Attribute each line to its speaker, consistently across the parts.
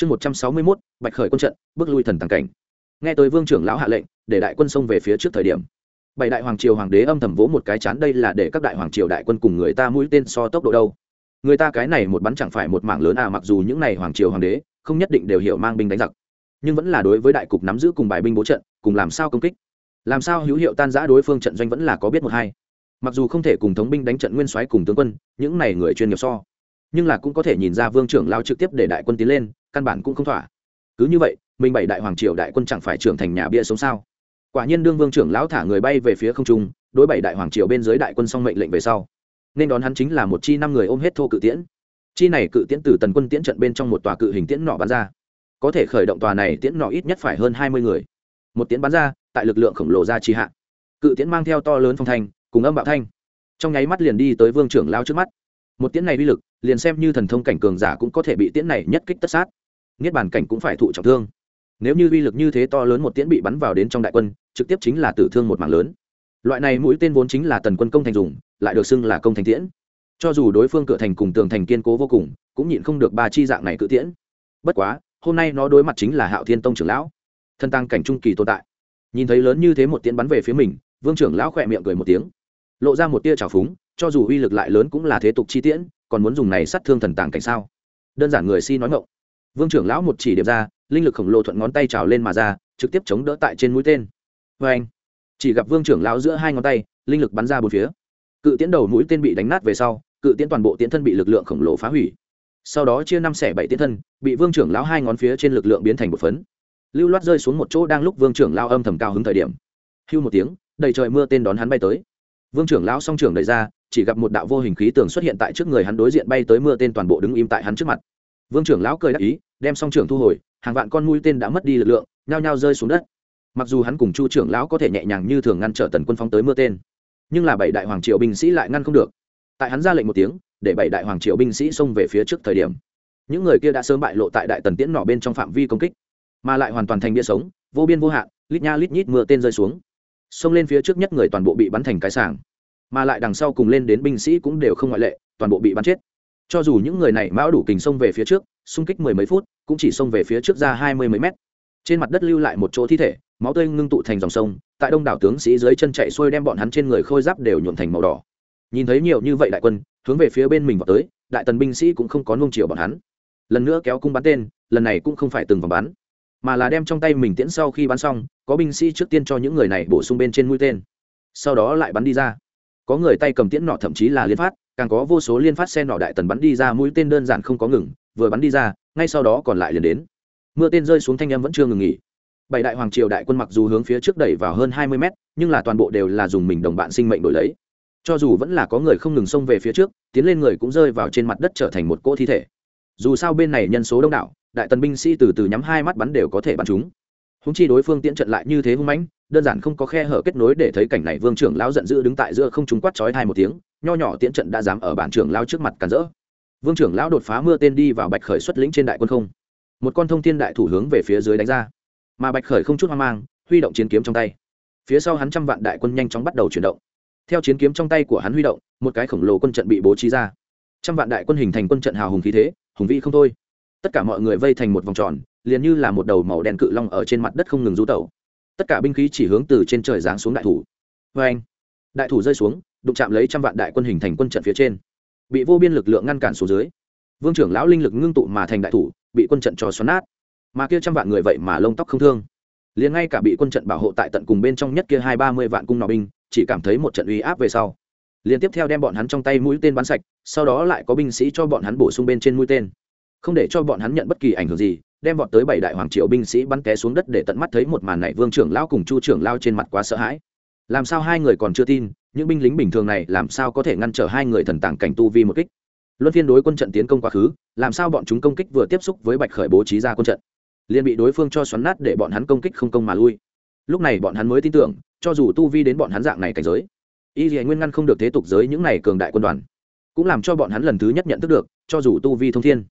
Speaker 1: chương một trăm sáu mươi mốt, bạch khởi quân trận, bước lui thần tàng cảnh. Nghe tới vương trưởng lão hạ lệnh, để đại quân xông về phía trước thời điểm, bảy đại hoàng triều hoàng đế âm thầm vỗ một cái chán, đây là để các đại hoàng triều đại quân cùng người ta mũi tên so tốc độ đâu. Người ta cái này một bắn chẳng phải một mảng lớn à mặc dù những này hoàng triều hoàng đế, không nhất định đều hiểu mang binh đánh giặc, nhưng vẫn là đối với đại cục nắm giữ cùng bài binh bố trận, cùng làm sao công kích. Làm sao hữu hiệu tan giã đối phương trận doanh vẫn là có biết một hai. Mặc dù không thể cùng thống binh đánh trận nguyên soái cùng tướng quân, những này người chuyên nghiệp so, nhưng là cũng có thể nhìn ra vương trưởng lao trực tiếp để đại quân tiến lên căn bản cũng không thỏa. Cứ như vậy, mình bảy đại hoàng triều đại quân chẳng phải trưởng thành nhà bia sống sao? Quả nhiên đương vương trưởng lão thả người bay về phía không trung, đối bảy đại hoàng triều bên dưới đại quân xong mệnh lệnh về sau. Nên đón hắn chính là một chi năm người ôm hết thô cự tiễn. Chi này cự tiễn từ tần quân tiễn trận bên trong một tòa cự hình tiễn nọ bắn ra. Có thể khởi động tòa này tiễn nọ ít nhất phải hơn hai mươi người. Một tiễn bắn ra, tại lực lượng khổng lồ ra chi hạ. Cự tiễn mang theo to lớn phong thanh, cùng âm bạo thanh. Trong nháy mắt liền đi tới vương trưởng lao trước mắt. Một tiễn này uy lực, liền xem như thần thông cảnh cường giả cũng có thể bị tiễn này nhất kích tất sát niết bàn cảnh cũng phải thụ trọng thương. Nếu như uy lực như thế to lớn một tiễn bị bắn vào đến trong đại quân, trực tiếp chính là tử thương một mảng lớn. Loại này mũi tên vốn chính là tần quân công thành dùng, lại được xưng là công thành tiễn. Cho dù đối phương cửa thành cùng tường thành kiên cố vô cùng, cũng nhịn không được ba chi dạng này cự tiễn. Bất quá, hôm nay nó đối mặt chính là hạo thiên tông trưởng lão. Thân tăng cảnh trung kỳ tồn tại. Nhìn thấy lớn như thế một tiễn bắn về phía mình, vương trưởng lão khỏe miệng cười một tiếng. Lộ ra một tia trào phúng, cho dù uy lực lại lớn cũng là thế tục chi tiễn, còn muốn dùng này sát thương thần tàng cảnh sao? Đơn giản người si nói ngộng vương trưởng lão một chỉ điểm ra, linh lực khổng lồ thuận ngón tay trào lên mà ra, trực tiếp chống đỡ tại trên mũi tên. Vê anh, chỉ gặp vương trưởng lão giữa hai ngón tay, linh lực bắn ra bốn phía. Cự tiến đầu mũi tên bị đánh nát về sau, cự tiến toàn bộ tiến thân bị lực lượng khổng lồ phá hủy. Sau đó chia năm xẻ bảy tiến thân, bị vương trưởng lão hai ngón phía trên lực lượng biến thành một phấn. Lưu loát rơi xuống một chỗ đang lúc vương trưởng lão âm thầm cao hứng thời điểm. Hưu một tiếng, đầy trời mưa tên đón hắn bay tới. Vương trưởng lão song trưởng đẩy ra, chỉ gặp một đạo vô hình khí tường xuất hiện tại trước người hắn đối diện bay tới mưa tên toàn bộ đứng im tại hắn trước mặt vương trưởng lão cười đáp ý, đem song trưởng thu hồi, hàng vạn con mũi tên đã mất đi lực lượng, nhao nhao rơi xuống đất. Mặc dù hắn cùng chu trưởng lão có thể nhẹ nhàng như thường ngăn trở tần quân phóng tới mưa tên, nhưng là bảy đại hoàng triều binh sĩ lại ngăn không được. Tại hắn ra lệnh một tiếng, để bảy đại hoàng triều binh sĩ xông về phía trước thời điểm, những người kia đã sớm bại lộ tại đại tần tiễn nỏ bên trong phạm vi công kích, mà lại hoàn toàn thành bia sống, vô biên vô hạn, lít nha lít nhít mưa tên rơi xuống. Xông lên phía trước nhất người toàn bộ bị bắn thành cái sàng mà lại đằng sau cùng lên đến binh sĩ cũng đều không ngoại lệ, toàn bộ bị bắn chết cho dù những người này mão đủ kình xông về phía trước, xung kích mười mấy phút, cũng chỉ xông về phía trước ra hai mươi mấy mét. Trên mặt đất lưu lại một chỗ thi thể, máu tươi ngưng tụ thành dòng sông, tại đông đảo tướng sĩ dưới chân chạy xuôi đem bọn hắn trên người khôi giáp đều nhuộm thành màu đỏ. Nhìn thấy nhiều như vậy đại quân, hướng về phía bên mình vào tới, đại tần binh sĩ cũng không có nung chiều bọn hắn. Lần nữa kéo cung bắn tên, lần này cũng không phải từng vòng bắn, mà là đem trong tay mình tiễn sau khi bắn xong, có binh sĩ trước tiên cho những người này bổ sung bên trên mũi tên. Sau đó lại bắn đi ra. Có người tay cầm tiễn nọ thậm chí là liên phát càng có vô số liên phát xe nọ đại tần bắn đi ra, mũi tên đơn giản không có ngừng, vừa bắn đi ra, ngay sau đó còn lại liền đến. Mưa tên rơi xuống thanh em vẫn chưa ngừng nghỉ. Bảy đại hoàng triều đại quân mặc dù hướng phía trước đẩy vào hơn hai mươi mét, nhưng là toàn bộ đều là dùng mình đồng bạn sinh mệnh đổi lấy. Cho dù vẫn là có người không ngừng xông về phía trước, tiến lên người cũng rơi vào trên mặt đất trở thành một cỗ thi thể. Dù sao bên này nhân số đông đảo, đại tần binh sĩ từ từ nhắm hai mắt bắn đều có thể bắn chúng. Húng chi đối phương tiễn trận lại như thế hung mãnh, đơn giản không có khe hở kết nối để thấy cảnh này, vương trưởng lão giận dữ đứng tại giữa không chúng quát chói hai một tiếng nho nhỏ tiễn trận đã dám ở bản trưởng lao trước mặt cản rỡ. Vương trưởng lão đột phá mưa tên đi vào bạch khởi xuất lĩnh trên đại quân không. Một con thông thiên đại thủ hướng về phía dưới đánh ra. Mà bạch khởi không chút hoang mang, huy động chiến kiếm trong tay. Phía sau hắn trăm vạn đại quân nhanh chóng bắt đầu chuyển động. Theo chiến kiếm trong tay của hắn huy động, một cái khổng lồ quân trận bị bố trí ra. Trăm vạn đại quân hình thành quân trận hào hùng khí thế, hùng vĩ không thôi. Tất cả mọi người vây thành một vòng tròn, liền như là một đầu màu đen cự long ở trên mặt đất không ngừng rú tẩu. Tất cả binh khí chỉ hướng từ trên trời giáng xuống đại thủ. Vê anh đại thủ rơi xuống đụng chạm lấy trăm vạn đại quân hình thành quân trận phía trên. Bị vô biên lực lượng ngăn cản xuống dưới, vương trưởng lão linh lực ngưng tụ mà thành đại thủ, bị quân trận cho xoắn nát. Mà kia trăm vạn người vậy mà lông tóc không thương. Liền ngay cả bị quân trận bảo hộ tại tận cùng bên trong nhất kia hai ba mươi vạn cung nọ binh, chỉ cảm thấy một trận uy áp về sau. Liền tiếp theo đem bọn hắn trong tay mũi tên bắn sạch, sau đó lại có binh sĩ cho bọn hắn bổ sung bên trên mũi tên. Không để cho bọn hắn nhận bất kỳ ảnh hưởng gì, đem bọn tới bảy đại hoàng triệu binh sĩ bắn té xuống đất để tận mắt thấy một màn này vương trưởng lão cùng chu trưởng lao trên mặt quá sợ hãi. Làm sao hai người còn chưa tin những binh lính bình thường này làm sao có thể ngăn trở hai người thần tàng cảnh tu vi một kích? Luân phiên đối quân trận tiến công quá khứ, làm sao bọn chúng công kích vừa tiếp xúc với bạch khởi bố trí ra quân trận? Liền bị đối phương cho xoắn nát để bọn hắn công kích không công mà lui. Lúc này bọn hắn mới tin tưởng, cho dù tu vi đến bọn hắn dạng này cảnh giới, y dì nguyên ngăn không được thế tục giới những này cường đại quân đoàn, cũng làm cho bọn hắn lần thứ nhất nhận thức được, cho dù tu vi thông thiên,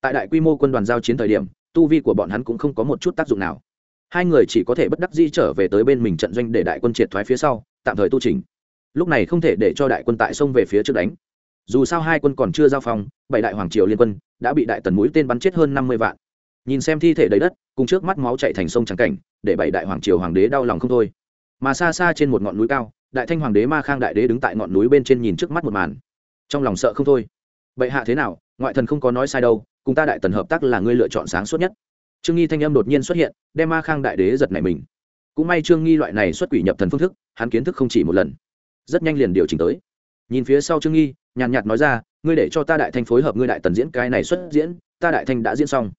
Speaker 1: tại đại quy mô quân đoàn giao chiến thời điểm, tu vi của bọn hắn cũng không có một chút tác dụng nào. Hai người chỉ có thể bất đắc di trở về tới bên mình trận doanh để đại quân triệt thoái phía sau, tạm thời tu trình lúc này không thể để cho đại quân tại sông về phía trước đánh. Dù sao hai quân còn chưa giao phong bảy đại hoàng triều liên quân đã bị đại tần mũi tên bắn chết hơn năm mươi vạn. Nhìn xem thi thể đầy đất, cùng trước mắt máu chạy thành sông trắng cảnh, để bảy đại hoàng triều hoàng đế đau lòng không thôi. Mà xa xa trên một ngọn núi cao, đại thanh hoàng đế ma khang đại đế đứng tại ngọn núi bên trên nhìn trước mắt một màn. Trong lòng sợ không thôi. Bệ hạ thế nào? Ngoại thần không có nói sai đâu, cùng ta đại tần hợp tác là ngươi lựa chọn sáng suốt nhất. Trương nghi thanh âm đột nhiên xuất hiện, đem ma khang đại đế giật nảy mình. Cũng may trương nghi loại này xuất quỷ nhập thần phương thức, hắn kiến thức không chỉ một lần rất nhanh liền điều chỉnh tới. Nhìn phía sau trương nghi, nhàn nhạt nói ra, ngươi để cho ta đại thanh phối hợp ngươi đại tần diễn cái này xuất diễn, ta đại thanh đã diễn xong.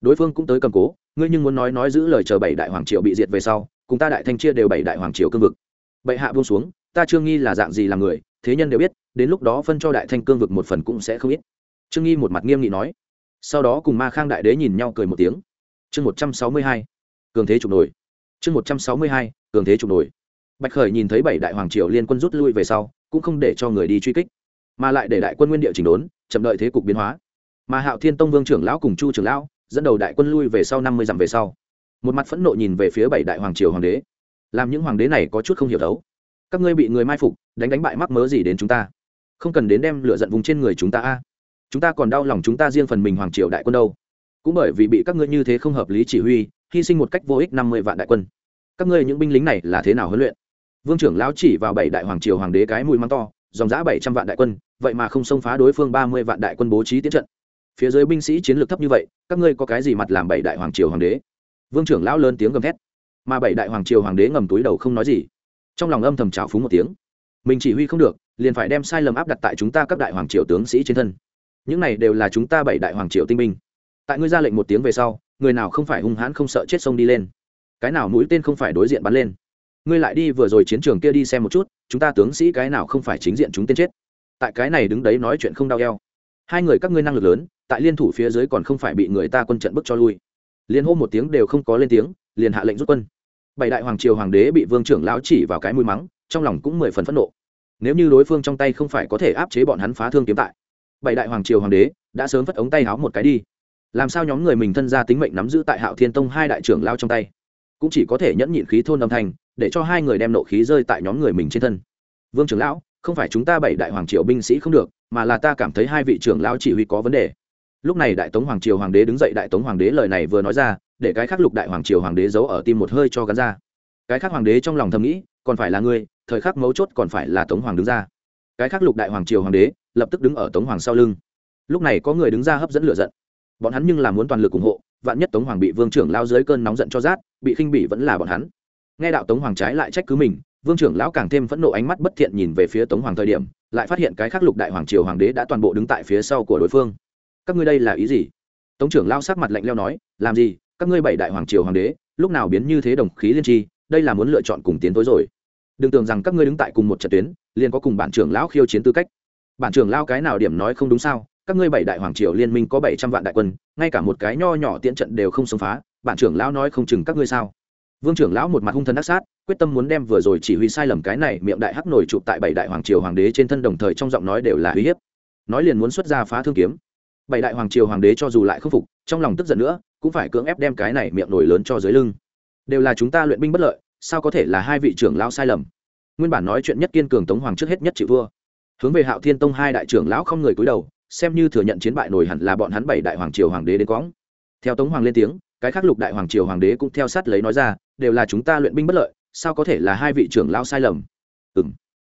Speaker 1: Đối phương cũng tới cầm cố, ngươi nhưng muốn nói nói giữ lời chờ bảy đại hoàng triều bị diệt về sau, cùng ta đại thanh chia đều bảy đại hoàng triều cương vực. Bệ hạ buông xuống, ta trương nghi là dạng gì là người, thế nhân đều biết, đến lúc đó phân cho đại thanh cương vực một phần cũng sẽ không ít. Trương nghi một mặt nghiêm nghị nói. Sau đó cùng ma khang đại đế nhìn nhau cười một tiếng. Chương một trăm sáu mươi hai, cường thế trục nổi. Chương một trăm sáu mươi hai, cường thế trục nổi bạch khởi nhìn thấy bảy đại hoàng triều liên quân rút lui về sau, cũng không để cho người đi truy kích, mà lại để đại quân nguyên địa chỉnh đốn, chậm đợi thế cục biến hóa. Mà hạo thiên tông vương trưởng lão cùng chu trưởng lão, dẫn đầu đại quân lui về sau năm mươi dặm về sau, một mặt phẫn nộ nhìn về phía bảy đại hoàng triều hoàng đế. Làm những hoàng đế này có chút không hiểu đấu. Các ngươi bị người mai phục, đánh đánh bại mắc mớ gì đến chúng ta? Không cần đến đem lửa giận vùng trên người chúng ta a. Chúng ta còn đau lòng chúng ta riêng phần mình hoàng triều đại quân đâu. Cũng bởi vì bị các ngươi như thế không hợp lý chỉ huy, hy sinh một cách vô ích năm mươi vạn đại quân. Các ngươi những binh lính này là thế nào huấn luyện? Vương trưởng lão chỉ vào bảy đại hoàng triều hoàng đế cái mũi mắng to, dòng giã bảy trăm vạn đại quân, vậy mà không xông phá đối phương ba mươi vạn đại quân bố trí tiến trận. Phía dưới binh sĩ chiến lược thấp như vậy, các ngươi có cái gì mặt làm bảy đại hoàng triều hoàng đế? Vương trưởng lão lớn tiếng gầm thét. Mà bảy đại hoàng triều hoàng đế ngầm túi đầu không nói gì. Trong lòng âm thầm trào phúng một tiếng. Mình chỉ huy không được, liền phải đem sai lầm áp đặt tại chúng ta các đại hoàng triều tướng sĩ trên thân. Những này đều là chúng ta bảy đại hoàng triều tinh binh. Tại ngươi ra lệnh một tiếng về sau, người nào không phải hung hãn không sợ chết sông đi lên. Cái nào mũi tên không phải đối diện bắn lên ngươi lại đi vừa rồi chiến trường kia đi xem một chút, chúng ta tướng sĩ cái nào không phải chính diện chúng tên chết. Tại cái này đứng đấy nói chuyện không đau eo. Hai người các ngươi năng lực lớn, tại liên thủ phía dưới còn không phải bị người ta quân trận bức cho lui. Liên hô một tiếng đều không có lên tiếng, liền hạ lệnh rút quân. Bảy đại hoàng triều hoàng đế bị vương trưởng lão chỉ vào cái mũi mắng, trong lòng cũng mười phần phẫn nộ. Nếu như đối phương trong tay không phải có thể áp chế bọn hắn phá thương kiếm tại, bảy đại hoàng triều hoàng đế đã sớm vất ống tay háo một cái đi. Làm sao nhóm người mình thân ra tính mệnh nắm giữ tại hạo thiên tông hai đại trưởng lao trong tay? Cũng chỉ có thể nhẫn nhịn khí thôn âm thanh để cho hai người đem nộ khí rơi tại nhóm người mình trên thân. Vương trưởng lão, không phải chúng ta bảy đại hoàng triều binh sĩ không được, mà là ta cảm thấy hai vị trưởng lão chỉ huy có vấn đề. Lúc này đại tống hoàng triều hoàng đế đứng dậy, đại tống hoàng đế lời này vừa nói ra, để cái khác lục đại hoàng triều hoàng đế giấu ở tim một hơi cho gắn ra. Cái khác hoàng đế trong lòng thầm nghĩ, còn phải là ngươi, thời khắc mấu chốt còn phải là tống hoàng đứng ra. Cái khác lục đại hoàng triều hoàng đế, lập tức đứng ở tống hoàng sau lưng. Lúc này có người đứng ra hấp dẫn lửa giận. Bọn hắn nhưng là muốn toàn lực ủng hộ, vạn nhất tống hoàng bị vương trưởng lao dưới cơn nóng giận cho rát, bị khinh bỉ vẫn là bọn hắn nghe đạo tống hoàng trái lại trách cứ mình, vương trưởng lão càng thêm phẫn nộ ánh mắt bất thiện nhìn về phía tống hoàng thời điểm, lại phát hiện cái khắc lục đại hoàng triều hoàng đế đã toàn bộ đứng tại phía sau của đối phương. Các ngươi đây là ý gì? Tống trưởng lao sắc mặt lạnh leo nói, làm gì? Các ngươi bảy đại hoàng triều hoàng đế, lúc nào biến như thế đồng khí liên tri, đây là muốn lựa chọn cùng tiến tối rồi. Đừng tưởng rằng các ngươi đứng tại cùng một trận tuyến, liền có cùng bản trưởng lão khiêu chiến tư cách. Bản trưởng lao cái nào điểm nói không đúng sao? Các ngươi bảy đại hoàng triều liên minh có bảy trăm vạn đại quân, ngay cả một cái nho nhỏ tiễn trận đều không xông phá, bản trưởng lão nói không chừng các ngươi sao? Vương trưởng lão một mặt hung thần đắc sát quyết tâm muốn đem vừa rồi chỉ huy sai lầm cái này miệng đại hắc nổi chụp tại bảy đại hoàng triều hoàng đế trên thân đồng thời trong giọng nói đều là uy hiếp. Nói liền muốn xuất ra phá thương kiếm. Bảy đại hoàng triều hoàng đế cho dù lại không phục trong lòng tức giận nữa cũng phải cưỡng ép đem cái này miệng nổi lớn cho dưới lưng. Đều là chúng ta luyện binh bất lợi sao có thể là hai vị trưởng lão sai lầm? Nguyên bản nói chuyện nhất kiên cường tống hoàng trước hết nhất chịu vua, hướng về hạo thiên tông hai đại trưởng lão không người cúi đầu xem như thừa nhận chiến bại nổi hẳn là bọn hắn bảy đại hoàng triều hoàng đế đến quõng. Theo tống hoàng lên tiếng cái khác lục đại hoàng triều hoàng đế cũng theo sát lấy nói ra, đều là chúng ta luyện binh bất lợi, sao có thể là hai vị trưởng lão sai lầm? Ừ m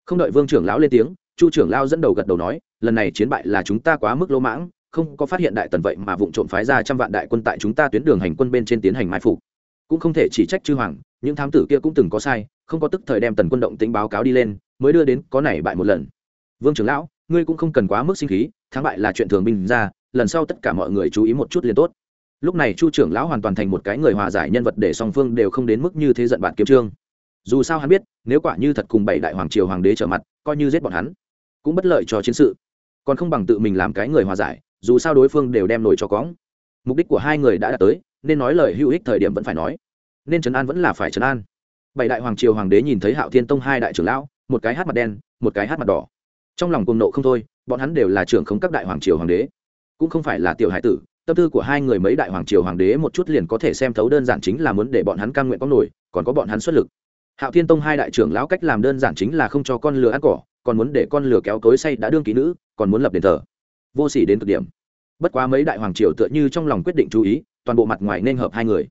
Speaker 1: không đợi vương trưởng lão lên tiếng, chu trưởng lão dẫn đầu gật đầu nói, lần này chiến bại là chúng ta quá mức lỗ mãng, không có phát hiện đại tần vậy mà vụ trộm phái ra trăm vạn đại quân tại chúng ta tuyến đường hành quân bên trên tiến hành mai phục. Cũng không thể chỉ trách chư hoàng, những thám tử kia cũng từng có sai, không có tức thời đem tần quân động tính báo cáo đi lên, mới đưa đến có này bại một lần. Vương trưởng lão, ngươi cũng không cần quá mức sinh khí, thắng bại là chuyện thường bình ra, lần sau tất cả mọi người chú ý một chút liền tốt lúc này chu trưởng lão hoàn toàn thành một cái người hòa giải nhân vật để song phương đều không đến mức như thế giận bạn kiếm trương. Dù sao hắn biết, nếu quả như thật cùng bảy đại hoàng triều hoàng đế trở mặt, coi như giết bọn hắn, cũng bất lợi cho chiến sự. Còn không bằng tự mình làm cái người hòa giải, dù sao đối phương đều đem nổi cho cóng mục đích của hai người đã đạt tới, nên nói lời hữu ích thời điểm vẫn phải nói. Nên trấn an vẫn là phải trấn an. Bảy đại hoàng triều hoàng đế nhìn thấy hạo thiên tông hai đại trưởng lão, một cái hát mặt đen, một cái hát mặt đỏ. Trong lòng cùng nộ không thôi, bọn hắn đều là trưởng không các đại hoàng triều hoàng đế. Cũng không phải là tiểu hải tử tâm tư của hai người mấy đại hoàng triều hoàng đế một chút liền có thể xem thấu đơn giản chính là muốn để bọn hắn cam nguyện có nổi, còn có bọn hắn xuất lực. Hạo thiên tông hai đại trưởng lão cách làm đơn giản chính là không cho con lừa ăn cỏ, còn muốn để con lừa kéo cối say đã đương ký nữ, còn muốn lập đền thờ. Vô s ỉ đến cực điểm. Bất quá mấy đại hoàng triều tựa như trong lòng quyết định chú ý, toàn bộ mặt ngoài nên hợp hai người.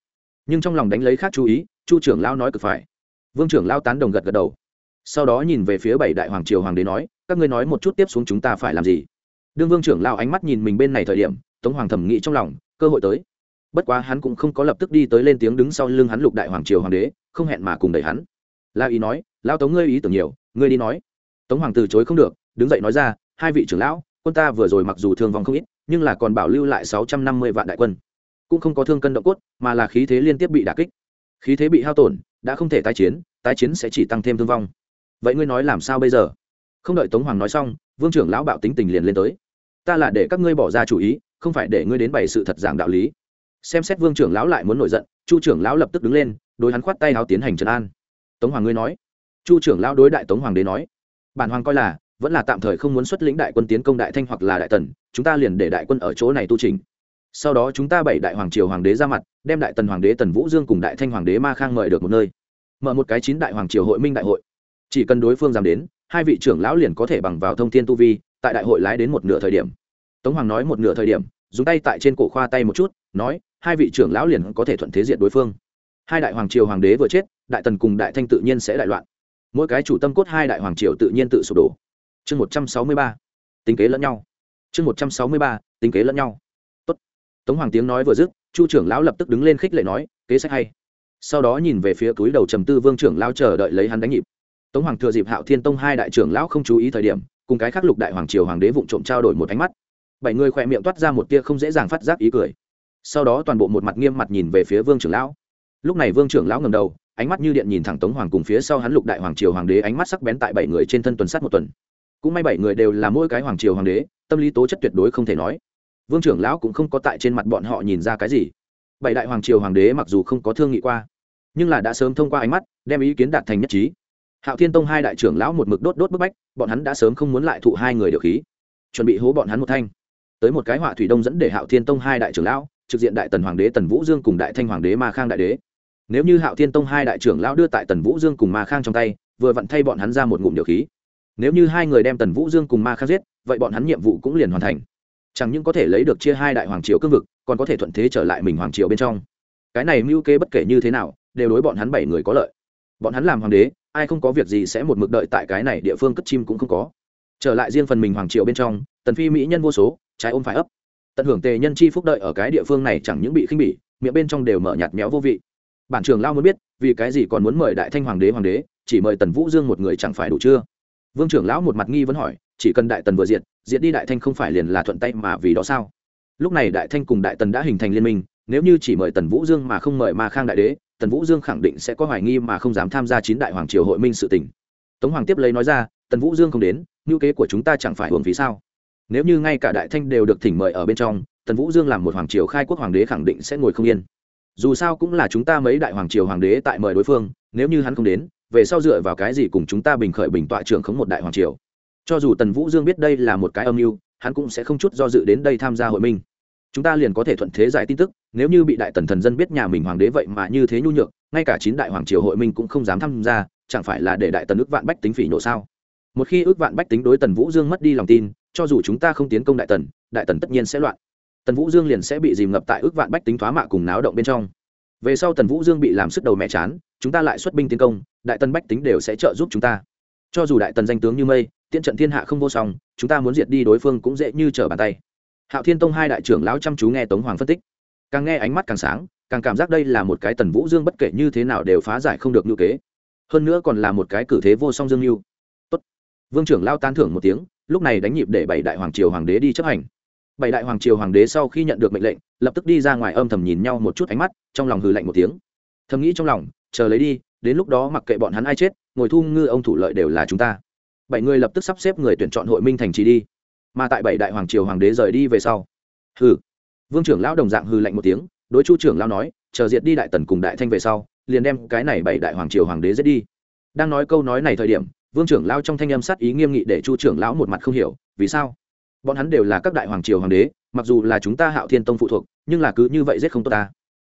Speaker 1: Nhưng trong lòng đánh lấy khác chú ý, chu trưởng lão nói cực phải. Vương trưởng lão tán đồng gật gật đầu. Sau đó nhìn về phía bảy đại hoàng triều hoàng đế nói, các ngươi nói một chút tiếp xuống chúng ta phải làm gì? Đương vương trưởng lão ánh mắt nhìn mình bên này thời điểm tống hoàng thẩm nghĩ trong lòng, cơ hội tới. Bất quá hắn cũng không có lập tức đi tới lên tiếng đứng sau lưng hắn lục đại hoàng triều hoàng đế, không hẹn mà cùng đẩy hắn. La ý nói lao tống ngươi ý tưởng nhiều, ngươi đi nói. Tống hoàng từ chối không được, đứng dậy nói ra, hai vị trưởng lão, quân ta vừa rồi mặc dù thương vong không ít, nhưng là còn bảo lưu lại sáu trăm năm mươi vạn đại quân. Cũng không có thương cân động cốt, mà là khí thế liên tiếp bị đả kích. Khí thế bị hao tổn, đã không thể tái chiến tái chiến sẽ chỉ tăng thêm thương vong. Vậy ngươi nói làm sao bây giờ? Không đợi tống hoàng nói xong, vương trưởng lão bạo tính tình liền lên tới. Ta là để các ngươi bỏ ra chủ ý không phải để ngươi đến bày sự thật giảng đạo lý. Xem xét vương trưởng lão lại muốn nổi giận, chu trưởng lão lập tức đứng lên, đối hắn khoát tay áo tiến hành trấn an. Tống hoàng ngươi nói. Chu trưởng lão đối đại tống hoàng đế nói. Bản hoàng coi là, vẫn là tạm thời không muốn xuất lĩnh đại quân tiến công đại thanh hoặc là đại tần, chúng ta liền để đại quân ở chỗ này tu trình. Sau đó chúng ta bảy đại hoàng triều hoàng đế ra mặt, đem đại tần hoàng đế tần vũ dương cùng đại thanh hoàng đế ma khang mời được một nơi. Mở một cái chín đại hoàng triều hội minh đại hội. Chỉ cần đối phương dám đến, hai vị trưởng lão liền có thể bằng vào thông thiên tu vi, tại đại hội lái đến một nửa thời điểm tống hoàng nói một nửa thời điểm, dùng tay tại trên cổ khoa tay một chút, nói, hai vị trưởng lão liền có thể thuận thế diện đối phương. Hai đại hoàng triều hoàng đế vừa chết, đại tần cùng đại thanh tự nhiên sẽ đại loạn. Mỗi cái chủ tâm cốt hai đại hoàng triều tự nhiên tự sụp đổ. Chương một trăm sáu mươi ba, tính kế lẫn nhau. Chương một trăm sáu mươi ba, tính kế lẫn nhau. Tốt. tống hoàng tiếng nói vừa dứt, chu trưởng lão lập tức đứng lên khích lệ nói, kế sách hay. Sau đó nhìn về phía túi đầu trầm tư vương trưởng lão chờ đợi lấy hắn đánh nhịp. Tống hoàng thừa dịp hạo thiên tông hai đại trưởng lão không chú ý thời điểm, cùng cái khắc lục đại hoàng triều hoàng đế vụng trộm trao đổi một ánh mắt bảy người khỏe miệng toát ra một tia không dễ dàng phát giác ý cười. Sau đó toàn bộ một mặt nghiêm mặt nhìn về phía vương trưởng lão. Lúc này vương trưởng lão ngầm đầu, ánh mắt như điện nhìn thẳng tống hoàng cùng phía sau hắn lục đại hoàng triều hoàng đế ánh mắt sắc bén tại bảy người trên thân tuần sát một tuần. Cũng may bảy người đều là mỗi cái hoàng triều hoàng đế, tâm lý tố chất tuyệt đối không thể nói. Vương trưởng lão cũng không có tại trên mặt bọn họ nhìn ra cái gì. Bảy đại hoàng triều hoàng đế mặc dù không có thương nghị qua, nhưng là đã sớm thông qua ánh mắt, đem ý kiến đạt thành nhất trí. Hạo thiên tông hai đại trưởng lão một mực đốt đốt bức bách, bọn hắn đã sớm không muốn lại thụ hai người điều khí. Chuẩn bị hố bọn hắn một thanh tới một cái họa thủy đông dẫn để hạo thiên tông hai đại trưởng lão, trực diện đại tần hoàng đế tần vũ dương cùng đại thanh hoàng đế ma khang đại đế. Nếu như hạo thiên tông hai đại trưởng lão đưa tại tần vũ dương cùng ma khang trong tay, vừa vặn thay bọn hắn ra một ngụm điều khí. Nếu như hai người đem tần vũ dương cùng ma khang giết, vậy bọn hắn nhiệm vụ cũng liền hoàn thành. Chẳng những có thể lấy được chia hai đại hoàng triều cương vực, còn có thể thuận thế trở lại mình hoàng triều bên trong. Cái này mưu kê bất kể như thế nào, đều đối bọn hắn bảy người có lợi. Bọn hắn làm hoàng đế, ai không có việc gì sẽ một mực đợi tại cái này địa phương cất chim cũng không có. Trở lại riêng phần mình hoàng triều bên trong, tần phi mỹ nhân vô số trái ôm phải ấp. Tận hưởng tề nhân chi phúc đợi ở cái địa phương này chẳng những bị khinh bỉ, miệng bên trong đều mở nhạt méo vô vị. Bản trường lao muốn biết, vì cái gì còn muốn mời đại thanh hoàng đế hoàng đế, chỉ mời tần vũ dương một người chẳng phải đủ chưa? Vương trưởng lão một mặt nghi vẫn hỏi, chỉ cần đại tần vừa diệt diệt đi đại thanh không phải liền là thuận tay mà vì đó sao? Lúc này đại thanh cùng đại tần đã hình thành liên minh, nếu như chỉ mời tần vũ dương mà không mời ma khang đại đế, tần vũ dương khẳng định sẽ có hoài nghi mà không dám tham gia chín đại hoàng triều hội minh sự tỉnh tống hoàng tiếp lấy nói ra, tần vũ dương không đến, ngữ kế của chúng ta chẳng phải hưởng phí sao? Nếu như ngay cả đại thanh đều được thỉnh mời ở bên trong, tần vũ dương làm một hoàng triều khai quốc hoàng đế khẳng định sẽ ngồi không yên. Dù sao cũng là chúng ta mấy đại hoàng triều hoàng đế tại mời đối phương, nếu như hắn không đến, về sau dựa vào cái gì cùng chúng ta bình khởi bình tọa trưởng khống một đại hoàng triều? Cho dù tần vũ dương biết đây là một cái âm mưu, hắn cũng sẽ không chút do dự đến đây tham gia hội minh. Chúng ta liền có thể thuận thế giải tin tức, nếu như bị đại tần thần dân biết nhà mình hoàng đế vậy mà như thế nhu nhược, ngay cả chín đại hoàng triều hội minh cũng không dám tham gia, chẳng phải là để đại tần ước vạn bách tính phỉ nổ sao? Một khi ước vạn bách tính đối tần vũ dương mất đi lòng tin cho dù chúng ta không tiến công đại tần đại tần tất nhiên sẽ loạn. Tần vũ dương liền sẽ bị dìm ngập tại ước vạn bách tính thoá mạ cùng náo động bên trong. Về sau tần vũ dương bị làm sức đầu mẹ chán, chúng ta lại xuất binh tiến công, đại tần bách tính đều sẽ trợ giúp chúng ta. Cho dù đại tần danh tướng như mây, tiễn trận thiên hạ không vô song, chúng ta muốn diệt đi đối phương cũng dễ như trở bàn tay. Hạo thiên tông hai đại trưởng lão chăm chú nghe tống hoàng phân tích. Càng nghe ánh mắt càng sáng, càng cảm giác đây là một cái tần vũ dương bất kể như thế nào đều phá giải không được ngữ kế. Hơn nữa còn là một cái cử thế vô song dương mưu. Tốt. vương trưởng lao tan thưởng một tiếng lúc này đánh nhịp để bảy đại hoàng triều hoàng đế đi chấp hành. Bảy đại hoàng triều hoàng đế sau khi nhận được mệnh lệnh, lập tức đi ra ngoài âm thầm nhìn nhau một chút ánh mắt, trong lòng hừ lạnh một tiếng. Thầm nghĩ trong lòng, chờ lấy đi, đến lúc đó mặc kệ bọn hắn ai chết, ngồi thu ngư ông thủ lợi đều là chúng ta. Bảy người lập tức sắp xếp người tuyển chọn hội minh thành trì đi. Mà tại bảy đại hoàng triều hoàng đế rời đi về sau, hừ. Vương trưởng lão đồng dạng hừ lạnh một tiếng, đối chu trưởng lão nói, chờ diệt đi đại tần cùng đại thanh về sau, liền đem cái này bảy đại hoàng triều hoàng đế giết đi. Đang nói câu nói này thời điểm vương trưởng lão trong thanh âm sát ý nghiêm nghị để chu trưởng lão một mặt không hiểu, vì sao? Bọn hắn đều là các đại hoàng triều hoàng đế, mặc dù là chúng ta hạo thiên tông phụ thuộc, nhưng là cứ như vậy giết không tốt ta.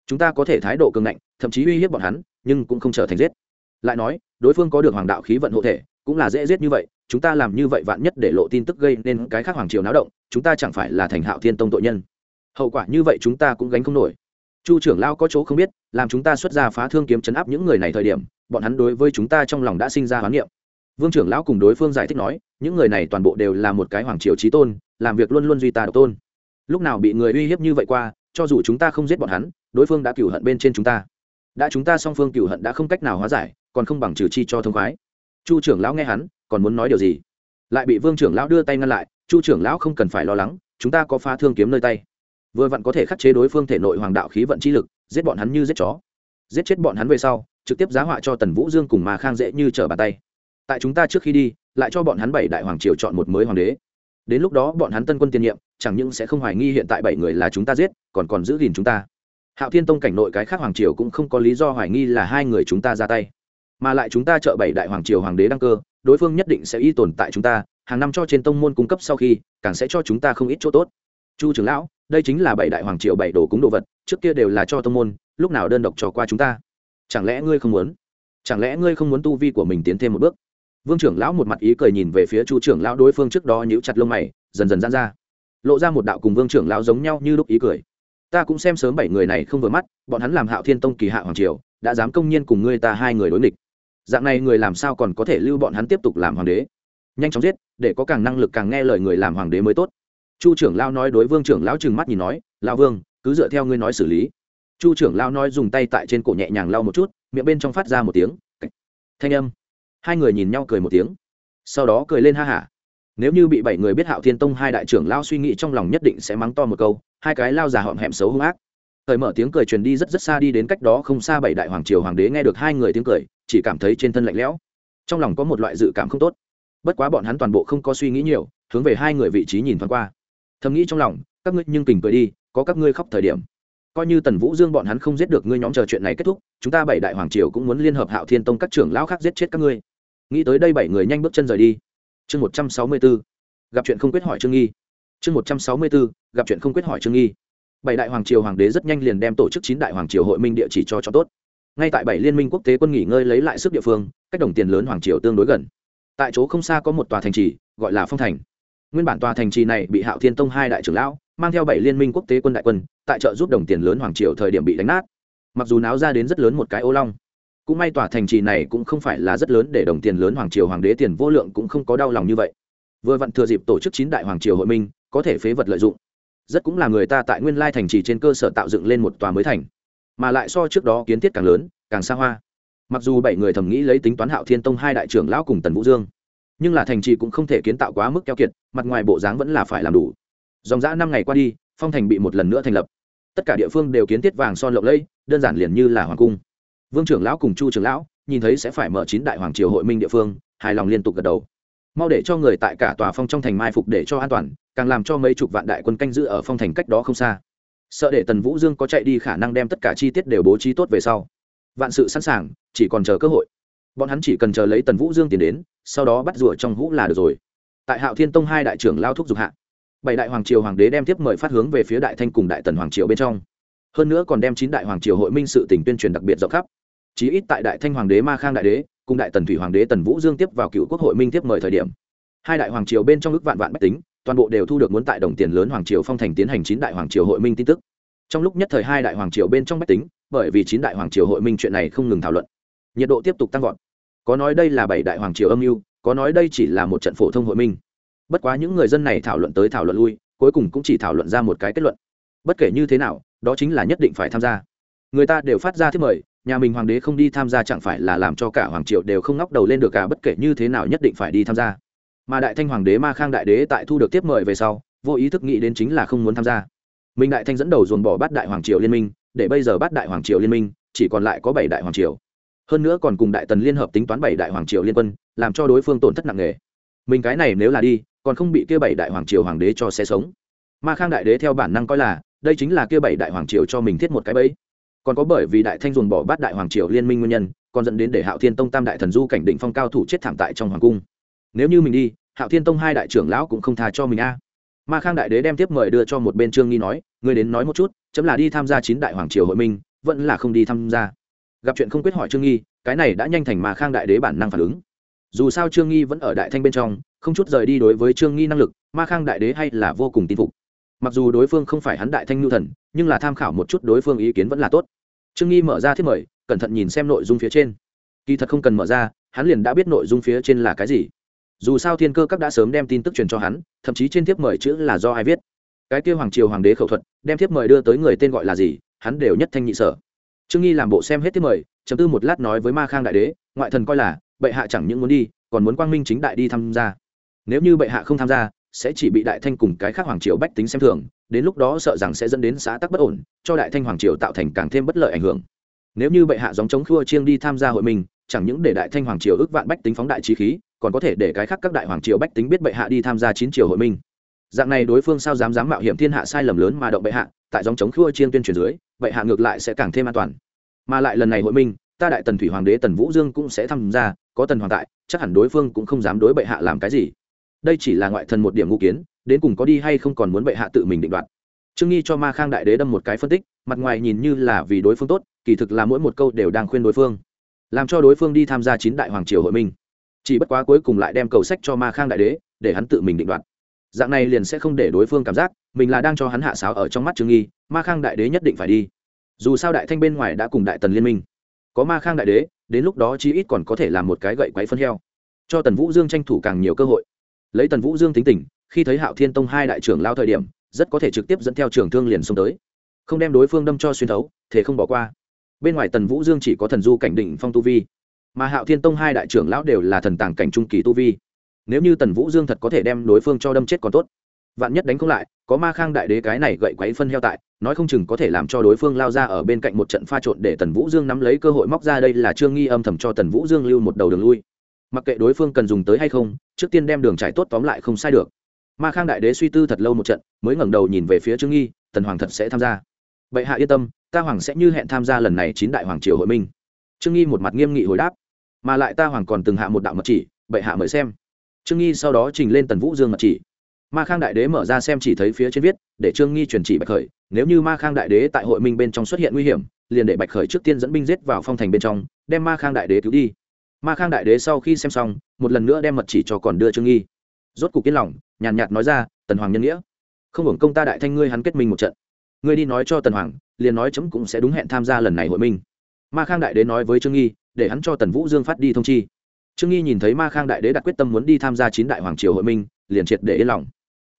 Speaker 1: Chúng ta có thể thái độ cường ngạnh, thậm chí uy hiếp bọn hắn, nhưng cũng không trở thành giết. Lại nói, đối phương có được hoàng đạo khí vận hộ thể, cũng là dễ giết như vậy, chúng ta làm như vậy vạn nhất để lộ tin tức gây nên cái khác hoàng triều náo động, chúng ta chẳng phải là thành hạo thiên tông tội nhân. Hậu quả như vậy chúng ta cũng gánh không nổi. Chu trưởng lao có chỗ không biết, làm chúng ta xuất ra phá thương kiếm chấn áp những người này thời điểm, bọn hắn đối với chúng ta trong lòng đã sinh ra hoán niệm vương trưởng lão cùng đối phương giải thích nói, những người này toàn bộ đều là một cái hoàng triều trí tôn, làm việc luôn luôn duy tà độc tôn. Lúc nào bị người uy hiếp như vậy qua, cho dù chúng ta không giết bọn hắn, đối phương đã cửu hận bên trên chúng ta. Đã chúng ta song phương cửu hận đã không cách nào hóa giải, còn không bằng trừ chi cho thông khoái. Chu trưởng lão nghe hắn, còn muốn nói điều gì? Lại bị vương trưởng lão đưa tay ngăn lại, chu trưởng lão không cần phải lo lắng, chúng ta có phá thương kiếm nơi tay. Vừa vặn có thể khắc chế đối phương thể nội hoàng đạo khí vận chi lực, giết bọn hắn như giết chó. Giết chết bọn hắn về sau, trực tiếp giá họa cho tần vũ dương cùng mà khang dễ như trở bàn tay tại chúng ta trước khi đi, lại cho bọn hắn bảy đại hoàng triều chọn một mới hoàng đế. Đến lúc đó bọn hắn tân quân tiền nhiệm, chẳng những sẽ không hoài nghi hiện tại bảy người là chúng ta giết, còn còn giữ gìn chúng ta. Hạo thiên tông cảnh nội cái khác hoàng triều cũng không có lý do hoài nghi là hai người chúng ta ra tay. Mà lại chúng ta trợ bảy đại hoàng triều hoàng đế đăng cơ, đối phương nhất định sẽ y tồn tại chúng ta, hàng năm cho trên tông môn cung cấp sau khi, càng sẽ cho chúng ta không ít chỗ tốt. Chu trưởng lão, đây chính là bảy đại hoàng triều bảy đồ cúng đồ vật, trước kia đều là cho tông môn, lúc nào đơn độc trò qua chúng ta? Chẳng lẽ ngươi không muốn? Chẳng lẽ ngươi không muốn tu vi của mình tiến thêm một bước? Vương trưởng lão một mặt ý cười nhìn về phía chu trưởng lão đối phương trước đó nhíu chặt lông mày, dần dần giãn ra. Lộ ra một đạo cùng vương trưởng lão giống nhau như lúc ý cười. Ta cũng xem sớm bảy người này không vừa mắt, bọn hắn làm hạo thiên tông kỳ hạ hoàng triều, đã dám công nhiên cùng ngươi ta hai người đối nghịch. Dạng này người làm sao còn có thể lưu bọn hắn tiếp tục làm hoàng đế? Nhanh chóng giết, để có càng năng lực càng nghe lời người làm hoàng đế mới tốt. Chu trưởng lão nói đối vương trưởng lão trừng mắt nhìn nói, lão vương, cứ dựa theo ngươi nói xử lý. Chu trưởng lão nói dùng tay tại trên cổ nhẹ nhàng lau một chút, miệng bên trong phát ra một tiếng thanh âm hai người nhìn nhau cười một tiếng. Sau đó cười lên ha hả. Nếu như bị bảy người biết hạo thiên tông hai đại trưởng lao suy nghĩ trong lòng nhất định sẽ mắng to một câu, hai cái lao già họm hẹm xấu hung ác. Thời mở tiếng cười truyền đi rất rất xa đi đến cách đó không xa bảy đại hoàng triều hoàng đế nghe được hai người tiếng cười, chỉ cảm thấy trên thân lạnh lẽo. Trong lòng có một loại dự cảm không tốt. Bất quá bọn hắn toàn bộ không có suy nghĩ nhiều, hướng về hai người vị trí nhìn thoáng qua. Thầm nghĩ trong lòng, các ngươi nhưng kình cười đi, có các ngươi khóc thời điểm coi như tần vũ dương bọn hắn không giết được ngươi nhóm chờ chuyện này kết thúc, chúng ta bảy đại hoàng triều cũng muốn liên hợp hạo thiên tông các trưởng lão khác giết chết các ngươi. Nghĩ tới đây bảy người nhanh bước chân rời đi. Chương một trăm sáu mươi b ố gặp chuyện không quyết hỏi trương nghi. Chương một trăm sáu mươi b ố gặp chuyện không quyết hỏi trương nghi. Bảy đại hoàng triều hoàng đế rất nhanh liền đem tổ chức chín đại hoàng triều hội minh địa chỉ cho cho tốt. Ngay tại bảy liên minh quốc tế quân nghỉ ngơi lấy lại sức địa phương, cách đồng tiền lớn hoàng triều tương đối gần. Tại chỗ không xa có một tòa thành trì, gọi là phong thành. Nguyên bản tòa thành trì này bị hạo thiên tông hai đại trưởng lão mang theo bảy liên minh quốc tế quân đại quân, tại trợ giúp đồng tiền lớn hoàng triều thời điểm bị đánh nát. Mặc dù náo ra đến rất lớn một cái ô long, cũng may tòa thành trì này cũng không phải là rất lớn để đồng tiền lớn hoàng triều hoàng đế tiền vô lượng cũng không có đau lòng như vậy. Vừa vặn thừa dịp tổ chức chín đại hoàng triều hội minh, có thể phế vật lợi dụng. Rất cũng là người ta tại nguyên lai thành trì trên cơ sở tạo dựng lên một tòa mới thành, mà lại so trước đó kiến thiết càng lớn, càng xa hoa. Mặc dù bảy người thầm nghĩ lấy tính toán hạo thiên tông hai đại trưởng lão cùng tần vũ dương, nhưng là thành trì cũng không thể kiến tạo quá mức keo kiệt, mặt ngoài bộ dáng vẫn là phải làm đủ dòng dã năm ngày qua đi, phong thành bị một lần nữa thành lập. Tất cả địa phương đều kiến thiết vàng son lộng lẫy, đơn giản liền như là hoàng cung. Vương trưởng lão cùng chu trưởng lão nhìn thấy sẽ phải mở chín đại hoàng triều hội minh địa phương, hài lòng liên tục gật đầu. Mau để cho người tại cả tòa phong trong thành mai phục để cho an toàn, càng làm cho mấy chục vạn đại quân canh giữ ở phong thành cách đó không xa. Sợ để tần vũ dương có chạy đi khả năng đem tất cả chi tiết đều bố trí tốt về sau. Vạn sự sẵn sàng, chỉ còn chờ cơ hội. Bọn hắn chỉ cần chờ lấy tần vũ dương tiền đến, sau đó bắt rủa trong hũ là được rồi. Tại hạo thiên tông hai đại trưởng lao thúc giục hạ bảy đại hoàng triều hoàng đế đem tiếp mời phát hướng về phía đại thanh cùng đại tần hoàng triều bên trong. Hơn nữa còn đem chín đại hoàng triều hội minh sự tỉnh tuyên truyền đặc biệt rộng khắp. Chí ít tại đại thanh hoàng đế ma khang đại đế, cùng đại tần thủy hoàng đế tần vũ dương tiếp vào cựu quốc hội minh tiếp mời thời điểm, hai đại hoàng triều bên trong ước vạn vạn bách tính, toàn bộ đều thu được muốn tại đồng tiền lớn hoàng triều phong thành tiến hành chín đại hoàng triều hội minh tin tức. Trong lúc nhất thời hai đại hoàng triều bên trong bách tính, bởi vì chín đại hoàng triều hội minh chuyện này không ngừng thảo luận, nhiệt độ tiếp tục tăng vọt. Có nói đây là bảy đại hoàng triều âm mưu, có nói đây chỉ là một trận phổ thông hội minh bất quá những người dân này thảo luận tới thảo luận lui, cuối cùng cũng chỉ thảo luận ra một cái kết luận. Bất kể như thế nào, đó chính là nhất định phải tham gia. Người ta đều phát ra thiết mời, nhà mình hoàng đế không đi tham gia chẳng phải là làm cho cả hoàng triều đều không ngóc đầu lên được cả, bất kể như thế nào nhất định phải đi tham gia. Mà đại thanh hoàng đế ma khang đại đế tại thu được tiếp mời về sau, vô ý thức nghĩ đến chính là không muốn tham gia. Minh đại thanh dẫn đầu dồn bỏ bắt đại hoàng triều liên minh, để bây giờ bắt đại hoàng triều liên minh, chỉ còn lại có bảy đại hoàng triều. Hơn nữa còn cùng đại tần liên hợp tính toán bảy đại hoàng triều liên quân, làm cho đối phương tổn thất nặng nề. Mình cái này nếu là đi còn không bị kia bảy đại hoàng triều hoàng đế cho xe sống. Ma khang đại đế theo bản năng coi là, đây chính là kia bảy đại hoàng triều cho mình thiết một cái bẫy. Còn có bởi vì đại thanh dùng bỏ bắt đại hoàng triều liên minh nguyên nhân, còn dẫn đến để hạo thiên tông tam đại thần du cảnh định phong cao thủ chết thảm tại trong hoàng cung. Nếu như mình đi, hạo thiên tông hai đại trưởng lão cũng không tha cho mình a. Ma khang đại đế đem tiếp mời đưa cho một bên trương nghi nói người đến nói một chút, chấm là đi tham gia chín đại hoàng triều hội minh, vẫn là không đi tham gia? Gặp chuyện không quyết hỏi trương nghi, cái này đã nhanh thành ma khang đại đế bản năng phản ứng dù sao trương nghi vẫn ở đại thanh bên trong, không chút rời đi đối với trương nghi năng lực, ma khang đại đế hay là vô cùng tin phục. Mặc dù đối phương không phải hắn đại thanh nhu thần, nhưng là tham khảo một chút đối phương ý kiến vẫn là tốt. Trương nghi mở ra thiết mời, cẩn thận nhìn xem nội dung phía trên. Kỳ thật không cần mở ra, hắn liền đã biết nội dung phía trên là cái gì. Dù sao thiên cơ các đã sớm đem tin tức truyền cho hắn, thậm chí trên thiếp mời chữ là do ai viết. Cái kêu hoàng triều hoàng đế khẩu thuật, đem thiếp mời đưa tới người tên gọi là gì, hắn đều nhất thanh nhị sở. Trương nghi làm bộ xem hết thiếp mời, chấm tư một lát nói với ma khang đại đế, ngoại thần coi là bệ hạ chẳng những muốn đi, còn muốn quang minh chính đại đi tham gia. Nếu như bệ hạ không tham gia, sẽ chỉ bị đại thanh cùng cái khác hoàng triều bách tính xem thường, đến lúc đó sợ rằng sẽ dẫn đến xã tắc bất ổn, cho đại thanh hoàng triều tạo thành càng thêm bất lợi ảnh hưởng. Nếu như bệ hạ dòng chống khua chiêng đi tham gia hội mình, chẳng những để đại thanh hoàng triều ước vạn bách tính phóng đại trí khí, còn có thể để cái khác các đại hoàng triều bách tính biết bệ hạ đi tham gia chín triều hội minh dạng này đối phương sao dám dám mạo hiểm thiên hạ sai lầm lớn mà động bệ hạ, tại dòng chống khua chiêng tuyên truyền dưới, bệ hạ ngược lại sẽ càng thêm an toàn. Mà lại lần này hội minh ta đại tần thủy hoàng đế tần vũ dương cũng sẽ tham gia có tần hoàng tại, chắc hẳn đối phương cũng không dám đối bệ hạ làm cái gì. Đây chỉ là ngoại thần một điểm ngũ kiến, đến cùng có đi hay không còn muốn bệ hạ tự mình định đoạt. Trương nghi cho ma khang đại đế đâm một cái phân tích, mặt ngoài nhìn như là vì đối phương tốt, kỳ thực là mỗi một câu đều đang khuyên đối phương. Làm cho đối phương đi tham gia chín đại hoàng triều hội minh. Chỉ bất quá cuối cùng lại đem cầu sách cho ma khang đại đế, để hắn tự mình định đoạt. Dạng này liền sẽ không để đối phương cảm giác, mình là đang cho hắn hạ sáo ở trong mắt trương nghi, ma khang đại đế nhất định phải đi. Dù sao đại thanh bên ngoài đã cùng đại tần liên minh. Có ma khang đại đế đến lúc đó chí ít còn có thể làm một cái gậy quấy phân heo. Cho tần vũ dương tranh thủ càng nhiều cơ hội. Lấy tần vũ dương tính tình, khi thấy hạo thiên tông hai đại trưởng lao thời điểm, rất có thể trực tiếp dẫn theo trường thương liền xông tới. Không đem đối phương đâm cho xuyên thấu thế không bỏ qua. Bên ngoài tần vũ dương chỉ có thần du cảnh đỉnh phong tu vi, mà hạo thiên tông hai đại trưởng lão đều là thần tàng cảnh trung kỳ tu vi. Nếu như tần vũ dương thật có thể đem đối phương cho đâm chết còn tốt. Vạn nhất đánh không lại, có ma khang đại đế cái này gậy quấy phân heo tại nói không chừng có thể làm cho đối phương lao ra ở bên cạnh một trận pha trộn để tần vũ dương nắm lấy cơ hội móc ra đây là trương nghi âm thầm cho tần vũ dương lưu một đầu đường lui. Mặc kệ đối phương cần dùng tới hay không, trước tiên đem đường trải tốt tóm lại không sai được. Ma khang đại đế suy tư thật lâu một trận, mới ngẩng đầu nhìn về phía trương nghi, tần hoàng thật sẽ tham gia. Bệ hạ yên tâm, ta hoàng sẽ như hẹn tham gia lần này chín đại hoàng triều hội minh. Trương nghi một mặt nghiêm nghị hồi đáp, mà lại ta hoàng còn từng hạ một đạo mật chỉ, bệ hạ mời xem. Trương nghi sau đó trình lên tần vũ dương mật chỉ. Ma khang đại đế mở ra xem chỉ thấy phía trên viết, để trương nghi truyền chỉ bạch khởi nếu như ma khang đại đế tại hội minh bên trong xuất hiện nguy hiểm, liền để bạch khởi trước tiên dẫn binh giết vào phong thành bên trong, đem ma khang đại đế cứu đi. Ma khang đại đế sau khi xem xong, một lần nữa đem mật chỉ cho còn đưa trương nghi. Rốt cục yên lòng, nhàn nhạt nói ra, tần hoàng nhân nghĩa, không hưởng công ta đại thanh ngươi hắn kết minh một trận. Ngươi đi nói cho tần hoàng, liền nói chấm cũng sẽ đúng hẹn tham gia lần này hội minh. Ma khang đại đế nói với trương nghi, để hắn cho tần vũ dương phát đi thông chi. Trương nghi nhìn thấy ma khang đại đế đặt quyết tâm muốn đi tham gia chín đại hoàng triều hội minh, liền triệt để yên lòng.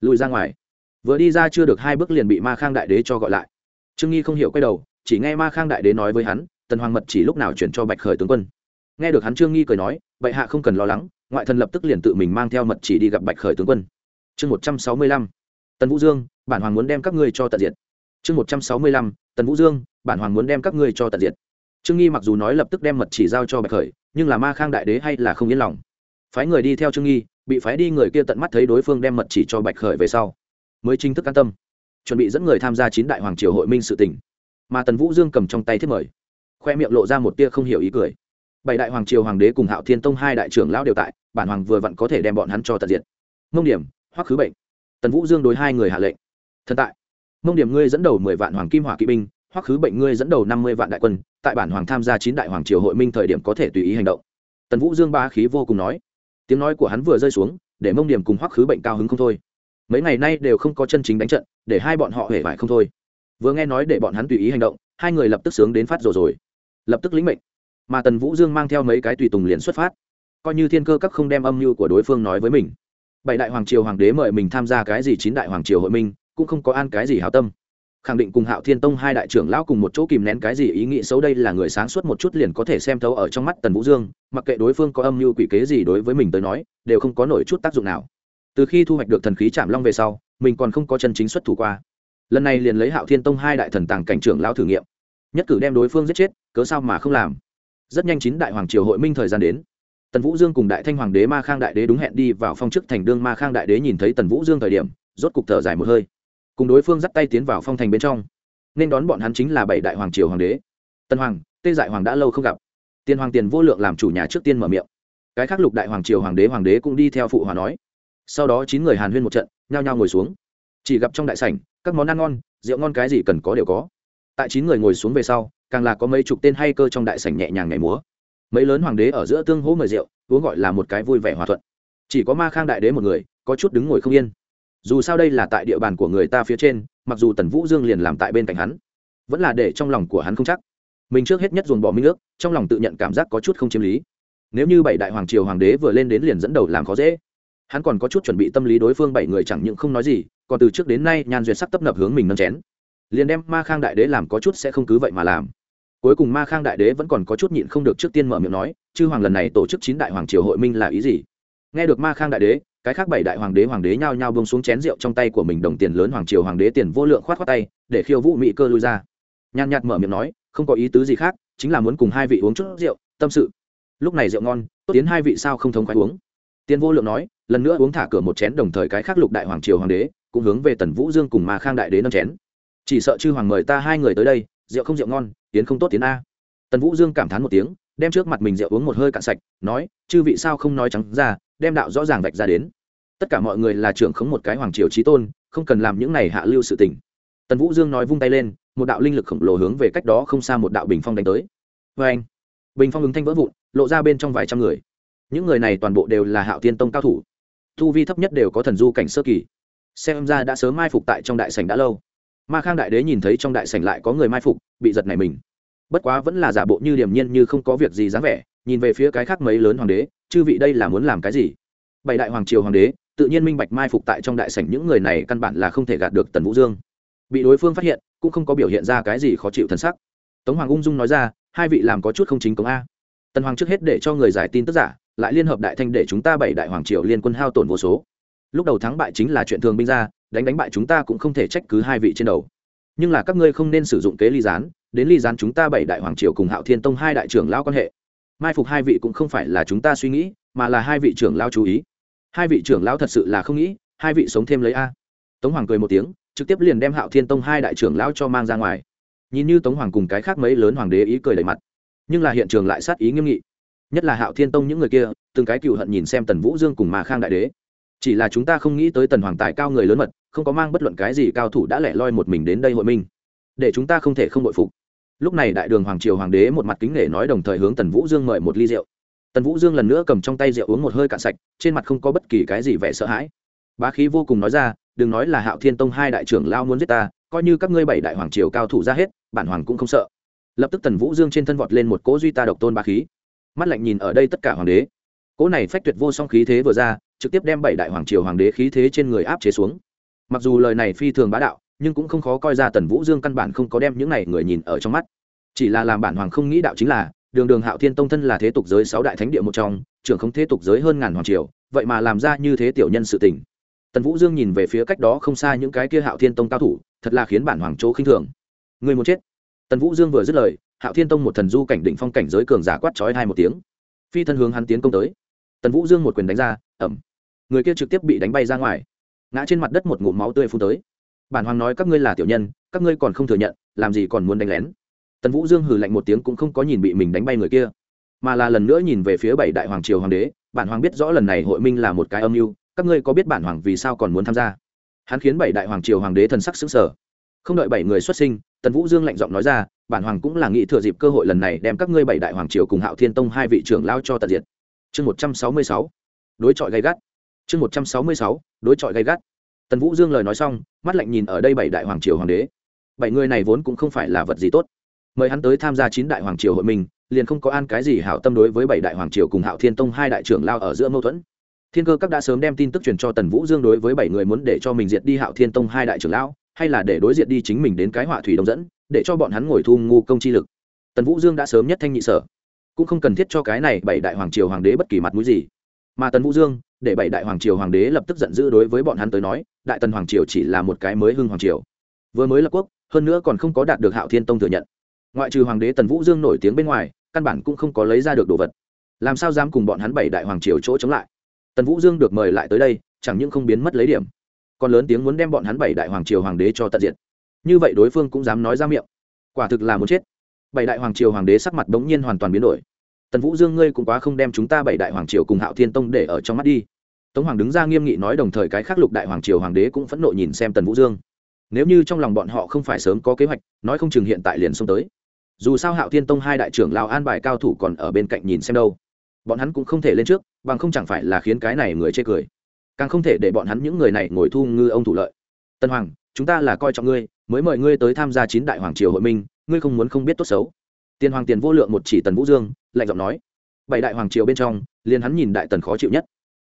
Speaker 1: Lùi ra ngoài vừa đi ra chưa được hai bước liền bị ma khang đại đế cho gọi lại. Trương nghi không hiểu quay đầu, chỉ nghe ma khang đại đế nói với hắn, tần hoàng mật chỉ lúc nào chuyển cho bạch khởi tướng quân. Nghe được hắn, trương nghi cười nói, bệ hạ không cần lo lắng, ngoại thần lập tức liền tự mình mang theo mật chỉ đi gặp bạch khởi tướng quân. Chương một trăm sáu mươi lăm, tần vũ dương, bản hoàng muốn đem các ngươi cho tận diệt. Chương một trăm sáu mươi lăm, tần vũ dương, bản hoàng muốn đem các ngươi cho tận diệt. Trương nghi mặc dù nói lập tức đem mật chỉ giao cho bạch khởi, nhưng là ma khang đại đế hay là không yên lòng. Phái người đi theo trương nghi, bị phái đi người kia tận mắt thấy đối phương đem mật chỉ cho bạch khởi về sau mới chính thức an tâm. Chuẩn bị dẫn người tham gia chín đại hoàng triều hội minh sự tỉnh mà tần vũ dương cầm trong tay thiết mời. Khoe miệng lộ ra một tia không hiểu ý cười. Bảy đại hoàng triều hoàng đế cùng hạo thiên tông hai đại trưởng lão đều tại, bản hoàng vừa vặn có thể đem bọn hắn cho tận diệt. Mông điểm, hoắc khứ bệnh. Tần vũ dương đối hai người hạ lệnh. Thần tại. Mông điểm ngươi dẫn đầu mười vạn hoàng kim hỏa kỵ binh, hoắc khứ bệnh ngươi dẫn đầu năm mươi vạn đại quân, tại bản hoàng tham gia chín đại hoàng triều hội minh thời điểm có thể tùy ý hành động. Tần vũ dương ba khí vô cùng nói. Tiếng nói của hắn vừa rơi xuống, để mông điểm cùng hoắc khứ bệnh cao hứng không thôi mấy ngày nay đều không có chân chính đánh trận, để hai bọn họ hể vải không thôi. Vừa nghe nói để bọn hắn tùy ý hành động, hai người lập tức sướng đến phát rồi rồi. Lập tức lĩnh mệnh. Mà tần vũ dương mang theo mấy cái tùy tùng liền xuất phát. Coi như thiên cơ các không đem âm mưu của đối phương nói với mình. Bảy đại hoàng triều hoàng đế mời mình tham gia cái gì chín đại hoàng triều hội minh, cũng không có an cái gì hảo tâm. Khẳng định cùng hạo thiên tông hai đại trưởng lão cùng một chỗ kìm nén cái gì ý nghĩ xấu đây là người sáng suốt một chút liền có thể xem thấu ở trong mắt tần vũ dương, mặc kệ đối phương có âm mưu quỷ kế gì đối với mình tới nói, đều không có nổi chút tác dụng nào từ khi thu hoạch được thần khí chạm long về sau, mình còn không có chân chính xuất thủ qua. Lần này liền lấy hạo thiên tông hai đại thần tàng cảnh trưởng lão thử nghiệm. Nhất cử đem đối phương giết chết, cớ sao mà không làm? Rất nhanh chín đại hoàng triều hội minh thời gian đến. Tần vũ dương cùng đại thanh hoàng đế ma khang đại đế đúng hẹn đi vào phong chức thành đương ma khang đại đế nhìn thấy tần vũ dương thời điểm, rốt cục thở dài một hơi. Cùng đối phương dắt tay tiến vào phong thành bên trong. Nên đón bọn hắn chính là bảy đại hoàng triều hoàng đế. Tân hoàng, tê dại hoàng đã lâu không gặp. Tiên hoàng tiền vô lượng làm chủ nhà trước tiên mở miệng. Cái khác lục đại hoàng triều hoàng đế hoàng đế cũng đi theo phụ hòa nói sau đó chín người hàn huyên một trận, nhao nhao ngồi xuống. Chỉ gặp trong đại sảnh, các món ăn ngon, rượu ngon cái gì cần có đều có. Tại chín người ngồi xuống về sau, càng là có mấy chục tên hay cơ trong đại sảnh nhẹ nhàng nhảy múa. Mấy lớn hoàng đế ở giữa tương hỗ mời rượu, uống gọi là một cái vui vẻ hòa thuận. Chỉ có ma khang đại đế một người, có chút đứng ngồi không yên. Dù sao đây là tại địa bàn của người ta phía trên, mặc dù tần vũ dương liền làm tại bên cạnh hắn, vẫn là để trong lòng của hắn không chắc. Mình trước hết nhất dồn bỏ minh ước trong lòng tự nhận cảm giác có chút không chiếm lý. Nếu như bảy đại hoàng triều hoàng đế vừa lên đến liền dẫn đầu làm khó dễ hắn còn có chút chuẩn bị tâm lý đối phương bảy người chẳng những không nói gì, còn từ trước đến nay nhan duyệt sắc tấp nập hướng mình nâng chén. Liền đem ma khang đại đế làm có chút sẽ không cứ vậy mà làm. Cuối cùng ma khang đại đế vẫn còn có chút nhịn không được trước tiên mở miệng nói, chư hoàng, lần này tổ chức chín đại hoàng triều hội minh là ý gì? Nghe được ma khang đại đế, cái khác bảy đại hoàng đế hoàng đế nhao nhao bông xuống chén rượu trong tay của mình đồng tiền lớn hoàng triều hoàng đế tiền vô lượng khoát khoát tay, để khiêu vũ mỹ cơ lui ra. Nhàn nhạt mở miệng nói, không có ý tứ gì khác, chính là muốn cùng hai vị uống chút rượu, tâm sự. Lúc này rượu ngon, tốt tiến hai vị sao không thống khoái uống. Tiên vô lượng nói, lần nữa uống thả cửa một chén đồng thời cái khác lục đại hoàng triều hoàng đế, cũng hướng về tần vũ dương cùng ma khang đại đế nâng chén. Chỉ sợ chư hoàng mời ta hai người tới đây, rượu không rượu ngon, tiến không tốt tiến a. Tần vũ dương cảm thán một tiếng, đem trước mặt mình rượu uống một hơi cạn sạch, nói, chư vị sao không nói trắng ra, đem đạo rõ ràng vạch ra đến. Tất cả mọi người là trưởng khống một cái hoàng triều trí tôn, không cần làm những này hạ lưu sự tình. Tần vũ dương nói vung tay lên, một đạo linh lực khổng lồ hướng về cách đó không xa một đạo bình phong đánh tới. Vê anh bình phong ứng thanh vỡ vụn, lộ ra bên trong vài trăm người những người này toàn bộ đều là hạo tiên tông cao thủ. Tu vi thấp nhất đều có thần du cảnh sơ kỳ. Xem ra đã sớm mai phục tại trong đại sảnh đã lâu. Ma khang đại đế nhìn thấy trong đại sảnh lại có người mai phục, bị giật này mình. Bất quá vẫn là giả bộ như điềm nhiên như không có việc gì dáng vẻ, nhìn về phía cái khác mấy lớn hoàng đế, chư vị đây là muốn làm cái gì? Bảy đại hoàng triều hoàng đế, tự nhiên minh bạch mai phục tại trong đại sảnh những người này căn bản là không thể gạt được tần vũ dương. Bị đối phương phát hiện, cũng không có biểu hiện ra cái gì khó chịu thân sắc. Tống hoàng ung dung nói ra, hai vị làm có chút không chính công a. Tần hoàng trước hết để cho người giải tin tức giả lại liên hợp đại thanh để chúng ta bảy đại hoàng triều liên quân hao tổn vô số. Lúc đầu thắng bại chính là chuyện thường binh ra, đánh đánh bại chúng ta cũng không thể trách cứ hai vị trên đầu. Nhưng là các ngươi không nên sử dụng kế ly gián, đến ly gián chúng ta bảy đại hoàng triều cùng hạo thiên tông hai đại trưởng lao quan hệ. Mai phục hai vị cũng không phải là chúng ta suy nghĩ, mà là hai vị trưởng lao chú ý. Hai vị trưởng lao thật sự là không nghĩ, hai vị sống thêm lấy a. Tống hoàng cười một tiếng, trực tiếp liền đem hạo thiên tông hai đại trưởng lao cho mang ra ngoài. Nhìn như tống hoàng cùng cái khác mấy lớn hoàng đế ý cười đầy mặt. Nhưng là hiện trường lại sát ý nghiêm nghị nhất là hạo thiên tông những người kia, từng cái cựu hận nhìn xem tần vũ dương cùng mà khang đại đế. Chỉ là chúng ta không nghĩ tới tần hoàng tài cao người lớn mật, không có mang bất luận cái gì cao thủ đã lẻ loi một mình đến đây hội minh. Để chúng ta không thể không bội phục. Lúc này đại đường hoàng triều hoàng đế một mặt kính nể nói đồng thời hướng tần vũ dương mời một ly rượu. Tần vũ dương lần nữa cầm trong tay rượu uống một hơi cạn sạch, trên mặt không có bất kỳ cái gì vẻ sợ hãi. Bá khí vô cùng nói ra, đừng nói là hạo thiên tông hai đại trưởng lao muốn giết ta, coi như các ngươi bảy đại hoàng triều cao thủ ra hết, bản hoàng cũng không sợ. Lập tức tần vũ dương trên thân vọt lên một cỗ duy ta độc tôn bá khí mắt lạnh nhìn ở đây tất cả hoàng đế. Cỗ này phách tuyệt vô song khí thế vừa ra, trực tiếp đem bảy đại hoàng triều hoàng đế khí thế trên người áp chế xuống. Mặc dù lời này phi thường bá đạo, nhưng cũng không khó coi ra tần vũ dương căn bản không có đem những này người nhìn ở trong mắt. Chỉ là làm bản hoàng không nghĩ đạo chính là, đường đường hạo thiên tông thân là thế tục giới sáu đại thánh địa một trong, trưởng không thế tục giới hơn ngàn hoàng triều, vậy mà làm ra như thế tiểu nhân sự tình. Tần vũ dương nhìn về phía cách đó không xa những cái kia hạo thiên tông cao thủ, thật là khiến bản hoàng chỗ khinh thường. Người muốn chết. Tần vũ dương vừa dứt lời hạo thiên tông một thần du cảnh định phong cảnh giới cường giả quát trói hai một tiếng. Phi thân hướng hắn tiến công tới. Tần vũ dương một quyền đánh ra ẩm người kia trực tiếp bị đánh bay ra ngoài. Ngã trên mặt đất một ngụm máu tươi phun tới. Bản hoàng nói, các ngươi là tiểu nhân, các ngươi còn không thừa nhận, làm gì còn muốn đánh lén? Tần vũ dương hừ lạnh một tiếng cũng không có nhìn bị mình đánh bay người kia, mà là lần nữa nhìn về phía bảy đại hoàng triều hoàng đế. Bản hoàng biết rõ lần này hội minh là một cái âm mưu, các ngươi có biết bản hoàng vì sao còn muốn tham gia? Hắn khiến bảy đại hoàng triều hoàng đế thần sắc xứng sở không đợi bảy người xuất sinh, tần vũ dương lạnh giọng nói ra, bản hoàng cũng là nghĩ thừa dịp cơ hội lần này đem các ngươi bảy đại hoàng triều cùng hạo thiên tông hai vị trưởng lao cho tận diệt. Chương một trăm sáu mươi sáu. Đối chọi gay gắt. Chương một trăm sáu mươi sáu. Đối chọi gay gắt. Tần vũ dương lời nói xong, mắt lạnh nhìn ở đây bảy đại hoàng triều hoàng đế. Bảy người này vốn cũng không phải là vật gì tốt. Mời hắn tới tham gia chín đại hoàng triều hội mình, liền không có an cái gì hảo tâm đối với bảy đại hoàng triều cùng hạo thiên tông hai đại trưởng lao ở giữa mâu thuẫn. Thiên cơ các đã sớm đem tin tức truyền cho tần vũ dương đối với bảy người muốn để cho mình diệt đi hạo thiên tông hai đại trưởng lão hay là để đối diện đi chính mình đến cái họa thủy đồng dẫn, để cho bọn hắn ngồi thu ngu công chi lực. Tần vũ dương đã sớm nhất thanh nhị sở. Cũng không cần thiết cho cái này bảy đại hoàng triều hoàng đế bất kỳ mặt mũi gì. Mà tần vũ dương, để bảy đại hoàng triều hoàng đế lập tức giận dữ đối với bọn hắn tới nói, đại tần hoàng triều chỉ là một cái mới hưng hoàng triều. Vừa mới lập quốc, hơn nữa còn không có đạt được hạo thiên tông thừa nhận. Ngoại trừ hoàng đế tần vũ dương nổi tiếng bên ngoài, căn bản cũng không có lấy ra được đồ vật. Làm sao dám cùng bọn hắn bảy đại hoàng triều chỗ chống lại? Tần vũ dương được mời lại tới đây, chẳng những không biến mất lấy điểm còn lớn tiếng muốn đem bọn hắn bảy đại hoàng triều hoàng đế cho tận diện như vậy đối phương cũng dám nói ra miệng. Quả thực là muốn chết. Bảy đại hoàng triều hoàng đế sắc mặt bỗng nhiên hoàn toàn biến đổi. Tần vũ dương ngươi cũng quá không đem chúng ta bảy đại hoàng triều cùng hạo thiên tông để ở trong mắt đi. Tống hoàng đứng ra nghiêm nghị nói đồng thời cái khác lục đại hoàng triều hoàng đế cũng phẫn nộ nhìn xem tần vũ dương. Nếu như trong lòng bọn họ không phải sớm có kế hoạch, nói không chừng hiện tại liền xông tới. Dù sao hạo thiên tông hai đại trưởng lào an bài cao thủ còn ở bên cạnh nhìn xem đâu. Bọn hắn cũng không thể lên trước, bằng không chẳng phải là khiến cái này người chê cười càng không thể để bọn hắn những người này ngồi thu ngư ông thủ lợi. Tân hoàng, chúng ta là coi trọng ngươi, mới mời ngươi tới tham gia chín đại hoàng triều hội minh, ngươi không muốn không biết tốt xấu. Tiền hoàng tiền vô lượng một chỉ tần vũ dương, lạnh giọng nói. Bảy đại hoàng triều bên trong, liền hắn nhìn đại tần khó chịu nhất.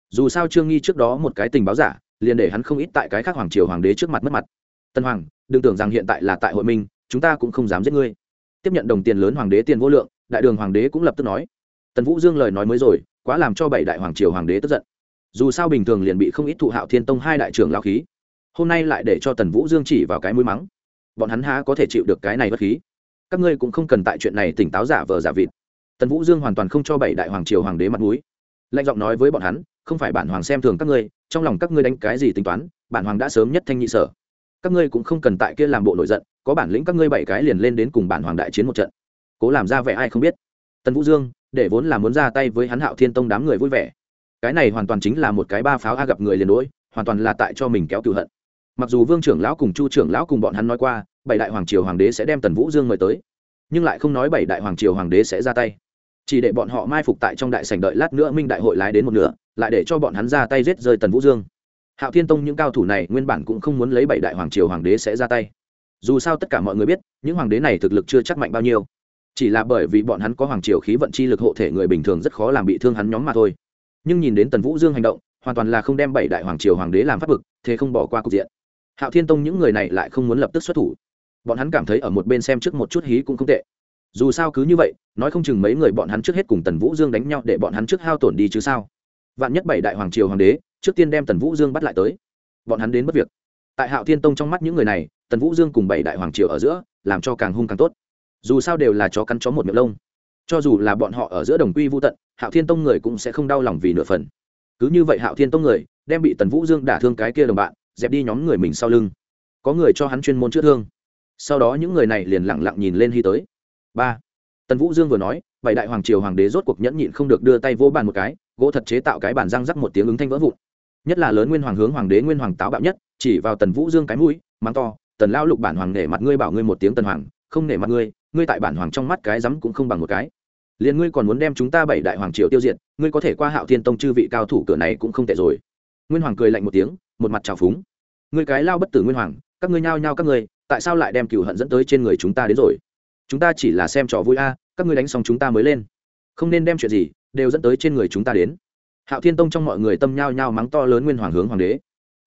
Speaker 1: Dù sao trương nghi trước đó một cái tình báo giả, liền để hắn không ít tại cái khác hoàng triều hoàng đế trước mặt mất mặt. Tân hoàng, đừng tưởng rằng hiện tại là tại hội minh, chúng ta cũng không dám giết ngươi. Tiếp nhận đồng tiền lớn hoàng đế tiền vô lượng, đại đường hoàng đế cũng lập tức nói. Tần vũ dương lời nói mới rồi, quá làm cho bảy đại hoàng triều hoàng đế tức giận dù sao bình thường liền bị không ít thụ hạo thiên tông hai đại trưởng lao khí. Hôm nay lại để cho tần vũ dương chỉ vào cái mũi mắng. Bọn hắn há có thể chịu được cái này bất khí? Các ngươi cũng không cần tại chuyện này tỉnh táo giả vờ giả vịt. Tần vũ dương hoàn toàn không cho bảy đại hoàng triều hoàng đế mặt mũi. Lạnh giọng nói với bọn hắn, không phải bản hoàng xem thường các ngươi, trong lòng các ngươi đánh cái gì tính toán, bản hoàng đã sớm nhất thanh nhị sở. Các ngươi cũng không cần tại kia làm bộ nổi giận, có bản lĩnh các ngươi bảy cái liền lên đến cùng bản hoàng đại chiến một trận. Cố làm ra vẻ ai không biết. Tần vũ dương, để vốn là muốn ra tay với hắn hạo thiên tông đám người vui vẻ cái này hoàn toàn chính là một cái ba pháo a gặp người liền đỗi hoàn toàn là tại cho mình kéo cựu hận. Mặc dù vương trưởng lão cùng chu trưởng lão cùng bọn hắn nói qua, bảy đại hoàng triều hoàng đế sẽ đem tần vũ dương mời tới, nhưng lại không nói bảy đại hoàng triều hoàng đế sẽ ra tay. Chỉ để bọn họ mai phục tại trong đại sảnh đợi lát nữa minh đại hội lái đến một nửa, lại để cho bọn hắn ra tay giết rơi tần vũ dương. Hạo thiên tông những cao thủ này nguyên bản cũng không muốn lấy bảy đại hoàng triều hoàng đế sẽ ra tay. Dù sao tất cả mọi người biết, những hoàng đế này thực lực chưa chắc mạnh bao nhiêu. Chỉ là bởi vì bọn hắn có hoàng triều khí vận chi lực hộ thể người bình thường rất khó làm bị thương hắn nhóm mà thôi nhưng nhìn đến tần vũ dương hành động, hoàn toàn là không đem bảy đại hoàng triều hoàng đế làm pháp vực, thế không bỏ qua cục diện. Hạo thiên tông những người này lại không muốn lập tức xuất thủ. Bọn hắn cảm thấy ở một bên xem trước một chút hí cũng không tệ. Dù sao cứ như vậy, nói không chừng mấy người bọn hắn trước hết cùng tần vũ dương đánh nhau để bọn hắn trước hao tổn đi chứ sao? Vạn nhất bảy đại hoàng triều hoàng đế trước tiên đem tần vũ dương bắt lại tới, bọn hắn đến mất việc. Tại hạo thiên tông trong mắt những người này, tần vũ dương cùng bảy đại hoàng triều ở giữa, làm cho càng hung càng tốt. Dù sao đều là chó cắn chó một miệng lông. Cho dù là bọn họ ở giữa đồng quy vô tận hạo thiên tông người cũng sẽ không đau lòng vì nửa phần. Cứ như vậy hạo thiên tông người đem bị tần vũ dương đả thương cái kia đồng bạn, dẹp đi nhóm người mình sau lưng. Có người cho hắn chuyên môn chữa thương. Sau đó những người này liền lẳng lặng nhìn lên hy tới. Ba. Tần vũ dương vừa nói, bảy đại hoàng triều hoàng đế rốt cuộc nhẫn nhịn không được đưa tay vô bàn một cái, gỗ thật chế tạo cái bàn răng rắc một tiếng ứng thanh vỡ vụn. Nhất là lớn nguyên hoàng hướng hoàng đế nguyên hoàng táo bạo nhất, chỉ vào tần vũ dương cái mũi, mắng to, tần lao lục bản hoàng nể mặt ngươi bảo ngươi một tiếng tần hoàng, không nể mặt ngươi ngươi tại bản hoàng trong mắt cái rắm cũng không bằng một cái liền ngươi còn muốn đem chúng ta bảy đại hoàng triều tiêu diệt, ngươi có thể qua hạo thiên tông chư vị cao thủ cửa này cũng không tệ rồi. Nguyên hoàng cười lạnh một tiếng, một mặt trào phúng. Ngươi cái lao bất tử nguyên hoàng, các ngươi nhao nhao các ngươi, tại sao lại đem cựu hận dẫn tới trên người chúng ta đến rồi? Chúng ta chỉ là xem trò vui a, các ngươi đánh xong chúng ta mới lên. Không nên đem chuyện gì, đều dẫn tới trên người chúng ta đến. Hạo thiên tông trong mọi người tâm nhao nhao mắng to lớn nguyên hoàng hướng hoàng đế.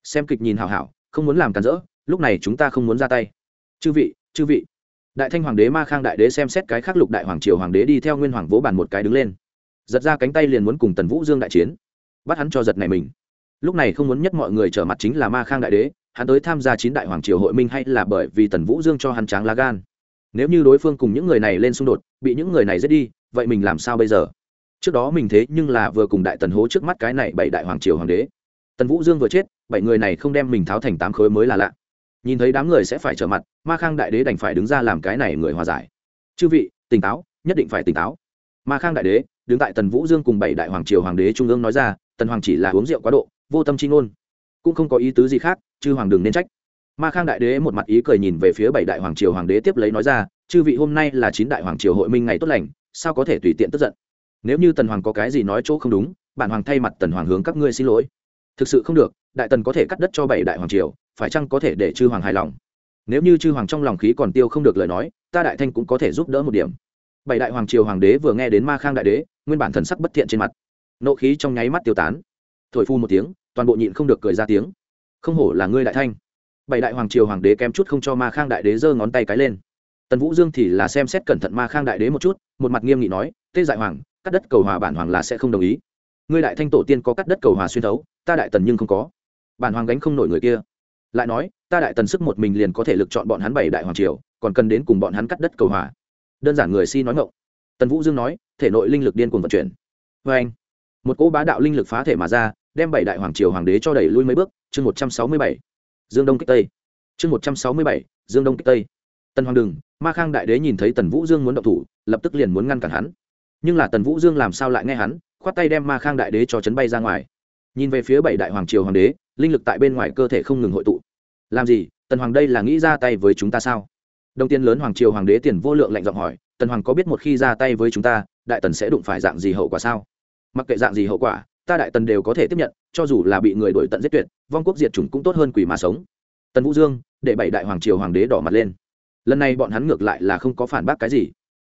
Speaker 1: Xem kịch nhìn hảo hảo, không muốn làm cản rỡ, lúc này chúng ta không muốn ra tay. Chư vị chư vị đại thanh hoàng đế ma khang đại đế xem xét cái khắc lục đại hoàng triều hoàng đế đi theo nguyên hoàng vỗ bàn một cái đứng lên. Giật ra cánh tay liền muốn cùng tần vũ dương đại chiến. Bắt hắn cho giật này mình. Lúc này không muốn nhất mọi người trở mặt chính là ma khang đại đế, hắn tới tham gia chín đại hoàng triều hội minh hay là bởi vì tần vũ dương cho hắn tráng lá gan? Nếu như đối phương cùng những người này lên xung đột, bị những người này giết đi, vậy mình làm sao bây giờ? Trước đó mình thế nhưng là vừa cùng đại tần hố trước mắt cái này bảy đại hoàng triều hoàng đế. Tần vũ dương vừa chết, bảy người này không đem mình tháo thành tám khối mới là lạ nhìn thấy đám người sẽ phải trở mặt, ma khang đại đế đành phải đứng ra làm cái này người hòa giải. Chư vị, tỉnh táo, nhất định phải tỉnh táo. Ma khang đại đế, đứng tại tần vũ dương cùng bảy đại hoàng triều hoàng đế trung ương nói ra, tần hoàng chỉ là uống rượu quá độ, vô tâm chi ngôn. Cũng không có ý tứ gì khác, chư hoàng đừng nên trách. Ma khang đại đế một mặt ý cười nhìn về phía bảy đại hoàng triều hoàng đế tiếp lấy nói ra, chư vị hôm nay là chín đại hoàng triều hội minh ngày tốt lành, sao có thể tùy tiện tức giận? Nếu như tần hoàng có cái gì nói chỗ không đúng, bản hoàng thay mặt tần hoàng hướng các ngươi xin lỗi thực sự không được, đại tần có thể cắt đất cho bảy đại hoàng triều, phải chăng có thể để chư hoàng hài lòng? Nếu như chư hoàng trong lòng khí còn tiêu không được lời nói, ta đại thanh cũng có thể giúp đỡ một điểm. Bảy đại hoàng triều hoàng đế vừa nghe đến ma khang đại đế, nguyên bản thần sắc bất thiện trên mặt. Nộ khí trong nháy mắt tiêu tán. Thổi phu một tiếng, toàn bộ nhịn không được cười ra tiếng. Không hổ là ngươi đại thanh. Bảy đại hoàng triều hoàng đế kém chút không cho ma khang đại đế giơ ngón tay cái lên. Tần vũ dương thì là xem xét cẩn thận ma khang đại đế một chút, một mặt nghiêm nghị nói, tê dại hoàng, cắt đất cầu hòa bản hoàng là sẽ không đồng ý ngươi đại thanh tổ tiên có cắt đất cầu hòa xuyên thấu, ta đại tần nhưng không có. Bản hoàng gánh không nổi người kia. Lại nói, ta đại tần sức một mình liền có thể lực chọn bọn hắn bảy đại hoàng triều, còn cần đến cùng bọn hắn cắt đất cầu hòa. Đơn giản người si nói ngộng tần vũ dương nói, thể nội linh lực điên cuồng vận chuyển. Vê anh, một cỗ bá đạo linh lực phá thể mà ra, đem bảy đại hoàng triều hoàng đế cho đẩy lui mấy bước. Chương một trăm sáu mươi bảy, dương đông kích tây. Chương một trăm sáu mươi bảy, dương đông kích tây. Tần hoàng đừng, ma khang đại đế nhìn thấy tần vũ dương muốn động thủ, lập tức liền muốn ngăn cản hắn. Nhưng là tần vũ dương làm sao lại nghe hắn? Khoát tay đem ma khang đại đế cho chấn bay ra ngoài. Nhìn về phía bảy đại hoàng triều hoàng đế, linh lực tại bên ngoài cơ thể không ngừng hội tụ. Làm gì? Tần hoàng đây là nghĩ ra tay với chúng ta sao? Đồng tiên lớn hoàng triều hoàng đế tiền vô lượng lạnh giọng hỏi, tần hoàng có biết một khi ra tay với chúng ta, đại tần sẽ đụng phải dạng gì hậu quả sao? Mặc kệ dạng gì hậu quả, ta đại tần đều có thể tiếp nhận, cho dù là bị người đổi tận giết tuyệt, vong quốc diệt chủng cũng tốt hơn quỷ mà sống. Tần vũ dương, để bảy đại hoàng triều hoàng đế đỏ mặt lên. Lần này bọn hắn ngược lại là không có phản bác cái gì.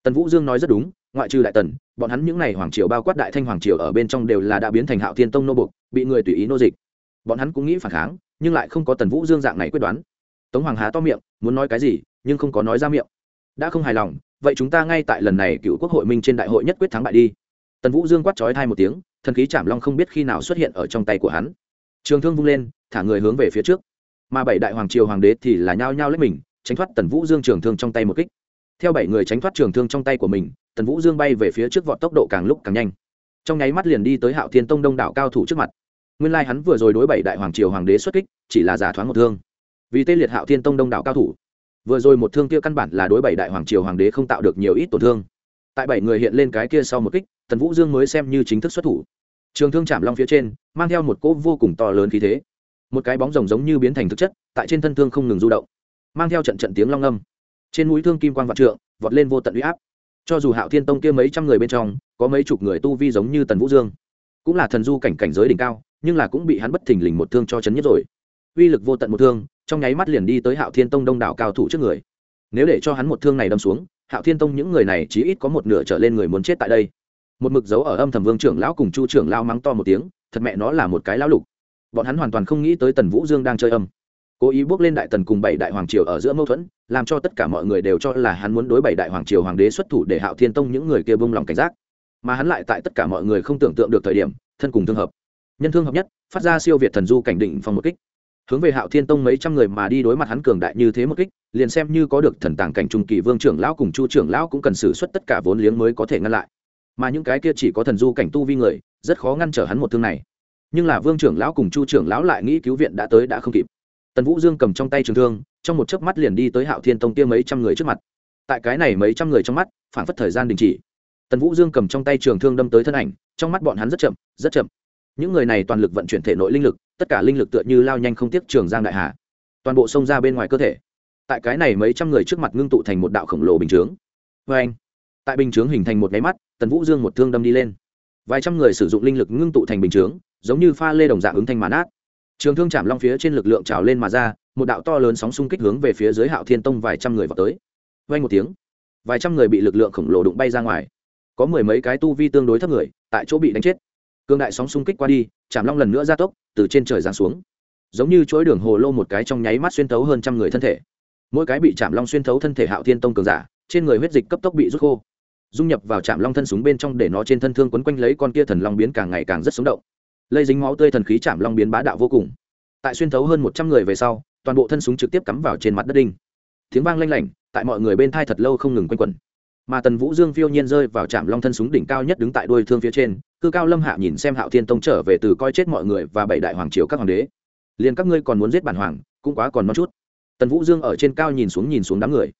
Speaker 1: Tần vũ dương nói rất đúng ngoại trừ đại tần, bọn hắn những n à y hoàng triều bao quát đại thanh hoàng triều ở bên trong đều là đã biến thành hạo thiên tông nô bục bị người tùy ý nô dịch. Bọn hắn cũng nghĩ phản kháng, nhưng lại không có tần vũ dương dạng này quyết đoán. Tống hoàng há to miệng, muốn nói cái gì, nhưng không có nói ra miệng. Đã không hài lòng, vậy chúng ta ngay tại lần này cựu quốc hội minh trên đại hội nhất quyết thắng bại đi. Tần vũ dương quát trói thai một tiếng, thần khí chạm long không biết khi nào xuất hiện ở trong tay của hắn. Trường thương vung lên, thả người hướng về phía trước. Mà bảy đại hoàng triều hoàng đế thì là nhao nhao lấy mình, tránh thoát tần vũ dương trường thương trong tay một kích theo bảy người tránh thoát trường thương trong tay của mình, tần vũ dương bay về phía trước vọt tốc độ càng lúc càng nhanh. Trong nháy mắt liền đi tới hạo thiên tông đông đảo cao thủ trước mặt. Nguyên lai、like、hắn vừa rồi đối bảy đại hoàng triều hoàng đế xuất kích, chỉ là giả thoáng một thương. Vì tê liệt hạo thiên tông đông đảo cao thủ, vừa rồi một thương kia căn bản là đối bảy đại hoàng triều hoàng đế không tạo được nhiều ít tổn thương. Tại bảy người hiện lên cái kia sau một kích, tần vũ dương mới xem như chính thức xuất thủ. Trường thương chạm long phía trên, mang theo một cỗ vô cùng to lớn khí thế. Một cái bóng rồng giống như biến thành thực chất, tại trên thân thương không ngừng du động. Mang theo trận trận tiếng long âm trên mũi thương kim quan vạn trượng, vọt lên vô tận uy áp. Cho dù hạo thiên tông kia mấy trăm người bên trong, có mấy chục người tu vi giống như tần vũ dương, cũng là thần du cảnh cảnh giới đỉnh cao, nhưng là cũng bị hắn bất thình lình một thương cho chấn nhất rồi. Uy lực vô tận một thương, trong nháy mắt liền đi tới hạo thiên tông đông đảo cao thủ trước người. Nếu để cho hắn một thương này đâm xuống, hạo thiên tông những người này chỉ ít có một nửa trở lên người muốn chết tại đây. Một mực dấu ở âm thầm vương trưởng lão cùng chu trưởng lao mắng to một tiếng, thật mẹ nó là một cái lão lục. Bọn hắn hoàn toàn không nghĩ tới tần vũ dương đang chơi âm cố ý bước lên đại tần cùng bảy đại hoàng triều ở giữa mâu thuẫn, làm cho tất cả mọi người đều cho là hắn muốn đối bảy đại hoàng triều hoàng đế xuất thủ để hạo thiên tông những người kia bông lòng cảnh giác. Mà hắn lại tại tất cả mọi người không tưởng tượng được thời điểm, thân cùng thương hợp. Nhân thương hợp nhất, phát ra siêu việt thần du cảnh định phong một kích. Hướng về hạo thiên tông mấy trăm người mà đi đối mặt hắn cường đại như thế một kích, liền xem như có được thần tàng cảnh trung kỳ vương trưởng lão cùng chu trưởng lão cũng cần xử suất tất cả vốn liếng mới có thể ngăn lại. Mà những cái kia chỉ có thần du cảnh tu vi người, rất khó ngăn trở hắn một thương này. Nhưng là vương trưởng lão cùng chu trưởng lão lại nghĩ cứu viện đã tới đã không kịp tần vũ dương cầm trong tay trường thương, trong một chớp mắt liền đi tới hạo thiên tông kia mấy trăm người trước mặt. Tại cái này mấy trăm người trong mắt phản phất thời gian đình chỉ. Tần vũ dương cầm trong tay trường thương đâm tới thân ảnh, trong mắt bọn hắn rất chậm rất chậm. Những người này toàn lực vận chuyển thể nội linh lực, tất cả linh lực tựa như lao nhanh không tiếc trường giang đại hà. Toàn bộ xông ra bên ngoài cơ thể. Tại cái này mấy trăm người trước mặt ngưng tụ thành một đạo khổng lồ bình chướng. Vê anh, tại bình chướng hình thành một máy mắt, tần vũ dương một thương đâm đi lên. Vài trăm người sử dụng linh lực ngưng tụ thành bình chướng, giống như pha lê đồng dạng ứng thanh màn át trường thương chạm long phía trên lực lượng trào lên mà ra, một đạo to lớn sóng xung kích hướng về phía dưới hạo thiên tông vài trăm người vào tới. Vay một tiếng, vài trăm người bị lực lượng khổng lồ đụng bay ra ngoài. Có mười mấy cái tu vi tương đối thấp người, tại chỗ bị đánh chết. Cương đại sóng xung kích qua đi, chạm long lần nữa ra tốc, từ trên trời giáng xuống. Giống như chuỗi đường hồ lô một cái trong nháy mắt xuyên thấu hơn trăm người thân thể. Mỗi cái bị chạm long xuyên thấu thân thể hạo thiên tông cường giả, trên người huyết dịch cấp tốc bị rút khô. Dung nhập vào chạm long thân súng bên trong để nó trên thân thương quấn quanh lấy con kia thần long biến càng ngày càng rất sống động lây dính máu tươi thần khí chạm long biến bá đạo vô cùng. Tại xuyên thấu hơn một trăm người về sau, toàn bộ thân súng trực tiếp cắm vào trên mặt đất đinh. Tiếng vang lanh lảnh, tại mọi người bên thai thật lâu không ngừng quanh quẩn. Mà tần vũ dương phiêu nhiên rơi vào trạm long thân súng đỉnh cao nhất đứng tại đuôi thương phía trên, cư cao lâm hạ nhìn xem hạo thiên tông trở về từ coi chết mọi người và bảy đại hoàng triều các hoàng đế. Liền các ngươi còn muốn giết bản hoàng, cũng quá còn non chút. Tần vũ dương ở trên cao nhìn xuống nhìn xuống đám người.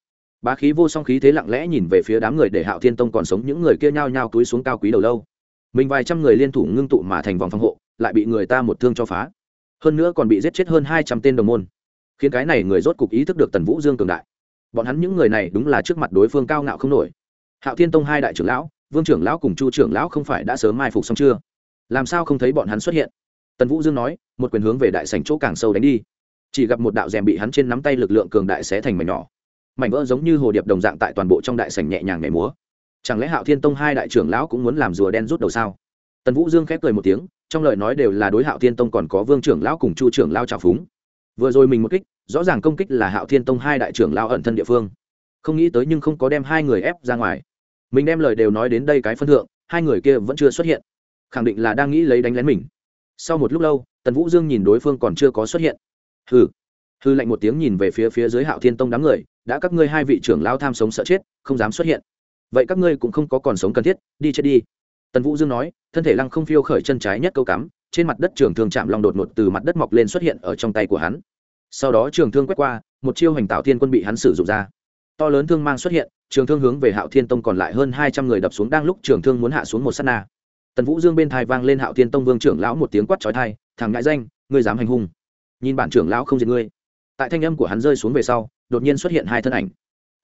Speaker 1: Bá khí vô song khí thế lặng lẽ nhìn về phía đám người để hạo thiên tông còn sống những người kia nhao nhao túi xuống cao quý đầu lâu mình vài trăm người liên thủ ngưng tụ mà thành vòng phòng hộ, lại bị người ta một thương cho phá. Hơn nữa còn bị giết chết hơn hai trăm tên đồng môn. Khiến cái này người rốt cục ý thức được tần vũ dương cường đại. Bọn hắn những người này đúng là trước mặt đối phương cao ngạo không nổi. Hạo thiên tông hai đại trưởng lão, vương trưởng lão cùng chu trưởng lão không phải đã sớm mai phục xong chưa? Làm sao không thấy bọn hắn xuất hiện? Tần vũ dương nói, một quyền hướng về đại sảnh chỗ càng sâu đánh đi. Chỉ gặp một đạo rèm bị hắn trên nắm tay lực lượng cường đại xé thành mảnh nhỏ. Mảnh vỡ giống như hồ điệp đồng dạng tại toàn bộ trong đại sảnh nhẹ nhàng nhảy múa chẳng lẽ hạo thiên tông hai đại trưởng lão cũng muốn làm rùa đen rút đầu sao? Tần vũ dương khép cười một tiếng, trong lời nói đều là đối hạo thiên tông còn có vương trưởng lão cùng chu trưởng lão trào phúng. Vừa rồi mình một kích, rõ ràng công kích là hạo thiên tông hai đại trưởng lão ẩn thân địa phương. Không nghĩ tới nhưng không có đem hai người ép ra ngoài. Mình đem lời đều nói đến đây cái phân thượng, hai người kia vẫn chưa xuất hiện. Khẳng định là đang nghĩ lấy đánh lén mình. Sau một lúc lâu, tần vũ dương nhìn đối phương còn chưa có xuất hiện. Hừ. Hư lạnh một tiếng nhìn về phía phía dưới hạo thiên tông đám người, đã các ngươi hai vị trưởng lao tham sống sợ chết, không dám xuất hiện vậy các ngươi cũng không có còn sống cần thiết, đi chết đi. Tần vũ dương nói, thân thể lăng không phiêu khởi chân trái nhất câu cắm, trên mặt đất trường thương chạm lòng đột ngột từ mặt đất mọc lên xuất hiện ở trong tay của hắn. Sau đó trường thương quét qua, một chiêu hành tạo thiên quân bị hắn sử dụng ra. To lớn thương mang xuất hiện, trường thương hướng về hạo thiên tông còn lại hơn hai trăm người đập xuống đang lúc trường thương muốn hạ xuống một s á t na. Tần vũ dương bên thai vang lên hạo thiên tông vương trưởng lão một tiếng quát trói thai thằng ngại danh, ngươi dám hành hung. Nhìn bản trưởng lão không diệt ngươi. Tại thanh âm của hắn rơi xuống về sau, đột nhiên xuất hiện hai thân ảnh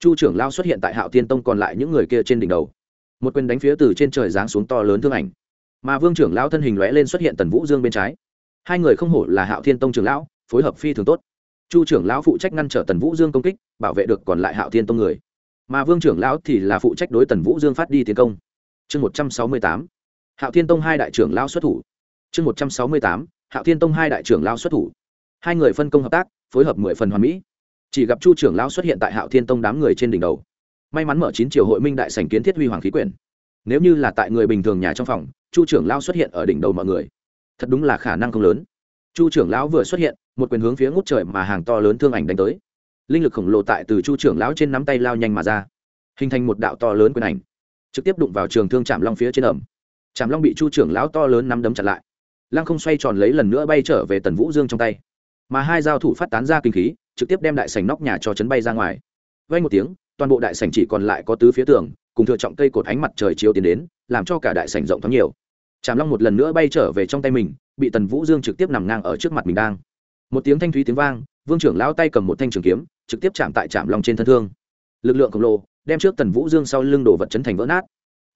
Speaker 1: chu trưởng lão xuất hiện tại hạo thiên tông còn lại những người kia trên đỉnh đầu. Một quyền đánh phía từ trên trời giáng xuống to lớn thương ảnh. Mà vương trưởng lão thân hình lóe lên xuất hiện tần vũ dương bên trái. Hai người không hổ là hạo thiên tông trưởng lão, phối hợp phi thường tốt. Chu trưởng lão phụ trách ngăn trở tần vũ dương công kích, bảo vệ được còn lại hạo thiên tông người. Mà vương trưởng lão thì là phụ trách đối tần vũ dương phát đi tiến công. Chương một trăm sáu mươi tám. Hạo thiên tông hai đại trưởng lão xuất thủ. Chương một trăm sáu mươi tám. Hạo thiên tông hai đại trưởng lão xuất thủ. Hai người phân công hợp tác, phối hợp mười phần hoàn mỹ chỉ gặp chu trưởng lão xuất hiện tại hạo thiên tông đám người trên đỉnh đầu. May mắn mở chín triều hội minh đại sành kiến thiết huy hoàng khí quyển. Nếu như là tại người bình thường nhà trong phòng, chu trưởng lão xuất hiện ở đỉnh đầu mọi người. Thật đúng là khả năng không lớn. Chu trưởng lão vừa xuất hiện, một quyền hướng phía ngút trời mà hàng to lớn thương ảnh đánh tới. Linh lực khổng lồ tại từ chu trưởng lão trên nắm tay lao nhanh mà ra. Hình thành một đạo to lớn quyền ảnh. Trực tiếp đụng vào trường thương chạm long phía trên ẩm. Chạm long bị chu trưởng lão to lớn nắm đấm chặt lại. Lăng không xoay tròn lấy lần nữa bay trở về tần vũ dương trong tay. Mà hai giao thủ phát tán ra kinh khí trực tiếp đem đại sảnh nóc nhà cho chấn bay ra ngoài. Vay một tiếng, toàn bộ đại sảnh chỉ còn lại có tứ phía tường, cùng thừa trọng cây cột ánh mặt trời chiếu tiến đến, làm cho cả đại sảnh rộng thoáng nhiều. Tràm long một lần nữa bay trở về trong tay mình, bị tần vũ dương trực tiếp nằm ngang ở trước mặt mình đang. Một tiếng thanh thúy tiếng vang, vương trưởng lão tay cầm một thanh trường kiếm, trực tiếp chạm tại trạm long trên thân thương. Lực lượng khổng lồ, đem trước tần vũ dương sau lưng đổ vật chấn thành vỡ nát.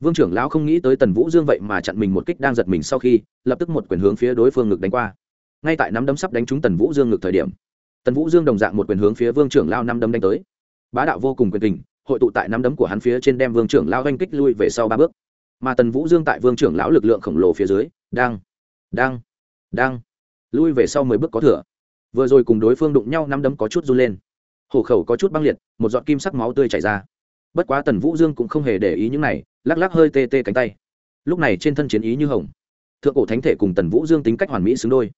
Speaker 1: Vương trưởng lão không nghĩ tới tần vũ dương vậy mà chặn mình một kích đang giật mình sau khi, lập tức một quyền hướng phía đối phương ngực đánh qua. Ngay tại nắm đấm sắp đánh trúng tần vũ dương ngực thời điểm tần vũ dương đồng dạng một quyền hướng phía vương trưởng lao năm đấm đánh tới bá đạo vô cùng quyền tình hội tụ tại năm đấm của hắn phía trên đem vương trưởng lao oanh kích lui về sau ba bước mà tần vũ dương tại vương trưởng lão lực lượng khổng lồ phía dưới đang đang đang lui về sau mười bước có thừa vừa rồi cùng đối phương đụng nhau năm đấm có chút run lên hổ khẩu có chút băng liệt một giọt kim sắc máu tươi chảy ra bất quá tần vũ dương cũng không hề để ý những này lắc lắc hơi tê tê cánh tay lúc này trên thân chiến ý như hồng thượng cổ thánh thể cùng tần vũ dương tính cách hoàn mỹ xứng đôi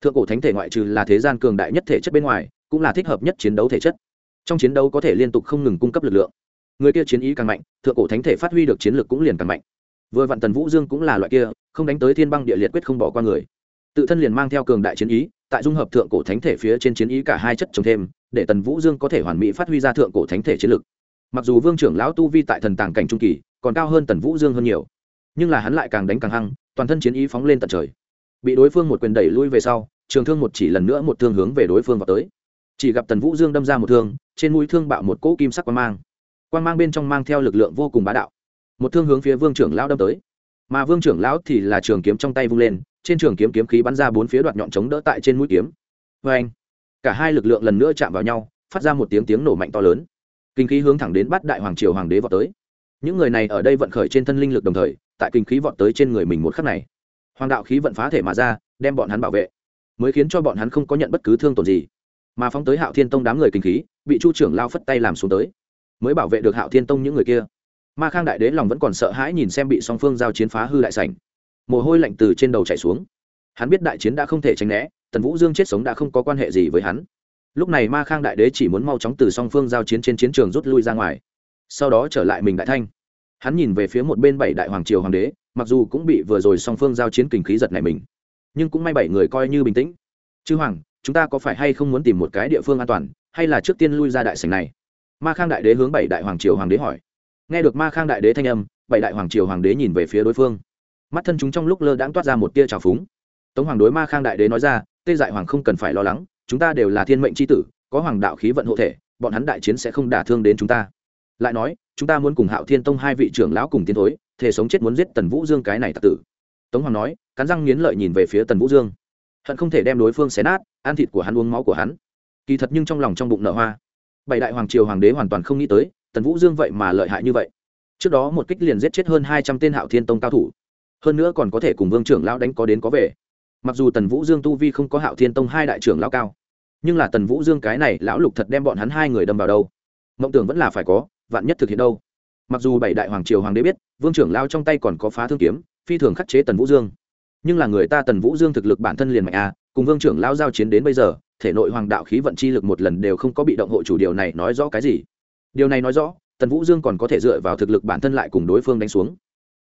Speaker 1: thượng cổ thánh thể ngoại trừ là thế gian cường đại nhất thể chất bên ngoài, cũng là thích hợp nhất chiến đấu thể chất. Trong chiến đấu có thể liên tục không ngừng cung cấp lực lượng. Người kia chiến ý càng mạnh, thượng cổ thánh thể phát huy được chiến lược cũng liền càng mạnh. Vừa vạn tần vũ dương cũng là loại kia, không đánh tới thiên băng địa liệt quyết không bỏ qua người. Tự thân liền mang theo cường đại chiến ý, tại dung hợp thượng cổ thánh thể phía trên chiến ý cả hai chất trồng thêm, để tần vũ dương có thể hoàn mỹ phát huy ra thượng cổ thánh thể chiến lược mặc dù vương trưởng lão tu vi tại thần tàng cảnh trung kỳ, còn cao hơn tần vũ dương hơn nhiều, nhưng là hắn lại càng đánh càng hăng, toàn thân chiến ý phóng lên tận trời bị đối phương một quyền đẩy lui về sau, trường thương một chỉ lần nữa một thương hướng về đối phương vào tới. Chỉ gặp tần vũ dương đâm ra một thương, trên mũi thương bạo một cỗ kim sắc quang mang. Quang mang bên trong mang theo lực lượng vô cùng bá đạo. Một thương hướng phía vương trưởng lão đâm tới. Mà vương trưởng lão thì là trường kiếm trong tay vung lên, trên trường kiếm kiếm khí bắn ra bốn phía đoạn nhọn chống đỡ tại trên mũi kiếm. Vê anh, cả hai lực lượng lần nữa chạm vào nhau, phát ra một tiếng tiếng nổ mạnh to lớn. Kinh khí hướng thẳng đến bắt đại hoàng triều hoàng đế vọt tới. Những người này ở đây vận khởi trên thân linh lực đồng thời, tại kinh khí vọt tới trên người mình một khắc này hoàng đạo khí vận phá thể mà ra, đem bọn hắn bảo vệ, mới khiến cho bọn hắn không có nhận bất cứ thương tổn gì. Mà phóng tới hạo thiên tông đám người kinh khí, bị chu trưởng lao phất tay làm xuống tới, mới bảo vệ được hạo thiên tông những người kia. Ma khang đại đế lòng vẫn còn sợ hãi nhìn xem bị song phương giao chiến phá hư đại sảnh. Mồ hôi lạnh từ trên đầu chảy xuống. Hắn biết đại chiến đã không thể tránh né, tần vũ dương chết sống đã không có quan hệ gì với hắn. Lúc này ma khang đại đế chỉ muốn mau chóng từ song phương giao chiến trên chiến trường rút lui ra ngoài, sau đó trở lại mình đại thanh. Hắn nhìn về phía một bên bảy đại hoàng triều hoàng đế mặc dù cũng bị vừa rồi song phương giao chiến kình khí giật này mình, nhưng cũng may bảy người coi như bình tĩnh. Chư hoàng, chúng ta có phải hay không muốn tìm một cái địa phương an toàn, hay là trước tiên lui ra đại sảnh này? Ma khang đại đế hướng bảy đại hoàng triều hoàng đế hỏi. Nghe được ma khang đại đế thanh âm, bảy đại hoàng triều hoàng đế nhìn về phía đối phương. Mắt thân chúng trong lúc lơ đãng toát ra một tia trào phúng. Tống hoàng đối ma khang đại đế nói ra, tê dại hoàng không cần phải lo lắng, chúng ta đều là thiên mệnh c h i tử, có hoàng đạo khí vận hộ thể, bọn hắn đại chiến sẽ không đả thương đến chúng ta. Lại nói, chúng ta muốn cùng hạo thiên tông hai vị trưởng lão cùng tiến thối thể sống chết muốn giết tần vũ dương cái này tặc tử. Tống hoàng nói, cắn răng nghiến lợi nhìn về phía tần vũ dương. Hận không thể đem đối phương xé nát, ăn thịt của hắn uống máu của hắn. Kỳ thật nhưng trong lòng trong bụng nợ hoa. Bảy đại hoàng triều hoàng đế hoàn toàn không nghĩ tới, tần vũ dương vậy mà lợi hại như vậy. Trước đó một kích liền giết chết hơn hai trăm tên hạo thiên tông cao thủ. Hơn nữa còn có thể cùng vương trưởng lão đánh có đến có về. Mặc dù tần vũ dương tu vi không có hạo thiên tông hai đại trưởng lão cao, nhưng là tần vũ dương cái này lão lục thật đem bọn hắn hai người đâm vào đâu? Mộng tưởng vẫn là phải có, vạn nhất thực hiện đâu? Mặc dù bảy đại hoàng triều hoàng đế biết, vương trưởng lao trong tay còn có phá thương kiếm, phi thường khắc chế tần vũ dương. Nhưng là người ta tần vũ dương thực lực bản thân liền mạnh a, cùng vương trưởng lao giao chiến đến bây giờ, thể nội hoàng đạo khí vận chi lực một lần đều không có bị động hộ chủ điều này nói rõ cái gì. Điều này nói rõ, tần vũ dương còn có thể dựa vào thực lực bản thân lại cùng đối phương đánh xuống.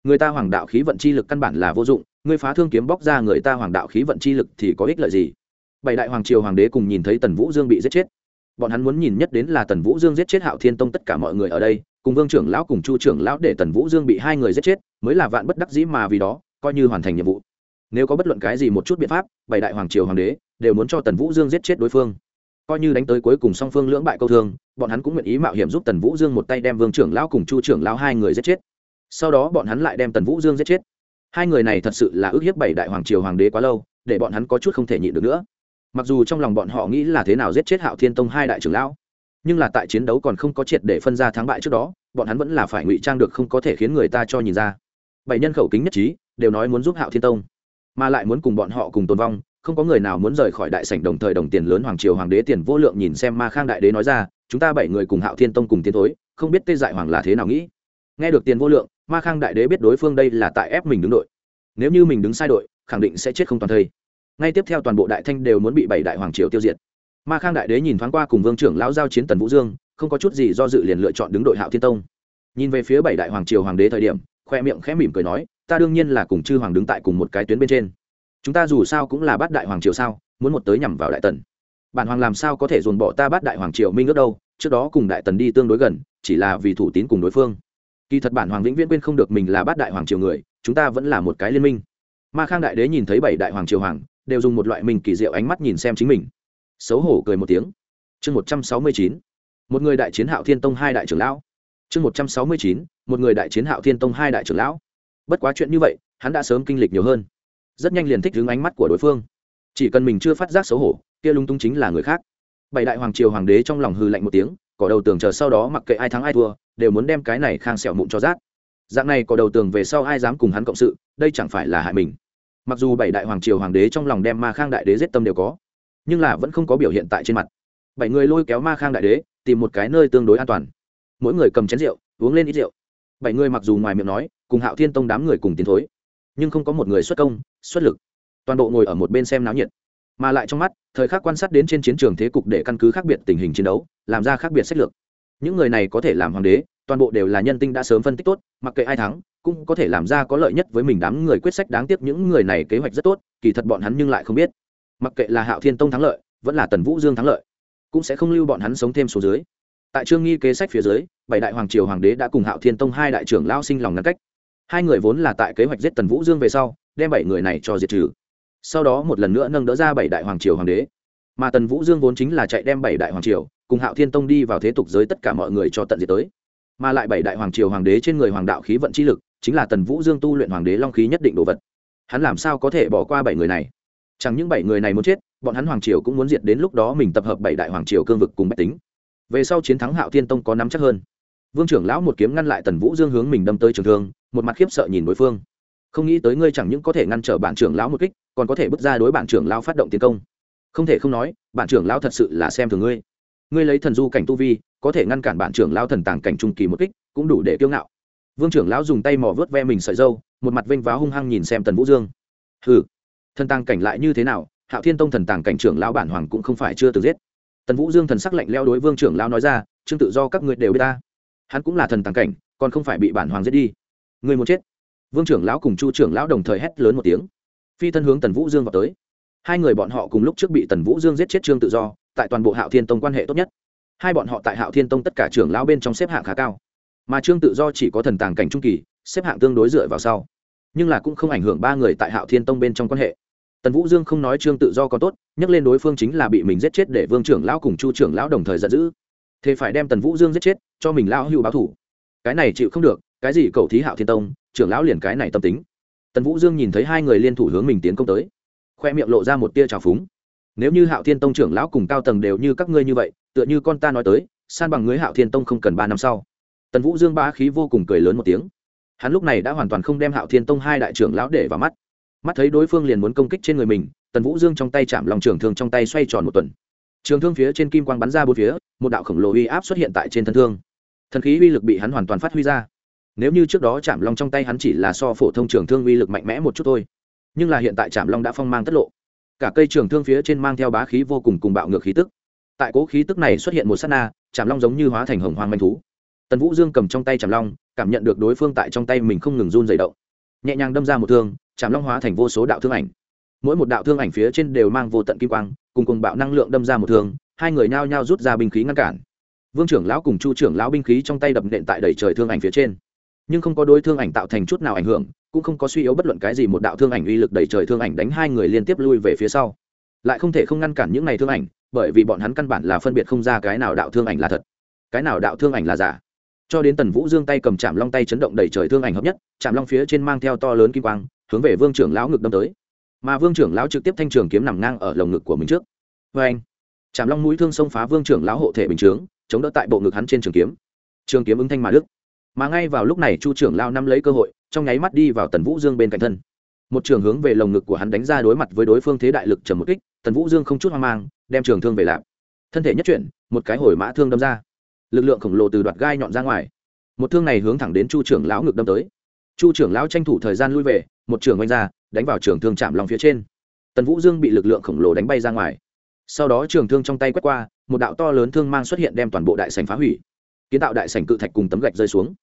Speaker 1: Người ta hoàng đạo khí vận chi lực căn bản là vô dụng, người phá thương kiếm bóc ra người ta hoàng đạo khí vận chi lực thì có ích lợi gì? Bảy đại hoàng triều hoàng đế cùng nhìn thấy tần vũ dương bị giết chết. Bọn hắn muốn nhìn nhất đến là tần vũ dương giết chết hạo thiên tông tất cả mọi người ở đây cùng vương trưởng lão cùng chu trưởng lão để tần vũ dương bị hai người giết chết, mới là vạn bất đắc dĩ mà vì đó, coi như hoàn thành nhiệm vụ. Nếu có bất luận cái gì một chút biện pháp, bảy đại hoàng triều hoàng đế đều muốn cho tần vũ dương giết chết đối phương. Coi như đánh tới cuối cùng song phương lưỡng bại câu thương, bọn hắn cũng nguyện ý mạo hiểm giúp tần vũ dương một tay đem vương trưởng lão cùng chu trưởng lão hai người giết chết. Sau đó bọn hắn lại đem tần vũ dương giết chết. Hai người này thật sự là ước hiếp bảy đại hoàng triều hoàng đế quá lâu, để bọn hắn có chút không thể nhịn được nữa. Mặc dù trong lòng bọn họ nghĩ là thế nào giết chết hạo thiên tông hai đại trưởng lão nhưng là tại chiến đấu còn không có triệt để phân ra thắng bại trước đó, bọn hắn vẫn là phải ngụy trang được không có thể khiến người ta cho nhìn ra. Bảy nhân khẩu kính nhất trí, đều nói muốn giúp hạo thiên tông, mà lại muốn cùng bọn họ cùng tồn vong, không có người nào muốn rời khỏi đại sảnh đồng thời đồng tiền lớn hoàng triều hoàng đế tiền vô lượng nhìn xem ma khang đại đế nói ra, chúng ta bảy người cùng hạo thiên tông cùng tiến thối, không biết tê dại hoàng là thế nào nghĩ. Nghe được tiền vô lượng, ma khang đại đế biết đối phương đây là tại ép mình đứng đội. Nếu như mình đứng sai đội, khẳng định sẽ chết không toàn thây. Ngay tiếp theo toàn bộ đại thanh đều muốn bị bảy đại hoàng triều tiêu diệt ma khang đại đế nhìn thoáng qua cùng vương trưởng lão giao chiến tần vũ dương, không có chút gì do dự liền lựa chọn đứng đội hạo thiên tông. Nhìn về phía bảy đại hoàng triều hoàng đế thời điểm, khoe miệng khẽ mỉm cười nói, ta đương nhiên là cùng chư hoàng đứng tại cùng một cái tuyến bên trên. Chúng ta dù sao cũng là bát đại hoàng triều sao, muốn một tới nhằm vào đại tần. Bản hoàng làm sao có thể dồn bỏ ta bát đại hoàng triều minh ước đâu, trước đó cùng đại tần đi tương đối gần, chỉ là vì thủ tín cùng đối phương. Kỳ thật bản hoàng vĩnh viễn quên không được mình là bát đại hoàng triều người, chúng ta vẫn là một cái liên minh. Ma khang đại đế nhìn thấy bảy đại hoàng triều hoàng, đều dùng một loại mình kỳ diệu ánh mắt nhìn xem chính mình xấu hổ cười một tiếng. Chương một trăm sáu mươi chín, một người đại chiến hạo thiên tông hai đại trưởng lão. Chương một trăm sáu mươi chín, một người đại chiến hạo thiên tông hai đại trưởng lão. Bất quá chuyện như vậy, hắn đã sớm kinh lịch nhiều hơn. Rất nhanh liền thích hướng ánh mắt của đối phương. Chỉ cần mình chưa phát giác xấu hổ, kia lung tung chính là người khác. Bảy đại hoàng triều hoàng đế trong lòng hư lạnh một tiếng, cỏ đầu tường chờ sau đó mặc kệ ai thắng ai thua, đều muốn đem cái này khang sẹo mụn cho rát. Dạng này cỏ đầu tường về sau ai dám cùng hắn cộng sự, đây chẳng phải là hại mình. Mặc dù bảy đại hoàng triều hoàng đế trong lòng đem ma khang đại đế giết tâm đều có nhưng là vẫn không có biểu hiện tại trên mặt. Bảy người lôi kéo ma khang đại đế, tìm một cái nơi tương đối an toàn. Mỗi người cầm chén rượu, uống lên ít rượu. Bảy người mặc dù ngoài miệng nói, cùng hạo thiên tông đám người cùng tiến thối, nhưng không có một người xuất công, xuất lực. Toàn bộ ngồi ở một bên xem náo nhiệt. Mà lại trong mắt, thời khắc quan sát đến trên chiến trường thế cục để căn cứ khác biệt tình hình chiến đấu, làm ra khác biệt sách lược. Những người này có thể làm hoàng đế, toàn bộ đều là nhân tinh đã sớm phân tích tốt, mặc kệ ai thắng, cũng có thể làm ra có lợi nhất với mình đám người quyết sách đáng tiếc. Những người này kế hoạch rất tốt, kỳ thật bọn hắn nhưng lại không biết mặc kệ là hạo thiên tông thắng lợi, vẫn là tần vũ dương thắng lợi, cũng sẽ không lưu bọn hắn sống thêm số dưới. Tại trương nghi kế sách phía dưới, bảy đại hoàng triều hoàng đế đã cùng hạo thiên tông hai đại trưởng lao sinh lòng ngăn cách. Hai người vốn là tại kế hoạch giết tần vũ dương về sau, đem bảy người này cho diệt trừ. Sau đó một lần nữa nâng đỡ ra bảy đại hoàng triều hoàng đế. Mà tần vũ dương vốn chính là chạy đem bảy đại hoàng triều, cùng hạo thiên tông đi vào thế tục giới tất cả mọi người cho tận diệt tới. Mà lại bảy đại hoàng triều hoàng đế trên người hoàng đạo khí vận chi lực, chính là tần vũ dương tu luyện hoàng đế long khí nhất định đồ vật. Hắn làm sao có thể bỏ qua bảy người này? Chẳng những bảy người này muốn chết, bọn hắn hoàng triều cũng muốn diệt đến lúc đó mình tập hợp bảy đại hoàng triều cương vực cùng bách tính. Về sau chiến thắng hạo thiên tông có nắm chắc hơn. Vương trưởng lão một kiếm ngăn lại tần vũ dương hướng mình đâm tới trường thương, một mặt khiếp sợ nhìn đối phương. Không nghĩ tới ngươi chẳng những có thể ngăn trở bản trưởng lão một kích, còn có thể bước ra đối bản trưởng lão phát động tiến công. Không thể không nói, bản trưởng lão thật sự là xem thường ngươi. Ngươi lấy thần du cảnh tu vi, có thể ngăn cản bản trưởng lão thần tàng cảnh trung kỳ một kích, cũng đủ để kiêu ngạo. Vương trưởng lão dùng tay mò vớt ve mình sợi dâu một mặt vênh váo hung hăng nhìn xem tần vũ dương. Hừ thần tàng cảnh lại như thế nào, hạo thiên tông thần tàng cảnh trưởng lão bản hoàng cũng không phải chưa từng giết. Tần vũ dương thần sắc lạnh leo đối vương trưởng lão nói ra chương tự do các người đều biết ta. Hắn cũng là thần tàng cảnh, còn không phải bị bản hoàng giết đi. Người muốn chết. Vương trưởng lão cùng chu trưởng lão đồng thời hét lớn một tiếng. Phi thân hướng tần vũ dương vào tới. Hai người bọn họ cùng lúc trước bị tần vũ dương giết chết trương tự do, tại toàn bộ hạo thiên tông quan hệ tốt nhất. Hai bọn họ tại hạo thiên tông tất cả trưởng lão bên trong xếp hạng khá cao. Mà trương tự do chỉ có thần tàng cảnh trung kỳ, xếp hạng tương đối dựa vào sau. Nhưng là cũng không ảnh hưởng ba người tại hạo thiên tông bên trong quan hệ tần vũ dương không nói trương tự do có tốt, nhắc lên đối phương chính là bị mình giết chết để vương trưởng lão cùng chu trưởng lão đồng thời giận dữ. Thế phải đem tần vũ dương giết chết, cho mình lão hưu báo thủ. Cái này chịu không được, cái gì cầu thí hạo thiên tông, trưởng lão liền cái này tâm tính. Tần vũ dương nhìn thấy hai người liên thủ hướng mình tiến công tới, khoe miệng lộ ra một tia trào phúng. Nếu như hạo thiên tông trưởng lão cùng cao tầng đều như các ngươi như vậy, tựa như con ta nói tới, san bằng ngươi hạo thiên tông không cần ba năm sau. Tần vũ dương ba khí vô cùng cười lớn một tiếng. Hắn lúc này đã hoàn toàn không đem hạo thiên tông hai đại trưởng lão để vào mắt mắt thấy đối phương liền muốn công kích trên người mình, tần vũ dương trong tay chạm lòng trường thương trong tay xoay tròn một tuần. Trường thương phía trên kim quang bắn ra bốn phía, một đạo khổng lồ uy áp xuất hiện tại trên thân thương. Thần khí uy lực bị hắn hoàn toàn phát huy ra. Nếu như trước đó chạm long trong tay hắn chỉ là so phổ thông trường thương uy lực mạnh mẽ một chút thôi, nhưng là hiện tại chạm long đã phong mang tất lộ. Cả cây trường thương phía trên mang theo bá khí vô cùng cùng bạo ngược khí tức. Tại cố khí tức này xuất hiện một s á t na, chạm long giống như hóa thành hồng hoang manh thú. Tần vũ dương cầm trong tay chạm long cảm nhận được đối phương tại trong tay mình không ngừng run dày động. Nhẹ nhàng đâm ra một thương chạm long hóa thành vô số đạo thương ảnh. Mỗi một đạo thương ảnh phía trên đều mang vô tận kim quang, cùng cùng bạo năng lượng đâm ra một thương, hai người nhao nhao rút ra binh khí ngăn cản. Vương trưởng lão cùng chu trưởng lão binh khí trong tay đập nện tại đầy trời thương ảnh phía trên. Nhưng không có đối thương ảnh tạo thành chút nào ảnh hưởng, cũng không có suy yếu bất luận cái gì một đạo thương ảnh uy lực đầy trời thương ảnh đánh hai người liên tiếp lui về phía sau. Lại không thể không ngăn cản những này thương ảnh, bởi vì bọn hắn căn bản là phân biệt không ra cái nào đạo thương ảnh là thật, cái nào đạo thương ảnh là giả. Cho đến tần vũ dương tay cầm chạm long tay chấn động đầy trời thương ảnh hợp nhất chạm long phía trên mang theo to lớn kim quang hướng về vương trưởng lão ngực đâm tới. Mà vương trưởng lão trực tiếp thanh trường kiếm nằm ngang ở lồng ngực của mình trước. Vê anh chạm long mũi thương xông phá vương trưởng lão hộ thể bình chướng, chống đỡ tại bộ ngực hắn trên trường kiếm. Trường kiếm ứng thanh mà đức mà ngay vào lúc này chu trưởng lao nắm lấy cơ hội, trong nháy mắt đi vào tần vũ dương bên cạnh thân. Một trường hướng về lồng ngực của hắn đánh ra đối mặt với đối phương thế đại lực trầm một kích, tần vũ dương không chút hoang mang, đem trường thương về lạp. Thân thể nhất chuyển, một cái hồi mã thương đâm ra. Lực lượng khổng lồ từ đoạt gai nhọn ra ngoài. Một thương này hướng thẳng đến chu trưởng lão ngực đâm tới chu trưởng lão tranh thủ thời gian lui về, một trưởng oanh ra, đánh vào trường thương chạm lòng phía trên. Tần vũ dương bị lực lượng khổng lồ đánh bay ra ngoài. Sau đó trường thương trong tay quét qua, một đạo to lớn thương mang xuất hiện đem toàn bộ đại sành phá hủy. Kiến tạo đại sành cự thạch cùng tấm gạch rơi xuống.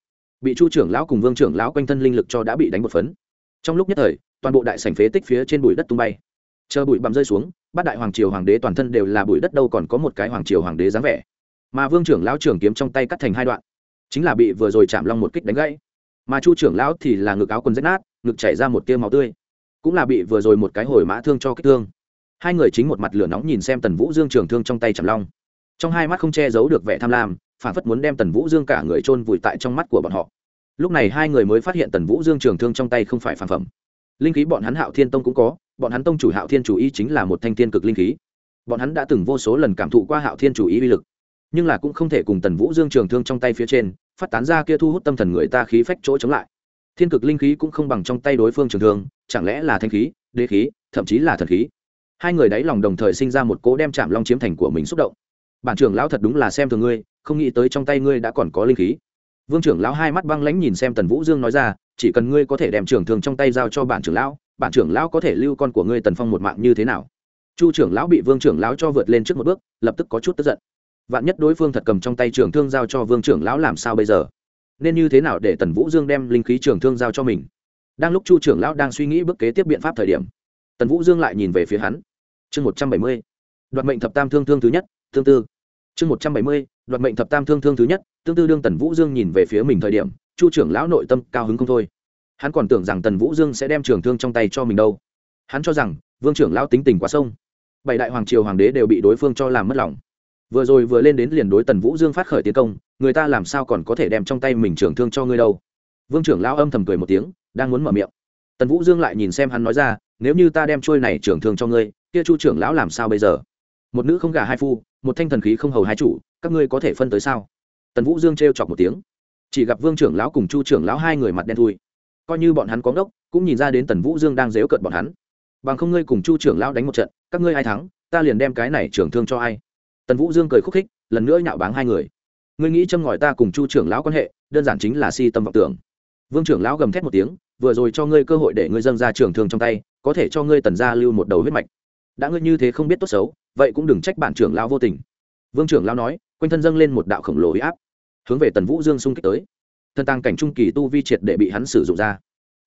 Speaker 1: Bị chu trưởng lão cùng vương trưởng lão quanh thân linh lực cho đã bị đánh một phấn. Trong lúc nhất thời, toàn bộ đại sành phế tích phía trên bụi đất tung bay. Chờ bụi bặm rơi xuống, bát đại hoàng triều hoàng đế toàn thân đều là bụi đất, đâu còn có một cái hoàng triều hoàng đế dáng vẻ. Mà vương trưởng lão trưởng kiếm trong tay cắt thành hai đoạn, chính là bị vừa rồi chạm long một kích đánh gãy mà chu trưởng lão thì là ngực áo quần rách nát, ngực chảy ra một tia máu tươi. Cũng là bị vừa rồi một cái hồi mã thương cho kích thương. Hai người chính một mặt lửa nóng nhìn xem tần vũ dương trường thương trong tay chầm long. Trong hai mắt không che giấu được vẻ tham lam phản phất muốn đem tần vũ dương cả người chôn vùi tại trong mắt của bọn họ. Lúc này hai người mới phát hiện tần vũ dương trường thương trong tay không phải phản phẩm. Linh khí bọn hắn hạo thiên tông cũng có, bọn hắn tông chủ hạo thiên chủ ý chính là một thanh thiên cực linh khí. Bọn hắn đã từng vô số lần cảm thụ qua hạo thiên chủ ý uy lực nhưng là cũng không thể cùng tần vũ dương trường thương trong tay phía trên, phát tán ra kia thu hút tâm thần người ta khí phách chỗ chống lại. Thiên cực linh khí cũng không bằng trong tay đối phương trường thương, chẳng lẽ là thanh khí, đế khí, thậm chí là thần khí? Hai người đáy lòng đồng thời sinh ra một cố đem chạm long chiếm thành của mình xúc động. Bản trưởng lão thật đúng là xem thường ngươi, không nghĩ tới trong tay ngươi đã còn có linh khí. Vương trưởng lão hai mắt băng lãnh nhìn xem tần vũ dương nói ra, chỉ cần ngươi có thể đem trường thương trong tay giao cho bản trưởng lão, bản trưởng lão có thể lưu con của ngươi tần phong một mạng như thế nào? Chu trưởng lão bị vương trưởng lão cho vượt lên trước một bước, lập tức có chút tức giận vạn nhất đối phương thật cầm trong tay trường thương giao cho vương trưởng lão làm sao bây giờ? Nên như thế nào để tần vũ dương đem linh khí trường thương giao cho mình? Đang lúc chu trưởng lão đang suy nghĩ bước kế tiếp biện pháp thời điểm, tần vũ dương lại nhìn về phía hắn. Chương một trăm bảy mươi, đoạt mệnh thập tam thương thương thứ nhất, thương tư. Chương một trăm bảy mươi, đoạt mệnh thập tam thương thương thứ nhất tương tư đương tần vũ dương nhìn về phía mình thời điểm, chu trưởng lão nội tâm cao hứng không thôi. Hắn còn tưởng rằng tần vũ dương sẽ đem trường thương trong tay cho mình đâu. Hắn cho rằng, vương trưởng lão tính tình quá sông. Bảy đại hoàng triều hoàng đế đều bị đối phương cho làm mất lòng vừa rồi vừa lên đến liền đối tần vũ dương phát khởi tiến công, người ta làm sao còn có thể đem trong tay mình trưởng thương cho ngươi đâu? Vương trưởng lao âm thầm cười một tiếng, đang muốn mở miệng. Tần vũ dương lại nhìn xem hắn nói ra, nếu như ta đem trôi này trưởng thương cho ngươi, kia chu trưởng lão làm sao bây giờ? Một nữ không gả hai phu, một thanh thần khí không hầu hai chủ, các ngươi có thể phân tới sao? Tần vũ dương t chọc một tiếng. Chỉ gặp vương trưởng lão cùng chu trưởng lão hai người mặt đen thui. Coi như bọn hắn có ngốc, cũng nhìn ra đến tần vũ dương đang dếu cận bọn hắn. Bằng không ngươi cùng chu trưởng lão đánh một trận, các ngươi ai thắng? Ta liền đem cái này trưởng thương cho ai? Tần vũ dương cười khúc khích, lần nữa nhạo báng hai người. Ngươi nghĩ châm ngòi ta cùng chu trưởng lão quan hệ, đơn giản chính là si tâm vọng tưởng. Vương trưởng lão gầm thét một tiếng, vừa rồi cho ngươi cơ hội để ngươi dâng ra trưởng thương trong tay, có thể cho ngươi tần gia lưu một đầu huyết mạch. Đã ngươi như thế không biết tốt xấu, vậy cũng đừng trách bản trưởng lão vô tình. Vương trưởng lão nói, quanh thân dâng lên một đạo khổng lồ huy áp, hướng về tần vũ dương xung kích tới. Thân tăng cảnh trung kỳ tu vi triệt để bị hắn sử dụng ra.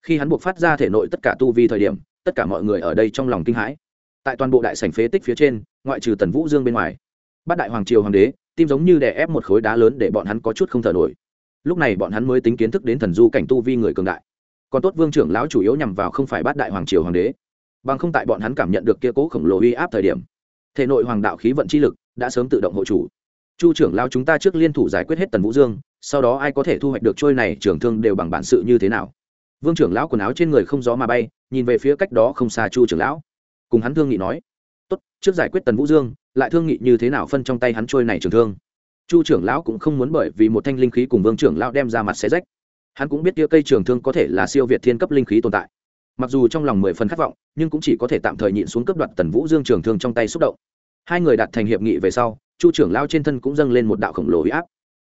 Speaker 1: Khi hắn buộc phát ra thể nội tất cả tu vi thời điểm, tất cả mọi người ở đây trong lòng kinh hãi. Tại toàn bộ đại sảnh phế tích phía trên, ngoại trừ tần vũ dương bên ngoài bát đại hoàng triều hoàng đế, tim giống như đè ép một khối đá lớn để bọn hắn có chút không thở nổi. Lúc này bọn hắn mới tính kiến thức đến thần du cảnh tu vi người cường đại. Còn tốt vương trưởng lão chủ yếu nhằm vào không phải bát đại hoàng triều hoàng đế. Bằng không tại bọn hắn cảm nhận được kia cố khổng lồ uy áp thời điểm, thể nội hoàng đạo khí vận chi lực đã sớm tự động hộ chủ. Chu trưởng lao chúng ta trước liên thủ giải quyết hết tần vũ dương, sau đó ai có thể thu hoạch được trôi này trưởng thương đều bằng bản sự như thế nào? Vương trưởng lão quần áo trên người không gió mà bay, nhìn về phía cách đó không xa chu trưởng lão. Cùng hắn thương nghị nói, tốt, trước giải quyết tần vũ dương lại thương nghị như thế nào phân trong tay hắn trôi này trường thương. Chu trưởng lão cũng không muốn bởi vì một thanh linh khí cùng vương trưởng lão đem ra mặt sẽ rách. Hắn cũng biết kia cây trường thương có thể là siêu việt thiên cấp linh khí tồn tại. Mặc dù trong lòng mười phần khát vọng, nhưng cũng chỉ có thể tạm thời nhịn xuống cấp đoạt tần vũ dương trường thương trong tay xúc động. Hai người đạt thành hiệp nghị về sau, chu trưởng lão trên thân cũng dâng lên một đạo khổng lồ uy áp.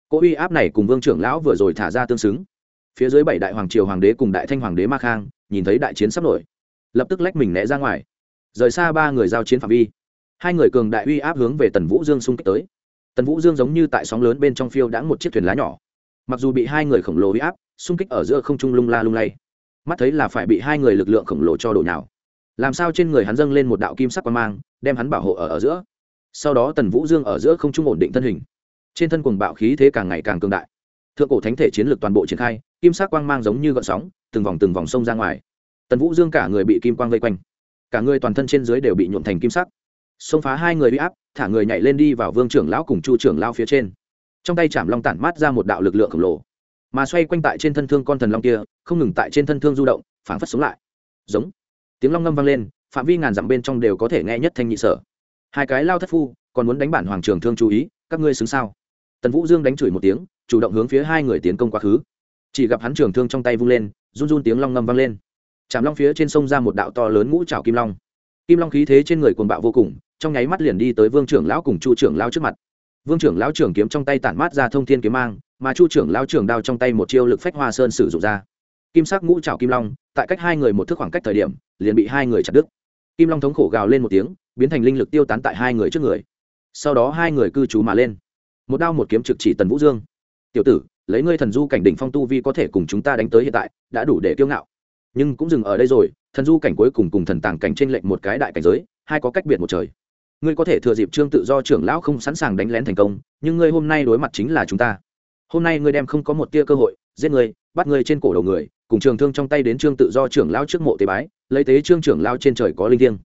Speaker 1: Cỗ uy áp này cùng vương trưởng lão vừa rồi thả ra tương xứng. Phía dưới bảy đại hoàng triều hoàng đế cùng đại thanh hoàng đế ma khang, nhìn thấy đại chiến sắp nổi, lập tức lách mình né ra ngoài. Rời xa ba người giao chiến phạm vi hai người cường đại uy áp hướng về tần vũ dương xung kích tới. Tần vũ dương giống như tại sóng lớn bên trong phiêu đã một chiếc thuyền lá nhỏ. Mặc dù bị hai người khổng lồ uy áp xung kích ở giữa không trung lung la lung lay mắt thấy là phải bị hai người lực lượng khổng lồ cho đổ nào, làm sao trên người hắn dâng lên một đạo kim sắc quang mang đem hắn bảo hộ ở, ở giữa. Sau đó tần vũ dương ở giữa không trung ổn định thân hình. Trên thân quần bạo khí thế càng ngày càng cường đại. Thượng cổ thánh thể chiến lược toàn bộ triển khai kim sắc quang mang giống như gợn sóng từng vòng từng vòng sông ra ngoài. Tần vũ dương cả người bị kim quang vây quanh. Cả người toàn thân trên dưới đều bị nhuộm thành kim sắc xông phá hai người uy áp, thả người nhảy lên đi vào vương trưởng lão cùng chu trưởng lao phía trên. Trong tay chạm long tản mát ra một đạo lực lượng khổng lồ, mà xoay quanh tại trên thân thương con thần long kia, không ngừng tại trên thân thương du động, phảng phất sống lại. Giống. Tiếng long ngâm vang lên, phạm vi ngàn dặm bên trong đều có thể nghe nhất thanh nhị sở. Hai cái lao thất phu, còn muốn đánh bản hoàng trường thương chú ý, các ngươi xứng sao? Tần vũ dương đánh chửi một tiếng, chủ động hướng phía hai người tiến công quá khứ. Chỉ gặp hắn trường thương trong tay vung lên, run run tiếng long ngâm vang lên. Chạm long phía trên sông ra một đạo to lớn ngũ trào kim long. Kim long khí thế trên người cuồng bạo vô cùng trong nháy mắt liền đi tới vương trưởng lão cùng chu trưởng lão trước mặt. Vương trưởng lão trưởng kiếm trong tay tản mát ra thông thiên kiếm mang, mà chu trưởng lão trưởng đao trong tay một chiêu lực phách hoa sơn sử dụng ra. Kim sắc ngũ trào kim long, tại cách hai người một thước khoảng cách thời điểm, liền bị hai người chặt đứt. Kim long thống khổ gào lên một tiếng, biến thành linh lực tiêu tán tại hai người trước người. Sau đó hai người cư trú mà lên. Một đao một kiếm trực chỉ tần vũ dương. Tiểu tử, lấy ngươi thần du cảnh đỉnh phong tu vi có thể cùng chúng ta đánh tới hiện tại, đã đủ để kiêu ngạo. Nhưng cũng dừng ở đây rồi, thần du cảnh cuối cùng cùng thần tàng cảnh trên lệnh một cái đại cảnh giới, hai có cách biệt một trời ngươi có thể thừa dịp trương tự do trưởng lão không sẵn sàng đánh lén thành công, nhưng ngươi hôm nay đối mặt chính là chúng ta. Hôm nay ngươi đem không có một tia cơ hội, giết ngươi, bắt ngươi trên cổ đầu người, cùng trường thương trong tay đến trương tự do trưởng lão trước mộ tế bái, lấy tế trương trưởng lão trên trời có linh thiêng.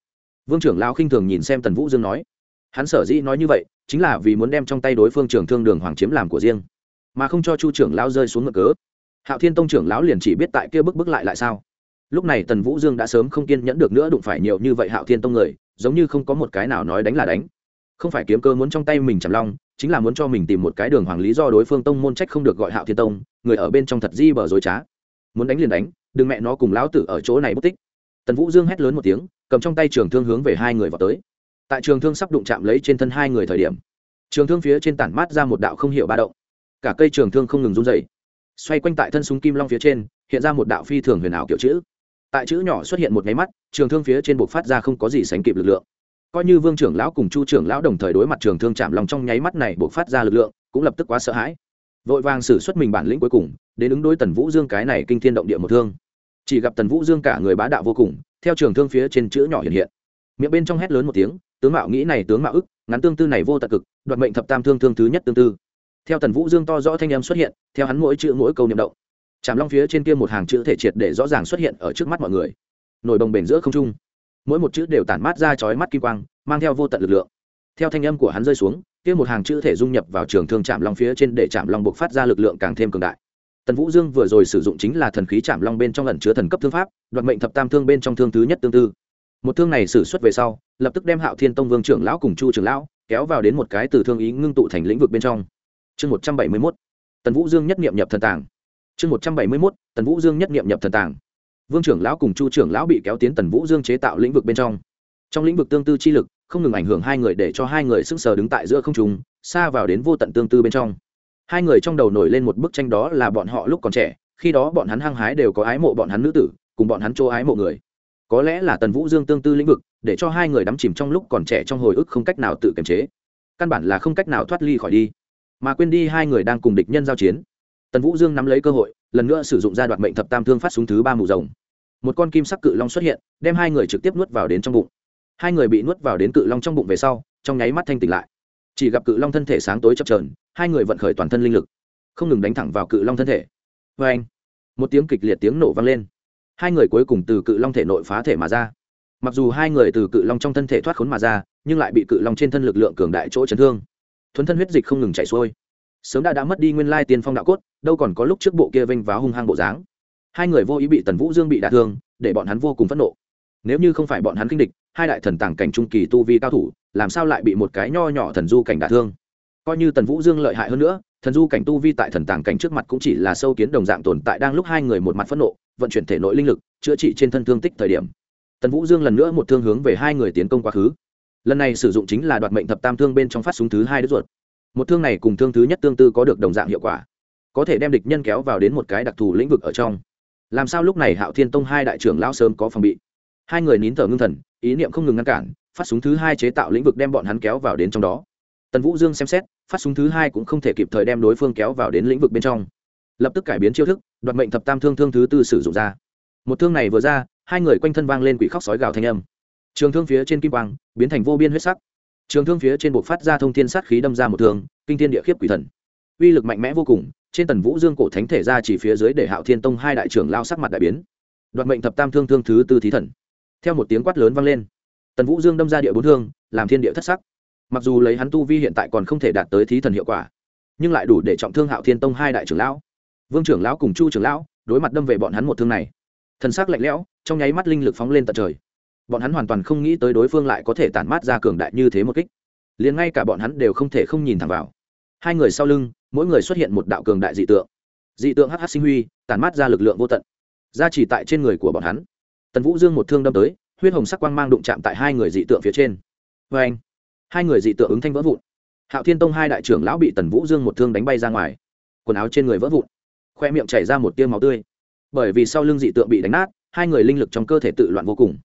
Speaker 1: Vương trưởng lão khinh thường nhìn xem tần vũ dương nói, hắn sở dĩ nói như vậy, chính là vì muốn đem trong tay đối phương trưởng thương đường hoàng chiếm làm của riêng, mà không cho chu trưởng lão rơi xuống ngựa cớ. Hạo thiên tông trưởng lão liền chỉ biết tại kia bức bức lại lại sao. Lúc này tần vũ dương đã sớm không kiên nhẫn được nữa đụng phải nhiều như vậy hạo thiên tông người giống như không có một cái nào nói đánh là đánh. Không phải kiếm cơ muốn trong tay mình chầm long, chính là muốn cho mình tìm một cái đường hoàng lý do đối phương tông môn trách không được gọi hạo thiên tông, người ở bên trong thật di bờ dối trá. Muốn đánh liền đánh, đừng mẹ nó cùng lão tử ở chỗ này bất tích. Tần vũ dương hét lớn một tiếng, cầm trong tay trường thương hướng về hai người vào tới. Tại trường thương sắp đụng chạm lấy trên thân hai người thời điểm, trường thương phía trên tản mát ra một đạo không hiểu ba động. Cả cây trường thương không ngừng run dày xoay quanh tại thân súng kim long phía trên, hiện ra một đạo phi thường huyền ảo kiểu chữ tại chữ nhỏ xuất hiện một nháy mắt, trường thương phía trên buộc phát ra không có gì sánh kịp lực lượng. Coi như vương trưởng lão cùng chu trưởng lão đồng thời đối mặt trường thương chạm lòng trong nháy mắt này buộc phát ra lực lượng, cũng lập tức quá sợ hãi. Vội vàng xử xuất mình bản lĩnh cuối cùng, đến ứng đối tần vũ dương cái này kinh thiên động địa một thương. Chỉ gặp tần vũ dương cả người bá đạo vô cùng, theo trường thương phía trên chữ nhỏ hiện hiện. Miệng bên trong hét lớn một tiếng, tướng mạo nghĩ này tướng mạo ức, ngắn tương tư này vô tận cực, đoạt mệnh thập tam thương thương thứ nhất tương tư. Theo tần vũ dương to rõ thanh âm xuất hiện, theo hắn mỗi chữ mỗi câu niệm động chạm long phía trên kia một hàng chữ thể triệt để rõ ràng xuất hiện ở trước mắt mọi người. Nổi bồng bềnh giữa không trung. Mỗi một chữ đều tản mát ra chói mắt kim quang, mang theo vô tận lực lượng. Theo thanh âm của hắn rơi xuống, kia một hàng chữ thể dung nhập vào trường thương chạm long phía trên để chạm long buộc phát ra lực lượng càng thêm cường đại. Tần vũ dương vừa rồi sử dụng chính là thần khí chạm long bên trong lần chứa thần cấp thương pháp, đoạt mệnh thập tam thương bên trong thương thứ nhất tương tư. Một thương này xử xuất về sau, lập tức đem hạo thiên tông vương trưởng lão cùng chu trưởng lão kéo vào đến một cái từ thương ý ngưng tụ thành lĩnh vực bên trong. Chương một trăm bảy mươi mốt. Tần vũ dương nhất nghiệm nhập thần tàng chương một trăm bảy mươi mốt, tần vũ dương nhất nghiệm nhập thần tàng. Vương trưởng lão cùng chu trưởng lão bị kéo tiến tần vũ dương chế tạo lĩnh vực bên trong. Trong lĩnh vực tương tư chi lực, không ngừng ảnh hưởng hai người để cho hai người sững sờ đứng tại giữa không trung, xa vào đến vô tận tương tư bên trong. Hai người trong đầu nổi lên một bức tranh đó là bọn họ lúc còn trẻ, khi đó bọn hắn hăng hái đều có ái mộ bọn hắn nữ tử, cùng bọn hắn chỗ ái mộ người. Có lẽ là tần vũ dương tương tư lĩnh vực, để cho hai người đắm chìm trong lúc còn trẻ trong hồi ức không cách nào tự kiềm chế. Căn bản là không cách nào thoát ly khỏi đi. Mà quên đi hai người đang cùng địch nhân giao chiến tần vũ dương nắm lấy cơ hội, lần nữa sử dụng gia đoạn mệnh thập tam thương phát súng thứ ba mù rồng. Một con kim sắc cự long xuất hiện, đem hai người trực tiếp nuốt vào đến trong bụng. Hai người bị nuốt vào đến cự long trong bụng về sau, trong nháy mắt thanh tỉnh lại. Chỉ gặp cự long thân thể sáng tối chập trờn hai người vận khởi toàn thân linh lực, không ngừng đánh thẳng vào cự long thân thể. Vê anh, một tiếng kịch liệt tiếng nổ vang lên. Hai người cuối cùng từ cự long thể nội phá thể mà ra. Mặc dù hai người từ cự long trong thân thể thoát khốn mà ra, nhưng lại bị cự long trên thân lực lượng cường đại chỗ chấn thương. Thuấn thân huyết dịch không ngừng chảy xuôi. Sớm đã đã mất đi nguyên lai tiên phong đạo cốt đâu còn có lúc trước bộ kia vênh váo hung hăng bộ dáng. Hai người vô ý bị tần vũ dương bị đả thương, để bọn hắn vô cùng phẫn nộ. Nếu như không phải bọn hắn kinh địch, hai đại thần tàng cảnh trung kỳ tu vi cao thủ, làm sao lại bị một cái nho nhỏ thần du cảnh đả thương? Coi như tần vũ dương lợi hại hơn nữa, thần du cảnh tu vi tại thần tàng cảnh trước mặt cũng chỉ là sâu kiến đồng dạng tồn tại đang lúc hai người một mặt phẫn nộ, vận chuyển thể nội linh lực, chữa trị trên thân thương tích thời điểm. Tần vũ dương lần nữa một thương hướng về hai người tiến công quá khứ. Lần này sử dụng chính là đoạt mệnh thập tam thương bên trong phát súng thứ hai đứt ruột. Một thương này cùng thương thứ nhất tương tư có được đồng dạng hiệu quả có thể đem địch nhân kéo vào đến một cái đặc thù lĩnh vực ở trong. Làm sao lúc này hạo thiên tông hai đại trưởng lão sớm có phòng bị? Hai người nín thở ngưng thần, ý niệm không ngừng ngăn cản, phát súng thứ hai chế tạo lĩnh vực đem bọn hắn kéo vào đến trong đó. Tần vũ dương xem xét, phát súng thứ hai cũng không thể kịp thời đem đối phương kéo vào đến lĩnh vực bên trong. Lập tức cải biến chiêu thức, đoạt mệnh thập tam thương thương thứ tư sử dụng ra. Một thương này vừa ra, hai người quanh thân vang lên quỷ khóc sói gào thanh âm. Trường thương phía trên kim quang, biến thành vô biên huyết sắc. Trường thương phía trên buộc phát ra thông thiên sát khí đâm ra một thương, kinh thiên địa khiếp quỷ thần uy lực mạnh mẽ vô cùng, trên tần vũ dương cổ thánh thể ra chỉ phía dưới để hạo thiên tông hai đại trưởng lao sắc mặt đại biến. Đoạt mệnh thập tam thương thương thứ tư thí thần. Theo một tiếng quát lớn vang lên, tần vũ dương đâm ra địa bốn thương, làm thiên địa thất sắc. Mặc dù lấy hắn tu vi hiện tại còn không thể đạt tới thí thần hiệu quả, nhưng lại đủ để trọng thương hạo thiên tông hai đại trưởng lão. Vương trưởng lão cùng chu trưởng lão đối mặt đâm về bọn hắn một thương này. Thần sắc lạnh lẽo, trong nháy mắt linh lực phóng lên tận trời. Bọn hắn hoàn toàn không nghĩ tới đối phương lại có thể tản mát ra cường đại như thế một kích. Liền ngay cả bọn hắn đều không thể không nhìn thẳng vào. Hai người sau lưng mỗi người xuất hiện một đạo cường đại dị tượng. Dị tượng hh sinh huy tàn mát ra lực lượng vô tận. Ra chỉ tại trên người của bọn hắn. Tần vũ dương một thương đâm tới, huyết hồng sắc quang mang đụng chạm tại hai người dị tượng phía trên. Vê anh, hai người dị tượng ứng thanh vỡ vụn. Hạo thiên tông hai đại trưởng lão bị tần vũ dương một thương đánh bay ra ngoài. Quần áo trên người vỡ vụn. Khoe miệng chảy ra một tiêu máu tươi. Bởi vì sau lưng dị tượng bị đánh nát, hai người linh lực trong cơ thể tự loạn vô cùng.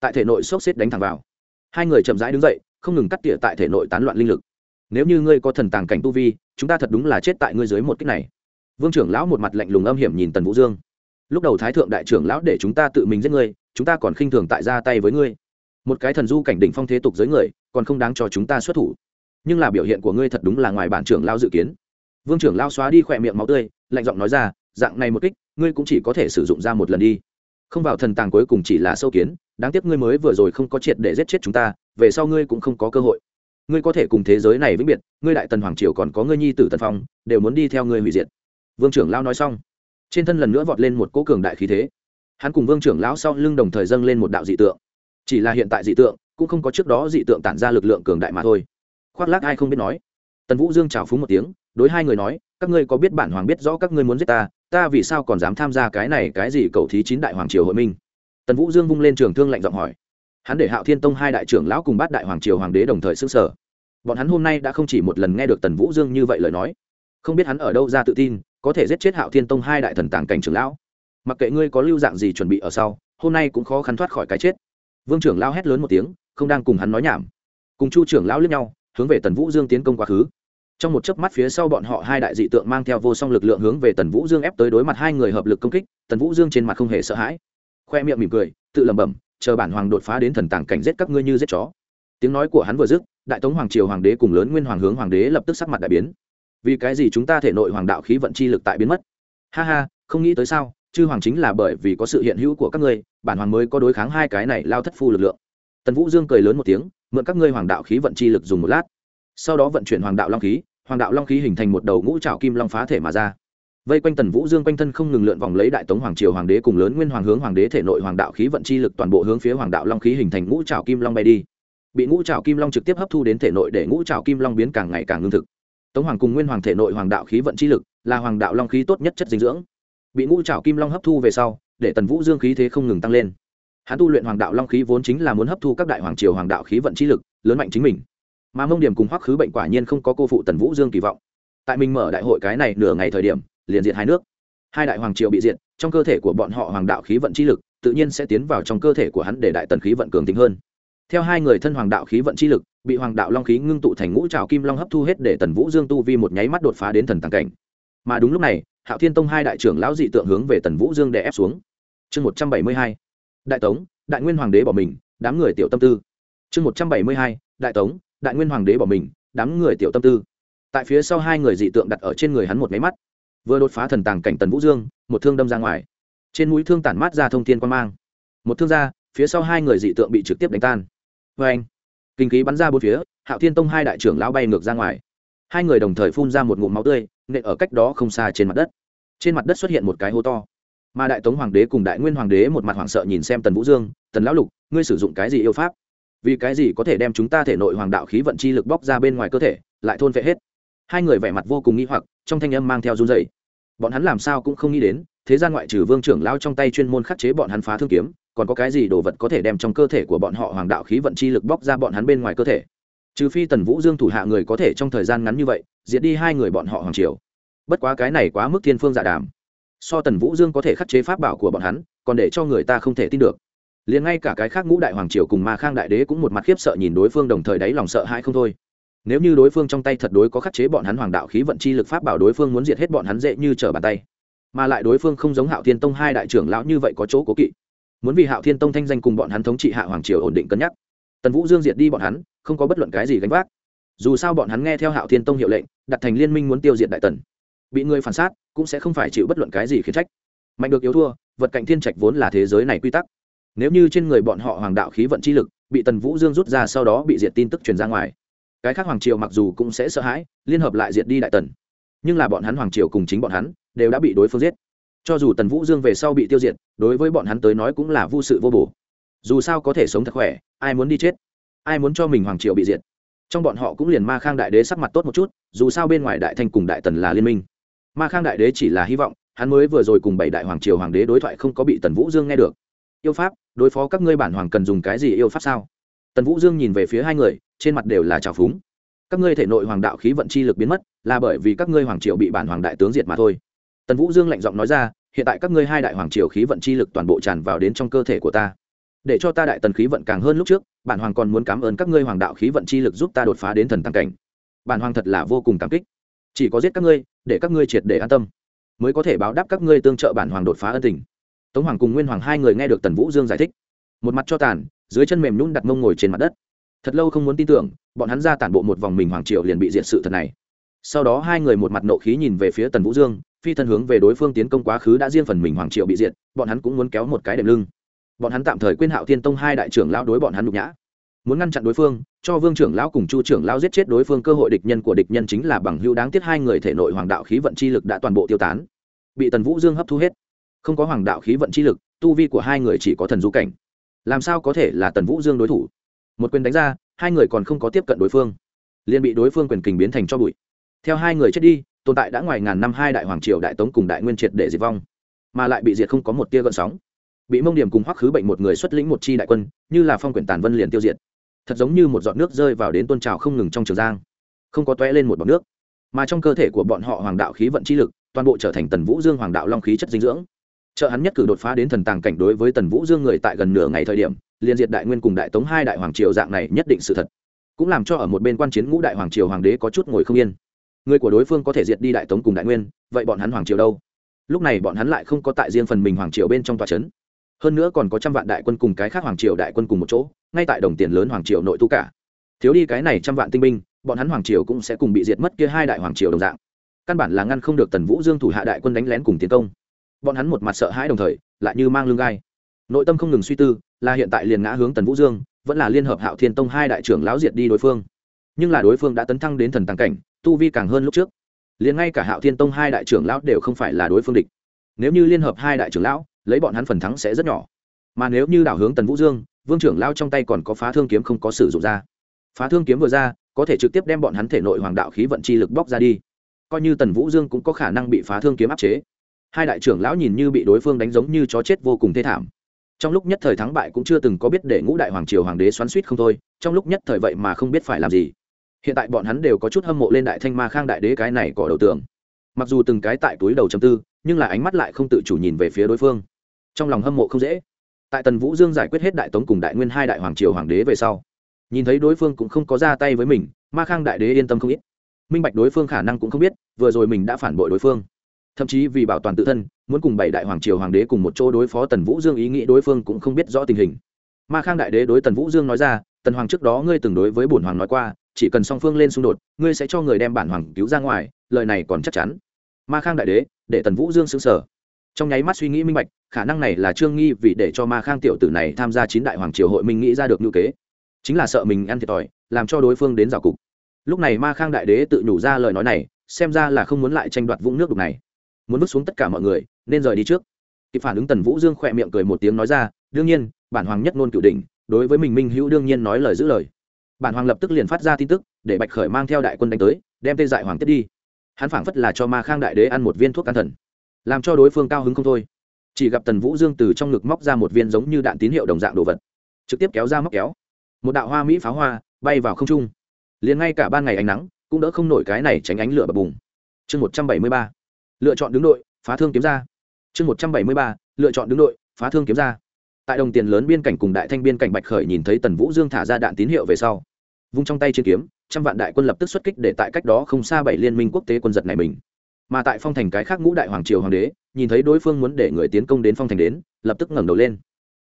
Speaker 1: Tại thể nội sốc xếp đánh thẳng vào. Hai người chậm rãi đứng dậy, không ngừng cắt tỉa tại thể nội tán loạn linh lực nếu như ngươi có thần tàng cảnh tu vi, chúng ta thật đúng là chết tại ngươi dưới một cách này. Vương trưởng lão một mặt lạnh lùng âm hiểm nhìn tần vũ dương. Lúc đầu thái thượng đại trưởng lão để chúng ta tự mình giết ngươi, chúng ta còn khinh thường tại ra tay với ngươi. Một cái thần du cảnh đỉnh phong thế tục giới người, còn không đáng cho chúng ta xuất thủ. Nhưng là biểu hiện của ngươi thật đúng là ngoài bản trưởng lao dự kiến. Vương trưởng lao xóa đi khỏe miệng máu tươi, lạnh giọng nói ra, dạng này một kích, ngươi cũng chỉ có thể sử dụng ra một lần đi. Không vào thần tàng cuối cùng chỉ là sâu kiến, đáng tiếc ngươi mới vừa rồi không có triệt để giết chết chúng ta, về sau ngươi cũng không có cơ hội ngươi có thể cùng thế giới này vĩnh biệt, ngươi đại tần hoàng triều còn có ngươi nhi tử tần phong, đều muốn đi theo ngươi hủy diệt. Vương trưởng lao nói xong, trên thân lần nữa vọt lên một cỗ cường đại khí thế. Hắn cùng vương trưởng lão sau lưng đồng thời dâng lên một đạo dị tượng. Chỉ là hiện tại dị tượng, cũng không có trước đó dị tượng tản ra lực lượng cường đại mà thôi. Khoác lác ai không biết nói. Tần vũ dương chào phúng một tiếng, đối hai người nói, các ngươi có biết bản hoàng biết rõ các ngươi muốn giết ta ta vì sao còn dám tham gia cái này cái gì cầu thí chín đại hoàng triều hội minh? Tần vũ dương vung lên trường thương lạnh giọng hỏi hắn để hạo thiên tông hai đại trưởng lão cùng bát đại hoàng triều hoàng đế đồng thời xưng sở. Bọn hắn hôm nay đã không chỉ một lần nghe được tần vũ dương như vậy lời nói. Không biết hắn ở đâu ra tự tin, có thể giết chết hạo thiên tông hai đại thần tàng cảnh trưởng lão. Mặc kệ ngươi có lưu dạng gì chuẩn bị ở sau, hôm nay cũng khó khăn thoát khỏi cái chết. Vương trưởng lão hét lớn một tiếng, không đang cùng hắn nói nhảm. Cùng chu trưởng lão lướt nhau, hướng về tần vũ dương tiến công quá khứ. Trong một chớp mắt phía sau bọn họ hai đại dị tượng mang theo vô song lực lượng hướng về tần vũ dương ép tới đối mặt hai người hợp lực công kích, tần vũ dương trên mặt không hề sợ hãi. Khoe miệng mỉm cười, tự lẩm bẩm chờ bản hoàng đột phá đến thần tàng cảnh giết các ngươi như giết chó. Tiếng nói của hắn vừa dứt, đại tống hoàng triều hoàng đế cùng lớn nguyên hoàng hướng hoàng đế lập tức sắc mặt đại biến. Vì cái gì chúng ta thể nội hoàng đạo khí vận chi lực tại biến mất? Ha ha, không nghĩ tới sao, chư hoàng chính là bởi vì có sự hiện hữu của các ngươi, bản hoàng mới có đối kháng hai cái này lao thất phu lực lượng. Tần vũ dương cười lớn một tiếng, mượn các ngươi hoàng đạo khí vận chi lực dùng một lát. Sau đó vận chuyển hoàng đạo long khí, hoàng đạo long khí hình thành một đầu ngũ trào kim long phá thể mà ra vây quanh tần vũ dương quanh thân không ngừng lượn vòng lấy đại tống hoàng triều hoàng đế cùng lớn nguyên hoàng hướng hoàng đế thể nội hoàng đạo khí vận chi lực toàn bộ hướng phía hoàng đạo long khí hình thành ngũ trào kim long bay đi. Bị ngũ trào kim long trực tiếp hấp thu đến thể nội để ngũ trào kim long biến càng ngày càng ngưng thực. Tống hoàng cùng nguyên hoàng thể nội hoàng đạo khí vận chi lực là hoàng đạo long khí tốt nhất chất dinh dưỡng. Bị ngũ trào kim long hấp thu về sau, để tần vũ dương khí thế không ngừng tăng lên. Hắn tu luyện hoàng đạo long khí vốn chính là muốn hấp thu các đại hoàng triều hoàng đạo khí vận chi lực, lớn mạnh chính mình. Mà mông điểm cùng hoắc khứ bệnh quả nhiên không có cô phụ tần vũ dương kỳ vọng. Tại mình mở đại hội cái này nửa ngày thời điểm liền diện hai nước. Hai đại hoàng triều bị diện trong cơ thể của bọn họ hoàng đạo khí vận chi lực, tự nhiên sẽ tiến vào trong cơ thể của hắn để đại tần khí vận cường tính hơn. Theo hai người thân hoàng đạo khí vận chi lực, bị hoàng đạo long khí ngưng tụ thành ngũ trào kim long hấp thu hết để tần vũ dương tu vi một nháy mắt đột phá đến thần tàng cảnh. Mà đúng lúc này, hạo thiên tông hai đại trưởng lão dị tượng hướng về tần vũ dương để ép xuống. Chương một trăm bảy mươi hai, đại tống, đại nguyên hoàng đế bỏ mình, đám người tiểu tâm tư. Chương một trăm bảy mươi hai, đại tống, đại nguyên hoàng đế bỏ mình, đám người tiểu tâm tư. Tại phía sau hai người dị tượng đặt ở trên người hắn một máy mắt vừa đột phá thần tàng cảnh tần vũ dương, một thương đâm ra ngoài. Trên mũi thương tản mát ra thông thiên quan mang. Một thương ra, phía sau hai người dị tượng bị trực tiếp đánh tan. Vê anh, kinh khí bắn ra bốn phía, hạo thiên tông hai đại trưởng lão bay ngược ra ngoài. Hai người đồng thời phun ra một ngụm máu tươi, nện ở cách đó không xa trên mặt đất. Trên mặt đất xuất hiện một cái hố to. Mà đại tống hoàng đế cùng đại nguyên hoàng đế một mặt hoảng sợ nhìn xem tần vũ dương, tần lão lục, ngươi sử dụng cái gì yêu pháp? Vì cái gì có thể đem chúng ta thể nội hoàng đạo khí vận chi lực bóc ra bên ngoài cơ thể, lại thôn vệ hết? Hai người vẻ mặt vô cùng nghĩ hoặc, trong thanh âm mang theo run dày bọn hắn làm sao cũng không nghĩ đến, thế gian ngoại trừ vương trưởng lao trong tay chuyên môn khắc chế bọn hắn phá thương kiếm, còn có cái gì đồ vật có thể đem trong cơ thể của bọn họ hoàng đạo khí vận chi lực bóc ra bọn hắn bên ngoài cơ thể? Trừ phi tần vũ dương thủ hạ người có thể trong thời gian ngắn như vậy, diệt đi hai người bọn họ hoàng triều. Bất quá cái này quá mức thiên phương dạ đàm. So tần vũ dương có thể khắc chế pháp bảo của bọn hắn, còn để cho người ta không thể tin được. Liền ngay cả cái khác ngũ đại hoàng triều cùng ma khang đại đế cũng một mặt khiếp sợ nhìn đối phương, đồng thời đáy lòng sợ hãi không thôi nếu như đối phương trong tay thật đối có khắc chế bọn hắn hoàng đạo khí vận chi lực pháp bảo đối phương muốn diệt hết bọn hắn dễ như trở bàn tay. Mà lại đối phương không giống hạo thiên tông hai đại trưởng lão như vậy có chỗ cố kỵ. Muốn vì hạo thiên tông thanh danh cùng bọn hắn thống trị hạ hoàng triều ổn định cân nhắc. Tần vũ dương diệt đi bọn hắn, không có bất luận cái gì gánh vác. Dù sao bọn hắn nghe theo hạo thiên tông hiệu lệnh, đặt thành liên minh muốn tiêu diệt đại tần. Bị người phản sát, cũng sẽ không phải chịu bất luận cái gì khiến trách. Mạnh được yếu thua, vật cạnh thiên trạch vốn là thế giới này quy tắc. Nếu như trên người bọn họ hoàng đạo khí vận chi lực, bị tần vũ dương rút ra sau đó bị diệt tin tức truyền ra ngoài cái khác hoàng triều mặc dù cũng sẽ sợ hãi, liên hợp lại diệt đi đại tần. Nhưng là bọn hắn hoàng triều cùng chính bọn hắn đều đã bị đối phương giết. Cho dù tần vũ dương về sau bị tiêu diệt, đối với bọn hắn tới nói cũng là vô sự vô bổ. Dù sao có thể sống thật khỏe, ai muốn đi chết? Ai muốn cho mình hoàng triều bị diệt? Trong bọn họ cũng liền ma khang đại đế sắc mặt tốt một chút, dù sao bên ngoài đại thanh cùng đại tần là liên minh. Ma khang đại đế chỉ là hy vọng, hắn mới vừa rồi cùng bảy đại hoàng triều hoàng đế đối thoại không có bị tần vũ dương nghe được. Yêu pháp, đối phó các ngươi bản hoàng cần dùng cái gì yêu pháp sao? Tần vũ dương nhìn về phía hai người trên mặt đều là trào phúng. Các ngươi thể nội hoàng đạo khí vận chi lực biến mất, là bởi vì các ngươi hoàng triều bị bản hoàng đại tướng diệt mà thôi. Tần vũ dương lạnh giọng nói ra, hiện tại các ngươi hai đại hoàng triều khí vận chi lực toàn bộ tràn vào đến trong cơ thể của ta. Để cho ta đại tần khí vận càng hơn lúc trước, bản hoàng còn muốn cảm ơn các ngươi hoàng đạo khí vận chi lực giúp ta đột phá đến thần tăng cảnh. Bản hoàng thật là vô cùng cảm kích. Chỉ có giết các ngươi, để các ngươi triệt để an tâm, mới có thể báo đáp các ngươi tương trợ bản hoàng đột phá ân tình. Tống hoàng cùng nguyên hoàng hai người nghe được tần vũ dương giải thích. Một mặt cho tàn, dưới chân mềm nhún đặt mông ngồi trên mặt đất thật lâu không muốn tin tưởng, bọn hắn ra tản bộ một vòng mình hoàng triệu liền bị diệt sự thật này. Sau đó hai người một mặt nộ khí nhìn về phía tần vũ dương, phi thân hướng về đối phương tiến công quá khứ đã riêng phần mình hoàng triệu bị diệt, bọn hắn cũng muốn kéo một cái đệm lưng. Bọn hắn tạm thời quên hạo thiên tông hai đại trưởng lão đối bọn hắn nhục nhã. Muốn ngăn chặn đối phương, cho vương trưởng lão cùng chu trưởng lão giết chết đối phương cơ hội địch nhân của địch nhân chính là bằng hữu đáng tiếc hai người thể nội hoàng đạo khí vận chi lực đã toàn bộ tiêu tán. Bị tần vũ dương hấp thu hết. Không có hoàng đạo khí vận chi lực, tu vi của hai người chỉ có thần du cảnh. Làm sao có thể là tần vũ dương đối thủ? Một quyền đánh ra, hai người còn không có tiếp cận đối phương, liền bị đối phương quyền kình biến thành cho bụi. Theo hai người chết đi, tồn tại đã ngoài ngàn năm hai đại hoàng triều đại tống cùng đại nguyên triệt để diệt vong, mà lại bị diệt không có một tia gợn sóng. Bị mông điểm cùng hoắc khứ bệnh một người xuất lĩnh một chi đại quân, như là phong quyển tàn vân liền tiêu diệt. Thật giống như một giọt nước rơi vào đến tôn trào không ngừng trong trường giang, không có toé lên một bọc nước. Mà trong cơ thể của bọn họ hoàng đạo khí vận chi lực, toàn bộ trở thành tần vũ dương hoàng đạo long khí chất dinh dưỡng. Trợ hắn nhất cử đột phá đến thần tàng cảnh đối với tần vũ dương người tại gần nửa ngày thời điểm liên diệt đại nguyên cùng đại tống hai đại hoàng triều dạng này nhất định sự thật, cũng làm cho ở một bên quan chiến ngũ đại hoàng triều hoàng đế có chút ngồi không yên. Người của đối phương có thể diệt đi đại tống cùng đại nguyên, vậy bọn hắn hoàng triều đâu? Lúc này bọn hắn lại không có tại riêng phần mình hoàng triều bên trong tòa c h ấ n hơn nữa còn có trăm vạn đại quân cùng cái khác hoàng triều đại quân cùng một chỗ, ngay tại đồng tiền lớn hoàng triều nội tu cả. Thiếu đi cái này trăm vạn tinh binh, bọn hắn hoàng triều cũng sẽ cùng bị diệt mất kia hai đại hoàng triều đồng dạng. Căn bản là ngăn không được tần vũ dương thủ hạ đại quân đánh lén cùng tiến công. Bọn hắn một mặt sợ hãi đồng thời, lại như mang lương gai nội tâm không ngừng suy tư, là hiện tại liền ngã hướng tần vũ dương, vẫn là liên hợp hạo thiên tông hai đại trưởng lão diệt đi đối phương. Nhưng là đối phương đã tấn thăng đến thần tàng cảnh, tu vi càng hơn lúc trước. Liền ngay cả hạo thiên tông hai đại trưởng lão đều không phải là đối phương địch. Nếu như liên hợp hai đại trưởng lão, lấy bọn hắn phần thắng sẽ rất nhỏ. Mà nếu như đảo hướng tần vũ dương, vương trưởng lão trong tay còn có phá thương kiếm không có sử dụng ra. Phá thương kiếm vừa ra, có thể trực tiếp đem bọn hắn thể nội hoàng đạo khí vận chi lực bóc ra đi. Coi như tần vũ dương cũng có khả năng bị phá thương kiếm áp chế. Hai đại trưởng lão nhìn như bị đối phương đánh giống như chó chết vô cùng thê thảm trong lúc nhất thời thắng bại cũng chưa từng có biết để ngũ đại hoàng triều hoàng đế xoắn suýt không thôi, trong lúc nhất thời vậy mà không biết phải làm gì. Hiện tại bọn hắn đều có chút hâm mộ lên đại thanh ma khang đại đế cái này cỏ đầu tường mặc dù từng cái tại túi đầu châm tư, nhưng là ánh mắt lại không tự chủ nhìn về phía đối phương. Trong lòng hâm mộ không dễ. Tại tần vũ dương giải quyết hết đại tống cùng đại nguyên hai đại hoàng triều hoàng đế về sau, nhìn thấy đối phương cũng không có ra tay với mình, ma khang đại đế yên tâm không ít. Minh bạch đối phương khả năng cũng không biết, vừa rồi mình đã phản bội đối phương thậm chí vì bảo toàn tự thân, muốn cùng bảy đại hoàng triều hoàng đế cùng một chỗ đối phó tần vũ dương ý nghĩ đối phương cũng không biết rõ tình hình. Ma khang đại đế đối tần vũ dương nói ra, tần hoàng trước đó ngươi từng đối với bổn hoàng nói qua, chỉ cần song phương lên xung đột, ngươi sẽ cho người đem bản hoàng cứu ra ngoài, lời này còn chắc chắn. Ma khang đại đế, để tần vũ dương xứng sở trong nháy mắt suy nghĩ minh bạch, khả năng này là trương nghi vì để cho ma khang tiểu tử này tham gia chín đại hoàng triều hội mình nghĩ ra được ngữ kế. Chính là sợ mình ăn thiệt thòi, làm cho đối phương đến rào cục. Lúc này ma khang đại đế tự nhủ ra lời nói này, xem ra là không muốn lại tranh đoạt vũng nước đục này muốn bước xuống tất cả mọi người, nên rời đi trước. Kịp phản ứng tần vũ dương khỏe miệng cười một tiếng nói ra, đương nhiên, bản hoàng nhất ngôn cửu đỉnh, đối với mình minh hữu đương nhiên nói lời giữ lời. Bản hoàng lập tức liền phát ra tin tức, để bạch khởi mang theo đại quân đánh tới, đem tê dại hoàng tiếp đi. Hắn phảng phất là cho ma khang đại đế ăn một viên thuốc can thần, làm cho đối phương cao hứng không thôi. Chỉ gặp tần vũ dương từ trong ngực móc ra một viên giống như đạn tín hiệu đồng dạng đồ vật, trực tiếp kéo ra móc kéo. Một đạo hoa mỹ pháo hoa bay vào không trung. Liền ngay cả ban ngày ánh nắng cũng đỡ không nổi cái này tránh ánh lửa bập bùng. Chương một trăm bảy mươi ba lựa chọn đứng đội, phá thương kiếm ra. Chương một trăm bảy mươi ba, lựa chọn đứng đội, phá thương kiếm ra. Tại đồng tiền lớn biên cảnh cùng đại thanh biên cảnh bạch khởi nhìn thấy tần vũ dương thả ra đạn tín hiệu về sau, vung trong tay chiến kiếm, trăm vạn đại quân lập tức xuất kích để tại cách đó không xa bảy liên minh quốc tế quân giật này mình. Mà tại phong thành cái khác ngũ đại hoàng triều hoàng đế, nhìn thấy đối phương muốn để người tiến công đến phong thành đến, lập tức ngẩng đầu lên.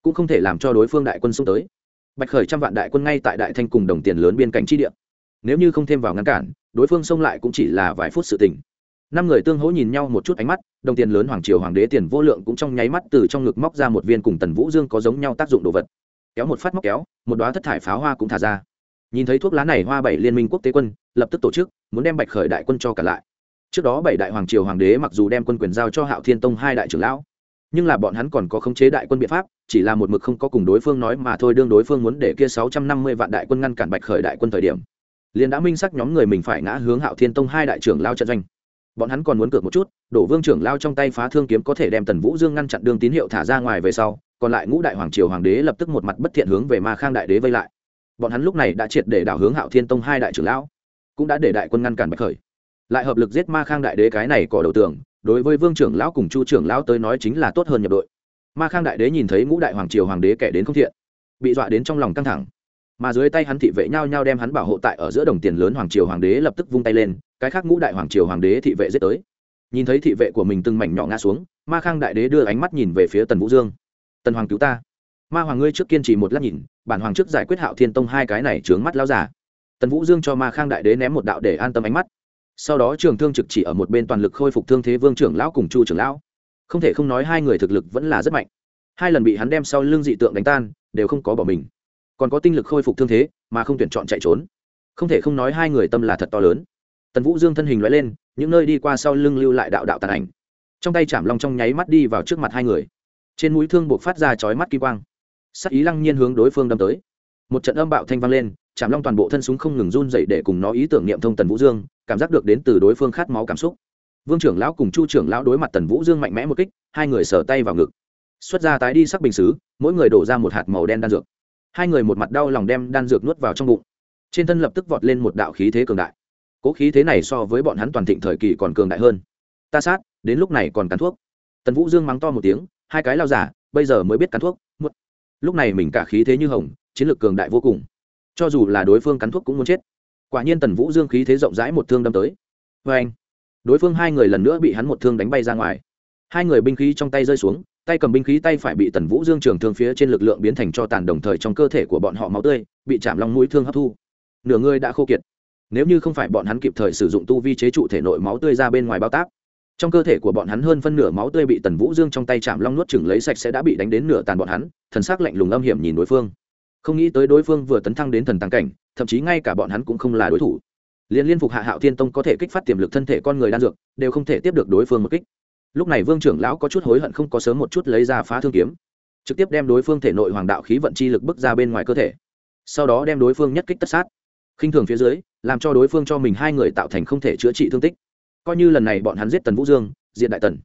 Speaker 1: Cũng không thể làm cho đối phương đại quân xông tới. Bạch khởi trăm vạn đại quân ngay tại đại thanh cùng đồng tiền lớn biên cảnh chi địa. Nếu như không thêm vào ngăn cản, đối phương xông lại cũng chỉ là vài phút sự tình năm người tương hỗ nhìn nhau một chút ánh mắt, đồng tiền lớn hoàng triều hoàng đế tiền vô lượng cũng trong nháy mắt từ trong ngực móc ra một viên cùng tần vũ dương có giống nhau tác dụng đồ vật. Kéo một phát móc kéo, một đoá thất thải pháo hoa cũng thả ra. Nhìn thấy thuốc lá này, hoa bảy liên minh quốc tế quân lập tức tổ chức, muốn đem bạch khởi đại quân cho cả lại. Trước đó bảy đại hoàng triều hoàng đế mặc dù đem quân quyền giao cho hạo thiên tông hai đại trưởng lão, nhưng là bọn hắn còn có khống chế đại quân biện pháp, chỉ là một mực không có cùng đối phương nói mà thôi, đương đối phương muốn để kia sáu trăm năm mươi vạn đại quân ngăn cản bạch khởi đại quân thời điểm, liền đã minh xác nhóm người mình phải ngã hướng hạo thiên tông hai đại trưởng lao trận doanh bọn hắn còn muốn cược một chút, đổ vương trưởng lao trong tay phá thương kiếm có thể đem tần vũ dương ngăn chặn đường tín hiệu thả ra ngoài về sau, còn lại ngũ đại hoàng triều hoàng đế lập tức một mặt bất thiện hướng về ma khang đại đế vây lại. Bọn hắn lúc này đã triệt để đảo hướng hạo thiên tông hai đại trưởng lão, cũng đã để đại quân ngăn cản bạch khởi. Lại hợp lực giết ma khang đại đế cái này cỏ đầu tường, đối với vương trưởng lão cùng chu trưởng lão tới nói chính là tốt hơn nhập đội. Ma khang đại đế nhìn thấy ngũ đại hoàng triều hoàng đế kẻ đến không thiện, bị dọa đến trong lòng căng thẳng mà dưới tay hắn thị vệ nhau nhau đem hắn bảo hộ tại ở giữa đồng tiền lớn hoàng triều hoàng đế lập tức vung tay lên, cái khác ngũ đại hoàng triều hoàng đế thị vệ giết tới. Nhìn thấy thị vệ của mình từng mảnh nhỏ ngã xuống, ma khang đại đế đưa ánh mắt nhìn về phía tần vũ dương. Tần hoàng cứu ta. Ma hoàng ngươi trước kiên trì một lát nhìn, bản hoàng trước giải quyết hạo thiên tông hai cái này trướng mắt lao giả tần vũ dương cho ma khang đại đế ném một đạo để an tâm ánh mắt. Sau đó trường thương trực chỉ ở một bên toàn lực khôi phục thương thế vương trưởng lão cùng chu trưởng lão. Không thể không nói hai người thực lực vẫn là rất mạnh. Hai lần bị hắn đem sau lưng dị tượng đánh tan, đều không có bỏ mình còn có tinh lực khôi phục thương thế, mà không tuyển chọn chạy trốn. Không thể không nói hai người tâm là thật to lớn. Tần vũ dương thân hình loại lên, những nơi đi qua sau lưng lưu lại đạo đạo tàn ảnh. Trong tay chạm long trong nháy mắt đi vào trước mặt hai người. Trên mũi thương buộc phát ra chói mắt kỳ quang. Sắc ý lăng nhiên hướng đối phương đâm tới. Một trận âm bạo thanh vang lên chạm long toàn bộ thân súng không ngừng run dậy để cùng nó ý tưởng niệm thông tần vũ dương, cảm giác được đến từ đối phương khát máu cảm xúc. Vương trưởng lão cùng chu trưởng lão đối mặt tần vũ dương mạnh mẽ một kích, hai người sờ tay vào ngực. Xuất ra tái đi sắc bình xứ mỗi người đổ ra một hạt màu đen đan dược hai người một mặt đau lòng đem đan dược nuốt vào trong bụng. Trên thân lập tức vọt lên một đạo khí thế cường đại. Cố khí thế này so với bọn hắn toàn thịnh thời kỳ còn cường đại hơn. Ta sát, đến lúc này còn cắn thuốc. Tần vũ dương mắng to một tiếng, hai cái lao giả, bây giờ mới biết cắn thuốc lúc này mình cả khí thế như hồng, chiến lược cường đại vô cùng. Cho dù là đối phương cắn thuốc cũng muốn chết. Quả nhiên tần vũ dương khí thế rộng rãi một thương đâm tới. Vê anh đối phương hai người lần nữa bị hắn một thương đánh bay ra ngoài. Hai người binh khí trong tay rơi xuống tay cầm binh khí tay phải bị tần vũ dương trường thương phía trên lực lượng biến thành cho tàn đồng thời trong cơ thể của bọn họ máu tươi, bị chạm long mũi thương hấp thu. Nửa người đã khô kiệt. Nếu như không phải bọn hắn kịp thời sử dụng tu vi chế trụ thể nội máu tươi ra bên ngoài bao tác trong cơ thể của bọn hắn hơn phân nửa máu tươi bị tần vũ dương trong tay chạm long nuốt chừng lấy sạch sẽ đã bị đánh đến nửa tàn bọn hắn, thần s ắ c lạnh lùng âm hiểm nhìn đối phương. Không nghĩ tới đối phương vừa tấn thăng đến thần tàng cảnh, thậm chí ngay cả bọn hắn cũng không là đối thủ. Liên liên phục hạ hạo thiên tông có thể kích phát tiềm lực thân thể con người đan dược, đều không thể tiếp được đối phương một kích lúc này vương trưởng lão có chút hối hận không có sớm một chút lấy ra phá thương kiếm, trực tiếp đem đối phương thể nội hoàng đạo khí vận chi lực bước ra bên ngoài cơ thể, sau đó đem đối phương nhất kích tất sát. Khinh thường phía dưới, làm cho đối phương cho mình hai người tạo thành không thể chữa trị thương tích. Coi như lần này bọn hắn giết tần vũ dương diện đại tần,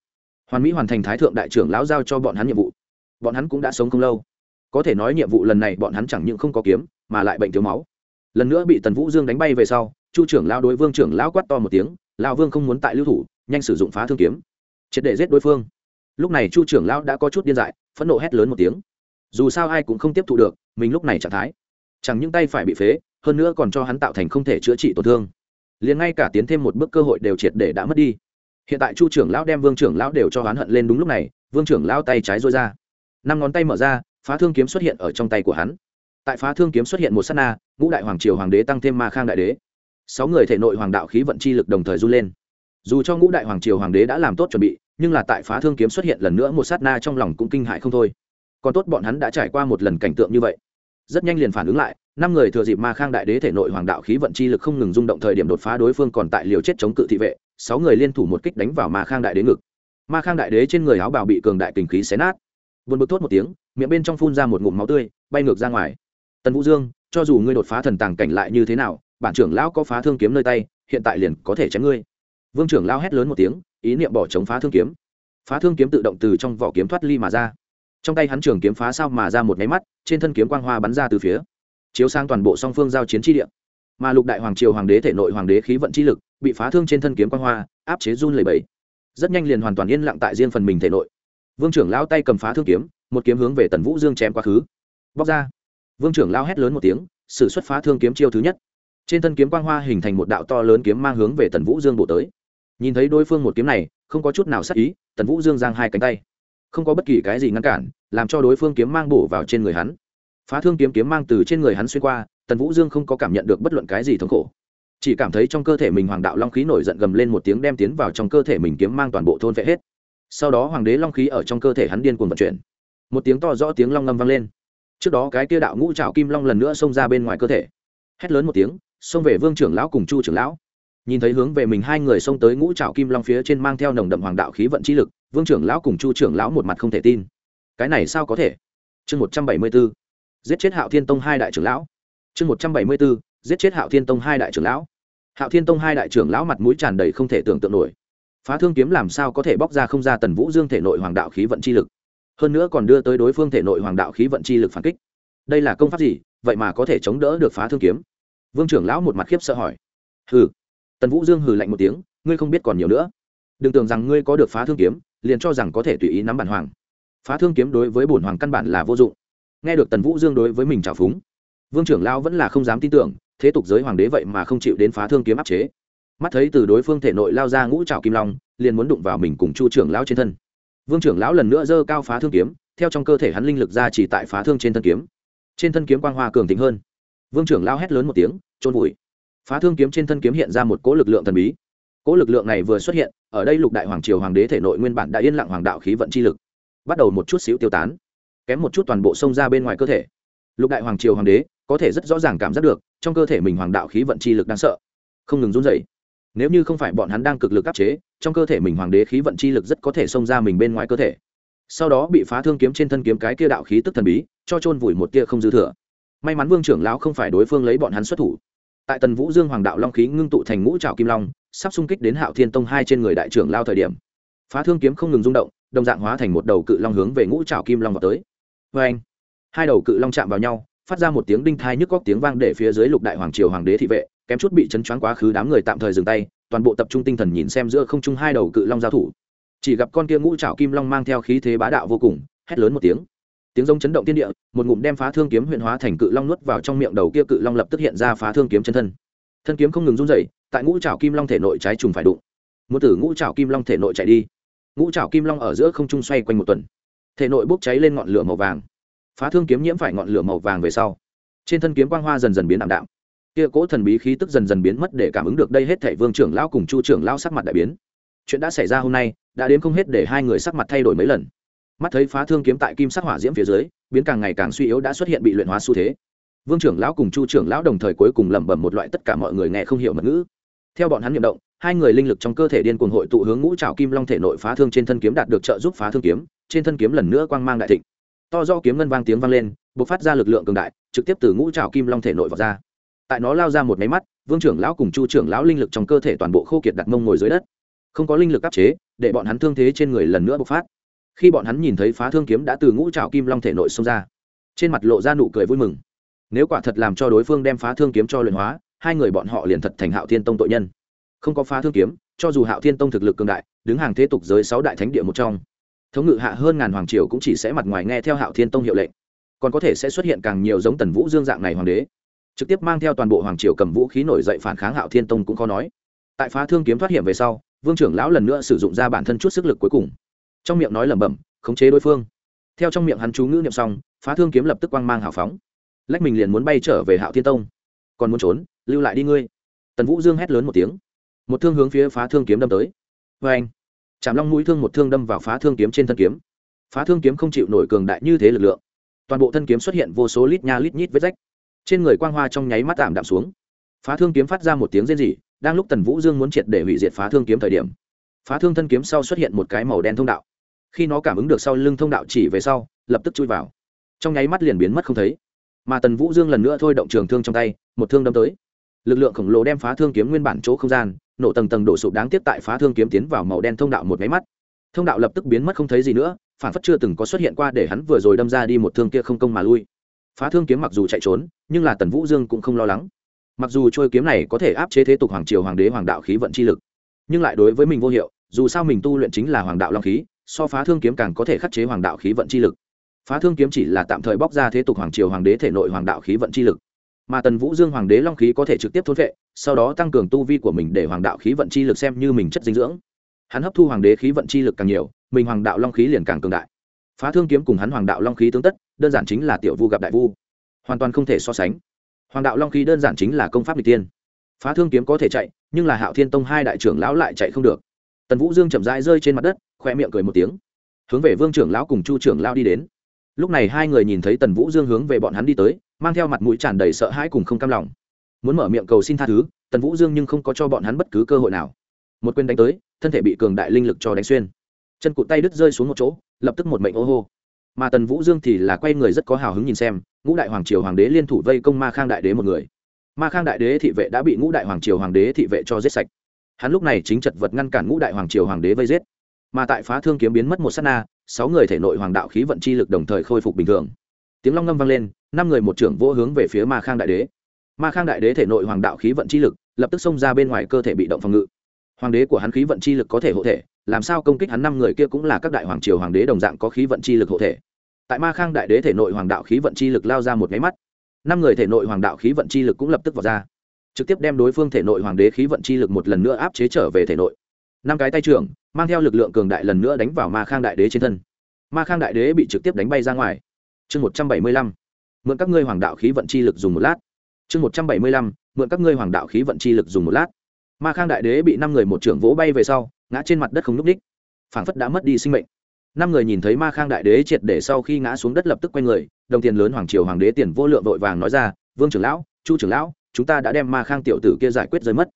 Speaker 1: hoàn mỹ hoàn thành thái thượng đại trưởng lão giao cho bọn hắn nhiệm vụ, bọn hắn cũng đã sống không lâu. Có thể nói nhiệm vụ lần này bọn hắn chẳng những không có kiếm, mà lại bệnh thiếu máu. Lần nữa bị tần vũ dương đánh bay về sau, chu trưởng lao đối vương trưởng lão quát to một tiếng lao vương không muốn tại lưu thủ, nhanh sử dụng phá thương kiếm triệt để giết đối phương. Lúc này chu trưởng lão đã có chút điên dại, phẫn nộ hét lớn một tiếng. Dù sao ai cũng không tiếp thụ được, mình lúc này trạng thái. Chẳng những tay phải bị phế, hơn nữa còn cho hắn tạo thành không thể chữa trị tổn thương. Liền ngay cả tiến thêm một bước cơ hội đều triệt để đã mất đi. Hiện tại chu trưởng lão đem vương trưởng lão đều cho hắn hận lên đúng lúc này, vương trưởng lão tay trái rối ra. Năm ngón tay mở ra, phá thương kiếm xuất hiện ở trong tay của hắn. Tại phá thương kiếm xuất hiện một s á t na, ngũ đại hoàng triều hoàng đế tăng thêm ma khang đại đế. Sáu người thể nội hoàng đạo khí vận chi lực đồng thời run lên dù cho ngũ đại hoàng triều hoàng đế đã làm tốt chuẩn bị, nhưng là tại phá thương kiếm xuất hiện lần nữa, một sát na trong lòng cũng kinh hại không thôi. Còn tốt bọn hắn đã trải qua một lần cảnh tượng như vậy. Rất nhanh liền phản ứng lại, năm người thừa dịp ma khang đại đế thể nội hoàng đạo khí vận chi lực không ngừng rung động thời điểm đột phá đối phương còn tại liều chết chống cự thị vệ, sáu người liên thủ một kích đánh vào ma khang đại đế ngực. Ma khang đại đế trên người áo bào bị cường đại kình khí xé nát. Vượt bực thốt một tiếng, miệng bên trong phun ra một ngụm máu tươi, bay ngược ra ngoài. Tần vũ dương, cho dù ngươi đột phá thần tàng cảnh lại như thế nào, bản trưởng lão có phá thương kiếm nơi tay, hiện tại liền có thể chém ngươi vương trưởng lao hét lớn một tiếng, ý niệm bỏ chống phá thương kiếm. Phá thương kiếm tự động từ trong vỏ kiếm thoát ly mà ra. Trong tay hắn trường kiếm phá sao mà ra một máy mắt, trên thân kiếm quang hoa bắn ra từ phía. Chiếu sang toàn bộ song phương giao chiến tri địa. Mà lục đại hoàng triều hoàng đế thể nội hoàng đế khí vận chi lực, bị phá thương trên thân kiếm quang hoa, áp chế run lầy bẫy rất nhanh liền hoàn toàn yên lặng tại riêng phần mình thể nội. Vương trưởng lao tay cầm phá thương kiếm, một kiếm hướng về tần vũ dương chém quá khứ. Bóc ra. Vương trưởng lao hét lớn một tiếng s ử suất phá thương kiếm chiêu thứ nhất. Trên thân kiếm quang hoa hình thành một đạo to lớn kiếm mang hướng về tần vũ dương bổ tới nhìn thấy đối phương một kiếm này, không có chút nào sắc ý, tần vũ dương giang hai cánh tay. Không có bất kỳ cái gì ngăn cản, làm cho đối phương kiếm mang bổ vào trên người hắn. Phá thương kiếm kiếm mang từ trên người hắn xuyên qua, tần vũ dương không có cảm nhận được bất luận cái gì thống khổ. Chỉ cảm thấy trong cơ thể mình hoàng đạo long khí nổi giận gầm lên một tiếng đem tiến vào trong cơ thể mình kiếm mang toàn bộ thôn vẽ hết. Sau đó hoàng đế long khí ở trong cơ thể hắn điên cuồng vận chuyển. Một tiếng to rõ tiếng long ngâm vang lên. Trước đó cái kia đạo ngũ trào kim long lần nữa xông ra bên ngoài cơ thể. Hét lớn một tiếng, xông về vương trưởng lão cùng chu trưởng lão nhìn thấy hướng về mình hai người xông tới ngũ trào kim long phía trên mang theo nồng đậm hoàng đạo khí vận chi lực, vương trưởng lão cùng chu trưởng lão một mặt không thể tin. Cái này sao có thể? Chương một trăm bảy mươi b ố giết chết hạo thiên tông hai đại trưởng lão. Chương một trăm bảy mươi b ố giết chết hạo thiên tông hai đại trưởng lão. Hạo thiên tông hai đại trưởng lão mặt mũi tràn đầy không thể tưởng tượng nổi. Phá thương kiếm làm sao có thể bóc ra không ra tần vũ dương thể nội hoàng đạo khí vận chi lực? Hơn nữa còn đưa tới đối phương thể nội hoàng đạo khí vận chi lực phản kích. Đây là công pháp gì? Vậy mà có thể chống đỡ được phá thương kiếm? Vương trưởng lão một mặt khiếp sợ hỏi. Hừ tần vũ dương hừ lạnh một tiếng, ngươi không biết còn nhiều nữa. Đừng tưởng rằng ngươi có được phá thương kiếm, liền cho rằng có thể tùy ý nắm bản hoàng. Phá thương kiếm đối với bổn hoàng căn bản là vô dụng. Nghe được tần vũ dương đối với mình trào phúng, vương trưởng lão vẫn là không dám tin tưởng, thế tục giới hoàng đế vậy mà không chịu đến phá thương kiếm áp chế. Mắt thấy từ đối phương thể nội lao ra ngũ trào kim long, liền muốn đụng vào mình cùng chu trưởng lão trên thân. Vương trưởng lão lần nữa giơ cao phá thương kiếm, theo trong cơ thể hắn linh lực ra chỉ tại phá thương trên thân kiếm. Trên thân kiếm quang hoa cường tính hơn. Vương trưởng lão hét lớn một tiếng trôn vùi phá thương kiếm trên thân kiếm hiện ra một cỗ lực lượng thần bí. Cỗ lực lượng này vừa xuất hiện, ở đây lục đại hoàng triều hoàng đế thể nội nguyên bản đã yên lặng hoàng đạo khí vận chi lực, bắt đầu một chút xíu tiêu tán, kém một chút toàn bộ xông ra bên ngoài cơ thể. Lục đại hoàng triều hoàng đế có thể rất rõ ràng cảm giác được, trong cơ thể mình hoàng đạo khí vận chi lực đang sợ, không ngừng run dậy nếu như không phải bọn hắn đang cực lực áp chế, trong cơ thể mình hoàng đế khí vận chi lực rất có thể xông ra mình bên ngoài cơ thể. Sau đó bị phá thương kiếm trên thân kiếm cái kia đạo khí tức thần bí, cho chôn vùi một tia không dư thừa. May mắn vương trưởng lão không phải đối phương lấy bọn hắn xuất thủ tại tần vũ dương hoàng đạo long khí ngưng tụ thành ngũ trào kim long, sắp xung kích đến hạo thiên tông hai trên người đại trưởng lao thời điểm. Phá thương kiếm không ngừng rung động, đồng dạng hóa thành một đầu cự long hướng về ngũ trào kim long vào tới. Vê anh, hai đầu cự long chạm vào nhau, phát ra một tiếng đinh thai nhức góc tiếng vang để phía dưới lục đại hoàng triều hoàng đế thị vệ, kém chút bị chấn choáng quá khứ đám người tạm thời dừng tay, toàn bộ tập trung tinh thần nhìn xem giữa không trung hai đầu cự long giao thủ. Chỉ gặp con kia ngũ trào kim long mang theo khí thế bá đạo vô cùng, hét lớn một tiếng tiếng rông chấn động tiên địa, một ngụm đem phá thương kiếm huyện hóa thành cự long nuốt vào trong miệng đầu kia cự long lập tức hiện ra phá thương kiếm chân thân. Thân kiếm không ngừng run rẩy, tại ngũ trào kim long thể nội trái trùng phải đụng. Muốn từ ngũ trào kim long thể nội chạy đi. Ngũ trào kim long ở giữa không trung xoay quanh một tuần. Thể nội bốc cháy lên ngọn lửa màu vàng. Phá thương kiếm nhiễm phải ngọn lửa màu vàng về sau, trên thân kiếm quang hoa dần dần biến ảm đạm. Kia cỗ thần bí khí tức dần dần biến mất để cảm ứng được đây hết thảy vương trưởng lão cùng chu trưởng lão sắc mặt đại biến. Chuyện đã xảy ra hôm nay, đã đến không hết để hai người sắc mặt thay đổi mấy lần mắt thấy phá thương kiếm tại kim sắc hỏa diễm phía dưới, biến càng ngày càng suy yếu đã xuất hiện bị luyện hóa xu thế. Vương trưởng lão cùng chu trưởng lão đồng thời cuối cùng lẩm bẩm một loại tất cả mọi người nghe không hiểu mật ngữ. Theo bọn hắn nhậm động, hai người linh lực trong cơ thể điên cuồng hội tụ hướng ngũ trào kim long thể nội phá thương trên thân kiếm đạt được trợ giúp phá thương kiếm, trên thân kiếm lần nữa quang mang đại thịnh. To do kiếm ngân vang tiếng vang lên b ộ c phát ra lực lượng cường đại, trực tiếp từ ngũ trào kim long thể nội vào ra. Tại nó lao ra một máy mắt, vương trưởng lão cùng chu trưởng lão linh lực trong cơ thể toàn bộ khô kiệt đặt mông ngồi dưới đất. Không có linh lực áp chế, để bọn hắn thương thế trên người lần nữa bộc phát khi bọn hắn nhìn thấy phá thương kiếm đã từ ngũ trào kim long thể nội xông ra, trên mặt lộ ra nụ cười vui mừng. Nếu quả thật làm cho đối phương đem phá thương kiếm cho luyện hóa, hai người bọn họ liền thật thành hạo thiên tông tội nhân. Không có phá thương kiếm, cho dù hạo thiên tông thực lực cường đại, đứng hàng thế tục giới sáu đại thánh địa một trong, thống ngự hạ hơn ngàn hoàng triều cũng chỉ sẽ mặt ngoài nghe theo hạo thiên tông hiệu lệnh. Còn có thể sẽ xuất hiện càng nhiều giống tần vũ dương dạng này hoàng đế. Trực tiếp mang theo toàn bộ hoàng triều cầm vũ khí nổi dậy phản kháng hạo thiên tông cũng khó nói. Tại phá thương kiếm thoát hiểm về sau, vương trưởng lão lần nữa sử dụng ra bản thân chút sức lực cuối cùng trong miệng nói lẩm bẩm, khống chế đối phương. Theo trong miệng hắn chú ngữ niệm xong, phá thương kiếm lập tức quang mang hào phóng. Lách mình liền muốn bay trở về hạo thiên tông. Còn muốn trốn, lưu lại đi ngươi. Tần vũ dương hét lớn một tiếng. Một thương hướng phía phá thương kiếm đâm tới. Vê anh chạm long mũi thương một thương đâm vào phá thương kiếm trên thân kiếm. Phá thương kiếm không chịu nổi cường đại như thế lực lượng. Toàn bộ thân kiếm xuất hiện vô số lít nha lít nhít vết rách. Trên người quang hoa trong nháy mắt tạm đạm xuống. Phá thương kiếm phát ra một tiếng rên rỉ, đang lúc tần vũ dương muốn triệt để hủy diệt phá thương kiếm thời điểm, phá thương thân kiếm sau xuất hiện một cái màu đen thông đạo khi nó cảm ứng được sau lưng thông đạo chỉ về sau, lập tức chui vào. Trong nháy mắt liền biến mất không thấy. Mà tần vũ dương lần nữa thôi động trường thương trong tay, một thương đâm tới. Lực lượng khổng lồ đem phá thương kiếm nguyên bản chỗ không gian, nổ tầng tầng đổ sụp đáng tiếc tại phá thương kiếm tiến vào màu đen thông đạo một máy mắt. Thông đạo lập tức biến mất không thấy gì nữa, phản phất chưa từng có xuất hiện qua để hắn vừa rồi đâm ra đi một thương kia không công mà lui. Phá thương kiếm mặc dù chạy trốn, nhưng là tần vũ dương cũng không lo lắng. Mặc dù trôi kiếm này có thể áp chế thế tục hoàng triều hoàng đế hoàng đạo khí vận chi lực, nhưng lại đối với mình vô hiệu, dù sao mình tu luyện chính là hoàng đạo long khí so phá thương kiếm càng có thể khắc chế hoàng đạo khí vận chi lực. Phá thương kiếm chỉ là tạm thời bóc ra thế tục hoàng triều hoàng đế thể nội hoàng đạo khí vận chi lực. Mà tần vũ dương hoàng đế long khí có thể trực tiếp thôn vệ, sau đó tăng cường tu vi của mình để hoàng đạo khí vận chi lực xem như mình chất dinh dưỡng. Hắn hấp thu hoàng đế khí vận chi lực càng nhiều, mình hoàng đạo long khí liền càng cường đại. Phá thương kiếm cùng hắn hoàng đạo long khí tương tất, đơn giản chính là tiểu vu gặp đại vu. Hoàn toàn không thể so sánh. Hoàng đạo long khí đơn giản chính là công pháp n tiên phá thương kiếm có thể chạy, nhưng là hạo thiên tông hai đại trưởng lão lại chạy không được. Tần vũ dương chậm rãi rơi trên mặt đất khoe miệng cười một tiếng. Hướng về vương trưởng lão cùng chu trưởng lão đi đến. Lúc này hai người nhìn thấy tần vũ dương hướng về bọn hắn đi tới, mang theo mặt mũi tràn đầy sợ hãi cùng không cam lòng. Muốn mở miệng cầu xin tha thứ, tần vũ dương nhưng không có cho bọn hắn bất cứ cơ hội nào. Một quyền đánh tới, thân thể bị cường đại linh lực cho đánh xuyên. Chân cụt tay đứt rơi xuống một chỗ, lập tức một mệnh ô hô. Mà tần vũ dương thì là quay người rất có hào hứng nhìn xem, ngũ đại hoàng triều hoàng đế liên thủ vây công ma khang đại đế một người. Ma khang đại đế thị vệ đã bị ngũ đại hoàng triều hoàng đế thị vệ cho giết sạch. Hắn lúc này chính chật vật ngăn cản ngũ đại hoàng triều hoàng đế vây giết mà tại phá thương kiếm biến mất một s á t na, sáu người thể nội hoàng đạo khí vận chi lực đồng thời khôi phục bình thường. Tiếng long ngâm vang lên, năm người một trưởng vô hướng về phía ma khang đại đế. Ma khang đại đế thể nội hoàng đạo khí vận chi lực, lập tức xông ra bên ngoài cơ thể bị động phòng ngự. Hoàng đế của hắn khí vận chi lực có thể hộ thể, làm sao công kích hắn năm người kia cũng là các đại hoàng triều hoàng đế đồng dạng có khí vận chi lực hộ thể. Tại ma khang đại đế thể nội hoàng đạo khí vận chi lực lao ra một máy mắt. Năm người thể nội hoàng đạo khí vận chi lực cũng lập tức vào ra. Trực tiếp đem đối phương thể nội hoàng đế khí vận chi lực một lần nữa áp chế trở về thể nội. Năm cái tay trưởng mang theo lực lượng cường đại lần nữa đánh vào ma khang đại đế trên thân. Ma khang đại đế bị trực tiếp đánh bay ra ngoài. Chương một trăm bảy mươi lăm, mượn các ngươi hoàng đạo khí vận chi lực dùng một lát. Chương một trăm bảy mươi lăm, mượn các ngươi hoàng đạo khí vận chi lực dùng một lát. Ma khang đại đế bị năm người một trưởng vỗ bay về sau, ngã trên mặt đất không n ú c ních phảng phất đã mất đi sinh mệnh. Năm người nhìn thấy ma khang đại đế triệt để sau khi ngã xuống đất lập tức quay người, đồng tiền lớn hoàng triều hoàng đế tiền vô lượng vội vàng nói ra, vương trưởng lão, chu trưởng lão, chúng ta đã đem ma khang tiểu tử kia giải quyết rơi mất.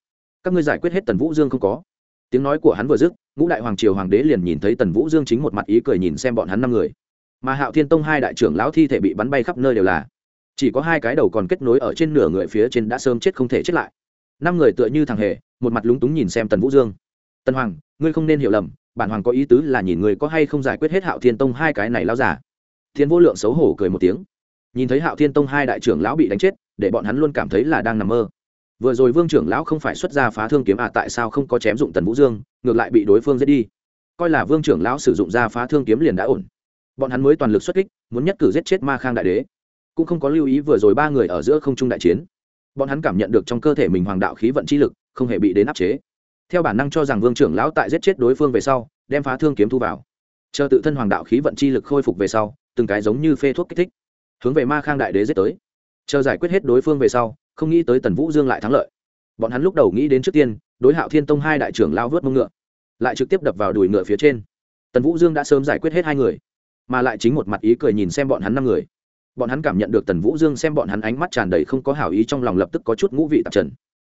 Speaker 1: Các ngươi giải quyết hết tần vũ dương không có tiếng nói của hắn vừa dứt, ngũ đại hoàng triều hoàng đế liền nhìn thấy tần vũ dương chính một mặt ý cười nhìn xem bọn hắn năm người. Mà hạo thiên tông hai đại trưởng lão thi thể bị bắn bay khắp nơi đều là. Chỉ có hai cái đầu còn kết nối ở trên nửa người phía trên đã sớm chết không thể chết lại. Năm người tựa như thằng hề, một mặt lúng túng nhìn xem tần vũ dương. Tần hoàng, ngươi không nên hiểu lầm, bản hoàng có ý tứ là nhìn người có hay không giải quyết hết hạo thiên tông hai cái này lao giả thiên vô lượng xấu hổ cười một tiếng. Nhìn thấy hạo thiên tông hai đại trưởng lão bị đánh chết, để bọn hắn luôn cảm thấy là đang nằm mơ vừa rồi vương trưởng lão không phải xuất ra phá thương kiếm à tại sao không có chém dụng tần vũ dương, ngược lại bị đối phương giết đi? Coi là vương trưởng lão sử dụng ra phá thương kiếm liền đã ổn. Bọn hắn mới toàn lực xuất kích, muốn nhất cử giết chết ma khang đại đế. Cũng không có lưu ý vừa rồi ba người ở giữa không trung đại chiến. Bọn hắn cảm nhận được trong cơ thể mình hoàng đạo khí vận chi lực, không hề bị đến áp chế. Theo bản năng cho rằng vương trưởng lão tại giết chết đối phương về sau, đem phá thương kiếm thu vào. Chờ tự thân hoàng đạo khí vận chi lực khôi phục về sau, từng cái giống như phê thuốc kích thích, hướng về ma khang đại đế giết tới. Chờ giải quyết hết đối phương về sau không nghĩ tới tần vũ dương lại thắng lợi. Bọn hắn lúc đầu nghĩ đến trước tiên, đối hạo thiên tông hai đại trưởng lao vớt mông ngựa, lại trực tiếp đập vào đùi ngựa phía trên. Tần vũ dương đã sớm giải quyết hết hai người, mà lại chính một mặt ý cười nhìn xem bọn hắn năm người. Bọn hắn cảm nhận được tần vũ dương xem bọn hắn ánh mắt tràn đầy không có hảo ý trong lòng lập tức có chút ngũ vị tạp trần.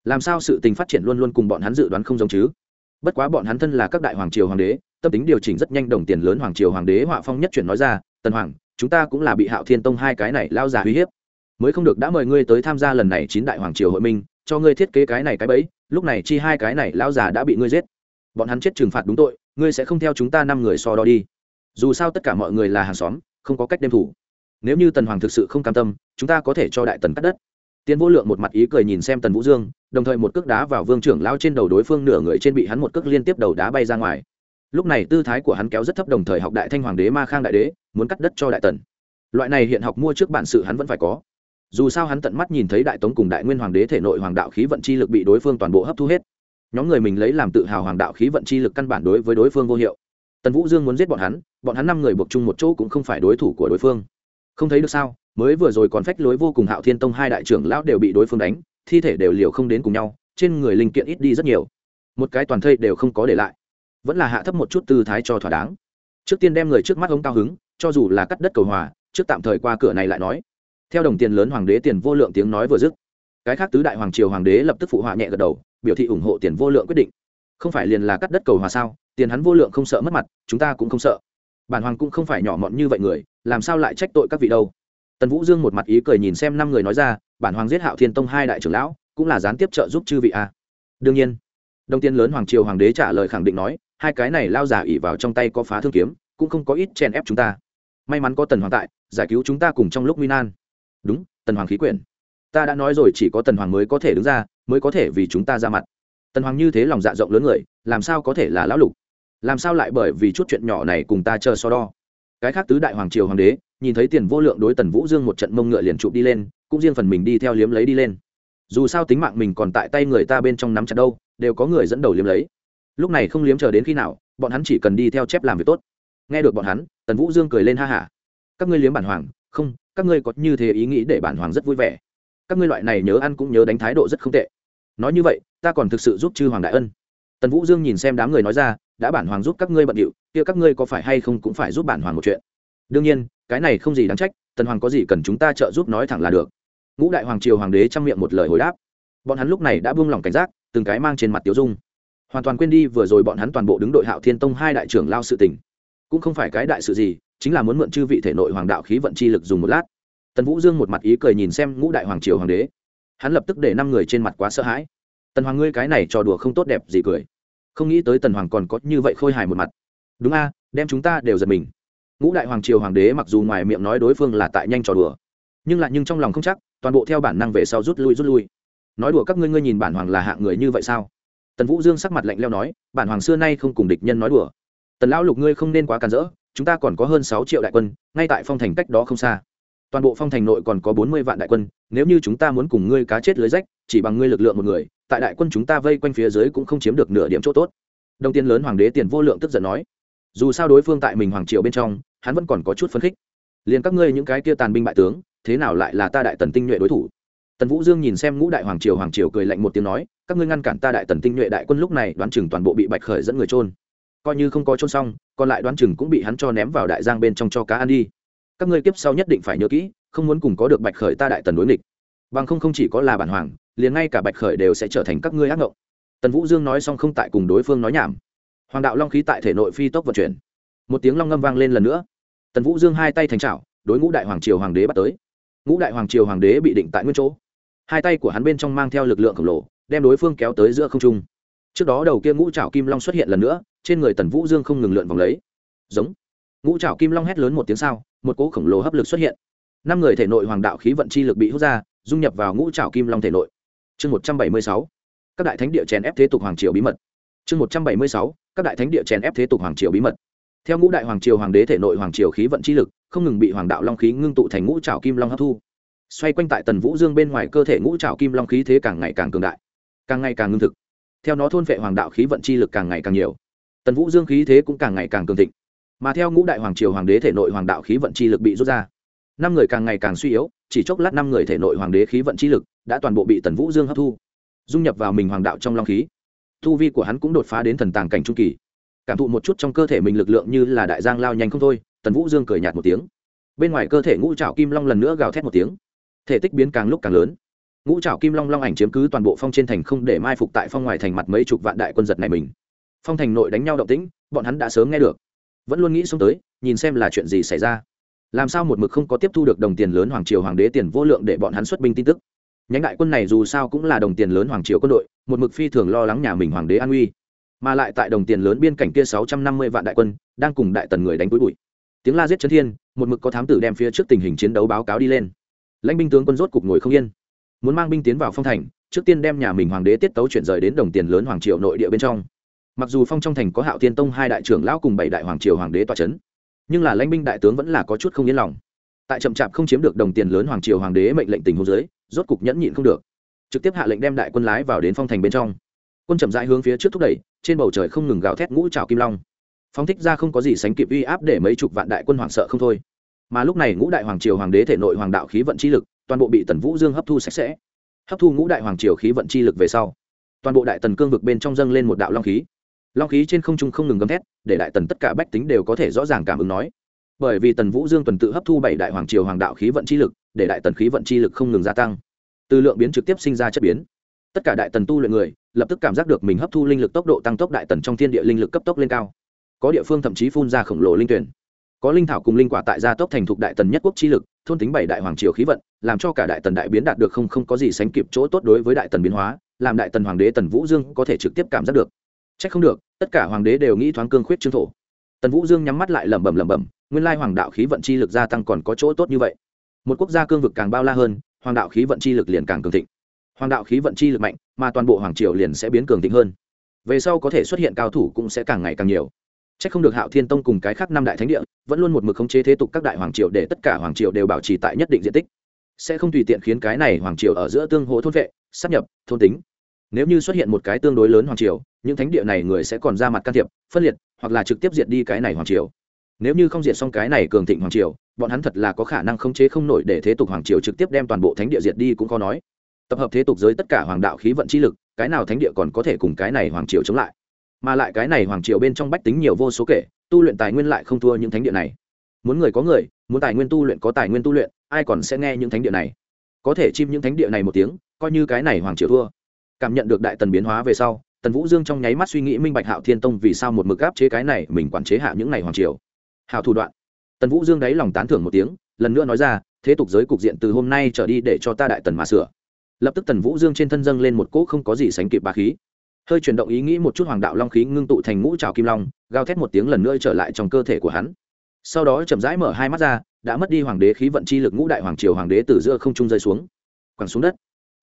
Speaker 1: Làm sao sự tình phát triển luôn luôn cùng bọn hắn dự đoán không giống chứ? Bất quá bọn hắn thân là các đại hoàng triều hoàng đế, tâm tính điều chỉnh rất nhanh đồng tiền lớn hoàng triều hoàng đế họa phong nhất chuyển nói ra, tần hoàng, chúng ta cũng là bị hạo thiên tông hai cái này lao giả uy hiếp mới không được đã mời ngươi tới tham gia lần này chín đại hoàng triều hội minh, cho ngươi thiết kế cái này cái bẫy, lúc này chi hai cái này lão già đã bị ngươi giết. Bọn hắn chết trừng phạt đúng tội, ngươi sẽ không theo chúng ta năm người so đo đi. Dù sao tất cả mọi người là hàng xóm, không có cách đem thủ. Nếu như tần hoàng thực sự không cam tâm, chúng ta có thể cho đại tần cắt đất. Tiến vô lượng một mặt ý cười nhìn xem tần vũ dương, đồng thời một cước đá vào vương trưởng lao trên đầu đối phương nửa người trên bị hắn một cước liên tiếp đầu đá bay ra ngoài. Lúc này tư thái của hắn kéo rất thấp đồng thời học đại thanh hoàng đế ma khang đại đế, muốn cắt đất cho đại tần. Loại này hiện học mua trước bản sự hắn vẫn phải có dù sao hắn tận mắt nhìn thấy đại tống cùng đại nguyên hoàng đế thể nội hoàng đạo khí vận chi lực bị đối phương toàn bộ hấp thu hết. Nhóm người mình lấy làm tự hào hoàng đạo khí vận chi lực căn bản đối với đối phương vô hiệu. Tần vũ dương muốn giết bọn hắn bọn hắn năm người buộc chung một chỗ cũng không phải đối thủ của đối phương. Không thấy được sao, mới vừa rồi còn phách lối vô cùng hạo thiên tông hai đại trưởng lão đều bị đối phương đánh, thi thể đều liều không đến cùng nhau, trên người linh kiện ít đi rất nhiều. Một cái toàn thây đều không có để lại. Vẫn là hạ thấp một chút tư thái cho thỏa đáng. Trước tiên đem người trước mắt ông cao hứng, cho dù là cắt đất cầu hòa, trước tạm thời qua cửa này lại nói theo đồng tiền lớn hoàng đế tiền vô lượng tiếng nói vừa dứt, cái khác tứ đại hoàng triều hoàng đế lập tức phụ họa nhẹ gật đầu, biểu thị ủng hộ tiền vô lượng quyết định. Không phải liền là cắt đất cầu hòa sao? Tiền hắn vô lượng không sợ mất mặt, chúng ta cũng không sợ. Bản hoàng cũng không phải nhỏ mọn như vậy người, làm sao lại trách tội các vị đâu? Tần vũ dương một mặt ý cười nhìn xem năm người nói ra, bản hoàng giết hạo thiên tông hai đại trưởng lão, cũng là gián tiếp trợ giúp chư vị a. À. đương nhiên đông tiền lớn hoàng triều hoàng đế trả lời khẳng định nói, hai cái này lao giả ỉ vào trong tay có phá thương kiếm, cũng không có ít chèn ép chúng ta. May mắn có tần hoàng tại, giải cứu chúng ta cùng trong lúc nguy nan đúng, tần hoàng khí quyển. Ta đã nói rồi, chỉ có tần hoàng mới có thể đứng ra, mới có thể vì chúng ta ra mặt. Tần hoàng như thế lòng dạ rộng lớn người, làm sao có thể là lão lục? Làm sao lại bởi vì chút chuyện nhỏ này cùng ta chờ so đo? Cái khác tứ đại hoàng triều hoàng đế, nhìn thấy tiền vô lượng đối tần vũ dương một trận mông ngựa liền chụp đi lên, cũng riêng phần mình đi theo liếm lấy đi lên. Dù sao tính mạng mình còn tại tay người ta bên trong nắm chặt đâu, đều có người dẫn đầu liếm lấy. Lúc này không liếm chờ đến khi nào, bọn hắn chỉ cần đi theo chép làm việc tốt. Nghe được bọn hắn, tần vũ dương cười lên ha hả. Các ngươi liếm bản hoàng, không các ngươi có như thế ý nghĩ để bản hoàng rất vui vẻ. Các ngươi loại này nhớ ăn cũng nhớ đánh thái độ rất không tệ. Nói như vậy, ta còn thực sự giúp chư hoàng đại ân. Tần vũ dương nhìn xem đám người nói ra, đã bản hoàng giúp các ngươi bận điệu, kia các ngươi có phải hay không cũng phải giúp bản hoàng một chuyện. Đương nhiên, cái này không gì đáng trách, tần hoàng có gì cần chúng ta trợ giúp nói thẳng là được. Ngũ đại hoàng triều hoàng đế chăm miệng một lời hồi đáp. Bọn hắn lúc này đã buông lỏng cảnh giác, từng cái mang trên mặt tiểu dung. Hoàn toàn quên đi vừa rồi bọn hắn toàn bộ đứng đội hạo thiên tông hai đại trưởng lao sự tình. Cũng không phải cái đại sự gì chính là muốn mượn chư vị thể nội hoàng đạo khí vận chi lực dùng một lát. Tần vũ dương một mặt ý cười nhìn xem ngũ đại hoàng triều hoàng đế. Hắn lập tức để năm người trên mặt quá sợ hãi. Tần hoàng ngươi cái này trò đùa không tốt đẹp gì cười. Không nghĩ tới tần hoàng còn có như vậy khôi hài một mặt. Đúng a, đem chúng ta đều giật mình. Ngũ đại hoàng triều hoàng đế mặc dù ngoài miệng nói đối phương là tại nhanh trò đùa, nhưng lại nhưng trong lòng không chắc, toàn bộ theo bản năng về sau rút lui rút lui. Nói đùa các ngươi ngươi nhìn bản hoàng là hạng người như vậy sao? Tần vũ dương sắc mặt lạnh leo nói, bản hoàng xưa nay không cùng địch nhân nói đùa. Tần lão lục ngươi không nên quá càn rỡ chúng ta còn có hơn sáu triệu đại quân, ngay tại phong thành cách đó không xa. Toàn bộ phong thành nội còn có bốn mươi vạn đại quân, nếu như chúng ta muốn cùng ngươi cá chết lưới rách, chỉ bằng ngươi lực lượng một người, tại đại quân chúng ta vây quanh phía dưới cũng không chiếm được nửa điểm chỗ tốt. Đồng tiền lớn hoàng đế tiền vô lượng tức giận nói. Dù sao đối phương tại mình hoàng triều bên trong, hắn vẫn còn có chút phấn khích. Liền các ngươi những cái kia tàn binh bại tướng, thế nào lại là ta đại tần tinh nhuệ đối thủ? Tần vũ dương nhìn xem ngũ đại hoàng triều hoàng triều cười lạnh một tiếng nói, các ngươi ngăn cản ta đại tần tinh nhuệ đại quân lúc này đoán chừng toàn bộ bị bạch khởi dẫn người trôn coi như không có trôn xong, còn lại đoán chừng cũng bị hắn cho ném vào đại giang bên trong cho cá ăn đi. Các ngươi kiếp sau nhất định phải nhớ kỹ, không muốn cùng có được bạch khởi ta đại tần đối nghịch. Bằng không không chỉ có là bản hoàng, liền ngay cả bạch khởi đều sẽ trở thành các ngươi ác ngộng. Tần vũ dương nói xong không tại cùng đối phương nói nhảm. Hoàng đạo long khí tại thể nội phi tốc vận chuyển. Một tiếng long ngâm vang lên lần nữa. Tần vũ dương hai tay thành trào đối ngũ đại hoàng triều hoàng đế bắt tới. Ngũ đại hoàng triều hoàng đế bị định tại nguyên chỗ. Hai tay của hắn bên trong mang theo lực lượng khổng lồ, đem đối phương kéo tới giữa không trung trước đó đầu kia ngũ trảo kim long xuất hiện lần nữa, trên người tần vũ dương không ngừng lượn vòng lấy. Giống. Ngũ trảo kim long hét lớn một tiếng sao, một cỗ khổng lồ hấp lực xuất hiện. Năm người thể nội hoàng đạo khí vận chi lực bị hút ra, dung nhập vào ngũ trảo kim long thể nội. Chương một trăm bảy mươi sáu. Các đại thánh địa chèn ép thế tục hoàng triều bí mật. Chương một trăm bảy mươi sáu. Các đại thánh địa chèn ép thế tục hoàng triều bí mật. Theo ngũ đại hoàng triều hoàng đế thể nội hoàng triều khí vận chi lực, không ngừng bị hoàng đạo long khí ngưng tụ thành ngũ trảo kim long hấp thu. Xoay quanh tại tần vũ dương bên ngoài cơ thể ngũ trảo kim long khí thế càng ngày càng cường đại, càng ngày càng ngưng thực theo nó thôn vệ hoàng đạo khí vận chi lực càng ngày càng nhiều. Tần vũ dương khí thế cũng càng ngày càng cường thịnh. Mà theo ngũ đại hoàng triều hoàng đế thể nội hoàng đạo khí vận chi lực bị rút ra, năm người càng ngày càng suy yếu, chỉ chốc lát năm người thể nội hoàng đế khí vận chi lực đã toàn bộ bị tần vũ dương hấp thu, dung nhập vào mình hoàng đạo trong long khí. Thu vi của hắn cũng đột phá đến thần tàng cảnh trung kỳ. Cảm thụ một chút trong cơ thể mình lực lượng như là đại giang lao nhanh không thôi, tần vũ dương cười nhạt một tiếng. Bên ngoài cơ thể ngũ trào kim long lần nữa gào thét một tiếng. Thể tích biến càng lúc càng lớn ngũ trảo kim long long ảnh chiếm cứ toàn bộ phong trên thành không để mai phục tại phong ngoài thành mặt mấy chục vạn đại quân giật này mình. Phong thành nội đánh nhau động tĩnh, bọn hắn đã sớm nghe được. Vẫn luôn nghĩ xuống tới, nhìn xem là chuyện gì xảy ra. Làm sao một mực không có tiếp thu được đồng tiền lớn hoàng triều hoàng đế tiền vô lượng để bọn hắn xuất binh tin tức. Nhánh đại quân này dù sao cũng là đồng tiền lớn hoàng triều quân đội, một mực phi thường lo lắng nhà mình hoàng đế an uy. Mà lại tại đồng tiền lớn biên cảnh kia sáu trăm năm mươi vạn đại quân, đang cùng đại tần người đánh túi bụi. Tiếng la giết chấn thiên, một mực có thám tử đem phía trước tình hình chiến đấu báo cáo đi lên. Lãnh binh tướng quân rốt cục ngồi không yên muốn mang binh tiến vào phong thành, trước tiên đem nhà mình hoàng đế tiết tấu chuyển rời đến đồng tiền lớn hoàng triều nội địa bên trong. Mặc dù phong trong thành có hạo tiên tông hai đại trưởng lão cùng bảy đại hoàng triều hoàng đế toa c h ấ n nhưng là lãnh binh đại tướng vẫn là có chút không yên lòng. Tại chậm chạp không chiếm được đồng tiền lớn hoàng triều hoàng đế mệnh lệnh tình hồ dưới, rốt cục nhẫn nhịn không được, trực tiếp hạ lệnh đem đại quân lái vào đến phong thành bên trong. Quân chậm rãi hướng phía trước thúc đẩy, trên bầu trời không ngừng gào thét ngũ trào kim long. Phong thích ra không có gì sánh kịp uy áp để mấy chục vạn đại quân hoảng sợ không thôi. Mà lúc này ngũ đại hoàng triều hoàng đế thể nội hoàng đạo khí vận chi lực toàn bộ bị tần vũ dương hấp thu sạch sẽ, hấp thu ngũ đại hoàng triều khí vận chi lực về sau, toàn bộ đại tần cương vực bên trong dâng lên một đạo long khí. Long khí trên không trung không ngừng gầm thét, để đại tần tất cả bách tính đều có thể rõ ràng cảm ứng nói. Bởi vì tần vũ dương tuần tự hấp thu bảy đại hoàng triều hoàng đạo khí vận chi lực, để đại tần khí vận chi lực không ngừng gia tăng. Từ lượng biến trực tiếp sinh ra chất biến. Tất cả đại tần tu luyện người, lập tức cảm giác được mình hấp thu linh lực tốc độ tăng tốc đại tần trong thiên địa linh lực cấp tốc lên cao. Có địa phương thậm chí phun ra khổng lồ linh tuyển. Có linh thảo cùng linh quả tại gia tốc thành thục đại tần nhất quốc chi lực thôn tính bảy đại hoàng triều khí vận làm cho cả đại tần đại biến đạt được không không có gì sánh kịp chỗ tốt đối với đại tần biến hóa làm đại tần hoàng đế tần vũ dương có thể trực tiếp cảm giác được Chắc không được, tất cả hoàng đế đều nghĩ thoáng cương khuyết trương thổ. Tần Vũ Dương nhắm mắt lại lẩm bẩm lẩm bẩm, nguyên lai hoàng đạo khí vận chi lực gia tăng còn có chỗ tốt như vậy. Một quốc gia cương vực càng bao la hơn, hoàng đạo khí vận chi lực liền càng cường thịnh. Hoàng đạo khí vận chi lực mạnh, mà toàn bộ hoàng triều liền sẽ biến cường thịnh hơn. Về sau có thể xuất hiện cao thủ cũng sẽ càng ngày càng nhiều. Chắc không được Hạo Thiên Tông cùng cái khác năm đại thánh địa, vẫn luôn một mực khống chế thế tục các đại hoàng triều để tất cả hoàng triều đều bảo trì tại nhất định diện tích. Sẽ không tùy tiện khiến cái này hoàng triều ở giữa tương hỗ thôn vệ, sắp nhập, thôn tính. Nếu như xuất hiện một cái tương đối lớn hoàng triều, những thánh địa này người sẽ còn ra mặt can thiệp phân liệt hoặc là trực tiếp diệt đi cái này hoàng triều nếu như không diệt xong cái này cường thịnh hoàng triều bọn hắn thật là có khả năng khống chế không nổi để thế tục hoàng triều trực tiếp đem toàn bộ thánh địa diệt đi cũng có nói tập hợp thế tục giới tất cả hoàng đạo khí vận chi lực cái nào thánh địa còn có thể cùng cái này hoàng triều chống lại mà lại cái này hoàng triều bên trong bách tính nhiều vô số kể, tu luyện tài nguyên lại không thua những thánh địa này. Muốn người có người, muốn tài nguyên tu luyện có tài nguyên tu luyện, ai còn sẽ nghe những thánh địa này? Có thể chim những thánh địa này một tiếng, coi như cái này hoàng triều thua. Cảm nhận được đại tần biến hóa về sau, tần vũ dương trong nháy mắt suy nghĩ minh bạch hạo thiên tông vì sao một mực áp chế cái này, mình quản chế hạ những ngày hoàng triều. Hào thủ đoạn. Tần vũ dương đáy lòng tán thưởng một tiếng, lần nữa nói ra, thế tục giới cục diện từ hôm nay trở đi để cho ta đại tần mà sửa. Lập tức tần vũ dương trên thân dâng lên một cỗ không có gì sánh kịp bà khí hơi chuyển động ý nghĩ một chút hoàng đạo long khí ngưng tụ thành ngũ trào kim long, gào thét một tiếng lần nữa trở lại trong cơ thể của hắn. Sau đó chậm rãi mở hai mắt ra, đã mất đi hoàng đế khí vận chi lực ngũ đại hoàng triều hoàng đế từ giữa không trung rơi xuống. Quẳng xuống đất.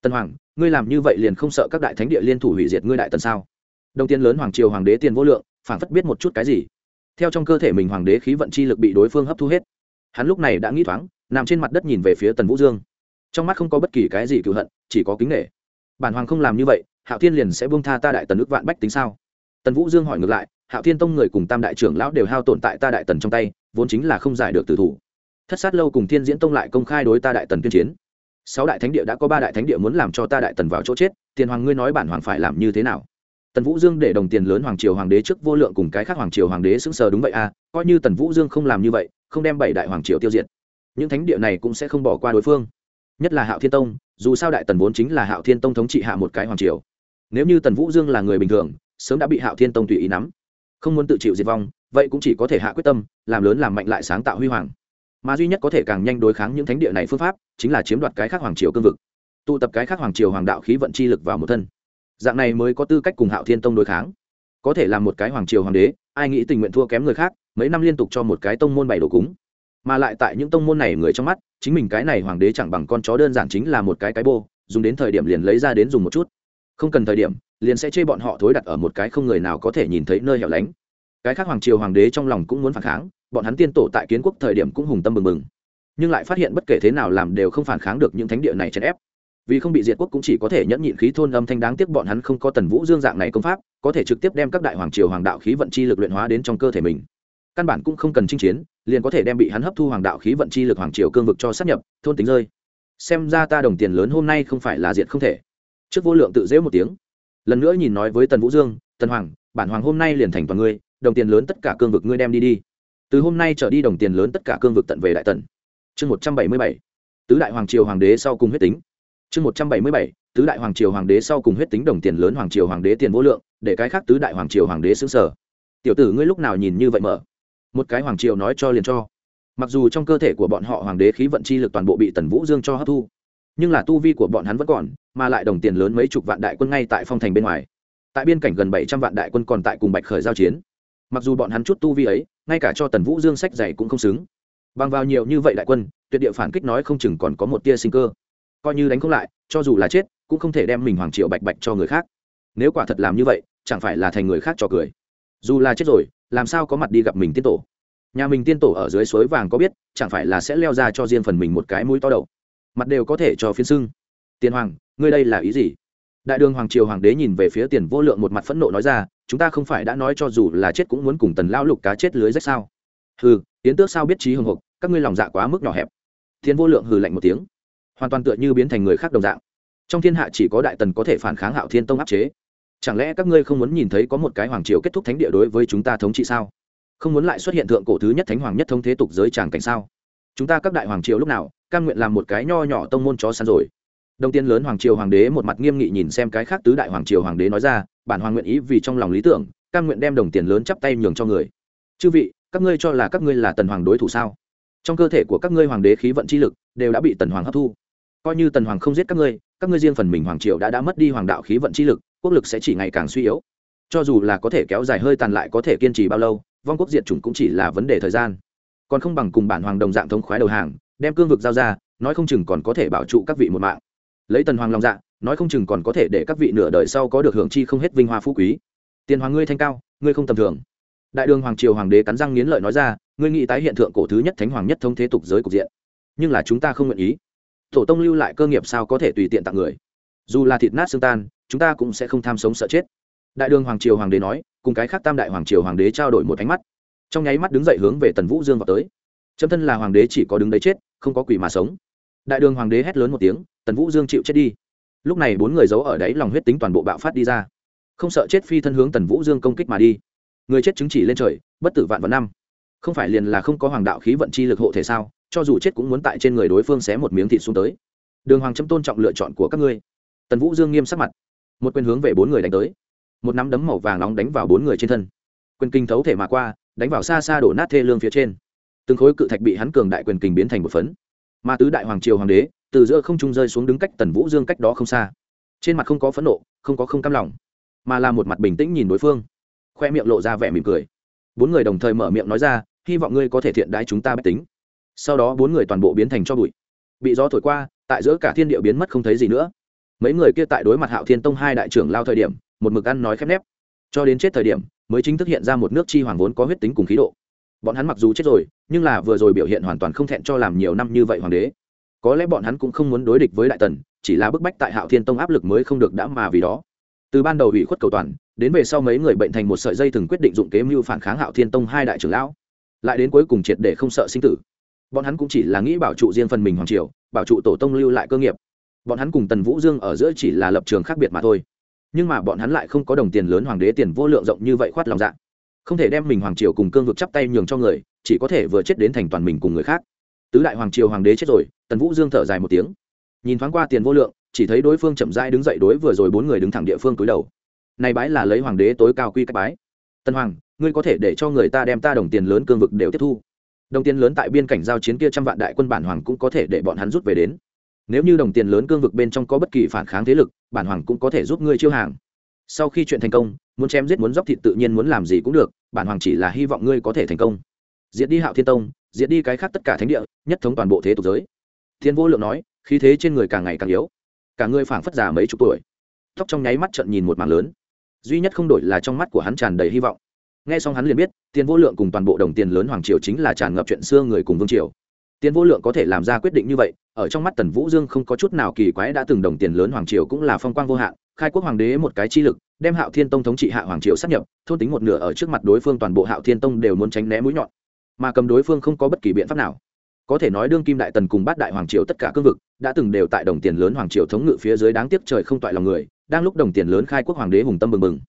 Speaker 1: Tân hoàng, ngươi làm như vậy liền không sợ các đại thánh địa liên thủ hủy diệt ngươi đại tần sao? Đồng tiền lớn hoàng triều hoàng đế tiền vô lượng phản phất biết một chút cái gì. Theo trong cơ thể mình hoàng đế khí vận chi lực bị đối phương hấp thu hết. Hắn lúc này đã nghĩ thoáng, nằm trên mặt đất nhìn về phía tần vũ dương. Trong mắt không có bất kỳ cái gì cựu hận, chỉ có kính nghệ bản hoàng không làm như vậy hạo thiên liền sẽ buông tha ta đại tần ước vạn bách tính sao? Tần vũ dương hỏi ngược lại, hạo thiên tông người cùng tam đại trưởng lão đều hao tồn tại ta đại tần trong tay, vốn chính là không giải được tử thủ. Thất sát lâu cùng thiên diễn tông lại công khai đối ta đại tần tuyên chiến. Sáu đại thánh địa đã có ba đại thánh địa muốn làm cho ta đại tần vào chỗ chết, tiền hoàng ngươi nói bản hoàng phải làm như thế nào? Tần vũ dương để đồng tiền lớn hoàng triều hoàng đế trước vô lượng cùng cái khác hoàng triều hoàng đế xứng sờ đúng vậy à coi như tần vũ dương không làm như vậy, không đem bảy đại hoàng triều tiêu diệt, những thánh địa này cũng sẽ không bỏ qua đối phương. Nhất là hạo thiên tông, dù sao đại tần vốn chính là hạo thiên tông thống trị hạ một cái hoàng triều nếu như tần vũ dương là người bình thường, sớm đã bị hạo thiên tông tùy ý nắm. Không muốn tự chịu diệt vong, vậy cũng chỉ có thể hạ quyết tâm, làm lớn làm mạnh lại sáng tạo huy hoàng. Mà duy nhất có thể càng nhanh đối kháng những thánh địa này phương pháp, chính là chiếm đoạt cái khác hoàng triều cương vực. Tụ tập cái khác hoàng triều hoàng đạo khí vận chi lực vào một thân. Dạng này mới có tư cách cùng hạo thiên tông đối kháng. Có thể làm một cái hoàng triều hoàng đế, ai nghĩ tình nguyện thua kém người khác, mấy năm liên tục cho một cái tông môn bảy đồ cúng. Mà lại tại những tông môn này người trong mắt, chính mình cái này hoàng đế chẳng bằng con chó đơn giản chính là một cái cái bô, dùng đến thời điểm liền lấy ra đến dùng một chút không cần thời điểm, liền sẽ chê bọn họ thối đặt ở một cái không người nào có thể nhìn thấy nơi hẻo lánh. Cái khác hoàng triều hoàng đế trong lòng cũng muốn phản kháng, bọn hắn tiên tổ tại kiến quốc thời điểm cũng hùng tâm mừng mừng nhưng lại phát hiện bất kể thế nào làm đều không phản kháng được những thánh địa này chèn ép. Vì không bị diệt quốc cũng chỉ có thể nhẫn nhịn khí thôn âm thanh đáng tiếc bọn hắn không có tần vũ dương dạng này công pháp, có thể trực tiếp đem các đại hoàng triều hoàng đạo khí vận chi lực luyện hóa đến trong cơ thể mình. Căn bản cũng không cần chinh chiến, liền có thể đem bị hắn hấp thu hoàng đạo khí vận chi lực hoàng triều cương vực cho sát nhập, thôn tính rơi. Xem ra ta đồng tiền lớn hôm nay không phải là diệt không thể trước vô lượng tự dễ một tiếng. Lần nữa nhìn nói với tần vũ dương, tần hoàng, bản hoàng hôm nay liền thành toàn ngươi, đồng tiền lớn tất cả cương vực ngươi đem đi đi. Từ hôm nay trở đi đồng tiền lớn tất cả cương vực tận về đại tần. Chương một trăm bảy mươi bảy. Tứ đại hoàng triều hoàng đế sau cùng huyết tính. Chương một trăm bảy mươi bảy. Tứ đại hoàng triều hoàng đế sau cùng huyết tính đồng tiền lớn hoàng triều hoàng đế tiền vô lượng, để cái khác tứ đại hoàng triều hoàng đế xứng sở. Tiểu tử ngươi lúc nào nhìn như vậy mở? Một cái hoàng triều nói cho liền cho. Mặc dù trong cơ thể của bọn họ hoàng đế khí vận chi lực toàn bộ bị tần vũ dương cho hấp thu, nhưng là tu vi của bọn hắn vẫn còn mà lại đồng tiền lớn mấy chục vạn đại quân ngay tại phong thành bên ngoài. Tại biên cảnh gần bảy trăm vạn đại quân còn tại cùng bạch khởi giao chiến. Mặc dù bọn hắn chút tu vi ấy, ngay cả cho tần vũ dương sách dày cũng không xứng. Bằng vào nhiều như vậy đại quân, tuyệt địa phản kích nói không chừng còn có một tia sinh cơ. Coi như đánh không lại, cho dù là chết, cũng không thể đem mình hoàng triệu bạch bạch cho người khác. Nếu quả thật làm như vậy, chẳng phải là thành người khác cho cười. Dù là chết rồi, làm sao có mặt đi gặp mình tiên tổ? Nhà mình tiên tổ ở dưới suối vàng có biết, chẳng phải là sẽ leo ra cho riêng phần mình một cái mũi to đầu. Mặt đều có thể cho phiến sưng Tiên hoàng ngươi đây là ý gì? Đại đường hoàng triều hoàng đế nhìn về phía tiền vô lượng một mặt phẫn nộ nói ra, chúng ta không phải đã nói cho dù là chết cũng muốn cùng tần lao lục cá chết lưới rách sao? Hừ, tiến tước sao biết trí hồng hộc các ngươi lòng dạ quá mức nhỏ hẹp. Thiên vô lượng hừ lạnh một tiếng. Hoàn toàn tựa như biến thành người khác đồng dạng. Trong thiên hạ chỉ có đại tần có thể phản kháng hạo thiên tông áp chế. Chẳng lẽ các ngươi không muốn nhìn thấy có một cái hoàng triều kết thúc thánh địa đối với chúng ta thống trị sao? Không muốn lại xuất hiện thượng cổ thứ nhất thánh hoàng nhất thống thế tục giới tràng cảnh sao? Chúng ta các đại hoàng triều lúc nào căn nguyện làm một cái nho nhỏ tông môn chó săn rồi đồng tiên lớn hoàng triều hoàng đế một mặt nghiêm nghị nhìn xem cái khác tứ đại hoàng triều hoàng đế nói ra, bản hoàng nguyện ý vì trong lòng lý tưởng căn nguyện đem đồng tiền lớn chắp tay nhường cho người. Chư vị, các ngươi cho là các ngươi là tần hoàng đối thủ sao? Trong cơ thể của các ngươi hoàng đế khí vận chi lực đều đã bị tần hoàng hấp thu. Coi như tần hoàng không giết các ngươi các ngươi riêng phần mình hoàng triều đã đã mất đi hoàng đạo khí vận chi lực, quốc lực sẽ chỉ ngày càng suy yếu. Cho dù là có thể kéo dài hơi tàn lại có thể kiên trì bao lâu, vong quốc diệt chủng cũng chỉ là vấn đề thời gian. Còn không bằng cùng bản hoàng đồng dạng thống khoái đầu hàng, đem cương vực giao ra, nói không chừng còn có thể bảo trụ các vị một mạng lấy tần hoàng lòng dạ nói không chừng còn có thể để các vị nửa đời sau có được hưởng chi không hết vinh hoa phú quý. Tiền hoàng ngươi thanh cao, ngươi không tầm thường. Đại đường hoàng triều hoàng đế cắn răng nghiến lợi nói ra, ngươi nghĩ tái hiện thượng cổ thứ nhất thánh hoàng nhất thông thế tục giới cục diện. Nhưng là chúng ta không nguyện ý. Tổ tông lưu lại cơ nghiệp sao có thể tùy tiện tặng người? Dù là thịt nát xương tan, chúng ta cũng sẽ không tham sống sợ chết. Đại đường hoàng triều hoàng đế nói, cùng cái khác tam đại hoàng triều hoàng đế trao đổi một ánh mắt. Trong nháy mắt đứng dậy hướng về tần vũ dương vào tới. Chấm thân là hoàng đế chỉ có đứng đấy chết, không có quỷ mà sống đại đường hoàng đế hét lớn một tiếng, tần vũ dương chịu chết đi. Lúc này bốn người giấu ở đấy lòng huyết tính toàn bộ bạo phát đi ra. Không sợ chết phi thân hướng tần vũ dương công kích mà đi. Người chết chứng chỉ lên trời, bất tử vạn vạn năm. Không phải liền là không có hoàng đạo khí vận chi lực hộ thể sao? Cho dù chết cũng muốn tại trên người đối phương xé một miếng thịt xuống tới. Đường hoàng châm tôn trọng lựa chọn của các ngươi. Tần vũ dương nghiêm sắc mặt. Một quyền hướng về bốn người đánh tới. Một nắm đấm màu vàng nóng đánh vào bốn người trên thân. Quyền kinh thấu thể mà qua, đánh vào xa xa đổ nát thê lương phía trên. Từng khối cự thạch bị hắn cường đại quyền kình biến thành một phấn mà tứ đại hoàng triều hoàng đế, từ giữa không trung rơi xuống đứng cách tần vũ dương cách đó không xa. Trên mặt không có phẫn nộ, không có không cam lòng, mà là một mặt bình tĩnh nhìn đối phương. Khoe miệng lộ ra vẻ mỉm cười. Bốn người đồng thời mở miệng nói ra, hy vọng ngươi có thể thiện đái chúng ta bách tính. Sau đó bốn người toàn bộ biến thành cho bụi. Bị gió thổi qua, tại giữa cả thiên địa biến mất không thấy gì nữa. Mấy người kia tại đối mặt hạo thiên tông hai đại trưởng lao thời điểm, một mực ăn nói khép nép. Cho đến chết thời điểm, mới chính thức hiện ra một nước chi hoàng vốn có huyết tính cùng khí độ bọn hắn mặc dù chết rồi, nhưng là vừa rồi biểu hiện hoàn toàn không thẹn cho làm nhiều năm như vậy hoàng đế. Có lẽ bọn hắn cũng không muốn đối địch với đại tần, chỉ là bức bách tại hạo thiên tông áp lực mới không được đã mà vì đó. Từ ban đầu ủy khuất cầu toàn, đến về sau mấy người bệnh thành một sợi dây thừng quyết định dụng kế mưu phản kháng hạo thiên tông hai đại trưởng lão. Lại đến cuối cùng triệt để không sợ sinh tử. Bọn hắn cũng chỉ là nghĩ bảo trụ riêng phần mình hoàng triều, bảo trụ tổ tông lưu lại cơ nghiệp. Bọn hắn cùng tần vũ dương ở giữa chỉ là lập trường khác biệt mà thôi. Nhưng mà bọn hắn lại không có đồng tiền lớn hoàng đế tiền vô lượng rộng như vậy khoát lòng dạ không thể đem mình hoàng triều cùng cương vực chắp tay nhường cho người, chỉ có thể vừa chết đến thành toàn mình cùng người khác. Tứ đại hoàng triều hoàng đế chết rồi, tần vũ dương thở dài một tiếng. Nhìn thoáng qua tiền vô lượng, chỉ thấy đối phương chậm rãi đứng dậy đối vừa rồi bốn người đứng thẳng địa phương túi đầu. Này bái là lấy hoàng đế tối cao quy cách bái. Tân hoàng, ngươi có thể để cho người ta đem ta đồng tiền lớn cương vực đều tiếp thu. Đồng tiền lớn tại biên cảnh giao chiến kia trăm vạn đại quân bản hoàng cũng có thể để bọn hắn rút về đến. Nếu như đồng tiền lớn cương vực bên trong có bất kỳ phản kháng thế lực, bản hoàng cũng có thể giúp ngươi chiêu hàng sau khi chuyện thành công, muốn chém giết muốn dốc thịt tự nhiên muốn làm gì cũng được, bản hoàng chỉ là hy vọng ngươi có thể thành công. Diệt đi hạo thiên tông, diệt đi cái khác tất cả thánh địa, nhất thống toàn bộ thế tục giới. Thiên vô lượng nói, khí thế trên người càng ngày càng yếu. Cả người phảng phất già mấy chục tuổi. Tóc trong nháy mắt trận nhìn một mảng lớn. Duy nhất không đổi là trong mắt của hắn tràn đầy hy vọng. Nghe xong hắn liền biết tiền vô lượng cùng toàn bộ đồng tiền lớn hoàng triều chính là tràn ngập chuyện xưa người cùng vương triều. Tiền vô lượng có thể làm ra quyết định như vậy, ở trong mắt tần vũ dương không có chút nào kỳ quái đã từng đồng tiền lớn hoàng triều cũng là phong quang vô hạn khai quốc hoàng đế một cái chi lực, đem hạo thiên tông thống trị hạ hoàng triều sắp nhập, thôn tính một nửa ở trước mặt đối phương toàn bộ hạo thiên tông đều muốn tránh né mũi nhọn. Mà cầm đối phương không có bất kỳ biện pháp nào. Có thể nói đương kim đại tần cùng bát đại hoàng triều tất cả cương vực đã từng đều tại đồng tiền lớn hoàng triều thống ngự phía dưới đáng tiếc trời không toại lòng người, đang lúc đồng tiền lớn khai quốc hoàng đế hùng tâm bừng bừng.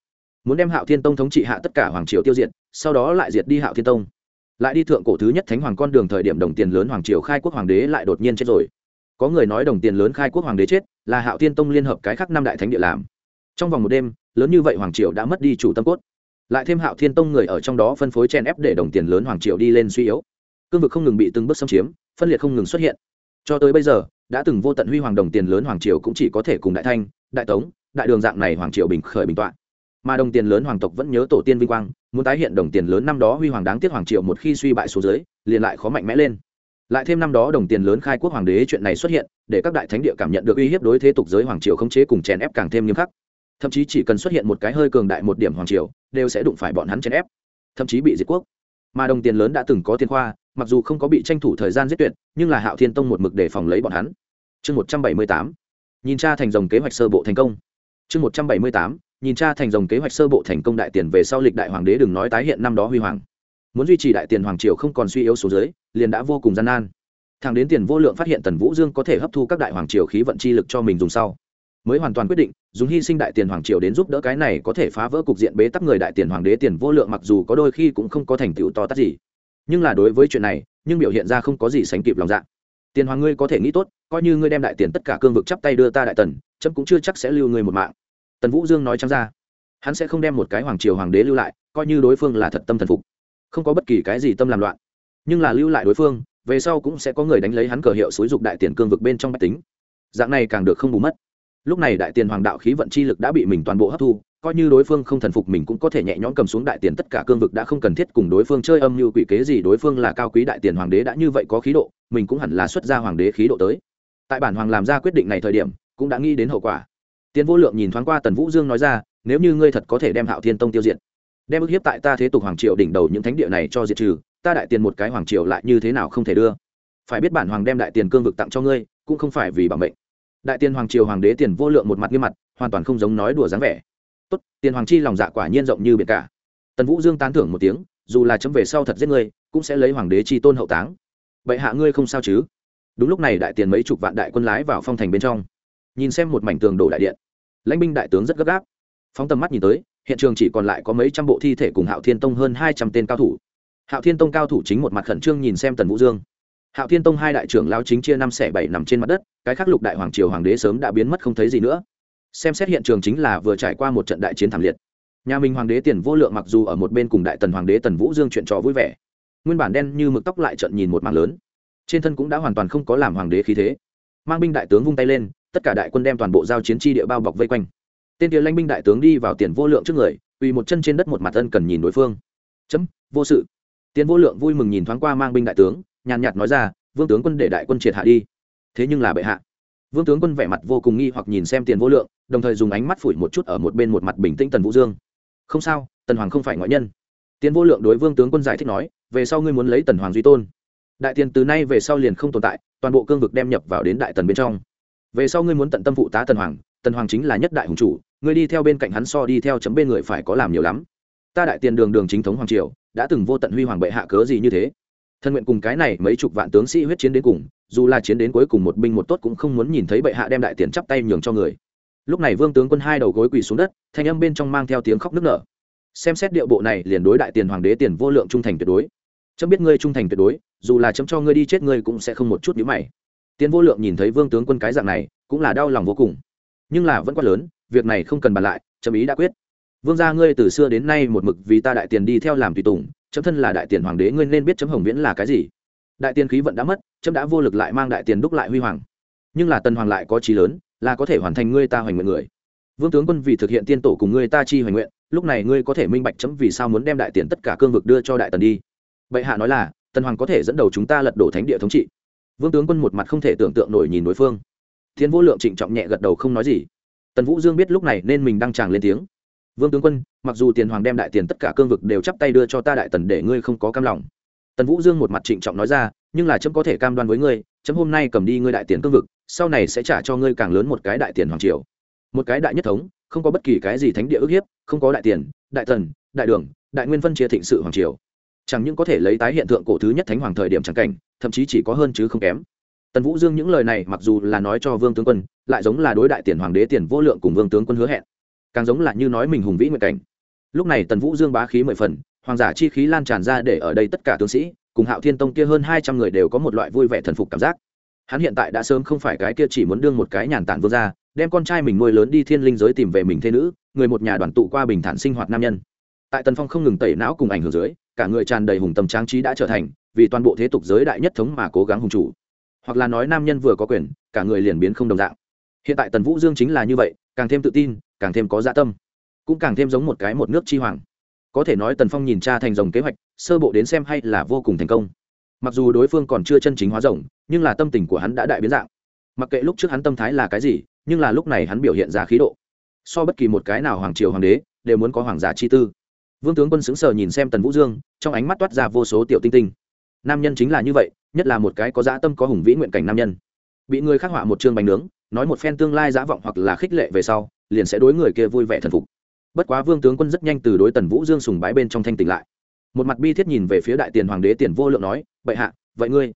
Speaker 1: Muốn đem hạo thiên tông thống trị hạ tất cả hoàng triều tiêu diệt, sau đó lại diệt đi hạo thiên tông. Lại đi thượng cổ thứ nhất thánh hoàng con đường thời điểm đồng tiền lớn hoàng triều khai quốc hoàng đế lại đột nhiên chết rồi. Có người nói đồng tiền lớn khai quốc hoàng đế chết là hạo thiên tông liên hợp cái khác năm đại thánh địa làm. Trong vòng một đêm, lớn như vậy hoàng triều đã mất đi chủ tâm cốt. Lại thêm hạo thiên tông người ở trong đó phân phối chen ép để đồng tiền lớn hoàng triều đi lên suy yếu. Cương vực không ngừng bị từng bước xâm chiếm, phân liệt không ngừng xuất hiện. Cho tới bây giờ, đã từng vô tận huy hoàng đồng tiền lớn hoàng triều cũng chỉ có thể cùng đại thanh, đại tống, đại đường dạng này hoàng triều bình khởi bình tọa mà đồng tiền lớn hoàng tộc vẫn nhớ tổ tiên vinh quang, muốn tái hiện đồng tiền lớn năm đó huy hoàng đáng tiếc hoàng triều một khi suy bại số dưới, liền lại khó mạnh mẽ lên lại thêm năm đó đồng tiền lớn khai quốc hoàng đế chuyện này xuất hiện, để các đại thánh địa cảm nhận được uy hiếp đối thế tục giới hoàng triều không chế cùng chèn ép càng thêm nghiêm khắc. Thậm chí chỉ cần xuất hiện một cái hơi cường đại một điểm hoàng triều, đều sẽ đụng phải bọn hắn chèn ép, thậm chí bị diệt quốc. Mà đồng tiền lớn đã từng có tiền khoa, mặc dù không có bị tranh thủ thời gian giết tuyệt, nhưng là hạo thiên tông một mực để phòng lấy bọn hắn. Chương một trăm bảy mươi tám, nhìn cha thành dòng kế hoạch sơ bộ thành công. Chương một trăm bảy mươi tám, nhìn cha thành dòng kế hoạch sơ bộ thành công đại tiền về sau lịch đại hoàng đế đừng nói tái hiện năm đó huy hoàng. Muốn duy trì đại tiền hoàng triều không còn suy yếu số dưới liền đã vô cùng gian nan. Thằng đến tiền vô lượng phát hiện tần vũ dương có thể hấp thu các đại hoàng triều khí vận chi lực cho mình dùng sau, mới hoàn toàn quyết định dùng hy sinh đại tiền hoàng triều đến giúp đỡ cái này có thể phá vỡ cục diện bế tắc người đại tiền hoàng đế tiền vô lượng mặc dù có đôi khi cũng không có thành tựu to tát gì. Nhưng là đối với chuyện này, nhưng biểu hiện ra không có gì sánh kịp lòng dạ. Tiền hoàng ngươi có thể nghĩ tốt, coi như ngươi đem đại tiền tất cả cương vực chắp tay đưa ta đại tần, chấm cũng chưa chắc sẽ lưu ngươi một mạng. Tần vũ dương nói trắng ra, hắn sẽ không đem một cái hoàng triều hoàng đế lưu lại, coi như đối phương là thật tâm thần phục, không có bất kỳ cái gì tâm làm loạn nhưng là lưu lại đối phương, về sau cũng sẽ có người đánh lấy hắn cờ hiệu xúi dục đại tiền cương vực bên trong bách tính. Dạng này càng được không bù mất. Lúc này đại tiền hoàng đạo khí vận chi lực đã bị mình toàn bộ hấp thu, coi như đối phương không thần phục mình cũng có thể nhẹ nhõm cầm xuống đại tiền tất cả cương vực đã không cần thiết cùng đối phương chơi âm như quỷ kế gì, đối phương là cao quý đại tiền hoàng đế đã như vậy có khí độ, mình cũng hẳn là xuất ra hoàng đế khí độ tới. Tại bản hoàng làm ra quyết định này thời điểm, cũng đã nghĩ đến hậu quả. Tiến vô lượng nhìn thoáng qua tần vũ dương nói ra, nếu như ngươi thật có thể đem hạo thiên tông tiêu diệt, đem ức hiếp tại ta thế tục hoàng triều đỉnh đầu những thánh địa này cho diệt trừ ta đại tiền một cái hoàng triều lại như thế nào không thể đưa? Phải biết bản hoàng đem đại tiền cương vực tặng cho ngươi, cũng không phải vì bảo mệnh. Đại tiền hoàng triều hoàng đế tiền vô lượng một mặt nghiêm mặt, hoàn toàn không giống nói đùa dáng vẻ. Tốt, tiền hoàng chi lòng dạ quả nhiên rộng như biển cả. Tần vũ dương tán thưởng một tiếng, dù là chấm về sau thật giết ngươi, cũng sẽ lấy hoàng đế chi tôn hậu táng. Vậy hạ ngươi không sao chứ? Đúng lúc này đại tiền mấy chục vạn đại quân lái vào phong thành bên trong. Nhìn xem một mảnh tường đổ đại điện, lãnh binh đại tướng rất gấp gáp. Phóng tầm mắt nhìn tới, hiện trường chỉ còn lại có mấy trăm bộ thi thể cùng hạo thiên tông hơn hai trăm tên cao thủ hạo thiên tông cao thủ chính một mặt khẩn trương nhìn xem tần vũ dương. Hạo thiên tông hai đại trưởng lao chính chia năm xẻ bảy nằm trên mặt đất, cái khắc lục đại hoàng triều hoàng đế sớm đã biến mất không thấy gì nữa. Xem xét hiện trường chính là vừa trải qua một trận đại chiến thảm liệt. Nhà minh hoàng đế tiền vô lượng mặc dù ở một bên cùng đại tần hoàng đế tần vũ dương chuyện trò vui vẻ, nguyên bản đen như mực tóc lại trận nhìn một màn lớn. Trên thân cũng đã hoàn toàn không có làm hoàng đế khí thế. Mang binh đại tướng vung tay lên, tất cả đại quân đem toàn bộ giao chiến tri địa bao bọc vây quanh. Tên kia lãnh binh đại tướng đi vào tiền vô lượng trước người uy một chân trên đất một mặt ân cần nhìn đối phương. Chấm, vô sự. Tiên vô lượng vui mừng nhìn thoáng qua mang binh đại tướng, nhàn nhạt nói ra, vương tướng quân để đại quân triệt hạ đi. Thế nhưng là bệ hạ. Vương tướng quân vẻ mặt vô cùng nghi hoặc nhìn xem tiền vô lượng, đồng thời dùng ánh mắt phủi một chút ở một bên một mặt bình tĩnh tần vũ dương. Không sao, tần hoàng không phải ngoại nhân. Tiền vô lượng đối vương tướng quân giải thích nói, về sau ngươi muốn lấy tần hoàng duy tôn. Đại tiền từ nay về sau liền không tồn tại, toàn bộ cương vực đem nhập vào đến đại tần bên trong. Về sau ngươi muốn tận tâm phụ tá tần hoàng tần hoàng chính là nhất đại hùng chủ, ngươi đi theo bên cạnh hắn so đi theo chấm bên người phải có làm nhiều lắm. Ta đại tiền đường đường chính thống hoàng triều đã từng vô tận huy hoàng bệ hạ cớ gì như thế. Thân nguyện cùng cái này mấy chục vạn tướng sĩ huyết chiến đến cùng, dù là chiến đến cuối cùng một binh một tốt cũng không muốn nhìn thấy bệ hạ đem đại tiền chắp tay nhường cho người. Lúc này vương tướng quân hai đầu gối quỳ xuống đất, thanh âm bên trong mang theo tiếng khóc nức nở. Xem xét điệu bộ này liền đối đại tiền hoàng đế tiền vô lượng trung thành tuyệt đối. Chấm biết ngươi trung thành tuyệt đối, dù là chấm cho ngươi đi chết ngươi cũng sẽ không một chút nhữ mày. Tiền vô lượng nhìn thấy vương tướng quân cái dạng này, cũng là đau lòng vô cùng. Nhưng là vẫn quá lớn, việc này không cần bàn lại, chấm ý đã quyết vương gia ngươi từ xưa đến nay một mực vì ta đại tiền đi theo làm tùy tùng, chấm thân là đại tiền hoàng đế, ngươi nên biết chấm hồng viễn là cái gì. Đại tiền khí vận đã mất, chấm đã vô lực lại mang đại tiền đúc lại huy hoàng. Nhưng là tần hoàng lại có trí lớn, là có thể hoàn thành ngươi ta hoành nguyện người. Vương tướng quân vì thực hiện tiên tổ cùng ngươi ta chi hoành nguyện, lúc này ngươi có thể minh bạch chấm vì sao muốn đem đại tiền tất cả cương vực đưa cho đại tần đi. Bệ hạ nói là, tần hoàng có thể dẫn đầu chúng ta lật đổ thánh địa thống trị. Vương tướng quân một mặt không thể tưởng tượng nổi nhìn đối phương. Thiên vô lượng trịnh trọng nhẹ gật đầu không nói gì. Tần vũ dương biết lúc này nên mình đang tràng lên tiếng vương tướng quân, mặc dù tiền hoàng đem đại tiền tất cả cương vực đều chắp tay đưa cho ta đại tần để ngươi không có cam lòng. Tần vũ dương một mặt trịnh trọng nói ra, nhưng là chấm có thể cam đoan với ngươi, chấm hôm nay cầm đi ngươi đại tiền cương vực, sau này sẽ trả cho ngươi càng lớn một cái đại tiền hoàng triều. Một cái đại nhất thống, không có bất kỳ cái gì thánh địa ức hiếp, không có đại tiền, đại tần đại đường, đại nguyên phân chia thịnh sự hoàng triều. Chẳng những có thể lấy tái hiện tượng cổ thứ nhất thánh hoàng thời điểm trắng cảnh, thậm chí chỉ có hơn chứ không kém. Tần vũ dương những lời này mặc dù là nói cho vương tướng quân, lại giống là đối đại tiền hoàng đế tiền vô lượng cùng vương tướng quân hứa hẹn càng giống là như nói mình hùng vĩ nguyện cảnh. Lúc này tần vũ dương bá khí mười phần, hoàng giả chi khí lan tràn ra để ở đây tất cả tướng sĩ, cùng hạo thiên tông kia hơn hai trăm người đều có một loại vui vẻ thần phục cảm giác. Hắn hiện tại đã sớm không phải cái kia chỉ muốn đương một cái nhàn tản vương ra đem con trai mình nuôi lớn đi thiên linh giới tìm về mình thế nữ, người một nhà đoàn tụ qua bình thản sinh hoạt nam nhân. Tại tần phong không ngừng tẩy não cùng ảnh hưởng dưới, cả người tràn đầy hùng tầm trang trí đã trở thành, vì toàn bộ thế tục giới đại nhất thống mà cố gắng hùng chủ. Hoặc là nói nam nhân vừa có quyền, cả người liền biến không đồng dạng. Hiện tại tần vũ dương chính là như vậy, càng thêm tự tin càng thêm có dạ tâm, cũng càng thêm giống một cái một nước chi hoàng. Có thể nói tần phong nhìn cha thành rồng kế hoạch, sơ bộ đến xem hay là vô cùng thành công. Mặc dù đối phương còn chưa chân chính hóa rồng, nhưng là tâm tình của hắn đã đại biến dạng. Mặc kệ lúc trước hắn tâm thái là cái gì, nhưng là lúc này hắn biểu hiện ra khí độ. So bất kỳ một cái nào hoàng triều hoàng đế, đều muốn có hoàng giả chi tư. Vương tướng quân xứng sờ nhìn xem tần vũ dương, trong ánh mắt toát ra vô số tiểu tinh tinh. Nam nhân chính là như vậy, nhất là một cái có dã tâm có hùng vĩ nguyện cảnh nam nhân. Bị người khắc họa một chương bánh nướng, nói một phen tương lai dã vọng hoặc là khích lệ về sau liền sẽ đối người kia vui vẻ thần phục. Bất quá vương tướng quân rất nhanh từ đối tần vũ dương sùng bái bên trong thanh tỉnh lại. Một mặt bi thiết nhìn về phía đại tiền hoàng đế tiền vô lượng nói, bệ hạ, vậy ngươi?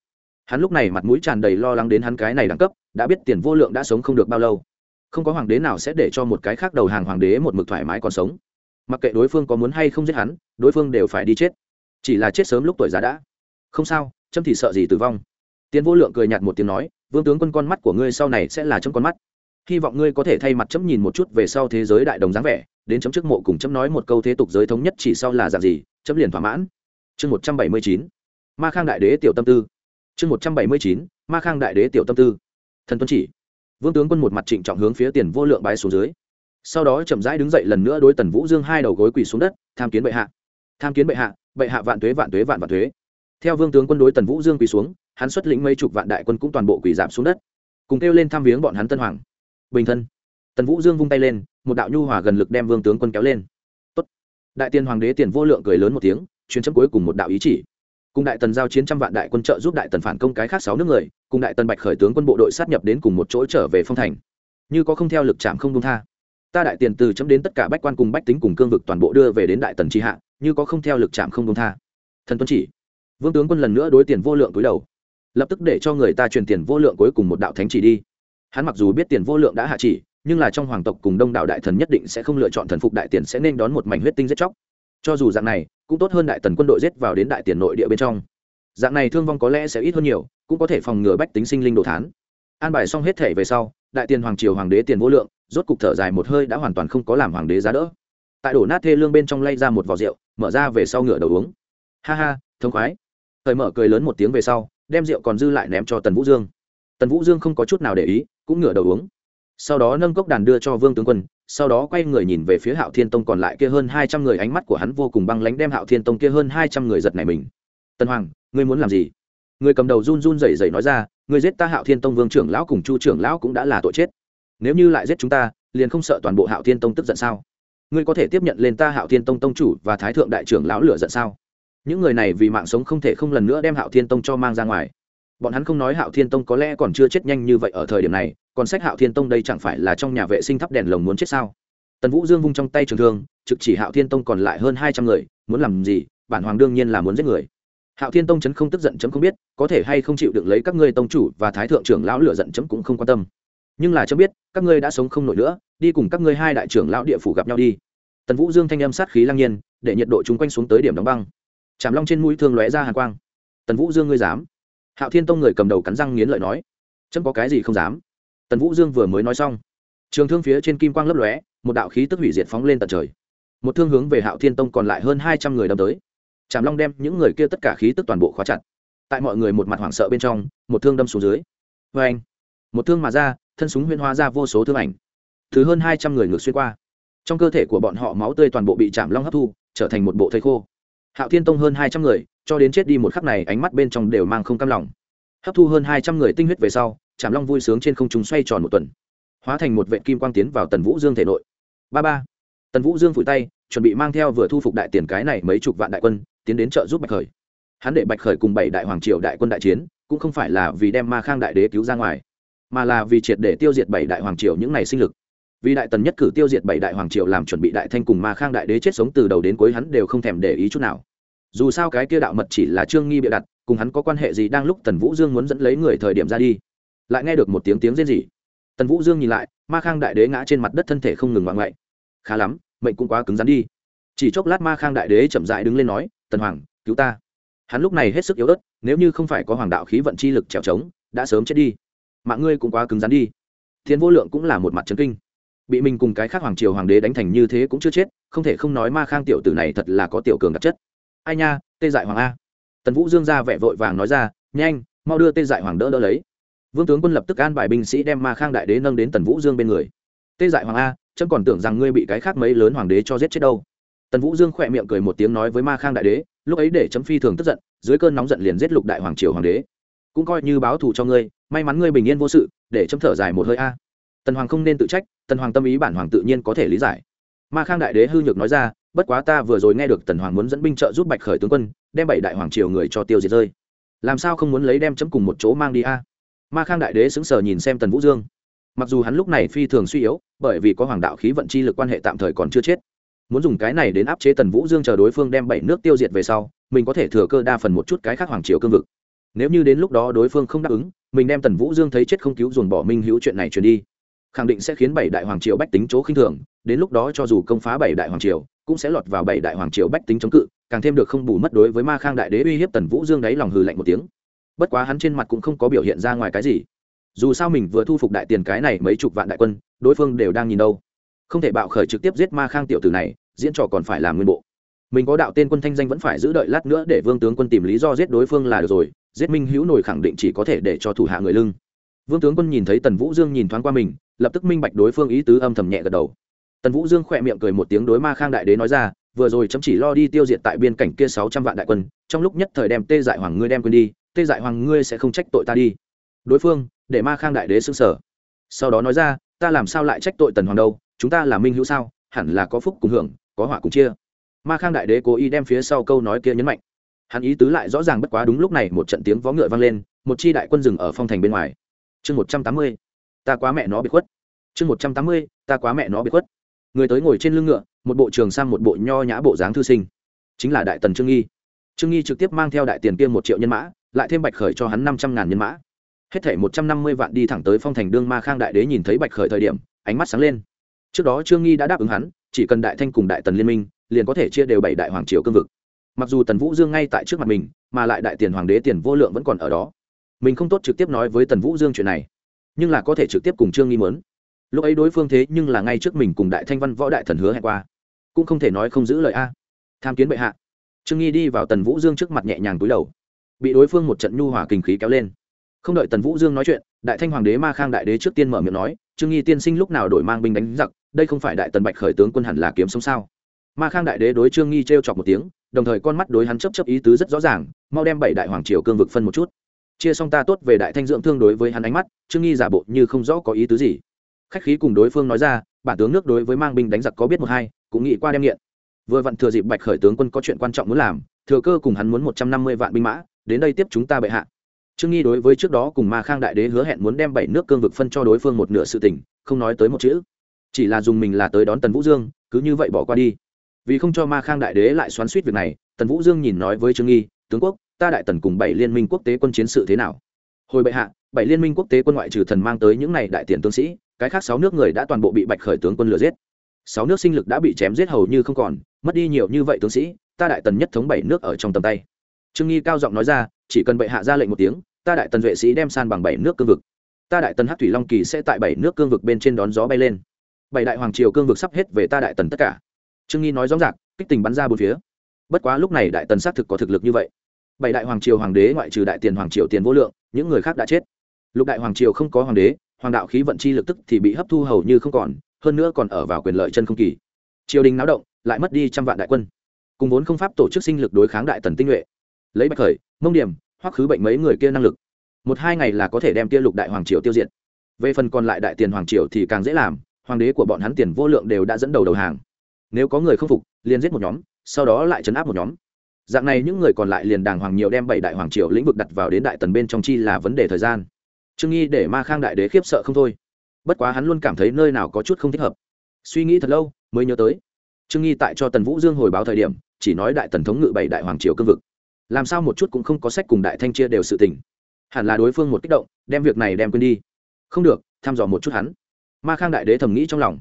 Speaker 1: Hắn lúc này mặt mũi tràn đầy lo lắng đến hắn cái này đẳng cấp, đã biết tiền vô lượng đã sống không được bao lâu. Không có hoàng đế nào sẽ để cho một cái khác đầu hàng hoàng đế một mực thoải mái còn sống. Mặc kệ đối phương có muốn hay không giết hắn, đối phương đều phải đi chết. Chỉ là chết sớm lúc tuổi già đã. Không sao châm thì sợ gì tử vong. Tiền vô lượng cười nhạt một tiếng nói, vương tướng quân con mắt của ngươi sau này sẽ là trong con mắt hy vọng ngươi có thể thay mặt chấm nhìn một chút về sau thế giới đại đồng dáng vẻ, đến chấm trước mộ cùng chấm nói một câu thế tục giới thống nhất chỉ sau là dạng gì, chấm liền thỏa mãn. Chương một trăm bảy mươi chín, ma khang đại đế tiểu tâm tư. Chương một trăm bảy mươi chín, ma khang đại đế tiểu tâm tư. Thần tuân chỉ. Vương tướng quân một mặt trịnh trọng hướng phía tiền vô lượng bái xuống dưới. Sau đó chậm rãi đứng dậy lần nữa đối tần vũ dương hai đầu gối quỳ xuống đất, tham kiến bệ hạ. Tham kiến bệ hạ bệ hạ vạn tuế vạn tuế, vạn vạn tuế. Theo vương tướng quân đối tần vũ dương quỳ xuống, hắn xuất lĩnh mấy chục vạn đại quân cũng toàn bộ quỳ giảm xuống đất. Cùng kêu lên tham viếng bọn hắn tân hoàng bình thân. Tần vũ dương vung tay lên, một đạo nhu hòa gần lực đem vương tướng quân kéo lên. Tốt. đại tiên hoàng đế tiền vô lượng cười lớn một tiếng, chuyến chấm cuối cùng một đạo ý chỉ. Cùng đại tần giao chiến trăm vạn đại quân trợ giúp đại tần phản công cái khác sáu nước người, cùng đại tần bạch khởi tướng quân bộ đội sát nhập đến cùng một chỗ trở về phong thành. Như có không theo lực chạm không công tha. Ta đại tiền từ chấm đến tất cả bách quan cùng bách tính cùng cương vực toàn bộ đưa về đến đại tần tri hạ, như có không theo lực chạm không công tha. Thần tuân chỉ. Vương tướng quân lần nữa đối tiền vô lượng cúi đầu. Lập tức để cho người ta truyền tiền vô lượng cuối cùng một đạo thánh chỉ đi hắn mặc dù biết tiền vô lượng đã hạ chỉ, nhưng là trong hoàng tộc cùng đông đảo đại thần nhất định sẽ không lựa chọn thần phục đại tiền sẽ nên đón một mảnh huyết tinh giết chóc. Cho dù dạng này, cũng tốt hơn đại tần quân đội giết vào đến đại tiền nội địa bên trong. Dạng này thương vong có lẽ sẽ ít hơn nhiều, cũng có thể phòng ngừa bách tính sinh linh đồ thán. An bài xong hết thể về sau, đại tiền hoàng triều hoàng đế tiền vô lượng, rốt cục thở dài một hơi đã hoàn toàn không có làm hoàng đế giá đỡ. Tại đổ nát thê lương bên trong lay ra một vò rượu, mở ra về sau ngửa đầu uống. Ha ha, thông khoái. Thời mở cười lớn một tiếng về sau, đem rượu còn dư lại ném cho tần vũ dương. Tần vũ dương không có chút nào để ý cũng ngửa đầu uống. Sau đó nâng cốc đàn đưa cho vương tướng quân, sau đó quay người nhìn về phía hạo thiên tông còn lại kia hơn hai trăm người, ánh mắt của hắn vô cùng băng lánh đem hạo thiên tông kia hơn hai trăm người giật này mình. Tân hoàng, ngươi muốn làm gì? Người cầm đầu run run rẩy rẩy nói ra người giết ta hạo thiên tông vương trưởng lão cùng chu trưởng lão cũng đã là tội chết. Nếu như lại giết chúng ta, liền không sợ toàn bộ hạo thiên tông tức giận sao? Ngươi có thể tiếp nhận lên ta hạo thiên tông tông chủ và thái thượng đại trưởng lão lửa giận sao? Những người này vì mạng sống không thể không lần nữa đem hạo thiên tông cho mang ra ngoài bọn hắn không nói hạo thiên tông có lẽ còn chưa chết nhanh như vậy ở thời điểm này, còn sách hạo thiên tông đây chẳng phải là trong nhà vệ sinh thắp đèn lồng muốn chết sao? Tần vũ dương vung trong tay trường thương, trực chỉ hạo thiên tông còn lại hơn hai trăm người, muốn làm gì? Bản hoàng đương nhiên là muốn giết người. Hạo thiên tông chấn không tức giận chấm không biết, có thể hay không chịu được lấy các ngươi tông chủ và thái thượng trưởng lão lựa giận chấm cũng không quan tâm. Nhưng là chấm biết, các ngươi đã sống không nổi nữa, đi cùng các ngươi hai đại trưởng lão địa phủ gặp nhau đi. Tần vũ dương thanh âm sát khí lăng nhiên, để nhiệt độ chung quanh xuống tới điểm đóng băng. Chạm long trên mũi thương lóe ra hàn quang. Tần vũ dương ngươi dám? Hạo thiên tông người cầm đầu cắn răng nghiến lợi nói, chấm có cái gì không dám. Tần vũ dương vừa mới nói xong, trường thương phía trên kim quang lấp lóe, một đạo khí tức hủy diệt phóng lên tận trời. Một thương hướng về hạo thiên tông còn lại hơn hai trăm người đâm tới. Trảm long đem những người kia tất cả khí tức toàn bộ khóa chặt. Tại mọi người một mặt hoảng sợ bên trong, một thương đâm xuống dưới. Vê anh, một thương mà ra, thân súng huyên hóa ra vô số thương ảnh. Thứ hơn hai trăm người ngược xuyên qua. Trong cơ thể của bọn họ máu tươi toàn bộ bị chạm long hấp thu, trở thành một bộ thây khô hạo thiên tông hơn hai trăm người, cho đến chết đi một khắc này, ánh mắt bên trong đều mang không cam lòng. Hấp thu hơn hai trăm người tinh huyết về sau, trảm long vui sướng trên không trung xoay tròn một tuần, hóa thành một vệ kim quang tiến vào tần vũ dương thể nội. Ba ba. Tần vũ dương phủi tay, chuẩn bị mang theo vừa thu phục đại tiền cái này mấy chục vạn đại quân, tiến đến trợ giúp bạch khởi. Hắn để bạch khởi cùng bảy đại hoàng triều đại quân đại chiến, cũng không phải là vì đem ma khang đại đế cứu ra ngoài, mà là vì triệt để tiêu diệt bảy đại hoàng triều những này sinh lực vì đại tần nhất cử tiêu diệt bảy đại hoàng triều làm chuẩn bị đại thanh cùng ma khang đại đế chết sống từ đầu đến cuối hắn đều không thèm để ý chút nào. Dù sao cái kia đạo mật chỉ là trương nghi bịa đặt, cùng hắn có quan hệ gì đang lúc tần vũ dương muốn dẫn lấy người thời điểm ra đi. Lại nghe được một tiếng tiếng rên rỉ. Tần vũ dương nhìn lại, ma khang đại đế ngã trên mặt đất thân thể không ngừng ngoạn ngậy khá lắm, mệnh cũng quá cứng rắn đi. Chỉ chốc lát ma khang đại đế chậm dại đứng lên nói, tần hoàng, cứu ta. Hắn lúc này hết sức yếu ớt, nếu như không phải có hoàng đạo khí vận chi lực trèo trống, đã sớm chết đi. Mạng ngươi cũng quá cứng rắn đi. Thiên vô lượng cũng là một mặt trấn kinh bị mình cùng cái khác hoàng triều hoàng đế đánh thành như thế cũng chưa chết, không thể không nói ma khang tiểu tử này thật là có tiểu cường đặc chất. Ai nha, tê dại hoàng a. Tần vũ dương ra vẻ vội vàng nói ra, nhanh, mau đưa tê dại hoàng đỡ đỡ lấy. Vương tướng quân lập tức an bài binh sĩ đem ma khang đại đế nâng đến tần vũ dương bên người. Tê dại hoàng a trâm còn tưởng rằng ngươi bị cái khác mấy lớn hoàng đế cho giết chết đâu. Tần vũ dương khỏe miệng cười một tiếng nói với ma khang đại đế, lúc ấy để chấm phi thường tức giận, dưới cơn nóng giận liền giết lục đại hoàng triều hoàng đế. Cũng coi như báo thù cho ngươi, may mắn ngươi bình yên vô sự, để chấm thở dài một hơi a tần hoàng không nên tự trách, tần hoàng tâm ý bản hoàng tự nhiên có thể lý giải. Ma khang đại đế hư nhược nói ra, bất quá ta vừa rồi nghe được tần hoàng muốn dẫn binh trợ giúp bạch khởi tướng quân, đem bảy đại hoàng triều người cho tiêu diệt rơi. Làm sao không muốn lấy đem chấm cùng một chỗ mang đi a? Ma khang đại đế sững sờ nhìn xem tần vũ dương. Mặc dù hắn lúc này phi thường suy yếu, bởi vì có hoàng đạo khí vận chi lực quan hệ tạm thời còn chưa chết. Muốn dùng cái này đến áp chế tần vũ dương chờ đối phương đem bảy nước tiêu diệt về sau, mình có thể thừa cơ đa phần một chút cái khác hoàng triều cương vực. Nếu như đến lúc đó đối phương không đáp ứng, mình đem tần vũ dương thấy chết không cứu dồn bỏ minh hữu chuyện này truyền đi khẳng định sẽ khiến bảy đại hoàng triều bách tính chỗ khinh thường, đến lúc đó cho dù công phá bảy đại hoàng triều, cũng sẽ lọt vào bảy đại hoàng triều bách tính chống cự, càng thêm được không bù mất đối với ma khang đại đế uy hiếp tần vũ dương đáy lòng hừ lạnh một tiếng. Bất quá hắn trên mặt cũng không có biểu hiện ra ngoài cái gì. Dù sao mình vừa thu phục đại tiền cái này mấy chục vạn đại quân, đối phương đều đang nhìn đâu. Không thể bạo khởi trực tiếp giết ma khang tiểu tử này, diễn trò còn phải làm nguyên bộ. Mình có đạo tên quân thanh danh vẫn phải giữ đợi lát nữa để vương tướng quân tìm lý do giết đối phương là được rồi, giết minh hữu nổi khẳng định chỉ có thể để cho thủ hạ người lưng. Vương tướng quân nhìn thấy tần vũ dương nhìn thoáng qua mình lập tức minh bạch đối phương ý tứ âm thầm nhẹ gật đầu. Tần vũ dương khỏe miệng cười một tiếng đối ma khang đại đế nói ra, vừa rồi chấm chỉ lo đi tiêu diệt tại biên cảnh kia sáu trăm vạn đại quân, trong lúc nhất thời đem tê dại hoàng ngươi đem quên đi, tê dại hoàng ngươi sẽ không trách tội ta đi. Đối phương, để ma khang đại đế xưng sở sau đó nói ra, ta làm sao lại trách tội tần hoàng đâu, chúng ta là minh hữu sao, hẳn là có phúc cùng hưởng, có họa cùng chia. Ma khang đại đế cố ý đem phía sau câu nói kia nhấn mạnh. Hắn ý tứ lại rõ ràng bất quá đúng lúc này một trận tiếng vó ngựa vang lên, một chi đại quân rừng ở phong thành bên ngoài. Chương một trăm tám mươi ta quá mẹ nó bị khuất. Chương một trăm tám mươi, ta quá mẹ nó bị khuất. Người tới ngồi trên lưng ngựa, một bộ trường sang một bộ nho nhã bộ dáng thư sinh. Chính là đại tần trương nghi. Trương nghi trực tiếp mang theo đại tiền kia một triệu nhân mã, lại thêm bạch khởi cho hắn năm trăm ngàn nhân mã. Hết thể một trăm năm mươi vạn đi thẳng tới phong thành đương ma khang đại đế nhìn thấy bạch khởi thời điểm, ánh mắt sáng lên. Trước đó trương nghi đã đáp ứng hắn, chỉ cần đại thanh cùng đại tần liên minh, liền có thể chia đều bảy đại hoàng triều cương vực. Mặc dù tần vũ dương ngay tại trước mặt mình, mà lại đại tiền hoàng đế tiền vô lượng vẫn còn ở đó. Mình không tốt trực tiếp nói với tần vũ dương chuyện này nhưng là có thể trực tiếp cùng trương nghi mớn lúc ấy đối phương thế nhưng là ngay trước mình cùng đại thanh văn võ đại thần hứa hẹn qua. Cũng không thể nói không giữ lời a. Tham kiến bệ hạ. Trương nghi đi vào tần vũ dương trước mặt nhẹ nhàng túi đầu. Bị đối phương một trận nhu hỏa kinh khí kéo lên. Không đợi tần vũ dương nói chuyện, đại thanh hoàng đế ma khang đại đế trước tiên mở miệng nói, trương nghi tiên sinh lúc nào đổi mang binh đánh giặc, đây không phải đại tần bạch khởi tướng quân hẳn là kiếm sống sao? Ma khang đại đế đối trương nghi t r e o chọc một tiếng, đồng thời con mắt đối hắn chấp chấp ý tứ rất rõ ràng, mau đem bảy đại hoàng triều cương vực phân một chút chia xong ta tốt về đại thanh dưỡng thương đối với hắn ánh mắt, trương nghi giả bộ như không rõ có ý tứ gì. Khách khí cùng đối phương nói ra, bản tướng nước đối với mang binh đánh giặc có biết một hai, cũng nghĩ qua đem nghiện. Vừa vặn thừa dịp bạch khởi tướng quân có chuyện quan trọng muốn làm, thừa cơ cùng hắn muốn một trăm năm mươi vạn binh mã, đến đây tiếp chúng ta bệ hạ. Trương nghi đối với trước đó cùng ma khang đại đế hứa hẹn muốn đem bảy nước cương vực phân cho đối phương một nửa sự tình, không nói tới một chữ. Chỉ là dùng mình là tới đón tần vũ dương, cứ như vậy bỏ qua đi. Vì không cho ma khang đại đế lại xoắn suýt việc này, tần vũ dương nhìn nói với trương nghi, tướng quốc ta đại tần cùng bảy liên minh quốc tế quân chiến sự thế nào? Hồi bệ hạ, bảy liên minh quốc tế quân ngoại trừ thần mang tới những này đại tiền tướng sĩ, cái khác sáu nước người đã toàn bộ bị bạch khởi tướng quân lừa giết. Sáu nước sinh lực đã bị chém giết hầu như không còn, mất đi nhiều như vậy tướng sĩ, ta đại tần nhất thống bảy nước ở trong tầm tay. Trương nghi cao giọng nói ra, chỉ cần bệ hạ ra lệnh một tiếng, ta đại tần vệ sĩ đem san bằng bảy nước cương vực. Ta đại tần hát thủy long kỳ sẽ tại bảy nước cương vực bên trên đón gió bay lên. Bảy đại hoàng triều cương vực sắp hết về ta đại tần tất cả. Trương nghi nói rõ ràng, kích tình bắn ra bốn phía. Bất quá lúc này đại tần xác thực có thực lực như vậy bảy đại hoàng triều hoàng đế ngoại trừ đại tiền hoàng triều tiền vô lượng, những người khác đã chết. Lục đại hoàng triều không có hoàng đế, hoàng đạo khí vận chi lực tức thì bị hấp thu hầu như không còn, hơn nữa còn ở vào quyền lợi chân không kỳ. Triều đình náo động, lại mất đi trăm vạn đại quân. Cùng vốn không pháp tổ chức sinh lực đối kháng đại tần tinh nhuệ. Lấy bạch khởi, mông điểm hoặc khứ bệnh mấy người kia năng lực. Một hai ngày là có thể đem kia lục đại hoàng triều tiêu diệt. Về phần còn lại đại tiền hoàng triều thì càng dễ làm, hoàng đế của bọn hắn tiền vô lượng đều đã dẫn đầu đầu hàng. Nếu có người không phục, liền giết một nhóm, sau đó lại chấn áp một nhóm dạng này những người còn lại liền đàng hoàng nhiều đem bảy đại hoàng triều lĩnh vực đặt vào đến đại tần bên trong chi là vấn đề thời gian. Trương nghi để ma khang đại đế khiếp sợ không thôi. Bất quá hắn luôn cảm thấy nơi nào có chút không thích hợp. Suy nghĩ thật lâu, mới nhớ tới. Trương nghi tại cho tần vũ dương hồi báo thời điểm, chỉ nói đại tần thống ngự bảy đại hoàng triều cương vực. Làm sao một chút cũng không có sách cùng đại thanh chia đều sự tình. Hẳn là đối phương một kích động, đem việc này đem quên đi. Không được thăm dò một chút hắn. Ma khang đại đế thầm nghĩ trong lòng.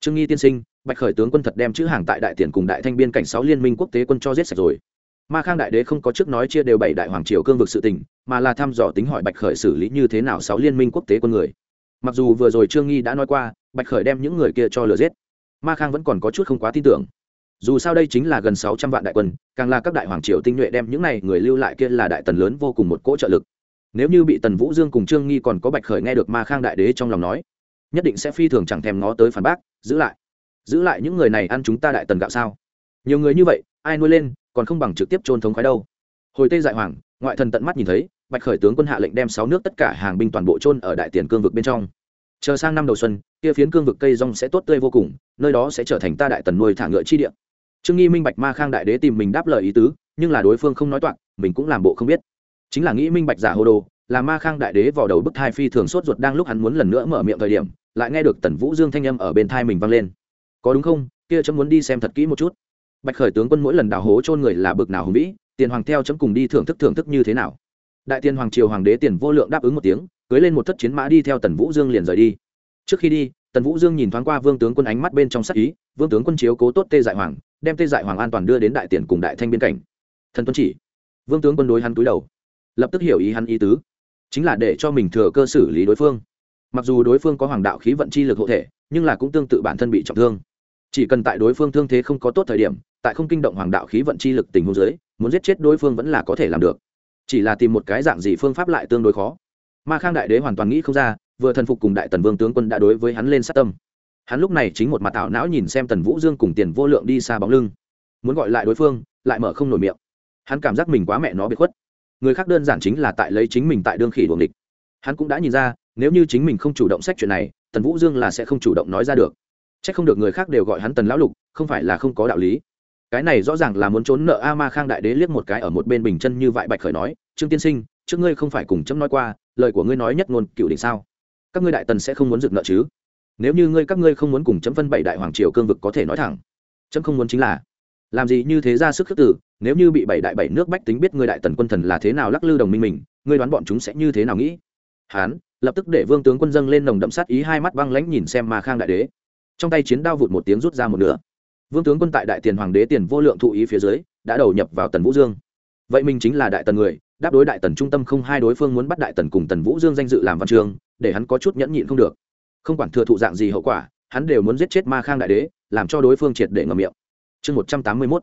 Speaker 1: Trương nghi tiên sinh, bạch khởi tướng quân thật đem chữ hàng tại đại tiền cùng đại thanh biên cảnh sáu liên minh quốc tế quân cho giết sạch rồi ma khang đại đế không có trước nói chia đều bảy đại hoàng triều cương vực sự tình, mà là thăm dò tính hỏi bạch khởi xử lý như thế nào sáu liên minh quốc tế quân người. Mặc dù vừa rồi trương nghi đã nói qua, bạch khởi đem những người kia cho lừa giết. Ma khang vẫn còn có chút không quá tin tưởng. Dù sao đây chính là gần sáu trăm vạn đại quân, càng là các đại hoàng triều tinh nhuệ đem những này người lưu lại kia là đại tần lớn vô cùng một cỗ trợ lực. Nếu như bị tần vũ dương cùng trương nghi còn có bạch khởi nghe được ma khang đại đế trong lòng nói, nhất định sẽ phi thường chẳng thèm ngó tới phản bác, giữ lại. Giữ lại những người này ăn chúng ta đại tần gạo sao? Nhiều người như vậy, ai nuôi lên còn không bằng trực tiếp trôn thống khoái đâu. Hồi tây dại hoàng, ngoại thần tận mắt nhìn thấy, bạch khởi tướng quân hạ lệnh đem sáu nước tất cả hàng binh toàn bộ trôn ở đại tiền cương vực bên trong. Chờ sang năm đầu xuân, kia phiến cương vực cây rong sẽ tốt tươi vô cùng, nơi đó sẽ trở thành ta đại tần nuôi thả ngựa chi địa. Trương nghi minh bạch ma khang đại đế tìm mình đáp lời ý tứ, nhưng là đối phương không nói toạc, mình cũng làm bộ không biết. Chính là nghĩ minh bạch giả hồ đồ, là ma khang đại đế vào đầu bức thai phi thường sốt ruột đang lúc hắn muốn lần nữa mở miệng thời điểm, lại nghe được tần vũ dương thanh âm ở bên thai mình vang lên. Có đúng không? Kia chấm muốn đi xem thật kỹ một chút bạch khởi tướng quân mỗi lần đào hố chôn người là bực nào hùng vĩ, tiền hoàng theo chấm cùng đi thưởng thức thưởng thức như thế nào. Đại tiên hoàng triều hoàng đế tiền vô lượng đáp ứng một tiếng, cưới lên một thất chiến mã đi theo tần vũ dương liền rời đi. Trước khi đi, tần vũ dương nhìn thoáng qua vương tướng quân ánh mắt bên trong sắc ý, vương tướng quân chiếu cố tốt tê dại hoàng, đem tê dại hoàng an toàn đưa đến đại tiền cùng đại thanh biên cảnh thần tuân chỉ. Vương tướng quân đối hắn túi đầu, lập tức hiểu ý hắn ý tứ, chính là để cho mình thừa cơ xử lý đối phương. Mặc dù đối phương có hoàng đạo khí vận chi lực hộ thể, nhưng là cũng tương tự bản thân bị trọng thương chỉ cần tại đối phương thương thế không có tốt thời điểm, tại không kinh động hoàng đạo khí vận chi lực tình huống dưới, muốn giết chết đối phương vẫn là có thể làm được. Chỉ là tìm một cái dạng gì phương pháp lại tương đối khó. Ma khang đại đế hoàn toàn nghĩ không ra, vừa thần phục cùng đại tần vương tướng quân đã đối với hắn lên sát tâm. Hắn lúc này chính một mặt ảo não nhìn xem tần vũ dương cùng tiền vô lượng đi xa bóng lưng. Muốn gọi lại đối phương, lại mở không nổi miệng. Hắn cảm giác mình quá mẹ nó bị khuất. Người khác đơn giản chính là tại lấy chính mình tại đương khỉ đuồng địch hắn cũng đã nhìn ra, nếu như chính mình không chủ động sách chuyện này, tần vũ dương là sẽ không chủ động nói ra được c h ắ c không được người khác đều gọi hắn tần lão lục, không phải là không có đạo lý. Cái này rõ ràng là muốn trốn nợ a ma khang đại đế liếc một cái ở một bên bình chân như vại bạch khởi nói, trương tiên sinh, trước ngươi không phải cùng chấm nói qua, lời của ngươi nói nhất ngôn cựu định sao? Các ngươi đại tần sẽ không muốn dựng nợ chứ? Nếu như ngươi, các ngươi không muốn cùng chấm phân bảy đại hoàng triều cương vực có thể nói thẳng, chấm không muốn chính là, làm gì như thế ra sức khước tử nếu như bị bảy đại bảy nước bách tính biết ngươi đại tần quân thần là thế nào lắc lư đồng minh mình, ngươi đoán bọn chúng sẽ như thế nào nghĩ? Hán, lập tức để vương tướng quân dâng lên nồng đậm sát ý, hai mắt băng lãnh nhìn xem ma khang đại đế trong tay chiến đao vụt một tiếng rút ra một nửa. Vương tướng quân tại đại tiền hoàng đế tiền vô lượng thụ ý phía dưới, đã đầu nhập vào tần vũ dương. Vậy mình chính là đại tần người, đáp đối đại tần trung tâm không hai đối phương muốn bắt đại tần cùng tần vũ dương danh dự làm văn trường, để hắn có chút nhẫn nhịn không được. Không quản thừa thụ dạng gì hậu quả, hắn đều muốn giết chết ma khang đại đế, làm cho đối phương triệt để ngầm miệng. Chương một trăm tám mươi mốt.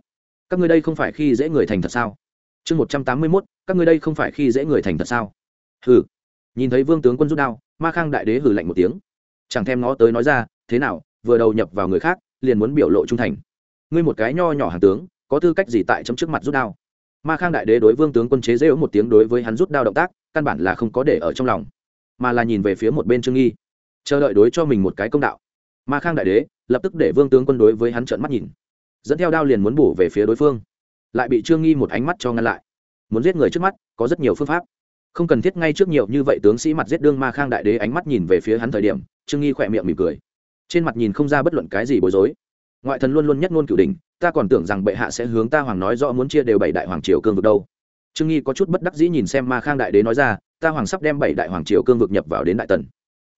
Speaker 1: Các ngươi đây không phải khi dễ người thành thật sao? Chương một trăm tám mươi mốt. Các ngươi đây không phải khi dễ người thành thật sao? Hừ. Nhìn thấy vương tướng quân rút đao, ma khang đại đế hử lạnh một tiếng. Chẳng thèm nó tới nói ra, thế nào vừa đầu nhập vào người khác, liền muốn biểu lộ trung thành. Ngươi một cái nho nhỏ hàng tướng, có tư cách gì tại chấm trước mặt rút đao? Ma khang đại đế đối vương tướng quân chế dễ một tiếng đối với hắn rút đao động tác, căn bản là không có để ở trong lòng, mà là nhìn về phía một bên trương nghi, chờ đợi đối cho mình một cái công đạo. Ma khang đại đế lập tức để vương tướng quân đối với hắn trợn mắt nhìn, dẫn theo đao liền muốn bổ về phía đối phương, lại bị trương nghi một ánh mắt cho ngăn lại, muốn giết người trước mắt, có rất nhiều phương pháp. Không cần thiết ngay trước nhiều như vậy tướng sĩ mặt giết đương ma khang đại đế ánh mắt nhìn về phía hắn thời điểm, trương nghi khỏe miệng mỉm cười trên mặt nhìn không ra bất luận cái gì bối rối. Ngoại thần luôn luôn nhất ngôn cửu đình ta còn tưởng rằng bệ hạ sẽ hướng ta hoàng nói rõ muốn chia đều bảy đại hoàng triều cương vực đâu. Trương nghi có chút bất đắc dĩ nhìn xem ma khang đại đế nói ra, ta hoàng sắp đem bảy đại hoàng triều cương vực nhập vào đến đại tần.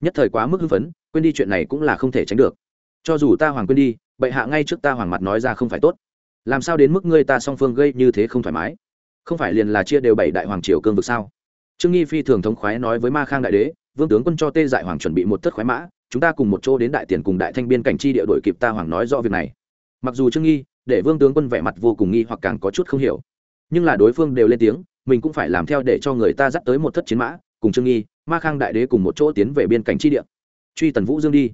Speaker 1: Nhất thời quá mức hưng phấn, quên đi chuyện này cũng là không thể tránh được. Cho dù ta hoàng quên đi, bệ hạ ngay trước ta hoàng mặt nói ra không phải tốt. Làm sao đến mức ngươi ta song phương gây như thế không thoải mái? Không phải liền là chia đều bảy đại hoàng triều cương vực sao? Trương nghi phi thường thống khoái nói với ma khang đại đế, vương tướng quân cho tê dại hoàng chuẩn bị một tất khoái mã chúng ta cùng một chỗ đến đại tiền cùng đại thanh biên cảnh chi địa đội kịp ta hoàng nói rõ việc này. Mặc dù trương nghi, để vương tướng quân vẻ mặt vô cùng nghi hoặc càng có chút không hiểu. Nhưng là đối phương đều lên tiếng, mình cũng phải làm theo để cho người ta dắt tới một thất chiến mã, cùng trương nghi, ma khang đại đế cùng một chỗ tiến về biên cảnh chi địa. Truy tần vũ dương đi.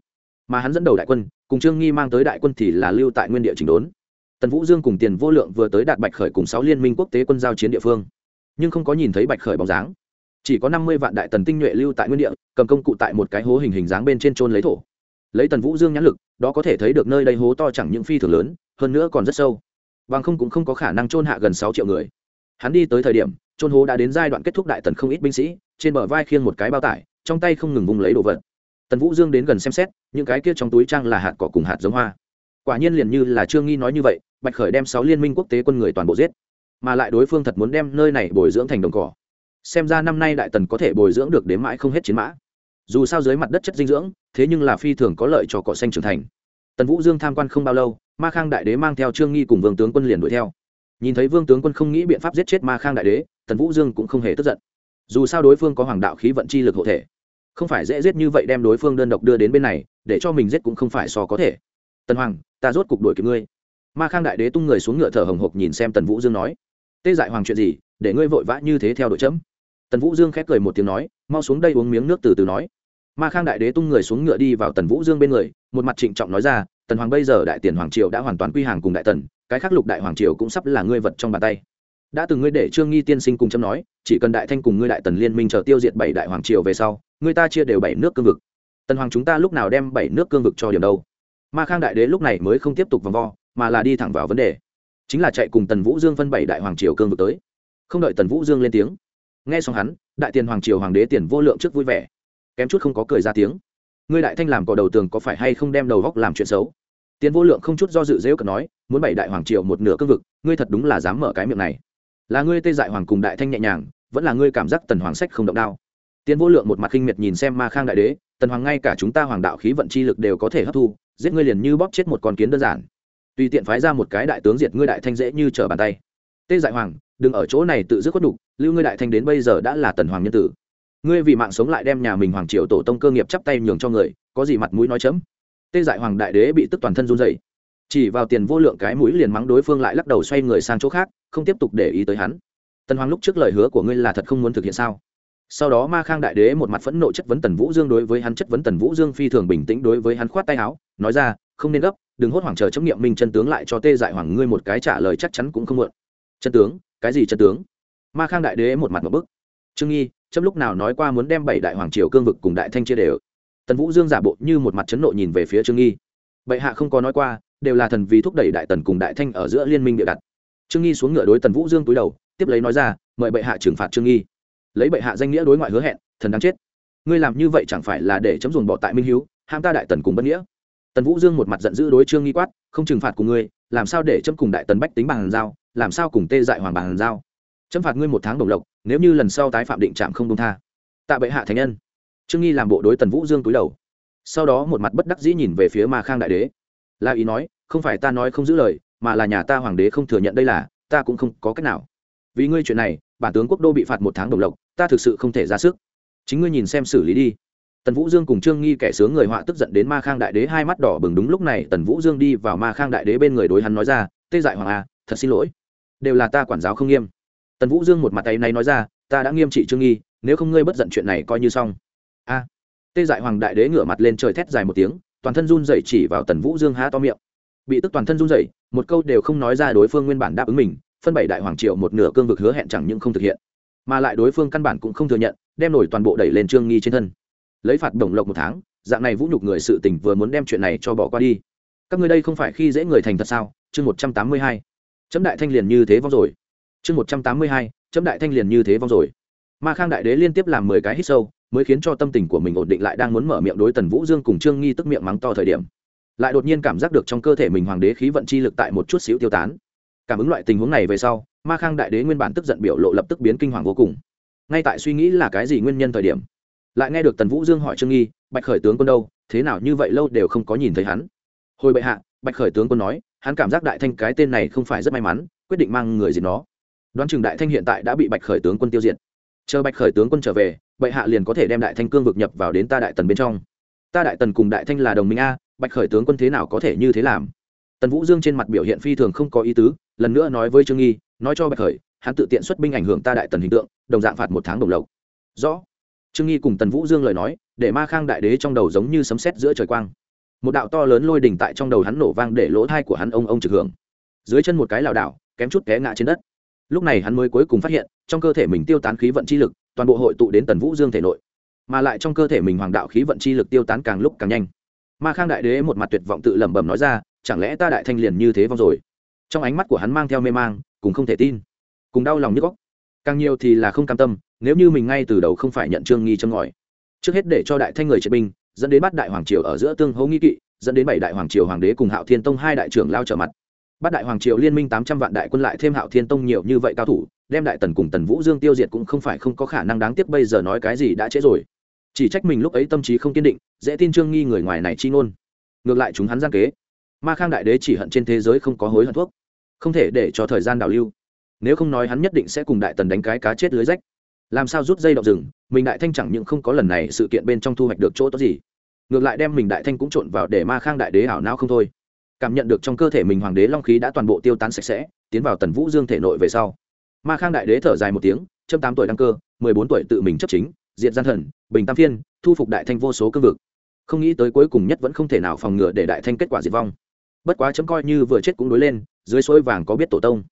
Speaker 1: Mà hắn dẫn đầu đại quân, cùng trương nghi mang tới đại quân thì là lưu tại nguyên địa chỉnh đốn. Tần vũ dương cùng tiền vô lượng vừa tới đạt bạch khởi cùng sáu liên minh quốc tế quân giao chiến địa phương. Nhưng không có nhìn thấy bạch khởi bóng dáng chỉ có năm mươi vạn đại tần tinh nhuệ lưu tại nguyên địa, cầm công cụ tại một cái hố hình hình dáng bên trên trôn lấy thổ. Lấy tần vũ dương nhãn lực, đó có thể thấy được nơi đây hố to chẳng những phi thường lớn, hơn nữa còn rất sâu. Bằng không cũng không có khả năng trôn hạ gần sáu triệu người. Hắn đi tới thời điểm trôn hố đã đến giai đoạn kết thúc đại tần không ít binh sĩ, trên bờ vai khiêng một cái bao tải, trong tay không ngừng vùng lấy đồ vật. Tần vũ dương đến gần xem xét, những cái kia trong túi trang là hạt cỏ cùng hạt giống hoa. Quả nhiên liền như là trương nghi nói như vậy, bạch khởi đem sáu liên minh quốc tế quân người toàn bộ giết. Mà lại đối phương thật muốn đem nơi này bồi dưỡng thành đồng cỏ xem ra năm nay đại tần có thể bồi dưỡng được đến mãi không hết chiến mã. Dù sao dưới mặt đất chất dinh dưỡng, thế nhưng là phi thường có lợi cho cỏ xanh trưởng thành. Tần vũ dương tham quan không bao lâu, ma khang đại đế mang theo trương nghi cùng vương tướng quân liền đuổi theo. Nhìn thấy vương tướng quân không nghĩ biện pháp giết chết ma khang đại đế, tần vũ dương cũng không hề tức giận. Dù sao đối phương có hoàng đạo khí vận chi lực hộ thể, không phải dễ giết như vậy đem đối phương đơn độc đưa đến bên này, để cho mình giết cũng không phải so có thể. Tần hoàng, ta rốt cục đuổi kịp ngươi. Ma khang đại đế tung người xuống ngựa thở hồng hộc nhìn xem tần vũ dương nói, tê dại hoàng chuyện gì, để ngươi vội vã như thế theo đội chấm tần vũ dương khép cười một tiếng nói, mau xuống đây uống miếng nước từ từ nói. Ma khang đại đế tung người xuống ngựa đi vào tần vũ dương bên người, một mặt trịnh trọng nói ra, tần hoàng bây giờ đại tiền hoàng triều đã hoàn toàn quy hàng cùng đại tần, cái khắc lục đại hoàng triều cũng sắp là ngươi vật trong bàn tay. Đã từng ngươi để trương nghi tiên sinh cùng chấm nói, chỉ cần đại thanh cùng ngươi đại tần liên minh chờ tiêu diệt bảy đại hoàng triều về sau, ngươi ta chia đều bảy nước cương vực. Tần hoàng chúng ta lúc nào đem bảy nước cương vực cho điểm đâu? Ma khang đại đế lúc này mới không tiếp tục vòng vo, mà là đi thẳng vào vấn đề. Chính là chạy cùng tần vũ dương phân bảy đại hoàng triều cương vực tới. Không đợi tần vũ dương lên tiếng nghe xong hắn, đại tiền hoàng triều hoàng đế tiền vô lượng trước vui vẻ. Kém chút không có cười ra tiếng. Ngươi đại thanh làm cỏ đầu tường có phải hay không đem đầu góc làm chuyện xấu? Tiền vô lượng không chút do dự dễu cần nói, muốn bảy đại hoàng triều một nửa cương vực, ngươi thật đúng là dám mở cái miệng này. Là ngươi tê dại hoàng cùng đại thanh nhẹ nhàng, vẫn là ngươi cảm giác tần hoàng sách không động đao. Tiền vô lượng một mặt khinh miệt nhìn xem ma khang đại đế, tần hoàng ngay cả chúng ta hoàng đạo khí vận chi lực đều có thể hấp thu, giết ngươi liền như bóp chết một con kiến đơn giản. Tùy tiện phái ra một cái đại tướng diệt ngươi đại thanh dễ như trở bàn tay. Tê dại hoàng đừng ở chỗ này tự dứt khuất đục, lưu ngươi đại thanh đến bây giờ đã là tần hoàng nhân tử. Ngươi vì mạng sống lại đem nhà mình hoàng triều tổ tông cơ nghiệp chắp tay nhường cho người, có gì mặt mũi nói chấm? Tê dại hoàng đại đế bị tức toàn thân run dậy chỉ vào tiền vô lượng cái mũi liền mắng đối phương lại lắc đầu xoay người sang chỗ khác, không tiếp tục để ý tới hắn. Tần hoàng lúc trước lời hứa của ngươi là thật không muốn thực hiện sao? Sau đó ma khang đại đế một mặt phẫn nộ chất vấn tần vũ dương đối với hắn chất vấn tần vũ dương phi thường bình tĩnh đối với hắn khoát tay áo, nói ra, không nên gấp, đừng hốt hoảng chờ chấm nghiệm mình chân tướng lại cho tê dại hoàng ngươi một cái trả lời chắc chắn cũng không mượn chân tướng cái gì chân tướng? Ma khang đại đế một mặt một bức. Trương nghi, chấm lúc nào nói qua muốn đem bảy đại hoàng triều cương vực cùng đại thanh chia đều? Tần vũ dương giả bộ như một mặt chấn nộ nhìn về phía trương nghi. Bệ hạ không có nói qua, đều là thần vì thúc đẩy đại tần cùng đại thanh ở giữa liên minh địa đặt. Trương nghi xuống ngựa đối tần vũ dương túi đầu, tiếp lấy nói ra, mời bệ hạ trừng phạt trương nghi. Lấy bệ hạ danh nghĩa đối ngoại hứa hẹn, thần đáng chết. Ngươi làm như vậy chẳng phải là để chấm dùng bỏ tại minh hiếu, ham ta đại tần cùng bất nghĩa? Tần vũ dương một mặt giận dữ đối trương nghi quát, không trừng phạt của ngươi, làm sao để chấm cùng đại tần bách tính bằng giao? Làm sao cùng tê dại hoàng bằng giao? Chấm phạt ngươi một tháng đồng lộc, nếu như lần sau tái phạm định trạm không công tha. Tạ bệ hạ thành nhân. Trương nghi làm bộ đối tần vũ dương túi đầu. Sau đó một mặt bất đắc dĩ nhìn về phía ma khang đại đế. La ý nói, không phải ta nói không giữ lời, mà là nhà ta hoàng đế không thừa nhận đây là, ta cũng không có cách nào. Vì ngươi chuyện này, bản tướng quốc đô bị phạt một tháng đồng lộc, ta thực sự không thể ra sức. Chính ngươi nhìn xem xử lý đi. Tần vũ dương cùng trương nghi kẻ sướng người họa tức giận đến ma khang đại đế hai mắt đỏ bừng. Đúng lúc này, tần vũ dương đi vào ma khang đại đế bên người đối hắn nói ra, tê dại hoàng a thật xin lỗi đều là ta quản giáo không nghiêm. Tần vũ dương một mặt tay này nói ra, ta đã nghiêm trị trương nghi, nếu không ngươi bất giận chuyện này coi như xong. A. Tê dại hoàng đại đế ngửa mặt lên trời thét dài một tiếng, toàn thân run dậy chỉ vào tần vũ dương há to miệng. Bị tức toàn thân run dậy một câu đều không nói ra đối phương nguyên bản đáp ứng mình, phân bảy đại hoàng triệu một nửa cương vực hứa hẹn chẳng những không thực hiện, mà lại đối phương căn bản cũng không thừa nhận, đem nổi toàn bộ đẩy lên trương nghi trên thân. Lấy phạt đồng lộc một tháng, dạng này vũ nhục người sự tình vừa muốn đem chuyện này cho bỏ qua đi. Các ngươi đây không phải khi dễ người thành thật sao? Chương một trăm tám mươi hai chấm đại thanh liền như thế vong rồi. Chương một trăm tám mươi hai chấm đại thanh liền như thế vong rồi. Ma khang đại đế liên tiếp làm mười cái hít sâu, mới khiến cho tâm tình của mình ổn định lại đang muốn mở miệng đối tần vũ dương cùng trương nghi tức miệng mắng to thời điểm. Lại đột nhiên cảm giác được trong cơ thể mình hoàng đế khí vận chi lực tại một chút xíu tiêu tán. Cảm ứng loại tình huống này về sau, ma khang đại đế nguyên bản tức giận biểu lộ lập tức biến kinh hoàng vô cùng. Ngay tại suy nghĩ là cái gì nguyên nhân thời điểm, lại nghe được tần vũ dương hỏi trương nghi, bạch khởi tướng quân đâu? Thế nào như vậy lâu đều không có nhìn thấy hắn? Hồi bệ hạ bạch khởi tướng quân nói, hắn cảm giác đại thanh cái tên này không phải rất may mắn, quyết định mang người diệt nó. Đoán chừng đại thanh hiện tại đã bị bạch khởi tướng quân tiêu diệt. Chờ bạch khởi tướng quân trở về, bệ hạ liền có thể đem đại thanh cương vực nhập vào đến ta đại tần bên trong. Ta đại tần cùng đại thanh là đồng minh a, bạch khởi tướng quân thế nào có thể như thế làm? Tần vũ dương trên mặt biểu hiện phi thường không có ý tứ, lần nữa nói với trương nghi, nói cho bạch khởi, hắn tự tiện xuất binh ảnh hưởng ta đại tần hình tượng, đồng dạng phạt một tháng đồng lộc. Rõ. Trương nghi cùng tần vũ dương lời nói, để ma khang đại đế trong đầu giống như sấm sét giữa trời quang một đạo to lớn lôi đỉnh tại trong đầu hắn nổ vang để lỗ thai của hắn ông ông trực hưởng. Dưới chân một cái lảo đảo, kém chút té ngã trên đất. Lúc này hắn mới cuối cùng phát hiện, trong cơ thể mình tiêu tán khí vận chi lực, toàn bộ hội tụ đến tần vũ dương thể nội. Mà lại trong cơ thể mình hoàng đạo khí vận chi lực tiêu tán càng lúc càng nhanh. Ma khang đại đế một mặt tuyệt vọng tự lẩm bẩm nói ra, chẳng lẽ ta đại thanh liền như thế vong rồi? Trong ánh mắt của hắn mang theo mê mang, cùng không thể tin, cùng đau lòng như góc. Càng nhiều thì là không cam tâm, nếu như mình ngay từ đầu không phải nhận trương nghi châm ngòi, trước hết để cho đại thanh người triệt binh dẫn đến bắt đại hoàng triều ở giữa tương hỗ nghi kỵ, dẫn đến bảy đại hoàng triều hoàng đế cùng hạo thiên tông hai đại trưởng lao trở mặt. Bắt đại hoàng triều liên minh tám trăm vạn đại quân lại thêm hạo thiên tông nhiều như vậy cao thủ, đem đại tần cùng tần vũ dương tiêu diệt cũng không phải không có khả năng đáng tiếc bây giờ nói cái gì đã trễ rồi. Chỉ trách mình lúc ấy tâm trí không kiên định, dễ tin trương nghi người ngoài này chi ngôn. Ngược lại chúng hắn giang kế. Ma khang đại đế chỉ hận trên thế giới không có hối hận thuốc, không thể để cho thời gian đào lưu. Nếu không nói hắn nhất định sẽ cùng đại tần đánh cái cá chết lưới rách làm sao rút dây động rừng, mình đại thanh chẳng những không có lần này sự kiện bên trong thu hoạch được chỗ tốt gì, ngược lại đem mình đại thanh cũng trộn vào để ma khang đại đế ảo não không thôi. Cảm nhận được trong cơ thể mình hoàng đế long khí đã toàn bộ tiêu tán sạch sẽ, tiến vào tần vũ dương thể nội về sau. Ma khang đại đế thở dài một tiếng, châm tám tuổi đăng cơ, mười bốn tuổi tự mình chấp chính diện gian thần, bình tam phiên, thu phục đại thanh vô số cương vực. Không nghĩ tới cuối cùng nhất vẫn không thể nào phòng ngừa để đại thanh kết quả diệt vong. Bất quá chấm coi như vừa chết cũng đối lên, dưới suối vàng có biết tổ tông.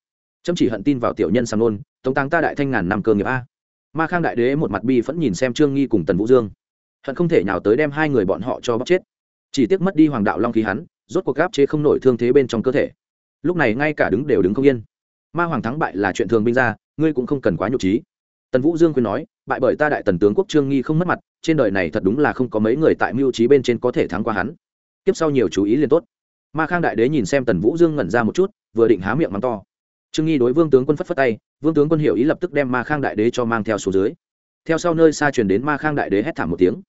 Speaker 1: Chấm chỉ hận tin vào tiểu nhân sàng nôn, tống tăng ta đại thanh ngàn năm cơ nghiệp a ma khang đại đế một mặt bi vẫn nhìn xem trương nghi cùng tần vũ dương. Hận không thể nào tới đem hai người bọn họ cho bóc chết. Chỉ tiếc mất đi hoàng đạo long khí hắn, rốt cuộc gáp chế không nổi thương thế bên trong cơ thể. Lúc này ngay cả đứng đều đứng không yên. Ma hoàng thắng bại là chuyện thường binh ra, ngươi cũng không cần quá nhục trí. Tần vũ dương khuyên nói, bại bởi ta đại tần tướng quốc trương nghi không mất mặt, trên đời này thật đúng là không có mấy người tại mưu trí bên trên có thể thắng qua hắn. Tiếp sau nhiều chú ý liền tốt. Ma khang đại đế nhìn xem tần vũ dương ngẩn ra một chút, vừa định há miệng mắng to trương nghi đối vương tướng quân phất phất tay, vương tướng quân hiểu ý lập tức đem ma khang đại đế cho mang theo xuống dưới. Theo sau nơi xa truyền đến ma khang đại đế hét thảm một tiếng.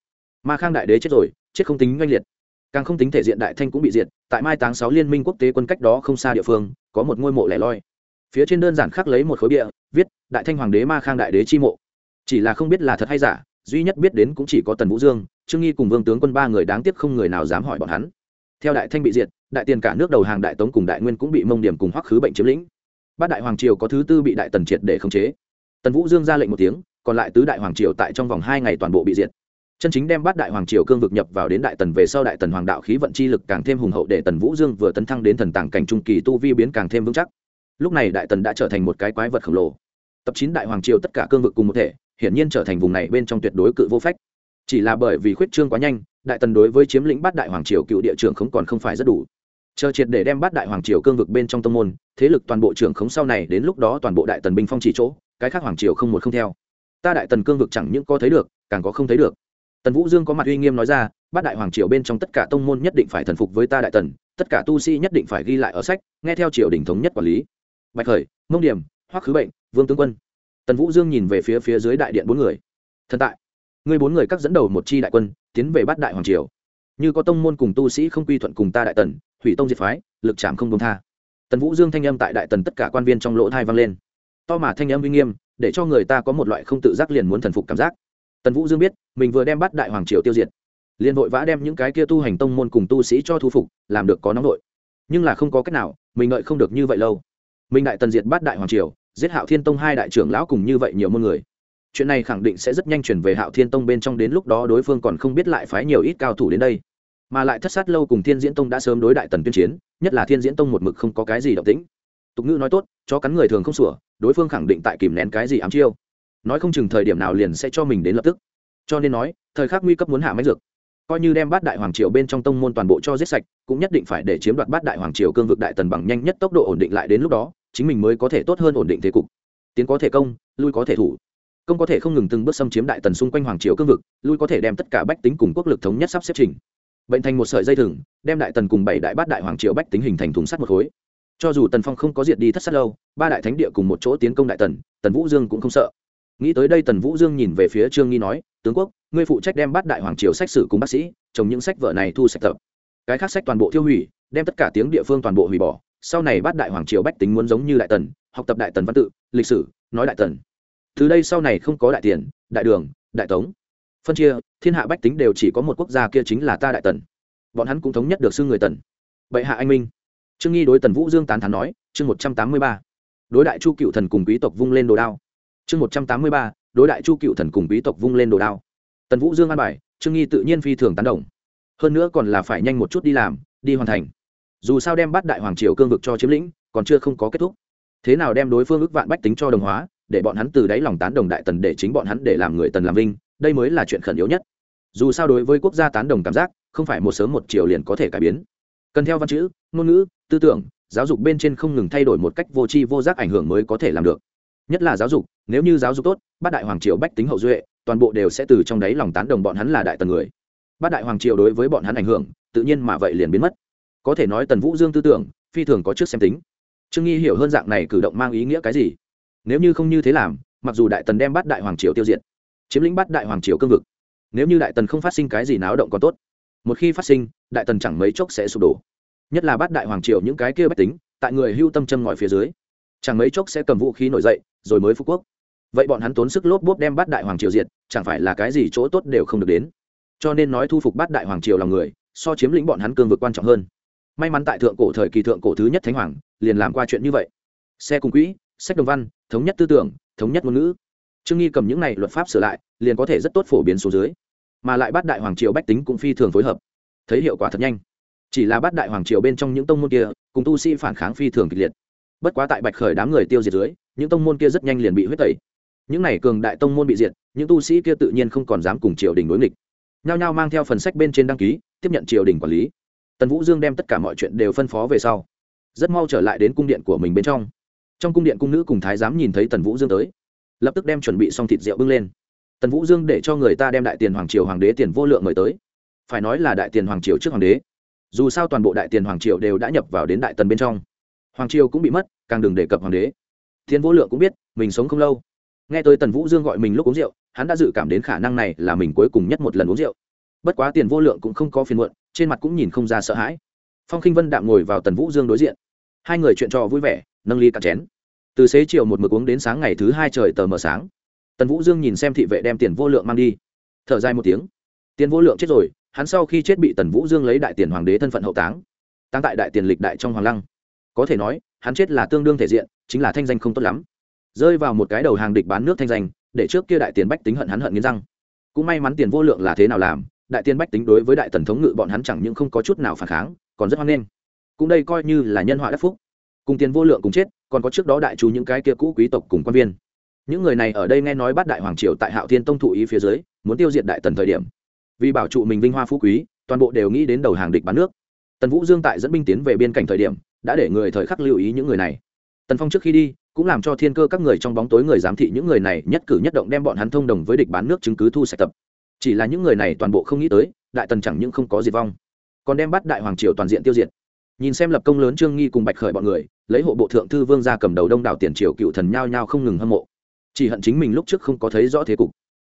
Speaker 1: Ma khang đại đế chết rồi, chết không tính oanh liệt. Càng không tính thể diện đại thanh cũng bị diệt, tại mai táng sáu liên minh quốc tế quân cách đó không xa địa phương, có một ngôi mộ lẻ loi. Phía trên đơn giản khắc lấy một khối bia viết, đại thanh hoàng đế ma khang đại đế chi mộ. Chỉ là không biết là thật hay giả, duy nhất biết đến cũng chỉ có tần vũ dương, trương nghi cùng vương tướng quân ba người đáng tiếc không người nào dám hỏi bọn hắn. Theo đại thanh bị diệt, đại tiền cả nước đầu hàng đại tống cùng đại nguyên cũng bị mông điểm cùng hoắc khứ bệnh chiếm lĩnh bát đại hoàng triều có thứ tư bị đại tần triệt để khống chế. Tần vũ dương ra lệnh một tiếng, còn lại tứ đại hoàng triều tại trong vòng hai ngày toàn bộ bị diệt. Chân chính đem bát đại hoàng triều cương vực nhập vào đến đại tần về sau đại tần hoàng đạo khí vận chi lực càng thêm hùng hậu để tần vũ dương vừa tấn thăng đến thần tàng cảnh trung kỳ tu vi biến càng thêm vững chắc. Lúc này đại tần đã trở thành một cái quái vật khổng lồ. Tập chín đại hoàng triều tất cả cương vực cùng một thể, hiển nhiên trở thành vùng này bên trong tuyệt đối cự vô phách. Chỉ là bởi vì khuyết trương quá nhanh, đại tần đối với chiếm lĩnh bát đại hoàng triều cựu địa trường không còn không phải rất đủ chờ triệt để đem bắt đại hoàng triều cương vực bên trong tông môn, thế lực toàn bộ trưởng khống sau này, đến lúc đó toàn bộ đại tần binh phong chỉ chỗ, cái khác hoàng triều không một không theo. Ta đại tần cương vực chẳng những có thấy được, càng có không thấy được. Tần vũ dương có mặt uy nghiêm nói ra, bát đại hoàng triều bên trong tất cả tông môn nhất định phải thần phục với ta đại tần, tất cả tu sĩ nhất định phải ghi lại ở sách, nghe theo triều đình thống nhất quản lý. Bạch khởi, mông điểm, hoắc khứ bệnh, vương tướng quân. Tần vũ dương nhìn về phía phía dưới đại điện bốn người. Thần tại người bốn người các dẫn đầu một chi đại quân, tiến về bát đại hoàng triều như có tông môn cùng tu sĩ không quy thuận cùng ta đại tần, hủy tông diệt phái, lực chạm không công tha. Tần vũ dương thanh âm tại đại tần tất cả quan viên trong lỗ thai vang lên. To mà thanh âm uy nghiêm, để cho người ta có một loại không tự giác liền muốn thần phục cảm giác. Tần vũ dương biết, mình vừa đem bắt đại hoàng triều tiêu diệt, liền vội vã đem những cái kia tu hành tông môn cùng tu sĩ cho thu phục, làm được có nóng nội. Nhưng là không có cách nào, mình ngợi không được như vậy lâu. Mình đại tần diệt bắt đại hoàng triều, giết hạo thiên tông hai đại trưởng lão cùng như vậy nhiều môn người chuyện này khẳng định sẽ rất nhanh chuyển về hạo thiên tông bên trong đến lúc đó đối phương còn không biết lại phái nhiều ít cao thủ đến đây. Mà lại thất sát lâu cùng thiên diễn tông đã sớm đối đại tần tuyên chiến, nhất là thiên diễn tông một mực không có cái gì động tĩnh. Tục ngữ nói tốt cho cắn người thường không sủa, đối phương khẳng định tại kìm nén cái gì ám chiêu. Nói không chừng thời điểm nào liền sẽ cho mình đến lập tức. Cho nên nói, thời khắc nguy cấp muốn hạ máy dược. Coi như đem bát đại hoàng triều bên trong tông môn toàn bộ cho giết sạch, cũng nhất định phải để chiếm đoạt bát đại hoàng triều cương vực đại tần bằng nhanh nhất tốc độ ổn định lại đến lúc đó, chính mình mới có thể tốt hơn ổn định thế cục. Tiến có thể công, lui có thể thủ công có thể không ngừng từng bước xâm chiếm đại tần xung quanh hoàng triều cương vực, lui có thể đem tất cả bách tính cùng quốc lực thống nhất sắp xếp trình bệnh thành một sợi dây thừng, đem đại tần cùng bảy đại bát đại hoàng triều bách tính hình thành thùng sắt một khối. Cho dù tần phong không có diệt đi thất sát lâu, ba đại thánh địa cùng một chỗ tiến công đại tần tần vũ dương cũng không sợ. Nghĩ tới đây tần vũ dương nhìn về phía trương nghi nói, tướng quốc, ngươi phụ trách đem bát đại hoàng triều sách sử cùng bác sĩ, trồng những sách vở này thu sạch tập. Cái khác sách toàn bộ tiêu hủy, đem tất cả tiếng địa phương toàn bộ hủy bỏ. Sau này bát đại hoàng triều bách tính muốn giống như đại tần, học tập đại tần văn tự, lịch sử, nói đại tần từ đây sau này không có đại tiền, đại đường, đại tống. Phân chia, thiên hạ bách tính đều chỉ có một quốc gia kia chính là ta đại tần. Bọn hắn cũng thống nhất được xưng người tần. Bệ hạ anh minh. Trương nghi đối tần vũ dương tán thán nói, chương một trăm tám mươi ba. Đối đại chu cựu thần cùng quý tộc vung lên đồ đao. Chương một trăm tám mươi ba, đối đại chu cựu thần cùng quý tộc vung lên đồ đao. Tần vũ dương an bài, trương nghi tự nhiên phi thường tán đồng. Hơn nữa còn là phải nhanh một chút đi làm, đi hoàn thành. Dù sao đem bắt đại hoàng triều cương vực cho chiếm lĩnh, còn chưa không có kết thúc. Thế nào đem đối phương ước vạn bách tính cho đồng hóa để bọn hắn từ đáy lòng tán đồng đại tần để chính bọn hắn để làm người tần làm vinh, đây mới là chuyện khẩn yếu nhất. Dù sao đối với quốc gia tán đồng cảm giác, không phải một sớm một chiều liền có thể cải biến. Cần theo văn chữ, ngôn ngữ, tư tưởng, giáo dục bên trên không ngừng thay đổi một cách vô tri vô giác ảnh hưởng mới có thể làm được. Nhất là giáo dục, nếu như giáo dục tốt, bát đại hoàng triều bách tính hậu duệ, toàn bộ đều sẽ từ trong đáy lòng tán đồng bọn hắn là đại tần người. Bát đại hoàng triều đối với bọn hắn ảnh hưởng, tự nhiên mà vậy liền biến mất. Có thể nói tần vũ dương tư tưởng, phi thường có trước xem tính. Trương nghi hiểu hơn dạng này cử động mang ý nghĩa cái gì? Nếu như không như thế làm, mặc dù đại tần đem bắt đại hoàng triều tiêu diệt, chiếm lĩnh bắt đại hoàng triều cương vực, nếu như đại tần không phát sinh cái gì náo động còn tốt. Một khi phát sinh, đại tần chẳng mấy chốc sẽ sụp đổ. Nhất là bắt đại hoàng triều những cái kia bách tính, tại người hưu tâm châm ngòi phía dưới, chẳng mấy chốc sẽ cầm vũ khí nổi dậy, rồi mới phú quốc. Vậy bọn hắn tốn sức lốp bốp đem bắt đại hoàng triều diệt, chẳng phải là cái gì chỗ tốt đều không được đến. Cho nên nói thu phục bắt đại hoàng triều lòng người, so chiếm lĩnh bọn hắn cương vực quan trọng hơn. May mắn tại thượng cổ thời kỳ thượng cổ thứ nhất thánh hoàng, liền làm qua chuyện như vậy. Xe cùng quỹ sách đồng văn, thống nhất tư tưởng, thống nhất ngôn ngữ. Trương nghi cầm những này luật pháp sửa lại, liền có thể rất tốt phổ biến số dưới. Mà lại bát đại hoàng triều bách tính cũng phi thường phối hợp. Thấy hiệu quả thật nhanh. Chỉ là bát đại hoàng triều bên trong những tông môn kia, cùng tu sĩ phản kháng phi thường kịch liệt. Bất quá tại bạch khởi đám người tiêu diệt dưới, những tông môn kia rất nhanh liền bị huyết tẩy. Những này cường đại tông môn bị diệt, những tu sĩ kia tự nhiên không còn dám cùng triều đình đối nghịch. Nhao nhao mang theo phần sách bên trên đăng ký, tiếp nhận triều đình quản lý. Tần vũ dương đem tất cả mọi chuyện đều phân phó về sau. Rất mau trở lại đến cung điện của mình bên trong trong cung điện cung nữ cùng thái giám nhìn thấy tần vũ dương tới, lập tức đem chuẩn bị xong thịt rượu bưng lên. Tần vũ dương để cho người ta đem đại tiền hoàng triều hoàng đế tiền vô lượng mời tới. Phải nói là đại tiền hoàng triều trước hoàng đế. Dù sao toàn bộ đại tiền hoàng triều đều đã nhập vào đến đại tần bên trong. Hoàng triều cũng bị mất, càng đừng đề cập hoàng đế. Thiên vô lượng cũng biết, mình sống không lâu. Nghe tới tần vũ dương gọi mình lúc uống rượu, hắn đã dự cảm đến khả năng này là mình cuối cùng nhất một lần uống rượu. Bất quá tiền vô lượng cũng không có phiền muộn, trên mặt cũng nhìn không ra sợ hãi. Phong khinh vân đạm ngồi vào tần vũ dương đối diện. Hai người chuyện trò vui vẻ nâng ly cạn chén. Từ xế chiều một mực uống đến sáng ngày thứ hai trời tờ mờ sáng. Tần vũ dương nhìn xem thị vệ đem tiền vô lượng mang đi. Thở dài một tiếng. Tiền vô lượng chết rồi, hắn sau khi chết bị tần vũ dương lấy đại tiền hoàng đế thân phận hậu táng. Tăng tại đại tiền lịch đại trong hoàng lăng. Có thể nói, hắn chết là tương đương thể diện, chính là thanh danh không tốt lắm. Rơi vào một cái đầu hàng địch bán nước thanh danh, để trước kia đại tiền bách tính hận hắn hận nghiến răng. Cũng may mắn tiền vô lượng là thế nào làm, đại tiền bách tính đối với đại tần thống ngự bọn hắn chẳng những không có chút nào phản kháng, còn rất hoan nghênh. Cũng đây coi như là nhân họa đắc phúc cùng tiền vô lượng cùng chết, còn có trước đó đại chú những cái kia cũ quý tộc cùng quan viên. Những người này ở đây nghe nói bắt đại hoàng triều tại hạo thiên tông thụ ý phía dưới, muốn tiêu diệt đại tần thời điểm. Vì bảo trụ mình vinh hoa phú quý, toàn bộ đều nghĩ đến đầu hàng địch bán nước. Tần vũ dương tại dẫn binh tiến về biên cảnh thời điểm, đã để người thời khắc lưu ý những người này. Tần phong trước khi đi, cũng làm cho thiên cơ các người trong bóng tối người giám thị những người này nhất cử nhất động đem bọn hắn thông đồng với địch bán nước chứng cứ thu sạch tập. Chỉ là những người này toàn bộ không nghĩ tới, đại tần chẳng những không có diệt vong, còn đem bắt đại hoàng triều toàn diện tiêu diệt nhìn xem lập công lớn trương nghi cùng bạch khởi bọn người, lấy hộ bộ thượng thư vương ra cầm đầu đông đảo tiền triều cựu thần nhao nhao không ngừng hâm mộ. Chỉ hận chính mình lúc trước không có thấy rõ thế cục.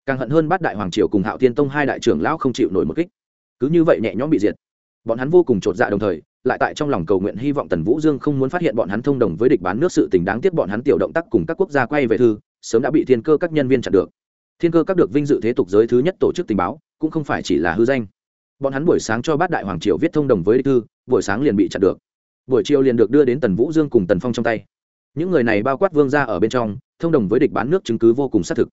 Speaker 1: Càng hận hơn bát đại hoàng triều cùng hạo tiên tông hai đại trưởng lão không chịu nổi một kích. Cứ như vậy nhẹ nhõm bị diệt. Bọn hắn vô cùng chột dạ đồng thời, lại tại trong lòng cầu nguyện hy vọng tần vũ dương không muốn phát hiện bọn hắn thông đồng với địch bán nước sự tình đáng tiếc bọn hắn tiểu động tác cùng các quốc gia quay về thư, sớm đã bị thiên cơ các nhân viên chặn được. Thiên cơ các được vinh dự thế tục giới thứ nhất tổ chức tình báo, cũng không phải chỉ là hư danh bọn hắn buổi sáng cho bát đại hoàng triều viết thông đồng với địch thư, buổi sáng liền bị chặn được. Buổi chiều liền được đưa đến tần vũ dương cùng tần phong trong tay. Những người này bao quát vương ra ở bên trong, thông đồng với địch bán nước chứng cứ vô cùng xác thực.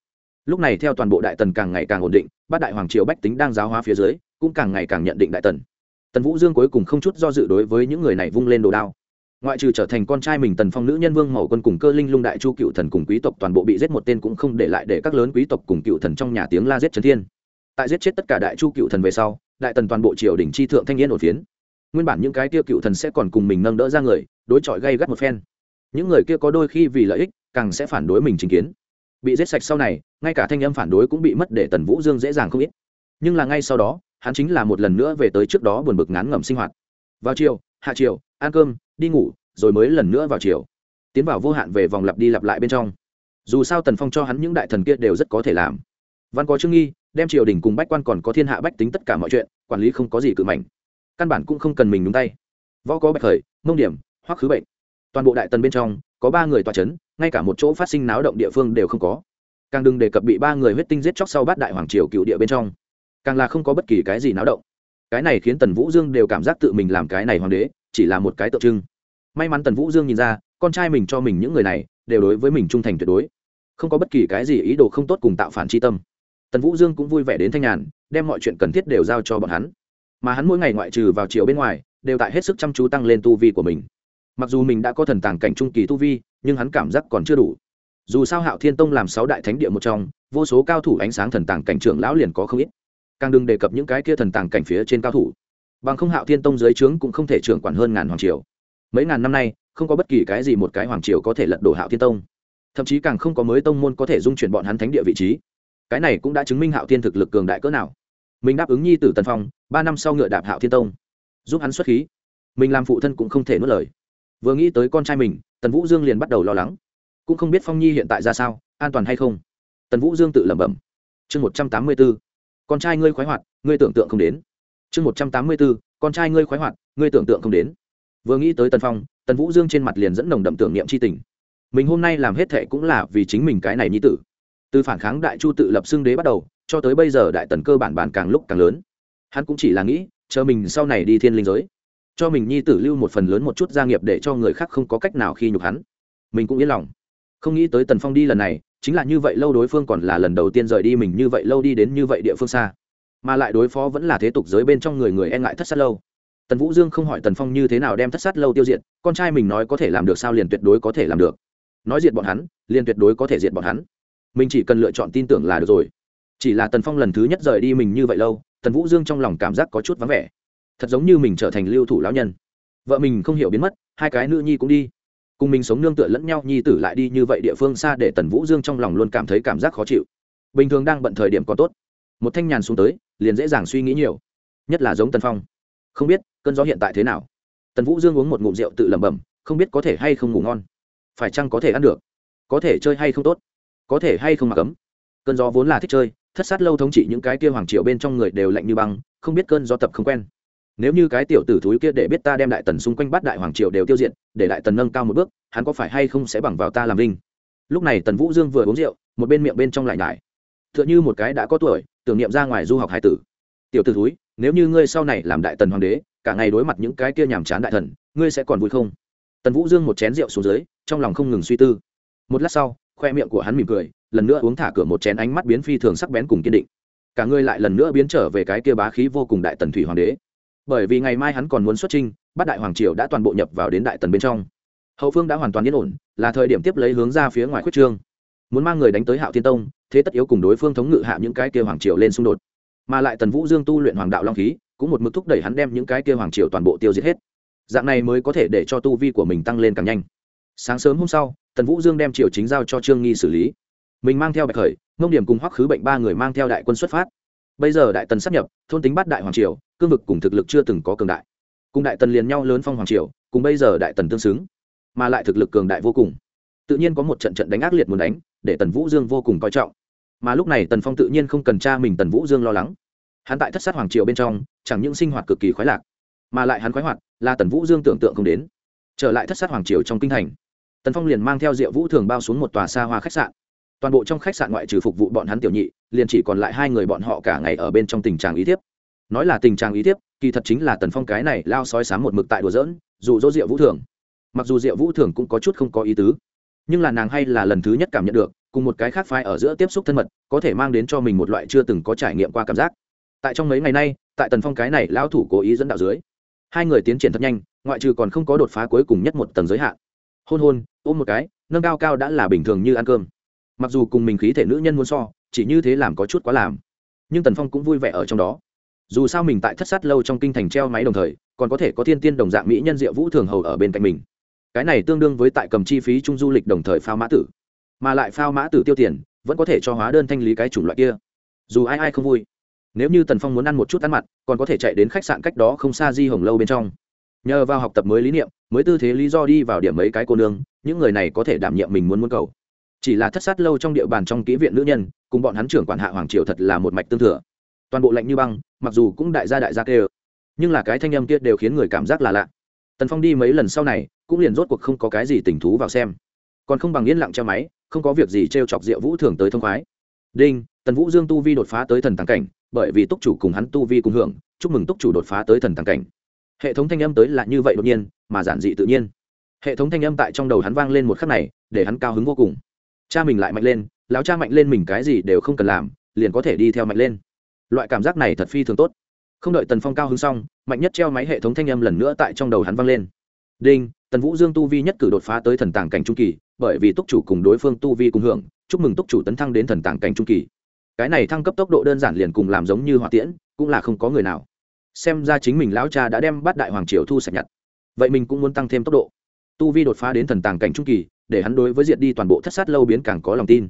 Speaker 1: Lúc này theo toàn bộ đại tần càng ngày càng ổn định, bát đại hoàng triều bách tính đang giáo hóa phía dưới, cũng càng ngày càng nhận định đại tần. Tần vũ dương cuối cùng không chút do dự đối với những người này vung lên đồ đao. Ngoại trừ trở thành con trai mình tần phong nữ nhân vương mẫu quân cùng cơ linh lung đại chu cựu thần cùng quý tộc toàn bộ bị giết một tên cũng không để lại để các lớn quý tộc cùng cựu thần trong nhà tiếng la giết trấn thiên. Tại giết chết tất cả đại chu cựu thần về sau đại tần toàn bộ triều đình chi thượng thanh niên ổn phiến. Nguyên bản những cái tiêu cựu thần sẽ còn cùng mình nâng đỡ ra người, đối chọi gây gắt một phen. Những người kia có đôi khi vì lợi ích, càng sẽ phản đối mình chính kiến. Bị giết sạch sau này, ngay cả thanh âm phản đối cũng bị mất để tần vũ dương dễ dàng không ít. Nhưng là ngay sau đó, hắn chính là một lần nữa về tới trước đó buồn bực ngán ngẩm sinh hoạt. Vào chiều, hạ chiều, ăn cơm, đi ngủ, rồi mới lần nữa vào chiều. Tiến vào vô hạn về vòng lặp đi lặp lại bên trong. Dù sao tần phong cho hắn những đại thần kia đều rất có thể làm. Văn có trương nghi đem triều đình cùng bách quan còn có thiên hạ bách tính tất cả mọi chuyện, quản lý không có gì cự mảnh. Căn bản cũng không cần mình đúng tay. Võ có bạch khởi, mông điểm, hoắc khứ bệnh. Toàn bộ đại tần bên trong, có ba người tòa c h ấ n ngay cả một chỗ phát sinh náo động địa phương đều không có. Càng đừng đề cập bị ba người huyết tinh giết chóc sau bát đại hoàng triều cựu địa bên trong. Càng là không có bất kỳ cái gì náo động. Cái này khiến tần vũ dương đều cảm giác tự mình làm cái này hoàng đế, chỉ là một cái tượng trưng. May mắn tần vũ dương nhìn ra, con trai mình cho mình những người này, đều đối với mình trung thành tuyệt đối. Không có bất kỳ cái gì ý đồ không tốt cùng tạo phản tri tâm tần vũ dương cũng vui vẻ đến thanh nhàn, đem mọi chuyện cần thiết đều giao cho bọn hắn. Mà hắn mỗi ngày ngoại trừ vào chiều bên ngoài, đều tại hết sức chăm chú tăng lên tu vi của mình. Mặc dù mình đã có thần tàng cảnh trung kỳ tu vi, nhưng hắn cảm giác còn chưa đủ. Dù sao hạo thiên tông làm sáu đại thánh địa một trong, vô số cao thủ ánh sáng thần tàng cảnh trưởng lão liền có không ít. Càng đừng đề cập những cái kia thần tàng cảnh phía trên cao thủ. Bằng không hạo thiên tông dưới trướng cũng không thể trưởng quản hơn ngàn hoàng triều. Mấy ngàn năm nay, không có bất kỳ cái gì một cái hoàng triều có thể lật đổ hạo thiên tông. Thậm chí càng không có mới tông môn có thể dung chuyển bọn hắn thánh địa vị trí cái này cũng đã chứng minh hạo thiên thực lực cường đại cỡ nào. Mình đáp ứng nhi tử tần phong, ba năm sau ngựa đạp hạo thiên tông, giúp hắn xuất khí. Mình làm phụ thân cũng không thể nuốt lời. Vừa nghĩ tới con trai mình, tần vũ dương liền bắt đầu lo lắng. Cũng không biết phong nhi hiện tại ra sao, an toàn hay không. Tần vũ dương tự lẩm bẩm. Chương một trăm tám mươi b ố con trai ngươi khoái hoạt, ngươi tưởng tượng không đến. Chương một trăm tám mươi b ố con trai ngươi khoái hoạt, ngươi tưởng tượng không đến. Vừa nghĩ tới tần phong, tần vũ dương trên mặt liền dẫn nồng đậm tưởng niệm c h i tình. Mình hôm nay làm hết thệ cũng là vì chính mình cái này nhi tử từ phản kháng đại chu tự lập xưng đế bắt đầu, cho tới bây giờ đại tần cơ bản bản càng lúc càng lớn. Hắn cũng chỉ là nghĩ, chờ mình sau này đi thiên linh giới. Cho mình nhi tử lưu một phần lớn một chút gia nghiệp để cho người khác không có cách nào khi nhục hắn. Mình cũng yên lòng. Không nghĩ tới tần phong đi lần này, chính là như vậy lâu đối phương còn là lần đầu tiên rời đi mình như vậy lâu đi đến như vậy địa phương xa. Mà lại đối phó vẫn là thế tục giới bên trong người người e ngại thất sát lâu. Tần vũ dương không hỏi tần phong như thế nào đem thất sát lâu tiêu diệt, con trai mình nói có thể làm được sao liền tuyệt đối có thể làm được. Nói diệt bọn hắn, liền tuyệt đối có thể diệt bọn hắn mình chỉ cần lựa chọn tin tưởng là được rồi. Chỉ là tần phong lần thứ nhất rời đi mình như vậy lâu, tần vũ dương trong lòng cảm giác có chút vắng vẻ. Thật giống như mình trở thành lưu thủ lão nhân. Vợ mình không hiểu biến mất, hai cái nữ nhi cũng đi. Cùng mình sống nương tựa lẫn nhau, nhi tử lại đi như vậy địa phương xa để tần vũ dương trong lòng luôn cảm thấy cảm giác khó chịu. Bình thường đang bận thời điểm còn tốt. Một thanh nhàn xuống tới, liền dễ dàng suy nghĩ nhiều. Nhất là giống tần phong. Không biết, cơn gió hiện tại thế nào? Tần vũ dương uống một ngụm rượu tự lẩm bẩm, không biết có thể hay không ngủ ngon. Phải chăng có thể ăn được? Có thể chơi hay không tốt? Có thể hay không mặc ấm. Cơn gió vốn là thích chơi, thất sát lâu thống trị những cái kia hoàng triệu bên trong người đều lạnh như băng, không biết cơn gió tập không quen. Nếu như cái tiểu tử thúi kia để biết ta đem đại tần xung quanh bắt đại hoàng triều đều tiêu diệt, để đại tần nâng cao một bước, hắn có phải hay không sẽ bằng vào ta làm linh lúc này tần vũ dương vừa uống rượu, một bên miệng bên trong lại nhải. T h ư ợ n h ư một cái đã có tuổi, tưởng niệm ra ngoài du học hải tử. Tiểu tử thúi, nếu như ngươi sau này làm đại tần hoàng đế, cả ngày đối mặt những cái kia nhàm chán đại thần, ngươi sẽ còn vui không? Tần vũ dương một chén rượu xuống dưới, trong lòng không ngừng suy tư. Một lát sau khoe miệng của hắn mỉm cười, lần nữa uống thả cửa một chén ánh mắt biến phi thường sắc bén cùng kiên định. Cả ngươi lại lần nữa biến trở về cái kia bá khí vô cùng đại tần thủy hoàng đế. Bởi vì ngày mai hắn còn muốn xuất trinh bát đại hoàng triều đã toàn bộ nhập vào đến đại tần bên trong. Hậu phương đã hoàn toàn yên ổn, là thời điểm tiếp lấy hướng ra phía ngoài khuyết trương. Muốn mang người đánh tới hạo thiên tông, thế tất yếu cùng đối phương thống ngự hạ những cái kia hoàng triều lên xung đột. Mà lại tần vũ dương tu luyện hoàng đạo long khí, cũng một mực thúc đẩy hắn đem những cái kia hoàng triều toàn bộ tiêu diệt hết. Dạng này mới có thể để cho tu vi của mình tăng lên càng nhanh. Sáng sớm hôm sau tần vũ dương đem triều chính giao cho trương nghi xử lý. Mình mang theo bạch khởi, ngông điểm cùng hoắc khứ bệnh ba người mang theo đại quân xuất phát. Bây giờ đại tần sắp nhập, thôn tính bắt đại hoàng triều, cương vực cùng thực lực chưa từng có cường đại. Cùng đại tần liền nhau lớn phong hoàng triều, cùng bây giờ đại tần tương xứng, mà lại thực lực cường đại vô cùng. Tự nhiên có một trận trận đánh ác liệt muốn đánh, để tần vũ dương vô cùng coi trọng. Mà lúc này tần phong tự nhiên không cần cha mình tần vũ dương lo lắng. Hắn tại thất sát hoàng triều bên trong, chẳng những sinh hoạt cực kỳ khoái lạc, mà lại hắn khoái hoạt, là tần vũ dương tưởng tượng không đến. Trở lại thất sát hoàng triều trong kinh thành tần phong liền mang theo diệu vũ thường bao xuống một tòa xa hoa khách sạn. Toàn bộ trong khách sạn ngoại trừ phục vụ bọn hắn tiểu nhị, liền chỉ còn lại hai người bọn họ cả ngày ở bên trong tình trạng ý thiếp. Nói là tình trạng ý thiếp, kỳ thật chính là tần phong cái này lao sói sám một mực tại đùa dỡn dù dỗ Diệu vũ thường. Mặc dù Diệu vũ thường cũng có chút không có ý tứ, nhưng là nàng hay là lần thứ nhất cảm nhận được, cùng một cái khác phái ở giữa tiếp xúc thân mật, có thể mang đến cho mình một loại chưa từng có trải nghiệm qua cảm giác. Tại trong mấy ngày nay, tại tần phong cái này lão thủ cố ý dẫn đạo dưới, hai người tiến triển thật nhanh, ngoại trừ còn không có đột phá cuối cùng nhất một tầng giới hạn hôn hôn, ôm một cái, nâng cao cao đã là bình thường như ăn cơm. Mặc dù cùng mình khí thể nữ nhân muốn so, chỉ như thế làm có chút quá làm. Nhưng tần phong cũng vui vẻ ở trong đó. Dù sao mình tại thất sát lâu trong kinh thành treo máy đồng thời, còn có thể có thiên tiên đồng dạng mỹ nhân diệu vũ thường hầu ở bên cạnh mình. Cái này tương đương với tại cầm chi phí chung du lịch đồng thời phao mã tử. Mà lại phao mã tử tiêu tiền, vẫn có thể cho hóa đơn thanh lý cái chủng loại kia. Dù ai ai không vui. Nếu như tần phong muốn ăn một chút ăn mặt còn có thể chạy đến khách sạn cách đó không xa di hồng lâu bên trong. Nhờ vào học tập mới lý niệm mới tư thế lý do đi vào điểm mấy cái cô nương, những người này có thể đảm nhiệm mình muốn muốn cầu. Chỉ là thất sát lâu trong địa bàn trong kỹ viện nữ nhân, cùng bọn hắn trưởng quản hạ hoàng triều thật là một mạch tương thừa. Toàn bộ lạnh như băng, mặc dù cũng đại gia đại gia kê nhưng là cái thanh âm kia đều khiến người cảm giác là lạ. Tần phong đi mấy lần sau này, cũng liền rốt cuộc không có cái gì tình thú vào xem. Còn không bằng yên lặng che máy, không có việc gì t r e o chọc rượu vũ thường tới thông khoái. Đinh, tần vũ dương tu vi đột phá tới thần tàng cảnh, bởi vì túc chủ cùng hắn tu vi cùng hưởng, chúc mừng túc chủ đột phá tới thần tàng cảnh hệ thống thanh âm tới là như vậy đột nhiên, mà giản dị tự nhiên. Hệ thống thanh âm tại trong đầu hắn vang lên một khắc này, để hắn cao hứng vô cùng. Cha mình lại mạnh lên, lão cha mạnh lên mình cái gì đều không cần làm, liền có thể đi theo mạnh lên. Loại cảm giác này thật phi thường tốt. Không đợi tần phong cao hứng xong, mạnh nhất treo máy hệ thống thanh âm lần nữa tại trong đầu hắn vang lên. Đinh, tần vũ dương tu vi nhất cử đột phá tới thần tàng cảnh trung kỳ, bởi vì túc chủ cùng đối phương tu vi cùng hưởng, chúc mừng túc chủ tấn thăng đến thần tàng cảnh trung kỳ. Cái này thăng cấp tốc độ đơn giản liền cùng làm giống như hỏa tiễn, cũng là không có người nào xem ra chính mình lão cha đã đem bắt đại hoàng triều thu sạch nhặt. Vậy mình cũng muốn tăng thêm tốc độ. Tu vi đột phá đến thần tàng cảnh trung kỳ, để hắn đối với diệt đi toàn bộ thất sát lâu biến càng có lòng tin.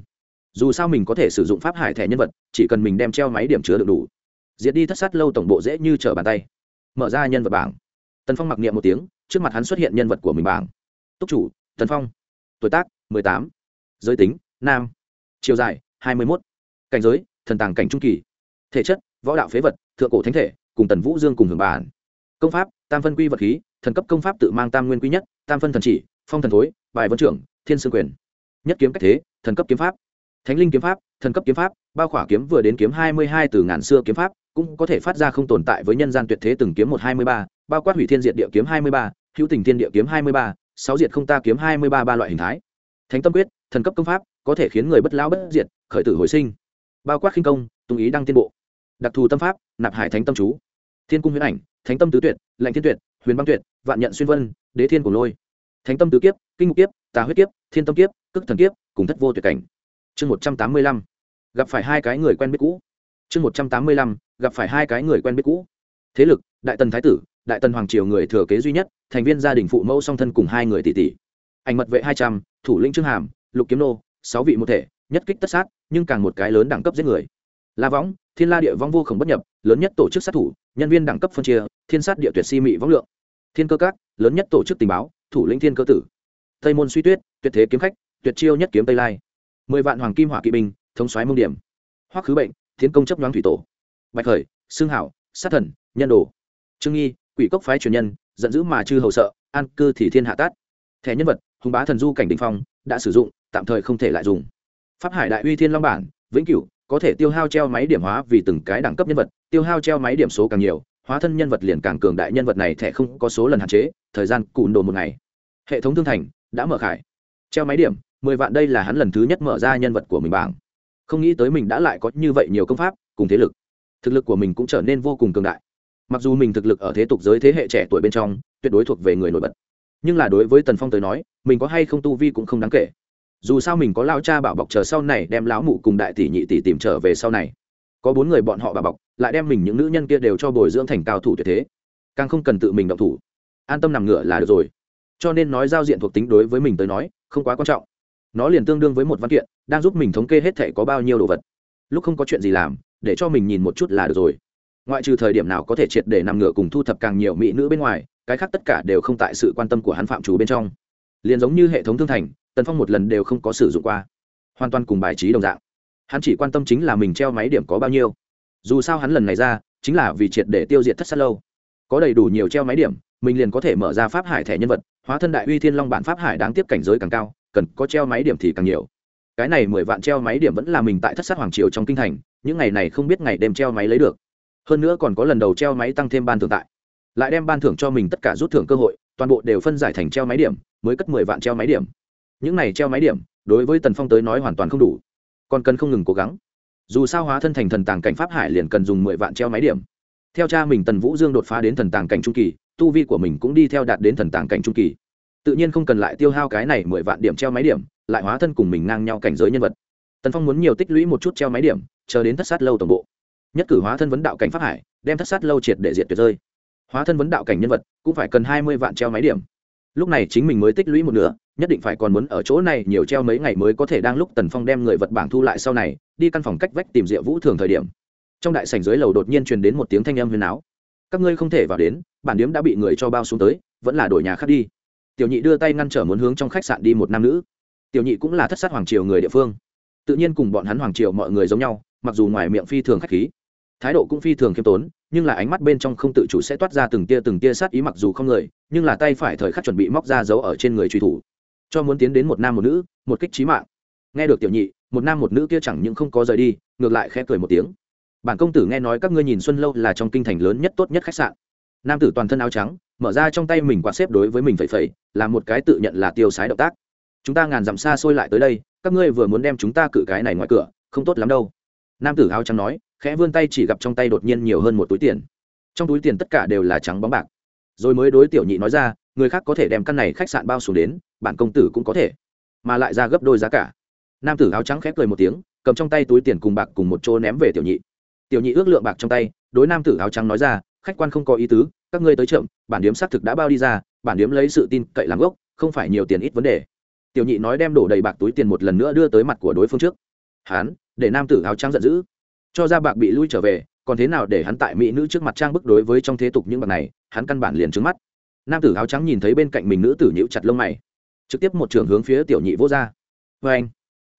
Speaker 1: Dù sao mình có thể sử dụng pháp hải thẻ nhân vật, chỉ cần mình đem treo máy điểm chứa được đủ. Diệt đi thất sát lâu tổng bộ dễ như trở bàn tay. Mở ra nhân vật bảng. Tần phong mặc niệm một tiếng, trước mặt hắn xuất hiện nhân vật của mình bảng. Túc chủ, tần phong. Tuổi tác, mười tám. Giới tính, nam. Chiều dài, hai mươi mốt. Cảnh giới, thần tàng cảnh trung kỳ. Thể chất, võ đạo phế vật, thượng cổ thánh thể cùng tần vũ dương cùng hưởng bản. Công pháp, tam phân quy vật khí, thần cấp công pháp tự mang tam nguyên quy nhất, tam phân thần chỉ, phong thần thối, bài vân trưởng, thiên sương quyền. Nhất kiếm cách thế, thần cấp kiếm pháp. Thánh linh kiếm pháp, thần cấp kiếm pháp, bao khỏa kiếm vừa đến kiếm hai mươi hai từ ngàn xưa kiếm pháp, cũng có thể phát ra không tồn tại với nhân gian tuyệt thế từng kiếm một hai mươi ba, bao quát hủy thiên diệt địa kiếm hai mươi ba, hữu tình thiên địa kiếm hai mươi ba, sáu diệt không ta kiếm hai mươi ba ba loại hình thái. Thánh tâm quyết, thần cấp công pháp, có thể khiến người bất lão bất diệt, khởi tử hồi sinh. Bao quát khinh công, tung ý đăng tiên bộ. Đặc thù tâm pháp, nạp hải thánh tâm chú thiên cung huyễn ảnh, thánh tâm tứ tuyệt, lạnh thiên tuyệt, huyền băng tuyệt, vạn nhận xuyên vân, đế thiên cổ lôi. Thánh tâm tứ kiếp, kinh ngục kiếp, tà huyết kiếp, thiên tâm kiếp cức thần kiếp, cùng thất vô tuyệt cảnh. Chương một trăm tám mươi lăm. Gặp phải hai cái người quen biết cũ. Chương một trăm tám mươi lăm. Gặp phải hai cái người quen biết cũ. Thế lực, đại tần thái tử, đại tần hoàng triều người thừa kế duy nhất, thành viên gia đình phụ mẫu song thân cùng hai người tỷ tỷ. Ảnh mật vệ hai trăm, thủ lĩnh trương hàm, lục kiếm nô, sáu vị một thể, nhất kích tất sát, nhưng càng một cái lớn đẳng cấp giết người la võng, thiên la địa vong vô khổng bất nhập, lớn nhất tổ chức sát thủ, nhân viên đẳng cấp phân chia, thiên sát địa tuyệt si mị võng lượng. Thiên cơ các, lớn nhất tổ chức tình báo, thủ lĩnh thiên cơ tử. Tây môn suy tuyết, tuyệt thế kiếm khách, tuyệt chiêu nhất kiếm tây lai. Mười vạn hoàng kim hỏa kỵ binh, thống xoáy mông điểm. Hoắc khứ bệnh, thiên công chấp nhoáng thủy tổ. Bạch khởi xương hảo, sát thần, nhân đồ. Trương nghi, quỷ cốc phái truyền nhân, giận dữ mà chư hầu sợ, an cư thì thiên hạ tát. Thẻ nhân vật, hùng bá thần du cảnh đình phong, đã sử dụng, tạm thời không thể lại dùng. Pháp hải đại uy thiên long bản, vĩnh cửu có thể tiêu hao treo máy điểm hóa vì từng cái đẳng cấp nhân vật, tiêu hao treo máy điểm số càng nhiều, hóa thân nhân vật liền càng cường đại nhân vật này thẻ không có số lần hạn chế, thời gian cụn đồ một ngày. Hệ thống thương thành đã mở khải. Treo máy điểm, mười vạn đây là hắn lần thứ nhất mở ra nhân vật của mình bảng. Không nghĩ tới mình đã lại có như vậy nhiều công pháp, cùng thế lực. Thực lực của mình cũng trở nên vô cùng cường đại. Mặc dù mình thực lực ở thế tục giới thế hệ trẻ tuổi bên trong, tuyệt đối thuộc về người nổi bật. Nhưng là đối với tần phong tới nói, mình có hay không tu vi cũng không đáng kể dù sao mình có lao cha bảo bọc chờ sau này đem lão mụ cùng đại tỷ nhị tỷ tìm trở về sau này. Có bốn người bọn họ bảo bọc, lại đem mình những nữ nhân kia đều cho bồi dưỡng thành cao thủ tuyệt thế. Càng không cần tự mình động thủ. An tâm nằm ngửa là được rồi. Cho nên nói giao diện thuộc tính đối với mình tới nói, không quá quan trọng. Nó liền tương đương với một văn kiện, đang giúp mình thống kê hết thể có bao nhiêu đồ vật. Lúc không có chuyện gì làm, để cho mình nhìn một chút là được rồi. Ngoại trừ thời điểm nào có thể triệt để nằm ngửa cùng thu thập càng nhiều mỹ nữ bên ngoài, cái khác tất cả đều không tại sự quan tâm của hắn phạm chủ bên trong. Liền giống như hệ thống thương thành tần phong một lần đều không có sử dụng qua. Hoàn toàn cùng bài trí đồng dạng. Hắn chỉ quan tâm chính là mình treo máy điểm có bao nhiêu. Dù sao hắn lần này ra, chính là vì triệt để tiêu diệt thất sát lâu. Có đầy đủ nhiều treo máy điểm, mình liền có thể mở ra pháp hải thẻ nhân vật, hóa thân đại uy thiên long bản pháp hải đáng tiếp cảnh giới càng cao, cần có treo máy điểm thì càng nhiều. Cái này mười vạn treo máy điểm vẫn là mình tại thất sát hoàng triều trong kinh thành, những ngày này không biết ngày đêm treo máy lấy được. Hơn nữa còn có lần đầu treo máy tăng thêm ban thưởng tại. Lại đem ban thưởng cho mình tất cả rút thưởng cơ hội, toàn bộ đều phân giải thành treo máy điểm, mới cất mười vạn treo máy điểm những này treo máy điểm, đối với tần phong tới nói hoàn toàn không đủ. Còn cần không ngừng cố gắng. Dù sao hóa thân thành thần tàng cảnh pháp hải liền cần dùng mười vạn treo máy điểm. Theo cha mình tần vũ dương đột phá đến thần tàng cảnh trung kỳ, tu vi của mình cũng đi theo đạt đến thần tàng cảnh trung kỳ. Tự nhiên không cần lại tiêu hao cái này mười vạn điểm treo máy điểm, lại hóa thân cùng mình ngang nhau cảnh giới nhân vật. Tần phong muốn nhiều tích lũy một chút treo máy điểm, chờ đến thất sát lâu tổng bộ. Nhất cử hóa thân vấn đạo cảnh pháp hải, đem thất sát lâu triệt để diệt tuyệt rơi. Hóa thân vấn đạo cảnh nhân vật cũng phải cần hai mươi vạn treo máy điểm. Lúc này chính mình mới tích lũy một nửa nhất định phải còn muốn ở chỗ này nhiều treo mấy ngày mới có thể đang lúc tần phong đem người vật bảng thu lại sau này, đi căn phòng cách vách tìm diệu vũ thường thời điểm. Trong đại sảnh dưới lầu đột nhiên truyền đến một tiếng thanh âm huyền áo. Các ngươi không thể vào đến, bản điếm đã bị người cho bao xuống tới, vẫn là đổi nhà khác đi. Tiểu nhị đưa tay ngăn trở muốn hướng trong khách sạn đi một nam nữ. Tiểu nhị cũng là thất sát hoàng triều người địa phương. Tự nhiên cùng bọn hắn hoàng triều mọi người giống nhau, mặc dù ngoài miệng phi thường khách khí, thái độ cũng phi thường khiêm tốn, nhưng là ánh mắt bên trong không tự chủ sẽ toát ra từng tia từng tia sát ý mặc dù không người, nhưng là tay phải thời khắc chuẩn bị móc ra giấu ở trên người truy thủ cho muốn tiến đến một nam một nữ, một kích trí mạng. Nghe được tiểu nhị, một nam một nữ kia chẳng những không có rời đi, ngược lại khẽ cười một tiếng. Bản công tử nghe nói các ngươi nhìn xuân lâu là trong kinh thành lớn nhất tốt nhất khách sạn. Nam tử toàn thân áo trắng, mở ra trong tay mình quạt xếp đối với mình phẩy phẩy, là một cái tự nhận là tiêu sái động tác. Chúng ta ngàn dặm xa xôi lại tới đây, các ngươi vừa muốn đem chúng ta cự cái này ngoài cửa, không tốt lắm đâu. Nam tử áo trắng nói, khẽ vươn tay chỉ gặp trong tay đột nhiên nhiều hơn một túi tiền. Trong túi tiền tất cả đều là trắng bóng bạc. Rồi mới đối tiểu nhị nói ra người khác có thể đem căn này khách sạn bao xuống đến, bản công tử cũng có thể. Mà lại ra gấp đôi giá cả. Nam tử áo trắng khép cười một tiếng, cầm trong tay túi tiền cùng bạc cùng một chỗ ném về tiểu nhị. Tiểu nhị ước lượng bạc trong tay, đối nam tử áo trắng nói ra, khách quan không có ý tứ, các ngươi tới chậm, bản điếm xác thực đã bao đi ra, bản điếm lấy sự tin cậy làm gốc, không phải nhiều tiền ít vấn đề. Tiểu nhị nói đem đổ đầy bạc túi tiền một lần nữa đưa tới mặt của đối phương trước. Hán, để nam tử áo trắng giận dữ. Cho ra bạc bị lui trở về, còn thế nào để hắn tại mỹ nữ trước mặt trang bức đối với trong thế tục những bạc này, hắn căn bản liền trứng mắt nam tử áo trắng nhìn thấy bên cạnh mình nữ tử nhịu chặt lông mày. Trực tiếp một trường hướng phía tiểu nhị vô ra. Vê anh,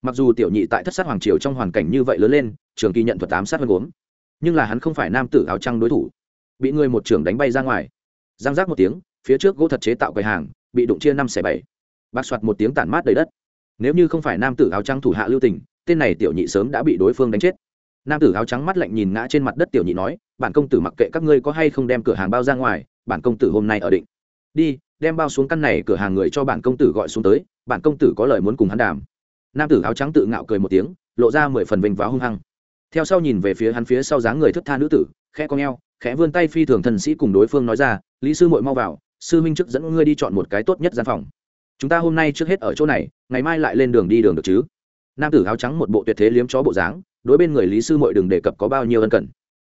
Speaker 1: mặc dù tiểu nhị tại thất sát hoàng triều trong hoàn cảnh như vậy lớn lên, trường kỳ nhận thuật tám sát hơn gốm, nhưng là hắn không phải nam tử áo trắng đối thủ. Bị người một trường đánh bay ra ngoài. Giang giác một tiếng, phía trước gỗ thật chế tạo quầy hàng, bị đụng chia năm xẻ bảy. Bạc soạt một tiếng tản mát đầy đất. Nếu như không phải nam tử áo trắng thủ hạ lưu tình, tên này tiểu nhị sớm đã bị đối phương đánh chết. Nam tử áo trắng mắt lạnh nhìn ngã trên mặt đất tiểu nhị nói, bản công tử mặc kệ các ngươi có hay không đem cửa hàng bao ra ngoài, bản công tử hôm nay ở định đi, đem bao xuống căn này cửa hàng người cho bản công tử gọi xuống tới, bản công tử có lời muốn cùng hắn đàm. Nam tử áo trắng tự ngạo cười một tiếng, lộ ra mười phần vinh váo hung hăng. Theo sau nhìn về phía hắn phía sau dáng người thức tha nữ tử, khẽ con g khẽ vươn tay phi thường thần sĩ cùng đối phương nói ra, lý sư mội mau vào, sư minh trước dẫn ngươi đi chọn một cái tốt nhất gian phòng. Chúng ta hôm nay trước hết ở chỗ này, ngày mai lại lên đường đi đường được chứ? Nam tử áo trắng một bộ tuyệt thế liếm chó bộ dáng, đối bên người lý sư mội đừng đề cập có bao nhiêu ân cần.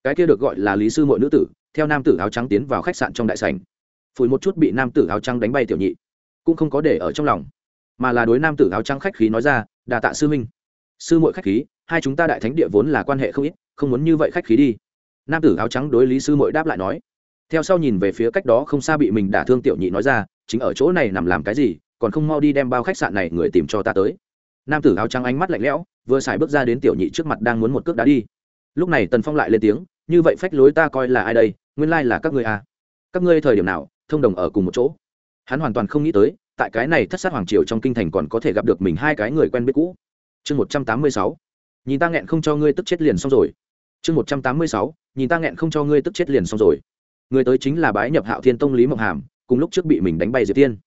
Speaker 1: Cái kia được gọi là lý sư mội nữ tử, theo nam tử áo trắng tiến vào khách sạn trong đại sành phủi một chút bị nam tử áo trắng đánh bay tiểu nhị, cũng không có để ở trong lòng, mà là đối nam tử áo trắng khách khí nói ra, đà tạ sư minh sư muội khách khí, hai chúng ta đại thánh địa vốn là quan hệ không ít, không muốn như vậy khách khí đi. Nam tử áo trắng đối lý sư muội đáp lại nói. Theo sau nhìn về phía cách đó không xa bị mình đả thương tiểu nhị nói ra, chính ở chỗ này nằm làm cái gì, còn không mau đi đem bao khách sạn này người tìm cho ta tới. Nam tử áo trắng ánh mắt lạnh lẽo, vừa xài bước ra đến tiểu nhị trước mặt đang muốn một cước đá đi. Lúc này tần phong lại lên tiếng, như vậy phách lối ta coi là ai đây, nguyên lai là các ngươi à. Các ngươi thời điểm nào thông đồng ở cùng một chỗ. Hắn hoàn toàn không nghĩ tới, tại cái này thất sát hoàng triều trong kinh thành còn có thể gặp được mình hai cái người quen biết cũ. Chương một trăm tám mươi sáu, nhìn ta nghẹn không cho ngươi tức chết liền xong rồi. Chương một trăm tám mươi sáu, nhìn ta nghẹn không cho ngươi tức chết liền xong rồi. Người tới chính là bái nhập hạo thiên tông lý mộng hàm, cùng lúc trước bị mình đánh bay diệp tiên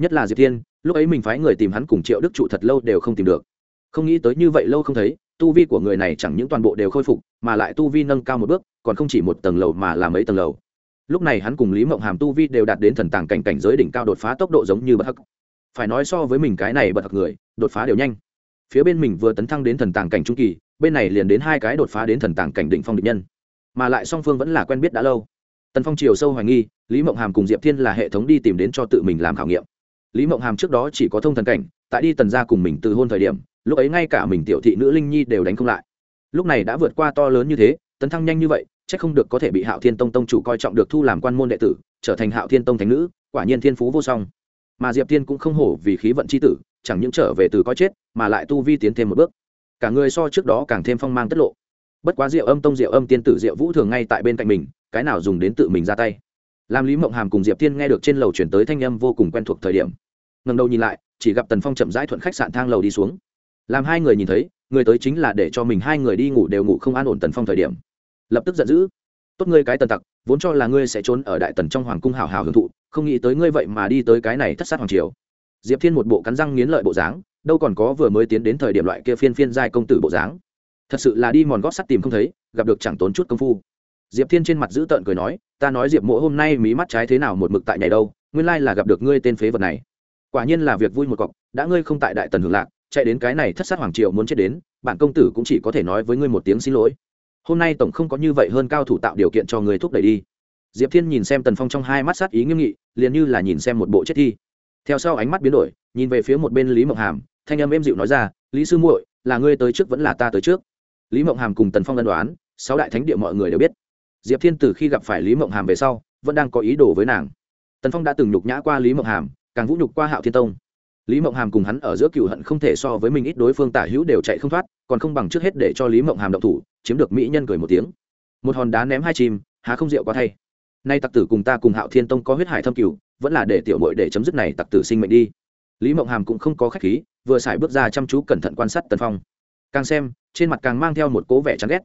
Speaker 1: nhất là diệp tiên lúc ấy mình phái người tìm hắn cùng triệu đức trụ thật lâu đều không tìm được. Không nghĩ tới như vậy lâu không thấy, tu vi của người này chẳng những toàn bộ đều khôi phục, mà lại tu vi nâng cao một bước, còn không chỉ một tầng lầu mà là mấy tầng lầu lúc này hắn cùng lý mộng hàm tu vi đều đạt đến thần tàng cảnh cảnh giới đỉnh cao đột phá tốc độ giống như bậc hắc. Phải nói so với mình cái này bậc hắc người, đột phá đều nhanh. Phía bên mình vừa tấn thăng đến thần tàng cảnh trung kỳ, bên này liền đến hai cái đột phá đến thần tàng cảnh đỉnh phong địch nhân. Mà lại song phương vẫn là quen biết đã lâu. Tần phong triều sâu hoài nghi, lý mộng hàm cùng diệp thiên là hệ thống đi tìm đến cho tự mình làm khảo nghiệm. Lý mộng hàm trước đó chỉ có thông thần cảnh, tại đi tần ra cùng mình từ hôn thời điểm, lúc ấy ngay cả mình tiểu thị nữ linh nhi đều đánh không lại. Lúc này đã vượt qua to lớn như thế, tấn thăng nhanh như vậy chắc không được có thể bị hạo thiên tông tông chủ coi trọng được thu làm quan môn đệ tử, trở thành hạo thiên tông thánh nữ, quả nhiên thiên phú vô song. Mà diệp thiên cũng không hổ vì khí vận c h i tử, chẳng những trở về từ coi chết, mà lại tu vi tiến thêm một bước. Cả người so trước đó càng thêm phong mang tất lộ. Bất quá diệu âm tông diệu âm tiên tử diệu vũ thường ngay tại bên cạnh mình, cái nào dùng đến tự mình ra tay. Làm lý mộng hàm cùng diệp thiên nghe được trên lầu chuyển tới thanh âm vô cùng quen thuộc thời điểm ngần đầu nhìn lại, chỉ gặp tần phong chậm rãi thuận khách sạn thang lầu đi xuống. Làm hai người nhìn thấy, người tới chính là để cho mình hai người đi ngủ đều ngủ không an ổn tần phong thời điểm lập tức giận dữ. Tốt ngươi cái tần tặc, vốn cho là ngươi sẽ trốn ở đại tần trong hoàng cung hào hào hưởng thụ, không nghĩ tới ngươi vậy mà đi tới cái này thất sát hoàng triều. Diệp thiên một bộ cắn răng nghiến lợi bộ dáng, đâu còn có vừa mới tiến đến thời điểm loại kia phiên phiên giai công tử bộ dáng. Thật sự là đi mòn gót sắt tìm không thấy, gặp được chẳng tốn chút công phu. Diệp thiên trên mặt giữ tợn cười nói, ta nói diệp mỗ hôm nay mí mắt trái thế nào một mực tại nhảy đâu, nguyên lai là gặp được ngươi tên phế vật này. Quả nhiên là việc vui một cọc, đã ngươi không tại đại tần hưởng lạc, chạy đến cái này thất sát hoàng triều muốn chết đến, bản công tử cũng chỉ có thể nói với ngươi một tiếng xin lỗi hôm nay tổng không có như vậy hơn cao thủ tạo điều kiện cho người thúc đẩy đi. Diệp thiên nhìn xem tần phong trong hai mắt sát ý nghiêm nghị, liền như là nhìn xem một bộ chết thi. Theo sau ánh mắt biến đổi, nhìn về phía một bên lý mộng hàm, thanh âm êm dịu nói ra, lý sư muội, là ngươi tới trước vẫn là ta tới trước? Lý mộng hàm cùng tần phong ân đoán, sáu đại thánh địa mọi người đều biết. Diệp thiên từ khi gặp phải lý mộng hàm về sau, vẫn đang có ý đồ với nàng. Tần phong đã từng nhục nhã qua lý mộng hàm, càng vũ nhục qua hạo thiên tông. Lý mộng hàm cùng hắn ở giữa cựu hận không thể so với mình ít đối phương tả hữu đều chạy không thoát, còn không bằng trước hết để cho lý mộng hàm động thủ chiếm được mỹ nhân cười một tiếng. Một hòn đá ném hai chim, há không rượu quá thay. Nay tặc tử cùng ta cùng hạo thiên tông có huyết hải thâm cửu, vẫn là để tiểu mội để chấm dứt này tặc tử sinh mệnh đi. Lý mộng hàm cũng không có khách khí, vừa xài bước ra chăm chú cẩn thận quan sát tần phong. Càng xem, trên mặt càng mang theo một cố vẻ chán ghét.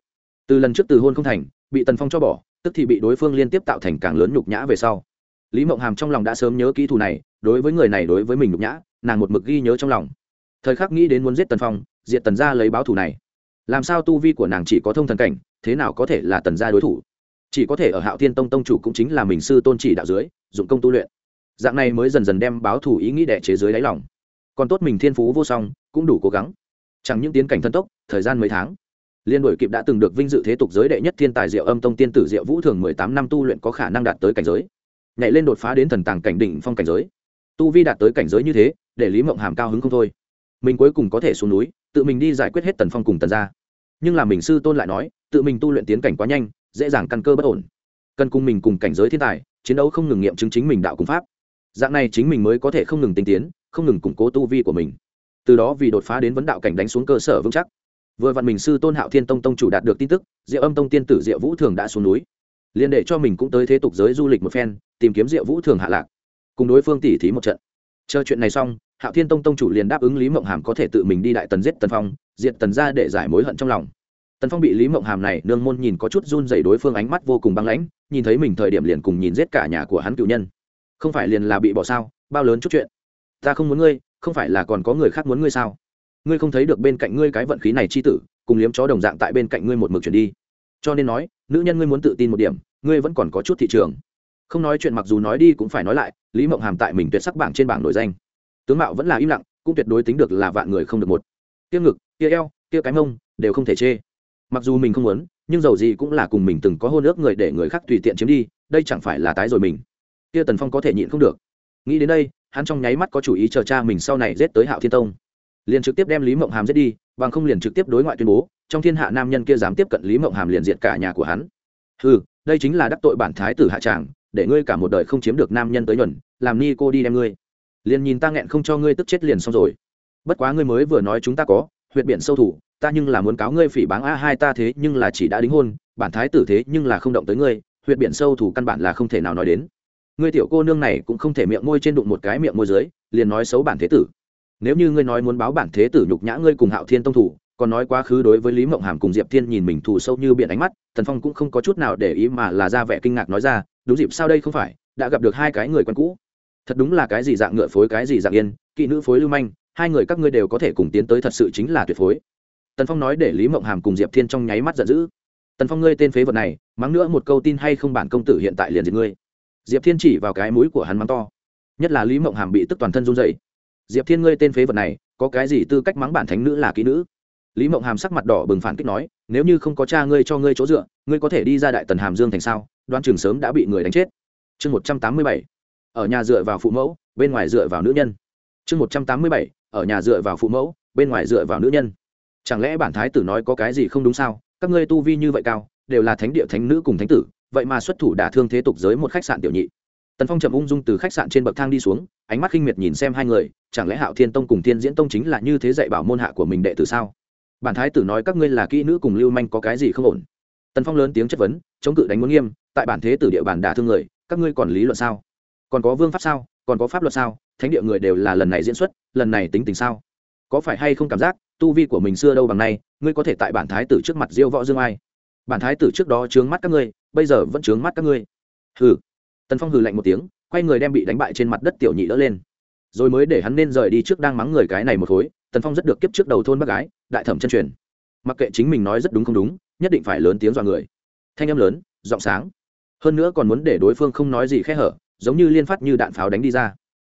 Speaker 1: Từ lần trước từ hôn không thành, bị tần phong cho bỏ, tức thì bị đối phương liên tiếp tạo thành càng lớn nhục nhã về sau. Lý mộng hàm trong lòng đã sớm nhớ kỹ thù này, đối với người này đối với mình nhục nhã, nàng một mực ghi nhớ trong lòng. Thời khắc nghĩ đến muốn giết tần phong, diệt tần gia lấy báo thù này làm sao tu vi của nàng chỉ có thông thần cảnh, thế nào có thể là tần gia đối thủ? Chỉ có thể ở hạo thiên tông tông chủ cũng chính là mình sư tôn chỉ đạo dưới, dụng công tu luyện. Dạng này mới dần dần đem báo thù ý nghĩ đẻ chế dưới đáy lòng. Còn tốt mình thiên phú vô song, cũng đủ cố gắng. Chẳng những tiến cảnh thân tốc, thời gian mấy tháng. Liên đổi kịp đã từng được vinh dự thế tục giới đệ nhất thiên tài diệu âm tông tiên tử diệu vũ thường mười tám năm tu luyện có khả năng đạt tới cảnh giới. Nhảy lên đột phá đến thần tàng cảnh đỉnh phong cảnh giới. Tu vi đạt tới cảnh giới như thế, để lý mộng hàm cao hứng không thôi. Mình cuối cùng có thể xuống núi tự mình đi giải quyết hết tần phong cùng tần gia. Nhưng là mình sư tôn lại nói, tự mình tu luyện tiến cảnh quá nhanh, dễ dàng căn cơ bất ổn. Cần cùng mình cùng cảnh giới thiên tài, chiến đấu không ngừng nghiệm chứng chính mình đạo cùng pháp. Dạng này chính mình mới có thể không ngừng tinh tiến, không ngừng củng cố tu vi của mình. Từ đó vì đột phá đến vấn đạo cảnh đánh xuống cơ sở vững chắc. Vừa vặn mình sư tôn hạo thiên tông tông chủ đạt được tin tức, diệu âm tông tiên tử diệu vũ thường đã xuống núi. Liền để cho mình cũng tới thế tục giới du lịch một phen, tìm kiếm diệu vũ thường hạ lạc, cùng đối phương tỉ thí một trận. Chờ chuyện này xong hạo thiên tông tông chủ liền đáp ứng lý mộng hàm có thể tự mình đi đại tần giết tần phong, diệt tần ra để giải mối hận trong lòng. Tần phong bị lý mộng hàm này nương môn nhìn có chút run dày đối phương ánh mắt vô cùng băng lãnh, nhìn thấy mình thời điểm liền cùng nhìn giết cả nhà của hắn cựu nhân. Không phải liền là bị bỏ sao, bao lớn chút chuyện. Ta không muốn ngươi, không phải là còn có người khác muốn ngươi sao? Ngươi không thấy được bên cạnh ngươi cái vận khí này chi tử, cùng liếm chó đồng dạng tại bên cạnh ngươi một mực chuyển đi. Cho nên nói, nữ nhân ngươi muốn tự tin một điểm, ngươi vẫn còn có chút thị trường. Không nói chuyện mặc dù nói đi cũng phải nói lại, lý mộng hàm tại mình tuyệt sắc bảng trên bảng nổi danh tướng mạo vẫn là im lặng, cũng tuyệt đối tính được là vạn người không được một. Tiêu ngực tia eo tia cái mông, đều không thể chê. Mặc dù mình không muốn, nhưng dầu gì cũng là cùng mình từng có hôn ước người để người khác tùy tiện chiếm đi, đây chẳng phải là tái rồi mình. Tia tần phong có thể nhịn không được. Nghĩ đến đây, hắn trong nháy mắt có chủ ý chờ cha mình sau này giết tới hạo thiên tông. Liền trực tiếp đem lý mộng hàm giết đi, bằng không liền trực tiếp đối ngoại tuyên bố, trong thiên hạ nam nhân kia dám tiếp cận lý mộng hàm liền diệt cả nhà của hắn. Ừ đây chính là đắc tội bản thái tử hạ tràng, để ngươi cả một đời không chiếm được nam nhân tới nhuần làm ni cô đi đem ngươi liền nhìn ta nghẹn không cho ngươi tức chết liền xong rồi. Bất quá ngươi mới vừa nói chúng ta có, huyệt biển sâu thủ, ta nhưng là muốn cáo ngươi phỉ báng a hai ta thế nhưng là chỉ đã đính hôn, bản thái tử thế nhưng là không động tới ngươi, huyệt biển sâu thủ căn bản là không thể nào nói đến. Ngươi tiểu cô nương này cũng không thể miệng môi trên đụng một cái miệng môi dưới, liền nói xấu bản thế tử. Nếu như ngươi nói muốn báo bản thế tử nhục nhã ngươi cùng hạo thiên tông thủ, còn nói quá khứ đối với lý mộng hàm cùng diệp thiên nhìn mình thù sâu như biển ánh mắt thần phong cũng không có chút nào để ý mà là ra vẻ kinh ngạc nói ra, đúng dịp sao đây không phải, đã gặp được hai cái người quen cũ thật đúng là cái gì dạng ngựa phối, cái gì dạng yên, kỵ nữ phối lưu manh, hai người các ngươi đều có thể cùng tiến tới thật sự chính là tuyệt phối. Tần phong nói để lý mộng hàm cùng diệp thiên trong nháy mắt giận dữ. Tần phong ngươi tên phế vật này, mắng nữa một câu tin hay không bản công tử hiện tại liền diệt ngươi. Diệp thiên chỉ vào cái mũi của hắn mắng to. Nhất là lý mộng hàm bị tức toàn thân run dậy diệp thiên ngươi tên phế vật này, có cái gì tư cách mắng bản thánh nữ là kỹ nữ? Lý mộng hàm sắc mặt đỏ bừng phản kích nói, nếu như không có cha ngươi cho ngươi chỗ dựa, ngươi có thể đi ra đại tần hàm dương thành sao? Đoan trường sớm đã bị người đánh chết. Chương một trăm tám mươi bảy ở nhà dựa vào phụ mẫu, bên ngoài dựa vào nữ nhân. Chương một trăm tám mươi bảy, ở nhà dựa vào phụ mẫu, bên ngoài dựa vào nữ nhân. Chẳng lẽ bản thái tử nói có cái gì không đúng sao? Các ngươi tu vi như vậy cao, đều là thánh địa thánh nữ cùng thánh tử, vậy mà xuất thủ đả thương thế tục giới một khách sạn tiểu nhị. Tần phong chậm ung dung từ khách sạn trên bậc thang đi xuống, ánh mắt khinh miệt nhìn xem hai người, chẳng lẽ hạo thiên tông cùng thiên diễn tông chính là như thế dạy bảo môn hạ của mình đệ tử sao? Bản thái tử nói các ngươi là kỹ nữ cùng lưu manh có cái gì không ổn? Tần phong lớn tiếng chất vấn, chống cự đánh muốn nghiêm, tại bản thế tử địa bàn đả thương người, các ngươi còn lý luận sao? Còn có vương pháp sao, còn có pháp luật sao, thánh địa người đều là lần này diễn xuất, lần này tính tình sao? Có phải hay không cảm giác, tu vi của mình xưa đâu bằng nay, ngươi có thể tại bản thái tử trước mặt diêu võ dương ai? Bản thái tử trước đó trướng mắt các ngươi, bây giờ vẫn trướng mắt các ngươi. Hừ. Tần phong hừ lạnh một tiếng, quay người đem bị đánh bại trên mặt đất tiểu nhị đỡ lên. Rồi mới để hắn nên rời đi trước đang mắng người cái này một khối, tần phong rất được kiếp trước đầu thôn bác gái, đại thẩm chân truyền. Mặc kệ chính mình nói rất đúng không đúng, nhất định phải lớn tiếng dọa người. Thanh âm lớn, giọng sáng. Hơn nữa còn muốn để đối phương không nói gì khẽ hở giống như liên phát như đạn pháo đánh đi ra.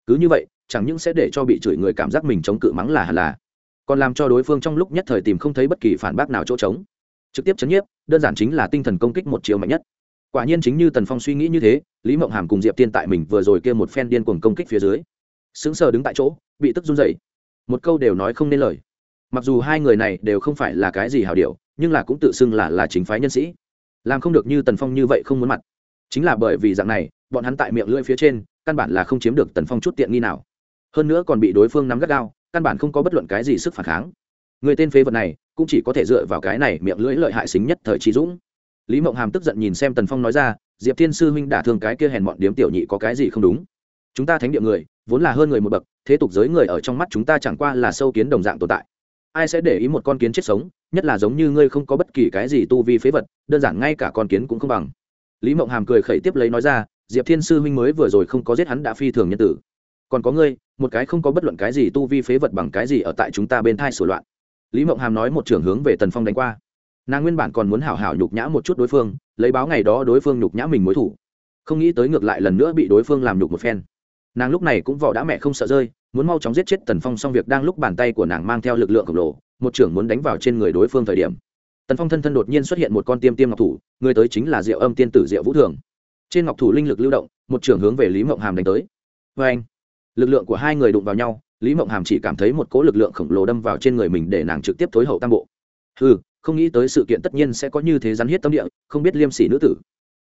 Speaker 1: Cứ như vậy, chẳng những sẽ để cho bị chửi người cảm giác mình chống cự mắng là hẳn là, còn làm cho đối phương trong lúc nhất thời tìm không thấy bất kỳ phản bác nào chỗ trống. Trực tiếp chấn nhiếp, đơn giản chính là tinh thần công kích một chiều mạnh nhất. Quả nhiên chính như tần phong suy nghĩ như thế, lý mộng hàm cùng diệp tiên tại mình vừa rồi kia một phen điên cuồng công kích phía dưới, sững sờ đứng tại chỗ, bị tức run dậy một câu đều nói không nên lời. Mặc dù hai người này đều không phải là cái gì hào điều nhưng là cũng tự xưng là là chính phái nhân sĩ. Làm không được như tần phong như vậy không muốn mặt. Chính là bởi vì dạng này bọn hắn tại miệng lưỡi phía trên, căn bản là không chiếm được tần phong chút tiện nghi nào. Hơn nữa còn bị đối phương nắm gắt gao, căn bản không có bất luận cái gì sức phản kháng. Người tên phế vật này, cũng chỉ có thể dựa vào cái này miệng lưỡi lợi hại xính nhất thời trí dũng. Lý mộng hàm tức giận nhìn xem tần phong nói ra, diệp thiên sư huynh đả thương cái kia hèn bọn điếm tiểu nhị có cái gì không đúng? Chúng ta thánh địa người, vốn là hơn người một bậc, thế tục giới người ở trong mắt chúng ta chẳng qua là sâu kiến đồng dạng tồn tại. Ai sẽ để ý một con kiến chết sống, nhất là giống như ngươi không có bất kỳ cái gì tu vi phế vật, đơn giản ngay cả con kiến cũng không bằng. Lý mộng hàm cười khẩy tiếp lấy nói ra diệp thiên sư huynh mới vừa rồi không có giết hắn đã phi thường nhân tử. Còn có ngươi, một cái không có bất luận cái gì tu vi phế vật bằng cái gì ở tại chúng ta bên thai sửa loạn. Lý mộng hàm nói một trưởng hướng về tần phong đánh qua. Nàng nguyên bản còn muốn hảo hảo nhục nhã một chút đối phương, lấy báo ngày đó đối phương nhục nhã mình mối thủ. Không nghĩ tới ngược lại lần nữa bị đối phương làm nhục một phen. Nàng lúc này cũng vỏ đã mẹ không sợ rơi, muốn mau chóng giết chết tần phong xong việc đang lúc bàn tay của nàng mang theo lực lượng khổng lồ, một trưởng muốn đánh vào trên người đối phương thời điểm. Tần phong thân thân đột nhiên xuất hiện một con tiêm tiêm ngọc thủ, người tới chính là diệu âm tiên tử diệu vũ thường trên ngọc thủ linh lực lưu động, một trưởng hướng về lý mộng hàm đánh tới. Vê anh, lực lượng của hai người đụng vào nhau, lý mộng hàm chỉ cảm thấy một cỗ lực lượng khổng lồ đâm vào trên người mình để nàng trực tiếp thối hậu tam bộ. Hừ, không nghĩ tới sự kiện tất nhiên sẽ có như thế rắn hết tâm địa, không biết liêm sỉ nữ tử.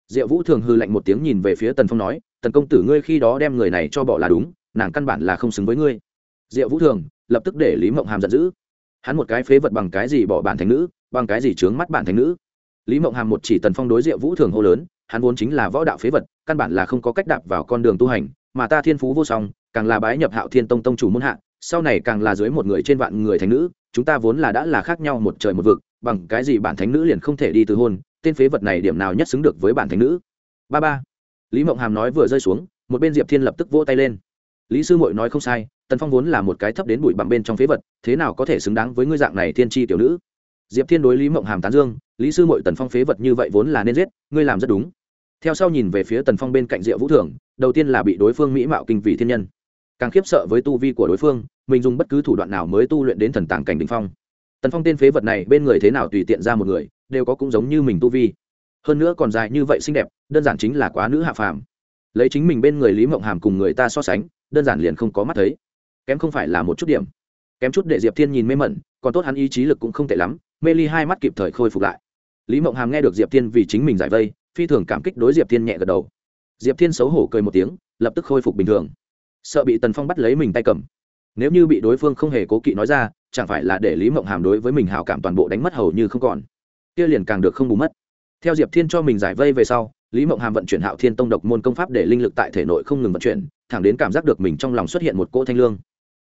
Speaker 1: Diệu vũ thường hư lạnh một tiếng nhìn về phía tần phong nói, tần công tử ngươi khi đó đem người này cho bỏ là đúng, nàng căn bản là không xứng với ngươi. Diệu vũ thường lập tức để lý mộng hàm giận dữ. Hắn một cái phế vật bằng cái gì bỏ bản thành nữ, bằng cái gì trướng mắt bản thành nữ? Lý mộng hàm một chỉ tần phong đối diệu vũ thường hô lớn hắn vốn chính là võ đạo phế vật, căn bản là không có cách đạp vào con đường tu hành, mà ta thiên phú vô song, càng là bái nhập hạo thiên tông tông chủ muôn hạ, sau này càng là dưới một người trên vạn người thành nữ, chúng ta vốn là đã là khác nhau một trời một vực, bằng cái gì bản thánh nữ liền không thể đi từ hôn, tên phế vật này điểm nào nhất xứng được với bản thánh nữ? Ba ba. Lý mộng hàm nói vừa rơi xuống, một bên diệp thiên lập tức vỗ tay lên. Lý sư mội nói không sai, tần phong vốn là một cái thấp đến bụi bặm bên trong phế vật, thế nào có thể xứng đáng với ngươi dạng này thiên tri tiểu nữ? Diệp thiên đối lý mộng hàm tán dương lý sư mội tần phong phế vật như vậy vốn là nên giết, ngươi làm rất đúng. Theo sau nhìn về phía tần phong bên cạnh diệu vũ thường, đầu tiên là bị đối phương mỹ mạo kinh vị thiên nhân. Càng khiếp sợ với tu vi của đối phương, mình dùng bất cứ thủ đoạn nào mới tu luyện đến thần tàng cảnh đình phong. Tần phong tên phế vật này bên người thế nào tùy tiện ra một người, đều có cũng giống như mình tu vi. Hơn nữa còn dài như vậy xinh đẹp, đơn giản chính là quá nữ hạ phàm. Lấy chính mình bên người lý mộng hàm cùng người ta so sánh, đơn giản liền không có mắt thấy. Kém không phải là một chút điểm. Kém chút để diệp thiên nhìn mê mẩn, còn tốt hắn ý chí lực cũng không tệ lắm, mê ly hai mắt kịp thời khôi phục lại lý mộng hàm nghe được diệp thiên vì chính mình giải vây, phi thường cảm kích đối diệp thiên nhẹ gật đầu. Diệp thiên xấu hổ cười một tiếng, lập tức khôi phục bình thường. Sợ bị tần phong bắt lấy mình tay cầm. Nếu như bị đối phương không hề cố kỵ nói ra, chẳng phải là để lý mộng hàm đối với mình hào cảm toàn bộ đánh mất hầu như không còn. Kia liền càng được không bù mất. Theo diệp thiên cho mình giải vây về sau, lý mộng hàm vận chuyển hạo thiên tông độc môn công pháp để linh lực tại thể nội không ngừng vận chuyển, thẳng đến cảm giác được mình trong lòng xuất hiện một cỗ thanh lương.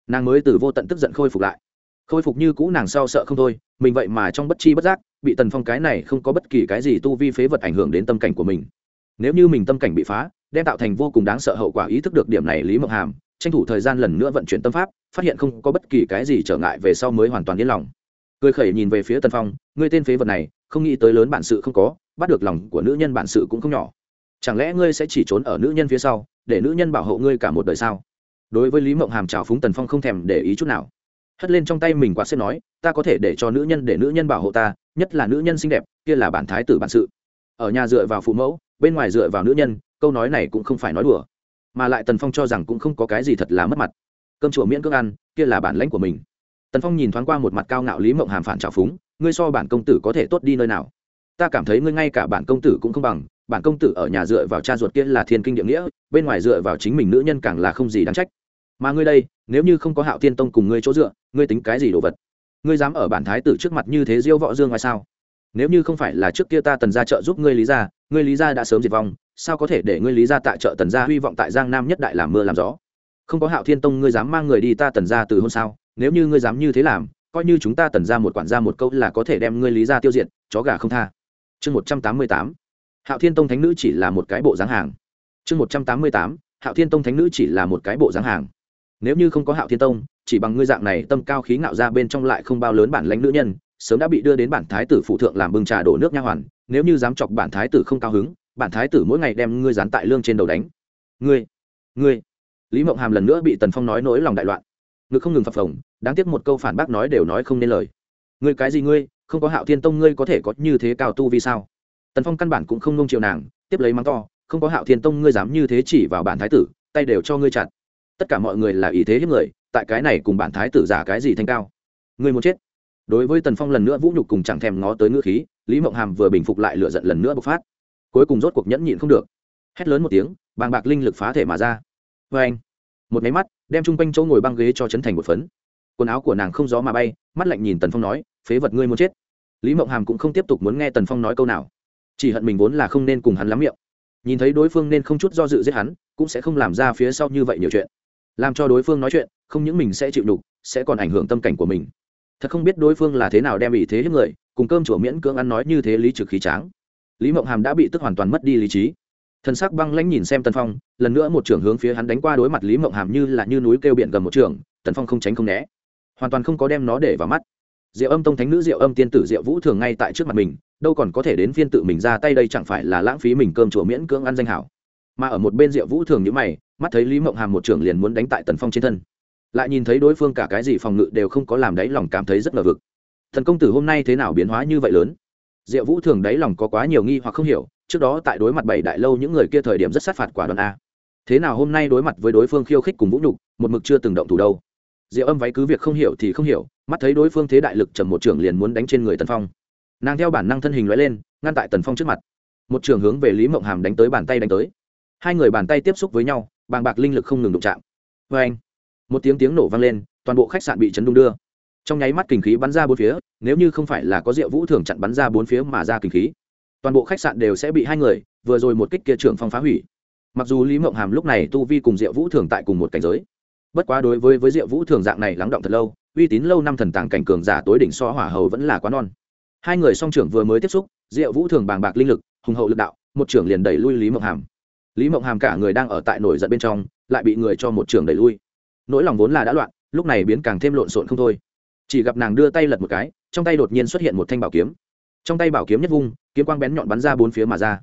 Speaker 1: Nàng mới từ vô tận tức giận khôi phục lại. Khôi phục như cũ nàng sau sợ không thôi, mình vậy mà trong bất chi bất giác bị tần phong cái này không có bất kỳ cái gì tu vi phế vật ảnh hưởng đến tâm cảnh của mình. Nếu như mình tâm cảnh bị phá, đem tạo thành vô cùng đáng sợ hậu quả ý thức được điểm này lý mộng hàm, tranh thủ thời gian lần nữa vận chuyển tâm pháp, phát hiện không có bất kỳ cái gì trở ngại về sau mới hoàn toàn yên lòng. Cười khẩy nhìn về phía tần phong, ngươi tên phế vật này, không nghĩ tới lớn bản sự không có, bắt được lòng của nữ nhân bản sự cũng không nhỏ. Chẳng lẽ ngươi sẽ chỉ trốn ở nữ nhân phía sau, để nữ nhân bảo hộ ngươi cả một đời sao? Đối với lý mộng hàm trào phúng tần phong không thèm để ý chút nào hất lên trong tay mình quạt xếp nói, ta có thể để cho nữ nhân để nữ nhân bảo hộ ta, nhất là nữ nhân xinh đẹp, kia là bản thái tử bản sự. Ở nhà dựa vào phụ mẫu, bên ngoài dựa vào nữ nhân, câu nói này cũng không phải nói đùa. Mà lại tần phong cho rằng cũng không có cái gì thật là mất mặt. Cơm chùa miễn cưỡng ăn, kia là bản lãnh của mình. Tần phong nhìn thoáng qua một mặt cao ngạo lý mộng hàm phản trào phúng, ngươi so bản công tử có thể tốt đi nơi nào? Ta cảm thấy ngươi ngay cả bản công tử cũng không bằng, bản công tử ở nhà dựa vào cha ruột kia là thiên kinh địa nghĩa, bên ngoài dựa vào chính mình nữ nhân càng là không gì đáng trách mà ngươi đây, nếu như không có hạo thiên tông cùng ngươi chỗ dựa, ngươi tính cái gì đồ vật? Ngươi dám ở bản thái tử trước mặt như thế diêu võ dương ngoài sao? Nếu như không phải là trước kia ta tần ra trợ giúp ngươi lý ra ngươi lý ra đã sớm diệt vong, sao có thể để ngươi lý ra tại trợ tần gia hy vọng tại giang nam nhất đại làm mưa làm gió? Không có hạo thiên tông ngươi dám mang người đi ta tần ra từ hôn sao? Nếu như ngươi dám như thế làm, coi như chúng ta tần ra một quản gia một câu là có thể đem ngươi lý ra tiêu diệt, chó gà không tha. Chương một trăm tám mươi tám. Hạo thiên tông thánh nữ chỉ là một cái bộ dáng hàng. Chương một trăm tám mươi tám. Hạo thiên tông thánh nữ chỉ là một cái bộ dáng hàng nếu như không có hạo thiên tông, chỉ bằng ngươi dạng này tâm cao khí ngạo ra bên trong lại không bao lớn bản lãnh nữ nhân, sớm đã bị đưa đến bản thái tử phụ thượng làm bưng trà đổ nước nha hoàn. Nếu như dám chọc bản thái tử không cao hứng, bản thái tử mỗi ngày đem ngươi dán tại lương trên đầu đánh. Ngươi ngươi. Lý mộng hàm lần nữa bị tần phong nói nỗi lòng đại loạn. Ngực không ngừng phập phồng, đáng tiếc một câu phản bác nói đều nói không nên lời. Ngươi cái gì ngươi? Không có hạo thiên tông ngươi có thể có như thế cao tu vì sao? Tần phong căn bản cũng không nông chiều nàng, tiếp lấy mắng to, không có hạo thiên tông ngươi dám như thế chỉ vào bản thái tử, tay đều cho ngươi chặt tất cả mọi người là ý thế hiếp người, tại cái này cùng bản thái tử giả cái gì thanh cao? Ngươi muốn chết. Đối với tần phong lần nữa vũ nhục cùng chẳng thèm ngó tới ngữ khí, lý mộng hàm vừa bình phục lại lựa giận lần nữa bộc phát. Cuối cùng rốt cuộc nhẫn nhịn không được. Hét lớn một tiếng, bàng bạc linh lực phá thể mà ra. Vê anh, một máy mắt, đem chung quanh chỗ ngồi băng ghế cho chấn thành một phấn. Quần áo của nàng không gió mà bay, mắt lạnh nhìn tần phong nói, phế vật ngươi muốn chết. Lý mộng hàm cũng không tiếp tục muốn nghe tần phong nói câu nào. Chỉ hận mình vốn là không nên cùng hắn lắm miệng. Nhìn thấy đối phương nên không chút do dự giết hắn, cũng sẽ không làm ra phía sau như vậy nhiều chuyện làm cho đối phương nói chuyện, không những mình sẽ chịu đục sẽ còn ảnh hưởng tâm cảnh của mình. Thật không biết đối phương là thế nào đem ý thế hiếp người, cùng cơm chùa miễn cưỡng ăn nói như thế lý trực khí tráng. Lý mộng hàm đã bị tức hoàn toàn mất đi lý trí. Thân sắc băng lãnh nhìn xem tần phong, lần nữa một trưởng hướng phía hắn đánh qua đối mặt lý mộng hàm như là như núi kêu biển gần một trưởng tần phong không tránh không né. Hoàn toàn không có đem nó để vào mắt. Diệu âm tông thánh nữ, diệu âm tiên tử, diệu vũ thường ngay tại trước mặt mình, đâu còn có thể đến phiên tự mình ra tay đây chẳng phải là lãng phí mình cơm chùa miễn cưỡng ăn danh hảo mà ở một bên diệu vũ thường như mày, mắt thấy lý mộng hàm một trưởng liền muốn đánh tại tần phong trên thân. Lại nhìn thấy đối phương cả cái gì phòng ngự đều không có làm đáy lòng cảm thấy rất ngờ vực. Thần công tử hôm nay thế nào biến hóa như vậy lớn? Diệu vũ thường đáy lòng có quá nhiều nghi hoặc không hiểu, trước đó tại đối mặt bảy đại lâu những người kia thời điểm rất sát phạt quả đoàn a. Thế nào hôm nay đối mặt với đối phương khiêu khích cùng vũ nhục, một mực chưa từng động thủ đâu. Diệu âm váy cứ việc không hiểu thì không hiểu, mắt thấy đối phương thế đại lực trầm một trưởng liền muốn đánh trên người tần phong. Nàng theo bản năng thân hình loại lên, ngăn tại tần phong trước mặt. Một trường hướng về lý mộng hàm đánh tới bàn tay đánh tới hai người bàn tay tiếp xúc với nhau, bàng bạc linh lực không ngừng đụng chạm. Vê anh. Một tiếng tiếng nổ vang lên, toàn bộ khách sạn bị chấn đung đưa. Trong nháy mắt kinh khí bắn ra bốn phía, nếu như không phải là có rượu vũ thường chặn bắn ra bốn phía mà ra kinh khí, toàn bộ khách sạn đều sẽ bị hai người, vừa rồi một kích kia trưởng phong phá hủy. Mặc dù lý mộng hàm lúc này tu vi cùng diệu vũ thường tại cùng một cảnh giới, bất quá đối với với diệu vũ thường dạng này lắng động thật lâu, uy tín lâu năm thần tàng cảnh cường giả tối đỉnh so hỏa hầu vẫn là quá non. Hai người song trưởng vừa mới tiếp xúc, diệu vũ thường bàng bạc linh lực, hùng hậu lực đạo, một trưởng liền đẩy lui lý mộng hàm lý mộng hàm cả người đang ở tại nổi giận bên trong, lại bị người cho một trường đẩy lui. Nỗi lòng vốn là đã loạn, lúc này biến càng thêm lộn xộn không thôi. Chỉ gặp nàng đưa tay lật một cái, trong tay đột nhiên xuất hiện một thanh bảo kiếm. Trong tay bảo kiếm nhất vung, kiếm quang bén nhọn bắn ra bốn phía mà ra.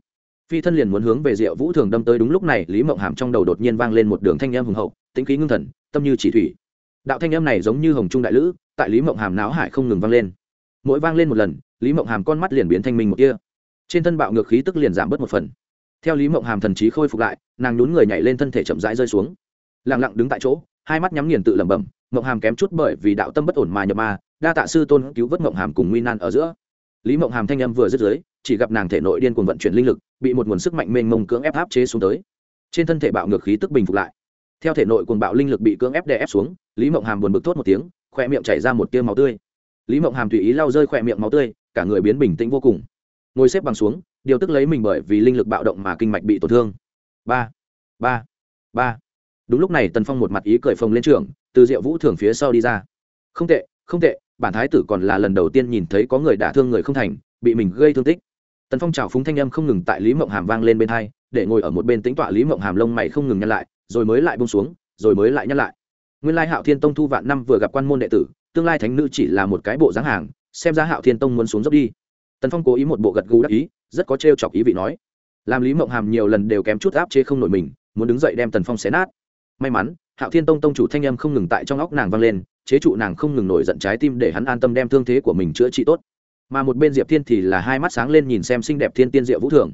Speaker 1: Phi thân liền muốn hướng về diệu vũ thường đâm tới, đúng lúc này, lý mộng hàm trong đầu đột nhiên vang lên một đường thanh âm hùng hậu, tĩnh khí ngưng thần, tâm như chỉ thủy. Đạo thanh âm này giống như hồng trung đại lữ, tại lý mộng hàm náo hải không ngừng vang lên. Mỗi vang lên một lần, lý mộng hàm con mắt liền biến thanh minh một kia trên thân bạo ngược khí tức liền giảm bớt một phần theo lý mộng hàm thần trí khôi phục lại, nàng nhún người nhảy lên thân thể chậm rãi rơi xuống. Lẳng lặng đứng tại chỗ, hai mắt nhắm nghiền tự lẩm bẩm, mộng hàm kém chút bởi vì đạo tâm bất ổn mà nhập ma, đa tạ sư tôn cứu vớt mộng hàm cùng nguy nan ở giữa. Lý mộng hàm thanh âm vừa dứt dưới, chỉ gặp nàng thể nội điên cuồng vận chuyển linh lực, bị một nguồn sức mạnh mênh mông cưỡng ép áp chế xuống tới. Trên thân thể bạo ngược khí tức bình phục lại. Theo thể nội cuồng bạo linh lực bị cưỡng ép đè ép xuống, lý mộng hàm buồn bực thốt một tiếng khoe miệng chảy ra một tia máu tươi. Lý mộng hàm tùy ý lau rơi khoe miệng máu tươi, cả người biến bình tĩnh vô cùng. Ngồi xếp bằng xuống điều tức lấy mình bởi vì linh lực bạo động mà kinh mạch bị tổn thương. Ba ba ba. Đúng lúc này, tần phong một mặt ý cười phồng lên trường, từ diệu vũ thường phía sau đi ra. Không tệ không tệ, bản thái tử còn là lần đầu tiên nhìn thấy có người đả thương người không thành, bị mình gây thương tích. Tần phong trào phúng thanh âm không ngừng tại lý mộng hàm vang lên bên hai, để ngồi ở một bên tính tọa lý mộng hàm lông mày không ngừng nhăn lại, rồi mới lại bông xuống, rồi mới lại nhăn lại. Nguyên lai hạo thiên tông thu vạn năm vừa gặp quan môn đệ tử, tương lai thánh nữ chỉ là một cái bộ dáng hàng, xem ra hạo thiên tông muốn xuống dốc đi. Tần phong cố ý một bộ gật gù đắc ý rất có trêu chọc ý vị nói. Làm lý mộng hàm nhiều lần đều kém chút áp chế không nổi mình, muốn đứng dậy đem tần phong xé nát. May mắn, hạo thiên tông tông chủ thanh âm không ngừng tại trong óc nàng vang lên, chế trụ nàng không ngừng nổi giận trái tim để hắn an tâm đem thương thế của mình chữa trị tốt. Mà một bên diệp thiên thì là hai mắt sáng lên nhìn xem xinh đẹp thiên tiên diệu vũ thường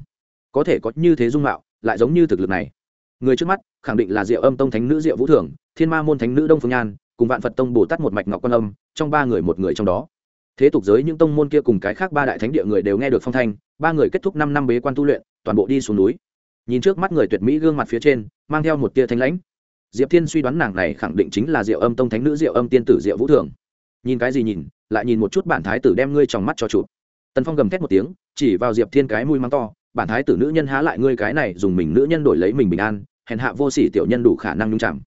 Speaker 1: có thể có như thế dung mạo, lại giống như thực lực này. Người trước mắt, khẳng định là diệu âm tông thánh nữ diệu vũ thường thiên ma môn thánh nữ đông phương nhan, cùng vạn phật tông bồ tát một mạch ngọc quan âm, trong ba người một người trong đó. Thế tục giới những tông môn kia cùng cái khác ba đại thánh địa người đều nghe được phong thanh ba người kết thúc năm năm bế quan tu luyện, toàn bộ đi xuống núi. Nhìn trước mắt người tuyệt mỹ gương mặt phía trên, mang theo một tia thanh lãnh. Diệp thiên suy đoán nàng này khẳng định chính là diệu âm tông thánh nữ, diệu âm tiên tử diệu vũ thường. Nhìn cái gì nhìn, lại nhìn một chút bản thái tử đem ngươi trong mắt cho chụp. Tần phong gầm thét một tiếng, chỉ vào diệp thiên cái mũi mắng to, bản thái tử nữ nhân há lại ngươi cái này, dùng mình nữ nhân đổi lấy mình bình an, hèn hạ vô sỉ tiểu nhân đủ khả năng nhung chạm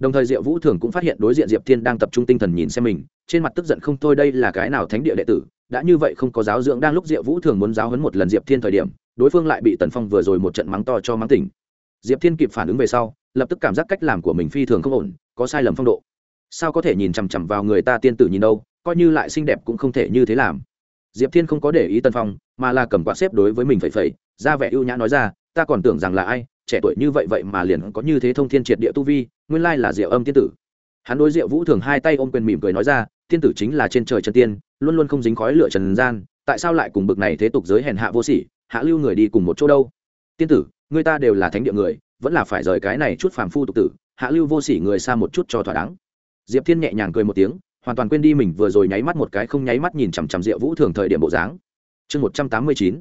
Speaker 1: đồng thời diệu vũ thường cũng phát hiện đối diện diệp thiên đang tập trung tinh thần nhìn xem mình, trên mặt tức giận không thôi đây là cái nào thánh địa đệ tử đã như vậy không có giáo dưỡng, đang lúc diệp vũ thường muốn giáo huấn một lần diệp thiên thời điểm, đối phương lại bị tần phong vừa rồi một trận mắng to cho mắng tỉnh. Diệp thiên kịp phản ứng về sau, lập tức cảm giác cách làm của mình phi thường không ổn, có sai lầm phong độ. Sao có thể nhìn chằm chằm vào người ta tiên tử nhìn đâu, coi như lại xinh đẹp cũng không thể như thế làm. Diệp thiên không có để ý tần phong, mà là cầm quạt xếp đối với mình phẩy phẩy, ra vẻ ưu nhã nói ra, ta còn tưởng rằng là ai, trẻ tuổi như vậy vậy mà liền có như thế thông thiên triệt địa tu vi, nguyên lai là diệu âm tiên tử. Hắn đối diệu vũ thường hai tay ôm quyền mỉm cười nói ra, tiên tử chính là trên trời chân tiên luôn luôn không dính khói lửa trần gian, tại sao lại cùng bực này thế tục giới hèn hạ vô sỉ, hạ lưu người đi cùng một chỗ đâu? Tiên tử, người ta đều là thánh địa người, vẫn là phải rời cái này chút phàm phu tục tử, hạ lưu vô sỉ người xa một chút cho thỏa đáng. Diệp thiên nhẹ nhàng cười một tiếng, hoàn toàn quên đi mình vừa rồi nháy mắt một cái không nháy mắt nhìn chằm chằm diệu vũ thường thời điểm bộ dáng. Chương một trăm tám mươi chín,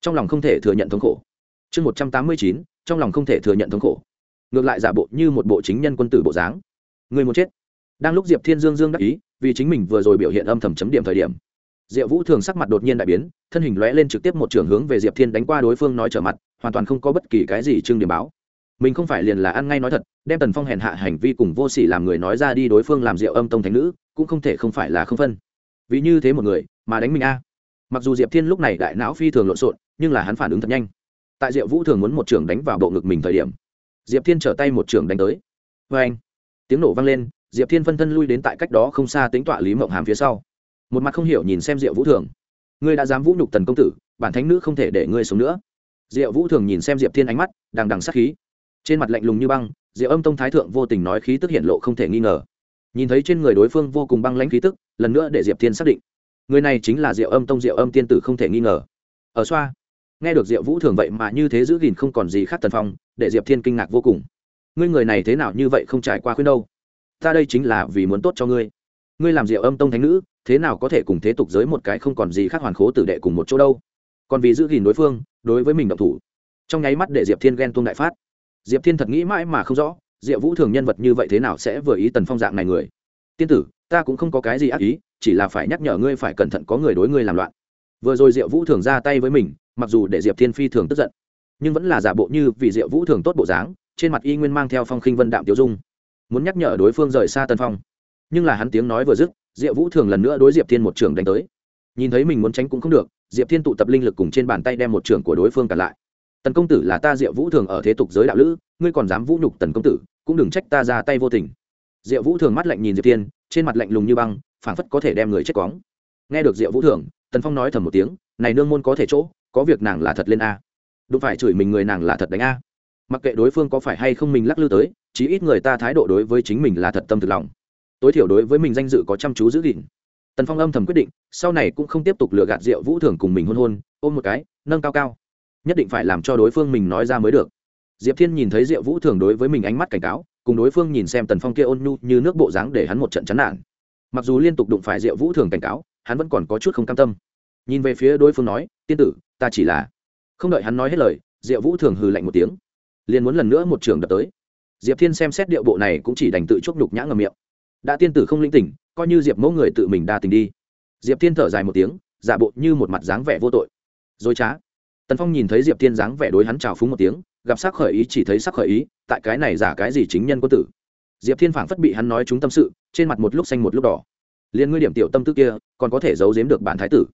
Speaker 1: trong lòng không thể thừa nhận thống khổ. Chương một trăm tám mươi chín, trong lòng không thể thừa nhận thống khổ. Ngược lại giả bộ như một bộ chính nhân quân tử bộ dáng. Người muốn chết đang lúc diệp thiên dương dương đắc ý, vì chính mình vừa rồi biểu hiện âm thầm chấm điểm thời điểm. Diệu vũ thường sắc mặt đột nhiên đại biến, thân hình lóe lên trực tiếp một trường hướng về diệp thiên đánh qua đối phương nói trở mặt, hoàn toàn không có bất kỳ cái gì trưng điểm báo. Mình không phải liền là ăn ngay nói thật, đem tần phong hèn hạ hành vi cùng vô sỉ làm người nói ra đi đối phương làm rượu âm tông thánh nữ, cũng không thể không phải là không phân. Vì như thế một người, mà đánh mình a. Mặc dù diệp thiên lúc này đại não phi thường lộn xộn, nhưng là hắn phản ứng thật nhanh. Tại diệu vũ thường muốn một trường đánh vào bộ ngực mình thời điểm, diệp thiên trở tay một trường đánh tới. Vê anh tiếng nổ vang lên diệp thiên phân thân lui đến tại cách đó không xa tính tọa lý mộng hàm phía sau. Một mặt không hiểu nhìn xem diệu vũ thường. Ngươi đã dám vũ nhục tần công tử, bản thánh nữ không thể để ngươi sống nữa. Diệu vũ thường nhìn xem diệp thiên ánh mắt, đằng đằng sắc khí. Trên mặt lạnh lùng như băng, diệu âm tông thái thượng vô tình nói khí tức hiện lộ không thể nghi ngờ. Nhìn thấy trên người đối phương vô cùng băng lãnh khí tức, lần nữa để diệp thiên xác định. Người này chính là diệu âm tông diệu âm tiên tử không thể nghi ngờ. Ở xoa, nghe được diệu vũ thường vậy mà như thế giữ gìn không còn gì khác tần phong, để diệp thiên kinh ngạc vô cùng. Ngươi người này thế nào như vậy không trải qua khuyên đâu? Ta đây chính là vì muốn tốt cho ngươi. Ngươi làm rượu âm tông thánh nữ, thế nào có thể cùng thế tục giới một cái không còn gì khác hoàn khố tử đệ cùng một chỗ đâu? Còn vì giữ gìn đối phương, đối với mình động thủ. Trong nháy mắt để diệp thiên ghen tuông đại phát. Diệp thiên thật nghĩ mãi mà không rõ Diệp vũ thường nhân vật như vậy thế nào sẽ vừa ý tần phong dạng này người. Tiên tử, ta cũng không có cái gì ác ý, chỉ là phải nhắc nhở ngươi phải cẩn thận có người đối ngươi làm loạn. Vừa rồi Diệp vũ thường ra tay với mình, mặc dù để diệp thiên phi thường tức giận, nhưng vẫn là giả bộ như vì Diệp vũ thường tốt bộ dáng, trên mặt y nguyên mang theo phong khinh vân đạm tiêu dung muốn nhắc nhở đối phương rời xa tân phong. Nhưng là hắn tiếng nói vừa dứt, diệp vũ thường lần nữa đối diệp thiên một trường đánh tới. Nhìn thấy mình muốn tránh cũng không được, diệp thiên tụ tập linh lực cùng trên bàn tay đem một trường của đối phương cả lại. Tần công tử là ta diệp vũ thường ở thế tục giới đạo lữ, ngươi còn dám vũ nhục tần công tử, cũng đừng trách ta ra tay vô tình. Diệp vũ thường mắt lạnh nhìn diệp thiên, trên mặt lạnh lùng như băng, phảng phất có thể đem người chết cóng nghe được diệp vũ thường, tần phong nói thầm một tiếng, này nương môn có thể chỗ, có việc nàng là thật lên a. Đúng phải chửi mình người nàng là thật đánh a. Mặc kệ đối phương có phải hay không mình lắc lư tới chí ít người ta thái độ đối với chính mình là thật tâm thực lòng. Tối thiểu đối với mình danh dự có chăm chú giữ gìn. Tần phong âm thầm quyết định, sau này cũng không tiếp tục lừa gạt rượu vũ thường cùng mình hôn hôn, ôm một cái, nâng cao cao. Nhất định phải làm cho đối phương mình nói ra mới được. Diệp thiên nhìn thấy rượu vũ thường đối với mình ánh mắt cảnh cáo, cùng đối phương nhìn xem tần phong kia ôn nhu như nước bộ dáng để hắn một trận chán nản. Mặc dù liên tục đụng phải rượu vũ thường cảnh cáo, hắn vẫn còn có chút không cam tâm. Nhìn về phía đối phương nói, tiên tử, ta chỉ là không đợi hắn nói hết lời, diệu vũ thường hừ lạnh một tiếng, liền muốn lần nữa một trường đập tới diệp thiên xem xét điệu bộ này cũng chỉ đành tự chúc nhục nhã ngầm miệng. Đã tiên tử không linh tỉnh, coi như diệp mẫu người tự mình đa tình đi. Diệp thiên thở dài một tiếng, giả bộ như một mặt dáng vẻ vô tội. Dối trá. Tần phong nhìn thấy diệp thiên dáng vẻ đối hắn trào phúng một tiếng, gặp sắc khởi ý, chỉ thấy sắc khởi ý, tại cái này giả cái gì chính nhân quân tử. Diệp thiên phảng phất bị hắn nói chúng tâm sự, trên mặt một lúc xanh một lúc đỏ. Liền ngươi điểm tiểu tâm tư kia, còn có thể giấu giếm được bản thái tử.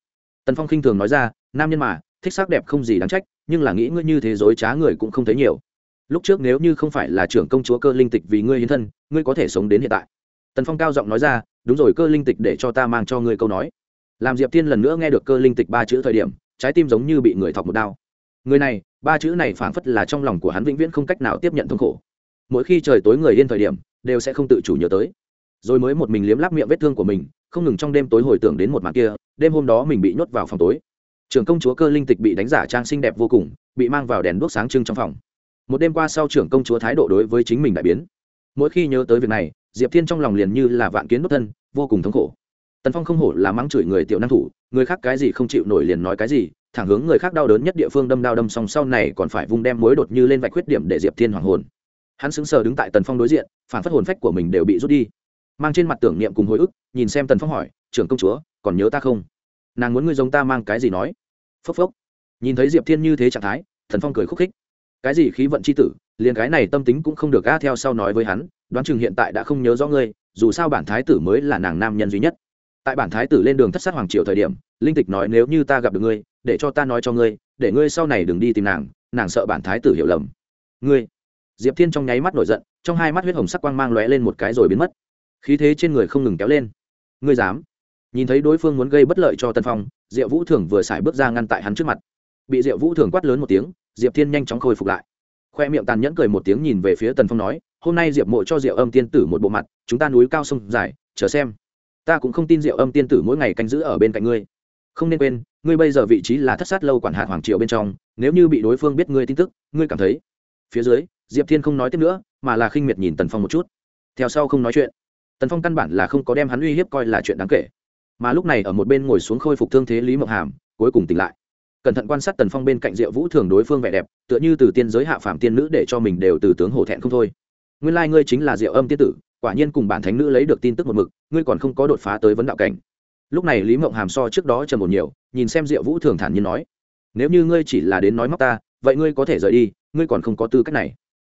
Speaker 1: Tần phong khinh thường nói ra, nam nhân mà, thích sắc đẹp không gì đáng trách, nhưng là nghĩ ngươi như thế dối trá người cũng không thấy nhiều lúc trước nếu như không phải là trưởng công chúa cơ linh tịch vì ngươi hiến thân, ngươi có thể sống đến hiện tại. Tần phong cao giọng nói ra, đúng rồi cơ linh tịch để cho ta mang cho ngươi câu nói. Làm diệp thiên lần nữa nghe được cơ linh tịch ba chữ thời điểm, trái tim giống như bị người thọc một đao. Người này, ba chữ này phảng phất là trong lòng của hắn vĩnh viễn không cách nào tiếp nhận thống khổ. Mỗi khi trời tối người yên thời điểm, đều sẽ không tự chủ nhớ tới. Rồi mới một mình liếm láp miệng vết thương của mình, không ngừng trong đêm tối hồi tưởng đến một màn kia, đêm hôm đó mình bị nhốt vào phòng tối. Trưởng công chúa cơ linh tịch bị đánh giả trang xinh đẹp vô cùng, bị mang vào đèn đuốc sáng trưng trong phòng một đêm qua sau trưởng công chúa thái độ đối với chính mình đại biến. Mỗi khi nhớ tới việc này, diệp thiên trong lòng liền như là vạn kiến đốt thân, vô cùng thống khổ. Tần phong không hổ là mắng chửi người tiểu năng thủ, người khác cái gì không chịu nổi liền nói cái gì, thẳng hướng người khác đau đớn nhất địa phương đâm đau đâm song sau này còn phải vung đem mối đột như lên vạch khuyết điểm để diệp thiên hoàng hồn. Hắn sững sờ đứng tại tần phong đối diện, phản phất hồn phách của mình đều bị rút đi. Mang trên mặt tưởng niệm cùng hồi ức, nhìn xem tần phong hỏi, trưởng công chúa, còn nhớ ta không? Nàng muốn ngươi giống ta mang cái gì nói? Phốc phốc. Nhìn thấy diệp thiên như thế trạng thái thần phong cười khúc khích cái gì khí vận c h i tử, liền cái này tâm tính cũng không được ga theo sau nói với hắn, đoán chừng hiện tại đã không nhớ rõ ngươi, dù sao bản thái tử mới là nàng nam nhân duy nhất. Tại bản thái tử lên đường thất sát hoàng triều thời điểm, linh tịch nói nếu như ta gặp được ngươi, để cho ta nói cho ngươi, để ngươi sau này đừng đi tìm nàng nàng sợ bản thái tử hiểu lầm. Ngươi? Diệp thiên trong nháy mắt nổi giận, trong hai mắt huyết hồng sắc quang mang lóe lên một cái rồi biến mất. Khí thế trên người không ngừng kéo lên. Ngươi dám? Nhìn thấy đối phương muốn gây bất lợi cho tân phong, diệu vũ thường vừa xài bước ra ngăn tại hắn trước mặt. Bị diệu vũ thường quát lớn một tiếng diệp thiên nhanh chóng khôi phục lại. Khoe miệng tàn nhẫn cười một tiếng nhìn về phía tần phong nói, hôm nay diệp mộ cho diệu âm tiên tử một bộ mặt, chúng ta núi cao sông dài, chờ xem. Ta cũng không tin diệu âm tiên tử mỗi ngày canh giữ ở bên cạnh ngươi. Không nên quên, ngươi bây giờ vị trí là thất sát lâu quản hạt hoàng triều bên trong, nếu như bị đối phương biết ngươi tin tức, ngươi cảm thấy. Phía dưới, diệp thiên không nói tiếp nữa, mà là khinh miệt nhìn tần phong một chút. Theo sau không nói chuyện. Tần phong căn bản là không có đem hắn uy hiếp coi là chuyện đáng kể. Mà lúc này ở một bên ngồi xuống khôi phục thương thế lý mộng hàm, cuối cùng tỉnh lại cẩn thận quan sát tần phong bên cạnh diệu vũ thường đối phương vẻ đẹp, tựa như từ tiên giới hạ phạm tiên nữ để cho mình đều từ tướng hổ thẹn không thôi. Nguyên lai、like、ngươi chính là diệu âm tiên tử, quả nhiên cùng bản thánh nữ lấy được tin tức một mực, ngươi còn không có đột phá tới vấn đạo cảnh. Lúc này lý mộng hàm so trước đó trầm một nhiều, nhìn xem diệu vũ thường thản nhiên nói, nếu như ngươi chỉ là đến nói móc ta, vậy ngươi có thể rời đi, ngươi còn không có tư cách này.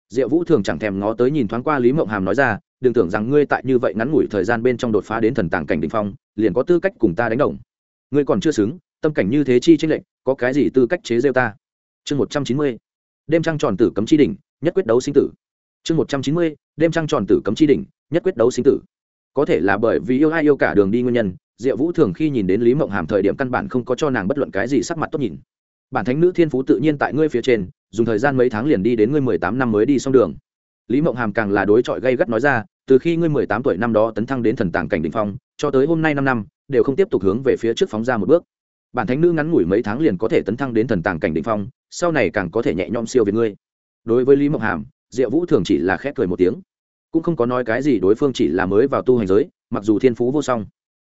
Speaker 1: Diệu vũ thường chẳng thèm ngó tới nhìn thoáng qua lý mộng hàm nói ra, đừng tưởng rằng ngươi tại như vậy ngắn ngủi thời gian bên trong đột phá đến thần tàng cảnh đ ỉ n h phong, liền có tư cách cùng ta đánh đồng. Ngươi còn chưa xứng tâm cảnh như thế chi tranh lệnh có cái gì tư cách chế rêu ta? Chương một trăm chín mươi, đêm trăng tròn tử cấm chi đỉnh, nhất quyết đấu sinh tử. Chương một trăm chín mươi, đêm trăng tròn tử cấm chi đỉnh, nhất quyết đấu sinh tử. Có thể là bởi vì yêu ai yêu cả đường đi nguyên nhân, diệu vũ thường khi nhìn đến lý mộng hàm thời điểm căn bản không có cho nàng bất luận cái gì sắc mặt tốt nhìn. Bản thánh nữ thiên phú tự nhiên tại ngươi phía trên, dùng thời gian mấy tháng liền đi đến ngươi mười tám năm mới đi xong đường. Lý mộng hàm càng là đối chọi gây gắt nói ra, từ khi ngươi mười tám tuổi năm đó tấn thăng đến thần tàng cảnh đ ỉ n h phong, cho tới hôm nay năm năm, đều không tiếp tục hướng về phía trước phóng ra một bước bản thánh nữ ngắn ngủi mấy tháng liền có thể tấn thăng đến thần tàng cảnh đ ỉ n h phong, sau này càng có thể nhẹ nhõm siêu về ngươi. Đối với lý mộng hàm, diệu vũ thường chỉ là khép cười một tiếng. Cũng không có nói cái gì đối phương chỉ là mới vào tu hành giới, mặc dù thiên phú vô song.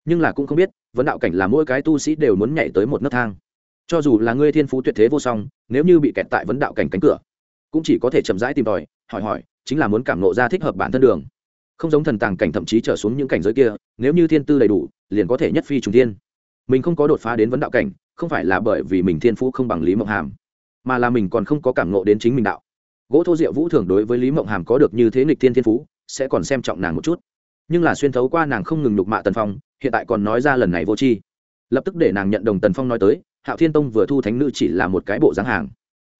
Speaker 1: Nhưng là cũng không biết, vấn đạo cảnh là mỗi cái tu sĩ đều muốn nhảy tới một nấc thang. Cho dù là ngươi thiên phú tuyệt thế vô song, nếu như bị kẹt tại vấn đạo cảnh cánh cửa, cũng chỉ có thể chậm rãi tìm tòi, hỏi hỏi, chính là muốn cảm nộ ra thích hợp bản thân đường. Không giống thần tàng cảnh thậm chí trở xuống những cảnh giới kia, nếu như thiên tư đầy đủ, liền có thể nhất phi trùng thiên mình không có đột phá đến vấn đạo cảnh, không phải là bởi vì mình thiên phú không bằng lý mộng hàm, mà là mình còn không có cảm nộ đến chính mình đạo. Gỗ thô diệu vũ thường đối với lý mộng hàm có được như thế nghịch thiên thiên phú, sẽ còn xem trọng nàng một chút. Nhưng là xuyên thấu qua nàng không ngừng nhục mạ tần phong, hiện tại còn nói ra lần này vô tri. Lập tức để nàng nhận đồng tần phong nói tới, hạo thiên tông vừa thu thánh nữ chỉ là một cái bộ dáng hàng.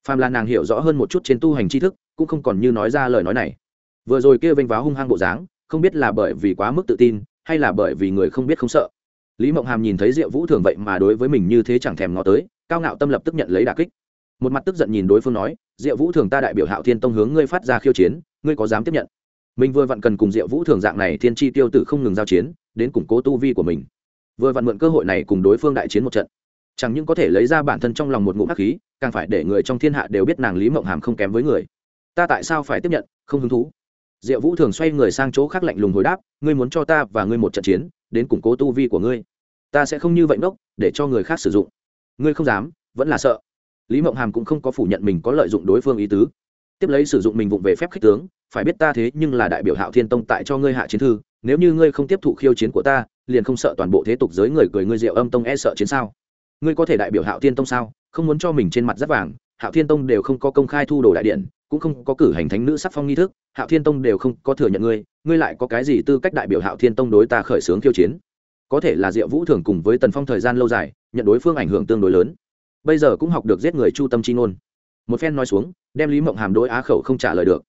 Speaker 1: Phàm là nàng hiểu rõ hơn một chút trên tu hành tri thức, cũng không còn như nói ra lời nói này. Vừa rồi kia vênh váo hung hăng bộ dáng, không biết là bởi vì quá mức tự tin, hay là bởi vì người không biết không sợ lý mộng hàm nhìn thấy diệu vũ thường vậy mà đối với mình như thế chẳng thèm ngó tới, cao ngạo tâm lập tức nhận lấy đà kích. Một mặt tức giận nhìn đối phương nói, diệu vũ thường ta đại biểu hạo thiên tông hướng ngươi phát ra khiêu chiến, ngươi có dám tiếp nhận? Mình vừa vặn cần cùng diệu vũ thường dạng này thiên tri tiêu tử không ngừng giao chiến, đến củng cố tu vi của mình. Vừa vặn mượn cơ hội này cùng đối phương đại chiến một trận. Chẳng những có thể lấy ra bản thân trong lòng một ngụm hắc khí, càng phải để người trong thiên hạ đều biết nàng lý mộng hàm không kém với người. Ta tại sao phải tiếp nhận, không hứng thú? Diệu vũ thường xoay người sang chỗ khác lạnh lùng hồi đáp, ngươi muốn cho ta và ngươi một trận chiến đến củng cố tu vi của ngươi. Ta sẽ không như vậy ngốc, để cho người khác sử dụng. Ngươi không dám, vẫn là sợ. Lý mộng hàm cũng không có phủ nhận mình có lợi dụng đối phương ý tứ. Tiếp lấy sử dụng mình vụng về phép khích tướng, phải biết ta thế nhưng là đại biểu hạo thiên tông tại cho ngươi hạ chiến thư, nếu như ngươi không tiếp thụ khiêu chiến của ta, liền không sợ toàn bộ thế tục giới người cười ngươi diệu âm tông e sợ chiến sao? Ngươi có thể đại biểu hạo thiên tông sao? Không muốn cho mình trên mặt rất vàng hạo thiên tông đều không có công khai thu đồ đại điện, cũng không có cử hành thánh nữ sắc phong nghi thức, hạo thiên tông đều không có thừa nhận ngươi ngươi lại có cái gì tư cách đại biểu hạo thiên tông đối ta khởi xướng khiêu chiến? Có thể là diệu vũ thường cùng với tần phong thời gian lâu dài, nhận đối phương ảnh hưởng tương đối lớn. Bây giờ cũng học được giết người chu tâm chi ngôn. Một phen nói xuống, đem lý mộng hàm đối á khẩu không trả lời được.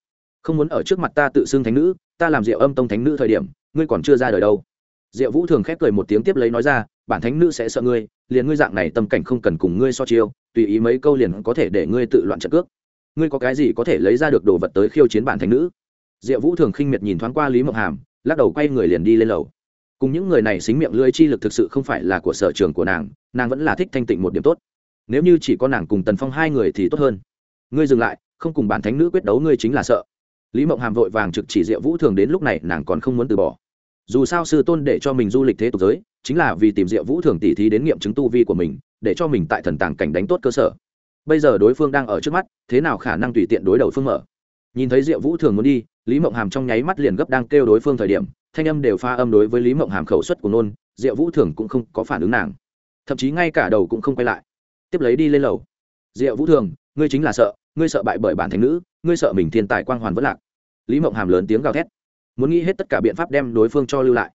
Speaker 1: Không muốn ở trước mặt ta tự xưng thánh nữ, ta làm diệu âm tông thánh nữ thời điểm, ngươi còn chưa ra đời đâu. Diệu vũ thường khép cười một tiếng tiếp lấy nói ra bản thánh nữ sẽ sợ ngươi, liền ngươi dạng này tâm cảnh không cần cùng ngươi so chiêu, tùy ý mấy câu liền có thể để ngươi tự loạn trận cước. Ngươi có cái gì có thể lấy ra được đồ vật tới khiêu chiến bản thánh nữ? Diệu vũ thường khinh miệt nhìn thoáng qua lý mộng hàm, lắc đầu quay người liền đi lên lầu. Cùng những người này xính miệng lưỡi chi lực thực sự không phải là của sở trường của nàng nàng vẫn là thích thanh tịnh một điểm tốt. Nếu như chỉ có nàng cùng tần phong hai người thì tốt hơn. Ngươi dừng lại, không cùng bản thánh nữ quyết đấu ngươi chính là sợ. Lý mộng hàm vội vàng trực chỉ diệu vũ thường đến lúc này, nàng còn không muốn từ bỏ dù sao sư tôn để cho mình du lịch thế tục giới, chính là vì tìm diệu vũ thường tỉ thí đến nghiệm chứng tu vi của mình, để cho mình tại thần tàng cảnh đánh tốt cơ sở. Bây giờ đối phương đang ở trước mắt, thế nào khả năng tùy tiện đối đầu phương mở? Nhìn thấy diệu vũ thường muốn đi, lý mộng hàm trong nháy mắt liền gấp đang kêu đối phương thời điểm, thanh âm đều pha âm đối với lý mộng hàm khẩu suất của nôn, diệu vũ thường cũng không có phản ứng nàng. Thậm chí ngay cả đầu cũng không quay lại. Tiếp lấy đi lên lầu. Diệu vũ thường, ngươi chính là sợ, ngươi sợ bại bởi bản thành nữ, ngươi sợ mình thiên tài quang hoàn vất lạc. Lý mộng hàm lớn tiếng gào thét muốn nghĩ hết tất cả biện pháp đem đối phương cho lưu lại.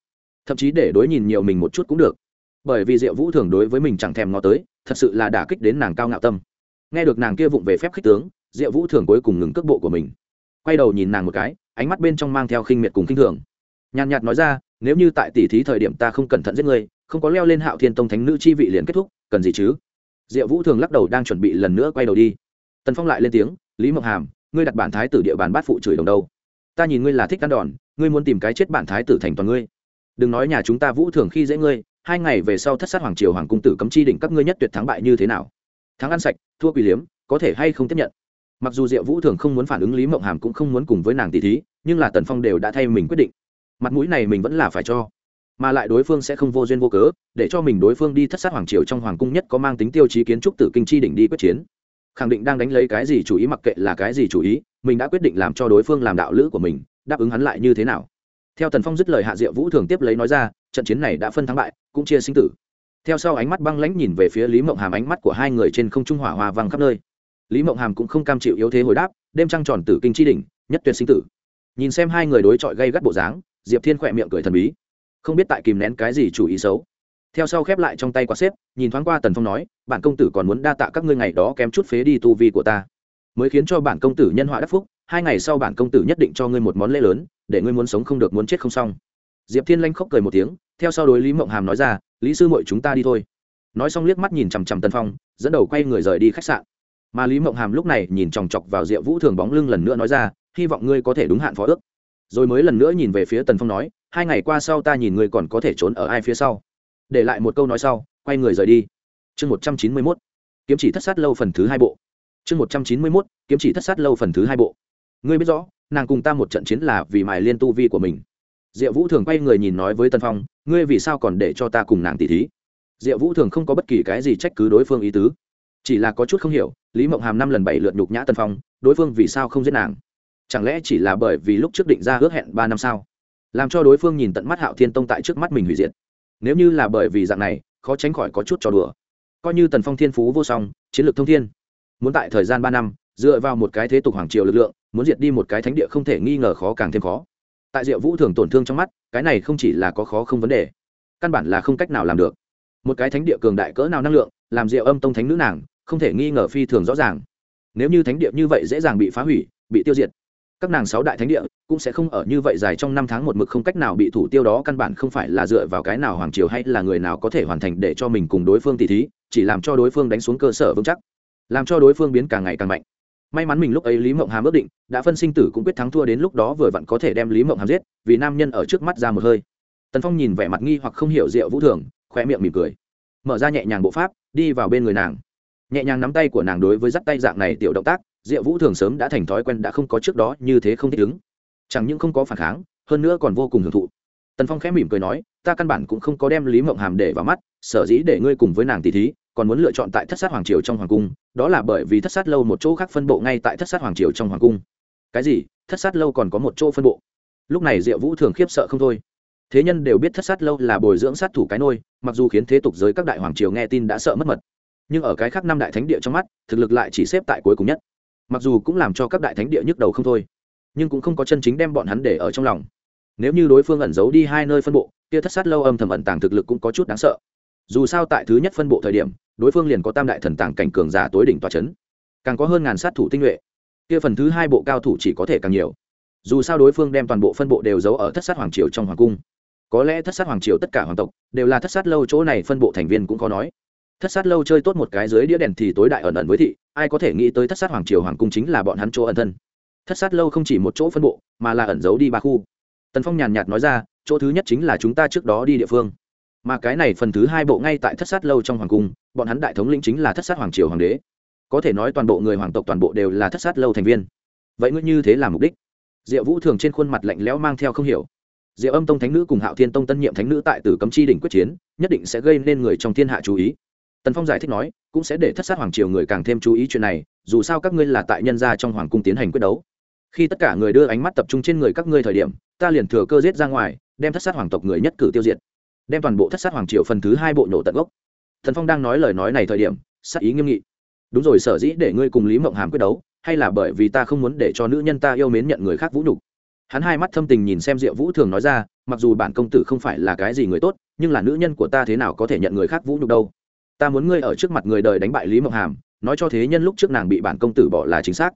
Speaker 1: Thậm chí để đối nhìn nhiều mình một chút cũng được. Bởi vì diệu vũ thường đối với mình chẳng thèm ngó tới thật sự là đả kích đến nàng cao ngạo tâm. Nghe được nàng kia vụng về phép khích tướng diệu vũ thường cuối cùng ngừng cước bộ của mình. Quay đầu nhìn nàng một cái ánh mắt bên trong mang theo khinh miệt cùng khinh thường. Nhàn nhạt nói ra nếu như tại tỷ thí thời điểm ta không cẩn thận giết người, không có leo lên hạo thiên tông thánh nữ chi vị liền kết thúc cần gì chứ? Diệu vũ thường lắc đầu đang chuẩn bị lần nữa quay đầu đi. Tần phong lại lên tiếng lý Mộc hàm ngươi đặt bản thái tử địa bàn bát phụ chửi đồng đâu? Ta nhìn ngươi là thích ăn đòn ngươi muốn tìm cái chết bản thái tử thành toàn ngươi. Đừng nói nhà chúng ta vũ thường khi dễ ngươi, hai ngày về sau thất sát hoàng triều hoàng cung tử cấm chi đỉnh các ngươi nhất tuyệt thắng bại như thế nào? Thắng ăn sạch, thua quỳ liếm, có thể hay không tiếp nhận? Mặc dù diệu vũ thường không muốn phản ứng lý mộng hàm cũng không muốn cùng với nàng tỷ thí, nhưng là tần phong đều đã thay mình quyết định. Mặt mũi này mình vẫn là phải cho. Mà lại đối phương sẽ không vô duyên vô cớ, để cho mình đối phương đi thất sát hoàng triều trong hoàng cung nhất có mang tính tiêu chí kiến trúc tử kinh chi đỉnh đi quyết chiến. Khẳng định đang đánh lấy cái gì chủ ý mặc kệ là cái gì chủ ý, mình đã quyết định làm cho đối phương làm đạo lữ của mình đáp ứng hắn lại như thế nào. Theo tần phong dứt lời hạ diệu vũ thường tiếp lấy nói ra, trận chiến này đã phân thắng bại, cũng chia sinh tử. Theo sau ánh mắt băng lãnh nhìn về phía lý mộng hàm, ánh mắt của hai người trên không trung hỏa hoa văng khắp nơi. Lý mộng hàm cũng không cam chịu yếu thế hồi đáp, đêm trăng tròn tử kinh chi đỉnh, nhất tuyệt sinh tử. Nhìn xem hai người đối chọi gây gắt bộ dáng, diệp thiên khỏe miệng cười thần bí. Không biết tại kìm nén cái gì chủ ý xấu. Theo sau khép lại trong tay quá xếp, nhìn thoáng qua tần phong nói, bản công tử còn muốn đa tạ các ngươi ngày đó kém chút phế đi tu vi của ta, mới khiến cho bản công tử nhân họa đắc phúc hai ngày sau bản công tử nhất định cho ngươi một món lễ lớn, để ngươi muốn sống không được muốn chết không xong. Diệp thiên lanh khóc cười một tiếng, theo sau đối lý mộng hàm nói ra, lý sư mội chúng ta đi thôi. Nói xong liếc mắt nhìn chằm chằm tần phong, dẫn đầu quay người rời đi khách sạn. Mà lý mộng hàm lúc này nhìn chòng chọc vào Diệp vũ thường bóng lưng lần nữa nói ra, hy vọng ngươi có thể đúng hạn phó ước. Rồi mới lần nữa nhìn về phía tần phong nói, hai ngày qua sau ta nhìn ngươi còn có thể trốn ở ai phía sau? Để lại một câu nói sau, quay người rời đi. Chương một trăm chín mươi mốt, kiếm chỉ thất sát lâu phần thứ hai bộ. Chương một trăm chín mươi mốt, kiếm chỉ thất sát lâu phần thứ hai bộ ngươi biết rõ, nàng cùng ta một trận chiến là vì mài liên tu vi của mình. Diệu vũ thường quay người nhìn nói với tân phong, ngươi vì sao còn để cho ta cùng nàng tỉ thí? Diệu vũ thường không có bất kỳ cái gì trách cứ đối phương ý tứ. Chỉ là có chút không hiểu, lý mộng hàm năm lần bảy lượt nhục nhã tân phong, đối phương vì sao không giết nàng? Chẳng lẽ chỉ là bởi vì lúc trước định ra ước hẹn ba năm sao? Làm cho đối phương nhìn tận mắt hạo thiên tông tại trước mắt mình hủy diệt. Nếu như là bởi vì dạng này, khó tránh khỏi có chút trò đùa. Coi như tần phong thiên phú vô song, chiến lược thông thiên, muốn tại thời gian ba năm, dựa vào một cái thế tục hoàng triều lực lượng muốn diệt đi một cái thánh địa không thể nghi ngờ khó càng thêm khó. Tại diệu vũ thường tổn thương trong mắt, cái này không chỉ là có khó không vấn đề, căn bản là không cách nào làm được. Một cái thánh địa cường đại cỡ nào năng lượng, làm diệu âm tông thánh nữ nàng, không thể nghi ngờ phi thường rõ ràng. Nếu như thánh địa như vậy dễ dàng bị phá hủy, bị tiêu diệt, các nàng sáu đại thánh địa cũng sẽ không ở như vậy dài trong năm tháng một mực không cách nào bị thủ tiêu đó căn bản không phải là dựa vào cái nào hoàng triều hay là người nào có thể hoàn thành để cho mình cùng đối phương tỷ thí, chỉ làm cho đối phương đánh xuống cơ sở vững chắc, làm cho đối phương biến càng ngày càng mạnh may mắn mình lúc ấy lý mộng hàm ước định, đã phân sinh tử cũng quyết thắng thua đến lúc đó vừa vặn có thể đem lý mộng hàm giết, vì nam nhân ở trước mắt ra một hơi. Tần phong nhìn vẻ mặt nghi hoặc không hiểu rượu vũ thường khoe miệng mỉm cười. Mở ra nhẹ nhàng bộ pháp, đi vào bên người nàng. Nhẹ nhàng nắm tay của nàng đối với dắt tay dạng này tiểu động tác, diệu vũ thường sớm đã thành thói quen đã không có trước đó như thế không thích ứng. Chẳng những không có phản kháng, hơn nữa còn vô cùng hưởng thụ. Tần phong khẽ mỉm cười nói, ta căn bản cũng không có đem lý mộng hàm để vào mắt, sở dĩ để ngươi cùng với nàng tỷ thí còn muốn lựa chọn tại thất sát hoàng triều trong hoàng cung, đó là bởi vì thất sát lâu một chỗ khác phân bộ ngay tại thất sát hoàng triều trong hoàng cung. Cái gì? Thất sát lâu còn có một chỗ phân bộ? Lúc này diệu vũ thường khiếp sợ không thôi. Thế nhân đều biết thất sát lâu là bồi dưỡng sát thủ cái nôi, mặc dù khiến thế tục giới các đại hoàng triều nghe tin đã sợ mất mật. Nhưng ở cái khác năm đại thánh địa trong mắt, thực lực lại chỉ xếp tại cuối cùng nhất. Mặc dù cũng làm cho các đại thánh địa nhức đầu không thôi, nhưng cũng không có chân chính đem bọn hắn để ở trong lòng. Nếu như đối phương ẩn giấu đi hai nơi phân bộ, kia thất sát lâu âm thầm ẩn tàng thực lực cũng có chút đáng sợ. Dù sao tại thứ nhất phân bộ thời điểm đối phương liền có tam đại thần tàng cảnh cường giả tối đỉnh tòa c h ấ n càng có hơn ngàn sát thủ tinh nhuệ. Kia phần thứ hai bộ cao thủ chỉ có thể càng nhiều. Dù sao đối phương đem toàn bộ phân bộ đều giấu ở thất sát hoàng triều trong hoàng cung. Có lẽ thất sát hoàng triều tất cả hoàng tộc đều là thất sát lâu chỗ này phân bộ thành viên cũng có nói. Thất sát lâu chơi tốt một cái dưới đĩa đèn thì tối đại ẩn ẩn với thị, ai có thể nghĩ tới thất sát hoàng triều hoàng cung chính là bọn hắn chỗ ẩn thân. Thất sát lâu không chỉ một chỗ phân bộ, mà là ẩn giấu đi ba khu. Tần phong nhàn nhạt nói ra, chỗ thứ nhất chính là chúng ta trước đó đi địa phương mà cái này phần thứ hai bộ ngay tại thất sát lâu trong hoàng cung, bọn hắn đại thống lĩnh chính là thất sát hoàng triều hoàng đế. Có thể nói toàn bộ người hoàng tộc toàn bộ đều là thất sát lâu thành viên. Vậy ngươi như thế là mục đích? Diệu vũ thường trên khuôn mặt lạnh lẽo mang theo không hiểu. Diệu âm tông thánh nữ cùng hạo thiên tông tân nhiệm thánh nữ tại tử cấm chi đỉnh quyết chiến, nhất định sẽ gây nên người trong thiên hạ chú ý. Tần phong giải thích nói, cũng sẽ để thất sát hoàng triều người càng thêm chú ý chuyện này, dù sao các ngươi là tại nhân gia trong hoàng cung tiến hành quyết đấu. Khi tất cả người đưa ánh mắt tập trung trên người các ngươi thời điểm, ta liền thừa cơ giết ra ngoài, đem thất sát hoàng tộc người nhất cử tiêu diệt đem toàn bộ thất sát hoàng triều phần thứ hai bộ nổ tận gốc. Thần phong đang nói lời nói này thời điểm sát ý nghiêm nghị. Đúng rồi, sở dĩ để ngươi cùng lý mộng hàm quyết đấu, hay là bởi vì ta không muốn để cho nữ nhân ta yêu mến nhận người khác vũ nhục? Hắn hai mắt thâm tình nhìn xem diệu vũ thường nói ra, mặc dù bản công tử không phải là cái gì người tốt, nhưng là nữ nhân của ta thế nào có thể nhận người khác vũ nhục đâu? Ta muốn ngươi ở trước mặt người đời đánh bại lý mộng hàm, nói cho thế nhân lúc trước nàng bị bản công tử bỏ là chính xác.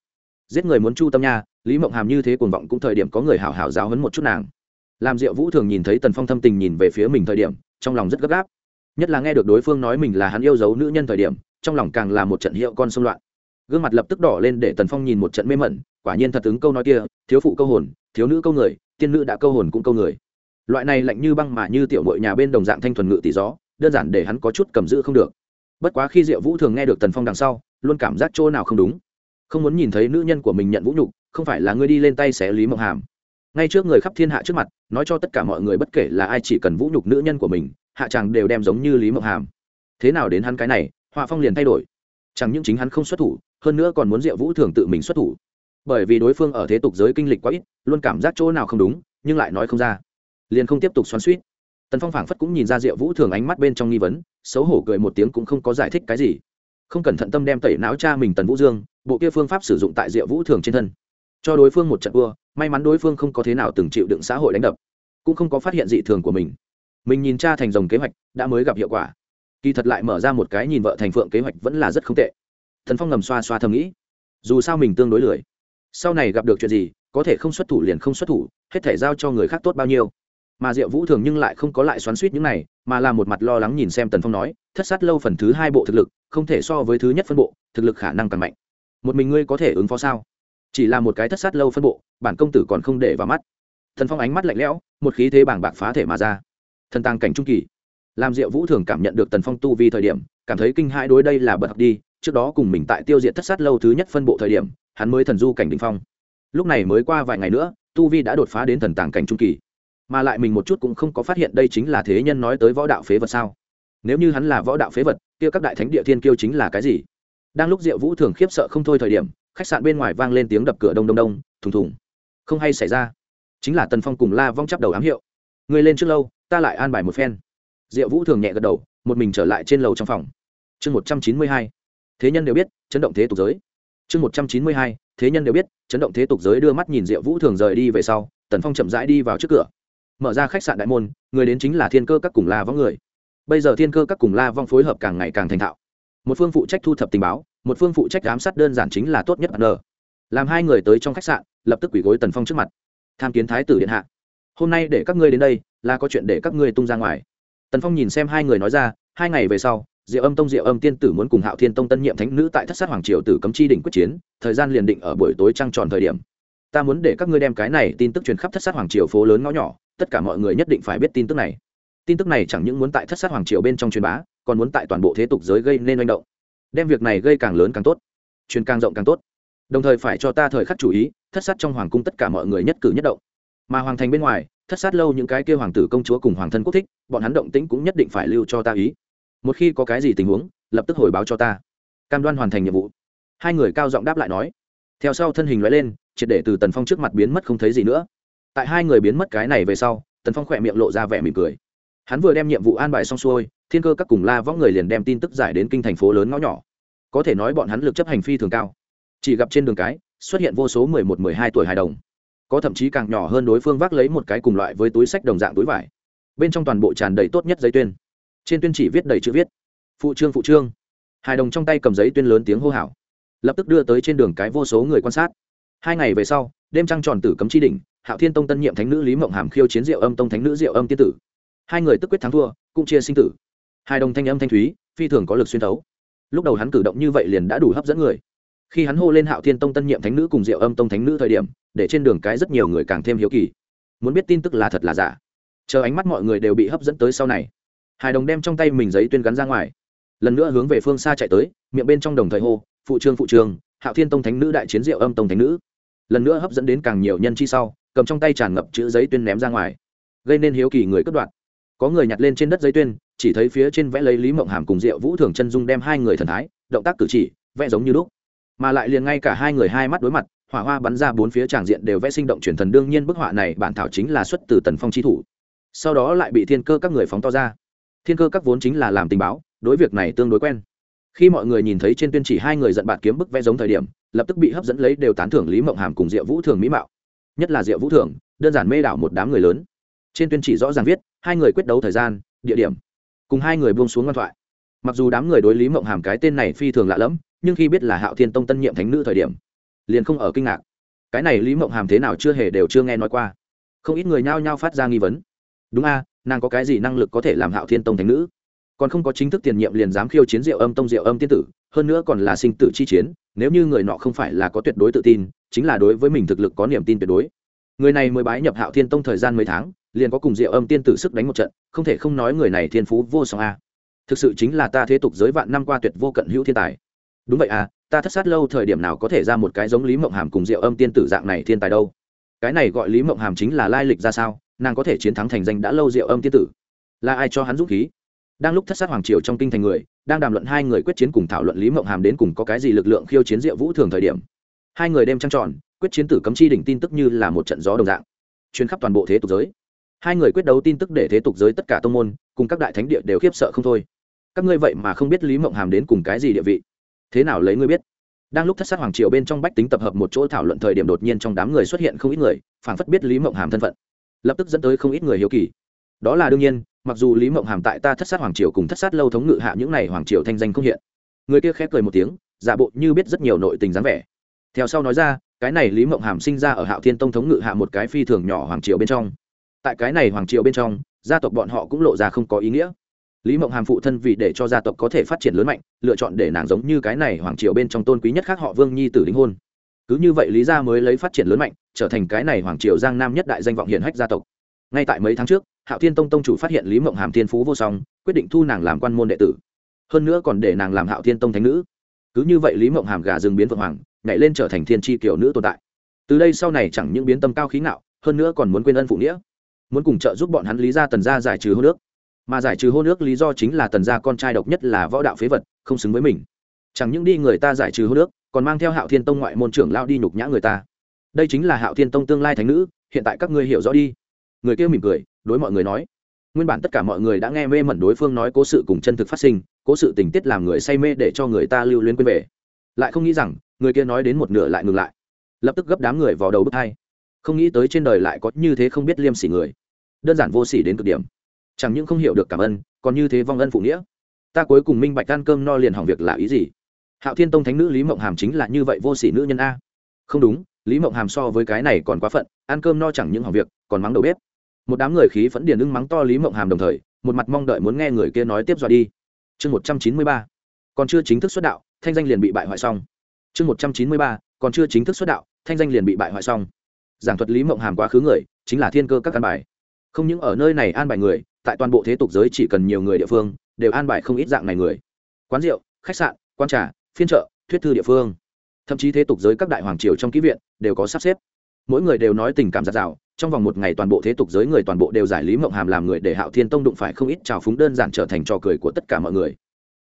Speaker 1: Giết người muốn chu tâm nha, lý mộng hàm như thế cuồng vọng cũng thời điểm có người hảo hảo giáo hấn một chút nàng làm diệu vũ thường nhìn thấy tần phong thâm tình nhìn về phía mình thời điểm, trong lòng rất gấp gáp. Nhất là nghe được đối phương nói mình là hắn yêu dấu nữ nhân thời điểm, trong lòng càng là một trận hiệu con xung loạn. Gương mặt lập tức đỏ lên để tần phong nhìn một trận mê mẩn, quả nhiên thật ứng câu nói kia, thiếu phụ câu hồn, thiếu nữ câu người, tiên nữ đã câu hồn cũng câu người. Loại này lạnh như băng mà như tiểu mội nhà bên đồng dạng thanh thuần ngự tỷ gió, đơn giản để hắn có chút cầm giữ không được. Bất quá khi diệu vũ thường nghe được tần phong đằng sau, luôn cảm giác chỗ nào không đúng. Không muốn nhìn thấy nữ nhân của mình nhận vũ nhục, không phải là ngươi đi lên tay xé lý mộng hàm ngay trước người khắp thiên hạ trước mặt, nói cho tất cả mọi người bất kể là ai chỉ cần vũ nhục nữ nhân của mình, hạ chàng đều đem giống như lý mộng hàm. Thế nào đến hắn cái này họa phong liền thay đổi. Chẳng những chính hắn không xuất thủ, hơn nữa còn muốn diệu vũ thường tự mình xuất thủ. Bởi vì đối phương ở thế tục giới kinh lịch quá ít, luôn cảm giác chỗ nào không đúng, nhưng lại nói không ra. Liền không tiếp tục xoắn suýt tần phong phảng phất cũng nhìn ra diệu vũ thường ánh mắt bên trong nghi vấn, xấu hổ cười một tiếng cũng không có giải thích cái gì. Không cẩn thận tâm đem tẩy não cha mình tần vũ dương, bộ kia phương pháp sử dụng tại diệu vũ thường trên thân. Cho đối phương một trận ưa may mắn đối phương không có thế nào từng chịu đựng xã hội đánh đập, cũng không có phát hiện dị thường của mình. Mình nhìn cha thành dòng kế hoạch đã mới gặp hiệu quả. Kỳ thật lại mở ra một cái nhìn vợ thành phượng kế hoạch vẫn là rất không tệ. Thần phong ngầm xoa xoa thầm nghĩ, dù sao mình tương đối lười. Sau này gặp được chuyện gì, có thể không xuất thủ liền không xuất thủ, hết thể giao cho người khác tốt bao nhiêu. Mà diệu vũ thường nhưng lại không có lại xoắn suýt những này, mà là một mặt lo lắng nhìn xem tần phong nói, thất sát lâu phần thứ hai bộ thực lực, không thể so với thứ nhất phân bộ, thực lực khả năng càng mạnh. Một mình ngươi có thể ứng phó sao? Chỉ là một cái thất sát lâu phân bộ, bản công tử còn không để vào mắt. Thần phong ánh mắt lạnh lẽo, một khí thế bảng bạc phá thể mà ra. Thần tàng cảnh trung kỳ. Làm diệu vũ thường cảm nhận được tần phong tu vi thời điểm, cảm thấy kinh hãi đối đây là bật đi, trước đó cùng mình tại tiêu diệt thất sát lâu thứ nhất phân bộ thời điểm, hắn mới thần du cảnh đình phong. Lúc này mới qua vài ngày nữa, tu vi đã đột phá đến thần tàng cảnh trung kỳ. Mà lại mình một chút cũng không có phát hiện đây chính là thế nhân nói tới võ đạo phế vật sao? Nếu như hắn là võ đạo phế vật, kia các đại thánh địa thiên kiêu chính là cái gì? Đang lúc diệu vũ thường khiếp sợ không thôi thời điểm khách sạn bên ngoài vang lên tiếng đập cửa đông đông đông, thùng thùng. Không hay xảy ra. Chính là tần phong cùng la vong chắp đầu ám hiệu. Người lên trước lâu, ta lại an bài một phen. Diệu vũ thường nhẹ gật đầu, một mình trở lại trên lầu trong phòng. Chương một trăm chín mươi hai, thế nhân đều biết, chấn động thế tục giới. Chương một trăm chín mươi hai, thế nhân đều biết, chấn động thế tục giới đưa mắt nhìn diệu vũ thường rời đi về sau, tần phong chậm rãi đi vào trước cửa. Mở ra khách sạn đại môn, người đến chính là thiên cơ các cùng la vong người. Bây giờ thiên cơ các cùng la vong phối hợp càng ngày càng thành thạo. Một phương phụ trách thu thập tình báo một phương phụ trách giám sát đơn giản chính là tốt nhất n làm hai người tới trong khách sạn, lập tức quỷ gối tần phong trước mặt. Tham kiến thái tử điện hạ. Hôm nay để các ngươi đến đây, là có chuyện để các ngươi tung ra ngoài. Tần phong nhìn xem hai người nói ra, hai ngày về sau, diệu âm tông diệu âm tiên tử muốn cùng hạo thiên tông tân nhiệm thánh nữ tại thất sát hoàng triều tử cấm chi đỉnh quyết chiến, thời gian liền định ở buổi tối trăng tròn thời điểm. Ta muốn để các ngươi đem cái này tin tức truyền khắp thất sát hoàng triều phố lớn ngõ nhỏ, tất cả mọi người nhất định phải biết tin tức này. Tin tức này chẳng những muốn tại thất sát hoàng triều bên trong truyền bá, còn muốn tại toàn bộ thế tục giới gây nên manh động đem việc này gây càng lớn càng tốt, truyền càng rộng càng tốt. Đồng thời phải cho ta thời khắc chú ý, thất sát trong hoàng cung tất cả mọi người nhất cử nhất động. Mà hoàng thành bên ngoài, thất sát lâu những cái kêu hoàng tử công chúa cùng hoàng thân quốc thích, bọn hắn động tĩnh cũng nhất định phải lưu cho ta ý. Một khi có cái gì tình huống, lập tức hồi báo cho ta. Cam đoan hoàn thành nhiệm vụ. Hai người cao giọng đáp lại nói. Theo sau thân hình loại lên, triệt để từ tần phong trước mặt biến mất không thấy gì nữa. Tại hai người biến mất cái này về sau, tần phong khỏe miệng lộ ra vẻ mỉm cười. Hắn vừa đem nhiệm vụ an bài xong xuôi thiên cơ các cùng la võng người liền đem tin tức giải đến kinh thành phố lớn ngõ nhỏ. Có thể nói bọn hắn lực chấp hành phi thường cao. Chỉ gặp trên đường cái, xuất hiện vô số mười một, mười hai tuổi hài đồng. Có thậm chí càng nhỏ hơn đối phương vác lấy một cái cùng loại với túi sách đồng dạng túi vải. Bên trong toàn bộ tràn đầy tốt nhất giấy tuyên. Trên tuyên chỉ viết đầy chữ viết, phụ trương phụ trương. Hài đồng trong tay cầm giấy tuyên lớn tiếng hô hào. Lập tức đưa tới trên đường cái vô số người quan sát. Hai ngày về sau, đêm trăng tròn tử cấm chi đỉnh, hạo thiên tông tân nhiệm thánh nữ lý mộng hàm khiêu chiến diệu âm tông thánh nữ diệu âm tiên tử. Hai người tức quyết thắng thua, cũng chia sinh tử hai đồng thanh âm thanh thúy, phi thường có lực xuyên thấu. Lúc đầu hắn cử động như vậy liền đã đủ hấp dẫn người. Khi hắn hô lên hạo thiên tông tân nhiệm thánh nữ cùng diệu âm tông thánh nữ thời điểm, để trên đường cái rất nhiều người càng thêm hiếu kỳ. Muốn biết tin tức là thật là giả. Chờ ánh mắt mọi người đều bị hấp dẫn tới sau này hài đồng đem trong tay mình giấy tuyên gắn ra ngoài. Lần nữa hướng về phương xa chạy tới, miệng bên trong đồng thời hô, phụ trương phụ trương, hạo thiên tông thánh nữ đại chiến diệu âm tông thánh nữ. Lần nữa hấp dẫn đến càng nhiều nhân chi sau, cầm trong tay tràn ngập chữ giấy tuyên ném ra ngoài. Gây nên hiếu kỳ người cất đoạn có người nhặt lên trên đất giấy tuyên chỉ thấy phía trên vẽ lấy lý mộng hàm cùng diệu vũ thường chân dung đem hai người thần thái, động tác cử chỉ, vẽ giống như lúc. Mà lại liền ngay cả hai người hai mắt đối mặt, hỏa hoa bắn ra bốn phía tràng diện đều vẽ sinh động truyền thần, đương nhiên bức họa này bản thảo chính là xuất từ tần phong chi thủ. Sau đó lại bị thiên cơ các người phóng to ra. Thiên cơ các vốn chính là làm tình báo, đối việc này tương đối quen. Khi mọi người nhìn thấy trên tuyên chỉ hai người giận bạt kiếm bức vẽ giống thời điểm, lập tức bị hấp dẫn lấy đều tán thưởng lý mộng hàm cùng diệu vũ thường mỹ mạo. Nhất là diệu vũ Thường, đơn giản mê đảo một đám người lớn. Trên tuyên chỉ rõ ràng viết, hai người quyết đấu thời gian, địa điểm cùng hai người buông xuống ngoan thoại. Mặc dù đám người đối lý mộng hàm cái tên này phi thường lạ lẫm, nhưng khi biết là hạo thiên tông tân nhiệm thánh nữ thời điểm, liền không ở kinh ngạc. Cái này lý mộng hàm thế nào chưa hề đều chưa nghe nói qua. Không ít người nhao nhao phát ra nghi vấn. Đúng a, nàng có cái gì năng lực có thể làm hạo thiên tông thánh nữ? Còn không có chính thức tiền nhiệm liền dám khiêu chiến diệu âm tông diệu âm tiên tử, hơn nữa còn là sinh tử chi chiến, nếu như người nọ không phải là có tuyệt đối tự tin, chính là đối với mình thực lực có niềm tin tuyệt đối. Người này mới bái nhập hạo thiên tông thời gian mấy tháng liền có cùng diệu âm tiên tử sức đánh một trận, không thể không nói người này thiên phú vô song a. À. Thực sự chính là ta thế tục giới vạn năm qua tuyệt vô cận hữu thiên tài. Đúng vậy à ta thất sát lâu thời điểm nào có thể ra một cái giống lý mộng hàm cùng diệu âm tiên tử dạng này thiên tài đâu. Cái này gọi lý mộng hàm chính là lai lịch ra sao, nàng có thể chiến thắng thành danh đã lâu diệu âm tiên tử. Là ai cho hắn dũng khí? Đang lúc thất sát hoàng triều trong kinh thành người, đang đàm luận hai người quyết chiến cùng thảo luận lý mộng hàm đến cùng có cái gì lực lượng khiêu chiến diệu vũ thường thời điểm. Hai người đem trăng tròn, quyết chiến tử cấm chi đỉnh tin tức như là một trận gió đồng dạng chuyến khắp toàn bộ thế tục giới hai người quyết đấu tin tức để thế tục giới tất cả tông môn, cùng các đại thánh địa đều khiếp sợ không thôi. Các ngươi vậy mà không biết lý mộng hàm đến cùng cái gì địa vị. Thế nào lấy ngươi biết? Đang lúc thất sát hoàng triều bên trong bách tính tập hợp một chỗ thảo luận thời điểm đột nhiên trong đám người xuất hiện không ít người phản phất biết lý mộng hàm thân phận. Lập tức dẫn tới không ít người hiếu kỳ. Đó là đương nhiên, mặc dù lý mộng hàm tại ta thất sát hoàng triều cùng thất sát lâu thống ngự hạ những n à y hoàng triều thanh danh không hiện. Người kia khép cười một tiếng, giả bộ như biết rất nhiều nội tình dáng vẻ. Theo sau nói ra, cái này lý mộng hàm sinh ra ở hạo thiên tông thống ngự hạ một cái phi thường nhỏ hoàng triều bên trong tại cái này hoàng triều bên trong, gia tộc bọn họ cũng lộ ra không có ý nghĩa. Lý mộng hàm phụ thân vì để cho gia tộc có thể phát triển lớn mạnh, lựa chọn để nàng giống như cái này hoàng triều bên trong tôn quý nhất khác họ vương nhi tử đính hôn. Cứ như vậy lý gia mới lấy phát triển lớn mạnh, trở thành cái này hoàng triều giang nam nhất đại danh vọng hiển hách gia tộc. Ngay tại mấy tháng trước, hạo thiên tông tông chủ phát hiện lý mộng hàm thiên phú vô song, quyết định thu nàng làm quan môn đệ tử. Hơn nữa còn để nàng làm hạo thiên tông thánh nữ. Cứ như vậy lý mộng hàm gà rừng biến vượng hoàng, nhảy lên trở thành thiên tri kiểu nữ tồn tại. Từ đây sau này chẳng những biến tâm cao khí ngạo, hơn nữa còn muốn quên ân phụ nghĩa muốn cùng trợ giúp bọn hắn lý gia tần gia giải trừ hôn nước. Mà giải trừ hôn nước lý do chính là tần gia con trai độc nhất là võ đạo phế vật, không xứng với mình. Chẳng những đi người ta giải trừ hôn nước, còn mang theo hạo thiên tông ngoại môn trưởng lao đi nhục nhã người ta. Đây chính là hạo thiên tông tương lai thánh nữ, hiện tại các ngươi hiểu rõ đi. Người kia mỉm cười, đối mọi người nói. Nguyên bản tất cả mọi người đã nghe mê mẩn đối phương nói cố sự cùng chân thực phát sinh, cố sự tình tiết làm người say mê để cho người ta lưu luyến quên về. Lại không nghĩ rằng, người kia nói đến một nửa lại ngừng lại. Lập tức gấp đám người vào đầu bước hai không nghĩ tới trên đời lại có như thế không biết liêm sỉ người. Đơn giản vô sỉ đến cực điểm. Chẳng những không hiểu được cảm ơn, còn như thế vong ân phụ nghĩa. Ta cuối cùng minh bạch ăn cơm no liền hỏng việc là ý gì. Hạo thiên tông thánh nữ lý mộng hàm chính là như vậy vô sỉ nữ nhân a. Không đúng, lý mộng hàm so với cái này còn quá phận, ăn cơm no chẳng những hỏng việc, còn mắng đầu bếp. Một đám người khí phẫn điền ưng mắng to lý mộng hàm đồng thời, một mặt mong đợi muốn nghe người kia nói tiếp dọa đi. Chương một trăm chín mươi ba. Còn chưa chính thức xuất đạo, thanh danh liền bị bại hoại xong. Chương một trăm chín mươi ba. Còn chưa chính thức xuất đạo, thanh danh liền bị bại hoại xong giảng thuật lý mộng hàm quá khứ người, chính là thiên cơ các căn bài. Không những ở nơi này an bài người, tại toàn bộ thế tục giới chỉ cần nhiều người địa phương, đều an bài không ít dạng này người. Quán rượu, khách sạn quan trà, phiên chợ, thuyết thư địa phương. Thậm chí thế tục giới các đại hoàng triều trong ký viện, đều có sắp xếp. Mỗi người đều nói tình cảm giặt rào, trong vòng một ngày toàn bộ thế tục giới người toàn bộ đều giải lý mộng hàm làm người để hạo thiên tông đụng phải không ít trào phúng đơn giản trở thành trò cười của tất cả mọi người.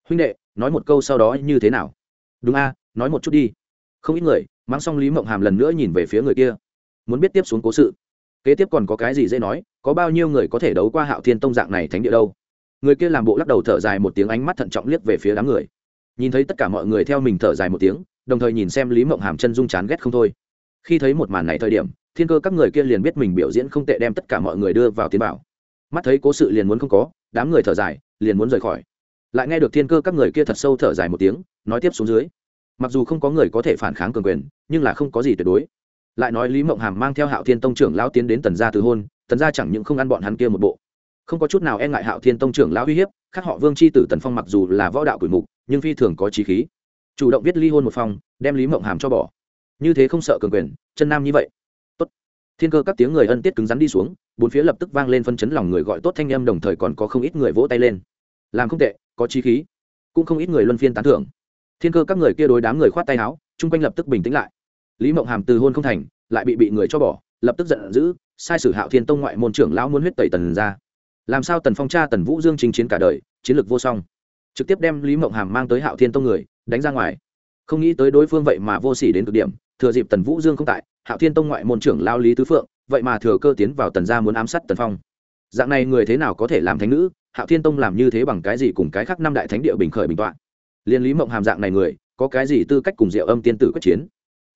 Speaker 1: Huynh đệ, nói một câu sau đó như thế nào? Đúng a, nói một chút đi. Không ít người mang xong lý mộng hàm lần nữa nhìn về phía người kia muốn biết tiếp xuống cố sự. Kế tiếp còn có cái gì dễ nói, có bao nhiêu người có thể đấu qua hạo thiên tông dạng này thánh địa đâu? Người kia làm bộ lắc đầu thở dài một tiếng ánh mắt thận trọng liếc về phía đám người. Nhìn thấy tất cả mọi người theo mình thở dài một tiếng, đồng thời nhìn xem lý mộng hàm chân dung chán ghét không thôi. Khi thấy một màn này thời điểm, thiên cơ các người kia liền biết mình biểu diễn không tệ đem tất cả mọi người đưa vào tiến bảo. Mắt thấy cố sự liền muốn không có, đám người thở dài, liền muốn rời khỏi. Lại nghe được thiên cơ các người kia thật sâu thở dài một tiếng, nói tiếp xuống dưới. Mặc dù không có người có thể phản kháng cường quyền, nhưng là không có gì tuyệt đối lại nói lý mộng hàm mang theo hạo thiên tông trưởng lão tiến đến tần gia từ hôn tần gia chẳng những không ăn bọn hắn kia một bộ. Không có chút nào e ngại hạo thiên tông trưởng lão uy hiếp khác họ vương c h i tử tần phong mặc dù là võ đạo quỷ mục nhưng phi thường có trí khí. Chủ động viết ly hôn một phong đem lý mộng hàm cho bỏ. Như thế không sợ cường quyền chân nam như vậy. Tốt. Thiên cơ các tiếng người ân tiết cứng rắn đi xuống bốn phía lập tức vang lên phân chấn lòng người gọi tốt thanh em, đồng thời còn có không ít người vỗ tay lên. Làm không tệ có trí khí. Cũng không ít người luân phiên tán thưởng. Thiên cơ các người kia đối đám người khoát tay áo chung quanh lập tức bình tĩnh lại lý mộng hàm từ hôn không thành, lại bị bị người cho bỏ, lập tức giận dữ, sai sử hạo thiên tông ngoại môn trưởng lão muốn huyết tẩy tần ra. Làm sao tần phong cha tần vũ dương chinh chiến cả đời, chiến lược vô song. Trực tiếp đem lý mộng hàm mang tới hạo thiên tông người, đánh ra ngoài. Không nghĩ tới đối phương vậy mà vô s ỉ đến cực điểm, thừa dịp tần vũ dương không tại, hạo thiên tông ngoại môn trưởng lao lý tứ phượng, vậy mà thừa cơ tiến vào tần gia muốn ám sát tần phong. Dạng này người thế nào có thể làm thánh nữ, hạo thiên tông làm như thế bằng cái gì cùng cái khác năm đại thánh địa bình khởi bình t o ạ n liên lý mộng hàm dạng này người, có cái gì tư cách cùng diệu âm tiên tử quyết chiến?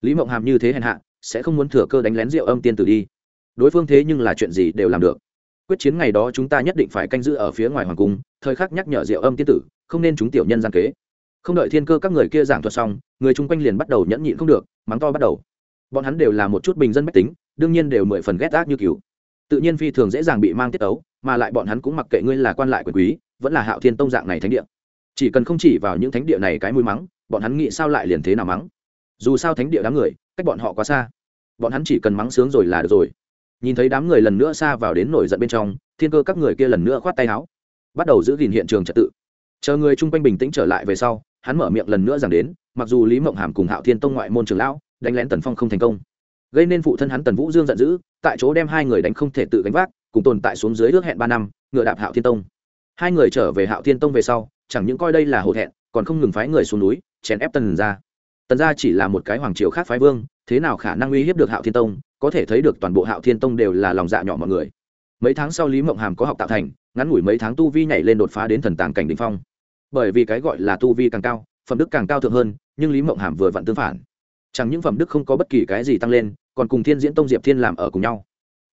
Speaker 1: Lý mộng hàm như thế hèn hạ, sẽ không muốn thừa cơ đánh lén rượu âm tiên tử đi. Đối phương thế nhưng là chuyện gì đều làm được. Quyết chiến ngày đó chúng ta nhất định phải canh giữ ở phía ngoài hoàng cung, thời khắc nhắc nhở rượu âm tiên tử, không nên chúng tiểu nhân gian kế. Không đợi thiên cơ các người kia giảng thuật xong, người chung quanh liền bắt đầu nhẫn nhịn không được, mắng to bắt đầu. Bọn hắn đều là một chút bình dân mách tính, đương nhiên đều mười phần ghét ác như cứu tự nhiên phi thường dễ dàng bị mang tiết ấu, mà lại bọn hắn cũng mặc kệ ngươi là quan lại quyền quý, vẫn là hạo thiên tông dạng này thánh địa. Chỉ cần không chỉ vào những thánh địa này cái mũi mắng, bọn hắn nghĩ sao lại liền thế nào mắng? Dù sao thánh địa đám người, cách bọn họ quá xa. Bọn hắn chỉ cần mắng sướng rồi là được rồi. Nhìn thấy đám người lần nữa xa vào đến nổi giận bên trong, thiên cơ các người kia lần nữa khoát tay áo. Bắt đầu giữ gìn hiện trường trật tự. Chờ người chung quanh bình tĩnh trở lại về sau, hắn mở miệng lần nữa rằng đến, mặc dù lý mộng hàm cùng hạo thiên tông ngoại môn trường lão, đánh lén tần phong không thành công. Gây nên phụ thân hắn tần vũ dương giận dữ, tại chỗ đem hai người đánh không thể tự gánh vác, cùng tồn tại xuống dưới ước hẹn ba năm, ngựa đạp hạo thiên tông. Hai người trở về hạo thiên tông về sau, chẳng những coi đây là hổ thẹn, còn không ngừng phái người xuống núi, chèn ép tần ra tần gia chỉ là một cái hoàng triều khác phái vương, thế nào khả năng uy hiếp được hạo thiên tông, có thể thấy được toàn bộ hạo thiên tông đều là lòng dạ nhỏ mọi người. Mấy tháng sau lý mộng hàm có học tạo thành, ngắn ngủi mấy tháng tu vi nhảy lên đột phá đến thần tàng cảnh đ ỉ n h phong. Bởi vì cái gọi là tu vi càng cao, phẩm đức càng cao thượng hơn, nhưng lý mộng hàm vừa vặn tương phản. Chẳng những phẩm đức không có bất kỳ cái gì tăng lên, còn cùng thiên diễn tông diệp thiên làm ở cùng nhau.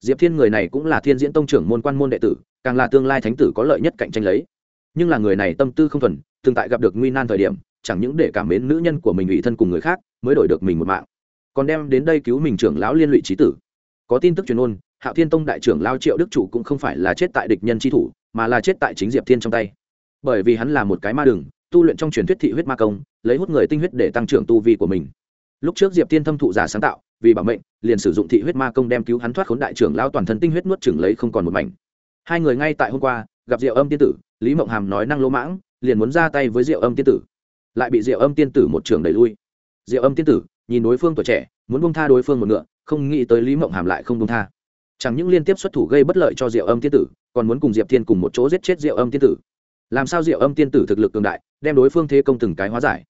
Speaker 1: Diệp thiên người này cũng là thiên diễn tông trưởng môn quan môn đệ tử, càng là tương lai thánh tử có lợi nhất cạnh tranh lấy. Nhưng là người này tâm tư không thuần thường tại gặp được nguy nan thời điểm chẳng những để cảm mến nữ nhân của mình ủy thân cùng người khác, mới đổi được mình một mạng. Còn đem đến đây cứu mình trưởng lão liên lụy trí tử. Có tin tức truyền ôn, hạo thiên tông đại trưởng lao triệu đức chủ cũng không phải là chết tại địch nhân tri thủ, mà là chết tại chính diệp thiên trong tay. Bởi vì hắn là một cái ma đường, tu luyện trong truyền thuyết thị huyết ma công, lấy hút người tinh huyết để tăng trưởng tu vi của mình. Lúc trước diệp thiên thâm thụ giả sáng tạo, vì bảo mệnh, liền sử dụng thị huyết ma công đem cứu hắn thoát khốn đại trưởng lao toàn thân tinh huyết nuốt chừng lấy không còn một mảnh. Hai người ngay tại hôm qua, gặp diệu âm tiên tử, lý mộng hàm nói năng lỗ mãng, liền muốn ra tay với diệu âm tiên tử lại bị diệu âm tiên tử một trường đẩy lui. Diệu âm tiên tử, nhìn đối phương tuổi trẻ, muốn bông tha đối phương một ngựa, không nghĩ tới lý mộng hàm lại không bông tha. Chẳng những liên tiếp xuất thủ gây bất lợi cho diệu âm tiên tử, còn muốn cùng diệp thiên cùng một chỗ giết chết diệu âm tiên tử. Làm sao diệu âm tiên tử thực lực cường đại, đem đối phương thế công từng cái hóa giải?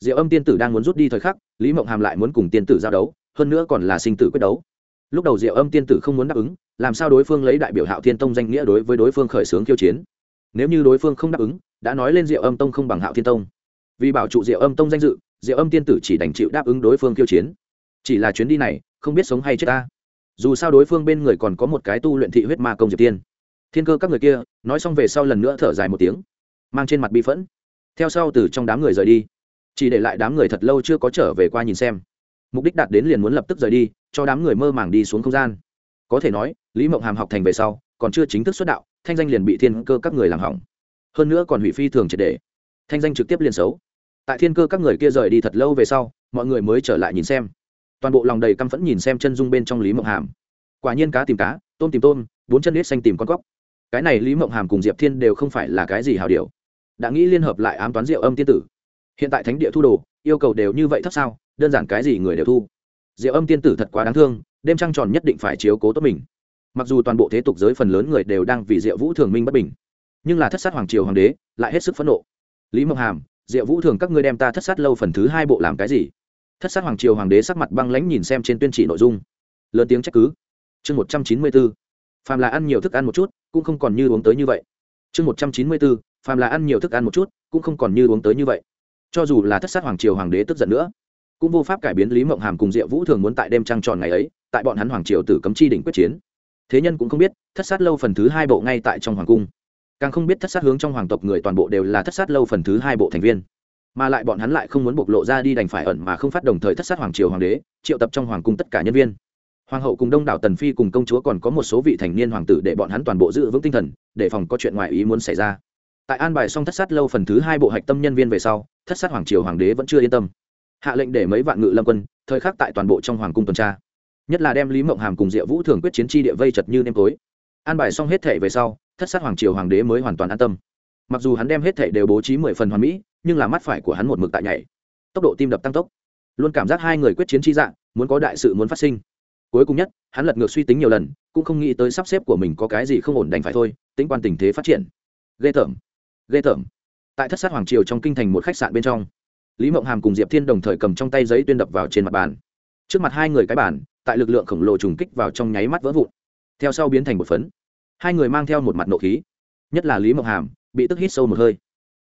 Speaker 1: Diệu âm tiên tử đang muốn rút đi thời khắc, lý mộng hàm lại muốn cùng tiên tử giao đấu, hơn nữa còn là sinh tử quyết đấu. Lúc đầu diệu âm tiên tử không muốn đáp ứng, làm sao đối phương lấy đại biểu hạo thiên tông danh nghĩa đối với đối phương khởi xướng khiêu chiến? Nếu như đối phương không đáp ứng, đã nói lên diệu âm tông không bằng hạo thiên tông vì bảo trụ diệu âm tông danh dự, diệu âm tiên tử chỉ đành chịu đáp ứng đối phương kiêu chiến. Chỉ là chuyến đi này, không biết sống hay chết ta. Dù sao đối phương bên người còn có một cái tu luyện thị huyết ma công diệp tiên. Thiên cơ các người kia, nói xong về sau lần nữa thở dài một tiếng, mang trên mặt bi phẫn. Theo sau từ trong đám người rời đi. Chỉ để lại đám người thật lâu chưa có trở về qua nhìn xem. Mục đích đạt đến liền muốn lập tức rời đi, cho đám người mơ màng đi xuống không gian. Có thể nói, lý mộng hàm học thành về sau, còn chưa chính thức xuất đạo, thanh danh liền bị thiên cơ các người làm hỏng. Hơn nữa còn hủy phi thường triệt để. Thanh danh trực tiếp liền xấu tại thiên cơ các người kia rời đi thật lâu về sau, mọi người mới trở lại nhìn xem. Toàn bộ lòng đầy căm phẫn nhìn xem chân dung bên trong lý mộng hàm. Quả nhiên cá tìm cá, tôm tìm tôm, bốn chân nết xanh tìm con cóc. Cái này lý mộng hàm cùng diệp thiên đều không phải là cái gì hào điều. Đã nghĩ liên hợp lại ám toán diệu âm tiên tử. Hiện tại thánh địa thu đồ, yêu cầu đều như vậy thấp sao, đơn giản cái gì người đều thu. Diệu âm tiên tử thật quá đáng thương, đêm trăng tròn nhất định phải chiếu cố tốt mình. Mặc dù toàn bộ thế tục giới phần lớn người đều đang vì diệu vũ thường minh bất bình, nhưng là thất sát hoàng triều hoàng đế lại hết sức phẫn nộ. Lý mộng hàm diệu vũ thường các ngươi đem ta thất sát lâu phần thứ hai bộ làm cái gì? Thất sát hoàng triều hoàng đế sắc mặt băng lãnh nhìn xem trên tuyên chỉ nội dung. Lớn tiếng trách cứ. Chương một trăm chín mươi bốn phàm là ăn nhiều thức ăn một chút, cũng không còn như uống tới như vậy. Chương một trăm chín mươi bốn phàm là ăn nhiều thức ăn một chút, cũng không còn như uống tới như vậy. Cho dù là thất sát hoàng triều hoàng đế tức giận nữa, cũng vô pháp cải biến lý mộng hàm cùng diệu vũ thường muốn tại đêm trăng tròn ngày ấy, tại bọn hắn hoàng triều tử cấm chi đỉnh quyết chiến. Thế nhân cũng không biết, thất sát lâu phần thứ hai bộ ngay tại trong hoàng cung càng không biết thất sát hướng trong hoàng tộc người toàn bộ đều là thất sát lâu phần thứ hai bộ thành viên. Mà lại bọn hắn lại không muốn bộc lộ ra đi đành phải ẩn mà không phát đồng thời thất sát hoàng triều hoàng đế, triệu tập trong hoàng cung tất cả nhân viên. Hoàng hậu cùng đông đảo tần phi cùng công chúa còn có một số vị thành niên hoàng tử để bọn hắn toàn bộ giữ vững tinh thần, để phòng có chuyện ngoài ý muốn xảy ra. Tại an bài xong thất sát lâu phần thứ hai bộ hạch tâm nhân viên về sau, thất sát hoàng triều hoàng đế vẫn chưa yên tâm. Hạ lệnh để mấy vạn ngự lâm quân, thời khắc tại toàn bộ trong hoàng cung tuần tra. Nhất là đem lý mộng hàm cùng diệu vũ thường quyết chiến tri địa vây chật như nêm tối. An bài xong hết thể về sau thất sát hoàng triều hoàng đế mới hoàn toàn an tâm. Mặc dù hắn đem hết thảy đều bố trí mười phần hoàn mỹ, nhưng là mắt phải của hắn một mực tại nhảy. Tốc độ tim đập tăng tốc. Luôn cảm giác hai người quyết chiến chi dạng, muốn có đại sự muốn phát sinh. Cuối cùng nhất, hắn lật ngược suy tính nhiều lần, cũng không nghĩ tới sắp xếp của mình có cái gì không ổn đành phải thôi, tính quan tình thế phát triển. Ghê tởm. Ghê tởm. Tại thất sát hoàng triều trong kinh thành một khách sạn bên trong, lý mộng hàm cùng diệp thiên đồng thời cầm trong tay giấy tuyên đập vào trên mặt bàn. Trước mặt hai người cái bàn, tại lực lượng khổng lồ trùng kích vào trong nháy mắt vỡ vụn. Theo sau biến thành một phấn hai người mang theo một mặt nộ khí, nhất là lý mộng hàm, bị tức hít sâu một hơi.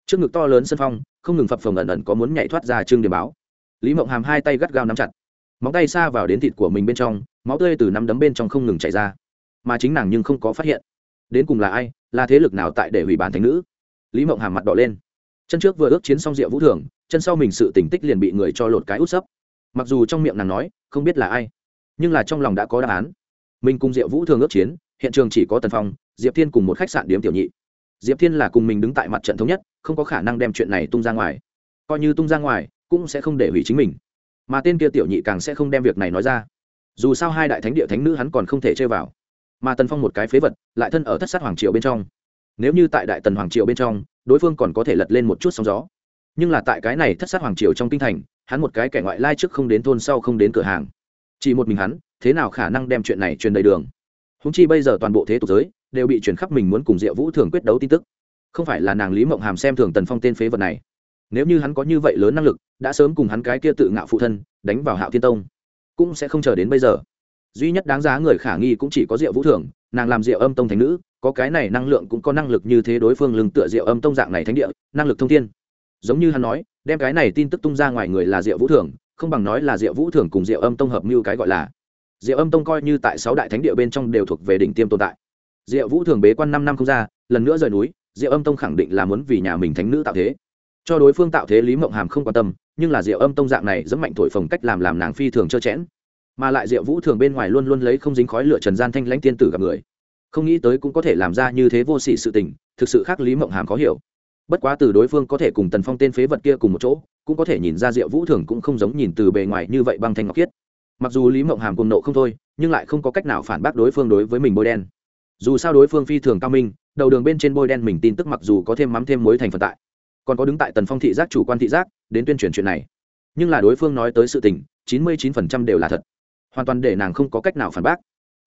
Speaker 1: Trước ngực to lớn sân phong, không ngừng phập phồng ẩn ẩn có muốn nhảy thoát ra trương điểm báo. Lý mộng hàm hai tay gắt gao nắm chặt, móng tay xa vào đến thịt của mình bên trong, máu tươi từ nắm đấm bên trong không ngừng chảy ra. Mà chính nàng nhưng không có phát hiện, đến cùng là ai, là thế lực nào tại để hủy bản thành nữ? Lý mộng hàm mặt đỏ lên. Chân trước vừa ước chiến xong rượu vũ thường, chân sau mình sự tỉnh tích liền bị người cho lột cái út sấp. Mặc dù trong miệng nàng nói, không biết là ai, nhưng là trong lòng đã có đáp án. Mình cùng diệu vũ thường ước chiến hiện trường chỉ có tần phong, diệp thiên cùng một khách sạn điếm tiểu nhị. diệp thiên là cùng mình đứng tại mặt trận thống nhất, không có khả năng đem chuyện này tung ra ngoài. coi như tung ra ngoài, cũng sẽ không để hủy chính mình. mà tên kia tiểu nhị càng sẽ không đem việc này nói ra. dù sao hai đại thánh địa thánh nữ hắn còn không thể chơi vào. mà tần phong một cái phế vật, lại thân ở thất sát hoàng triều bên trong. nếu như tại đại tần hoàng triều bên trong, đối phương còn có thể lật lên một chút sóng gió. nhưng là tại cái này thất sát hoàng triều trong kinh thành, hắn một cái kẻ ngoại lai trước không đến thôn sau không đến cửa hàng. chỉ một mình hắn, thế nào khả năng đem chuyện này truyền đầy đường? Húng chi bây giờ toàn bộ thế tục giới đều bị truyền khắp mình muốn cùng diệu vũ thường quyết đấu tin tức. Không phải là nàng lý mộng hàm xem thường tần phong tên phế vật này. Nếu như hắn có như vậy lớn năng lực, đã sớm cùng hắn cái kia tự ngạo phụ thân đánh vào hạo thiên tông, cũng sẽ không chờ đến bây giờ. Duy nhất đáng giá người khả nghi cũng chỉ có diệu vũ thường, nàng làm diệu âm tông thành nữ, có cái này năng lượng cũng có năng lực như thế đối phương lưng tựa diệu âm tông dạng này thánh địa, năng lực thông thiên. Giống như hắn nói, đem cái này tin tức tung ra ngoài người là diệu vũ thường, không bằng nói là diệu vũ thường cùng diệu âm tông hợp mưu cái gọi là diệu âm tông coi như tại sáu đại thánh địa bên trong đều thuộc về đỉnh tiêm tồn tại. Diệu vũ thường bế quan năm năm không ra, lần nữa rời núi, diệu âm tông khẳng định là muốn vì nhà mình thánh nữ tạo thế. Cho đối phương tạo thế lý mộng hàm không quan tâm, nhưng là diệu âm tông dạng này rất mạnh thổi phồng cách làm làm nàng phi thường trơ chẽn. Mà lại diệu vũ thường bên ngoài luôn luôn lấy không dính khói lửa trần gian thanh lãnh tiên tử gặp người. Không nghĩ tới cũng có thể làm ra như thế vô sỉ sự tình, thực sự khác lý mộng hàm khó hiểu. Bất quá từ đối phương có thể cùng tần phong tên phế vật kia cùng một chỗ, cũng có thể nhìn ra diệu vũ thường cũng không giống nhìn từ bề ngoài như vậy băng thanh ngọc khiết mặc dù lý mộng hàm cùng nộ không thôi, nhưng lại không có cách nào phản bác đối phương đối với mình bôi đen. Dù sao đối phương phi thường cao minh, đầu đường bên trên bôi đen mình tin tức mặc dù có thêm mắm thêm muối thành phần tại, còn có đứng tại tần phong thị giác chủ quan thị giác, đến tuyên truyền chuyện này. Nhưng là đối phương nói tới sự tình, chín mươi chín phần trăm đều là thật. Hoàn toàn để nàng không có cách nào phản bác.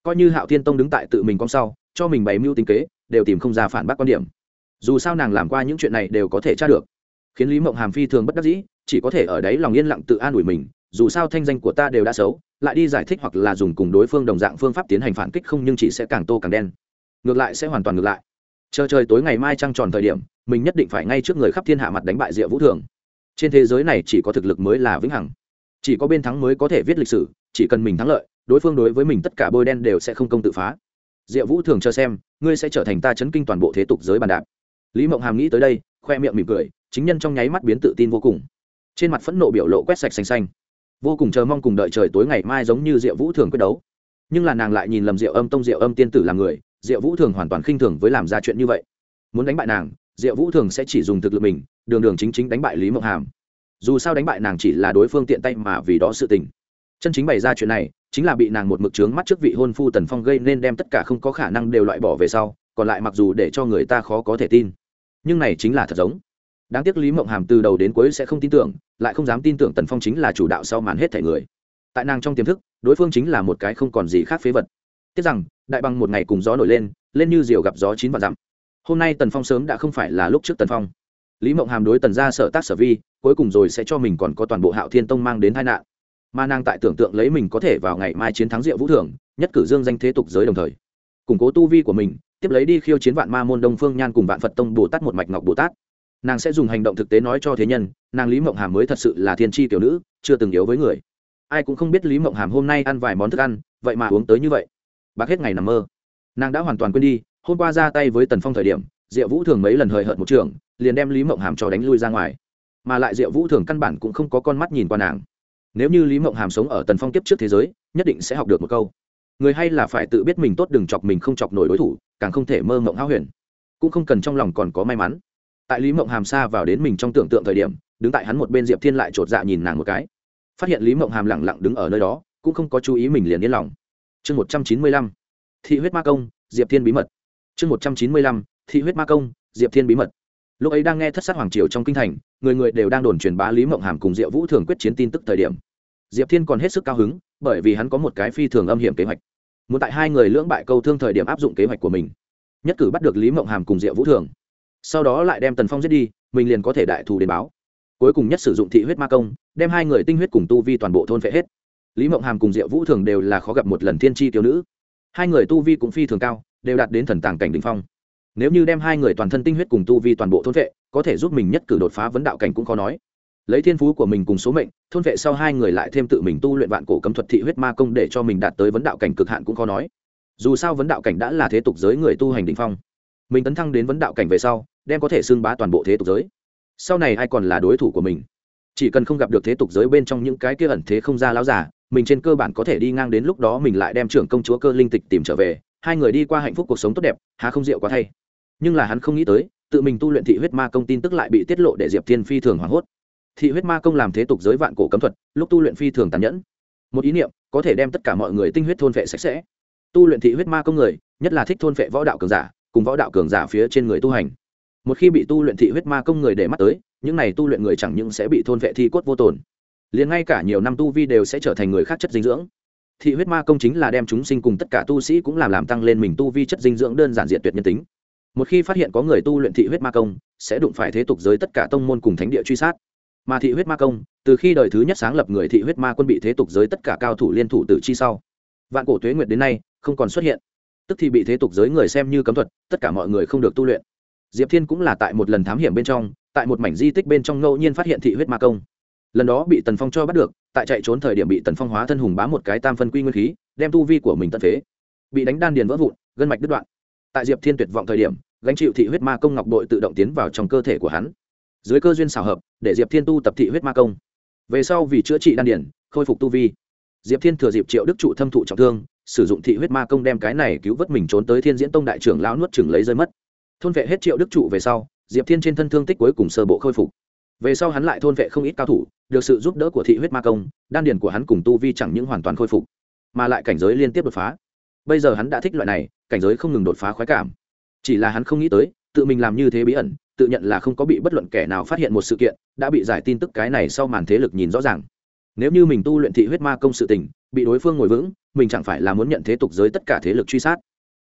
Speaker 1: Coi như hạo thiên tông đứng tại tự mình con sau, cho mình bày mưu tính kế, đều tìm không ra phản bác quan điểm. Dù sao nàng làm qua những chuyện này đều có thể tra được. Khiến lý mộng hàm phi thường bất đắc dĩ, chỉ có thể ở đấy lòng yên lặng tự an ủi mình dù sao thanh danh của ta đều đã xấu, lại đi giải thích hoặc là dùng cùng đối phương đồng dạng phương pháp tiến hành phản kích không nhưng chỉ sẽ càng tô càng đen. Ngược lại sẽ hoàn toàn ngược lại. Chờ trời tối ngày mai trăng tròn thời điểm, mình nhất định phải ngay trước người khắp thiên hạ mặt đánh bại diệu vũ thường. Trên thế giới này chỉ có thực lực mới là vĩnh hằng. Chỉ có bên thắng mới có thể viết lịch sử, chỉ cần mình thắng lợi, đối phương đối với mình tất cả bôi đen đều sẽ không công tự phá. Diệu vũ thường cho xem, ngươi sẽ trở thành ta chấn kinh toàn bộ thế tục giới bàn đạp. Lý mộng hàm nghĩ tới đây, khoe miệng mỉm cười, chính nhân trong nháy mắt biến tự tin vô cùng. Trên mặt phẫn nộ biểu lộ quét sạch xanh xanh vô cùng chờ mong cùng đợi trời tối ngày mai giống như diệu vũ thường quyết đấu. Nhưng là nàng lại nhìn lầm diệu âm, tông diệu âm tiên tử làm người, diệu vũ thường hoàn toàn khinh thường với làm ra chuyện như vậy. Muốn đánh bại nàng, diệu vũ thường sẽ chỉ dùng thực lực mình, đường đường chính chính đánh bại lý mộng hàm. Dù sao đánh bại nàng chỉ là đối phương tiện tay mà vì đó sự tình. Chân chính bày ra chuyện này, chính là bị nàng một mực trướng mắt trước vị hôn phu tần phong gây nên đem tất cả không có khả năng đều loại bỏ về sau, còn lại mặc dù để cho người ta khó có thể tin. Nhưng này chính là thật giống đáng tiếc lý mộng hàm từ đầu đến cuối sẽ không tin tưởng, lại không dám tin tưởng tần phong chính là chủ đạo sau màn hết thể người. Tại nàng trong tiềm thức, đối phương chính là một cái không còn gì khác phế vật. Tiếc rằng, đại bằng một ngày cùng gió nổi lên lên như diều gặp gió chín vạn dặm. Hôm nay tần phong sớm đã không phải là lúc trước tần phong. Lý mộng hàm đối tần ra sở tác sở vi, cuối cùng rồi sẽ cho mình còn có toàn bộ hạo thiên tông mang đến tai nạn. Mà nàng tại tưởng tượng lấy mình có thể vào ngày mai chiến thắng diệu vũ thường nhất cử dương danh thế tục giới đồng thời. Củng cố tu vi của mình, tiếp lấy đi khiêu chiến vạn ma môn đông phương nhan cùng vạn phật tông bồ tát một mạch ngọc bồ tát nàng sẽ dùng hành động thực tế nói cho thế nhân, nàng lý mộng hàm mới thật sự là thiên tri tiểu nữ, chưa từng yếu với người. Ai cũng không biết lý mộng hàm hôm nay ăn vài món thức ăn, vậy mà uống tới như vậy. Bác hết ngày nằm mơ. Nàng đã hoàn toàn quên đi, hôm qua ra tay với tần phong thời điểm, diệu vũ thường mấy lần hời hợt một trường, liền đem lý mộng hàm cho đánh lui ra ngoài. Mà lại diệu vũ thường căn bản cũng không có con mắt nhìn qua nàng. Nếu như lý mộng hàm sống ở tần phong tiếp trước thế giới, nhất định sẽ học được một câu. Người hay là phải tự biết mình tốt đừng chọc mình không chọc nổi đối thủ, càng không thể mơ mộng háo huyền. Cũng không cần trong lòng còn có may mắn tại lý mộng hàm xa vào đến mình trong tưởng tượng thời điểm, đứng tại hắn một bên diệp thiên lại chột dạ nhìn nàng một cái. Phát hiện lý mộng hàm lẳng lặng đứng ở nơi đó, cũng không có chú ý mình liền yên lòng. Chương một trăm chín mươi lăm, thị huyết ma công, diệp thiên bí mật. Chương một trăm chín mươi lăm, thị huyết ma công, diệp thiên bí mật. Lúc ấy đang nghe thất sát hoàng triều trong kinh thành, người người đều đang đồn truyền bá lý mộng hàm cùng diệu vũ thường quyết chiến tin tức thời điểm. Diệp thiên còn hết sức cao hứng, bởi vì hắn có một cái phi thường âm hiểm kế hoạch. Muốn tại hai người lưỡng bại câu thương thời điểm áp dụng kế hoạch của mình. Nhất cử bắt được lý mộng hàm cùng diệu vũ thường sau đó lại đem tần phong giết đi, mình liền có thể đại thù đến báo. Cuối cùng nhất sử dụng thị huyết ma công, đem hai người tinh huyết cùng tu vi toàn bộ thôn phệ hết. Lý mộng hàm cùng diệu vũ thường đều là khó gặp một lần thiên tri tiểu nữ. Hai người tu vi cũng phi thường cao, đều đạt đến thần tàng cảnh đ ỉ n h phong. Nếu như đem hai người toàn thân tinh huyết cùng tu vi toàn bộ thôn vệ có thể giúp mình nhất cử đột phá vấn đạo cảnh cũng khó nói. Lấy thiên phú của mình cùng số mệnh, thôn vệ sau hai người lại thêm tự mình tu luyện vạn cổ cấm thuật thị huyết ma công để cho mình đạt tới vấn đạo cảnh cực hạn cũng khó nói. Dù sao vấn đạo cảnh đã là thế tục giới người tu hành đ ỉ n h phong mình tấn thăng đến vấn đạo cảnh về sau, đem có thể xưng bá toàn bộ thế tục giới. Sau này ai còn là đối thủ của mình? Chỉ cần không gặp được thế tục giới bên trong những cái kia ẩn thế không ra láo giả mình trên cơ bản có thể đi ngang đến lúc đó mình lại đem trưởng công chúa cơ linh tịch tìm trở về, hai người đi qua hạnh phúc cuộc sống tốt đẹp, há không rượu quá thay. Nhưng là hắn không nghĩ tới, tự mình tu luyện thị huyết ma công tin tức lại bị tiết lộ để diệp thiên phi thường hoảng hốt. Thị huyết ma công làm thế tục giới vạn cổ cấm thuật, lúc tu luyện phi thường tàn nhẫn. Một ý niệm, có thể đem tất cả mọi người tinh huyết thôn vệ sạch sẽ. Tu luyện thị huyết ma công người, nhất là thích thôn vệ võ đạo cường giả cùng võ đạo cường giả phía trên người tu hành. Một khi bị tu luyện thị huyết ma công người để mắt tới, những này tu luyện người chẳng những sẽ bị thôn vệ thi cốt vô tồn, liền ngay cả nhiều năm tu vi đều sẽ trở thành người khác chất dinh dưỡng. Thị huyết ma công chính là đem chúng sinh cùng tất cả tu sĩ cũng làm làm tăng lên mình tu vi chất dinh dưỡng đơn giản diện tuyệt nhân tính. Một khi phát hiện có người tu luyện thị huyết ma công, sẽ đụng phải thế tục giới tất cả tông môn cùng thánh địa truy sát. Mà thị huyết ma công, từ khi đời thứ nhất sáng lập người thị huyết ma quân bị thế tục giới tất cả cao thủ liên thủ tự chi sau, vạn cổ tuế nguyệt đến nay, không còn xuất hiện tức thì bị thế tục giới người xem như cấm thuật, tất cả mọi người không được tu luyện. Diệp thiên cũng là tại một lần thám hiểm bên trong, tại một mảnh di tích bên trong ngẫu nhiên phát hiện thị huyết ma công. Lần đó bị tần phong cho bắt được, tại chạy trốn thời điểm bị tần phong hóa thân hùng bá một cái tam phân quy nguyên khí, đem tu vi của mình tận phế. Bị đánh đan điền vỡ vụn, gân mạch đứt đoạn. Tại diệp thiên tuyệt vọng thời điểm, gánh chịu thị huyết ma công ngọc đội tự động tiến vào trong cơ thể của hắn. Dưới cơ duyên xảo hợp, để diệp thiên tu tập thị huyết ma công. Về sau vì chữa trị đan điển khôi phục tu vi. Diệp thiên thừa dịp triệu đức trụ thâm thụ trọng thương sử dụng thị huyết ma công đem cái này cứu vớt mình trốn tới thiên diễn tông đại trưởng lão nuốt chừng lấy rơi mất. Thôn vệ hết triệu đức trụ về sau, diệp thiên trên thân thương tích cuối cùng sơ bộ khôi phục. Về sau hắn lại thôn vệ không ít cao thủ, được sự giúp đỡ của thị huyết ma công, đan điền của hắn cùng tu vi chẳng những hoàn toàn khôi phục, mà lại cảnh giới liên tiếp đột phá. Bây giờ hắn đã thích loại này, cảnh giới không ngừng đột phá khoái cảm. Chỉ là hắn không nghĩ tới, tự mình làm như thế bí ẩn, tự nhận là không có bị bất luận kẻ nào phát hiện một sự kiện, đã bị giải tin tức cái này sau màn thế lực nhìn rõ ràng. Nếu như mình tu luyện thị huyết ma công sự tình bị đối phương ngồi vững, mình chẳng phải là muốn nhận thế tục giới tất cả thế lực truy sát.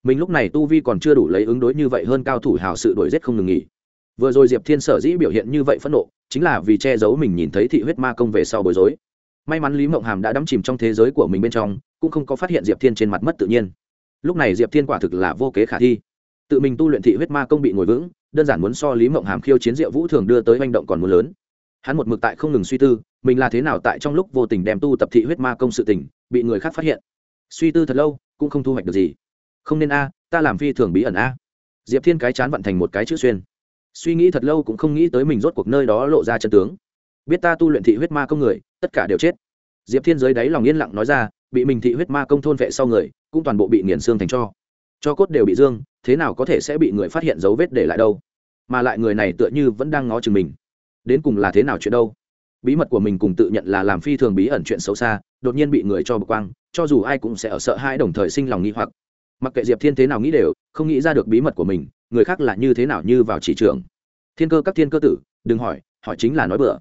Speaker 1: Mình lúc này tu vi còn chưa đủ lấy ứng đối như vậy hơn cao thủ hào sự đổi giết không ngừng nghỉ. Vừa rồi diệp thiên sở dĩ biểu hiện như vậy phẫn nộ, chính là vì che giấu mình nhìn thấy thị huyết ma công về sau bối rối. May mắn lý mộng hàm đã đắm chìm trong thế giới của mình bên trong, cũng không có phát hiện diệp thiên trên mặt mất tự nhiên. Lúc này diệp thiên quả thực là vô kế khả thi. Tự mình tu luyện thị huyết ma công bị ngồi vững, đơn giản muốn so lý mộng hàm khiêu chiến diệu vũ thường đưa tới manh động còn muốn lớn hắn một mực tại không ngừng suy tư, mình là thế nào tại trong lúc vô tình đem tu tập thị huyết ma công sự tình, bị người khác phát hiện. Suy tư thật lâu, cũng không thu hoạch được gì. Không nên a, ta làm phi thường bí ẩn a. Diệp thiên cái chán vận thành một cái chữ xuyên. Suy nghĩ thật lâu cũng không nghĩ tới mình rốt cuộc nơi đó lộ ra chân tướng. Biết ta tu luyện thị huyết ma công người, tất cả đều chết. Diệp thiên dưới đáy lòng yên lặng nói ra, bị mình thị huyết ma công thôn vệ sau người, cũng toàn bộ bị nghiền xương thành cho. Cho cốt đều bị dương, thế nào có thể sẽ bị người phát hiện dấu vết để lại đâu? Mà lại người này tựa như vẫn đang ngó chừng mình đến cùng là thế nào chuyện đâu? Bí mật của mình cùng tự nhận là làm phi thường bí ẩn chuyện xấu xa, đột nhiên bị người cho bực quang, cho dù ai cũng sẽ ở sợ hai đồng thời sinh lòng nghi hoặc. Mặc kệ diệp thiên thế nào nghĩ đều, không nghĩ ra được bí mật của mình, người khác là như thế nào như vào chỉ trường. Thiên cơ các thiên cơ tử, đừng hỏi hỏi chính là nói bừa.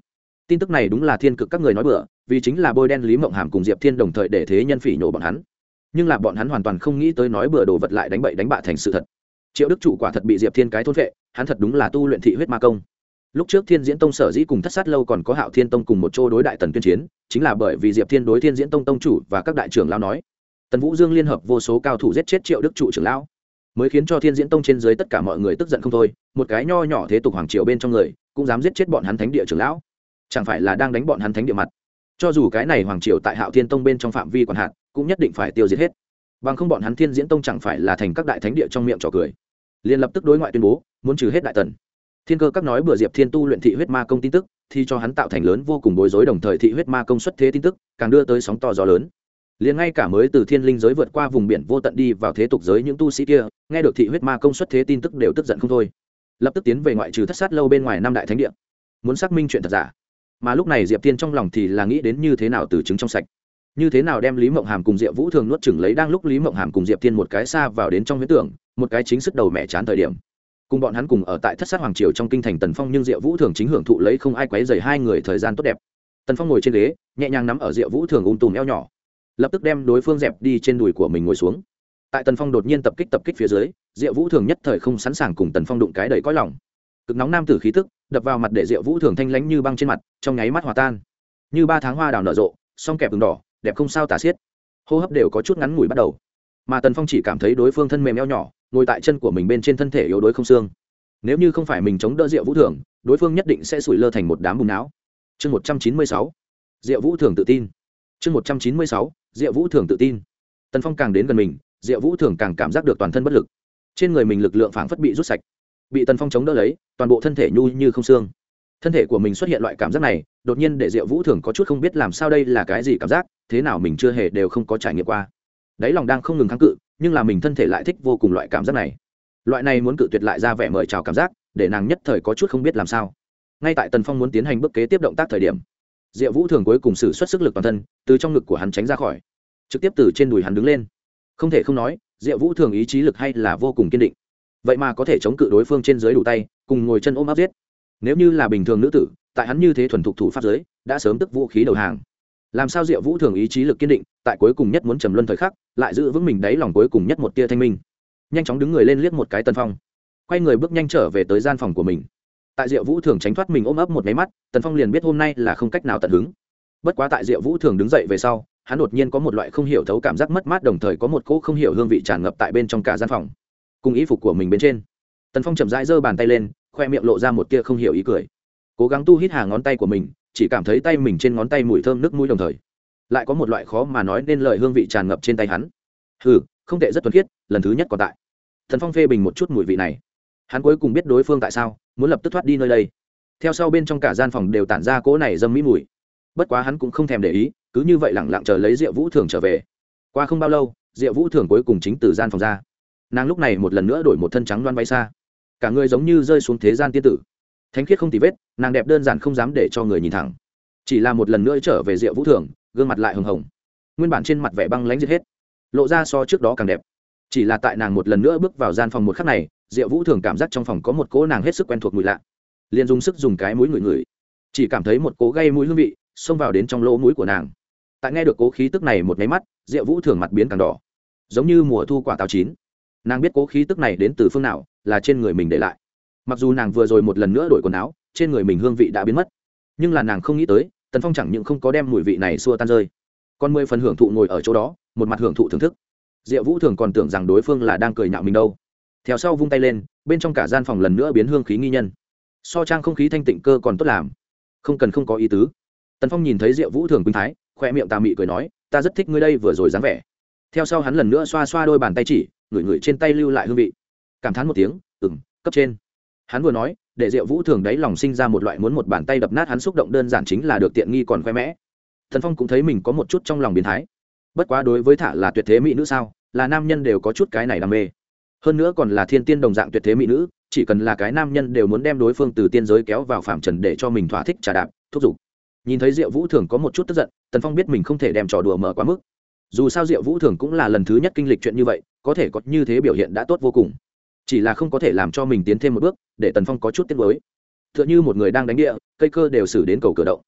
Speaker 1: Tin tức này đúng là thiên cực các người nói bừa, vì chính là bôi đen lý mộng hàm cùng diệp thiên đồng thời để thế nhân phỉ nhổ bọn hắn. Nhưng là bọn hắn hoàn toàn không nghĩ tới nói bừa đồ vật lại đánh bậy đánh bạ thành sự thật. Triệu đức chủ quả thật bị diệp thiên cái thôn vệ hắn thật đúng là tu luyện thị huyết ma công lúc trước thiên diễn tông sở dĩ cùng thất sát lâu còn có hạo thiên tông cùng một chỗ đối đại tần tuyên chiến, chính là bởi vì diệp thiên đối thiên diễn tông tông chủ và các đại trưởng lao nói, tần vũ dương liên hợp vô số cao thủ giết chết triệu đức trụ trưởng lão, mới khiến cho thiên diễn tông trên dưới tất cả mọi người tức giận không thôi, một cái nho nhỏ thế tục hoàng triều bên trong người cũng dám giết chết bọn hắn thánh địa trưởng lão. Chẳng phải là đang đánh bọn hắn thánh địa mặt. Cho dù cái này hoàng triều tại hạo thiên tông bên trong phạm vi còn hạn, cũng nhất định phải tiêu diệt hết. Bằng không bọn hắn thiên diễn tông chẳng phải là thành các đại thánh địa trong miệng trò cười. Liền lập tức đối ngoại tuyên bố, muốn trừ hết đại tần thiên cơ các nói bừa diệp thiên tu luyện thị huyết ma công tin tức, thì cho hắn tạo thành lớn vô cùng bối rối đồng thời thị huyết ma công xuất thế tin tức, càng đưa tới sóng to gió lớn. Liền ngay cả mới từ thiên linh giới vượt qua vùng biển vô tận đi vào thế tục giới những tu sĩ kia, nghe được thị huyết ma công xuất thế tin tức đều tức giận không thôi. Lập tức tiến về ngoại trừ thất sát lâu bên ngoài năm đại thánh địa. Muốn xác minh chuyện thật giả. Mà lúc này diệp tiên trong lòng thì là nghĩ đến như thế nào từ chứng trong sạch. Như thế nào đem lý mộng hàm cùng diệp vũ thường nuốt chừng lấy đang lúc lý mộng hàm cùng diệp tiên một cái xa vào đến trong huyết tưởng, một cái chính sức đầu mẹ chán thời điểm cùng bọn hắn cùng ở tại thất sát hoàng triều trong kinh thành tần phong nhưng diệu vũ thường chính hưởng thụ lấy không ai quấy dày hai người thời gian tốt đẹp. Tần phong ngồi trên ghế, nhẹ nhàng nắm ở diệu vũ thường ung tùm eo nhỏ, lập tức đem đối phương dẹp đi trên đùi của mình ngồi xuống. Tại tần phong đột nhiên tập kích tập kích phía dưới, diệu vũ thường nhất thời không sẵn sàng cùng tần phong đụng cái đầy cõi lòng. Cực nóng nam tử khí tức, đập vào mặt để diệu vũ thường thanh lánh như băng trên mặt, trong nháy mắt hòa tan. Như ba tháng hoa đào nở rộ, song kẹp đường đỏ, đẹp không sao tả xiết. Hô hấp đều có chút ngắn ngủi bắt đầu. Mà tần phong chỉ cảm thấy đối phương thân mềm eo nhỏ ngồi tại chân của mình bên trên thân thể yếu đuối không xương. Nếu như không phải mình chống đỡ rượu vũ thường, đối phương nhất định sẽ sủi lơ thành một đám bùn não. Chương một trăm chín mươi sáu, diệu vũ thường tự tin. Chương một trăm chín mươi sáu, diệu vũ thường tự tin. Tần phong càng đến gần mình, diệu vũ thường càng cảm giác được toàn thân bất lực. Trên người mình lực lượng phảng phất bị rút sạch. Bị tần phong chống đỡ lấy, toàn bộ thân thể nhu như không xương. Thân thể của mình xuất hiện loại cảm giác này, đột nhiên để diệu vũ thường có chút không biết làm sao đây là cái gì cảm giác, thế nào mình chưa hề đều không có trải nghiệm qua đáy lòng đang không ngừng kháng cự, nhưng là mình thân thể lại thích vô cùng loại cảm giác này. Loại này muốn cự tuyệt lại ra vẻ mời chào cảm giác, để nàng nhất thời có chút không biết làm sao. Ngay tại tần phong muốn tiến hành bước kế tiếp động tác thời điểm, diệu vũ thường cuối cùng xử xuất sức lực toàn thân, từ trong ngực của hắn tránh ra khỏi, trực tiếp từ trên đùi hắn đứng lên. Không thể không nói, diệu vũ thường ý chí lực hay là vô cùng kiên định. Vậy mà có thể chống cự đối phương trên dưới đủ tay, cùng ngồi chân ôm áp giết. Nếu như là bình thường nữ tử, tại hắn như thế thuần thục thủ pháp giới, đã sớm tức vũ khí đầu hàng làm sao diệu vũ thường ý chí lực kiên định, tại cuối cùng nhất muốn trầm luân thời khắc, lại giữ vững mình đáy lòng cuối cùng nhất một tia thanh minh. Nhanh chóng đứng người lên liếc một cái tân phong. Quay người bước nhanh trở về tới gian phòng của mình. Tại diệu vũ thường tránh thoát mình ôm ấp một máy mắt, tần phong liền biết hôm nay là không cách nào tận hứng. Bất quá tại diệu vũ thường đứng dậy về sau, hắn đột nhiên có một loại không hiểu thấu cảm giác mất mát, đồng thời có một cỗ không hiểu hương vị tràn ngập tại bên trong cả gian phòng. Cùng ý phục của mình bên trên, tần phong chậm rãi giơ bàn tay lên, khoe miệng lộ ra một tia không hiểu ý cười. Cố gắng tu hít hà ngón tay của mình chỉ cảm thấy tay mình trên ngón tay mùi thơm nước mũi đồng thời. Lại có một loại khó mà nói nên lời hương vị tràn ngập trên tay hắn. Hừ, không tệ rất thuần khiết, lần thứ nhất còn tại. Thần phong phê bình một chút mùi vị này. Hắn cuối cùng biết đối phương tại sao, muốn lập tức thoát đi nơi đây. Theo sau bên trong cả gian phòng đều tản ra cỗ này dâm mỹ mùi. Bất quá hắn cũng không thèm để ý, cứ như vậy lẳng lặng chờ lấy rượu vũ thường trở về. Qua không bao lâu rượu vũ thường cuối cùng chính từ gian phòng ra. Nàng lúc này một lần nữa đổi một thân trắng loan bay xa. Cả người giống như rơi xuống thế gian tiên tử thánh khiết không tì vết, nàng đẹp đơn giản không dám để cho người nhìn thẳng. Chỉ là một lần nữa trở về rượu vũ thường, gương mặt lại hồng hồng. Nguyên bản trên mặt vẻ băng lánh giết hết, lộ ra so trước đó càng đẹp. Chỉ là tại nàng một lần nữa bước vào gian phòng một khắc này, diệu vũ thường cảm giác trong phòng có một cỗ nàng hết sức quen thuộc mùi lạ. Liền dùng sức dùng cái mũi ngửi ngửi. Chỉ cảm thấy một cỗ gây mũi hương vị, xông vào đến trong lỗ mũi của nàng. Tại nghe được cố khí tức này một nháy mắt, diệu vũ thường mặt biến càng đỏ. Giống như mùa thu quả táo chín. Nàng biết cố khí tức này đến từ phương nào, là trên người mình để lại mặc dù nàng vừa rồi một lần nữa đổi quần áo, trên người mình hương vị đã biến mất. Nhưng là nàng không nghĩ tới, tần phong chẳng những không có đem mùi vị này xua tan rơi, còn mười phần hưởng thụ ngồi ở chỗ đó, một mặt hưởng thụ thưởng thức. Diệu vũ thường còn tưởng rằng đối phương là đang cười nhạo mình đâu. Theo sau vung tay lên, bên trong cả gian phòng lần nữa biến hương khí nghi nhân. So trang không khí thanh tịnh cơ còn tốt làm. Không cần không có ý tứ. Tần phong nhìn thấy diệu vũ thường quỳnh thái khoe miệng tà mị cười nói, ta rất thích ngươi đây vừa rồi dáng vẻ. Theo sau hắn lần nữa xoa xoa đôi bàn tay chỉ, ngửi ngửi trên tay lưu lại hương vị. Cảm thán một tiếng ừng cấp trên hắn vừa nói, để diệu vũ thường đáy lòng sinh ra một loại muốn một bàn tay đập nát hắn xúc động đơn giản chính là được tiện nghi còn khoe mẽ. Thần phong cũng thấy mình có một chút trong lòng biến thái. Bất quá đối với thả là tuyệt thế mỹ nữ sao, là nam nhân đều có chút cái này đam mê. Hơn nữa còn là thiên tiên đồng dạng tuyệt thế mỹ nữ, chỉ cần là cái nam nhân đều muốn đem đối phương từ tiên giới kéo vào phạm trần để cho mình thỏa thích trà đạp, thúc giục. Nhìn thấy diệu vũ thường có một chút tức giận, tần phong biết mình không thể đem trò đùa mở quá mức. Dù sao diệu vũ thường cũng là lần thứ nhất kinh lịch chuyện như vậy, có thể có như thế biểu hiện đã tốt vô cùng chỉ là không có thể làm cho mình tiến thêm một bước, để tần phong có chút tiết với t h ư ợ n h ư một người đang đánh địa, cây cơ đều xử đến cầu cửa động.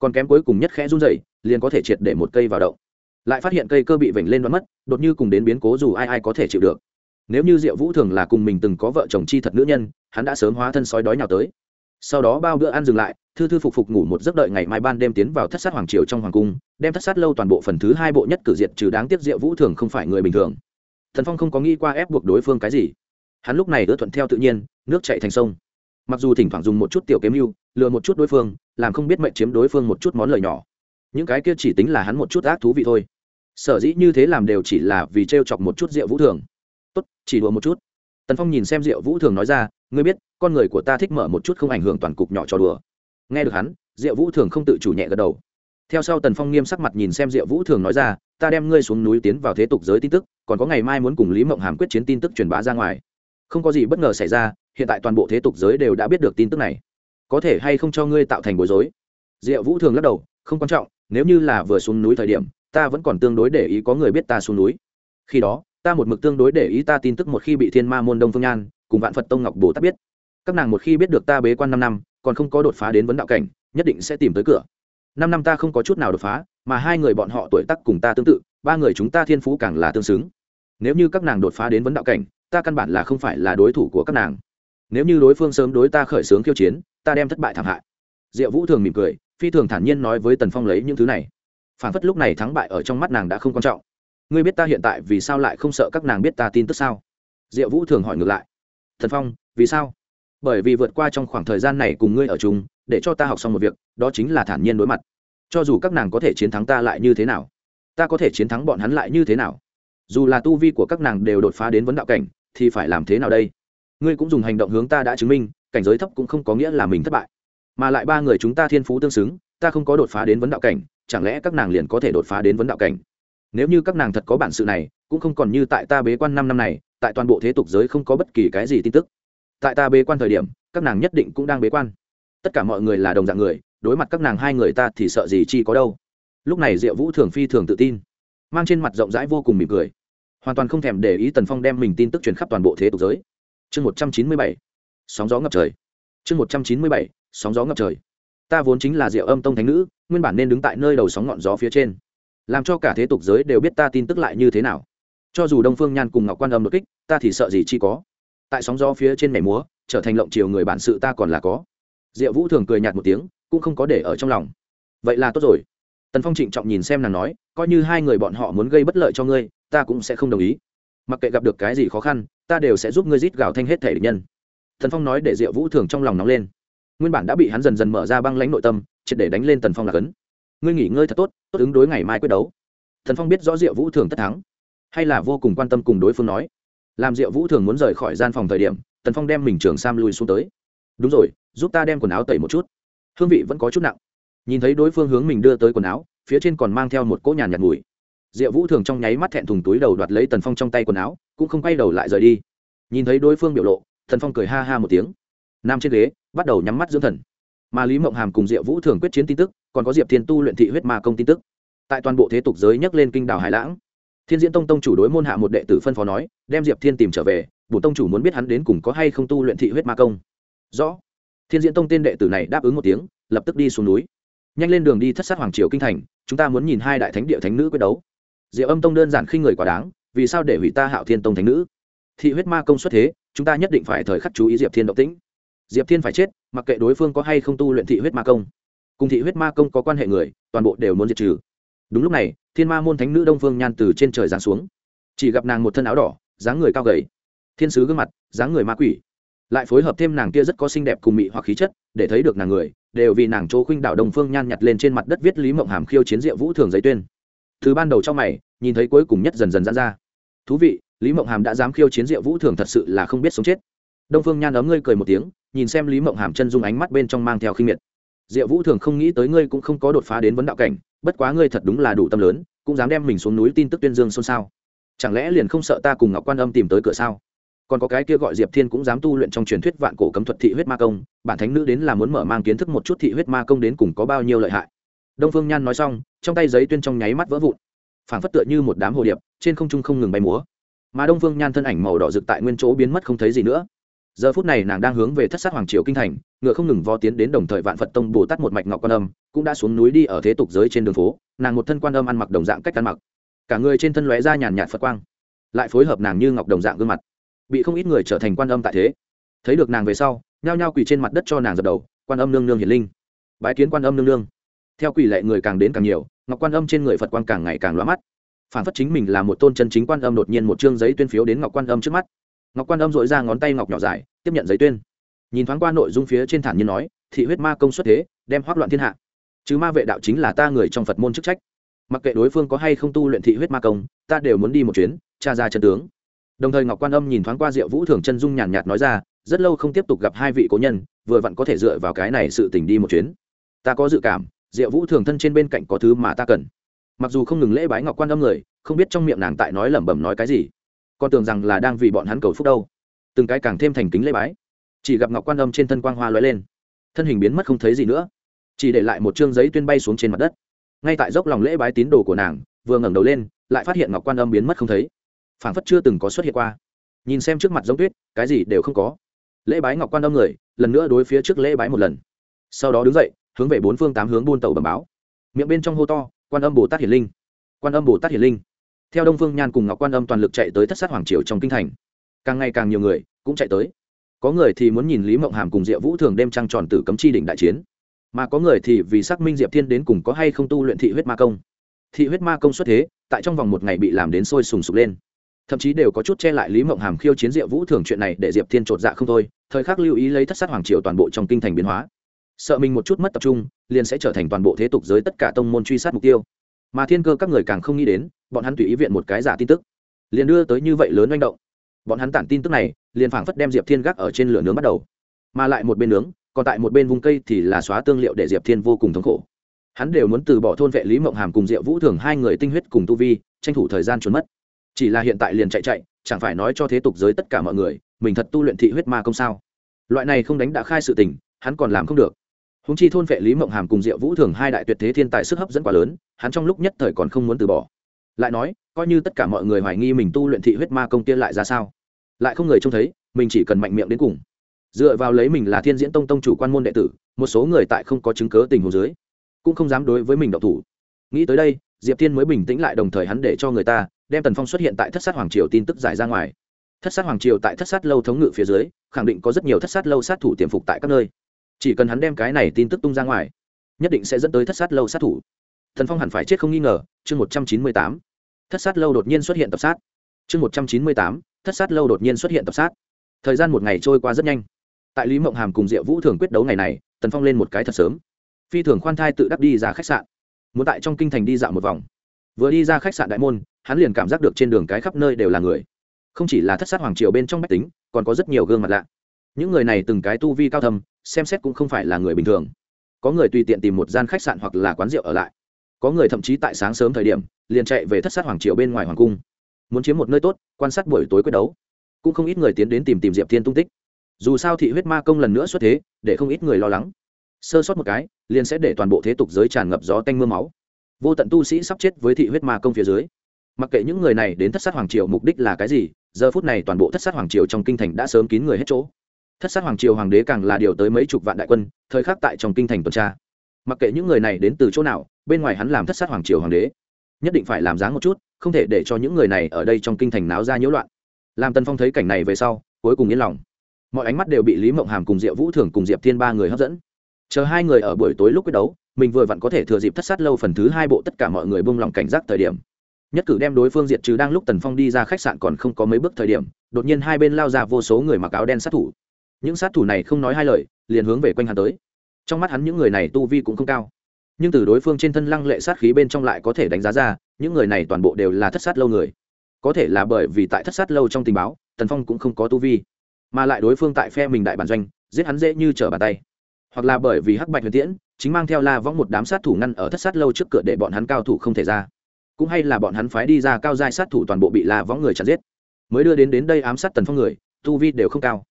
Speaker 1: Còn kém cuối cùng nhất khẽ run dày liền có thể triệt để một cây vào động. Lại phát hiện cây cơ bị vểnh lên đoán mất, đột như cùng đến biến cố dù ai ai có thể chịu được. Nếu như diệu vũ thường là cùng mình từng có vợ chồng chi thật nữ nhân, hắn đã sớm hóa thân sói đói nào tới. Sau đó bao bữa ăn dừng lại, thư thư phục phục ngủ một giấc đợi ngày mai ban đêm tiến vào thất sát hoàng triều trong hoàng cung, đem thất sát lâu toàn bộ phần thứ hai bộ nhất cử diệt trừ đáng tiếc diệu vũ thường không phải người bình thường. Thần phong không có nghĩ qua ép buộc đối phương cái gì hắn lúc này ưa thuận theo tự nhiên, nước chạy thành sông. Mặc dù thỉnh thoảng dùng một chút tiểu kiếm mưu, lừa một chút đối phương, làm không biết mệnh chiếm đối phương một chút món lời nhỏ. Những cái kia chỉ tính là hắn một chút ác thú vị thôi. Sở dĩ như thế làm đều chỉ là vì t r e o chọc một chút rượu vũ thường. Tốt, chỉ đùa một chút. Tần phong nhìn xem rượu vũ thường nói ra, ngươi biết, con người của ta thích mở một chút không ảnh hưởng toàn cục nhỏ cho đùa. Nghe được hắn rượu vũ thường không tự chủ nhẹ gật đầu. Theo sau tần phong nghiêm sắc mặt nhìn xem rượu vũ thường nói ra, ta đem ngươi xuống núi tiến vào thế tục giới tin tức, còn có ngày mai muốn cùng lý mộng hàm quyết chiến tin tức truyền bá ra ngoài không có gì bất ngờ xảy ra, hiện tại toàn bộ thế tục giới đều đã biết được tin tức này. Có thể hay không cho ngươi tạo thành bối rối? Diệu vũ thường lắc đầu, không quan trọng, nếu như là vừa xuống núi thời điểm, ta vẫn còn tương đối để ý có người biết ta xuống núi. Khi đó, ta một mực tương đối để ý ta tin tức một khi bị thiên ma môn đông phương nhan, cùng vạn phật tông ngọc bồ tát biết. Các nàng một khi biết được ta bế quan năm năm, còn không có đột phá đến vấn đạo cảnh, nhất định sẽ tìm tới cửa. Năm năm ta không có chút nào đột phá, mà hai người bọn họ tuổi tác cùng ta tương tự, ba người chúng ta thiên phú càng là tương xứng. Nếu như các nàng đột phá đến vấn đạo cảnh ta căn bản là không phải là đối thủ của các nàng. Nếu như đối phương sớm đối ta khởi xướng khiêu chiến, ta đem thất bại thảm hại. Diệu vũ thường mỉm cười, phi thường thản nhiên nói với tần phong lấy những thứ này. Phản phất lúc này thắng bại ở trong mắt nàng đã không quan trọng. Ngươi biết ta hiện tại vì sao lại không sợ các nàng biết ta tin tức sao? Diệu vũ thường hỏi ngược lại. Thần phong, vì sao? Bởi vì vượt qua trong khoảng thời gian này cùng ngươi ở chung, để cho ta học xong một việc, đó chính là thản nhiên đối mặt. Cho dù các nàng có thể chiến thắng ta lại như thế nào? Ta có thể chiến thắng bọn hắn lại như thế nào? Dù là tu vi của các nàng đều đột phá đến vấn đạo cảnh thì phải làm thế nào đây? Ngươi cũng dùng hành động hướng ta đã chứng minh, cảnh giới thấp cũng không có nghĩa là mình thất bại. Mà lại ba người chúng ta thiên phú tương xứng, ta không có đột phá đến vấn đạo cảnh, chẳng lẽ các nàng liền có thể đột phá đến vấn đạo cảnh? Nếu như các nàng thật có bản sự này, cũng không còn như tại ta bế quan năm năm này, tại toàn bộ thế tục giới không có bất kỳ cái gì tin tức. Tại ta bế quan thời điểm, các nàng nhất định cũng đang bế quan. Tất cả mọi người là đồng dạng người, đối mặt các nàng hai người ta thì sợ gì chi có đâu. Lúc này diệu vũ thường phi thường tự tin, mang trên mặt rộng rãi vô cùng mỉm cười hoàn toàn không thèm để ý tần phong đem mình tin tức truyền khắp toàn bộ thế tục giới. Chương một trăm chín mươi bảy, sóng gió ngập trời. Chương một trăm chín mươi bảy, sóng gió ngập trời. Ta vốn chính là diệu âm tông thánh nữ, nguyên bản nên đứng tại nơi đầu sóng ngọn gió phía trên. Làm cho cả thế tục giới đều biết ta tin tức lại như thế nào. Cho dù đông phương nhan cùng ngọc quan âm đột kích, ta thì sợ gì chi có. Tại sóng gió phía trên mẻ múa, trở thành lộng chiều người bản sự ta còn là có. Diệu vũ thường cười nhạt một tiếng, cũng không có để ở trong lòng. Vậy là tốt rồi. Tần phong trịnh trọng nhìn xem nàng nói, coi như hai người bọn họ muốn gây bất lợi cho ngươi ta cũng sẽ không đồng ý. Mặc kệ gặp được cái gì khó khăn, ta đều sẽ giúp ngươi rít gào thanh hết thể địch nhân. Thần phong nói để diệu vũ thường trong lòng nóng lên. Nguyên bản đã bị hắn dần dần mở ra băng lãnh nội tâm, triệt để đánh lên tần phong là cấn. Ngươi nghỉ ngơi thật tốt tốt ứng đối ngày mai quyết đấu. Thần phong biết rõ diệu vũ thường tất thắng, hay là vô cùng quan tâm cùng đối phương nói. Làm diệu vũ thường muốn rời khỏi gian phòng thời điểm, tần phong đem mình trường sam lui xuống tới. Đúng rồi, giúp ta đem quần áo tẩy một chút. Hương vị vẫn có chút nặng. Nhìn thấy đối phương hướng mình đưa tới quần áo, phía trên còn mang theo một cỗ nhàn nhạt mùi diệu vũ thường trong nháy mắt thẹn thùng túi đầu đoạt lấy tần phong trong tay quần áo, cũng không quay đầu lại rời đi. Nhìn thấy đối phương biểu lộ, tần phong cười ha ha một tiếng. Nam trên ghế, bắt đầu nhắm mắt dưỡng thần. Mà lý mộng hàm cùng diệu vũ thường quyết chiến tin tức, còn có diệp thiên tu luyện thị huyết ma công tin tức. Tại toàn bộ thế tục giới nhắc lên kinh đảo hải lãng, thiên diễn tông tông chủ đối môn hạ một đệ tử phân phó nói, đem diệp thiên tìm trở về, bổ tông chủ muốn biết hắn đến cùng có hay không tu luyện thị huyết ma công. Rõ. Thiên diễn tông tên đệ tử này đáp ứng một tiếng, lập tức đi xuống núi. Nhanh lên đường đi thất sát hoàng triều kinh thành, chúng ta muốn nhìn hai đại thánh địa thánh nữ quyết đấu diệu âm tông đơn giản khi người quá đáng, vì sao để hủy ta hạo thiên tông thánh nữ? Thị huyết ma công xuất thế, chúng ta nhất định phải thời khắc chú ý diệp thiên động tĩnh. Diệp thiên phải chết, mặc kệ đối phương có hay không tu luyện thị huyết ma công. Cùng thị huyết ma công có quan hệ người, toàn bộ đều muốn diệt trừ. Đúng lúc này, thiên ma môn thánh nữ đông phương nhan từ trên trời giáng xuống. Chỉ gặp nàng một thân áo đỏ, dáng người cao gầy. Thiên sứ gương mặt, dáng người ma quỷ. Lại phối hợp thêm nàng kia rất có xinh đẹp cùng mị hoặc khí chất, để thấy được nàng người, đều vì nàng chỗ khuynh đảo đông phương nhan nhặt lên trên mặt đất viết lý mộng hàm khiêu chiến diệu vũ thường giấy tuyên từ ban đầu trong mày, nhìn thấy cuối cùng nhất dần dần dán ra. Thú vị, lý mộng hàm đã dám khiêu chiến diệu vũ thường thật sự là không biết sống chết. Đông phương nhan ấm ngươi cười một tiếng, nhìn xem lý mộng hàm chân dung ánh mắt bên trong mang theo khinh miệt. Diệu vũ thường không nghĩ tới ngươi cũng không có đột phá đến vấn đạo cảnh, bất quá ngươi thật đúng là đủ tâm lớn, cũng dám đem mình xuống núi tin tức tuyên dương xôn xao. Chẳng lẽ liền không sợ ta cùng ngọc quan âm tìm tới cửa sao? Còn có cái kia gọi diệp thiên cũng dám tu luyện trong truyền thuyết vạn cổ cấm thuật thị huyết ma công, bản thánh nữ đến là muốn mở mang kiến thức một chút thị huyết ma công đến cùng có bao nhiêu lợi hại đông phương nhan nói xong, trong tay giấy tuyên trong nháy mắt vỡ vụn. Phảng phất tựa như một đám hồ điệp, trên không trung không ngừng bay múa. Mà đông phương nhan thân ảnh màu đỏ rực tại nguyên chỗ biến mất không thấy gì nữa. Giờ phút này nàng đang hướng về thất sát hoàng triều kinh thành, ngựa không ngừng vo tiến đến đồng thời vạn phật tông bồ tát một mạch ngọc quan âm, cũng đã xuống núi đi ở thế tục giới trên đường phố, nàng một thân quan âm ăn mặc đồng dạng cách ăn mặc. Cả người trên thân lóe ra nhàn nhạt phật quang, lại phối hợp nàng như ngọc đồng dạng gương mặt. Bị không ít người trở thành quan âm tại thế. Thấy được nàng về sau, nhao nhao quỳ trên mặt đất cho nàng dập đầu, quan âm nương nương hiển linh. Bái kiến quan âm nương nương theo quỳ lệ người càng đến càng nhiều, ngọc quan âm trên người phật quang càng ngày càng loa mắt. Phản phất chính mình là một tôn chân chính quan âm đột nhiên một chương giấy tuyên phiếu đến ngọc quan âm trước mắt. Ngọc quan âm dội ra ngón tay ngọc nhỏ dài, tiếp nhận giấy tuyên. Nhìn thoáng qua nội dung phía trên thản nhiên nói, thị huyết ma công xuất thế, đem hoác loạn thiên hạ. Chứ ma vệ đạo chính là ta người trong phật môn chức trách. Mặc kệ đối phương có hay không tu luyện thị huyết ma công, ta đều muốn đi một chuyến, tra ra chân tướng. Đồng thời ngọc quan âm nhìn thoáng qua diệu vũ thường chân dung nhàn nhạt nói ra, rất lâu không tiếp tục gặp hai vị cố nhân, vừa vặn có thể dựa vào cái này sự tình đi một chuyến. Ta có dự cảm diệu vũ thường thân trên bên cạnh có thứ mà ta cần. Mặc dù không ngừng lễ bái ngọc quan âm người, không biết trong miệng nàng tại nói lẩm bẩm nói cái gì con tưởng rằng là đang vì bọn hắn cầu phúc đâu. Từng cái càng thêm thành kính lễ bái. Chỉ gặp ngọc quan âm trên thân quang hoa lóe lên. Thân hình biến mất không thấy gì nữa. Chỉ để lại một chương giấy tuyên bay xuống trên mặt đất. Ngay tại dốc lòng lễ bái tín đồ của nàng, vừa ngẩng đầu lên, lại phát hiện ngọc quan âm biến mất không thấy. Phảng phất chưa từng có xuất hiện qua. Nhìn xem trước mặt giống tuyết, cái gì đều không có. Lễ bái ngọc quan âm người, lần nữa đối phía trước lễ bái một lần. Sau đó đứng dậy hướng về bốn phương tám hướng buôn tàu bẩm báo. Miệng bên trong hô to, quan âm bồ tát hiển linh! Quan âm bồ tát hiển linh! Theo đông phương nhan cùng ngọc quan âm toàn lực chạy tới thất sát hoàng triều trong kinh thành. Càng ngày càng nhiều người cũng chạy tới. Có người thì muốn nhìn lý mộng hàm cùng diệu vũ thường đem trăng tròn tử cấm chi đỉnh đại chiến. Mà có người thì vì xác minh diệp thiên đến cùng có hay không tu luyện thị huyết ma công. Thị huyết ma công xuất thế, tại trong vòng một ngày bị làm đến sôi sùng sục lên. Thậm chí đều có chút che lại lý mộng hàm khiêu chiến diệu vũ thường chuyện này để diệp thiên chột dạ không thôi, thời khắc lưu ý lấy thất sát hoàng triều toàn bộ trong kinh thành biến hóa sợ mình một chút mất tập trung, liền sẽ trở thành toàn bộ thế tục giới tất cả tông môn truy sát mục tiêu. Mà thiên cơ các người càng không nghĩ đến, bọn hắn tùy ý viện một cái giả tin tức, liền đưa tới như vậy lớn manh động. Bọn hắn tản tin tức này, liền phảng phất đem diệp thiên gác ở trên lửa nướng bắt đầu. Mà lại một bên nướng, còn tại một bên vùng cây thì là xóa tương liệu để diệp thiên vô cùng thống khổ. Hắn đều muốn từ bỏ thôn vệ lý mộng hàm cùng diệu vũ thường hai người tinh huyết cùng tu vi, tranh thủ thời gian trốn mất. Chỉ là hiện tại liền chạy chạy, chẳng phải nói cho thế tục giới tất cả mọi người, mình thật tu luyện thị huyết ma công sao? Loại này không đánh đã khai sự tình, hắn còn làm không được húng chi thôn vệ lý mộng hàm cùng diệu vũ thường hai đại tuyệt thế thiên tài sức hấp dẫn quá lớn, hắn trong lúc nhất thời còn không muốn từ bỏ. Lại nói, coi như tất cả mọi người hoài nghi mình tu luyện thị huyết ma công tiên lại ra sao? Lại không người trông thấy, mình chỉ cần mạnh miệng đến cùng. Dựa vào lấy mình là thiên diễn tông tông chủ quan môn đệ tử, một số người tại không có chứng cớ tình hồ dưới, cũng không dám đối với mình độc thủ. Nghĩ tới đây, diệp thiên mới bình tĩnh lại đồng thời hắn để cho người ta đem tần phong xuất hiện tại thất sát hoàng triều tin tức giải ra ngoài. Thất sát hoàng triều tại thất sát lâu thống ngự phía dưới, khẳng định có rất nhiều thất sát lâu sát thủ tiềm phục tại các nơi chỉ cần hắn đem cái này tin tức tung ra ngoài, nhất định sẽ dẫn tới thất sát lâu sát thủ. Thần phong hẳn phải chết không nghi ngờ, chương một trăm chín mươi tám. Thất sát lâu đột nhiên xuất hiện tập sát. Chương một trăm chín mươi tám, thất sát lâu đột nhiên xuất hiện tập sát. Thời gian một ngày trôi qua rất nhanh. Tại lý mộng hàm cùng diệu vũ thường quyết đấu ngày này, tần phong lên một cái thật sớm. Phi thường khoan thai tự đắc đi ra khách sạn. Muốn tại trong kinh thành đi dạo một vòng. Vừa đi ra khách sạn đại môn, hắn liền cảm giác được trên đường cái khắp nơi đều là người. Không chỉ là thất sát hoàng triều bên trong bách tính, còn có rất nhiều gương mặt lạ những người này từng cái tu vi cao thầm xem xét cũng không phải là người bình thường. Có người tùy tiện tìm một gian khách sạn hoặc là quán rượu ở lại. Có người thậm chí tại sáng sớm thời điểm, liền chạy về thất sát hoàng triều bên ngoài hoàng cung. Muốn chiếm một nơi tốt, quan sát buổi tối quyết đấu. Cũng không ít người tiến đến tìm tìm diệp thiên tung tích. Dù sao thị huyết ma công lần nữa xuất thế, để không ít người lo lắng. Sơ sót một cái, liền sẽ để toàn bộ thế tục giới tràn ngập gió tanh m ư a máu. Vô tận tu sĩ sắp chết với thị huyết ma công phía dưới. Mặc kệ những người này đến thất sát hoàng triều mục đích là cái gì, giờ phút này toàn bộ thất sát hoàng triều trong kinh thành đã sớm kín người hết chỗ thất sát hoàng triều hoàng đế càng là điều tới mấy chục vạn đại quân, thời khắc tại trong kinh thành tuần tra. Mặc kệ những người này đến từ chỗ nào, bên ngoài hắn làm thất sát hoàng triều hoàng đế. Nhất định phải làm dáng một chút, không thể để cho những người này ở đây trong kinh thành náo ra nhiễu loạn. Làm tân phong thấy cảnh này về sau, cuối cùng yên lòng. Mọi ánh mắt đều bị lý mộng hàm cùng diệu vũ thường cùng diệp thiên ba người hấp dẫn. Chờ hai người ở buổi tối lúc quyết đấu, mình vừa vặn có thể thừa dịp thất sát lâu phần thứ hai bộ tất cả mọi người buông lòng cảnh giác thời điểm. Nhất cử đem đối phương diệt trừ đang lúc tần phong đi ra khách sạn còn không có mấy bước thời điểm, đột nhiên hai bên lao ra vô số người mặc áo đen sát thủ những sát thủ này không nói hai lời, liền hướng về quanh hắn tới. Trong mắt hắn những người này tu vi cũng không cao. Nhưng từ đối phương trên thân lăng lệ sát khí bên trong lại có thể đánh giá ra, những người này toàn bộ đều là thất sát lâu người. Có thể là bởi vì tại thất sát lâu trong tình báo, tần phong cũng không có tu vi, mà lại đối phương tại phe mình đại bản doanh, giết hắn dễ như trở bàn tay. Hoặc là bởi vì hắc bạch huyền tiễn, chính mang theo la võng một đám sát thủ ngăn ở thất sát lâu trước cửa để bọn hắn cao thủ không thể ra. Cũng hay là bọn hắn phái đi ra cao giai sát thủ toàn bộ bị la võng người chặt giết. Mới đưa đến đến đây ám sát tần phong người, tu vi đều không cao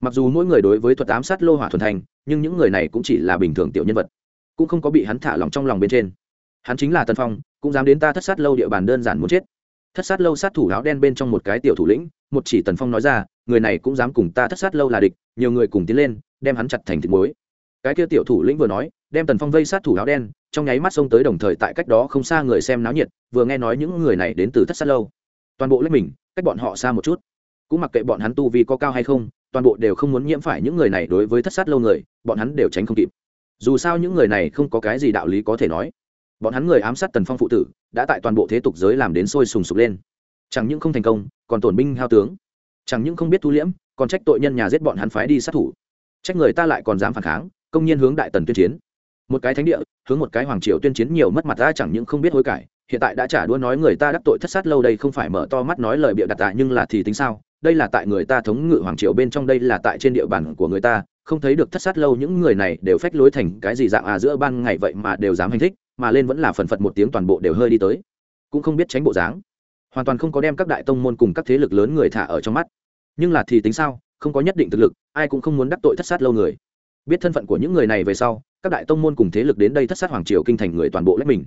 Speaker 1: mặc dù mỗi người đối với thuật ám sát lô hỏa thuần thành, nhưng những người này cũng chỉ là bình thường tiểu nhân vật, cũng không có bị hắn thả lòng trong lòng bên trên. Hắn chính là tần phong, cũng dám đến ta thất sát lâu địa bàn đơn giản muốn chết. Thất sát lâu sát thủ áo đen bên trong một cái tiểu thủ lĩnh, một chỉ tần phong nói ra, người này cũng dám cùng ta thất sát lâu là địch, nhiều người cùng tiến lên, đem hắn chặt thành thịt muối. Cái kia tiểu thủ lĩnh vừa nói, đem tần phong vây sát thủ áo đen, trong nháy mắt xông tới đồng thời tại cách đó không xa người xem náo nhiệt, vừa nghe nói những người này đến từ thất sát lâu. Toàn bộ lấy mình, cách bọn họ xa một chút. Cũng mặc kệ bọn hắn tu vi có cao hay không toàn bộ đều không muốn nhiễm phải những người này đối với thất sát lâu người, bọn hắn đều tránh không kịp. Dù sao những người này không có cái gì đạo lý có thể nói. Bọn hắn người ám sát tần phong phụ tử, đã tại toàn bộ thế tục giới làm đến sôi sùng sục lên. Chẳng những không thành công, còn tổn binh hao tướng. Chẳng những không biết thu liễm, còn trách tội nhân nhà giết bọn hắn phái đi sát thủ. Trách người ta lại còn dám phản kháng, công nhiên hướng đại tần tuyên chiến. Một cái thánh địa, hướng một cái hoàng triều tuyên chiến nhiều mất mặt ta chẳng những không biết hối cải, hiện tại đã trả đũa nói người ta đắc tội thất sát lâu đây không phải mở to mắt nói lời bịa đặt tạ nhưng là thì tính sao? Đây là tại người ta thống ngự hoàng triều bên trong, đây là tại trên địa bàn của người ta, không thấy được thất sát lâu những người này đều phách lối thành cái gì dạng à giữa ban ngày vậy mà đều dám hành thích, mà lên vẫn là phần phật một tiếng toàn bộ đều hơi đi tới. Cũng không biết tránh bộ dáng. Hoàn toàn không có đem các đại tông môn cùng các thế lực lớn người thả ở trong mắt. Nhưng là thì tính sao, không có nhất định thực lực, ai cũng không muốn đắc tội thất sát lâu người. Biết thân phận của những người này về sau, các đại tông môn cùng thế lực đến đây thất sát hoàng triều kinh thành người toàn bộ lách mình.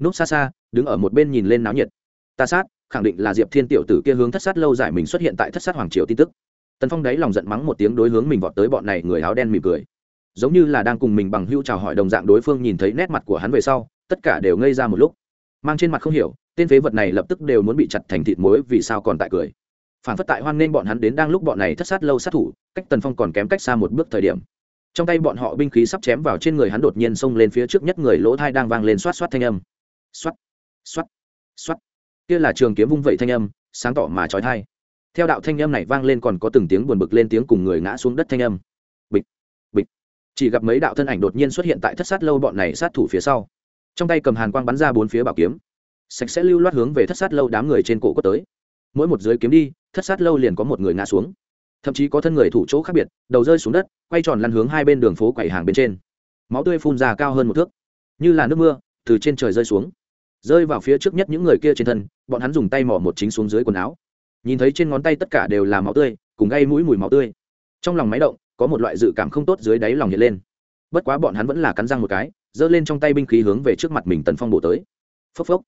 Speaker 1: Núp xa xa, đứng ở một bên nhìn lên náo nhiệt. Ta sát khẳng định là diệp thiên tiểu tử kia hướng thất sát lâu dài mình xuất hiện tại thất sát hoàng triều tin tức. Tần phong đáy lòng giận mắng một tiếng đối hướng mình vọt tới bọn này người áo đen mỉm cười. Giống như là đang cùng mình bằng hữu chào hỏi đồng dạng đối phương nhìn thấy nét mặt của hắn về sau, tất cả đều ngây ra một lúc. Mang trên mặt không hiểu, tên phế vật này lập tức đều muốn bị chặt thành thịt muối vì sao còn tại cười. Phản phất tại hoan nên bọn hắn đến đang lúc bọn này thất sát lâu sát thủ, cách tần phong còn kém cách xa một bước thời điểm. Trong tay bọn họ binh khí sắp chém vào trên người hắn đột nhiên xông lên phía trước nhất người lỗ thai đang vang lên xoát xoát thanh âm. Xoát xoát xoát kia là trường kiếm vung vẩy thanh âm, sáng tỏ mà trói thai. Theo đạo thanh âm này vang lên còn có từng tiếng buồn bực lên tiếng cùng người ngã xuống đất thanh âm. Bịch bịch. Chỉ gặp mấy đạo thân ảnh đột nhiên xuất hiện tại thất sát lâu bọn này sát thủ phía sau. Trong tay cầm hàn quang bắn ra bốn phía bảo kiếm. Sạch sẽ lưu loát hướng về thất sát lâu đám người trên cổ có tới. Mỗi một giới kiếm đi, thất sát lâu liền có một người ngã xuống. Thậm chí có thân người thủ chỗ khác biệt, đầu rơi xuống đất, quay tròn lăn hướng hai bên đường phố quầy hàng bên trên. Máu tươi phun ra cao hơn một thước. Như là nước mưa, từ trên trời rơi xuống rơi vào phía trước nhất những người kia trên thân, bọn hắn dùng tay mỏ một chính xuống dưới quần áo. Nhìn thấy trên ngón tay tất cả đều là máu tươi, cùng gây mũi mùi máu tươi. Trong lòng máy động, có một loại dự cảm không tốt dưới đáy lòng hiện lên. Bất quá bọn hắn vẫn là cắn răng một cái, giơ lên trong tay binh khí hướng về trước mặt mình tần phong bổ tới. Phốc phốc.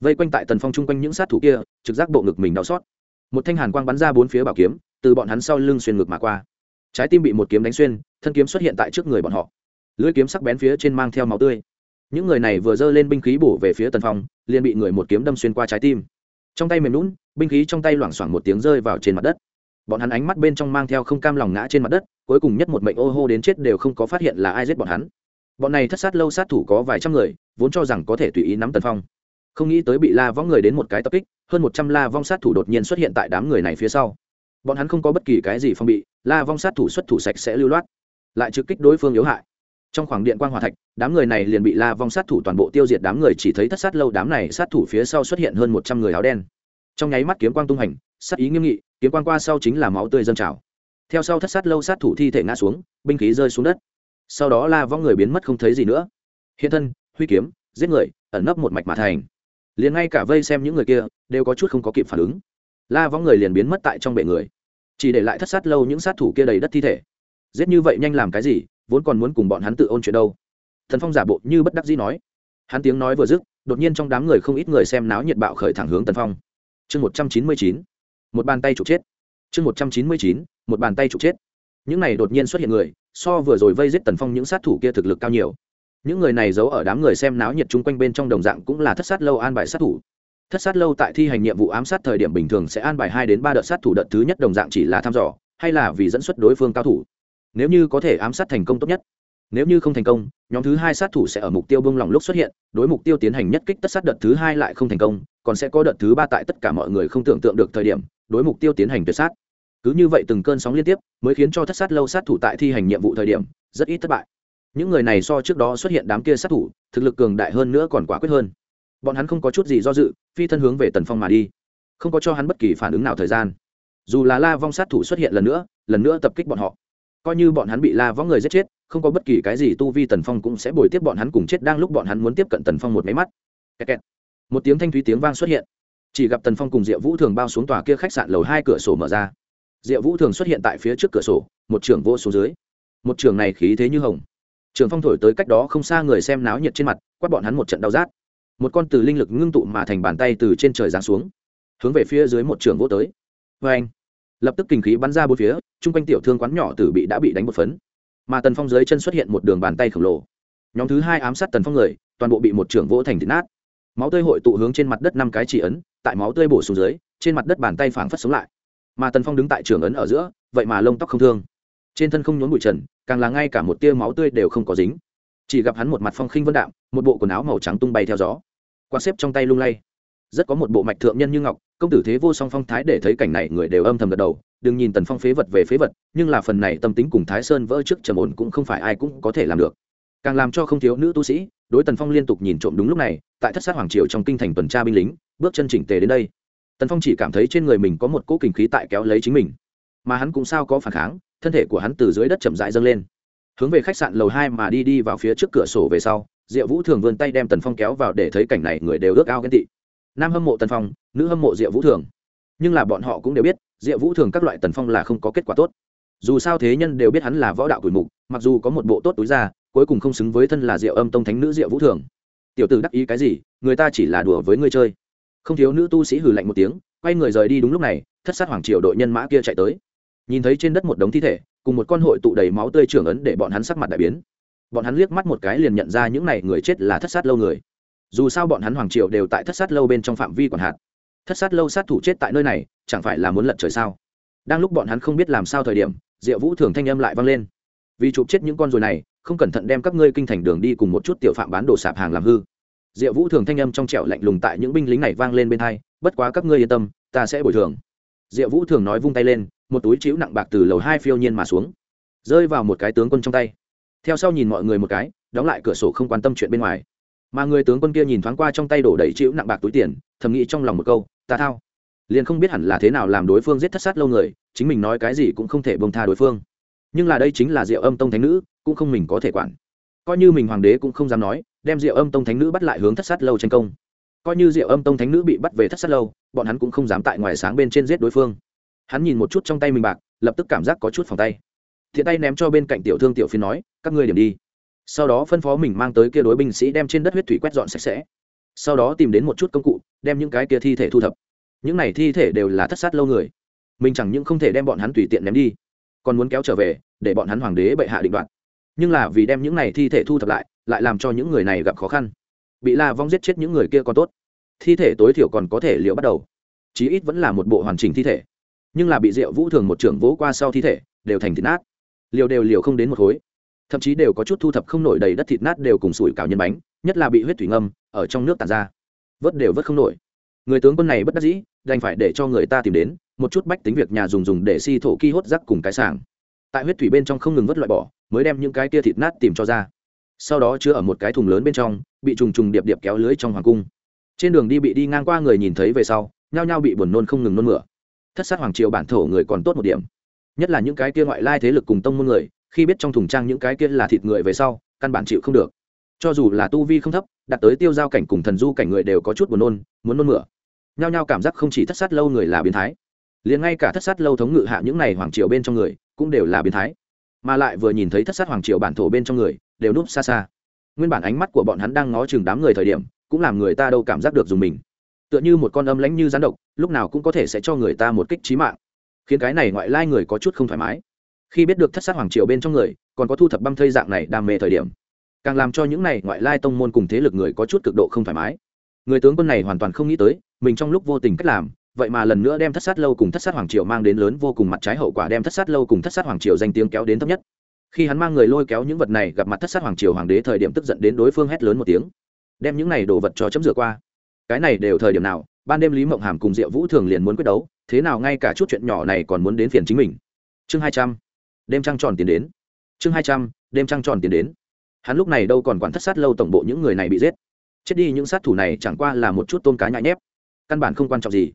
Speaker 1: Vây quanh tại tần phong chung quanh những sát thủ kia, trực giác bộ ngực mình đau xót. Một thanh hàn quang bắn ra bốn phía bảo kiếm, từ bọn hắn sau lưng xuyên ngực mà qua. Trái tim bị một kiếm đánh xuyên, thân kiếm xuất hiện tại trước người bọn họ. Lưỡi kiếm sắc bén phía trên mang theo máu tươi những người này vừa giơ lên binh khí bổ về phía tần phong, liền bị người một kiếm đâm xuyên qua trái tim. Trong tay mềm lún binh khí trong tay loảng xoảng một tiếng rơi vào trên mặt đất. Bọn hắn ánh mắt bên trong mang theo không cam lòng ngã trên mặt đất, cuối cùng nhất một mệnh ô hô đến chết đều không có phát hiện là ai giết bọn hắn. Bọn này thất sát lâu sát thủ có vài trăm người, vốn cho rằng có thể tùy ý nắm tần phong. Không nghĩ tới bị la vong người đến một cái tập kích, hơn một trăm la vong sát thủ đột nhiên xuất hiện tại đám người này phía sau. Bọn hắn không có bất kỳ cái gì phong bị, la vong sát thủ xuất thủ sạch sẽ lưu loát, lại trực kích đối phương yếu hại trong khoảng điện quan hòa thạch, đám người này liền bị la vong sát thủ toàn bộ tiêu diệt, đám người chỉ thấy thất sát lâu đám này sát thủ phía sau xuất hiện hơn một trăm người áo đen. Trong nháy mắt kiếm quang tung hành, sát ý nghiêm nghị, kiếm quang qua sau chính là máu tươi dâng trào. Theo sau thất sát lâu sát thủ thi thể ngã xuống, binh khí rơi xuống đất. Sau đó la vong người biến mất không thấy gì nữa. Hiện thân, huy kiếm, giết người, ẩn nấp một mạch mà thành. Liền ngay cả vây xem những người kia, đều có chút không có kịp phản ứng. La vong người liền biến mất tại trong bệ người. Chỉ để lại thất sát lâu những sát thủ kia đầy đất thi thể. Giết như vậy nhanh làm cái gì? Vốn còn muốn cùng bọn hắn tự ôn chuyện đâu. Thần phong giả bộ như bất đắc dĩ nói. Hắn tiếng nói vừa dứt, đột nhiên trong đám người không ít người xem náo nhiệt bạo khởi thẳng hướng tần phong. Chương một trăm chín mươi chín, một bàn tay trục chết. Chương một trăm chín mươi chín, một bàn tay trục chết. Những này đột nhiên xuất hiện người, so vừa rồi vây giết tần phong những sát thủ kia thực lực cao nhiều. Những người này giấu ở đám người xem náo nhiệt chung quanh bên trong đồng dạng cũng là thất sát lâu an bài sát thủ. Thất sát lâu tại thi hành nhiệm vụ ám sát thời điểm bình thường sẽ an bài hai đến ba đợt sát thủ đợt thứ nhất đồng dạng chỉ là thăm dò, hay là vì dẫn xuất đối phương cao thủ nếu như có thể ám sát thành công tốt nhất. Nếu như không thành công, nhóm thứ hai sát thủ sẽ ở mục tiêu bông lỏng lúc xuất hiện, đối mục tiêu tiến hành nhất kích tất sát đợt thứ hai lại không thành công, còn sẽ có đợt thứ ba tại tất cả mọi người không tưởng tượng được thời điểm, đối mục tiêu tiến hành tuyệt sát. Cứ như vậy từng cơn sóng liên tiếp, mới khiến cho thất sát lâu sát thủ tại thi hành nhiệm vụ thời điểm, rất ít thất bại. Những người này so trước đó xuất hiện đám kia sát thủ, thực lực cường đại hơn nữa còn quả quyết hơn. Bọn hắn không có chút gì do dự, phi thân hướng về tần phong mà đi. Không có cho hắn bất kỳ phản ứng nào thời gian. Dù là la vong sát thủ xuất hiện lần nữa lần nữa tập kích bọn họ coi như bọn hắn bị la võ người giết chết, không có bất kỳ cái gì tu vi tần phong cũng sẽ bồi tiếp bọn hắn cùng chết đang lúc bọn hắn muốn tiếp cận tần phong một máy mắt. Kẹt kẹt. một tiếng thanh thúy tiếng vang xuất hiện. Chỉ gặp tần phong cùng diệu vũ thường bao xuống tòa kia khách sạn lầu hai cửa sổ mở ra. Diệu vũ thường xuất hiện tại phía trước cửa sổ, một trưởng vô xuống dưới. Một trường này khí thế như hồng. Trường phong thổi tới cách đó không xa người xem náo nhiệt trên mặt, quát bọn hắn một trận đau rát. Một con từ linh lực ngưng tụ mà thành bàn tay từ trên trời giáng xuống. Hướng về phía dưới một trường vô tới. Vê anh lập tức kinh khí bắn ra bốn phía, chung quanh tiểu thương quán nhỏ tử bị đã bị đánh một phấn. Mà tần phong dưới chân xuất hiện một đường bàn tay khổng lồ. Nhóm thứ hai ám sát tần phong người, toàn bộ bị một trưởng vỗ thành thịt nát. Máu tươi hội tụ hướng trên mặt đất năm cái chỉ ấn, tại máu tươi bổ xuống dưới, trên mặt đất bàn tay phảng phất sống lại. Mà tần phong đứng tại trường ấn ở giữa, vậy mà lông tóc không thương. Trên thân không nhốn bụi trần, càng là ngay cả một tia máu tươi đều không có dính. Chỉ gặp hắn một mặt phong khinh vân đạm, một bộ quần áo màu trắng tung bay theo gió. Quạt xếp trong tay lung lay. Rất có một bộ mạch thượng nhân như ngọc công tử thế vô song phong thái để thấy cảnh này người đều âm thầm gật đầu, đừng nhìn tần phong phế vật về phế vật, nhưng là phần này tâm tính cùng thái sơn vỡ trước trầm ổn cũng không phải ai cũng có thể làm được. Càng làm cho không thiếu nữ tu sĩ, đối tần phong liên tục nhìn trộm đúng lúc này, tại thất sát hoàng triều trong kinh thành tuần tra binh lính, bước chân chỉnh tề đến đây. Tần phong chỉ cảm thấy trên người mình có một cỗ kinh khí tại kéo lấy chính mình. Mà hắn cũng sao có phản kháng, thân thể của hắn từ dưới đất chậm rãi dâng lên. Hướng về khách sạn lầu hai mà đi đi vào phía trước cửa sổ về sau, diệu vũ thường vươn tay đem tần phong kéo vào để thấy cảnh này người đều ước ao ghen tị nam hâm mộ tần phong, nữ hâm mộ diệu vũ thường. Nhưng là bọn họ cũng đều biết, diệu vũ thường các loại tần phong là không có kết quả tốt. Dù sao thế nhân đều biết hắn là võ đạo tuổi mục, mặc dù có một bộ tốt túi ra, cuối cùng không xứng với thân là diệu âm tông thánh nữ diệu vũ thường. Tiểu tử đắc ý cái gì, người ta chỉ là đùa với ngươi chơi. Không thiếu nữ tu sĩ hừ lạnh một tiếng, quay người rời đi đúng lúc này, thất sát hoàng triều đội nhân mã kia chạy tới. Nhìn thấy trên đất một đống thi thể, cùng một con hội tụ đầy máu tươi trưởng ấn để bọn hắn sắc mặt đại biến. Bọn hắn liếc mắt một cái liền nhận ra những n à y người chết là thất sát lâu người dù sao bọn hắn hoàng triều đều tại thất sát lâu bên trong phạm vi còn hạt. Thất sát lâu sát thủ chết tại nơi này, chẳng phải là muốn lật trời sao? Đang lúc bọn hắn không biết làm sao thời điểm, diệu vũ thường thanh âm lại vang lên. Vì chụp chết những con ruồi này, không cẩn thận đem các ngươi kinh thành đường đi cùng một chút tiểu phạm bán đồ sạp hàng làm hư. Diệu vũ thường thanh âm trong trẻo lạnh lùng tại những binh lính này vang lên bên hai, bất quá các ngươi yên tâm, ta sẽ bồi thường. Diệu vũ thường nói vung tay lên, một túi chiếu nặng bạc từ lầu hai phiêu nhiên mà xuống, rơi vào một cái tướng quân trong tay. Theo sau nhìn mọi người một cái, đóng lại cửa sổ không quan tâm chuyện bên ngoài mà người tướng quân kia nhìn thoáng qua trong tay đổ đầy chịu nặng bạc túi tiền, thầm nghĩ trong lòng một câu, ta thao. Liền không biết hẳn là thế nào làm đối phương giết thất sát lâu người, chính mình nói cái gì cũng không thể bông tha đối phương. Nhưng là đây chính là diệu âm tông thánh nữ, cũng không mình có thể quản. Coi như mình hoàng đế cũng không dám nói, đem diệu âm tông thánh nữ bắt lại hướng thất sát lâu tranh công. Coi như diệu âm tông thánh nữ bị bắt về thất sát lâu, bọn hắn cũng không dám tại ngoài sáng bên trên giết đối phương. Hắn nhìn một chút trong tay mình bạc, lập tức cảm giác có chút phòng tay. Thiện tay ném cho bên cạnh tiểu thương tiểu phiên nói, các ngươi điểm đi sau đó phân phó mình mang tới kia đối binh sĩ đem trên đất huyết thủy quét dọn sạch sẽ. Sau đó tìm đến một chút công cụ, đem những cái kia thi thể thu thập. Những này thi thể đều là thất sát lâu người. Mình chẳng những không thể đem bọn hắn tùy tiện ném đi, còn muốn kéo trở về, để bọn hắn hoàng đế bệ hạ định đoạt. Nhưng là vì đem những này thi thể thu thập lại lại làm cho những người này gặp khó khăn. Bị la vong giết chết những người kia còn tốt. Thi thể tối thiểu còn có thể liệu bắt đầu. Chí ít vẫn là một bộ hoàn chỉnh thi thể. Nhưng là bị rượu vũ thường một trưởng vỗ qua sau thi thể, đều thành thịt nát. Liều đều liều không đến một khối thậm chí đều có chút thu thập không nổi đầy đất thịt nát đều cùng sủi cảo nhân bánh, nhất là bị huyết thủy ngâm, ở trong nước tàn ra. Vớt đều vớt không nổi. Người tướng quân này bất đắc dĩ, đành phải để cho người ta tìm đến, một chút bách tính việc nhà dùng dùng để si thổ ki hốt rắc cùng cái sàng. Tại huyết thủy bên trong không ngừng vớt loại bỏ, mới đem những cái tia thịt nát tìm cho ra. Sau đó chứa ở một cái thùng lớn bên trong, bị trùng trùng điệp điệp kéo lưới trong hoàng cung. Trên đường đi bị đi ngang qua người nhìn thấy về sau, nhao nhao bị buồn nôn không ngừng nôn mửa. Thất sát hoàng triều bản thổ người còn tốt một điểm. Nhất là những cái kia ngoại lai thế lực cùng tông môn người khi biết trong thùng trang những cái kia là thịt người về sau, căn bản chịu không được. Cho dù là tu vi không thấp, đạt tới tiêu giao cảnh cùng thần du cảnh người đều có chút buồn nôn, muốn nôn mửa. Nhao nhao cảm giác không chỉ thất sát lâu người là biến thái, liền ngay cả thất sát lâu thống ngự hạ những này hoàng triều bên trong người, cũng đều là biến thái. Mà lại vừa nhìn thấy thất sát hoàng triều bản thổ bên trong người, đều núp xa xa. Nguyên bản ánh mắt của bọn hắn đang ngó chừng đám người thời điểm, cũng làm người ta đâu cảm giác được dùng mình. Tựa như một con âm lãnh như rắn độc, lúc nào cũng có thể sẽ cho người ta một kích trí mạng, khiến cái này ngoại lai người có chút không thoải mái khi biết được thất sát hoàng triều bên trong người, còn có thu thập băng thây dạng này đam mê thời điểm, càng làm cho những này ngoại lai tông môn cùng thế lực người có chút cực độ không thoải mái. Người tướng quân này hoàn toàn không nghĩ tới, mình trong lúc vô tình cách làm, vậy mà lần nữa đem thất sát lâu cùng thất sát hoàng triều mang đến lớn vô cùng mặt trái hậu quả đem thất sát lâu cùng thất sát hoàng triều danh tiếng kéo đến thấp nhất. Khi hắn mang người lôi kéo những vật này gặp mặt thất sát hoàng triều hoàng đế thời điểm tức giận đến đối phương hét lớn một tiếng, đem những này đồ vật cho chấm dựa qua. Cái này đều thời điểm nào, ban đêm lý mộng hàm cùng diệu vũ thường liền muốn quyết đấu, thế nào ngay cả chút chuyện nhỏ này còn muốn đến phiền chính mình. Chương hai trăm đêm trăng tròn tiến đến. Chương hai trăm, đêm trăng tròn tiến đến. Hắn lúc này đâu còn quản thất sát lâu tổng bộ những người này bị giết. Chết đi những sát thủ này chẳng qua là một chút tôn cá nhại nhép. Căn bản không quan trọng gì.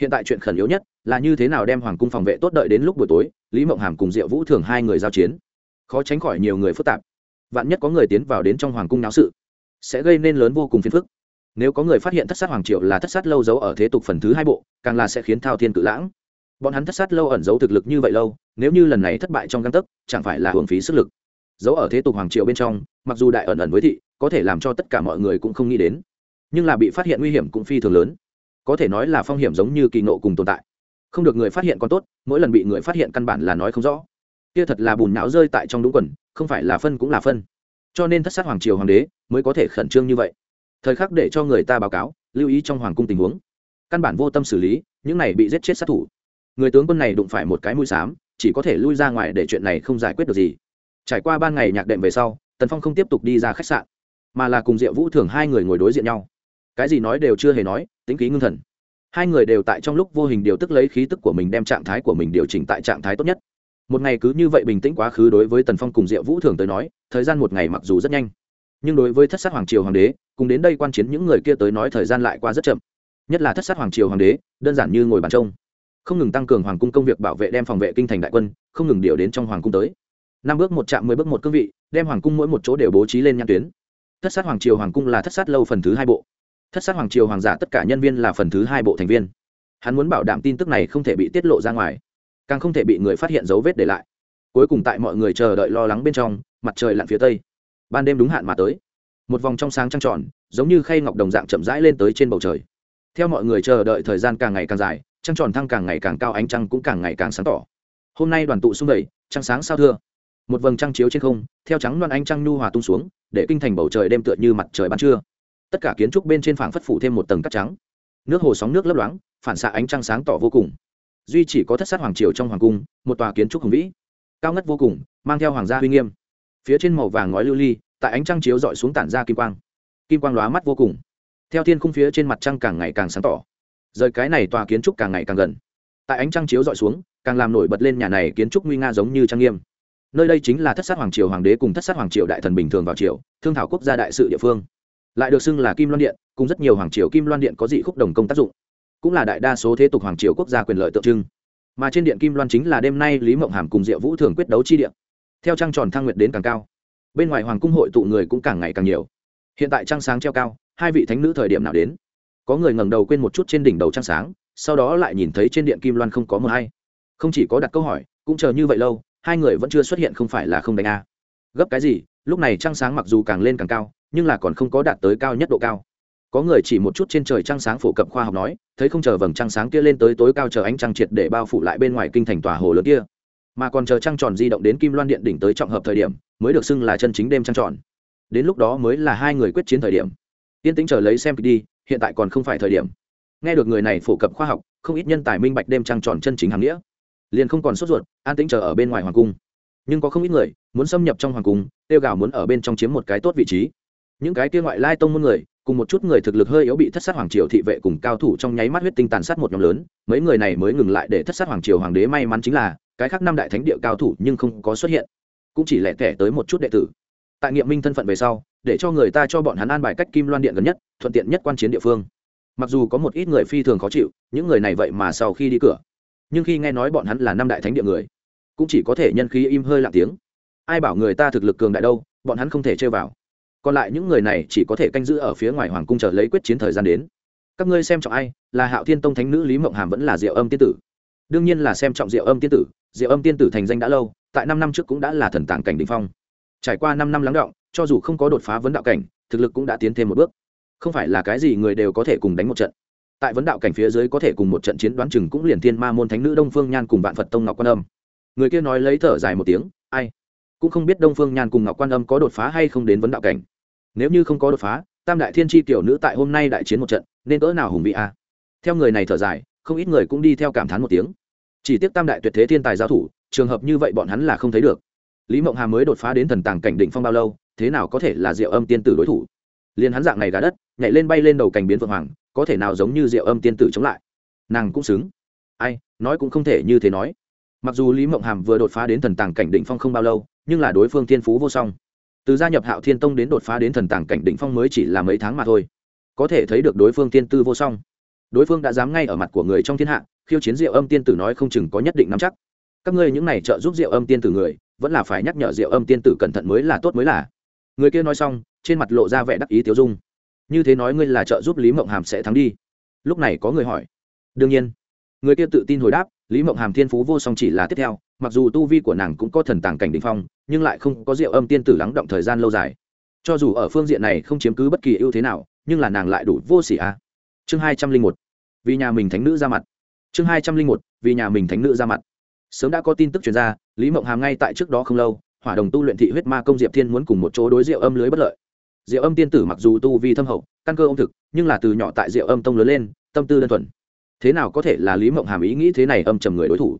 Speaker 1: Hiện tại chuyện khẩn yếu nhất là như thế nào đem hoàng cung phòng vệ tốt đợi đến lúc buổi tối, lý mộng hàm cùng diệu vũ thường hai người giao chiến. Khó tránh khỏi nhiều người phức tạp. Vạn nhất có người tiến vào đến trong hoàng cung náo sự, sẽ gây nên lớn vô cùng phiền phức. Nếu có người phát hiện thất sát hoàng triệu là thất sát lâu giấu ở thế tục phần thứ hai bộ, càng là sẽ khiến thao thiên cự lãng bọn hắn thất sát lâu ẩn giấu thực lực như vậy lâu, nếu như lần này thất bại trong găng tấc, chẳng phải là hưởng phí sức lực. Giấu ở thế tục hoàng triệu bên trong, mặc dù đại ẩn ẩn với thị, có thể làm cho tất cả mọi người cũng không nghĩ đến. Nhưng là bị phát hiện nguy hiểm cũng phi thường lớn. Có thể nói là phong hiểm giống như kỳ nộ cùng tồn tại. Không được người phát hiện còn tốt, mỗi lần bị người phát hiện căn bản là nói không rõ. Kia thật là bùn não rơi tại trong đúng quần, không phải là phân cũng là phân. Cho nên thất sát hoàng triều hoàng đế mới có thể khẩn trương như vậy. Thời khắc để cho người ta báo cáo, lưu ý trong hoàng cung tình huống. Căn bản vô tâm xử lý, những này bị giết chết sát thủ người tướng quân này đụng phải một cái mũi xám, chỉ có thể lui ra ngoài để chuyện này không giải quyết được gì. Trải qua ba ngày nhạc đệm về sau, tần phong không tiếp tục đi ra khách sạn, mà là cùng diệu vũ thường hai người ngồi đối diện nhau. Cái gì nói đều chưa hề nói, tính khí ngưng thần. Hai người đều tại trong lúc vô hình điều tức lấy khí tức của mình đem trạng thái của mình điều chỉnh tại trạng thái tốt nhất. Một ngày cứ như vậy bình tĩnh quá khứ đối với tần phong cùng diệu vũ thường tới nói, thời gian một ngày mặc dù rất nhanh, nhưng đối với thất sát hoàng triều hoàng đế, cùng đến đây quan chiến những người kia tới nói thời gian lại qua rất chậm. Nhất là thất sát hoàng triều hoàng đế, đơn giản như ngồi bàn trông không ngừng tăng cường hoàng cung công việc bảo vệ đem phòng vệ kinh thành đại quân, không ngừng điều đến trong hoàng cung tới. Năm bước một trạm, mười bước một cương vị, đem hoàng cung mỗi một chỗ đều bố trí lên nhãn tuyến. Thất sát hoàng triều hoàng cung là thất sát lâu phần thứ hai bộ. Thất sát hoàng triều hoàng giả tất cả nhân viên là phần thứ hai bộ thành viên. Hắn muốn bảo đảm tin tức này không thể bị tiết lộ ra ngoài, càng không thể bị người phát hiện dấu vết để lại. Cuối cùng tại mọi người chờ đợi lo lắng bên trong, mặt trời lặn phía tây. Ban đêm đúng hạn mà tới. Một vòng trong sáng trăng tròn, giống như khay ngọc đồng dạng chậm rãi lên tới trên bầu trời. Theo mọi người chờ đợi thời gian càng ngày càng dài trăng tròn thăng càng ngày càng cao, ánh trăng cũng càng ngày càng sáng tỏ. Hôm nay đoàn tụ xung vầy, trăng sáng sao thưa? Một vầng trăng chiếu trên không, theo trắng loan ánh trăng nhu hòa tung xuống, để kinh thành bầu trời đêm tựa như mặt trời ban trưa. Tất cả kiến trúc bên trên phảng phất phủ thêm một tầng cắt trắng. Nước hồ sóng nước lấp loáng, phản xạ ánh trăng sáng tỏ vô cùng. Duy chỉ có thất sát hoàng triều trong hoàng cung, một tòa kiến trúc hùng vĩ, cao ngất vô cùng, mang theo hoàng gia huy nghiêm. Phía trên màu vàng ngói lưu ly, tại ánh trăng chiếu dọi xuống tản ra kim quang. Kim quang lóa mắt vô cùng. Theo thiên khung phía trên mặt trăng càng ngày càng sáng tỏ rời cái này tòa kiến trúc càng ngày càng gần. Tại ánh trăng chiếu dọi xuống, càng làm nổi bật lên nhà này kiến trúc nguy nga giống như trang nghiêm. Nơi đây chính là thất sát hoàng triều hoàng đế cùng thất sát hoàng triều đại thần bình thường vào triều, thương thảo quốc gia đại sự địa phương. Lại được xưng là kim loan điện, cùng rất nhiều hoàng triều kim loan điện có dị khúc đồng công tác dụng. Cũng là đại đa số thế tục hoàng triều quốc gia quyền lợi tượng trưng. Mà trên điện kim loan chính là đêm nay lý mộng hàm cùng diệu vũ thường quyết đấu chi điện. Theo trăng tròn thăng nguyệt đến càng cao, bên ngoài hoàng cung hội tụ người cũng càng ngày càng nhiều. Hiện tại trăng sáng treo cao, hai vị thánh nữ thời điểm nào đến? Có người ngẩng đầu quên một chút trên đỉnh đầu trăng sáng, sau đó lại nhìn thấy trên điện kim loan không có mờ hay. Không chỉ có đặt câu hỏi, cũng chờ như vậy lâu, hai người vẫn chưa xuất hiện không phải là không đánh a. Gấp cái gì, lúc này trăng sáng mặc dù càng lên càng cao, nhưng là còn không có đạt tới cao nhất độ cao. Có người chỉ một chút trên trời trăng sáng phổ cập khoa học nói, thấy không chờ vầng trăng sáng kia lên tới tối cao chờ ánh trăng triệt để bao phủ lại bên ngoài kinh thành tòa hồ lớn kia. Mà còn chờ trăng tròn di động đến kim loan điện đỉnh tới trọng hợp thời điểm, mới được xưng là chân chính đêm trăng tròn. Đến lúc đó mới là hai người quyết chiến thời điểm. Tiên tính chờ lấy xem kịch đi hiện tại còn không phải thời điểm. Nghe được người này phổ cập khoa học, không ít nhân tài minh bạch đêm trăng tròn chân chính hàng nghĩa. Liền không còn sốt ruột, an tĩnh chờ ở bên ngoài hoàng cung. Nhưng có không ít người muốn xâm nhập trong hoàng cung, tiêu gào muốn ở bên trong chiếm một cái tốt vị trí. Những cái kia ngoại lai tông môn người, cùng một chút người thực lực hơi yếu bị thất sát hoàng triều thị vệ cùng cao thủ trong nháy mắt huyết tinh tàn sát một nhóm lớn, mấy người này mới ngừng lại để thất sát hoàng triều hoàng đế may mắn chính là, cái khác năm đại thánh địa cao thủ nhưng không có xuất hiện. Cũng chỉ lẻ tẻ tới một chút đệ tử. Tại nghiệm minh thân phận về sau để cho người ta cho bọn hắn an bài cách kim loan điện gần nhất, thuận tiện nhất quan chiến địa phương. Mặc dù có một ít người phi thường khó chịu, những người này vậy mà sau khi đi cửa. Nhưng khi nghe nói bọn hắn là năm đại thánh địa người, cũng chỉ có thể nhân khí im hơi lặng tiếng. Ai bảo người ta thực lực cường đại đâu, bọn hắn không thể chơi vào. Còn lại những người này chỉ có thể canh giữ ở phía ngoài hoàng cung chờ lấy quyết chiến thời gian đến. Các ngươi xem trọng ai? Là hạo thiên tông thánh nữ lý mộng hàm vẫn là diệu âm tiên tử? Đương nhiên là xem trọng diệu âm tiên tử. Diệu âm tiên tử thành danh đã lâu, tại năm năm trước cũng đã là thần tàng cảnh đ ỉ n h phong trải qua năm năm lắng động cho dù không có đột phá vấn đạo cảnh, thực lực cũng đã tiến thêm một bước. Không phải là cái gì người đều có thể cùng đánh một trận. Tại vấn đạo cảnh phía dưới có thể cùng một trận chiến đoán chừng cũng liền thiên ma môn thánh nữ đông phương nhan cùng vạn phật tông ngọc quan âm. Người kia nói lấy thở dài một tiếng, ai? Cũng không biết đông phương nhan cùng ngọc quan âm có đột phá hay không đến vấn đạo cảnh. Nếu như không có đột phá, tam đại thiên tri tiểu nữ tại hôm nay đại chiến một trận, nên cỡ nào hùng vị a? Theo người này thở dài, không ít người cũng đi theo cảm thán một tiếng. Chỉ tiếc tam đại tuyệt thế thiên tài giao thủ, trường hợp như vậy bọn hắn là không thấy được lý mộng hà mới đột phá đến thần tàng cảnh đỉnh phong bao lâu, thế nào có thể là diệu âm tiên tử đối thủ? Liền hắn dạng này gà đất, nhảy lên bay lên đầu cảnh biến vượng hoàng, có thể nào giống như diệu âm tiên tử chống lại? Nàng cũng xứng. Ai, nói cũng không thể như thế nói. Mặc dù lý mộng hàm vừa đột phá đến thần tàng cảnh đỉnh phong không bao lâu, nhưng là đối phương thiên phú vô song. Từ gia nhập hạo thiên tông đến đột phá đến thần tàng cảnh đỉnh phong mới chỉ là mấy tháng mà thôi. Có thể thấy được đối phương tiên tư vô song. Đối phương đã dám ngay ở mặt của người trong thiên hạ, khiêu chiến diệu âm tiên tử nói không chừng có nhất định nắm chắc các ngươi những này trợ giúp diệu âm tiên tử người, vẫn là phải nhắc nhở diệu âm tiên tử cẩn thận mới là tốt mới là. Người kia nói xong, trên mặt lộ ra vẻ đắc ý tiêu dung. Như thế nói ngươi là trợ giúp lý mộng hàm sẽ thắng đi. Lúc này có người hỏi. Đương nhiên. Người kia tự tin hồi đáp, lý mộng hàm thiên phú vô song chỉ là tiếp theo, mặc dù tu vi của nàng cũng có thần tàng cảnh đình phong, nhưng lại không có rượu âm tiên tử lắng động thời gian lâu dài. Cho dù ở phương diện này không chiếm cứ bất kỳ ưu thế nào, nhưng là nàng lại đủ vô s ỉ a. Chương hai trăm linh một. Vì nhà mình thánh nữ ra mặt. Chương hai trăm linh một. Vì nhà mình thánh nữ ra mặt sớm đã có tin tức chuyển ra, lý mộng hàm ngay tại trước đó không lâu, hỏa đồng tu luyện thị huyết ma công diệp thiên muốn cùng một chỗ đối diệu âm lưới bất lợi. Diệu âm tiên tử mặc dù tu vi thâm hậu, căn cơ ông thực, nhưng là từ nhỏ tại diệu âm tông lớn lên, tâm tư đơn thuần. Thế nào có thể là lý mộng hàm ý nghĩ thế này âm trầm người đối thủ?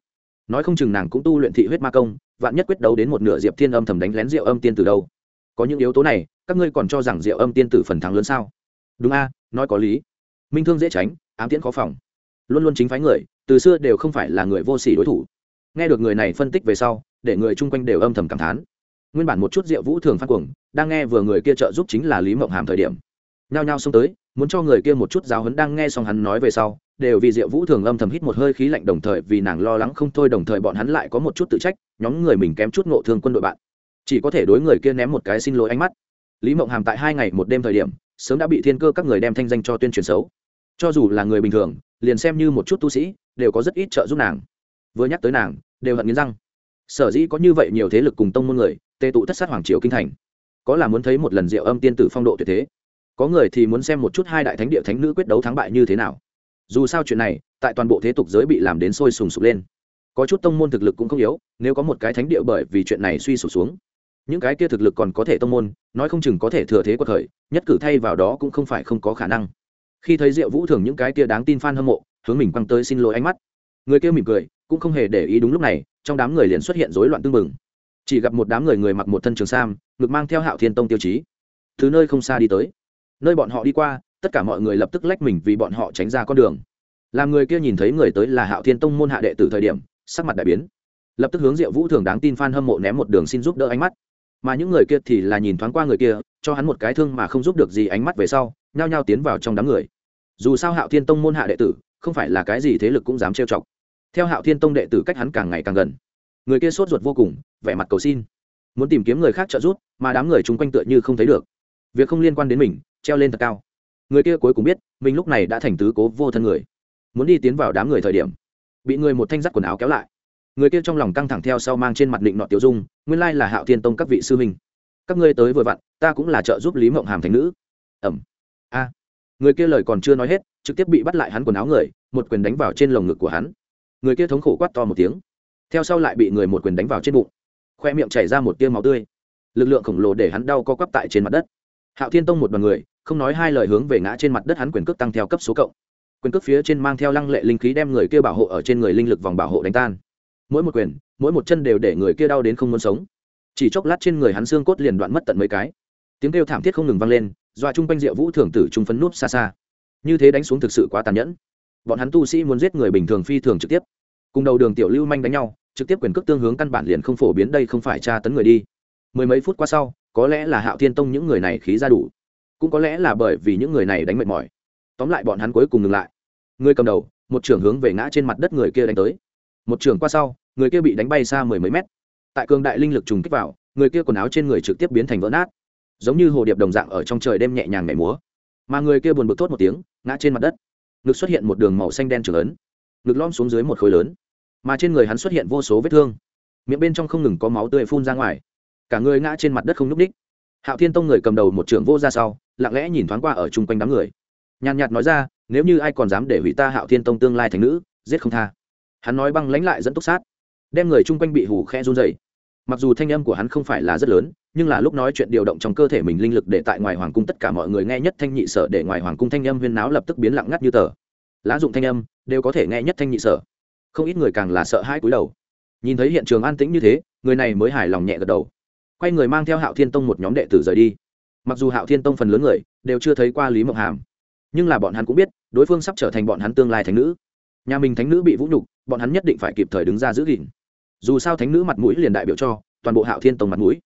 Speaker 1: Nói không chừng nàng cũng tu luyện thị huyết ma công, vạn nhất quyết đấu đến một nửa diệp thiên âm thầm đánh lén diệu âm tiên tử đâu. Có những yếu tố này, các ngươi còn cho rằng diệu âm tiên tử phần thắng lớn sao? Đúng a, nói có lý. Minh thương dễ tránh, ám tiễn khó phòng. Luôn luôn chính phái người, từ xưa đều không phải là người vô sỉ đối thủ nghe được người này phân tích về sau, để người chung quanh đều âm thầm cảm thán. Nguyên bản một chút diệu vũ thường phát cuồng, đang nghe vừa người kia trợ giúp chính là lý mộng hàm thời điểm. Nhao nhao xông tới, muốn cho người kia một chút giáo hấn đang nghe xong hắn nói về sau, đều vì diệu vũ thường âm thầm hít một hơi khí lạnh đồng thời vì nàng lo lắng không thôi đồng thời bọn hắn lại có một chút tự trách, nhóm người mình kém chút ngộ thương quân đội bạn. Chỉ có thể đối người kia ném một cái xin lỗi ánh mắt. Lý mộng hàm tại hai ngày một đêm thời điểm, sớm đã bị thiên cơ các người đem thanh danh cho tuyên truyền xấu. Cho dù là người bình thường, liền xem như một chút tu sĩ, đều có rất ít trợ giúp nàng. Vừa nhắc tới nàng đều hận nghiến răng. Sở dĩ có như vậy nhiều thế lực cùng tông môn người tê tụ thất sát hoàng triều kinh thành. Có là muốn thấy một lần diệu âm tiên tử phong độ tuyệt thế. Có người thì muốn xem một chút hai đại thánh địa thánh nữ quyết đấu thắng bại như thế nào. Dù sao chuyện này, tại toàn bộ thế tục giới bị làm đến sôi sùng sục lên. Có chút tông môn thực lực cũng không yếu, nếu có một cái thánh địa bởi vì chuyện này suy sụp xuống, những cái kia thực lực còn có thể tông môn, nói không chừng có thể thừa thế của thời nhất cử thay vào đó cũng không phải không có khả năng. Khi thấy diệu vũ thường những cái kia đáng tin f a n hâm mộ, hướng mình quăng tới xin lỗi ánh mắt người kia mỉm cười, cũng không hề để ý đúng lúc này, trong đám người liền xuất hiện rối loạn tưng bừng. Chỉ gặp một đám người người mặc một thân trường sam, ngực mang theo hạo thiên tông tiêu chí. Từ nơi không xa đi tới. Nơi bọn họ đi qua, tất cả mọi người lập tức lách mình vì bọn họ tránh ra con đường. Làm người kia nhìn thấy người tới là hạo thiên tông môn hạ đệ tử thời điểm, sắc mặt đại biến. Lập tức hướng diệu vũ thường đáng tin f a n hâm mộ ném một đường xin giúp đỡ ánh mắt. Mà những người kia thì là nhìn thoáng qua người kia, cho hắn một cái thương mà không giúp được gì ánh mắt về sau, nhao nhao tiến vào trong đám người. Dù sao hạo thiên tông môn hạ đệ tử, không phải là cái gì thế lực cũng dám trêu chọc theo hạo thiên tông đệ tử cách hắn càng ngày càng gần. Người kia sốt ruột vô cùng, vẻ mặt cầu xin. Muốn tìm kiếm người khác trợ giúp, mà đám người chung quanh tựa như không thấy được. Việc không liên quan đến mình, treo lên thật cao. Người kia cuối cùng biết, mình lúc này đã thành tứ cố vô thân người. Muốn đi tiến vào đám người thời điểm, bị người một thanh dắt quần áo kéo lại. Người kia trong lòng căng thẳng theo sau mang trên mặt định nọ tiểu dung, nguyên lai là hạo thiên tông các vị sư huynh. Các ngươi tới vừa vặn, ta cũng là trợ giúp lý mộng hàm thành nữ. Ẩm. A. Người kia lời còn chưa nói hết, trực tiếp bị bắt lại hắn quần áo người, một quyền đánh vào trên lồng ngực của hắn người kia thống khổ quát to một tiếng, theo sau lại bị người một quyền đánh vào trên bụng, khoe miệng chảy ra một tiêu máu tươi, lực lượng khổng lồ để hắn đau co quắp tại trên mặt đất. Hạo thiên tông một đoàn người, không nói hai lời hướng về ngã trên mặt đất hắn quyền cước tăng theo cấp số cộng. Quyền cước phía trên mang theo lăng lệ linh khí đem người kia bảo hộ ở trên người linh lực vòng bảo hộ đánh tan. Mỗi một quyền, mỗi một chân đều để người kia đau đến không muốn sống. Chỉ chốc lát trên người hắn xương cốt liền đoạn mất tận mấy cái. Tiếng kêu thảm thiết không ngừng vang lên dọa chung quanh diệu vũ thường tử trung phấn núp xa xa. Như thế đánh xuống thực sự quá tàn nhẫn bọn hắn tu sĩ muốn giết người bình thường phi thường trực tiếp. Cùng đầu đường tiểu lưu manh đánh nhau, trực tiếp quyền cước tương hướng căn bản liền không phổ biến đây không phải tra tấn người đi. Mười mấy phút qua sau, có lẽ là hạo thiên tông những người này khí ra đủ. Cũng có lẽ là bởi vì những người này đánh mệt mỏi. Tóm lại bọn hắn cuối cùng ngừng lại. Người cầm đầu, một trưởng hướng về ngã trên mặt đất người kia đánh tới. Một trưởng qua sau, người kia bị đánh bay xa mười mấy mét. Tại cường đại linh lực trùng kích vào, người kia quần áo trên người trực tiếp biến thành vỡ nát. Giống như hồ điệp đồng dạng ở trong trời đêm nhẹ nhàng nhảy múa. Mà người kia buồn bực thốt một tiếng, ngã trên mặt đất ngực xuất hiện một đường màu xanh đen trưởng ấn, ngực lom xuống dưới một khối lớn, mà trên người hắn xuất hiện vô số vết thương. Miệng bên trong không ngừng có máu tươi phun ra ngoài, cả người ngã trên mặt đất không n ú c ních hạo thiên tông người cầm đầu một trưởng vô ra sau, lặng lẽ nhìn thoáng qua ở chung quanh đám người. Nhàn nhạt nói ra, nếu như ai còn dám để hủy ta hạo thiên tông tương lai thành nữ, giết không tha. Hắn nói băng lãnh lại dẫn túc sát, đem người chung quanh bị hủ khe run dày mặc dù thanh âm của hắn không phải là rất lớn nhưng là lúc nói chuyện điều động trong cơ thể mình linh lực để tại ngoài hoàng cung tất cả mọi người nghe nhất thanh nhị sở để ngoài hoàng cung thanh âm huyên náo lập tức biến lặng ngắt như tờ. Lá dụng thanh âm, đều có thể nghe nhất thanh nhị sở. Không ít người càng là sợ hãi cúi đầu. Nhìn thấy hiện trường an tĩnh như thế, người này mới hài lòng nhẹ gật đầu. Quay người mang theo hạo thiên tông một nhóm đệ tử rời đi. Mặc dù hạo thiên tông phần lớn người đều chưa thấy qua lý mộng hàm, nhưng là bọn hắn cũng biết, đối phương sắp trở thành bọn hắn tương lai thánh nữ. Nhà mình thánh nữ bị vũ nhục, bọn hắn nhất định phải kịp thời đứng ra giữ gìn. Dù sao thánh nữ mặt mũi liền đại biểu cho toàn bộ hạo thiên tông mặt mũi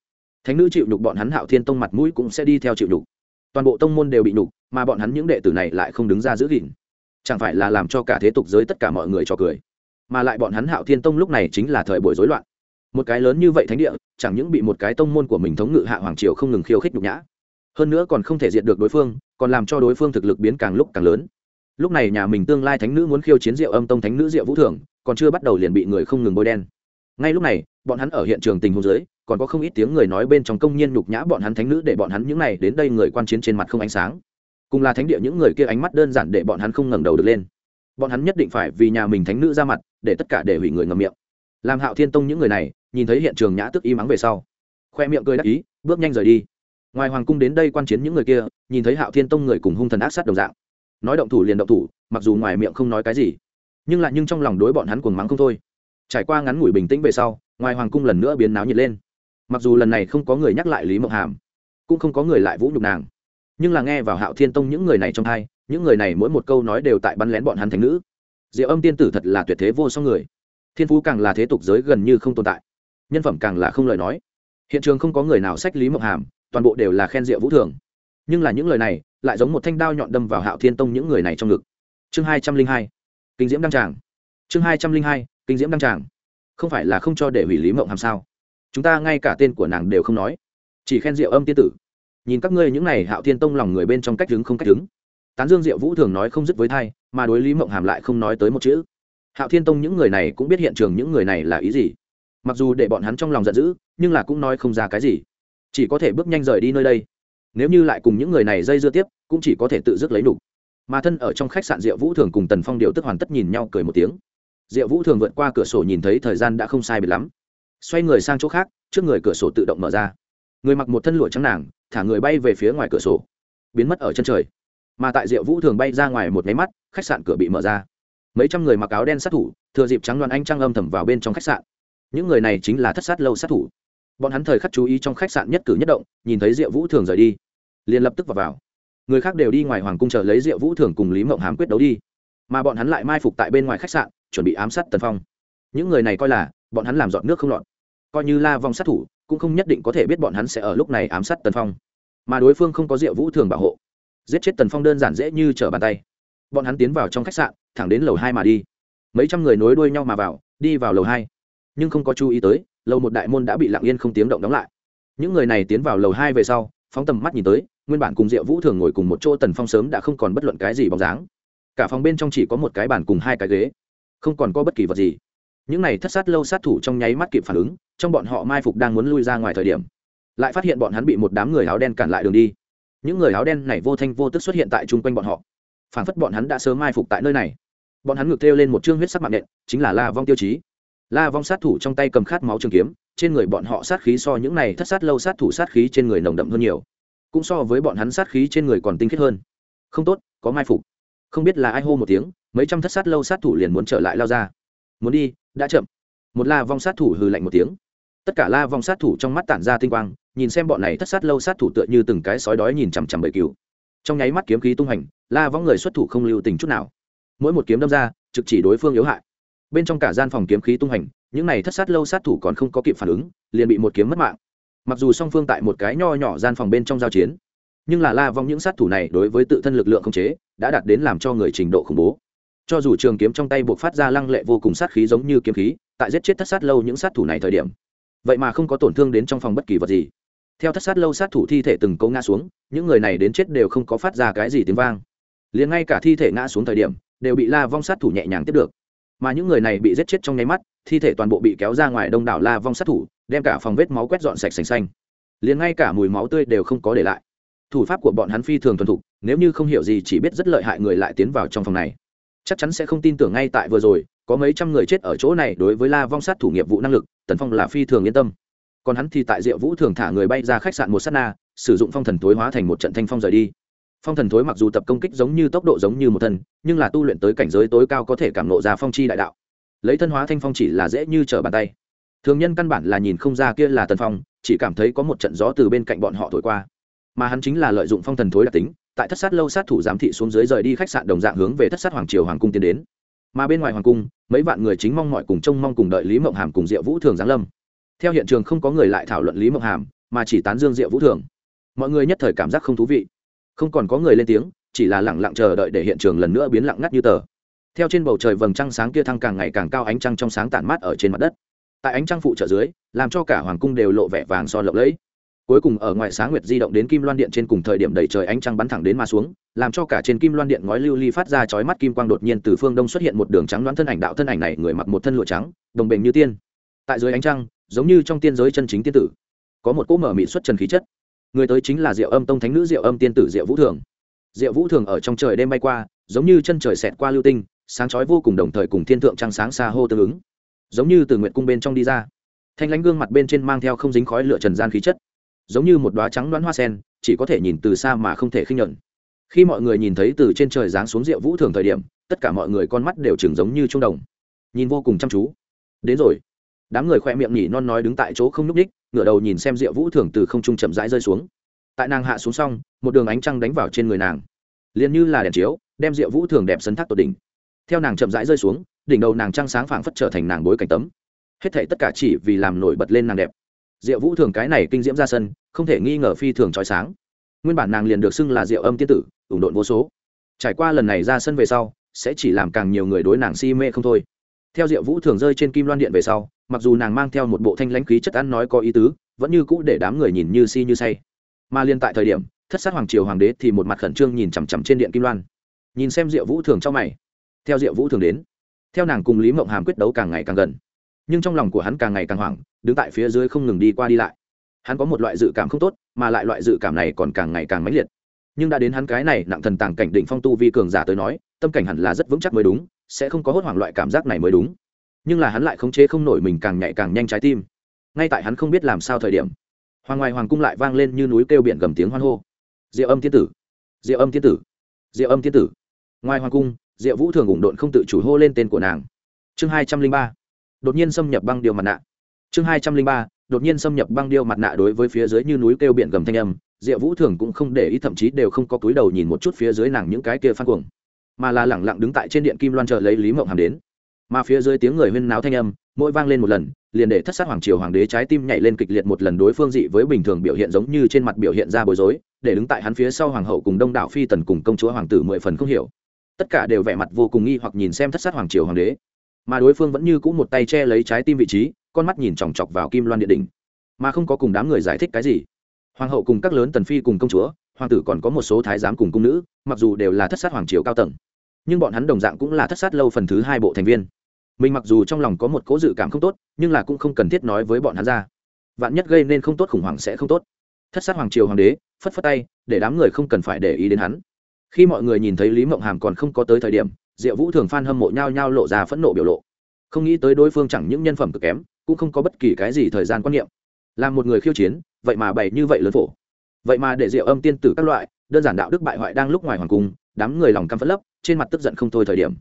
Speaker 1: thánh nữ chịu nhục bọn hắn hạo thiên tông mặt mũi cũng sẽ đi theo chịu nhục. Toàn bộ tông môn đều bị nhục, mà bọn hắn những đệ tử này lại không đứng ra giữ gìn. Chẳng phải là làm cho cả thế tục giới tất cả mọi người cho cười. Mà lại bọn hắn hạo thiên tông lúc này chính là thời buổi rối loạn. Một cái lớn như vậy thánh địa, chẳng những bị một cái tông môn của mình thống ngự hạ hoàng triều không ngừng khiêu khích nhục nhã, hơn nữa còn không thể diệt được đối phương, còn làm cho đối phương thực lực biến càng lúc càng lớn. Lúc này nhà mình tương lai thánh nữ muốn khiêu chiến diệu âm tông thánh nữ diệu vũ thường, còn chưa bắt đầu liền bị người không ngừng bôi đen. Ngay lúc này, bọn hắn ở hiện trường tình huống dưới còn có không ít tiếng người nói bên trong công nhiên nhục nhã bọn hắn thánh nữ để bọn hắn những này đến đây người quan chiến trên mặt không ánh sáng. Cùng là thánh địa những người kia ánh mắt đơn giản để bọn hắn không ngẩng đầu được lên. Bọn hắn nhất định phải vì nhà mình thánh nữ ra mặt, để tất cả để hủy người ngầm miệng. Làm hạo thiên tông những người này, nhìn thấy hiện trường nhã tức y mắng về sau, khoe miệng cười đắc ý, bước nhanh rời đi. Ngoài hoàng cung đến đây quan chiến những người kia, nhìn thấy hạo thiên tông người cùng hung thần ác sát đồng dạng. Nói động thủ liền động thủ, mặc dù ngoài miệng không nói cái gì, nhưng lại nhưng trong lòng đối bọn hắn cuồng mắng không thôi. Trải qua ngắn ngủi bình tĩnh về sau, ngoài hoàng cung lần nữa biến náo nhiệt lên mặc dù lần này không có người nhắc lại lý mộng hàm cũng không có người lại vũ nhục nàng nhưng là nghe vào hạo thiên tông những người này trong hai những người này mỗi một câu nói đều tại bắn lén bọn hắn thành nữ diệu âm tiên tử thật là tuyệt thế vô song người thiên phú càng là thế tục giới gần như không tồn tại nhân phẩm càng là không lời nói hiện trường không có người nào sách lý mộng hàm toàn bộ đều là khen diệu vũ thường nhưng là những lời này lại giống một thanh đao nhọn đâm vào hạo thiên tông những người này trong ngực chương hai trăm linh hai kinh diễm đăng tràng chương hai trăm linh hai kinh diễm đăng tràng không phải là không cho để hủy lý mộng hàm sao chúng ta ngay cả tên của nàng đều không nói. Chỉ khen diệu âm tiên tử. Nhìn các ngươi những này hạo thiên tông lòng người bên trong cách đứng không cách đứng. Tán dương diệu vũ thường nói không dứt với thai, mà đối lý mộng hàm lại không nói tới một chữ. Hạo thiên tông những người này cũng biết hiện trường những người này là ý gì. Mặc dù để bọn hắn trong lòng giận dữ, nhưng là cũng nói không ra cái gì. Chỉ có thể bước nhanh rời đi nơi đây. Nếu như lại cùng những người này dây dưa tiếp, cũng chỉ có thể tự dứt lấy đủ. mà thân ở trong khách sạn diệu vũ thường cùng tần phong điều tức hoàn tất nhìn nhau cười một tiếng. Diệu vũ thường vượt qua cửa sổ nhìn thấy thời gian đã không sai biệt lắm xoay người sang chỗ khác trước người cửa sổ tự động mở ra. Người mặc một thân lụa trắng nàng thả người bay về phía ngoài cửa sổ. Biến mất ở chân trời. Mà tại diệu vũ thường bay ra ngoài một máy mắt khách sạn cửa bị mở ra. Mấy trăm người mặc áo đen sát thủ thừa dịp trắng đoàn anh trăng âm thầm vào bên trong khách sạn. Những người này chính là thất sát lâu sát thủ. Bọn hắn thời khắc chú ý trong khách sạn nhất cử nhất động nhìn thấy diệu vũ thường rời đi. Liền lập tức vào, vào. người khác đều đi ngoài hoàng cung chờ lấy diệu vũ thường cùng lý mộng hám quyết đấu đi. Mà bọn hắn lại mai phục tại bên ngoài khách sạn chuẩn bị ám sát tần phong. Những người này coi là bọn hắn làm dọn nước không lọt coi như la vong sát thủ, cũng không nhất định có thể biết bọn hắn sẽ ở lúc này ám sát tần phong. Mà đối phương không có rượu vũ thường bảo hộ. Giết chết tần phong đơn giản dễ như trở bàn tay. Bọn hắn tiến vào trong khách sạn, thẳng đến lầu hai mà đi. Mấy trăm người nối đuôi nhau mà vào, đi vào lầu hai. Nhưng không có chú ý tới, lầu một đại môn đã bị lặng yên không tiếng động đóng lại. Những người này tiến vào lầu hai về sau, phóng tầm mắt nhìn tới, nguyên bản cùng diệu vũ thường ngồi cùng một chỗ tần phong sớm đã không còn bất luận cái gì bóng dáng. Cả phòng bên trong chỉ có một cái bàn cùng hai cái ghế. Không còn có bất kỳ vật gì những này thất sát lâu sát thủ trong nháy mắt kịp phản ứng, trong bọn họ mai phục đang muốn lui ra ngoài thời điểm, lại phát hiện bọn hắn bị một đám người áo đen cản lại đường đi. Những người áo đen này vô thanh vô tức xuất hiện tại chung quanh bọn họ. Phản phất bọn hắn đã sớm mai phục tại nơi này. Bọn hắn ngược theo lên một chương huyết sắc mạng nện chính là la vong tiêu chí. La vong sát thủ trong tay cầm khát máu trường kiếm, trên người bọn họ sát khí so những này thất sát lâu sát thủ sát khí trên người nồng đậm hơn nhiều, cũng so với bọn hắn sát khí trên người còn tinh khiết hơn. Không tốt, có mai phục. Không biết là ai hô một tiếng, mấy trăm thất sát lâu sát thủ liền muốn trở lại lao ra muốn đi, đã chậm. Một la vong sát thủ hừ lạnh một tiếng. Tất cả la vong sát thủ trong mắt tản ra tinh quang, nhìn xem bọn này thất sát lâu sát thủ tựa như từng cái sói đói nhìn chằm chằm bầy cừu. Trong nháy mắt kiếm khí tung hành, la vong người xuất thủ không lưu tình chút nào. Mỗi một kiếm đâm ra, trực chỉ đối phương yếu hại. Bên trong cả gian phòng kiếm khí tung hành, những này thất sát lâu sát thủ còn không có kịp phản ứng, liền bị một kiếm mất mạng. Mặc dù song phương tại một cái nho nhỏ gian phòng bên trong giao chiến, nhưng là la vong những sát thủ này đối với tự thân lực lượng không chế, đã đạt đến làm cho người trình độ khủng bố cho dù trường kiếm trong tay buộc phát ra lăng lệ vô cùng sát khí giống như kiếm khí, tại giết chết thất sát lâu những sát thủ này thời điểm, vậy mà không có tổn thương đến trong phòng bất kỳ vật gì. Theo thất sát lâu sát thủ thi thể từng câu ngã xuống, những người này đến chết đều không có phát ra cái gì tiếng vang. Liền ngay cả thi thể ngã xuống thời điểm, đều bị la vong sát thủ nhẹ nhàng tiếp được. Mà những người này bị giết chết trong nháy mắt, thi thể toàn bộ bị kéo ra ngoài đông đảo la vong sát thủ, đem cả phòng vết máu quét dọn sạch sành xanh. Liền ngay cả mùi máu tươi đều không có để lại. Thủ pháp của bọn hắn phi thường thuần thục, nếu như không hiểu gì chỉ biết rất lợi hại người lại tiến vào trong phòng này chắc chắn sẽ không tin tưởng ngay tại vừa rồi, có mấy trăm người chết ở chỗ này đối với la vong sát thủ nghiệp vụ năng lực, tần phong là phi thường yên tâm. Còn hắn thì tại diệu vũ thường thả người bay ra khách sạn một s á t na, sử dụng phong thần thối hóa thành một trận thanh phong rời đi. Phong thần thối mặc dù tập công kích giống như tốc độ giống như một thân nhưng là tu luyện tới cảnh giới tối cao có thể cảm nộ ra phong chi đại đạo. Lấy thân hóa thanh phong chỉ là dễ như trở bàn tay. Thường nhân căn bản là nhìn không ra kia là tần phong, chỉ cảm thấy có một trận gió từ bên cạnh bọn họ thổi qua. Mà hắn chính là lợi dụng phong thần thối đặc tính tại thất sát lâu sát thủ giám thị xuống dưới rời đi khách sạn đồng dạng hướng về thất sát hoàng triều hoàng cung tiến đến. Mà bên ngoài hoàng cung, mấy vạn người chính mong mọi cùng trông mong cùng đợi lý mộng hàm cùng diệu vũ thường giáng lâm. Theo hiện trường không có người lại thảo luận lý mộng hàm, mà chỉ tán dương diệu vũ thường. Mọi người nhất thời cảm giác không thú vị. Không còn có người lên tiếng, chỉ là lẳng lặng chờ đợi để hiện trường lần nữa biến lặng ngắt như tờ. Theo trên bầu trời vầng trăng sáng kia thăng càng ngày càng cao, ánh trăng trong sáng tản mát ở trên mặt đất. Tại ánh trăng phụ trợ dưới, làm cho cả hoàng cung đều lộ vẻ vàng son lộng lẫy cuối cùng ở ngoài sáng nguyệt di động đến kim loan điện trên cùng thời điểm đầy trời ánh trăng bắn thẳng đến mà xuống, làm cho cả trên kim loan điện ngói lưu ly phát ra chói mắt kim quang đột nhiên từ phương đông xuất hiện một đường trắng đoán thân ảnh đạo thân ảnh này người mặc một thân lụa trắng, đồng bền như tiên. Tại dưới ánh trăng, giống như trong tiên giới chân chính tiên tử, có một cỗ mở mị xuất trần khí chất. Người tới chính là diệu âm tông thánh nữ diệu âm tiên tử diệu vũ thường. Diệu vũ thường ở trong trời đêm bay qua, giống như chân trời xẹt qua lưu tinh, sáng chói vô cùng đồng thời cùng thiên thượng trăng sáng xa hô tương ứng. Giống như từ nguyện cung bên trong đi ra. Thanh lãnh gương mặt bên trên mang theo không dính khói lửa trần gian khí chất giống như một đoá trắng đoán hoa sen, chỉ có thể nhìn từ xa mà không thể khinh nhuận. Khi mọi người nhìn thấy từ trên trời giáng xuống rượu vũ thường thời điểm, tất cả mọi người con mắt đều chừng giống như trung đồng. Nhìn vô cùng chăm chú. Đến rồi. Đám người khoe miệng nhỉ non nói đứng tại chỗ không nhúc ních ngửa đầu nhìn xem rượu vũ thường từ không trung chậm rãi rơi xuống. Tại nàng hạ xuống xong, một đường ánh trăng đánh vào trên người nàng. Liền như là đèn chiếu, đem rượu vũ thường đẹp sấn thác tột đỉnh. Theo nàng chậm rãi rơi xuống, đỉnh đầu nàng trăng sáng phảng phất trở thành nàng bối cảnh tấm. Hết thể tất cả chỉ vì làm nổi bật lên nàng đẹp diệu vũ thường cái này kinh diễm ra sân, không thể nghi ngờ phi thường trói sáng. Nguyên bản nàng liền được xưng là diệu âm tiên tử, ủng độn vô số. Trải qua lần này ra sân về sau, sẽ chỉ làm càng nhiều người đối nàng si mê không thôi. Theo diệu vũ thường rơi trên kim loan điện về sau, mặc dù nàng mang theo một bộ thanh lãnh khí chất ăn nói có ý tứ, vẫn như cũ để đám người nhìn như si như say. Mà liên tại thời điểm, thất sát hoàng triều hoàng đế thì một mặt khẩn trương nhìn chằm chằm trên điện kim loan. Nhìn xem diệu vũ thường trong mày. Theo diệu vũ thường đến, theo nàng cùng lý mộng hàm quyết đấu càng ngày càng gần nhưng trong lòng của hắn càng ngày càng hoảng, đứng tại phía dưới không ngừng đi qua đi lại. Hắn có một loại dự cảm không tốt, mà lại loại dự cảm này còn càng ngày càng mãnh liệt. Nhưng đã đến hắn cái này nặng thần tàng cảnh định phong tu vi cường giả tới nói, tâm cảnh hẳn là rất vững chắc mới đúng, sẽ không có hốt hoảng loại cảm giác này mới đúng. Nhưng là hắn lại khống chế không nổi mình càng nhạy càng nhanh trái tim. Ngay tại hắn không biết làm sao thời điểm, hoàng ngoài hoàng cung lại vang lên như núi kêu biển gầm tiếng hoan hô. Diệu âm tiên tử! Diệu âm tiên tử! Diệu âm tiên tử! Ngoài hoàng cung, diệu vũ thường ủng độn không tự chủ hô lên tên của nàng. Chương hai trăm linh ba đột nhiên xâm nhập băng điêu mặt nạ. Chương hai trăm linh ba, đột nhiên xâm nhập băng điêu mặt nạ đối với phía dưới như núi kêu biển gầm thanh âm diệu vũ thường cũng không để ý, thậm chí đều không có túi đầu nhìn một chút phía dưới nàng những cái kia phan cuồng, mà là lẳng lặng đứng tại trên điện kim loan chờ lấy lý mộng hàm đến. Mà phía dưới tiếng người huyên náo thanh âm, mỗi vang lên một lần, liền để thất sát hoàng triều hoàng đế trái tim nhảy lên kịch liệt một lần đối phương dị với bình thường biểu hiện giống như trên mặt biểu hiện ra bối rối, để đứng tại hắn phía sau hoàng hậu cùng đông đảo phi tần cùng công chúa hoàng tử mười phần không hiểu. Tất cả đều vẻ mặt vô cùng nghi hoặc nhìn xem thất sát hoàng triều hoàng đế mà đối phương vẫn như cũ một tay che lấy trái tim vị trí, con mắt nhìn chòng chọc vào kim loan địa đỉnh. Mà không có cùng đám người giải thích cái gì. Hoàng hậu cùng các lớn tần phi cùng công chúa, hoàng tử còn có một số thái giám cùng cung nữ, mặc dù đều là thất sát hoàng triều cao tầng, nhưng bọn hắn đồng dạng cũng là thất sát lâu phần thứ hai bộ thành viên. Mình mặc dù trong lòng có một cố dự cảm không tốt, nhưng là cũng không cần thiết nói với bọn hắn ra. Vạn nhất gây nên không tốt khủng hoảng sẽ không tốt. Thất sát hoàng triều hoàng đế, phất phất tay, để đám người không cần phải để ý đến hắn. Khi mọi người nhìn thấy lý mộng hàm còn không có tới thời điểm diệu vũ thường phan hâm mộ nhau nhau lộ ra phẫn nộ biểu lộ. Không nghĩ tới đối phương chẳng những nhân phẩm cực kém, cũng không có bất kỳ cái gì thời gian quan niệm. Làm một người khiêu chiến, vậy mà bày như vậy lớn phổ. Vậy mà để diệu âm tiên tử các loại, đơn giản đạo đức bại hoại đang lúc ngoài hoàng cung, đám người lòng căm phẫn lấp, trên mặt tức giận không thôi thời điểm.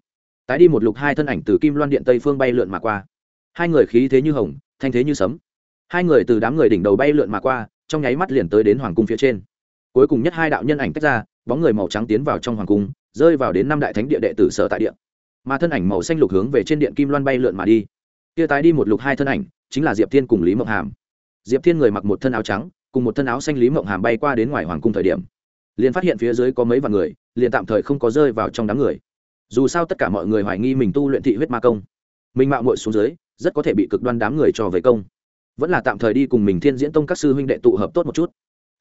Speaker 1: Tái đi một lục hai thân ảnh từ kim loan điện tây phương bay lượn mà qua. Hai người khí thế như hồng, thanh thế như sấm. Hai người từ đám người đỉnh đầu bay lượn mà qua, trong nháy mắt liền tới đến hoàng cung phía trên. Cuối cùng nhất hai đạo nhân ảnh tách ra, bóng người màu trắng tiến vào trong hoàng cung rơi vào đến năm đại thánh địa đệ tử sở tại điện mà thân ảnh màu xanh lục hướng về trên điện kim loan bay lượn mà đi. Kia tái đi một lục hai thân ảnh, chính là diệp thiên cùng lý mộng hàm. Diệp thiên người mặc một thân áo trắng, cùng một thân áo xanh lý mộng hàm bay qua đến ngoài hoàng cung thời điểm, liền phát hiện phía dưới có mấy vạn người, liền tạm thời không có rơi vào trong đám người. Dù sao tất cả mọi người hoài nghi mình tu luyện thị huyết ma công. Mình mạo muội xuống dưới, rất có thể bị cực đoan đám người cho về công. Vẫn là tạm thời đi cùng mình thiên diễn tông các sư huynh đệ tụ hợp tốt một chút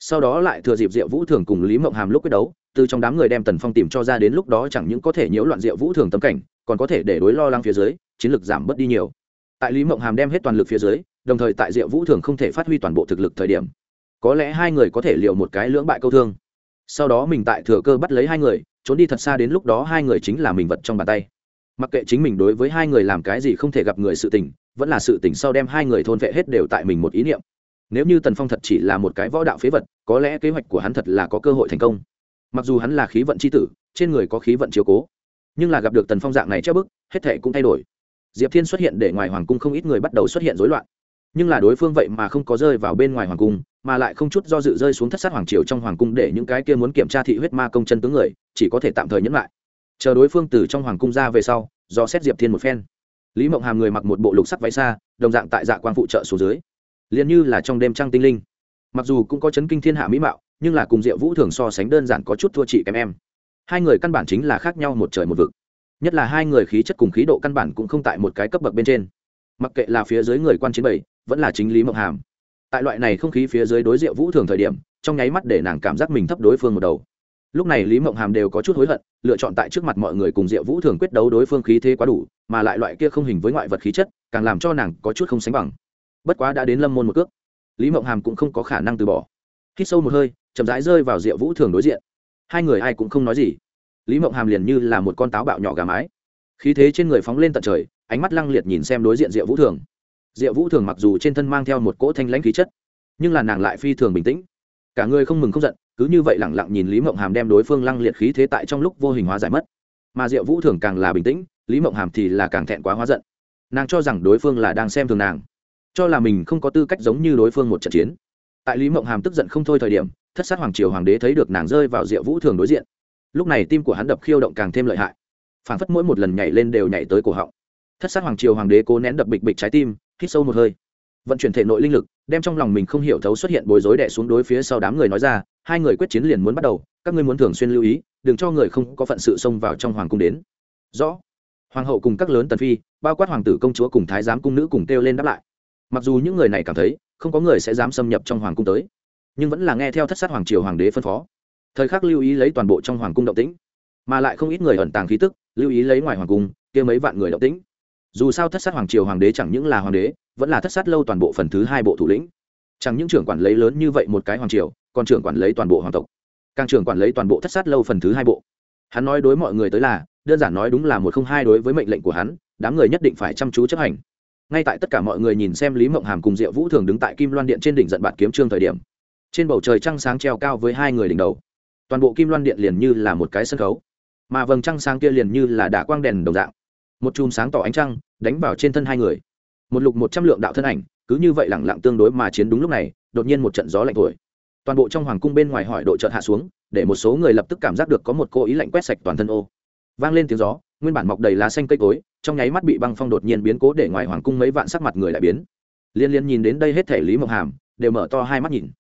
Speaker 1: sau đó lại thừa dịp diệu vũ thường cùng lý mộng hàm lúc quyết đấu, từ trong đám người đem tần phong tìm cho ra đến lúc đó chẳng những có thể nhiễu loạn diệu vũ thường tấm cảnh, còn có thể để đối lo lắng phía dưới, chiến lược giảm bớt đi nhiều. Tại lý mộng hàm đem hết toàn lực phía dưới, đồng thời tại diệu vũ thường không thể phát huy toàn bộ thực lực thời điểm, có lẽ hai người có thể liệu một cái lưỡng bại câu thương. Sau đó mình tại thừa cơ bắt lấy hai người, trốn đi thật xa đến lúc đó hai người chính là mình vật trong bàn tay. Mặc kệ chính mình đối với hai người làm cái gì không thể gặp người sự tình, vẫn là sự tình sau đem hai người thôn vệ hết đều tại mình một ý niệm nếu như tần phong thật chỉ là một cái võ đạo phế vật, có lẽ kế hoạch của hắn thật là có cơ hội thành công. Mặc dù hắn là khí vận c h i tử, trên người có khí vận chiếu cố, nhưng là gặp được tần phong dạng này chớp bức, hết thể cũng thay đổi. Diệp thiên xuất hiện để ngoài hoàng cung không ít người bắt đầu xuất hiện rối loạn. Nhưng là đối phương vậy mà không có rơi vào bên ngoài hoàng cung, mà lại không chút do dự rơi xuống thất sát hoàng triều trong hoàng cung để những cái kia muốn kiểm tra thị huyết ma công chân tướng người, chỉ có thể tạm thời nhẫn lại. Chờ đối phương từ trong hoàng cung ra về sau, do xét diệp thiên một phen. Lý mộng hàm người mặc một bộ lục sắc váy xa đồng dạng tại dạ quan phụ trợ số dưới liền như là trong đêm trăng tinh linh. Mặc dù cũng có chấn kinh thiên hạ mỹ mạo, nhưng là cùng diệu vũ thường so sánh đơn giản có chút thua chị kém em. Hai người căn bản chính là khác nhau một trời một vực. Nhất là hai người khí chất cùng khí độ căn bản cũng không tại một cái cấp bậc bên trên. Mặc kệ là phía dưới người quan chiến bảy vẫn là chính lý mộng hàm. Tại loại này không khí phía dưới đối diệu vũ thường thời điểm, trong nháy mắt để nàng cảm giác mình thấp đối phương một đầu. Lúc này lý mộng hàm đều có chút hối hận, lựa chọn tại trước mặt mọi người cùng diệu vũ thường quyết đấu đối phương khí thế quá đủ, mà lại loại kia không hình với ngoại vật khí chất, càng làm cho nàng có chút không sánh bằng bất quá đã đến lâm môn một cước, lý mộng hàm cũng không có khả năng từ bỏ. Hít sâu một hơi, chậm rãi rơi vào diệu vũ thường đối diện. Hai người ai cũng không nói gì. Lý mộng hàm liền như là một con táo bạo nhỏ gà mái. Khí thế trên người phóng lên tận trời, ánh mắt lăng liệt nhìn xem đối diện diệu vũ thường. Diệu vũ thường mặc dù trên thân mang theo một cỗ thanh lãnh khí chất, nhưng là nàng lại phi thường bình tĩnh. Cả người không mừng không giận, cứ như vậy lẳng lặng nhìn lý mộng hàm đem đối phương lăng liệt khí thế tại trong lúc vô hình hóa giải mất. Mà diệu vũ thường càng là bình tĩnh, lý mộng hàm thì là càng thẹn quá hóa giận. Nàng cho rằng đối phương là đang xem thường nàng cho là mình không có tư cách giống như đối phương một trận chiến. Tại lý mộng hàm tức giận không thôi thời điểm, thất sát hoàng triều hoàng đế thấy được nàng rơi vào diệu vũ thường đối diện. Lúc này tim của hắn đập khiêu động càng thêm lợi hại. Phản phất mỗi một lần nhảy lên đều nhảy tới cổ họng. Thất sát hoàng triều hoàng đế cố nén đập bịch bịch trái tim, hít sâu một hơi. Vận chuyển thể nội linh lực, đem trong lòng mình không hiểu thấu xuất hiện bối rối đẻ xuống đối phía sau đám người nói ra, hai người quyết chiến liền muốn bắt đầu, các ngươi muốn thường xuyên lưu ý, đừng cho người không có phận sự xông vào trong hoàng cung đến. Rõ. Hoàng hậu cùng các lớn tần phi, bao quát hoàng tử công chúa cùng thái giám cung nữ cùng kêu lên đáp lại mặc dù những người này cảm thấy không có người sẽ dám xâm nhập trong hoàng cung tới, nhưng vẫn là nghe theo thất sát hoàng triều hoàng đế phân phó. Thời khắc lưu ý lấy toàn bộ trong hoàng cung động tĩnh, mà lại không ít người ẩn tàng khí tức, lưu ý lấy ngoài hoàng cung, kia mấy vạn người động tĩnh. Dù sao thất sát hoàng triều hoàng đế chẳng những là hoàng đế, vẫn là thất sát lâu toàn bộ phần thứ hai bộ thủ lĩnh. Chẳng những trưởng quản lấy lớn như vậy một cái hoàng triều, còn trưởng quản lấy toàn bộ hoàng tộc. Càng trưởng quản lấy toàn bộ thất sát lâu phần thứ hai bộ. Hắn nói đối mọi người tới là, đơn giản nói đúng là một không hai đối với mệnh lệnh của hắn, đám người nhất định phải chăm chú chấp hành ngay tại tất cả mọi người nhìn xem lý mộng hàm cùng diệu vũ thường đứng tại kim loan điện trên đỉnh giận bạt kiếm trương thời điểm, trên bầu trời trăng sáng treo cao với hai người đỉnh đầu. Toàn bộ kim loan điện liền như là một cái sân khấu. Mà vầng trăng sáng kia liền như là đả quang đèn đồng dạng. Một chùm sáng tỏ ánh trăng đánh vào trên thân hai người. Một lục một trăm lượng đạo thân ảnh, cứ như vậy lẳng lặng tương đối mà chiến đúng lúc này, đột nhiên một trận gió lạnh thổi. Toàn bộ trong hoàng cung bên ngoài hỏi độ chợt hạ xuống, để một số người lập tức cảm giác được có một cô ý lạnh quét sạch toàn thân ô. Vang lên tiếng gió nguyên bản mọc đầy lá xanh cây cối, trong nháy mắt bị băng phong đột nhiên biến cố để ngoài hoàng cung mấy vạn sắc mặt người lại biến. Liên liên nhìn đến đây hết thể lý mộc hàm, đều mở to hai mắt nhìn.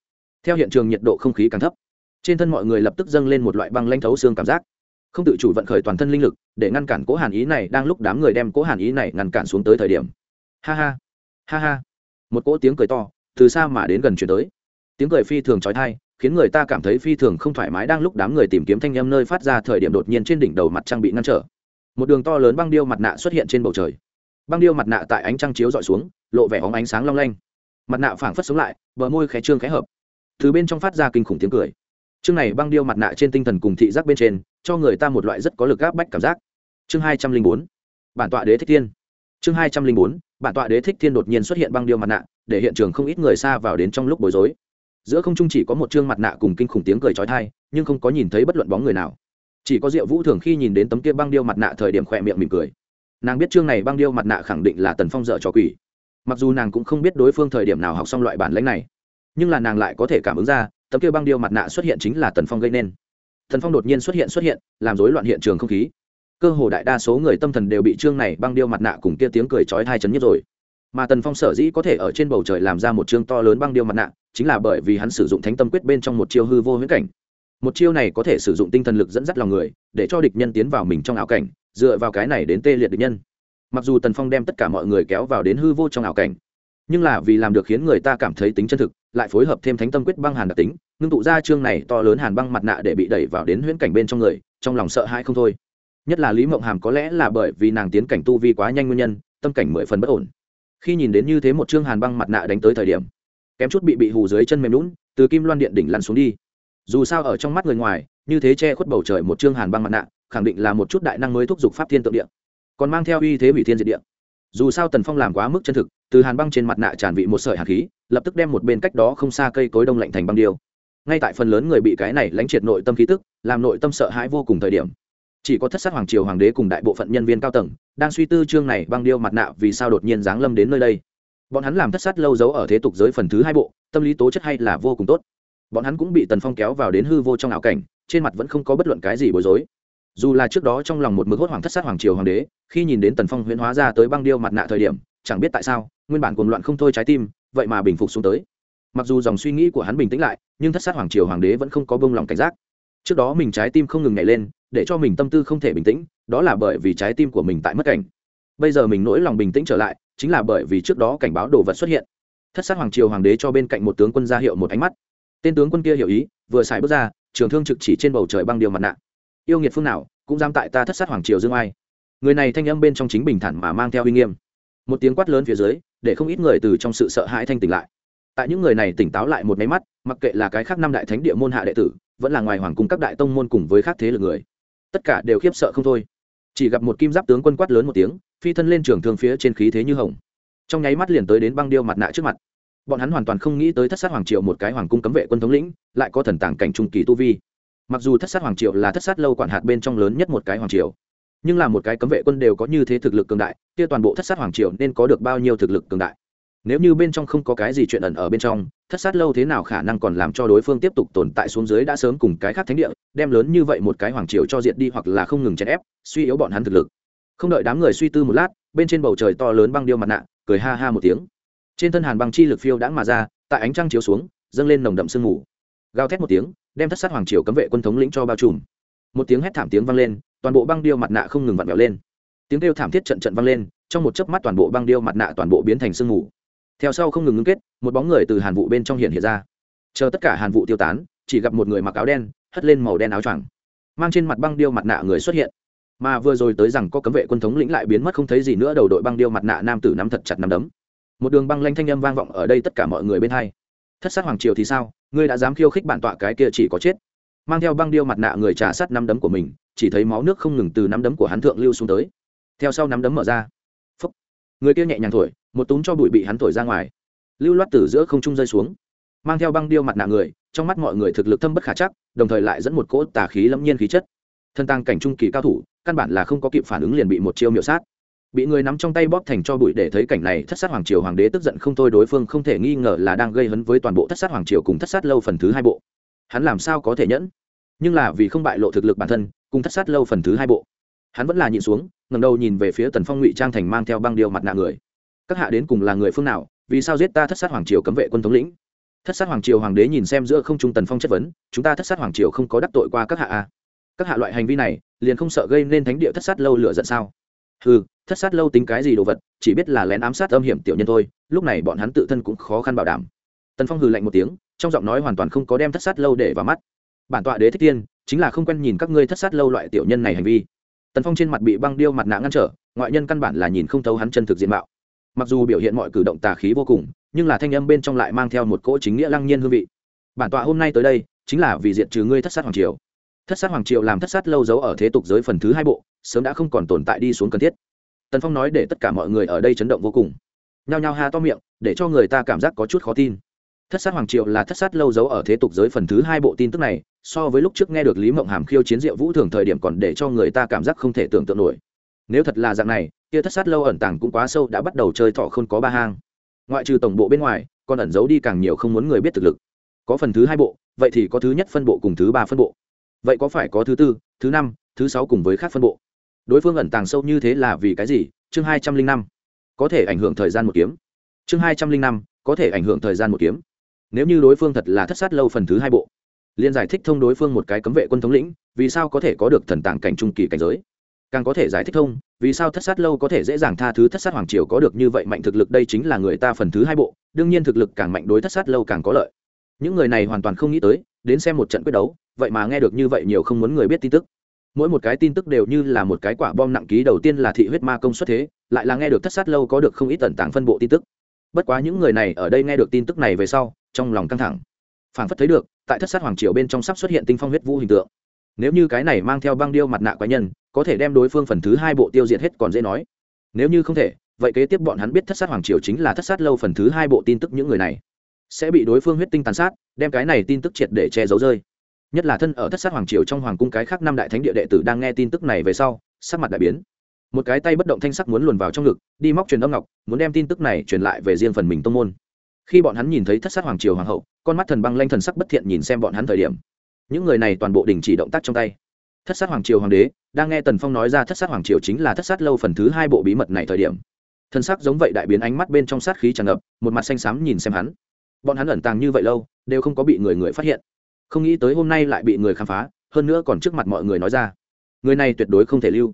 Speaker 1: Theo hiện trường nhiệt độ không khí càng thấp, trên thân mọi người lập tức dâng lên một loại băng lanh thấu xương cảm giác. Không tự chủ vận khởi toàn thân linh lực, để ngăn cản cố hàn ý này đang lúc đám người đem cố hàn ý này ngăn cản xuống tới thời điểm. Ha ha ha ha. Một cỗ tiếng cười to, từ xa mà đến gần chuyển tới. Tiếng cười phi thường trói thai khiến người ta cảm thấy phi thường không thoải mái đang lúc đám người tìm kiếm thanh âm nơi phát ra thời điểm đột nhiên trên đỉnh đầu mặt trăng bị ngăn trở một đường to lớn băng điêu mặt nạ xuất hiện trên bầu trời. Băng điêu mặt nạ tại ánh trăng chiếu dọi xuống, lộ vẻ hóng ánh sáng long lanh. Mặt nạ phảng phất sống lại, bờ môi khé trương khé hợp. Từ bên trong phát ra kinh khủng tiếng cười. Chương này băng điêu mặt nạ trên tinh thần cùng thị giác bên trên, cho người ta một loại rất có lực gáp bách cảm giác. Chương hai trăm linh bốn, bản tọa đế thích thiên. Chương hai trăm linh bốn, bản tọa đế thích thiên đột nhiên xuất hiện băng điêu mặt nạ, để hiện trường không ít người xa vào đến trong lúc bối rối. Giữa không trung chỉ có một chương mặt nạ cùng kinh khủng tiếng cười trói thai nhưng không có nhìn thấy bất luận bóng người nào chỉ có diệu vũ thường khi nhìn đến tấm kia băng điêu mặt nạ thời điểm khỏe miệng mỉm cười. Nàng biết chương này băng điêu mặt nạ khẳng định là tần phong dợ cho quỷ. Mặc dù nàng cũng không biết đối phương thời điểm nào học xong loại bản lãnh này, nhưng là nàng lại có thể cảm ứng ra, tấm kia băng điêu mặt nạ xuất hiện chính là tần phong gây nên. Tần phong đột nhiên xuất hiện xuất hiện, làm rối loạn hiện trường không khí. Cơ hồ đại đa số người tâm thần đều bị chương này băng điêu mặt nạ cùng kia tiếng cười chói hai chấn nhất rồi. Mà tần phong sở dĩ có thể ở trên bầu trời làm ra một chương to lớn băng điêu mặt nạ, chính là bởi vì hắn sử dụng thánh tâm quyết bên trong một chiêu hư vô huyễn cảnh một chiêu này có thể sử dụng tinh thần lực dẫn dắt lòng người, để cho địch nhân tiến vào mình trong ảo cảnh, dựa vào cái này đến tê liệt địch nhân. Mặc dù tần phong đem tất cả mọi người kéo vào đến hư vô trong ảo cảnh, nhưng là vì làm được khiến người ta cảm thấy tính chân thực, lại phối hợp thêm thánh tâm quyết băng hàn đặc tính, ngưng tụ ra chương này to lớn hàn băng mặt nạ để bị đẩy vào đến huyễn cảnh bên trong người, trong lòng sợ hãi không thôi. Nhất là lý mộng hàm có lẽ là bởi vì nàng tiến cảnh tu vi quá nhanh nguyên nhân, tâm cảnh mười phần bất ổn. Khi nhìn đến như thế một chương hàn băng mặt nạ đánh tới thời điểm, kém chút bị bị hù dưới chân mềm lún từ kim loan điện đỉnh lăn xuống đi dù sao ở trong mắt người ngoài, như thế che khuất bầu trời một chương hàn băng mặt nạ, khẳng định là một chút đại năng mới thúc giục pháp thiên tượng điện còn mang theo uy thế hủy thiên diệt điện dù sao tần phong làm quá mức chân thực, từ hàn băng trên mặt nạ tràn vị một sợi hạt khí, lập tức đem một bên cách đó không xa cây cối đông lạnh thành băng điêu. Ngay tại phần lớn người bị cái này lánh triệt nội tâm khí tức, làm nội tâm sợ hãi vô cùng thời điểm, chỉ có thất sát hoàng triều hoàng đế cùng đại bộ phận nhân viên cao tầng đang suy tư chương này băng điêu mặt nạ vì sao đột nhiên giáng lâm đến nơi đây. Bọn hắn làm thất sát lâu giấu ở thế tục giới phần thứ hai bộ, tâm lý tố chất hay là vô cùng tốt bọn hắn cũng bị tần phong kéo vào đến hư vô trong ảo cảnh, trên mặt vẫn không có bất luận cái gì bối rối. Dù là trước đó trong lòng một mực hốt hoàng thất sát hoàng triều hoàng đế, khi nhìn đến tần phong huyễn hóa ra tới băng điêu mặt nạ thời điểm, chẳng biết tại sao, nguyên bản cuồng loạn không thôi trái tim, vậy mà bình phục xuống tới. Mặc dù dòng suy nghĩ của hắn bình tĩnh lại, nhưng thất sát hoàng triều hoàng đế vẫn không có bông lòng cảnh giác. Trước đó mình trái tim không ngừng nhảy lên, để cho mình tâm tư không thể bình tĩnh, đó là bởi vì trái tim của mình tại mất cảnh. Bây giờ mình nỗi lòng bình tĩnh trở lại, chính là bởi vì trước đó cảnh báo đồ vật xuất hiện. Thất sát hoàng triều hoàng đế cho bên cạnh một tướng quân ra hiệu một ánh mắt tên tướng quân kia hiểu ý, vừa xài bước ra, trường thương trực chỉ trên bầu trời băng điều mặt nạ. Yêu nghiệt phương nào, cũng dám tại ta thất sát hoàng triều dương ai. Người này thanh âm bên trong chính bình thản mà mang theo uy nghiêm. Một tiếng quát lớn phía dưới, để không ít người từ trong sự sợ hãi thanh tỉnh lại. Tại những người này tỉnh táo lại một máy mắt, mặc kệ là cái khác năm đại thánh địa môn hạ đệ tử, vẫn là ngoài hoàng cung các đại tông môn cùng với khác thế lực người, tất cả đều khiếp sợ không thôi. Chỉ gặp một kim giáp tướng quân quát lớn một tiếng, phi thân lên trường thương phía trên khí thế như hồng. Trong nháy mắt liền tới đến băng điêu mặt nạ trước mặt bọn hắn hoàn toàn không nghĩ tới thất sát hoàng triều một cái hoàng cung cấm vệ quân thống lĩnh lại có thần tàng cảnh trung kỳ tu vi. Mặc dù thất sát hoàng triều là thất sát lâu quản hạt bên trong lớn nhất một cái hoàng triều, nhưng là một cái cấm vệ quân đều có như thế thực lực cường đại, kia toàn bộ thất sát hoàng triều nên có được bao nhiêu thực lực cường đại? Nếu như bên trong không có cái gì chuyện ẩn ở bên trong, thất sát lâu thế nào khả năng còn làm cho đối phương tiếp tục tồn tại xuống dưới đã sớm cùng cái khác thánh địa, đem lớn như vậy một cái hoàng triều cho diệt đi hoặc là không ngừng chèn ép, suy yếu bọn hắn thực lực. Không đợi đám người suy tư một lát, bên trên bầu trời to lớn băng điêu mặt nạ, cười ha ha một tiếng trên thân hàn băng chi lực phiêu đãng mà ra, tại ánh trăng chiếu xuống, dâng lên nồng đậm sương mù. Gào thét một tiếng, đem thất sát hoàng triều cấm vệ quân thống lĩnh cho bao trùm. Một tiếng hét thảm tiếng vang lên, toàn bộ băng điêu mặt nạ không ngừng vặn vẹo lên. Tiếng kêu thảm thiết trận trận vang lên, trong một chớp mắt toàn bộ băng điêu mặt nạ toàn bộ biến thành sương mù. Theo sau không ngừng ngưng kết, một bóng người từ hàn vụ bên trong hiện hiện ra. Chờ tất cả hàn vụ tiêu tán, chỉ gặp một người mặc áo đen, hất lên màu đen áo choàng. Mang trên mặt băng điêu mặt nạ người xuất hiện. Mà vừa rồi tới rằng có cấm vệ quân thống lĩnh lại biến mất không thấy gì nữa, đầu đội băng điêu mặt nạ nam tử nắm thật chặt nắm đấm một đường băng lanh thanh âm vang vọng ở đây tất cả mọi người bên hai. Thất sát hoàng triều thì sao? Ngươi đã dám khiêu khích bản tọa cái kia chỉ có chết. Mang theo băng điêu mặt nạ người trả sát nắm đấm của mình, chỉ thấy máu nước không ngừng từ nắm đấm của hắn thượng lưu xuống tới. Theo sau nắm đấm mở ra. Phúc. Người kia nhẹ nhàng thổi, một túm cho bụi bị hắn thổi ra ngoài. Lưu loát từ giữa không trung rơi xuống. Mang theo băng điêu mặt nạ người, trong mắt mọi người thực lực thâm bất khả chắc, đồng thời lại dẫn một cỗ tà khí lâm nhiên khí chất. Thân tăng cảnh trung kỳ cao thủ, căn bản là không có kịp phản ứng liền bị một chiêu miểu sát bị người nắm trong tay bóp thành cho bụi để thấy cảnh này, thất sát hoàng triều hoàng đế tức giận không thôi, đối phương không thể nghi ngờ là đang gây hấn với toàn bộ thất sát hoàng triều cùng thất sát lâu phần thứ hai bộ. Hắn làm sao có thể nhẫn? Nhưng là vì không bại lộ thực lực bản thân, cùng thất sát lâu phần thứ hai bộ. Hắn vẫn là nhìn xuống ngầm đầu nhìn về phía tần phong ngụy trang thành mang theo băng điêu mặt nạ người. Các hạ đến cùng là người phương nào? Vì sao giết ta thất sát hoàng triều cấm vệ quân thống lĩnh? Thất sát hoàng triều hoàng đế nhìn xem giữa không trung tần phong chất vấn, chúng ta thất sát hoàng triều không có đắc tội qua các hạ a các hạ loại hành vi này, liền không sợ gây nên thánh địa thất sát lâu lửa giận sao? Ừ thất sát lâu tính cái gì đồ vật, chỉ biết là lén ám sát âm hiểm tiểu nhân thôi, lúc này bọn hắn tự thân cũng khó khăn bảo đảm. Tần phong hừ lạnh một tiếng, trong giọng nói hoàn toàn không có đem thất sát lâu để vào mắt. Bản tọa đế thích tiên, chính là không quen nhìn các ngươi thất sát lâu loại tiểu nhân này hành vi. Tần phong trên mặt bị băng điêu mặt nạ ngăn trở, ngoại nhân căn bản là nhìn không thấu hắn chân thực diện mạo. Mặc dù biểu hiện mọi cử động tà khí vô cùng, nhưng là thanh âm bên trong lại mang theo một cỗ chính nghĩa lăng nhiên hương vị. Bản tọa hôm nay tới đây, chính là vì diện trừ ngươi thất sát hoàng triều. Thất sát hoàng triều làm thất sát lâu giấu ở thế tục giới phần thứ hai bộ sớm đã không còn tồn tại đi xuống cần thiết. Tần phong nói để tất cả mọi người ở đây chấn động vô cùng. Nhao nhao ha to miệng, để cho người ta cảm giác có chút khó tin. Thất sát hoàng triều là thất sát lâu giấu ở thế tục giới phần thứ hai bộ tin tức này, so với lúc trước nghe được lý mộng hàm khiêu chiến diệu vũ thường thời điểm còn để cho người ta cảm giác không thể tưởng tượng nổi. Nếu thật là dạng này, kia thất sát lâu ẩn tàng cũng quá sâu, đã bắt đầu chơi thọ không có ba hang. Ngoại trừ tổng bộ bên ngoài, còn ẩn giấu đi càng nhiều không muốn người biết thực lực. Có phần thứ hai bộ, vậy thì có thứ nhất phân bộ cùng thứ ba phân bộ. Vậy có phải có thứ tư, thứ năm, thứ sáu cùng với khác phân bộ? Đối phương ẩn tàng sâu như thế là vì cái gì? Chương hai trăm linh năm. Có thể ảnh hưởng thời gian một kiếm. Chương hai trăm linh năm, có thể ảnh hưởng thời gian một kiếm. Nếu như đối phương thật là thất sát lâu phần thứ hai bộ liên giải thích thông đối phương một cái cấm vệ quân thống lĩnh, vì sao có thể có được thần tàng cảnh trung kỳ cảnh giới? Càng có thể giải thích thông, vì sao thất sát lâu có thể dễ dàng tha thứ thất sát hoàng triều có được như vậy mạnh thực lực đây chính là người ta phần thứ hai bộ, đương nhiên thực lực càng mạnh đối thất sát lâu càng có lợi. Những người này hoàn toàn không nghĩ tới, đến xem một trận quyết đấu, vậy mà nghe được như vậy nhiều không muốn người biết tin tức mỗi một cái tin tức đều như là một cái quả bom nặng ký đầu tiên là thị huyết ma công xuất thế, lại là nghe được thất sát lâu có được không ít tận tảng phân bộ tin tức. Bất quá những người này ở đây nghe được tin tức này về sau, trong lòng căng thẳng. Phản phất thấy được, tại thất sát hoàng triều bên trong sắp xuất hiện tinh phong huyết vũ hình tượng. Nếu như cái này mang theo băng điêu mặt nạ quái nhân, có thể đem đối phương phần thứ hai bộ tiêu diệt hết còn dễ nói. Nếu như không thể, vậy kế tiếp bọn hắn biết thất sát hoàng triều chính là thất sát lâu phần thứ hai bộ tin tức những người này. Sẽ bị đối phương huyết tinh tàn sát, đem cái này tin tức triệt để che giấu rơi nhất là thân ở thất sát hoàng triều trong hoàng cung cái khác năm đại thánh địa đệ tử đang nghe tin tức này về sau, sắc mặt đại biến. Một cái tay bất động thanh sắc muốn luồn vào trong ngực, đi móc truyền âm ngọc, muốn đem tin tức này truyền lại về riêng phần mình tông môn. Khi bọn hắn nhìn thấy thất sát hoàng triều hoàng hậu, con mắt thần băng lanh thần sắc bất thiện nhìn xem bọn hắn thời điểm. Những người này toàn bộ đình chỉ động tác trong tay. Thất sát hoàng triều hoàng đế, đang nghe tần phong nói ra thất sát hoàng triều chính là thất sát lâu phần thứ hai bộ bí mật này thời điểm. Thân sắc giống vậy đại biến ánh mắt bên trong sát khí tràn ngập, một mặt xanh xám nhìn xem hắn. Bọn hắn ẩn tàng như vậy lâu, đều không có bị người người phát hiện không nghĩ tới hôm nay lại bị người khám phá, hơn nữa còn trước mặt mọi người nói ra. Người này tuyệt đối không thể lưu.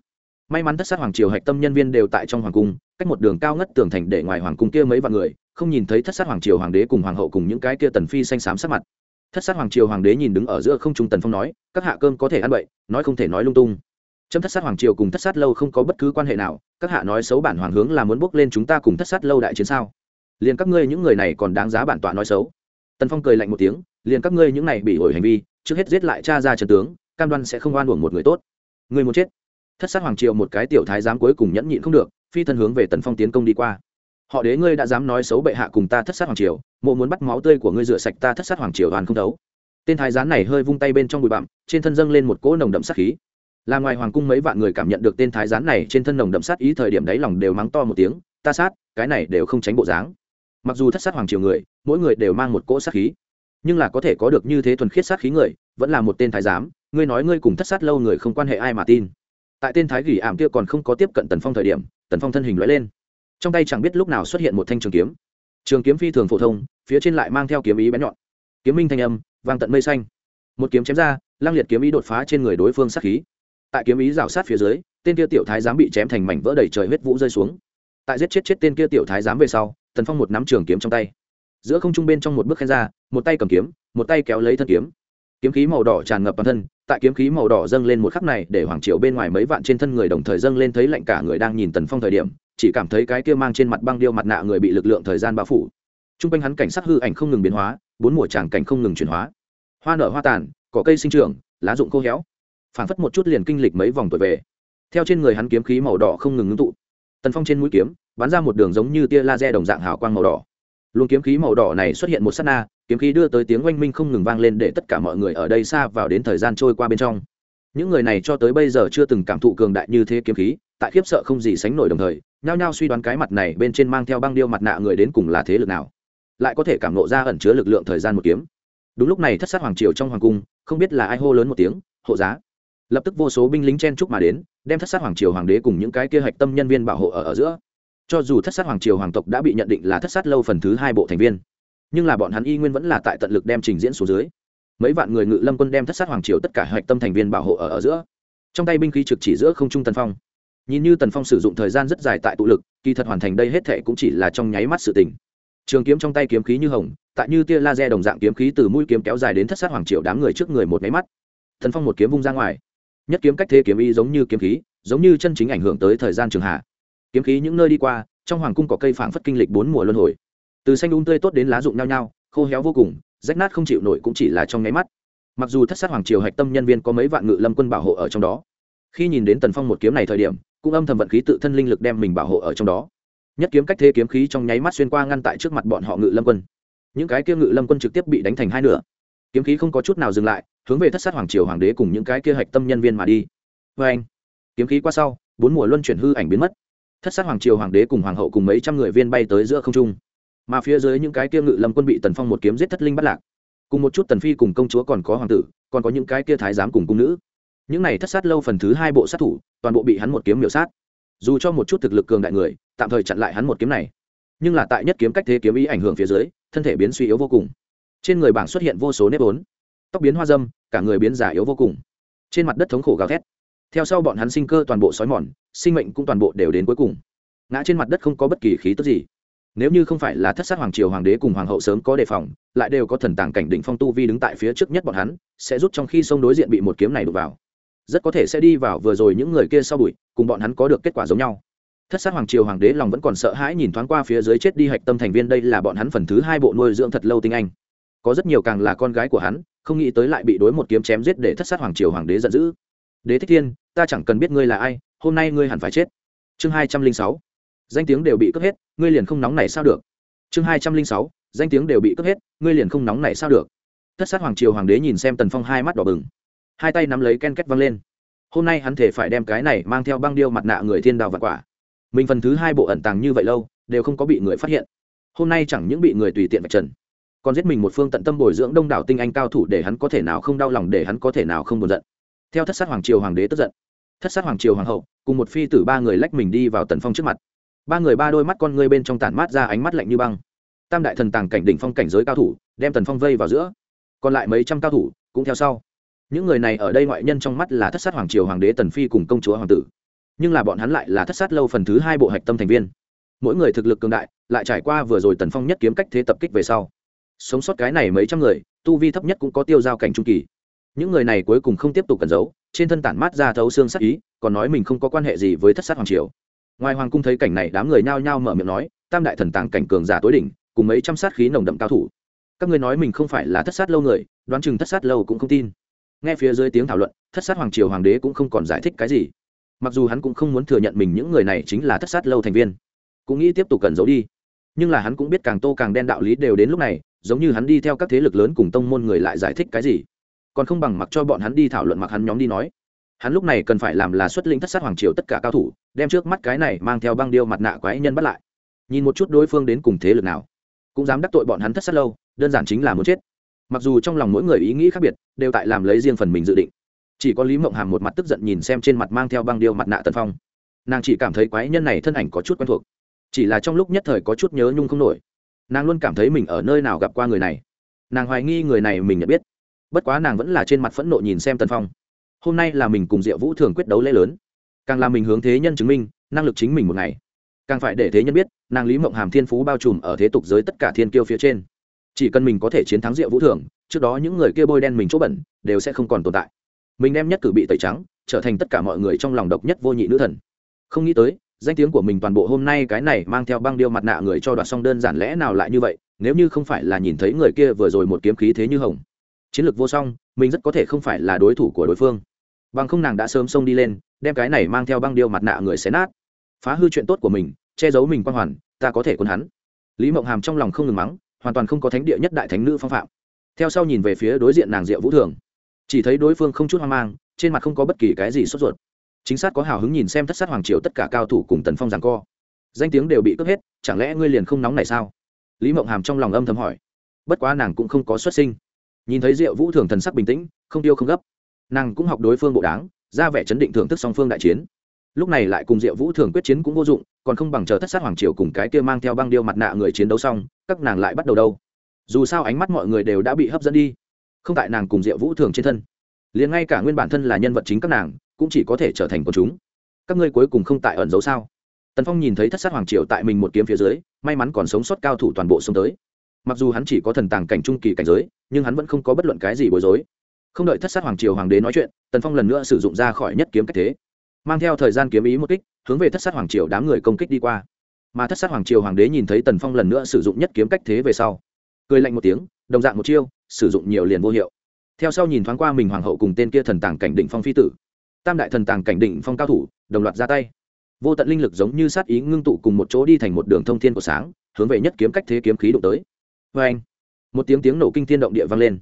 Speaker 1: May mắn thất sát hoàng triều hạch tâm nhân viên đều tại trong hoàng cung, cách một đường cao ngất tường thành để ngoài hoàng cung kia mấy vạn người, không nhìn thấy thất sát hoàng triều hoàng đế cùng hoàng hậu cùng những cái kia tần phi xanh xám sắc mặt. Thất sát hoàng triều hoàng đế nhìn đứng ở giữa không trung tần phong nói, các hạ cơm có thể ăn bậy nói không thể nói lung tung. Chấm thất sát hoàng triều cùng thất sát lâu không có bất cứ quan hệ nào, các hạ nói xấu bản hoàng hướng là muốn bước lên chúng ta cùng thất sát lâu đại chiến sao? Liền các ngươi những người này còn đáng giá bản tọa nói xấu tần phong cười lạnh một tiếng, liền các ngươi những này bị ổi hành vi, trước hết giết lại cha ra trần tướng, cam đoan sẽ không oan uổng một người tốt. Người muốn chết. Thất sát hoàng triều một cái tiểu thái giám cuối cùng nhẫn nhịn không được, phi thân hướng về tần phong tiến công đi qua. Họ đế ngươi đã dám nói xấu bệ hạ cùng ta thất sát hoàng triều, mộ muốn bắt máu tươi của ngươi rửa sạch ta thất sát hoàng triều hoàn không đấu. tên thái giám này hơi vung tay bên trong bụi bặm, trên thân dâng lên một cỗ nồng đậm sát khí. Là ngoài hoàng cung mấy vạn người cảm nhận được tên thái giám này trên thân nồng đậm sát ý thời điểm đấy lòng đều mắng to một tiếng, ta sát, cái này đều không tránh bộ dáng mặc dù thất sát hoàng triều người, mỗi người đều mang một cỗ sát khí. Nhưng là có thể có được như thế thuần khiết sát khí người, vẫn là một tên thái giám, ngươi nói ngươi cùng thất sát lâu người không quan hệ ai mà tin. Tại tên thái gỉ ảm kia còn không có tiếp cận tần phong thời điểm, tần phong thân hình lóe lên. Trong tay chẳng biết lúc nào xuất hiện một thanh trường kiếm. Trường kiếm phi thường phổ thông, phía trên lại mang theo kiếm ý bén nhọn. Kiếm minh thanh âm, vang tận mây xanh. Một kiếm chém ra lăng liệt kiếm ý đột phá trên người đối phương sát khí. Tại kiếm ý rào sát phía dưới, tên kia tiểu thái giám bị chém thành mảnh vỡ đầy trời huyết vũ rơi xuống. Tại giết chết chết tên kia tiểu thái giám về sau tần phong một nắm trường kiếm trong tay giữa không trung bên trong một bước khen ra một tay cầm kiếm một tay kéo lấy thân kiếm kiếm khí màu đỏ tràn ngập toàn thân tại kiếm khí màu đỏ dâng lên một khắc này để hoàng triều bên ngoài mấy vạn trên thân người đồng thời dâng lên thấy lạnh cả người đang nhìn tần phong thời điểm chỉ cảm thấy cái kia mang trên mặt băng điêu mặt nạ người bị lực lượng thời gian bao phủ t r u n g quanh hắn cảnh sát hư ảnh không ngừng biến hóa bốn mùa tràng cảnh không ngừng chuyển hóa hoa nở hoa tàn cỏ cây sinh trưởng lá rụng khô héo phản phất một chút liền kinh lịch mấy vòng tuổi về theo trên người hắn kiếm khí màu đỏ không ngừng ngưng tụ tần phong trên mũi kiếm bắn ra một đường giống như tia laser đồng dạng hào quang màu đỏ. Luồng kiếm khí màu đỏ này xuất hiện một s á t na, kiếm khí đưa tới tiếng oanh minh không ngừng vang lên để tất cả mọi người ở đây xa vào đến thời gian trôi qua bên trong. Những người này cho tới bây giờ chưa từng cảm thụ cường đại như thế kiếm khí, tại khiếp sợ không gì sánh nổi đồng thời, nhao nhao suy đoán cái mặt này bên trên mang theo băng điêu mặt nạ người đến cùng là thế lực nào. Lại có thể cảm nộ ra ẩn chứa lực lượng thời gian một kiếm. Đúng lúc này thất sát hoàng triều trong hoàng cung, không biết là ai hô lớn một tiếng, hộ giá! Lập tức vô số binh lính chen trúc mà đến, đem thất sát hoàng triều hoàng đế cùng những cái kia hạch tâm nhân viên bảo hộ ở ở giữa cho dù thất sát hoàng triều hoàng tộc đã bị nhận định là thất sát lâu phần thứ hai bộ thành viên, nhưng là bọn hắn y nguyên vẫn là tại tận lực đem trình diễn xuống dưới. Mấy vạn người ngự lâm quân đem thất sát hoàng triều tất cả hạch tâm thành viên bảo hộ ở ở giữa. Trong tay binh khí trực chỉ giữa không trung tần phong. Nhìn như tần phong sử dụng thời gian rất dài tại tụ lực, kỳ thật hoàn thành đây hết thệ cũng chỉ là trong nháy mắt sự tình. Trường kiếm trong tay kiếm khí như hồng, tại như tia laser đồng dạng kiếm khí từ mũi kiếm kéo dài đến thất sát hoàng triều đám người trước người một máy mắt. Thần phong một kiếm vung ra ngoài. Nhất kiếm cách thế kiếm y giống như kiếm khí, giống như chân chính ảnh hưởng tới thời gian trường hạ kiếm khí những nơi đi qua, trong hoàng cung có cây phảng phất kinh lịch bốn mùa luân hồi. Từ xanh đúng tươi tốt đến lá rụng nhao nhao, khô héo vô cùng, rách nát không chịu nổi cũng chỉ là trong nháy mắt. Mặc dù thất sát hoàng triều hạch tâm nhân viên có mấy vạn ngự lâm quân bảo hộ ở trong đó, khi nhìn đến tần phong một kiếm này thời điểm, cũng âm thầm vận khí tự thân linh lực đem mình bảo hộ ở trong đó. Nhất kiếm cách thế kiếm khí trong nháy mắt xuyên qua ngăn tại trước mặt bọn họ ngự lâm quân. Những cái kia ngự lâm quân trực tiếp bị đánh thành hai nửa. Kiếm khí không có chút nào dừng lại, hướng về thất sát hoàng triều hoàng đế cùng những cái kia hạch tâm nhân viên mà đi. Vê anh kiếm khí qua sau, bốn mùa luân chuyển hư ảnh biến mất thất sát hoàng triều hoàng đế cùng hoàng hậu cùng mấy trăm người viên bay tới giữa không trung. Mà phía dưới những cái kia ngự lâm quân bị tần phong một kiếm giết thất linh bắt lạc. Cùng một chút tần phi cùng công chúa còn có hoàng tử, còn có những cái kia thái giám cùng cung nữ. Những này thất sát lâu phần thứ hai bộ sát thủ, toàn bộ bị hắn một kiếm miểu sát. Dù cho một chút thực lực cường đại người, tạm thời chặn lại hắn một kiếm này. Nhưng là tại nhất kiếm cách thế kiếm ý ảnh hưởng phía dưới, thân thể biến suy yếu vô cùng. Trên người bảng xuất hiện vô số nếp ốn tóc biến hoa dâm, cả người biến già yếu vô cùng. Trên mặt đất thống khổ gào thét theo sau bọn hắn sinh cơ toàn bộ sói mòn, sinh mệnh cũng toàn bộ đều đến cuối cùng. Ngã trên mặt đất không có bất kỳ khí tức gì. Nếu như không phải là thất sát hoàng triều hoàng đế cùng hoàng hậu sớm có đề phòng, lại đều có thần tàng cảnh đỉnh phong tu vi đứng tại phía trước nhất bọn hắn, sẽ rút trong khi sông đối diện bị một kiếm này đụt vào. Rất có thể sẽ đi vào vừa rồi những người kia sau bụi, cùng bọn hắn có được kết quả giống nhau. Thất sát hoàng triều hoàng đế lòng vẫn còn sợ hãi nhìn thoáng qua phía dưới chết đi hạch tâm thành viên đây là bọn hắn phần thứ hai bộ nuôi dưỡng thật lâu tinh anh. Có rất nhiều càng là con gái của hắn, không nghĩ tới lại bị đối một kiếm chém giết để thất sát hoàng triều hoàng đế giận dữ đế thích thiên, ta chẳng cần biết ngươi là ai, hôm nay ngươi hẳn phải chết. Chương hai trăm linh sáu, danh tiếng đều bị cướp hết, ngươi liền không nóng này sao được. Chương hai trăm linh sáu, danh tiếng đều bị cướp hết, ngươi liền không nóng này sao được. Thất sát hoàng triều hoàng đế nhìn xem tần phong hai mắt đỏ bừng. Hai tay nắm lấy ken két văng lên. Hôm nay hắn thể phải đem cái này mang theo băng điêu mặt nạ người thiên đào vặt quả. Mình phần thứ hai bộ ẩn tàng như vậy lâu, đều không có bị người phát hiện. Hôm nay chẳng những bị người tùy tiện vạch trần, còn giết mình một phương tận tâm bồi dưỡng đông đảo tinh anh cao thủ để hắn có thể nào không đau lòng, để hắn có thể nào không buồn giận theo thất sát hoàng triều hoàng đế tức giận, thất sát hoàng triều hoàng hậu cùng một phi tử ba người lách mình đi vào tần phong trước mặt. Ba người ba đôi mắt con ngươi bên trong tản mát ra ánh mắt lạnh như băng. Tam đại thần tàng cảnh đỉnh phong cảnh giới cao thủ đem tần phong vây vào giữa, còn lại mấy trăm cao thủ cũng theo sau. Những người này ở đây ngoại nhân trong mắt là thất sát hoàng triều hoàng đế tần phi cùng công chúa hoàng tử, nhưng là bọn hắn lại là thất sát lâu phần thứ hai bộ hạch tâm thành viên. Mỗi người thực lực cường đại, lại trải qua vừa rồi tần phong nhất kiếm cách thế tập kích về sau. Sống sót cái này mấy trăm người, tu vi thấp nhất cũng có tiêu giao cảnh trung kỳ những người này cuối cùng không tiếp tục cẩn giấu, trên thân tản mát ra thấu xương sắc ý, còn nói mình không có quan hệ gì với thất sát hoàng triều. Ngoài hoàng cung thấy cảnh này, đám người nhao nhao mở miệng nói, tam đại thần tàng cảnh cường giả tối đỉnh, cùng mấy trăm sát khí nồng đậm cao thủ. Các ngươi nói mình không phải là thất sát lâu người, đoán chừng thất sát lâu cũng không tin. Nghe phía dưới tiếng thảo luận, thất sát hoàng triều hoàng đế cũng không còn giải thích cái gì. Mặc dù hắn cũng không muốn thừa nhận mình những người này chính là thất sát lâu thành viên, cũng nghĩ tiếp tục cần giấu đi. Nhưng là hắn cũng biết càng tô càng đen đạo lý đều đến lúc này, giống như hắn đi theo các thế lực lớn cùng tông môn người lại giải thích cái gì còn không bằng mặc cho bọn hắn đi thảo luận mặc hắn nhóm đi nói. Hắn lúc này cần phải làm là xuất lĩnh thất sát hoàng triều tất cả cao thủ, đem trước mắt cái này mang theo băng điêu mặt nạ quái nhân bắt lại. Nhìn một chút đối phương đến cùng thế lực nào, cũng dám đắc tội bọn hắn thất sát lâu, đơn giản chính là muốn chết. Mặc dù trong lòng mỗi người ý nghĩ khác biệt, đều tại làm lấy riêng phần mình dự định. Chỉ có lý mộng hàm một mặt tức giận nhìn xem trên mặt mang theo băng điêu mặt nạ tần phong. Nàng chỉ cảm thấy quái nhân này thân ảnh có chút quen thuộc, chỉ là trong lúc nhất thời có chút nhớ nhung không nổi. Nàng luôn cảm thấy mình ở nơi nào gặp qua người này. Nàng hoài nghi người này mình nhận biết bất quá nàng vẫn là trên mặt phẫn nộ nhìn xem tần phong. Hôm nay là mình cùng diệu vũ thường quyết đấu lễ lớn. Càng là mình hướng thế nhân chứng minh, năng lực chính mình một ngày. Càng phải để thế nhân biết, nàng lý mộng hàm thiên phú bao trùm ở thế tục giới tất cả thiên kiêu phía trên. Chỉ cần mình có thể chiến thắng diệu vũ thường, trước đó những người kia bôi đen mình chỗ bẩn, đều sẽ không còn tồn tại. Mình đem nhất cử bị tẩy trắng, trở thành tất cả mọi người trong lòng độc nhất vô nhị nữ thần. Không nghĩ tới, danh tiếng của mình toàn bộ hôm nay cái này mang theo băng điêu mặt nạ người cho đoạt xong đơn giản lẽ nào lại như vậy, nếu như không phải là nhìn thấy người kia vừa rồi một kiếm khí thế như hồng chiến lược vô song, mình rất có thể không phải là đối thủ của đối phương. Bằng không nàng đã sớm xông đi lên, đem cái này mang theo băng điêu mặt nạ người xé nát. Phá hư chuyện tốt của mình, che giấu mình quan hoàn, ta có thể quân hắn. Lý mộng hàm trong lòng không ngừng mắng, hoàn toàn không có thánh địa nhất đại thánh nữ phong phạm. Theo sau nhìn về phía đối diện nàng diệu vũ thường. Chỉ thấy đối phương không chút hoang mang, trên mặt không có bất kỳ cái gì sốt ruột. Chính xác có hào hứng nhìn xem thất sát hoàng triều tất cả cao thủ cùng tần phong rằng co. Danh tiếng đều bị cướp hết, chẳng lẽ ngươi liền không nóng này sao? Lý mộng hàm trong lòng âm thầm hỏi. Bất quá nàng cũng không có xuất sinh nhìn thấy diệu vũ thường thần sắc bình tĩnh, không tiêu không gấp. Nàng cũng học đối phương bộ đáng, ra vẻ chấn định thưởng thức song phương đại chiến. Lúc này lại cùng diệu vũ thường quyết chiến cũng vô dụng, còn không bằng chờ thất sát hoàng triều cùng cái kia mang theo băng điêu mặt nạ người chiến đấu xong, các nàng lại bắt đầu đâu. Dù sao ánh mắt mọi người đều đã bị hấp dẫn đi. Không tại nàng cùng diệu vũ thường trên thân. Liền ngay cả nguyên bản thân là nhân vật chính các nàng, cũng chỉ có thể trở thành quần chúng. Các ngươi cuối cùng không tại ẩn giấu sao? Tần phong nhìn thấy thất sát hoàng triều tại mình một kiếm phía dưới, may mắn còn sống sót cao thủ toàn bộ xông tới mặc dù hắn chỉ có thần tàng cảnh trung kỳ cảnh giới, nhưng hắn vẫn không có bất luận cái gì bối rối. Không đợi thất sát hoàng triều hoàng đế nói chuyện, tần phong lần nữa sử dụng ra khỏi nhất kiếm cách thế. Mang theo thời gian kiếm ý một kích, hướng về thất sát hoàng triều đám người công kích đi qua. Mà thất sát hoàng triều hoàng đế nhìn thấy tần phong lần nữa sử dụng nhất kiếm cách thế về sau, cười lạnh một tiếng, đồng dạng một chiêu, sử dụng nhiều liền vô hiệu. Theo sau nhìn thoáng qua mình hoàng hậu cùng tên kia thần tàng cảnh định phong phi tử. Tam đại thần tàng cảnh định phong cao thủ, đồng loạt ra tay. Vô tận linh lực giống như sát ý ngưng tụ cùng một chỗ đi thành một đường thông thiên của sáng, hướng về nhất kiếm cách thế kiếm khí đụng tới vê anh, một tiếng tiếng nổ kinh thiên động địa vang lên.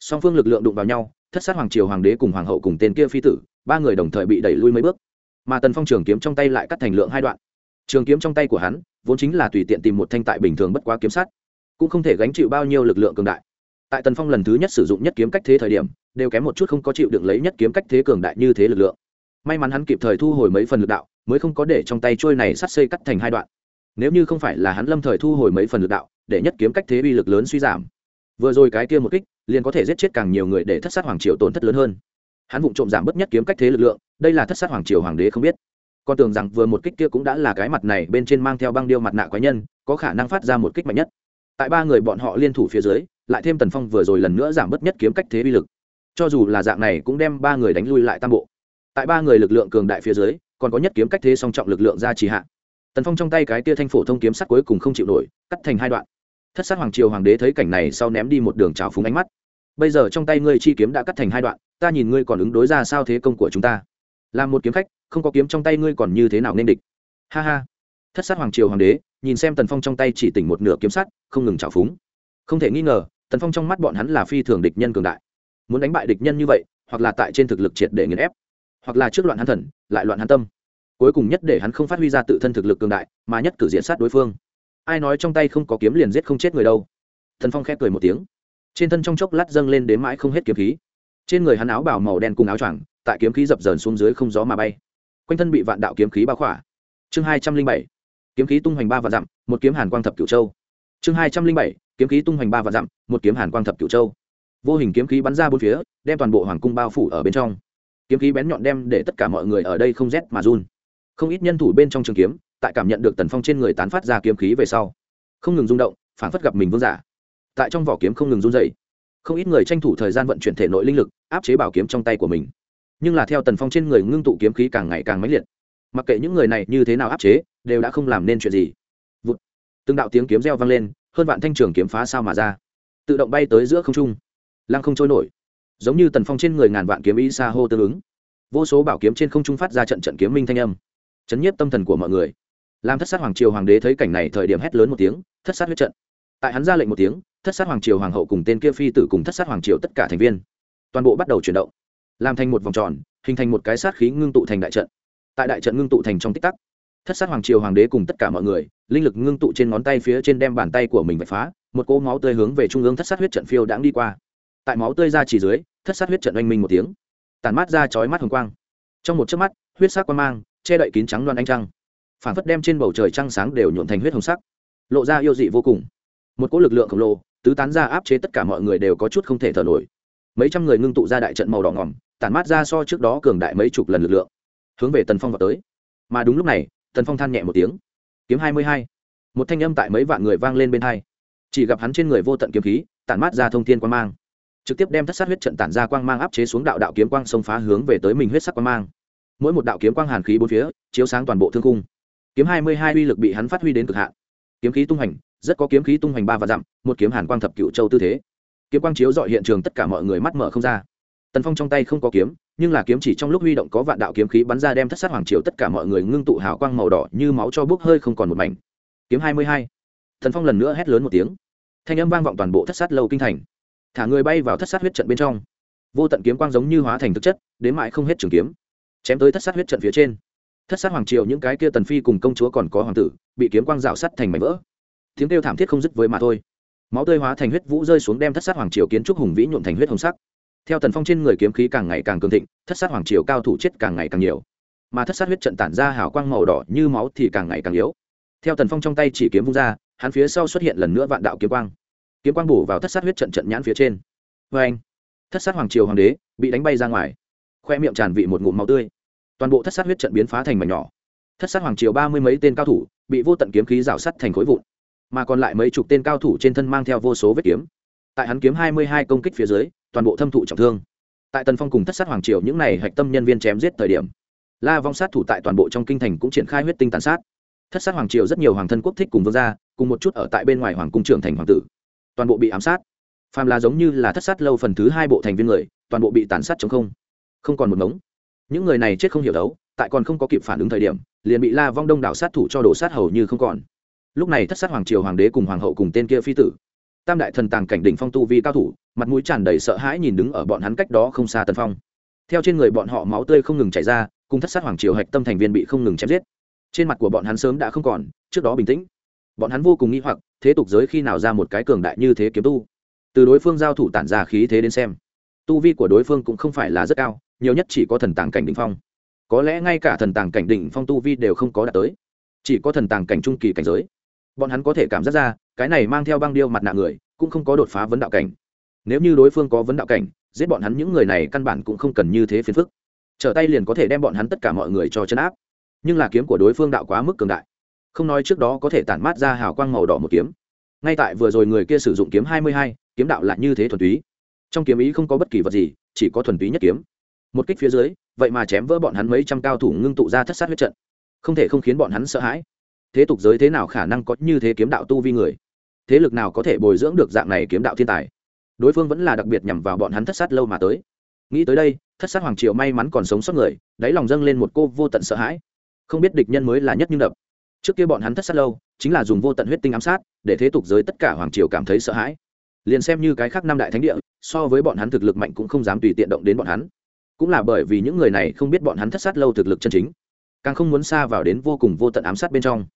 Speaker 1: Song phương lực lượng đụng vào nhau, thất sát hoàng triều hoàng đế cùng hoàng hậu cùng tên kia phi tử, ba người đồng thời bị đẩy lui mấy bước. Mà tần phong trường kiếm trong tay lại cắt thành lượng hai đoạn. Trường kiếm trong tay của hắn, vốn chính là tùy tiện tìm một thanh tại bình thường bất quá kiếm sát cũng không thể gánh chịu bao nhiêu lực lượng cường đại. Tại tần phong lần thứ nhất sử dụng nhất kiếm cách thế thời điểm, đều kém một chút không có chịu được lấy nhất kiếm cách thế cường đại như thế lực lượng. May mắn hắn kịp thời thu hồi mấy phần lực đạo, mới không có để trong tay trôi này sắt xây cắt thành hai đoạn nếu như không phải là hắn lâm thời thu hồi mấy phần lực đạo, để nhất kiếm cách thế uy lực lớn suy giảm. Vừa rồi cái kia một kích, liền có thể giết chết càng nhiều người để thất sát hoàng triều tổn thất lớn hơn. Hắn vụng trộm giảm bớt nhất kiếm cách thế lực lượng, đây là thất sát hoàng triều hoàng đế không biết. Con tưởng rằng vừa một kích kia cũng đã là cái mặt này bên trên mang theo băng điêu mặt nạ quái nhân, có khả năng phát ra một kích mạnh nhất. Tại ba người bọn họ liên thủ phía dưới, lại thêm tần phong vừa rồi lần nữa giảm bớt nhất kiếm cách thế uy lực. Cho dù là dạng này cũng đem ba người đánh lui lại tam bộ. Tại ba người lực lượng cường đại phía dưới, còn có nhất kiếm cách thế song trọng lực lượng ra trì hạ tần phong trong tay cái tia thanh phổ thông kiếm sắt cuối cùng không chịu nổi, cắt thành hai đoạn. Thất sát hoàng triều hoàng đế thấy cảnh này sau ném đi một đường trào phúng ánh mắt. Bây giờ trong tay ngươi chi kiếm đã cắt thành hai đoạn, ta nhìn ngươi còn ứng đối ra sao thế công của chúng ta? Là một kiếm khách, không có kiếm trong tay ngươi còn như thế nào nên địch? Ha ha. Thất sát hoàng triều hoàng đế, nhìn xem tần phong trong tay chỉ tỉnh một nửa kiếm sắt, không ngừng trào phúng. Không thể nghi ngờ, tần phong trong mắt bọn hắn là phi thường địch nhân cường đại. Muốn đánh bại địch nhân như vậy, hoặc là tại trên thực lực triệt để nghiền ép, hoặc là trước loạn hắn thần, lại loạn hắn tâm cuối cùng nhất để hắn không phát huy ra tự thân thực lực cường đại, mà nhất cử diện sát đối phương. Ai nói trong tay không có kiếm liền giết không chết người đâu. Thần phong khép cười một tiếng. Trên thân trong chốc lát dâng lên đến mãi không hết kiếm khí. Trên người hắn áo bảo màu đen cùng áo choàng, tại kiếm khí dập dờn xuống dưới không gió mà bay. Quanh thân bị vạn đạo kiếm khí bao khỏa. Chương hai trăm linh bảy. Kiếm khí tung hoành ba và dặm, một kiếm hàn quang thập cửu châu. Chương hai trăm linh bảy. Kiếm khí tung hoành ba và dặm, một kiếm hàn quang thập cửu châu. Vô hình kiếm khí bắn ra bốn phía, đem toàn bộ hoàng cung bao phủ ở bên trong. Kiếm khí bén nhọn đem để tất cả mọi người ở đây không rét mà run không ít nhân thủ bên trong trường kiếm, tại cảm nhận được tần phong trên người tán phát ra kiếm khí về sau, không ngừng rung động phản phất gặp mình vương giả. Tại trong vỏ kiếm không ngừng run dày không ít người tranh thủ thời gian vận chuyển thể nội linh lực, áp chế bảo kiếm trong tay của mình. Nhưng là theo tần phong trên người ngưng tụ kiếm khí càng ngày càng mãnh liệt. Mặc kệ những người này như thế nào áp chế, đều đã không làm nên chuyện gì. Vụt. từng đạo tiếng kiếm reo vang lên, hơn vạn thanh trường kiếm phá sao mà ra. Tự động bay tới giữa không trung. Lăng không trôi nổi. Giống như tần phong trên người ngàn vạn kiếm ý xa hô tương ứng. Vô số bảo kiếm trên không trung phát ra trận trận kiếm minh thanh âm chấn nhiếp tâm thần của mọi người. Làm thất sát hoàng triều hoàng đế thấy cảnh này thời điểm hét lớn một tiếng, thất sát huyết trận. Tại hắn ra lệnh một tiếng, thất sát hoàng triều hoàng hậu cùng tên kia phi tử cùng thất sát hoàng triều tất cả thành viên, toàn bộ bắt đầu chuyển động. Làm thành một vòng tròn, hình thành một cái sát khí ngưng tụ thành đại trận. Tại đại trận ngưng tụ thành trong tích tắc, thất sát hoàng triều hoàng đế cùng tất cả mọi người, linh lực ngưng tụ trên ngón tay phía trên đem bàn tay của mình vạch phá, một cỗ máu tươi hướng về trung ương thất sát huyết trận phiêu đãng đi qua. Tại máu tươi ra chỉ dưới, thất sát huyết trận oanh minh một tiếng tàn mát ra chói mắt hồng quang. Trong một chớp mắt, huyết sắc quang mang che đậy kín trắng loan ánh trăng. Phản phất đem trên bầu trời trăng sáng đều nhuộn thành huyết hồng sắc. Lộ ra yêu dị vô cùng. Một cỗ lực lượng khổng lồ, tứ tán ra áp chế tất cả mọi người đều có chút không thể thở nổi. Mấy trăm người ngưng tụ ra đại trận màu đỏ ngỏm, tản mát ra so trước đó cường đại mấy chục lần lực lượng. Hướng về tần phong vào tới. Mà đúng lúc này, tần phong than nhẹ một tiếng. Kiếm hai mươi hai. Một thanh âm tại mấy vạn người vang lên bên hai. Chỉ gặp hắn trên người vô tận kiếm khí, tản mát ra thông thiên quang mang. Trực tiếp đem thất sát huyết trận tản ra quang mang áp chế xuống đạo đạo kiếm quang xông phá hướng về tới mình huyết sắc quang mang mỗi một đạo kiếm quang hàn khí bốn phía, chiếu sáng toàn bộ thương cung kiếm hai mươi hai uy lực bị hắn phát huy đến cực hạn. Kiếm khí tung hành rất có kiếm khí tung hành ba và dặm, một kiếm hàn quang thập cựu châu tư thế. Kiếm quang chiếu dọi hiện trường tất cả mọi người mắt mở không ra. Tần phong trong tay không có kiếm, nhưng là kiếm chỉ trong lúc huy động có vạn đạo kiếm khí bắn ra đem thất sát hoàng triều tất cả mọi người ngưng tụ hào quang màu đỏ như máu cho bốc hơi không còn một mảnh. Kiếm hai mươi hai. Thần phong lần nữa hét lớn một tiếng. Thanh âm vang vọng toàn bộ thất sát lâu kinh thành. Thả người bay vào thất sát huyết trận bên trong. Vô tận kiếm quang giống như hóa thành thực chất, đến mãi không hết trường kiếm chém tới thất sát huyết trận phía trên. Thất sát hoàng triều những cái kia tần phi cùng công chúa còn có hoàng tử, bị kiếm quang rào sắt thành mảnh vỡ. Tiếng kêu thảm thiết không dứt với mà thôi. Máu tươi hóa thành huyết vũ rơi xuống đem thất sát hoàng triều kiến trúc hùng vĩ nhuộm thành huyết hồng sắc. Theo tần phong trên người kiếm khí càng ngày càng cường thịnh, thất sát hoàng triều cao thủ chết càng ngày càng nhiều. Mà thất sát huyết trận tản ra hào quang màu đỏ như máu thì càng ngày càng yếu. Theo tần phong trong tay chỉ kiếm vung ra, hắn phía sau xuất hiện lần nữa vạn đạo kiếm quang. Kiếm quang bổ vào thất sát huyết trận trận nhãn phía trên. Vê anh thất sát hoàng triều hoàng đế bị đánh bay ra ngoài. Khoe miệng tràn vị một ngụm máu tươi toàn bộ thất sát huyết trận biến phá thành mảnh nhỏ. Thất sát hoàng triều ba mươi mấy tên cao thủ bị vô tận kiếm khí rào sắt thành khối vụn, mà còn lại mấy chục tên cao thủ trên thân mang theo vô số vết kiếm. Tại hắn kiếm hai mươi hai công kích phía dưới, toàn bộ thâm thụ trọng thương. Tại tần phong cùng thất sát hoàng triều những n à y hạch tâm nhân viên chém giết thời điểm, la vong sát thủ tại toàn bộ trong kinh thành cũng triển khai huyết tinh tàn sát. Thất sát hoàng triều rất nhiều hoàng thân quốc thích cùng vương gia, cùng một chút ở tại bên ngoài hoàng cung trưởng thành hoàng tử, toàn bộ bị ám sát. Phàm là giống như là thất sát lâu phần thứ hai bộ thành viên người, toàn bộ bị tàn sát chống không. Không còn một mống những người này chết không hiểu đấu, tại còn không có kịp phản ứng thời điểm, liền bị la vong đông đảo sát thủ cho đổ sát hầu như không còn. Lúc này thất sát hoàng triều hoàng đế cùng hoàng hậu cùng tên kia phi tử. Tam đại thần tàng cảnh đỉnh phong tu vi cao thủ, mặt mũi tràn đầy sợ hãi nhìn đứng ở bọn hắn cách đó không xa tân phong. Theo trên người bọn họ máu tươi không ngừng chảy ra, cùng thất sát hoàng triều hạch tâm thành viên bị không ngừng chém giết. Trên mặt của bọn hắn sớm đã không còn, trước đó bình tĩnh. Bọn hắn vô cùng nghi hoặc, thế tục giới khi nào ra một cái cường đại như thế kiếm tu. Từ đối phương giao thủ tản ra khí thế đến xem, tu vi của đối phương cũng không phải là rất cao nhiều nhất chỉ có thần tàng cảnh đ ỉ n h phong. Có lẽ ngay cả thần tàng cảnh đỉnh phong tu vi đều không có đạt tới. Chỉ có thần tàng cảnh trung kỳ cảnh giới. Bọn hắn có thể cảm giác ra, cái này mang theo băng điêu mặt nạ người, cũng không có đột phá vấn đạo cảnh. Nếu như đối phương có vấn đạo cảnh, giết bọn hắn những người này căn bản cũng không cần như thế phiền phức. Trở tay liền có thể đem bọn hắn tất cả mọi người cho chấn áp. Nhưng là kiếm của đối phương đạo quá mức cường đại. Không nói trước đó có thể tản mát ra hào quang màu đỏ một kiếm. Ngay tại vừa rồi người kia sử dụng kiếm hai mươi hai, kiếm đạo lại như thế thuần túy. Trong kiếm ý không có bất kỳ vật gì, chỉ có thuần túy nhất kiếm một kích phía dưới, vậy mà chém vỡ bọn hắn mấy trăm cao thủ ngưng tụ ra thất sát huyết trận. Không thể không khiến bọn hắn sợ hãi. Thế tục giới thế nào khả năng có như thế kiếm đạo tu vi người? Thế lực nào có thể bồi dưỡng được dạng này kiếm đạo thiên tài? Đối phương vẫn là đặc biệt nhằm vào bọn hắn thất sát lâu mà tới. Nghĩ tới đây, thất sát hoàng triều may mắn còn sống sót người, đáy lòng dâng lên một cô vô tận sợ hãi. Không biết địch nhân mới là nhất nhưng đập. Trước kia bọn hắn thất sát lâu, chính là dùng vô tận huyết tinh ám sát, để thế tục giới tất cả hoàng triều cảm thấy sợ hãi. Liền xem như cái khác năm đại thánh địa, so với bọn hắn thực lực mạnh cũng không dám tùy tiện động đến bọn hắn cũng là bởi vì những người này không biết bọn hắn thất sát lâu thực lực chân chính, càng không muốn xa vào đến vô cùng vô tận ám sát bên trong.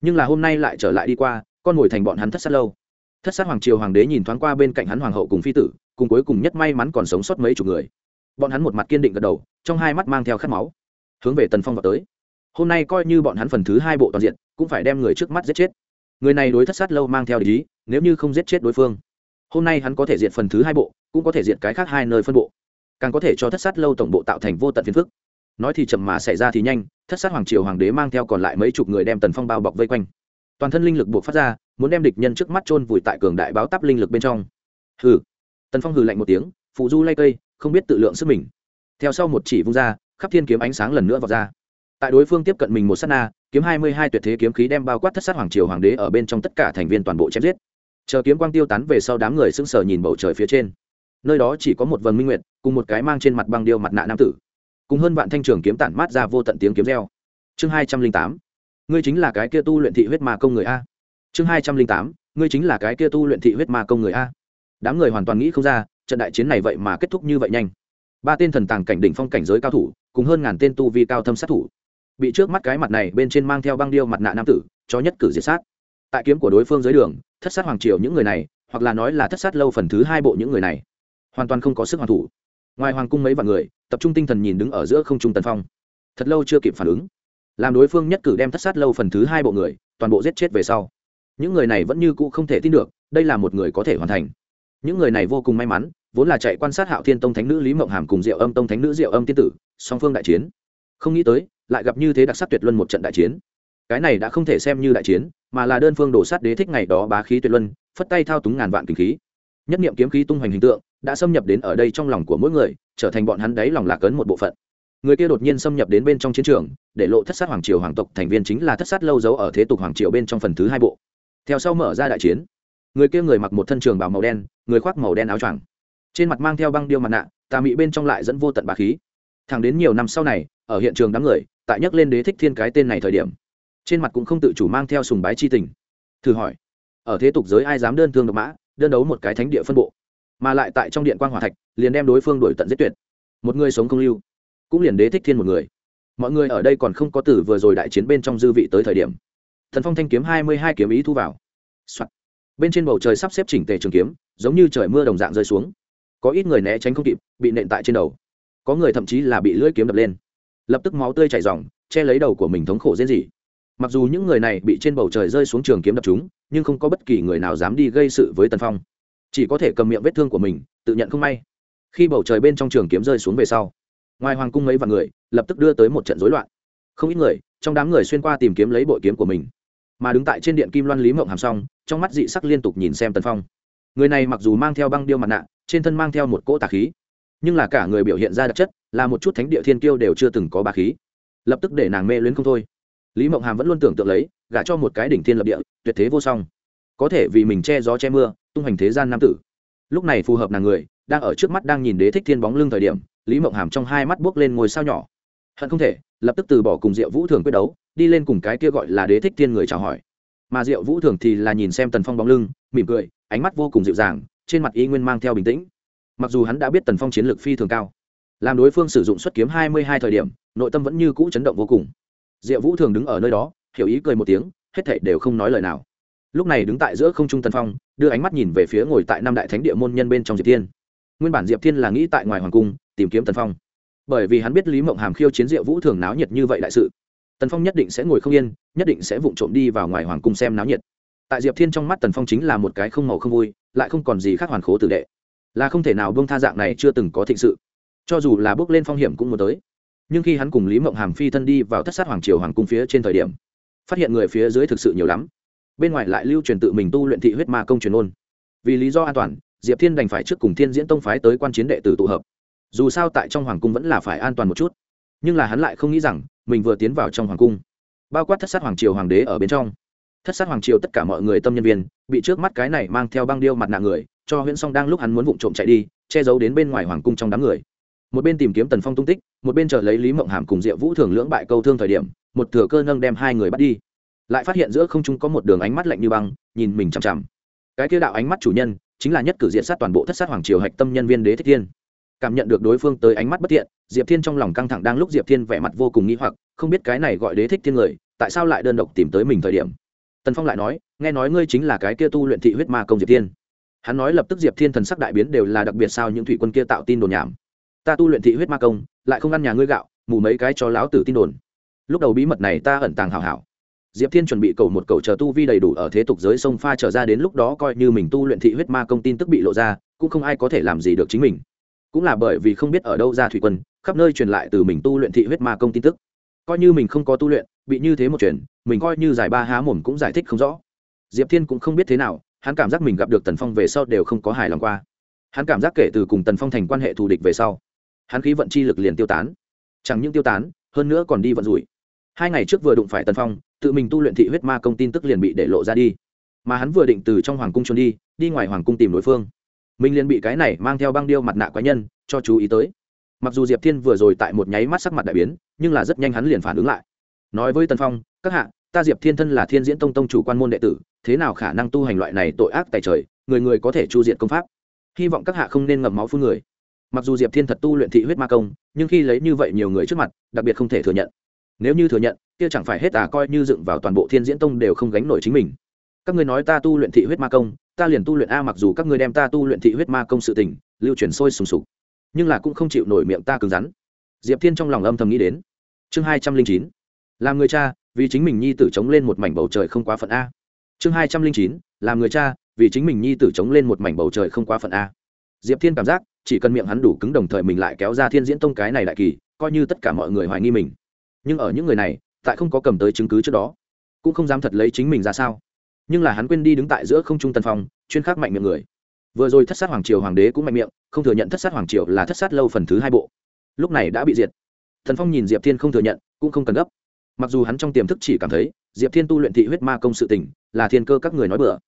Speaker 1: Nhưng là hôm nay lại trở lại đi qua, con ngồi thành bọn hắn thất sát lâu. Thất sát hoàng triều hoàng đế nhìn thoáng qua bên cạnh hắn hoàng hậu cùng phi tử, cùng cuối cùng nhất may mắn còn sống sót mấy chục người. Bọn hắn một mặt kiên định gật đầu, trong hai mắt mang theo khát máu, hướng về tần phong vào tới. Hôm nay coi như bọn hắn phần thứ hai bộ toàn diện, cũng phải đem người trước mắt giết chết. Người này đối thất sát lâu mang theo ý, nếu như không giết chết đối phương, hôm nay hắn có thể diệt phần thứ hai bộ, cũng có thể diệt cái khác hai nơi phân bộ càng có thể cho thất sát lâu tổng bộ tạo thành vô tận phiền phức. Nói thì chậm mà xảy ra thì nhanh, thất sát hoàng triều hoàng đế mang theo còn lại mấy chục người đem tần phong bao bọc vây quanh. Toàn thân linh lực buộc phát ra, muốn đem địch nhân trước mắt chôn vùi tại cường đại báo tắp linh lực bên trong. Hừ. Tần phong hừ lạnh một tiếng, phụ du lay cây, không biết tự lượng sức mình. Theo sau một chỉ vung ra, khắp thiên kiếm ánh sáng lần nữa vọt ra. Tại đối phương tiếp cận mình một s á t na, kiếm hai mươi hai tuyệt thế kiếm khí đem bao quát thất sát hoàng triều hoàng đế ở bên trong tất cả thành viên toàn bộ chém giết. Chờ kiếm quang tiêu tán về sau đám người sững sờ nhìn bầu trời phía trên nơi đó chỉ có một vầng minh nguyệt, cùng một cái mang trên mặt băng điêu mặt nạ nam tử. Cùng hơn vạn thanh trường kiếm tản mát ra vô tận tiếng kiếm reo. Chương hai trăm linh tám. Ngươi chính là cái kia tu luyện thị huyết ma công người a. Chương hai trăm linh tám. Ngươi chính là cái kia tu luyện thị huyết ma công người a. Đám người hoàn toàn nghĩ không ra, trận đại chiến này vậy mà kết thúc như vậy nhanh. Ba tên thần tàng cảnh đỉnh phong cảnh giới cao thủ, cùng hơn ngàn tên tu vi cao thâm sát thủ, bị trước mắt cái mặt này bên trên mang theo băng điêu mặt nạ nam tử cho nhất cử diệt sát. Tại kiếm của đối phương dưới đường, thất sát hoàng triều những người này, hoặc là nói là thất sát lâu phần thứ hai bộ những người này hoàn toàn không có sức hoàn thủ. Ngoài hoàng cung mấy vạn người, tập trung tinh thần nhìn đứng ở giữa không trung tần phong. Thật lâu chưa kịp phản ứng. Làm đối phương nhất cử đem thất sát lâu phần thứ hai bộ người, toàn bộ giết chết về sau. Những người này vẫn như cũ không thể tin được, đây là một người có thể hoàn thành. Những người này vô cùng may mắn, vốn là chạy quan sát hạo thiên tông thánh nữ lý mộng hàm cùng diệu âm tông thánh nữ diệu âm tiên tử, song phương đại chiến. Không nghĩ tới, lại gặp như thế đặc sắc tuyệt luân một trận đại chiến. Cái này đã không thể xem như đại chiến, mà là đơn phương đổ sát đế thích ngày đó bá khí tuyệt luân, phất tay thao túng ngàn vạn kinh khí. Nhất niệm kiếm khí tung hoành hình tượng đã xâm nhập đến ở đây trong lòng của mỗi người, trở thành bọn hắn đấy lòng lạc ấn một bộ phận. Người kia đột nhiên xâm nhập đến bên trong chiến trường, để lộ thất sát hoàng triều hoàng tộc thành viên chính là thất sát lâu dấu ở thế tục hoàng triều bên trong phần thứ hai bộ. Theo sau mở ra đại chiến, người kia người mặc một thân trường bào màu đen, người khoác màu đen áo choàng. Trên mặt mang theo băng điêu mặt nạ, tà mị bên trong lại dẫn vô tận bà khí. Thẳng đến nhiều năm sau này, ở hiện trường đám người, tại nhắc lên đế thích thiên cái tên này thời điểm, trên mặt cũng không tự chủ mang theo sùng bái chi tình. Thử hỏi, ở thế tục giới ai dám đơn thương độc mã, đơn đấu một cái thánh địa phân bộ? Mà lại tại trong điện quan hòa thạch, liền đem đối phương đổi tận giết tuyệt. Một người sống không lưu, cũng liền đế thích thiên một người. Mọi người ở đây còn không có tử vừa rồi đại chiến bên trong dư vị tới thời điểm. Thần phong thanh kiếm hai mươi hai kiếm ý thu vào、Soạn. bên trên bầu trời sắp xếp chỉnh tề trường kiếm, giống như trời mưa đồng dạng rơi xuống. Có ít người né tránh không kịp, bị nện tại trên đầu. Có người thậm chí là bị lưỡi kiếm đập lên. Lập tức máu tươi chảy r che lấy đầu của mình thống khổ dễ gì. Mặc dù những người này bị trên bầu trời rơi xuống trường kiếm đập chúng, nhưng không có bất kỳ người nào dám đi gây sự với tần phong chỉ có thể cầm miệng vết thương của mình, tự nhận không may. Khi bầu trời bên trong trường kiếm rơi xuống về sau, ngoài hoàng cung mấy vạn người lập tức đưa tới một trận rối loạn. Không ít người, trong đám người xuyên qua tìm kiếm lấy bội kiếm của mình, mà đứng tại trên điện kim loan lý mộng hàm xong trong mắt dị sắc liên tục nhìn xem tần phong. Người này mặc dù mang theo băng điêu mặt nạ, trên thân mang theo một cỗ tà khí, nhưng là cả người biểu hiện ra đặc chất, là một chút thánh địa thiên kiêu đều chưa từng có bà khí. Lập tức để nàng mê luyến không thôi. Lý mộng hàm vẫn luôn tưởng tượng lấy, gả cho một cái đỉnh thiên lập địa, tuyệt thế vô song có thể vì mình che gió che mưa, tung hành thế gian nam tử. Lúc này phù hợp nàng người, đang ở trước mắt đang nhìn đế thích thiên bóng lưng thời điểm, lý mộng hàm trong hai mắt buốc lên ngôi sao nhỏ. Hận không thể, lập tức từ bỏ cùng diệu vũ thường quyết đấu, đi lên cùng cái kia gọi là đế thích thiên người chào hỏi. Mà diệu vũ thường thì là nhìn xem tần phong bóng lưng, mỉm cười, ánh mắt vô cùng dịu dàng, trên mặt y nguyên mang theo bình tĩnh. Mặc dù hắn đã biết tần phong chiến lược phi thường cao, làm đối phương sử dụng xuất kiếm hai mươi hai thời điểm, nội tâm vẫn như cũ chấn động vô cùng. Diệu vũ thường đứng ở nơi đó, hiểu ý cười một tiếng, hết thảy đều không nói lời nào lúc này đứng tại giữa không trung tần phong, đưa ánh mắt nhìn về phía ngồi tại năm đại thánh địa môn nhân bên trong diệp thiên. Nguyên bản diệp thiên là nghĩ tại ngoài hoàng cung, tìm kiếm tần phong. Bởi vì hắn biết lý mộng hàm khiêu chiến diệu vũ thường náo nhiệt như vậy đại sự, tần phong nhất định sẽ ngồi không yên, nhất định sẽ vụng trộm đi vào ngoài hoàng cung xem náo nhiệt. Tại diệp thiên trong mắt tần phong chính là một cái không màu không vui, lại không còn gì khác hoàn khố tử đệ. Là không thể nào bông tha dạng này chưa từng có thịnh sự. Cho dù là bước lên phong hiểm cũng muốn tới. Nhưng khi hắn cùng lý mộng hàm phi thân đi vào thất sát hoàng triều hoàng cung phía trên thời điểm, phát hiện người phía dưới thực sự nhiều lắm bên ngoài lại lưu truyền tự mình tu luyện thị huyết ma công truyền ôn. Vì lý do an toàn, diệp thiên đành phải trước cùng thiên diễn tông phái tới quan chiến đệ tử tụ hợp. Dù sao tại trong hoàng cung vẫn là phải an toàn một chút. Nhưng là hắn lại không nghĩ rằng, mình vừa tiến vào trong hoàng cung, bao quát thất sát hoàng triều hoàng đế ở bên trong. Thất sát hoàng triều tất cả mọi người tâm nhân viên, bị trước mắt cái này mang theo băng điêu mặt nạ người, cho huyễn song đang lúc hắn muốn vụng trộm chạy đi, che giấu đến bên ngoài hoàng cung trong đám người. Một bên tìm kiếm tần phong tung tích, một bên chờ lấy lý mộng hàm cùng diệu vũ thường lưỡng bại câu thương thời điểm, một thừa cơ nâng đem hai người bắt đi lại phát hiện giữa không trung có một đường ánh mắt lạnh như băng, nhìn mình chằm chằm. Cái kia đạo ánh mắt chủ nhân, chính là nhất cử diện sát toàn bộ thất sát hoàng triều hạch tâm nhân viên đế thích thiên. Cảm nhận được đối phương tới ánh mắt bất thiện, diệp thiên trong lòng căng thẳng đang lúc diệp thiên vẻ mặt vô cùng nghĩ hoặc, không biết cái này gọi đế thích thiên người, tại sao lại đơn độc tìm tới mình thời điểm. Tần phong lại nói, nghe nói ngươi chính là cái kia tu luyện thị huyết ma công diệp thiên. Hắn nói lập tức diệp thiên thần sắc đại biến đều là đặc biệt sao những thủy quân kia tạo tin đồn nhảm. Ta tu luyện thị huyết ma công, lại không ăn nhà ngươi gạo, mù mấy cái cho láo tử tin đồn. Lúc đầu bí mật này ta ẩn tàng hảo hảo diệp thiên chuẩn bị cầu một cầu chờ tu vi đầy đủ ở thế tục giới sông pha trở ra đến lúc đó coi như mình tu luyện thị huyết ma công tin tức bị lộ ra, cũng không ai có thể làm gì được chính mình. Cũng là bởi vì không biết ở đâu ra thủy quân, khắp nơi truyền lại từ mình tu luyện thị huyết ma công tin tức. Coi như mình không có tu luyện, bị như thế một chuyện, mình coi như giải ba há mồm cũng giải thích không rõ. Diệp thiên cũng không biết thế nào, hắn cảm giác mình gặp được tần phong về sau đều không có hài lòng qua. Hắn cảm giác kể từ cùng tần phong thành quan hệ thù địch về sau, hắn khí vận chi lực liền tiêu tán. Chẳng những tiêu tán, hơn nữa còn đi vận rủi hai ngày trước vừa đụng phải tần phong, tự mình tu luyện thị huyết ma công tin tức liền bị để lộ ra đi. Mà hắn vừa định từ trong hoàng cung trốn đi đi ngoài hoàng cung tìm đối phương. Mình liền bị cái này mang theo băng điêu mặt nạ quái nhân cho chú ý tới. Mặc dù diệp thiên vừa rồi tại một nháy mắt sắc mặt đại biến, nhưng là rất nhanh hắn liền phản ứng lại. Nói với tần phong, các hạ, ta diệp thiên thân là thiên diễn tông tông chủ quan môn đệ tử, thế nào khả năng tu hành loại này tội ác tại trời, người người có thể chu diện công pháp? Hy vọng các hạ không nên ngậm máu phun người. Mặc dù diệp thiên thật tu luyện thị huyết ma công, nhưng khi lấy như vậy nhiều người trước mặt, đặc biệt không thể thừa nhận nếu như thừa nhận, kia chẳng phải hết à coi như dựng vào toàn bộ thiên diễn tông đều không gánh nổi chính mình. Các ngươi nói ta tu luyện thị huyết ma công, ta liền tu luyện a mặc dù các ngươi đem ta tu luyện thị huyết ma công sự tình, lưu truyền sôi sùng sục, nhưng là cũng không chịu nổi miệng ta cứng rắn. Diệp thiên trong lòng âm thầm nghĩ đến. Chương hai trăm linh chín. Làm người cha, vì chính mình nhi tử chống lên một mảnh bầu trời không quá phận a. Chương hai trăm linh chín. Làm người cha, vì chính mình nhi tử chống lên một mảnh bầu trời không quá phận a. Diệp thiên cảm giác, chỉ cần miệng hắn đủ cứng đồng thời mình lại kéo ra thiên diễn tông cái này đại kỳ, coi như tất cả mọi người hoài nghi mình nhưng ở những người này, tại không có cầm tới chứng cứ trước đó, cũng không dám thật lấy chính mình ra sao. Nhưng là hắn quên đi đứng tại giữa không trung tân phong, chuyên khắc mạnh miệng người. Vừa rồi thất sát hoàng triều hoàng đế cũng mạnh miệng, không thừa nhận thất sát hoàng triều là thất sát lâu phần thứ hai bộ. Lúc này đã bị diệt. Thần phong nhìn diệp thiên không thừa nhận, cũng không cần gấp. Mặc dù hắn trong tiềm thức chỉ cảm thấy, diệp thiên tu luyện thị huyết ma công sự tình, là thiên cơ các người nói bừa.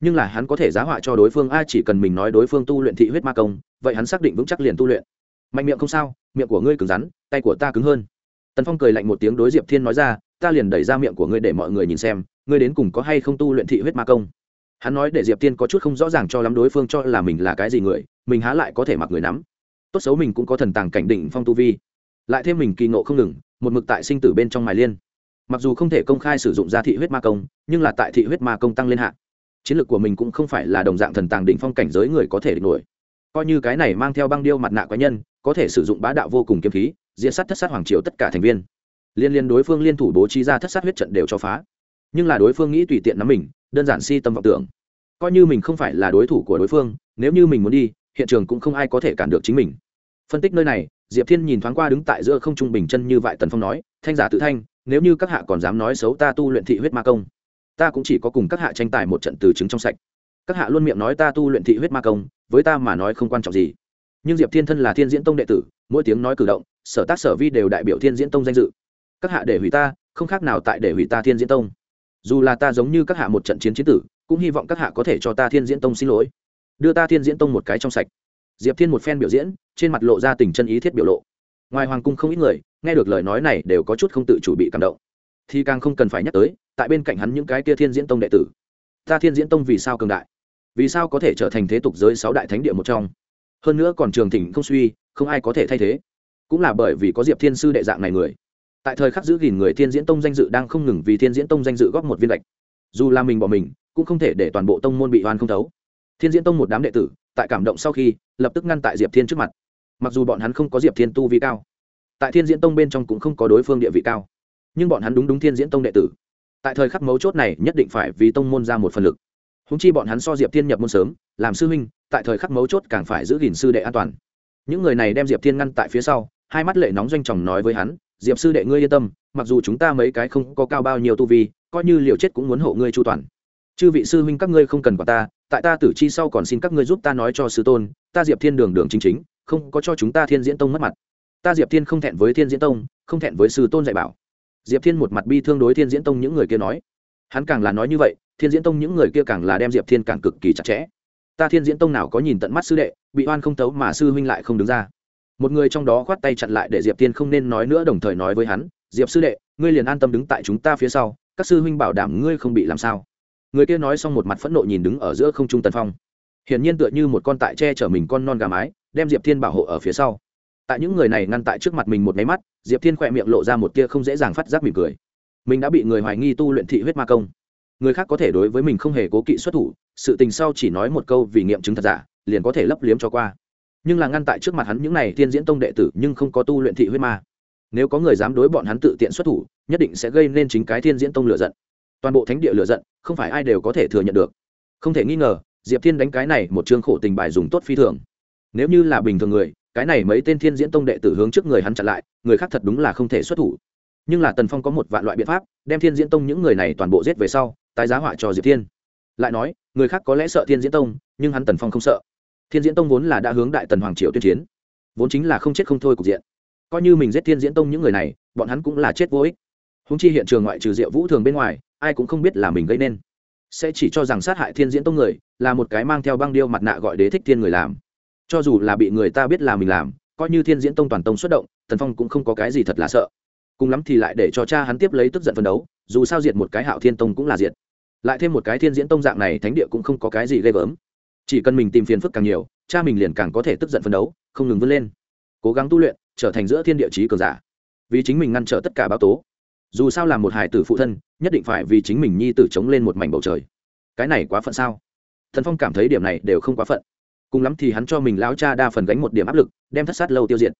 Speaker 1: Nhưng là hắn có thể giá họa cho đối phương ai chỉ cần mình nói đối phương tu luyện thị huyết ma công, vậy hắn xác định vững chắc liền tu luyện. Mạnh miệng không sao, miệng của ngươi cứng rắn, tay của ta cứng hơn tần phong cười lạnh một tiếng đối diệp thiên nói ra ta liền đẩy ra miệng của ngươi để mọi người nhìn xem ngươi đến cùng có hay không tu luyện thị huyết ma công? Hắn nói để diệp thiên có chút không rõ ràng cho lắm đối phương cho là mình là cái gì người mình há lại có thể mặc người nắm. Tốt xấu mình cũng có thần tàng cảnh định phong tu vi. Lại thêm mình kỳ ngộ không ngừng một mực tại sinh tử bên trong mài liên. Mặc dù không thể công khai sử dụng ra thị huyết ma công nhưng là tại thị huyết ma công tăng lên hạn, chiến lược của mình cũng không phải là đồng dạng thần tàng đỉnh phong cảnh giới người có thể địch nổi. Coi như cái này mang theo băng điêu mặt nạ quái nhân có thể sử dụng bá đạo vô cùng kiếm khí diện sát thất sát hoàng triều tất cả thành viên. Liên liên đối phương liên thủ bố trí ra thất sát huyết trận đều cho phá. Nhưng là đối phương nghĩ tùy tiện nắm mình, đơn giản si tâm vọng tưởng. Coi như mình không phải là đối thủ của đối phương, nếu như mình muốn đi, hiện trường cũng không ai có thể cản được chính mình. Phân tích nơi này, diệp thiên nhìn thoáng qua đứng tại giữa không trung bình chân như vại tần phong nói, thanh giả tự thanh, nếu như các hạ còn dám nói xấu ta tu luyện thị huyết ma công, ta cũng chỉ có cùng các hạ tranh tài một trận từ chứng trong sạch. Các hạ luôn miệng nói ta tu luyện thị huyết ma công, với ta mà nói không quan trọng gì. Nhưng diệp thiên thân là thiên diễn tông đệ tử, mỗi tiếng nói cử động sở tác sở vi đều đại biểu thiên diễn tông danh dự. Các hạ để hủy ta, không khác nào tại để hủy ta thiên diễn tông. Dù là ta giống như các hạ một trận chiến chiến tử, cũng hy vọng các hạ có thể cho ta thiên diễn tông xin lỗi. Đưa ta thiên diễn tông một cái trong sạch. Diệp thiên một phen biểu diễn, trên mặt lộ ra tình chân ý thiết biểu lộ. Ngoài hoàng cung không ít người, nghe được lời nói này đều có chút không tự chủ bị cảm động. Thì càng không cần phải nhắc tới, tại bên cạnh hắn những cái kia thiên diễn tông đệ tử. Ta thiên diễn tông vì sao cường đại? Vì sao có thể trở thành thế tục giới sáu đại thánh địa một trong? Hơn nữa còn trường thỉnh không suy, không ai có thể thay thế cũng là bởi vì có diệp thiên sư đệ dạng này người. Tại thời khắc giữ gìn người thiên diễn tông danh dự đang không ngừng vì thiên diễn tông danh dự góp một viên gạch. Dù là mình bỏ mình, cũng không thể để toàn bộ tông môn bị oan không thấu. Thiên diễn tông một đám đệ tử, tại cảm động sau khi, lập tức ngăn tại diệp thiên trước mặt. Mặc dù bọn hắn không có diệp thiên tu vi cao, tại thiên diễn tông bên trong cũng không có đối phương địa vị cao. Nhưng bọn hắn đúng đúng thiên diễn tông đệ tử. Tại thời khắc mấu chốt này, nhất định phải vì tông môn ra một phần lực. Húng chi bọn hắn so diệp thiên nhập môn sớm, làm sư huynh, tại thời khắc mấu chốt càng phải giữ gìn sư đệ an toàn. Những người này đem diệp thiên ngăn tại phía sau hai mắt lệ nóng doanh tròng nói với hắn, diệp sư đệ ngươi yên tâm, mặc dù chúng ta mấy cái không có cao bao nhiêu tu vi, coi như liều chết cũng muốn hộ ngươi chu toàn. Chư vị sư huynh các ngươi không cần quả ta, tại ta tử chi sau còn xin các ngươi giúp ta nói cho sư tôn, ta diệp thiên đường đường chính chính, không có cho chúng ta thiên diễn tông mất mặt. Ta diệp thiên không thẹn với thiên diễn tông, không thẹn với sư tôn dạy bảo. Diệp thiên một mặt bi thương đối thiên diễn tông những người kia nói. Hắn càng là nói như vậy, thiên diễn tông những người kia càng là đem diệp thiên càng cực kỳ chặt chẽ. Ta thiên diễn tông nào có nhìn tận mắt sư đệ, bị oan không tấu mà sư huynh lại không đứng ra một người trong đó khoát tay chặn lại để diệp thiên không nên nói nữa đồng thời nói với hắn, diệp sư đệ, ngươi liền an tâm đứng tại chúng ta phía sau, các sư huynh bảo đảm ngươi không bị làm sao. Người kia nói xong một mặt phẫn nộ nhìn đứng ở giữa không trung tần phong. Hiển nhiên tựa như một con tại che chở mình con non gà mái, đem diệp thiên bảo hộ ở phía sau. Tại những người này ngăn tại trước mặt mình một máy mắt, diệp thiên khỏe miệng lộ ra một tia không dễ dàng phát giác mỉm cười. Mình đã bị người hoài nghi tu luyện thị huyết ma công. Người khác có thể đối với mình không hề cố kỵ xuất thủ, sự tình sau chỉ nói một câu vì nghiệm chứng thật giả, liền có thể lấp liếm cho qua nhưng là ngăn tại trước mặt hắn những này thiên diễn tông đệ tử nhưng không có tu luyện thị huyết ma. Nếu có người dám đối bọn hắn tự tiện xuất thủ, nhất định sẽ gây nên chính cái thiên diễn tông lựa giận. Toàn bộ thánh địa lựa giận, không phải ai đều có thể thừa nhận được. Không thể nghi ngờ, diệp thiên đánh cái này một chương khổ tình bài dùng tốt phi thường. Nếu như là bình thường người, cái này mấy tên thiên diễn tông đệ tử hướng trước người hắn chặn lại, người khác thật đúng là không thể xuất thủ. Nhưng là tần phong có một vạn loại biện pháp, đem thiên diễn tông những người này toàn bộ giết về sau, tái giá họa cho diệp thiên. Lại nói, người khác có lẽ sợ thiên diễn tông, nhưng hắn tần phong không sợ thiên diễn tông vốn là đã hướng đại tần hoàng triều tuyên chiến, vốn chính là không chết không thôi cục diện. Coi như mình giết thiên diễn tông những người này, bọn hắn cũng là chết vô ích. Húng chi hiện trường ngoại trừ diệu vũ thường bên ngoài, ai cũng không biết là mình gây nên. Sẽ chỉ cho rằng sát hại thiên diễn tông người là một cái mang theo băng điêu mặt nạ gọi đế thích thiên người làm. Cho dù là bị người ta biết là mình làm, coi như thiên diễn tông toàn tông xuất động, tần phong cũng không có cái gì thật là sợ. Cùng lắm thì lại để cho cha hắn tiếp lấy tức giận phân đấu, dù sao diệt một cái hạo thiên tông cũng là diệt. Lại thêm một cái thiên diễn tông dạng này thánh địa cũng không có cái gì ghê gớm chỉ cần mình tìm phiền phức càng nhiều, cha mình liền càng có thể tức giận phân đấu, không ngừng vươn lên. Cố gắng tu luyện, trở thành giữa thiên địa trí cường giả. Vì chính mình ngăn trở tất cả báo tố. Dù sao là một hải tử phụ thân, nhất định phải vì chính mình nhi tử chống lên một mảnh bầu trời. Cái này quá phận sao? Thần phong cảm thấy điểm này đều không quá phận. Cùng lắm thì hắn cho mình lão cha đa phần gánh một điểm áp lực, đem thất sát lâu tiêu diệt.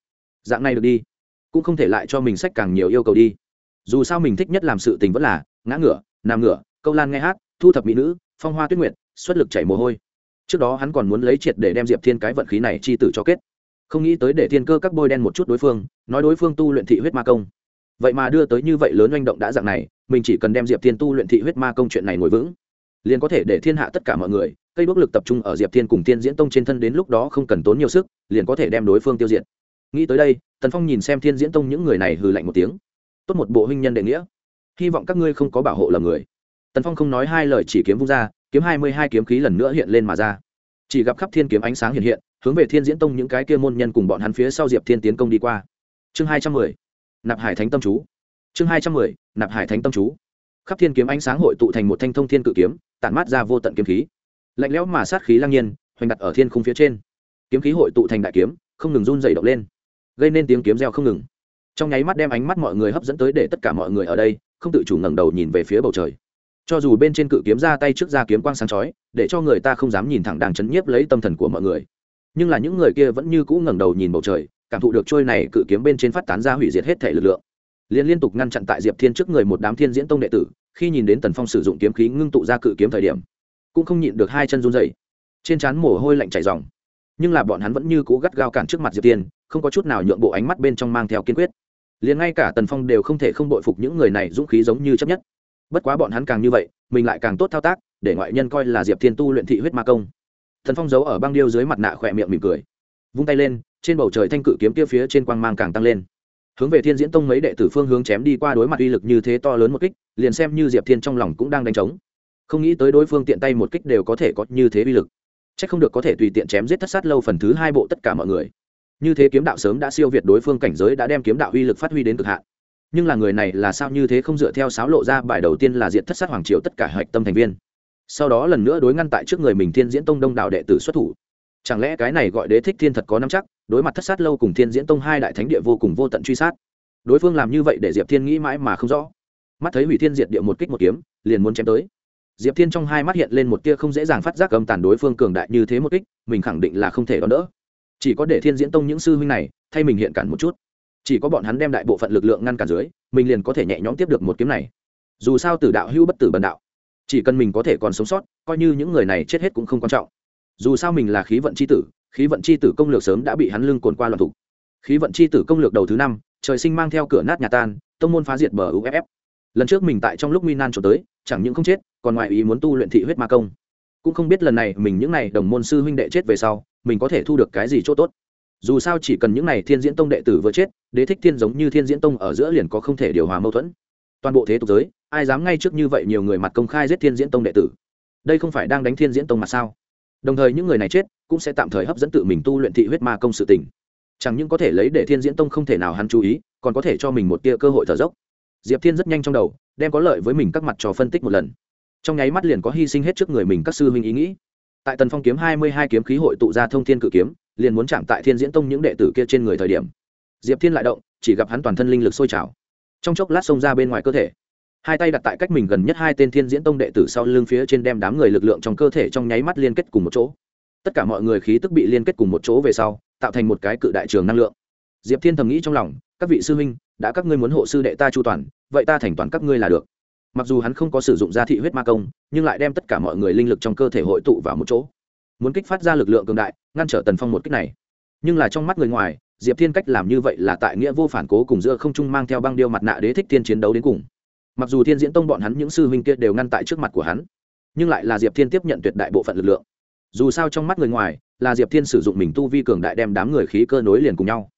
Speaker 1: Dạng này được đi, cũng không thể lại cho mình sách càng nhiều yêu cầu đi. Dù sao mình thích nhất làm sự tình vẫn là ngã ngửa, nằm ngửa, câu lan nghe hát, thu thập mỹ nữ, phong hoa tuyết nguyệt, xuất lực chảy mồ hôi trước đó hắn còn muốn lấy triệt để đem diệp thiên cái vận khí này chi tử cho kết. Không nghĩ tới để thiên cơ các bôi đen một chút đối phương, nói đối phương tu luyện thị huyết ma công. Vậy mà đưa tới như vậy lớn oanh động đã dạng này, mình chỉ cần đem diệp thiên tu luyện thị huyết ma công chuyện này ngồi vững, liền có thể để thiên hạ tất cả mọi người, cây bước lực tập trung ở diệp thiên cùng thiên diễn tông trên thân đến lúc đó không cần tốn nhiều sức, liền có thể đem đối phương tiêu diệt. Nghĩ tới đây, tần phong nhìn xem thiên diễn tông những người này hừ lạnh một tiếng. Tốt một bộ huynh nhân đệ nghĩa. Hy vọng các ngươi không có bảo hộ lầm người. Tần phong không nói hai lời chỉ kiếm vung ra kiếm hai mươi hai kiếm khí lần nữa hiện lên mà ra. Chỉ gặp khắp thiên kiếm ánh sáng hiện hiện, hướng về thiên diễn tông những cái kia môn nhân cùng bọn hắn phía sau diệp thiên tiến công đi qua. Chương hai trăm mười, nạp hải thánh tâm chú. Chương hai trăm mười, nạp hải thánh tâm chú. Khắp thiên kiếm ánh sáng hội tụ thành một thanh thông thiên cự kiếm, tản mát ra vô tận kiếm khí. Lạnh lẽo mà sát khí lang nhiên, hoành đặt ở thiên khung phía trên. Kiếm khí hội tụ thành đại kiếm, không ngừng run dày động lên, gây nên tiếng kiếm reo không ngừng. Trong nháy mắt đem ánh mắt mọi người hấp dẫn tới để tất cả mọi người ở đây, không tự chủ ngẩng đầu nhìn về phía bầu trời cho dù bên trên cự kiếm ra tay trước ra kiếm quang sáng chói, để cho người ta không dám nhìn thẳng đang chấn nhiếp lấy tâm thần của mọi người. Nhưng là những người kia vẫn như cũ ngẩng đầu nhìn bầu trời, cảm thụ được trôi này cự kiếm bên trên phát tán ra hủy diệt hết thể lực lượng. Liên liên tục ngăn chặn tại diệp thiên trước người một đám thiên diễn tông đệ tử, khi nhìn đến tần phong sử dụng kiếm khí ngưng tụ ra cự kiếm thời điểm, cũng không nhịn được hai chân run dày trên trán mồ hôi lạnh chảy dòng nhưng là bọn hắn vẫn như cũ gắt gao cản trước mặt diệp tiên không có chút nào nhượng bộ ánh mắt bên trong mang theo kiên quyết. Liền ngay cả tần phong đều không thể không bội phục những người này dũng khí giống như chấp nhất bất quá bọn hắn càng như vậy, mình lại càng tốt thao tác, để ngoại nhân coi là diệp thiên tu luyện thị huyết ma công. Thần phong giấu ở băng điêu dưới mặt nạ khỏe miệng mỉm cười. Vung tay lên, trên bầu trời thanh cự kiếm kia phía trên quang mang càng tăng lên. Hướng về thiên diễn tông mấy đệ tử phương hướng chém đi qua đối mặt uy lực như thế to lớn một kích, liền xem như diệp thiên trong lòng cũng đang đánh trống. Không nghĩ tới đối phương tiện tay một kích đều có thể có như thế uy lực. C h ắ c không được có thể tùy tiện chém giết thất sát lâu phần thứ hai bộ tất cả mọi người. Như thế kiếm đạo sớm đã siêu việt đối phương cảnh giới đã đem kiếm đạo uy lực phát huy đến cực hạn nhưng là người này là sao như thế không dựa theo sáo lộ ra bài đầu tiên là diện thất sát hoàng triều tất cả hạch tâm thành viên. Sau đó lần nữa đối ngăn tại trước người mình thiên diễn tông đông đạo đệ tử xuất thủ. Chẳng lẽ cái này gọi đế thích thiên thật có năm chắc? Đối mặt thất sát lâu cùng thiên diễn tông hai đại thánh địa vô cùng vô tận truy sát. Đối phương làm như vậy để diệp thiên nghĩ mãi mà không rõ. Mắt thấy hủy thiên diệt địa một kích một kiếm, liền muốn chém tới. Diệp thiên trong hai mắt hiện lên một tia không dễ dàng phát giác âm tàn đối phương cường đại như thế một kích, mình khẳng định là không thể đón đỡ. Chỉ có để thiên diễn tông những sư huynh này thay mình hiện cản một chút chỉ có bọn hắn đem đại bộ phận lực lượng ngăn cản dưới, mình liền có thể nhẹ nhõm tiếp được một kiếm này. Dù sao tử đạo hữu bất tử bần đạo, chỉ cần mình có thể còn sống sót, coi như những người này chết hết cũng không quan trọng. Dù sao mình là khí vận c h i tử, khí vận c h i tử công lược sớm đã bị hắn lưng cồn qua loạn thủ khí vận c h i tử công lược đầu thứ năm, trời sinh mang theo cửa nát nhà tan, tông môn phá diệt bờ uff lần trước mình tại trong lúc mi nan trốn tới, chẳng những không chết, còn ngoài ý muốn tu luyện thị huyết ma công. Cũng không biết lần này mình những n à y đồng môn sư huynh đệ chết về sau, mình có thể thu được cái gì c h ỗ t ố t dù sao chỉ cần những n à y thiên diễn tông đệ tử vừa chết, đế thích thiên giống như thiên diễn tông ở giữa liền có không thể điều hòa mâu thuẫn. Toàn bộ thế tục giới, ai dám ngay trước như vậy nhiều người mặt công khai giết thiên diễn tông đệ tử? Đây không phải đang đánh thiên diễn tông mà sao? Đồng thời những người này chết, cũng sẽ tạm thời hấp dẫn tự mình tu luyện thị huyết ma công sự tình. Chẳng những có thể lấy để thiên diễn tông không thể nào hắn chú ý, còn có thể cho mình một tia cơ hội thở dốc. Diệp thiên rất nhanh trong đầu, đem có lợi với mình các mặt trò phân tích một lần. Trong nháy mắt liền có hy sinh hết trước người mình các sư huynh ý nghĩ. Tại tần phong kiếm hai mươi hai kiếm khí hội tụ ra thông thiên cự kiếm liền muốn chạm tại thiên diễn tông những đệ tử kia trên người thời điểm. Diệp thiên lại động, chỉ gặp hắn toàn thân linh lực sôi trào. Trong chốc lát xông ra bên ngoài cơ thể. Hai tay đặt tại cách mình gần nhất hai tên thiên diễn tông đệ tử sau lưng phía trên đem đám người lực lượng trong cơ thể trong nháy mắt liên kết cùng một chỗ. Tất cả mọi người khí tức bị liên kết cùng một chỗ về sau, tạo thành một cái cự đại trường năng lượng. Diệp thiên thầm nghĩ trong lòng, các vị sư huynh, đã các ngươi muốn hộ sư đệ ta chu toàn, vậy ta thành toàn các ngươi là được. Mặc dù hắn không có sử dụng gia thị huyết ma công, nhưng lại đem tất cả mọi người linh lực trong cơ thể hội tụ vào một chỗ. Muốn kích phát ra lực lượng cường đại ngăn trở tần phong một cách này. Nhưng là trong mắt người ngoài, diệp thiên cách làm như vậy là tại nghĩa vô phản cố cùng giữa không trung mang theo băng điêu mặt nạ đế thích thiên chiến đấu đến cùng. Mặc dù thiên diễn tông bọn hắn những sư huynh kia đều ngăn tại trước mặt của hắn, nhưng lại là diệp thiên tiếp nhận tuyệt đại bộ phận lực lượng. Dù sao trong mắt người ngoài, là diệp thiên sử dụng mình tu vi cường đại đem đám người khí cơ nối liền cùng nhau.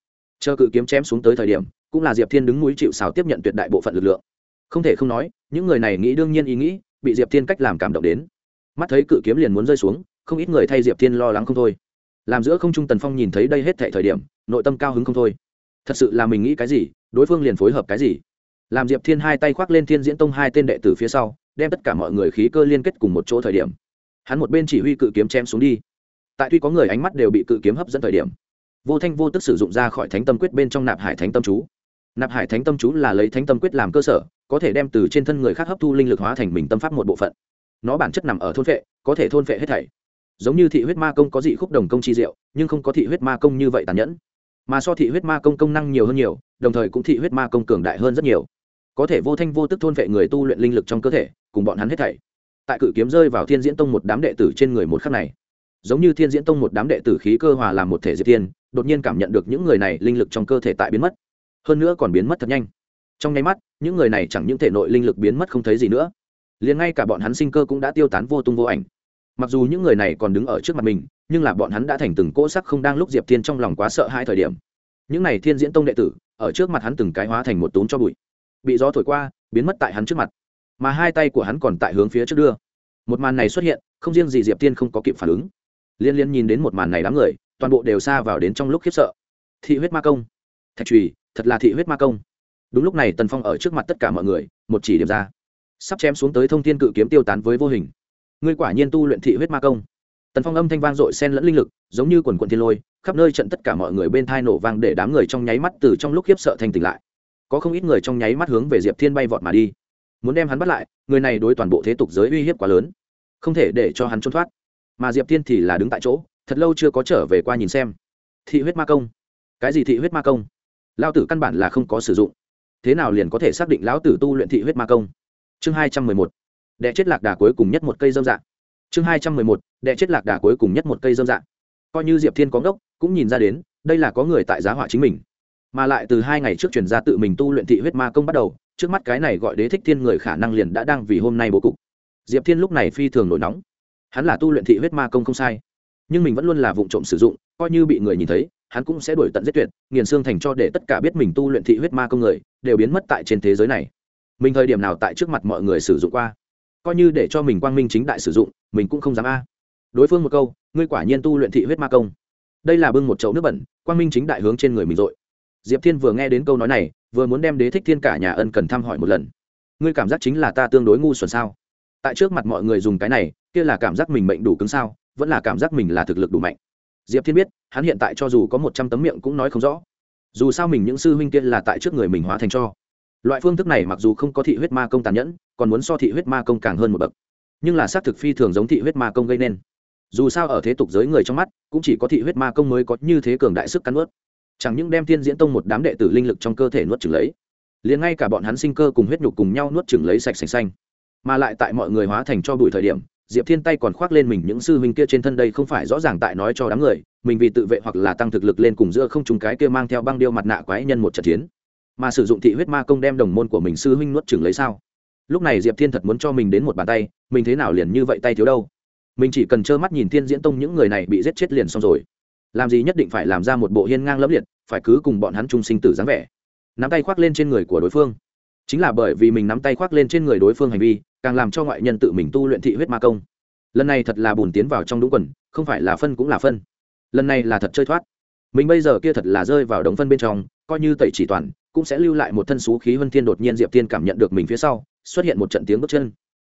Speaker 1: Chờ cự kiếm chém xuống tới thời điểm, cũng là diệp thiên đứng núi chịu xào tiếp nhận tuyệt đại bộ phận lực lượng. Không thể không nói, những người này nghĩ đương nhiên ý nghĩ, bị diệp thiên cách làm cảm động đến. Mắt thấy cự kiếm liền muốn rơi xuống, không ít người thay diệp thiên lo lắng không thôi làm giữa không trung tần phong nhìn thấy đây hết thệ thời điểm, nội tâm cao hứng không thôi. Thật sự là mình nghĩ cái gì, đối phương liền phối hợp cái gì. Làm diệp thiên hai tay khoác lên thiên diễn tông hai tên đệ tử phía sau, đem tất cả mọi người khí cơ liên kết cùng một chỗ thời điểm. Hắn một bên chỉ huy cự kiếm chém xuống đi. Tại tuy có người ánh mắt đều bị cự kiếm hấp dẫn thời điểm, vô thanh vô tức sử dụng ra khỏi thánh tâm quyết bên trong nạp hải thánh tâm chú. Nạp hải thánh tâm chú là lấy thánh tâm quyết làm cơ sở, có thể đem từ trên thân người khác hấp thu linh lực hóa thành mình tâm pháp một bộ phận. Nó bản chất nằm ở thôn vệ có thể thôn vệ hết thảy giống như thị huyết ma công có dị khúc đồng công chi diệu, nhưng không có thị huyết ma công như vậy tàn nhẫn. Mà so thị huyết ma công công năng nhiều hơn nhiều, đồng thời cũng thị huyết ma công cường đại hơn rất nhiều. Có thể vô thanh vô tức thôn vệ người tu luyện linh lực trong cơ thể, cùng bọn hắn hết thảy. Tại cự kiếm rơi vào thiên diễn tông một đám đệ tử trên người một khắc này, giống như thiên diễn tông một đám đệ tử khí cơ hòa làm một thể diệt tiên đột nhiên cảm nhận được những người này linh lực trong cơ thể tại biến mất. Hơn nữa còn biến mất thật nhanh. Trong nháy mắt, những người này chẳng những thể nội linh lực biến mất không thấy gì nữa. Liền ngay cả bọn hắn sinh cơ cũng đã tiêu tán vô tung vô ảnh mặc dù những người này còn đứng ở trước mặt mình, nhưng là bọn hắn đã thành từng cỗ sắc không đang lúc diệp thiên trong lòng quá sợ hai thời điểm. Những này thiên diễn tông đệ tử, ở trước mặt hắn từng cái hóa thành một túm cho bụi. Bị gió thổi qua, biến mất tại hắn trước mặt. Mà hai tay của hắn còn tại hướng phía trước đưa. Một màn này xuất hiện, không riêng gì diệp thiên không có kịp phản ứng. Liên liên nhìn đến một màn này đám người, toàn bộ đều xa vào đến trong lúc khiếp sợ. Thị huyết ma công. Thạch trùy, thật là thị huyết ma công. Đúng lúc này tần phong ở trước mặt tất cả mọi người, một chỉ điểm ra. Sắp chém xuống tới thông thiên cự kiếm tiêu tán với vô hình ngươi quả nhiên tu luyện thị huyết ma công. Tần phong âm thanh vang dội sen lẫn linh lực, giống như quần quần thiên lôi, khắp nơi trận tất cả mọi người bên thai nổ vang để đám người trong nháy mắt từ trong lúc khiếp sợ thành tỉnh lại. Có không ít người trong nháy mắt hướng về diệp thiên bay vọt mà đi. Muốn đem hắn bắt lại, người này đối toàn bộ thế tục giới uy hiếp quá lớn, không thể để cho hắn trốn thoát. Mà diệp thiên thì là đứng tại chỗ, thật lâu chưa có trở về qua nhìn xem. Thị huyết ma công? Cái gì thị huyết ma công? Lao tử căn bản là không có sử dụng. Thế nào liền có thể xác định lão tử tu luyện thị huyết ma công? Chương hai trăm mười một đệ chết lạc đà cuối cùng nhất một cây dâm dạng. Chương hai trăm mười một đệ chết lạc đà cuối cùng nhất một cây dâm dạng. Coi như diệp thiên có ngốc, cũng nhìn ra đến, đây là có người tại giá họa chính mình. Mà lại từ hai ngày trước chuyển ra tự mình tu luyện thị huyết ma công bắt đầu, trước mắt cái này gọi đế thích thiên người khả năng liền đã đang vì hôm nay bố cục. Diệp thiên lúc này phi thường nổi nóng. Hắn là tu luyện thị huyết ma công không sai, nhưng mình vẫn luôn là vụ trộm sử dụng, coi như bị người nhìn thấy, hắn cũng sẽ đổi tận giết tuyệt, nghiền xương thành cho để tất cả biết mình tu luyện thị huyết ma công người, đều biến mất tại trên thế giới này. Mình thời điểm nào tại trước mặt mọi người sử dụng qua? Coi như để cho mình quang minh chính đại sử dụng, mình cũng không dám a. Đối phương một câu, ngươi quả nhiên tu luyện thị huyết ma công. Đây là bưng một chậu nước bẩn, quang minh chính đại hướng trên người mình dội. Diệp thiên vừa nghe đến câu nói này, vừa muốn đem đế thích thiên cả nhà ân cần thăm hỏi một lần. Ngươi cảm giác chính là ta tương đối ngu xuẩn sao? Tại trước mặt mọi người dùng cái này, kia là cảm giác mình mệnh đủ cứng sao, vẫn là cảm giác mình là thực lực đủ mạnh. Diệp thiên biết, hắn hiện tại cho dù có một trăm tấm miệng cũng nói không rõ. Dù sao mình những sư huynh kia là tại trước người mình hóa thành cho loại phương thức này mặc dù không có thị huyết ma công tàn nhẫn còn muốn so thị huyết ma công càng hơn một bậc. Nhưng là xác thực phi thường giống thị huyết ma công gây nên. Dù sao ở thế tục giới người trong mắt cũng chỉ có thị huyết ma công mới có như thế cường đại sức cắn nuốt, chẳng những đem tiên diễn tông một đám đệ tử linh lực trong cơ thể nuốt chừng lấy liền ngay cả bọn hắn sinh cơ cùng huyết nhục cùng nhau nuốt chừng lấy sạch sành xanh. Mà lại tại mọi người hóa thành cho bụi thời điểm diệp thiên tay còn khoác lên mình những sư huynh kia trên thân đây không phải rõ ràng tại nói cho đám người mình vì tự vệ hoặc là tăng thực lực lên cùng giữa không trùng cái kia mang theo băng điêu mặt nạ quái nhân một trận chiến mà sử dụng thị huyết ma công đem đồng môn của mình sư huynh nuốt chừng lấy sao? Lúc này diệp thiên thật muốn cho mình đến một bàn tay, mình thế nào liền như vậy tay thiếu đâu? Mình chỉ cần trơ mắt nhìn thiên diễn tông những người này bị giết chết liền xong rồi. Làm gì nhất định phải làm ra một bộ hiên ngang lẫm liệt, phải cứ cùng bọn hắn chung sinh tử dáng vẻ. Nắm tay khoác lên trên người của đối phương. Chính là bởi vì mình nắm tay khoác lên trên người đối phương hành vi, càng làm cho ngoại nhân tự mình tu luyện thị huyết ma công. Lần này thật là bùn tiến vào trong đúng quần, không phải là phân cũng là phân. Lần này là thật chơi thoát mình bây giờ kia thật là rơi vào đống phân bên trong, coi như tẩy chỉ toàn, cũng sẽ lưu lại một thân xú khí vân thiên đột nhiên diệp tiên cảm nhận được mình phía sau, xuất hiện một trận tiếng bước chân.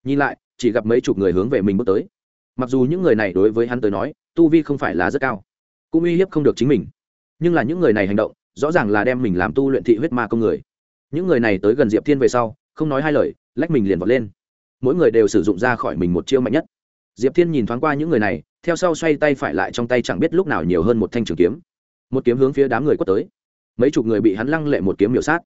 Speaker 1: Nhìn lại, chỉ gặp mấy chục người hướng về mình bước tới. Mặc dù những người này đối với hắn tới nói, tu vi không phải là rất cao, cũng uy hiếp không được chính mình. Nhưng là những người này hành động, rõ ràng là đem mình làm tu luyện thị huyết ma công người. Những người này tới gần diệp thiên về sau, không nói hai lời, lách mình liền vọt lên. Mỗi người đều sử dụng ra khỏi mình một chiêu mạnh nhất. Diệp thiên nhìn thoáng qua những người này, theo sau xoay tay phải lại trong tay chẳng biết lúc nào nhiều hơn một thanh trường kiếm một kiếm hướng phía đám người quất tới. Mấy chục người bị hắn lăng lệ một kiếm miểu sát.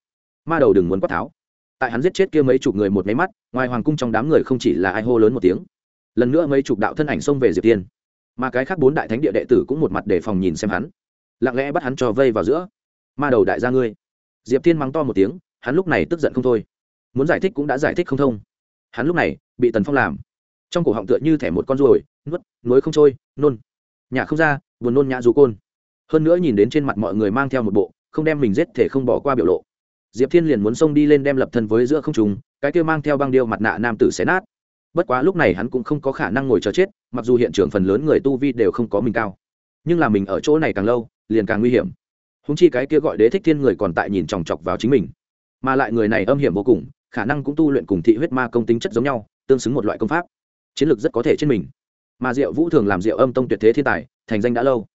Speaker 1: Ma đầu đừng muốn quát tháo. Tại hắn giết chết kia mấy chục người một máy mắt, ngoài hoàng cung trong đám người không chỉ là ai hô lớn một tiếng, lần nữa mấy chục đạo thân ảnh xông về diệp tiên. Mà cái khác bốn đại thánh địa đệ tử cũng một mặt để phòng nhìn xem hắn, lặng lẽ bắt hắn cho vây vào giữa. Ma đầu đại gia ngươi. Diệp tiên mắng to một tiếng, hắn lúc này tức giận không thôi. Muốn giải thích cũng đã giải thích không thông. Hắn lúc này bị tần phong làm. Trong cổ họng tựa như thẻ một con ruồi, nuốt, nuối không trôi, nôn. Nhà không ra, buồn nôn nhã dù côn hơn nữa nhìn đến trên mặt mọi người mang theo một bộ, không đem mình giết thể không bỏ qua biểu lộ. Diệp thiên liền muốn xông đi lên đem lập thân với giữa không trùng cái kia mang theo băng điêu mặt nạ nam tử xé nát. Bất quá lúc này hắn cũng không có khả năng ngồi chờ chết, mặc dù hiện trường phần lớn người tu vi đều không có mình cao. Nhưng là mình ở chỗ này càng lâu, liền càng nguy hiểm. Húng chi cái kia gọi đế thích thiên người còn tại nhìn chòng chọc vào chính mình. Mà lại người này âm hiểm vô cùng, khả năng cũng tu luyện cùng thị huyết ma công tính chất giống nhau, tương xứng một loại công pháp. Chiến lược rất có thể trên mình. Mà diệu vũ thường làm diệu âm tông tuyệt thế thiên tài, thành danh đã lâu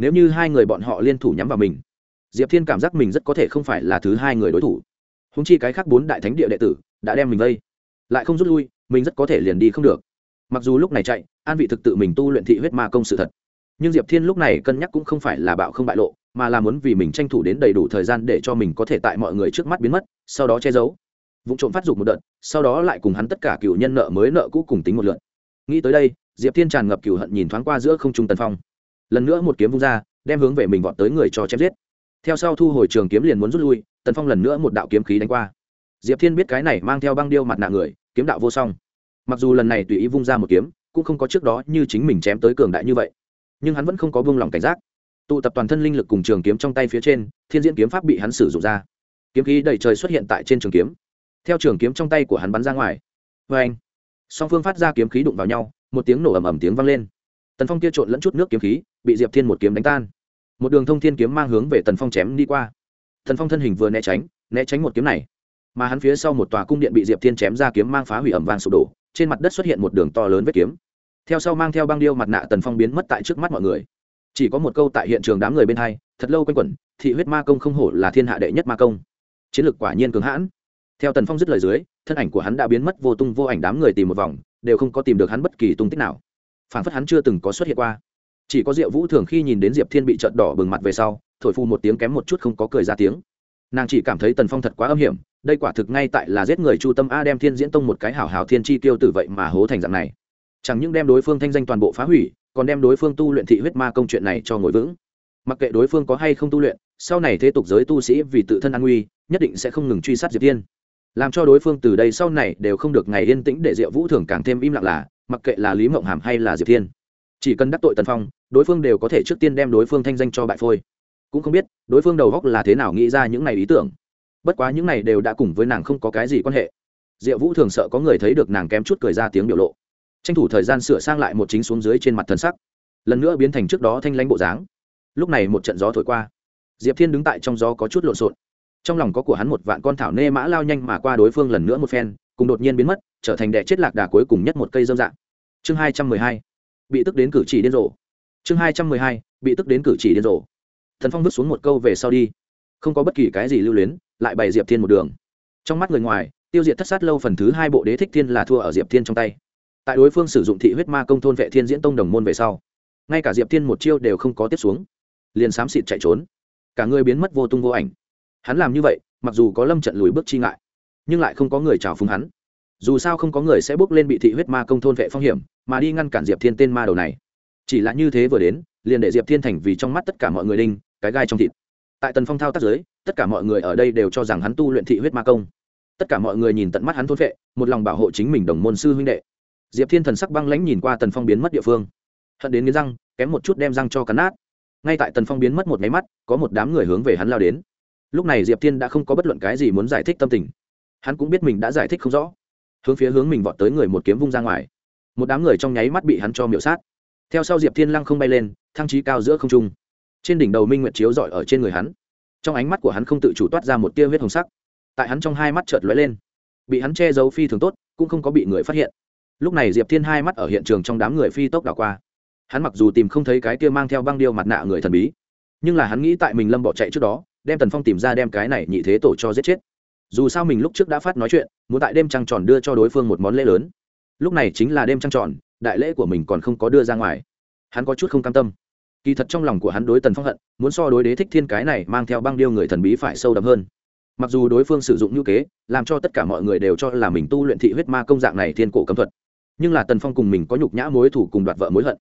Speaker 1: nếu như hai người bọn họ liên thủ nhắm vào mình, diệp thiên cảm giác mình rất có thể không phải là thứ hai người đối thủ. Húng chi cái khác bốn đại thánh địa đệ tử đã đem mình vây, lại không rút lui, mình rất có thể liền đi không được. Mặc dù lúc này chạy, an vị thực tự mình tu luyện thị huyết ma công sự thật. Nhưng diệp thiên lúc này cân nhắc cũng không phải là bạo không bại lộ, mà là muốn vì mình tranh thủ đến đầy đủ thời gian để cho mình có thể tại mọi người trước mắt biến mất, sau đó che giấu. Vụ trộm phát dục một đợt, sau đó lại cùng hắn tất cả cựu nhân nợ mới nợ cũ cùng tính một lượt. Nghĩ tới đây, diệp thiên tràn ngập cựu hận nhìn thoáng qua giữa không trung tần phong lần nữa một kiếm vung ra, đem hướng về mình vọt tới người cho chém giết. Theo sau thu hồi trường kiếm liền muốn rút lui, tần phong lần nữa một đạo kiếm khí đánh qua. Diệp thiên biết cái này mang theo băng điêu mặt nạ người, kiếm đạo vô song. Mặc dù lần này tùy ý vung ra một kiếm, cũng không có trước đó như chính mình chém tới cường đại như vậy, nhưng hắn vẫn không có buông lòng cảnh giác. Tụ tập toàn thân linh lực cùng trường kiếm trong tay phía trên, thiên diễn kiếm pháp bị hắn sử dụng ra. Kiếm khí đầy trời xuất hiện tại trên trường kiếm. Theo trường kiếm trong tay của hắn bắn ra ngoài. Vê anh song phương phát ra kiếm khí đụng vào nhau, một tiếng nổ ầm ầm tiếng vang lên tần phong kia trộn lẫn chút nước kiếm khí, bị diệp thiên một kiếm đánh tan. Một đường thông thiên kiếm mang hướng về tần phong chém đi qua. Tần phong thân hình vừa né tránh né tránh một kiếm này. Mà hắn phía sau một tòa cung điện bị diệp thiên chém ra kiếm mang phá hủy ẩm vang sụp đổ, trên mặt đất xuất hiện một đường to lớn vết kiếm. Theo sau mang theo băng điêu mặt nạ tần phong biến mất tại trước mắt mọi người. Chỉ có một câu tại hiện trường đám người bên hai, thật lâu quanh quẩn, thị huyết ma công không hổ là thiên hạ đệ nhất ma công. Chiến lược quả nhiên cường hãn. Theo tần phong dứt lời dưới, thân ảnh của hắn đã biến mất vô tung vô ảnh đám người tìm một vòng, đều không có tìm được hắn bất kỳ tung tích nào phản phất hắn chưa từng có xuất hiện qua. Chỉ có diệu vũ thường khi nhìn đến diệp thiên bị trợn đỏ bừng mặt về sau, thổi phù một tiếng kém một chút không có cười ra tiếng. Nàng chỉ cảm thấy tần phong thật quá âm hiểm, đây quả thực ngay tại là giết người chu tâm a đem thiên diễn tông một cái hảo hảo thiên chi tiêu tử vậy mà hố thành dạng này. Chẳng những đem đối phương thanh danh toàn bộ phá hủy, còn đem đối phương tu luyện thị huyết ma công chuyện này cho ngồi vững. Mặc kệ đối phương có hay không tu luyện, sau này thế tục giới tu sĩ vì tự thân an nguy, nhất định sẽ không ngừng truy sát diệp thiên. Làm cho đối phương từ đây sau này đều không được ngày yên tĩnh để diệu vũ thường càng thêm im lặng là mặc kệ là lý mộng hàm hay là diệp thiên chỉ cần đắc tội tần phong đối phương đều có thể trước tiên đem đối phương thanh danh cho bại phôi cũng không biết đối phương đầu góc là thế nào nghĩ ra những này ý tưởng bất quá những này đều đã cùng với nàng không có cái gì quan hệ diệu vũ thường sợ có người thấy được nàng kém chút cười ra tiếng biểu lộ tranh thủ thời gian sửa sang lại một chính xuống dưới trên mặt thân sắc lần nữa biến thành trước đó thanh lãnh bộ dáng lúc này một trận gió thổi qua diệp thiên đứng tại trong gió có chút lộn xộn trong lòng có của hắn một vạn con thảo nê mã lao nhanh mà qua đối phương lần nữa một phen cùng đột nhiên biến mất trở thành đệ chết lạc đà cuối cùng nhất một cây dâm dạng chương hai trăm mười hai, bị tức đến cử chỉ điên rồ. Chương hai trăm mười hai, bị tức đến cử chỉ điên rồ. Thần phong vứt xuống một câu về sau đi. Không có bất kỳ cái gì lưu luyến, lại bày diệp thiên một đường. Trong mắt người ngoài, tiêu diệt thất sát lâu phần thứ hai bộ đế thích thiên là thua ở diệp thiên trong tay. Tại đối phương sử dụng thị huyết ma công thôn vệ thiên diễn tông đồng môn về sau, ngay cả diệp thiên một chiêu đều không có tiếp xuống. Liền xám xịt chạy trốn. Cả người biến mất vô tung vô ảnh. Hắn làm như vậy, mặc dù có lâm trận lùi bước chi ngại, nhưng lại không có người chào phúng hắn dù sao không có người sẽ bước lên bị thị huyết ma công thôn vệ phong hiểm, mà đi ngăn cản diệp thiên tên ma đầu này. Chỉ là như thế vừa đến, liền để diệp thiên thành vì trong mắt tất cả mọi người đinh, cái gai trong thịt. Tại tần phong thao tác giới tất cả mọi người ở đây đều cho rằng hắn tu luyện thị huyết ma công. Tất cả mọi người nhìn tận mắt hắn thôn vệ, một lòng bảo hộ chính mình đồng môn sư huynh đệ. Diệp thiên thần sắc băng lãnh nhìn qua tần phong biến mất địa phương. Hận đến nghiến răng, kém một chút đem răng cho cắn nát. Ngay tại tần phong biến mất một máy mắt, có một đám người hướng về hắn lao đến. Lúc này diệp thiên đã không có bất luận cái gì muốn giải thích tâm tình. Hắn cũng biết mình đã giải thích không rõ hướng phía hướng mình vọt tới người một kiếm vung ra ngoài. Một đám người trong nháy mắt bị hắn cho miểu sát. Theo sau diệp thiên lăng không bay lên, thăng trí cao giữa không trung. Trên đỉnh đầu minh nguyệt chiếu dọi ở trên người hắn. Trong ánh mắt của hắn không tự chủ toát ra một tia huyết hồng sắc. Tại hắn trong hai mắt chợt lóe lên. Bị hắn che giấu phi thường tốt, cũng không có bị người phát hiện. Lúc này diệp thiên hai mắt ở hiện trường trong đám người phi tốc đảo qua. Hắn mặc dù tìm không thấy cái kia mang theo băng điêu mặt nạ người thần bí, nhưng là hắn nghĩ tại mình lâm bỏ chạy trước đó, đem tần phong tìm ra đem cái này nhị thế tổ cho giết chết dù sao mình lúc trước đã phát nói chuyện, muốn tại đêm trăng tròn đưa cho đối phương một món lễ lớn. Lúc này chính là đêm trăng tròn, đại lễ của mình còn không có đưa ra ngoài. Hắn có chút không cam tâm. Kỳ thật trong lòng của hắn đối tần phong hận, muốn so đối đế thích thiên cái này mang theo băng điêu người thần bí phải sâu đậm hơn. Mặc dù đối phương sử dụng như kế, làm cho tất cả mọi người đều cho là mình tu luyện thị huyết ma công dạng này thiên cổ cấm thuật. Nhưng là tần phong cùng mình có nhục nhã mối thủ cùng đoạt vợ mối hận.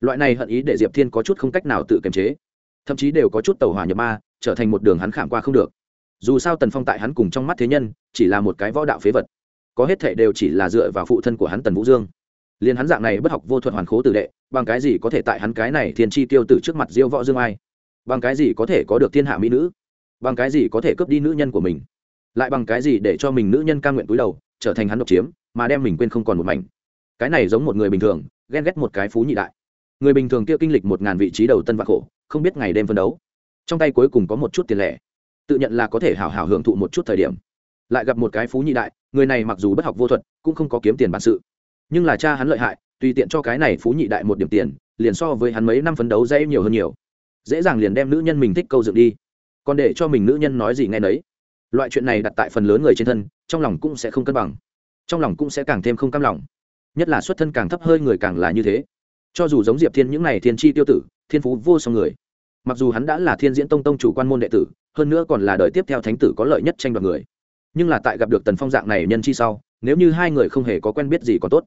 Speaker 1: Loại này hận ý để diệp thiên có chút không cách nào tự kiềm chế. Thậm chí đều có chút tàu hỏa nhập ma, trở thành một đường hắn khảm qua không được dù sao tần phong tại hắn cùng trong mắt thế nhân, chỉ là một cái võ đạo phế vật. Có hết thệ đều chỉ là dựa vào phụ thân của hắn tần vũ dương. Liền hắn dạng này bất học vô thuật hoàn khố tử đệ, bằng cái gì có thể tại hắn cái này thiên chi tiêu tử trước mặt diêu võ dương ai? Bằng cái gì có thể có được thiên hạ mỹ nữ? Bằng cái gì có thể cướp đi nữ nhân của mình? Lại bằng cái gì để cho mình nữ nhân ca nguyện túi đầu, trở thành hắn độc chiếm, mà đem mình quên không còn một mảnh? Cái này giống một người bình thường, ghen ghét một cái phú nhị đại. Người bình thường kia kinh lịch một ngàn vị trí đầu tân vạc khổ, không biết ngày đêm phân đấu. Trong tay cuối cùng có một chút tiền lẻ tự nhận là có thể hào hào hưởng thụ một chút thời điểm. Lại gặp một cái phú nhị đại, người này mặc dù bất học vô thuật, cũng không có kiếm tiền bản sự. Nhưng là cha hắn lợi hại, tùy tiện cho cái này phú nhị đại một điểm tiền, liền so với hắn mấy năm phấn đấu dễ nhiều hơn nhiều. Dễ dàng liền đem nữ nhân mình thích câu dựng đi. Còn để cho mình nữ nhân nói gì nghe nấy. Loại chuyện này đặt tại phần lớn người trên thân, trong lòng cũng sẽ không cân bằng. Trong lòng cũng sẽ càng thêm không cam lòng. Nhất là xuất thân càng thấp hơi người càng là như thế. Cho dù giống diệp thiên những n à y thiên tri tiêu tử, thiên phú vô song người mặc dù hắn đã là thiên diễn tông tông chủ quan môn đệ tử, hơn nữa còn là đời tiếp theo thánh tử có lợi nhất tranh đoạt người. Nhưng là tại gặp được tần phong dạng này nhân chi sau, nếu như hai người không hề có quen biết gì còn tốt.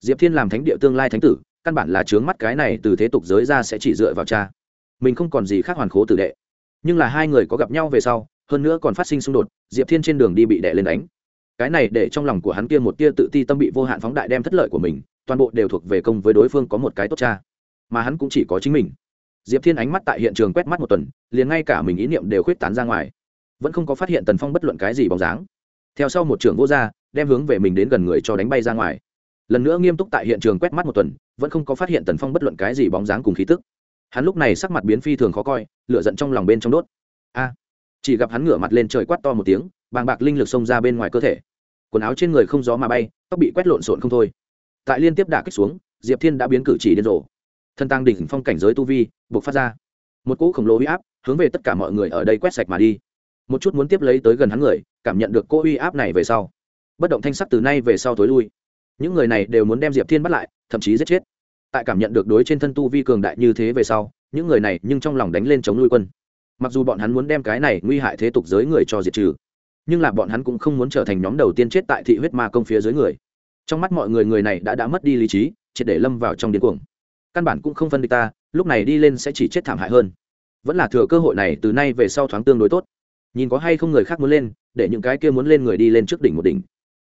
Speaker 1: Diệp thiên làm thánh địa tương lai thánh tử, căn bản là chướng mắt cái này từ thế tục giới ra sẽ chỉ dựa vào cha. Mình không còn gì khác hoàn khố tử đệ. Nhưng là hai người có gặp nhau về sau, hơn nữa còn phát sinh xung đột, diệp thiên trên đường đi bị đệ lên đánh. Cái này để trong lòng của hắn kia một tia tự ti tâm bị vô hạn phóng đại đem thất lợi của mình, toàn bộ đều thuộc về công với đối phương có một cái tốt cha. Mà hắn cũng chỉ có chính mình diệp thiên ánh mắt tại hiện trường quét mắt một tuần, liền ngay cả mình ý niệm đều khuyết tán ra ngoài. Vẫn không có phát hiện tần phong bất luận cái gì bóng dáng. Theo sau một trường vô r đem hướng về mình đến gần người cho đánh bay ra ngoài. Lần nữa nghiêm túc tại hiện trường quét mắt một tuần, vẫn không có phát hiện tần phong bất luận cái gì bóng dáng cùng khí tức. Hắn lúc này sắc mặt biến phi thường khó coi, lửa giận trong lòng bên trong đốt. A! Chỉ gặp hắn ngửa mặt lên trời quát to một tiếng, bàng bạc linh lực xông ra bên ngoài cơ thể. Quần áo trên người không gió mà bay, tóc bị quét lộn xộn không thôi. Tại liên tiếp đả kích xuống, diệp thiên đã biến cử chỉ điên rồ thân tăng đỉnh phong cảnh giới tu vi buộc phát ra. Một cỗ khổng lồ huy áp hướng về tất cả mọi người ở đây quét sạch mà đi. Một chút muốn tiếp lấy tới gần hắn người, cảm nhận được cỗ uy áp này về sau. Bất động thanh sắc từ nay về sau tối lui. Những người này đều muốn đem diệp thiên bắt lại, thậm chí giết chết. Tại cảm nhận được đối trên thân tu vi cường đại như thế về sau, những người này nhưng trong lòng đánh lên chống nuôi quân. Mặc dù bọn hắn muốn đem cái này nguy hại thế tục giới người cho diệt trừ, nhưng là bọn hắn cũng không muốn trở thành nhóm đầu tiên chết tại thị huyết ma công phía dưới người. Trong mắt mọi người người này đã đã mất đi lý trí, triệt để lâm vào trong điên cuồng căn bản cũng không phân địch ta, lúc này đi lên sẽ chỉ chết thảm hại hơn. Vẫn là thừa cơ hội này từ nay về sau thoáng tương đối tốt. Nhìn có hay không người khác muốn lên, để những cái kia muốn lên người đi lên trước đỉnh một đỉnh.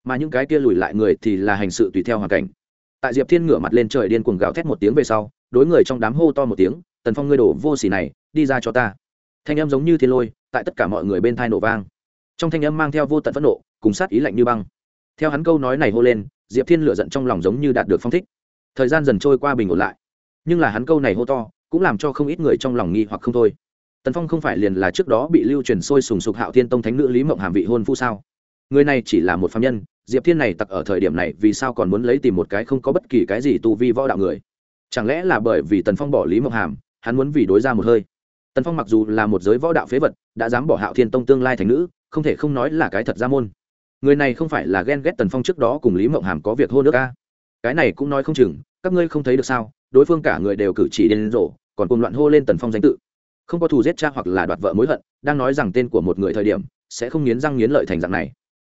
Speaker 1: Mà những cái kia lùi lại người thì là hành sự tùy theo hoàn cảnh. Tại diệp thiên ngửa mặt lên trời điên cuồng gào thét một tiếng về sau, đối người trong đám hô to một tiếng, tần phong ngươi đổ vô xỉ này, đi ra cho ta. Thanh âm giống như thiên lôi, tại tất cả mọi người bên thai nổ vang. Trong thanh âm mang theo vô tận phẫn nộ, cùng sát ý lạnh như băng. Theo hắn câu nói này hô lên, diệp thiên lựa giận trong lòng giống như đạt được phong thích. Thời gian dần trôi qua bình ổn lại nhưng là hắn câu này hô to, cũng làm cho không ít người trong lòng nghi hoặc không thôi. Tần phong không phải liền là trước đó bị lưu truyền sôi sùng sục hạo thiên tông thánh nữ lý mộng hàm vị hôn phu sao? Người này chỉ là một phạm nhân, diệp thiên này tặc ở thời điểm này vì sao còn muốn lấy tìm một cái không có bất kỳ cái gì tu vi võ đạo người? Chẳng lẽ là bởi vì tần phong bỏ lý mộng hàm, hắn muốn vì đối ra một hơi? Tần phong mặc dù là một giới võ đạo phế vật, đã dám bỏ hạo thiên tông tương lai thành nữ, không thể không nói là cái thật ra môn. Người này không phải là ghen ghét tần phong trước đó cùng lý mộng hàm có việc hôn nước ca cái này cũng nói không chừng, các ngươi không thấy được sao? Đối phương cả người đều cử chỉ điên rồ, còn cùng loạn hô lên tần phong danh tự. Không có thù giết cha hoặc là đoạt vợ mối hận đang nói rằng tên của một người thời điểm sẽ không nghiến răng nghiến lợi thành dạng này.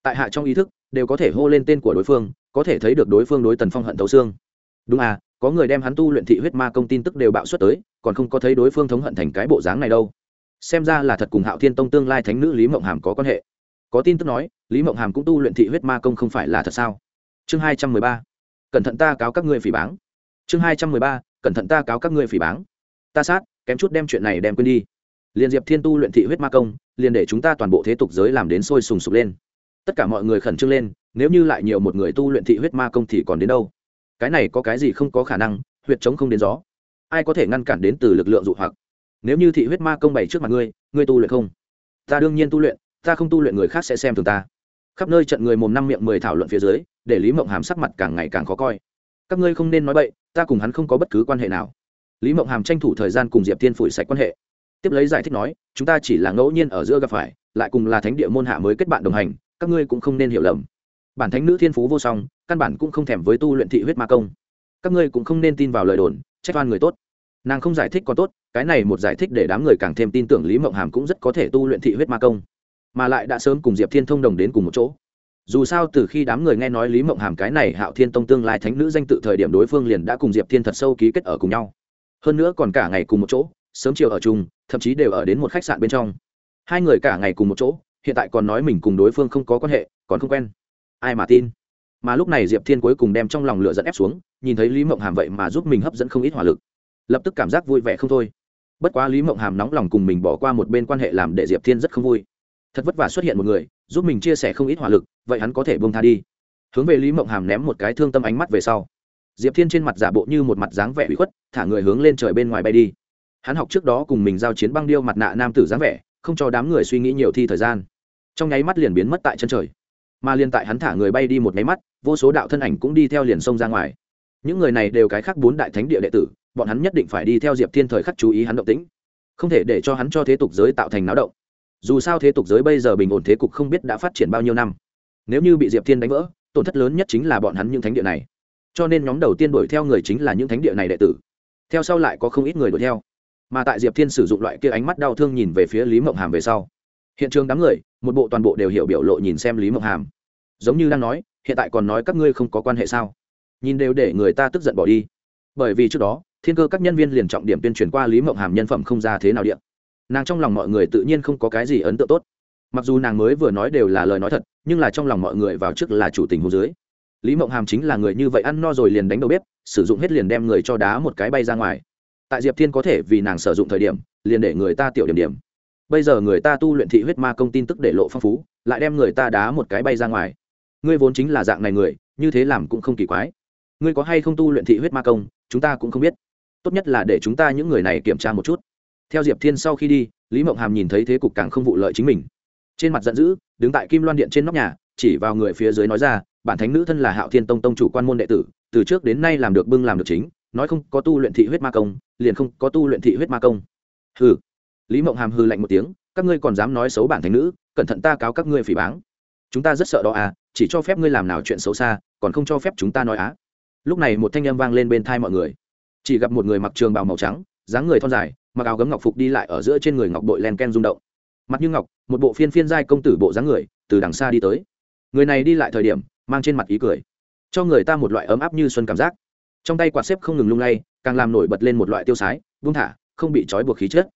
Speaker 1: Tại hạ trong ý thức đều có thể hô lên tên của đối phương có thể thấy được đối phương đối tần phong hận thấu xương. Đúng à có người đem hắn tu luyện thị huyết ma công tin tức đều bạo xuất tới còn không có thấy đối phương thống hận thành cái bộ dáng này đâu. Xem ra là thật cùng hạo thiên tông tương lai thánh nữ lý mộng hàm có quan hệ. Có tin tức nói lý mộng hàm cũng tu luyện thị huyết ma công không phải là thật sao? Chương hai trăm mười ba. Cẩn thận ta cáo các ngươi phỉ báng chương hai trăm mười ba, cẩn thận ta cáo các ngươi phỉ báng. Ta sát, kém chút đem chuyện này đem quên đi. Liền diệp thiên tu luyện thị huyết ma công, liền để chúng ta toàn bộ thế tục giới làm đến sôi sùng sục lên. Tất cả mọi người khẩn trương lên, nếu như lại nhiều một người tu luyện thị huyết ma công thì còn đến đâu? Cái này có cái gì không có khả năng, huyệt chống không đến gió. Ai có thể ngăn cản đến từ lực lượng dụ hoặc? Nếu như thị huyết ma công bày trước mặt ngươi ngươi tu luyện không? Ta đương nhiên tu luyện, ta không tu luyện người khác sẽ xem thường ta. Khắp nơi trận người mồm năm miệng mười thảo luận phía dưới, để lý mộng hàm sắc mặt càng ngày càng khó coi. Các ngươi không nên nói bậy ta cùng hắn không có bất cứ quan hệ nào. Lý mộng hàm tranh thủ thời gian cùng diệp thiên phủi sạch quan hệ. Tiếp lấy giải thích nói, chúng ta chỉ là ngẫu nhiên ở giữa gặp phải, lại cùng là thánh địa môn hạ mới kết bạn đồng hành, các ngươi cũng không nên hiểu lầm. Bản thánh nữ thiên phú vô song, căn bản cũng không thèm với tu luyện thị huyết ma công. Các ngươi cũng không nên tin vào lời đồn, trách oan người tốt. Nàng không giải thích có tốt, cái này một giải thích để đám người càng thêm tin tưởng lý mộng hàm cũng rất có thể tu luyện thị huyết ma công. Mà lại đã sớm cùng diệp thiên thông đồng đến cùng một chỗ dù sao từ khi đám người nghe nói lý mộng hàm cái này hạo thiên tông tương lai thánh nữ danh tự thời điểm đối phương liền đã cùng diệp thiên thật sâu ký kết ở cùng nhau. Hơn nữa còn cả ngày cùng một chỗ, sớm chiều ở chung, thậm chí đều ở đến một khách sạn bên trong. Hai người cả ngày cùng một chỗ, hiện tại còn nói mình cùng đối phương không có quan hệ, còn không quen. Ai mà tin? Mà lúc này diệp thiên cuối cùng đem trong lòng lửa dẫn ép xuống, nhìn thấy lý mộng hàm vậy mà giúp mình hấp dẫn không ít hỏa lực. Lập tức cảm giác vui vẻ không thôi. Bất quá lý mộng hàm nóng lòng cùng mình bỏ qua một bên quan hệ làm để diệp thiên rất không vui. Thật vất vả xuất hiện một người giúp mình chia sẻ không ít hỏa lực, vậy hắn có thể bông tha đi. Hướng về lý mộng hàm ném một cái thương tâm ánh mắt về sau. Diệp thiên trên mặt giả bộ như một mặt dáng vẻ bị khuất, thả người hướng lên trời bên ngoài bay đi. Hắn học trước đó cùng mình giao chiến băng điêu mặt nạ nam tử dáng vẻ, không cho đám người suy nghĩ nhiều thi thời gian. Trong nháy mắt liền biến mất tại chân trời. Mà liền tại hắn thả người bay đi một nháy mắt, vô số đạo thân ảnh cũng đi theo liền sông ra ngoài. Những người này đều cái khác bốn đại thánh địa đệ tử, bọn hắn nhất định phải đi theo diệp thiên thời khắc chú ý hắn động tĩnh. Không thể để cho hắn cho thế tục giới tạo thành náo động dù sao thế tục giới bây giờ bình ổn thế cục không biết đã phát triển bao nhiêu năm. Nếu như bị diệp thiên đánh vỡ, tổn thất lớn nhất chính là bọn hắn những thánh địa này. Cho nên nhóm đầu tiên đuổi theo người chính là những thánh địa này đệ tử. Theo sau lại có không ít người đuổi theo. Mà tại diệp thiên sử dụng loại kia ánh mắt đau thương nhìn về phía lý mộng hàm về sau, hiện trường đám người, một bộ toàn bộ đều hiểu biểu lộ nhìn xem lý mộng hàm. Giống như đang nói, hiện tại còn nói các ngươi không có quan hệ sao? Nhìn đều để người ta tức giận bỏ đi. Bởi vì trước đó, thiên cơ các nhân viên liền trọng điểm tuyên truyền qua lý mộng hàm nhân phẩm không ra thế nào điện nàng trong lòng mọi người tự nhiên không có cái gì ấn tượng tốt. Mặc dù nàng mới vừa nói đều là lời nói thật, nhưng là trong lòng mọi người vào trước là chủ tình hồ dưới. Lý mộng hàm chính là người như vậy ăn no rồi liền đánh đầu bếp, sử dụng hết liền đem người cho đá một cái bay ra ngoài. Tại diệp thiên có thể vì nàng sử dụng thời điểm, liền để người ta tiểu điểm điểm. Bây giờ người ta tu luyện thị huyết ma công tin tức để lộ phong phú, lại đem người ta đá một cái bay ra ngoài. Ngươi vốn chính là dạng này người, như thế làm cũng không kỳ quái. Ngươi có hay không tu luyện thị huyết ma công, chúng ta cũng không biết. Tốt nhất là để chúng ta những người này kiểm tra một chút theo diệp thiên sau khi đi, lý mộng hàm nhìn thấy thế cục càng không vụ lợi chính mình. Trên mặt giận dữ, đứng tại kim loan điện trên nóc nhà, chỉ vào người phía dưới nói ra, bản thánh nữ thân là hạo thiên tông tông chủ quan môn đệ tử, từ trước đến nay làm được bưng làm được chính, nói không có tu luyện thị huyết ma công, liền không có tu luyện thị huyết ma công. Hừ. Lý mộng hàm hư lạnh một tiếng, các ngươi còn dám nói xấu bản thánh nữ, cẩn thận ta cáo các ngươi phỉ báng. Chúng ta rất sợ đó à chỉ cho phép ngươi làm nào chuyện xấu xa, còn không cho phép chúng ta nói á. Lúc này một thanh âm vang lên bên thai mọi người. Chỉ gặp một người mặc trường bào màu trắng, dáng người thon dài mặc áo gấm ngọc phục đi lại ở giữa trên người ngọc bội len ken rung động. Mặt như ngọc, một bộ phiên phiên giai công tử bộ dáng người, từ đằng xa đi tới. Người này đi lại thời điểm, mang trên mặt ý cười. Cho người ta một loại ấm áp như xuân cảm giác. Trong tay quạt xếp không ngừng lung lay, càng làm nổi bật lên một loại tiêu sái, buông thả, không bị trói buộc khí chết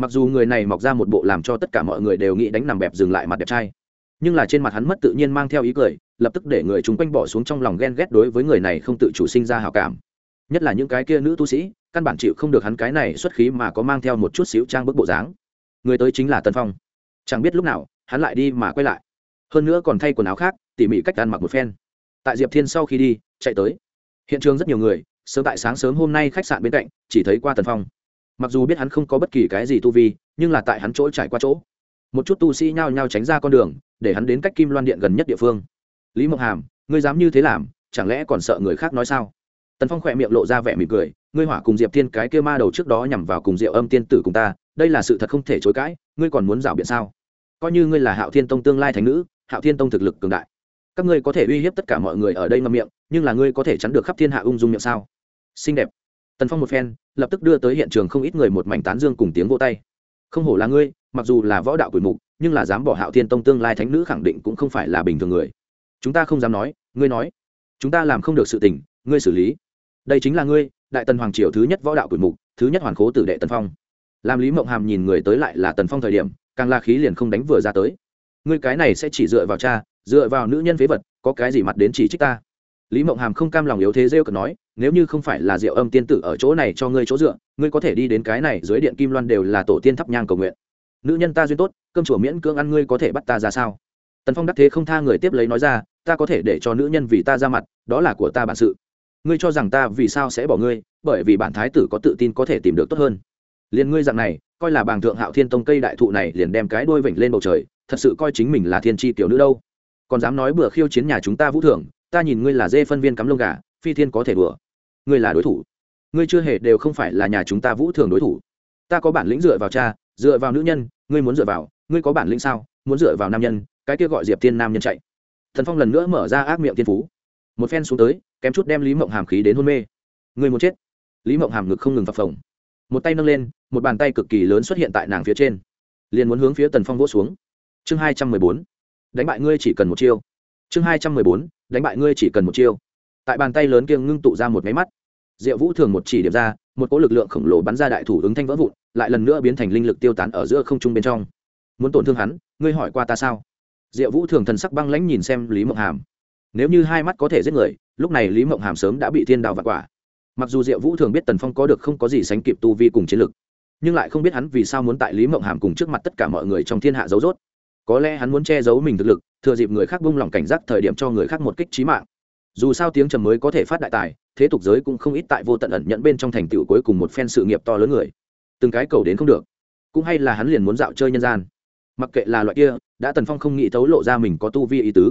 Speaker 1: mặc dù người này mọc ra một bộ làm cho tất cả mọi người đều nghĩ đánh nằm bẹp dừng lại mặt đẹp trai, nhưng là trên mặt hắn mất tự nhiên mang theo ý cười, lập tức để người chúng quanh bỏ xuống trong lòng ghen ghét đối với người này không tự chủ sinh ra hào cảm. Nhất là những cái kia nữ tu sĩ căn bản chịu không được hắn cái này xuất khí mà có mang theo một chút xíu trang bức bộ dáng. Người tới chính là tân phong. Chẳng biết lúc nào, hắn lại đi mà quay lại. Hơn nữa còn thay quần áo khác, tỉ mỉ cách ăn mặc một phen. Tại diệp thiên sau khi đi, chạy tới. Hiện trường rất nhiều người, sớm tại sáng sớm hôm nay khách sạn bên cạnh, chỉ thấy qua tần phong. Mặc dù biết hắn không có bất kỳ cái gì tu vi, nhưng là tại hắn chỗ trải qua chỗ. Một chút tu sĩ nhao nhao tránh ra con đường, để hắn đến cách kim loan điện gần nhất địa phương. Lý Mộc hàm, ngươi dám như thế làm, chẳng lẽ còn sợ người khác nói sao? Tần phong khỏe miệng lộ ra vẻ mỉm cười ngươi hỏa cùng diệp thiên cái kia ma đầu trước đó nhằm vào cùng diệu âm tiên tử cùng ta, đây là sự thật không thể chối cãi, ngươi còn muốn rảo biện sao? Coi như ngươi là hạo thiên tông tương lai thành nữ, hạo thiên tông thực lực cường đại. Các ngươi có thể uy hiếp tất cả mọi người ở đây ngâm miệng, nhưng là ngươi có thể chắn được khắp thiên hạ ung dung miệng sao? Xinh đẹp. Tần phong một phen, lập tức đưa tới hiện trường không ít người một mảnh tán dương cùng tiếng vô tay. Không hổ là ngươi, mặc dù là võ đạo quỷ mục, nhưng là dám bỏ hạo thiên tông tương lai thánh nữ khẳng định cũng không phải là bình thường người. Chúng ta không dám nói, ngươi nói. Chúng ta làm không được sự tình, ngươi xử lý. Đây chính là ngươi đại tần hoàng triều thứ nhất võ đạo quỷ mục, thứ nhất hoàn khố tử đệ tần phong. Làm lý mộng hàm nhìn người tới lại là tần phong thời điểm, càng la khí liền không đánh vừa ra tới. Ngươi cái này sẽ chỉ dựa vào cha, dựa vào nữ nhân phế vật, có cái gì mặt đến chỉ trích ta? Lý mộng hàm không cam lòng yếu thế rêu cực nói, nếu như không phải là diệu âm tiên tử ở chỗ này cho ngươi chỗ dựa, ngươi có thể đi đến cái này dưới điện kim loan đều là tổ tiên thắp nhang cầu nguyện. Nữ nhân ta duyên tốt, cơm chùa miễn cưỡng ăn ngươi có thể bắt ta ra sao? Tần phong đắc thế không tha người tiếp lấy nói ra, ta có thể để cho nữ nhân vì ta ra mặt, đó là của ta bản sự ngươi cho rằng ta vì sao sẽ bỏ ngươi, bởi vì bản thái tử có tự tin có thể tìm được tốt hơn. Liền ngươi dạng này, coi là bàng thượng hạo thiên tông cây đại thụ này liền đem cái đuôi vểnh lên bầu trời, thật sự coi chính mình là thiên tri tiểu nữ đâu. Còn dám nói bữa khiêu chiến nhà chúng ta vũ thưởng ta nhìn ngươi là dê phân viên cắm lông gà, phi thiên có thể đùa. Ngươi là đối thủ. Ngươi chưa hề đều không phải là nhà chúng ta vũ thường đối thủ. Ta có bản lĩnh dựa vào cha, dựa vào nữ nhân, ngươi muốn dựa vào, ngươi có bản lĩnh sao? Muốn dựa vào nam nhân, cái kia gọi diệp thiên nam nhân chạy. Thần phong lần nữa mở ra ác miệng thiên phú. Một phen xuống tới kém chút đem lý mộng hàm khí đến hôn mê. Ngươi muốn chết. Lý mộng hàm ngực không ngừng phập phồng. Một tay nâng lên, một bàn tay cực kỳ lớn xuất hiện tại nàng phía trên. Liền muốn hướng phía tần phong vỗ xuống. Chương hai trăm mười bốn. Đánh bại ngươi chỉ cần một chiêu. Chương hai trăm mười bốn. Đánh bại ngươi chỉ cần một chiêu. Tại bàn tay lớn kia ngưng tụ ra một máy mắt. Diệu vũ thường một chỉ điểm ra, một cỗ lực lượng khổng lồ bắn ra đại thủ ứng thanh vỡ vụn, lại lần nữa biến thành linh lực tiêu tán ở giữa không trung bên trong. Muốn tổn thương hắn, ngươi hỏi qua ta sao? Diệu vũ thường thần sắc băng lãnh nhìn xem lý mộng hàm. Nếu như hai mắt có thể giết người lúc này lý mộng hàm sớm đã bị thiên đào vặt quả. Mặc dù diệu vũ thường biết tần phong có được không có gì sánh kịp tu vi cùng chiến lực, nhưng lại không biết hắn vì sao muốn tại lý mộng hàm cùng trước mặt tất cả mọi người trong thiên hạ giấu rốt. Có lẽ hắn muốn che giấu mình thực lực, thừa dịp người khác bung lòng cảnh giác thời điểm cho người khác một kích trí mạng. Dù sao tiếng trầm mới có thể phát đại tài, thế tục giới cũng không ít tại vô tận ẩn nhận bên trong thành tựu cuối cùng một phen sự nghiệp to lớn người. Từng cái cầu đến không được. Cũng hay là hắn liền muốn dạo chơi nhân gian. Mặc kệ là loại kia, đã tần phong không nghĩ thấu lộ ra mình có tu vi ý tứ.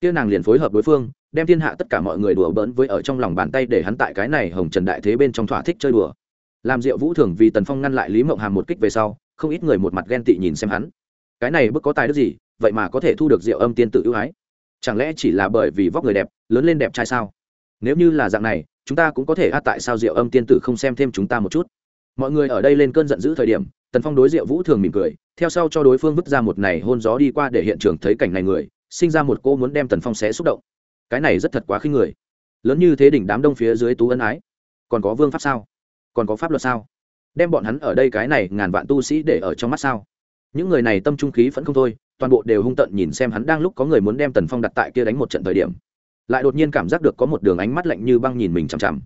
Speaker 1: Kia nàng liền phối hợp đối phương đem thiên hạ tất cả mọi người đùa bỡn với ở trong lòng bàn tay để hắn tại cái này hồng trần đại thế bên trong thỏa thích chơi đùa. Làm diệu vũ thường vì tần phong ngăn lại lý mộng hàm một kích về sau, không ít người một mặt ghen tị nhìn xem hắn. Cái này bức có tài đức gì, vậy mà có thể thu được diệu âm tiên tự ưu ái? Chẳng lẽ chỉ là bởi vì vóc người đẹp, lớn lên đẹp trai sao? Nếu như là dạng này, chúng ta cũng có thể át tại sao diệu âm tiên tử không xem thêm chúng ta một chút? Mọi người ở đây lên cơn giận dữ thời điểm, tần phong đối diệu vũ thường mỉm cười, theo sau cho đối phương vứt ra một này hôn gió đi qua để hiện trường thấy cảnh này người, sinh ra một cô muốn đem tần phong xé xúc động cái này rất thật quá khinh người. Lớn như thế đỉnh đám đông phía dưới tú ân ái. Còn có vương pháp sao? Còn có pháp luật sao? Đem bọn hắn ở đây cái này ngàn vạn tu sĩ để ở trong mắt sao? Những người này tâm trung khí vẫn không thôi, toàn bộ đều hung tận nhìn xem hắn đang lúc có người muốn đem tần phong đặt tại kia đánh một trận thời điểm. Lại đột nhiên cảm giác được có một đường ánh mắt lạnh như băng nhìn mình chằm chằm.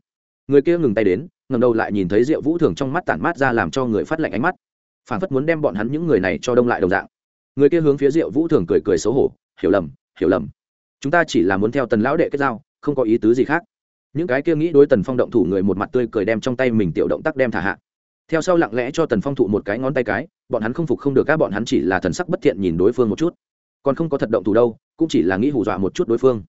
Speaker 1: Người kia ngừng tay đến ngầm đầu lại nhìn thấy rượu vũ thường trong mắt tản mát ra làm cho người phát lạnh ánh mắt. Phản phất muốn đem bọn hắn những người này cho đông lại đồng dạng. Người kia hướng phía rượu vũ thường cười cười xấu hổ, hiểu lầm hiểu lầm chúng ta chỉ là muốn theo tần lão đệ kết giao, không có ý tứ gì khác. Những cái kia nghĩ đối tần phong động thủ người một mặt tươi cười đem trong tay mình tiểu động tác đem thả hạ. Theo sau lặng lẽ cho tần phong thụ một cái ngón tay cái, bọn hắn không phục không được các bọn hắn chỉ là thần sắc bất thiện nhìn đối phương một chút. Còn không có thật động thủ đâu, cũng chỉ là nghĩ hù dọa một chút đối phương.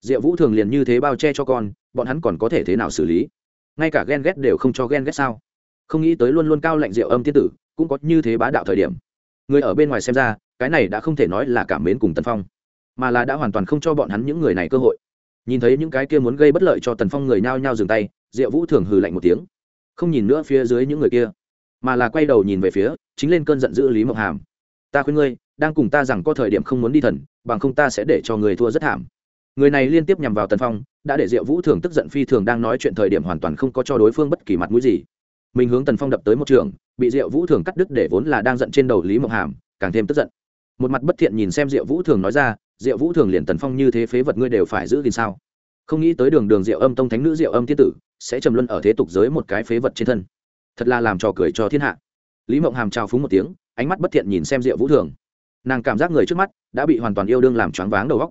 Speaker 1: Diệu vũ thường liền như thế bao che cho con, bọn hắn còn có thể thế nào xử lý? Ngay cả ghen ghét đều không cho ghen ghét sao? Không nghĩ tới luôn luôn cao lạnh diệu âm tiên tử, cũng có như thế bá đạo thời điểm. Người ở bên ngoài xem ra, cái này đã không thể nói là cảm mến cùng tần phong mà là đã hoàn toàn không cho bọn hắn những người này cơ hội. Nhìn thấy những cái kia muốn gây bất lợi cho tần phong người nhao nhao dừng tay, diệu vũ thường hừ lạnh một tiếng. Không nhìn nữa phía dưới những người kia, mà là quay đầu nhìn về phía, chính lên cơn giận dữ lý mộng hàm. Ta khuyên ngươi, đang cùng ta rằng có thời điểm không muốn đi thần, bằng không ta sẽ để cho người thua rất thảm. Người này liên tiếp nhằm vào tần phong, đã để diệu vũ thường tức giận phi thường đang nói chuyện thời điểm hoàn toàn không có cho đối phương bất kỳ mặt mũi gì. Mình hướng tần phong đập tới một trường, bị diệu vũ thường cắt đứt để vốn là đang giận trên đầu lý mộng hàm, càng thêm tức giận. Một mặt bất thiện nhìn xem diệu vũ thường nói ra diệu vũ thường liền tần phong như thế phế vật ngươi đều phải giữ gìn sao? Không nghĩ tới đường đường diệu âm, tông thánh nữ diệu âm tiên tử sẽ trầm luân ở thế tục giới một cái phế vật trên thân. Thật là làm trò cười cho thiên hạ. Lý mộng hàm trao phúng một tiếng, ánh mắt bất thiện nhìn xem diệu vũ thường. Nàng cảm giác người trước mắt đã bị hoàn toàn yêu đương làm choáng váng đầu góc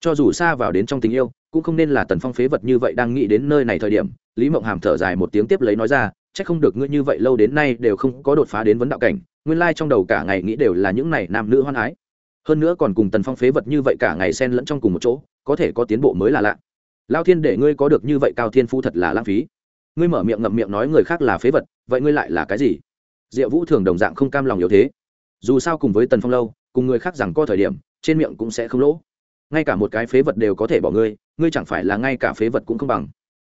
Speaker 1: cho dù xa vào đến trong tình yêu, cũng không nên là tần phong phế vật như vậy đang nghĩ đến nơi này thời điểm, lý mộng hàm thở dài một tiếng tiếp lấy nói ra c h ắ c không được ngươi như vậy lâu đến nay đều không có đột phá đến vấn đạo cảnh, nguyên lai trong đầu cả ngày nghĩ đều là những này nam nữ hoan ái hơn nữa còn cùng tần phong phế vật như vậy cả ngày xen lẫn trong cùng một chỗ, có thể có tiến bộ mới là lạ. Lao thiên, để ngươi có được như vậy cao thiên phu thật là lãng phí. Ngươi mở miệng ngậm miệng nói người khác là phế vật, vậy ngươi lại là cái gì? Diệu vũ thường đồng dạng không cam lòng yếu thế. Dù sao cùng với tần phong lâu, cùng người khác rằng có thời điểm, trên miệng cũng sẽ không lỗ. Ngay cả một cái phế vật đều có thể bỏ ngươi ngươi chẳng phải là ngay cả phế vật cũng không bằng.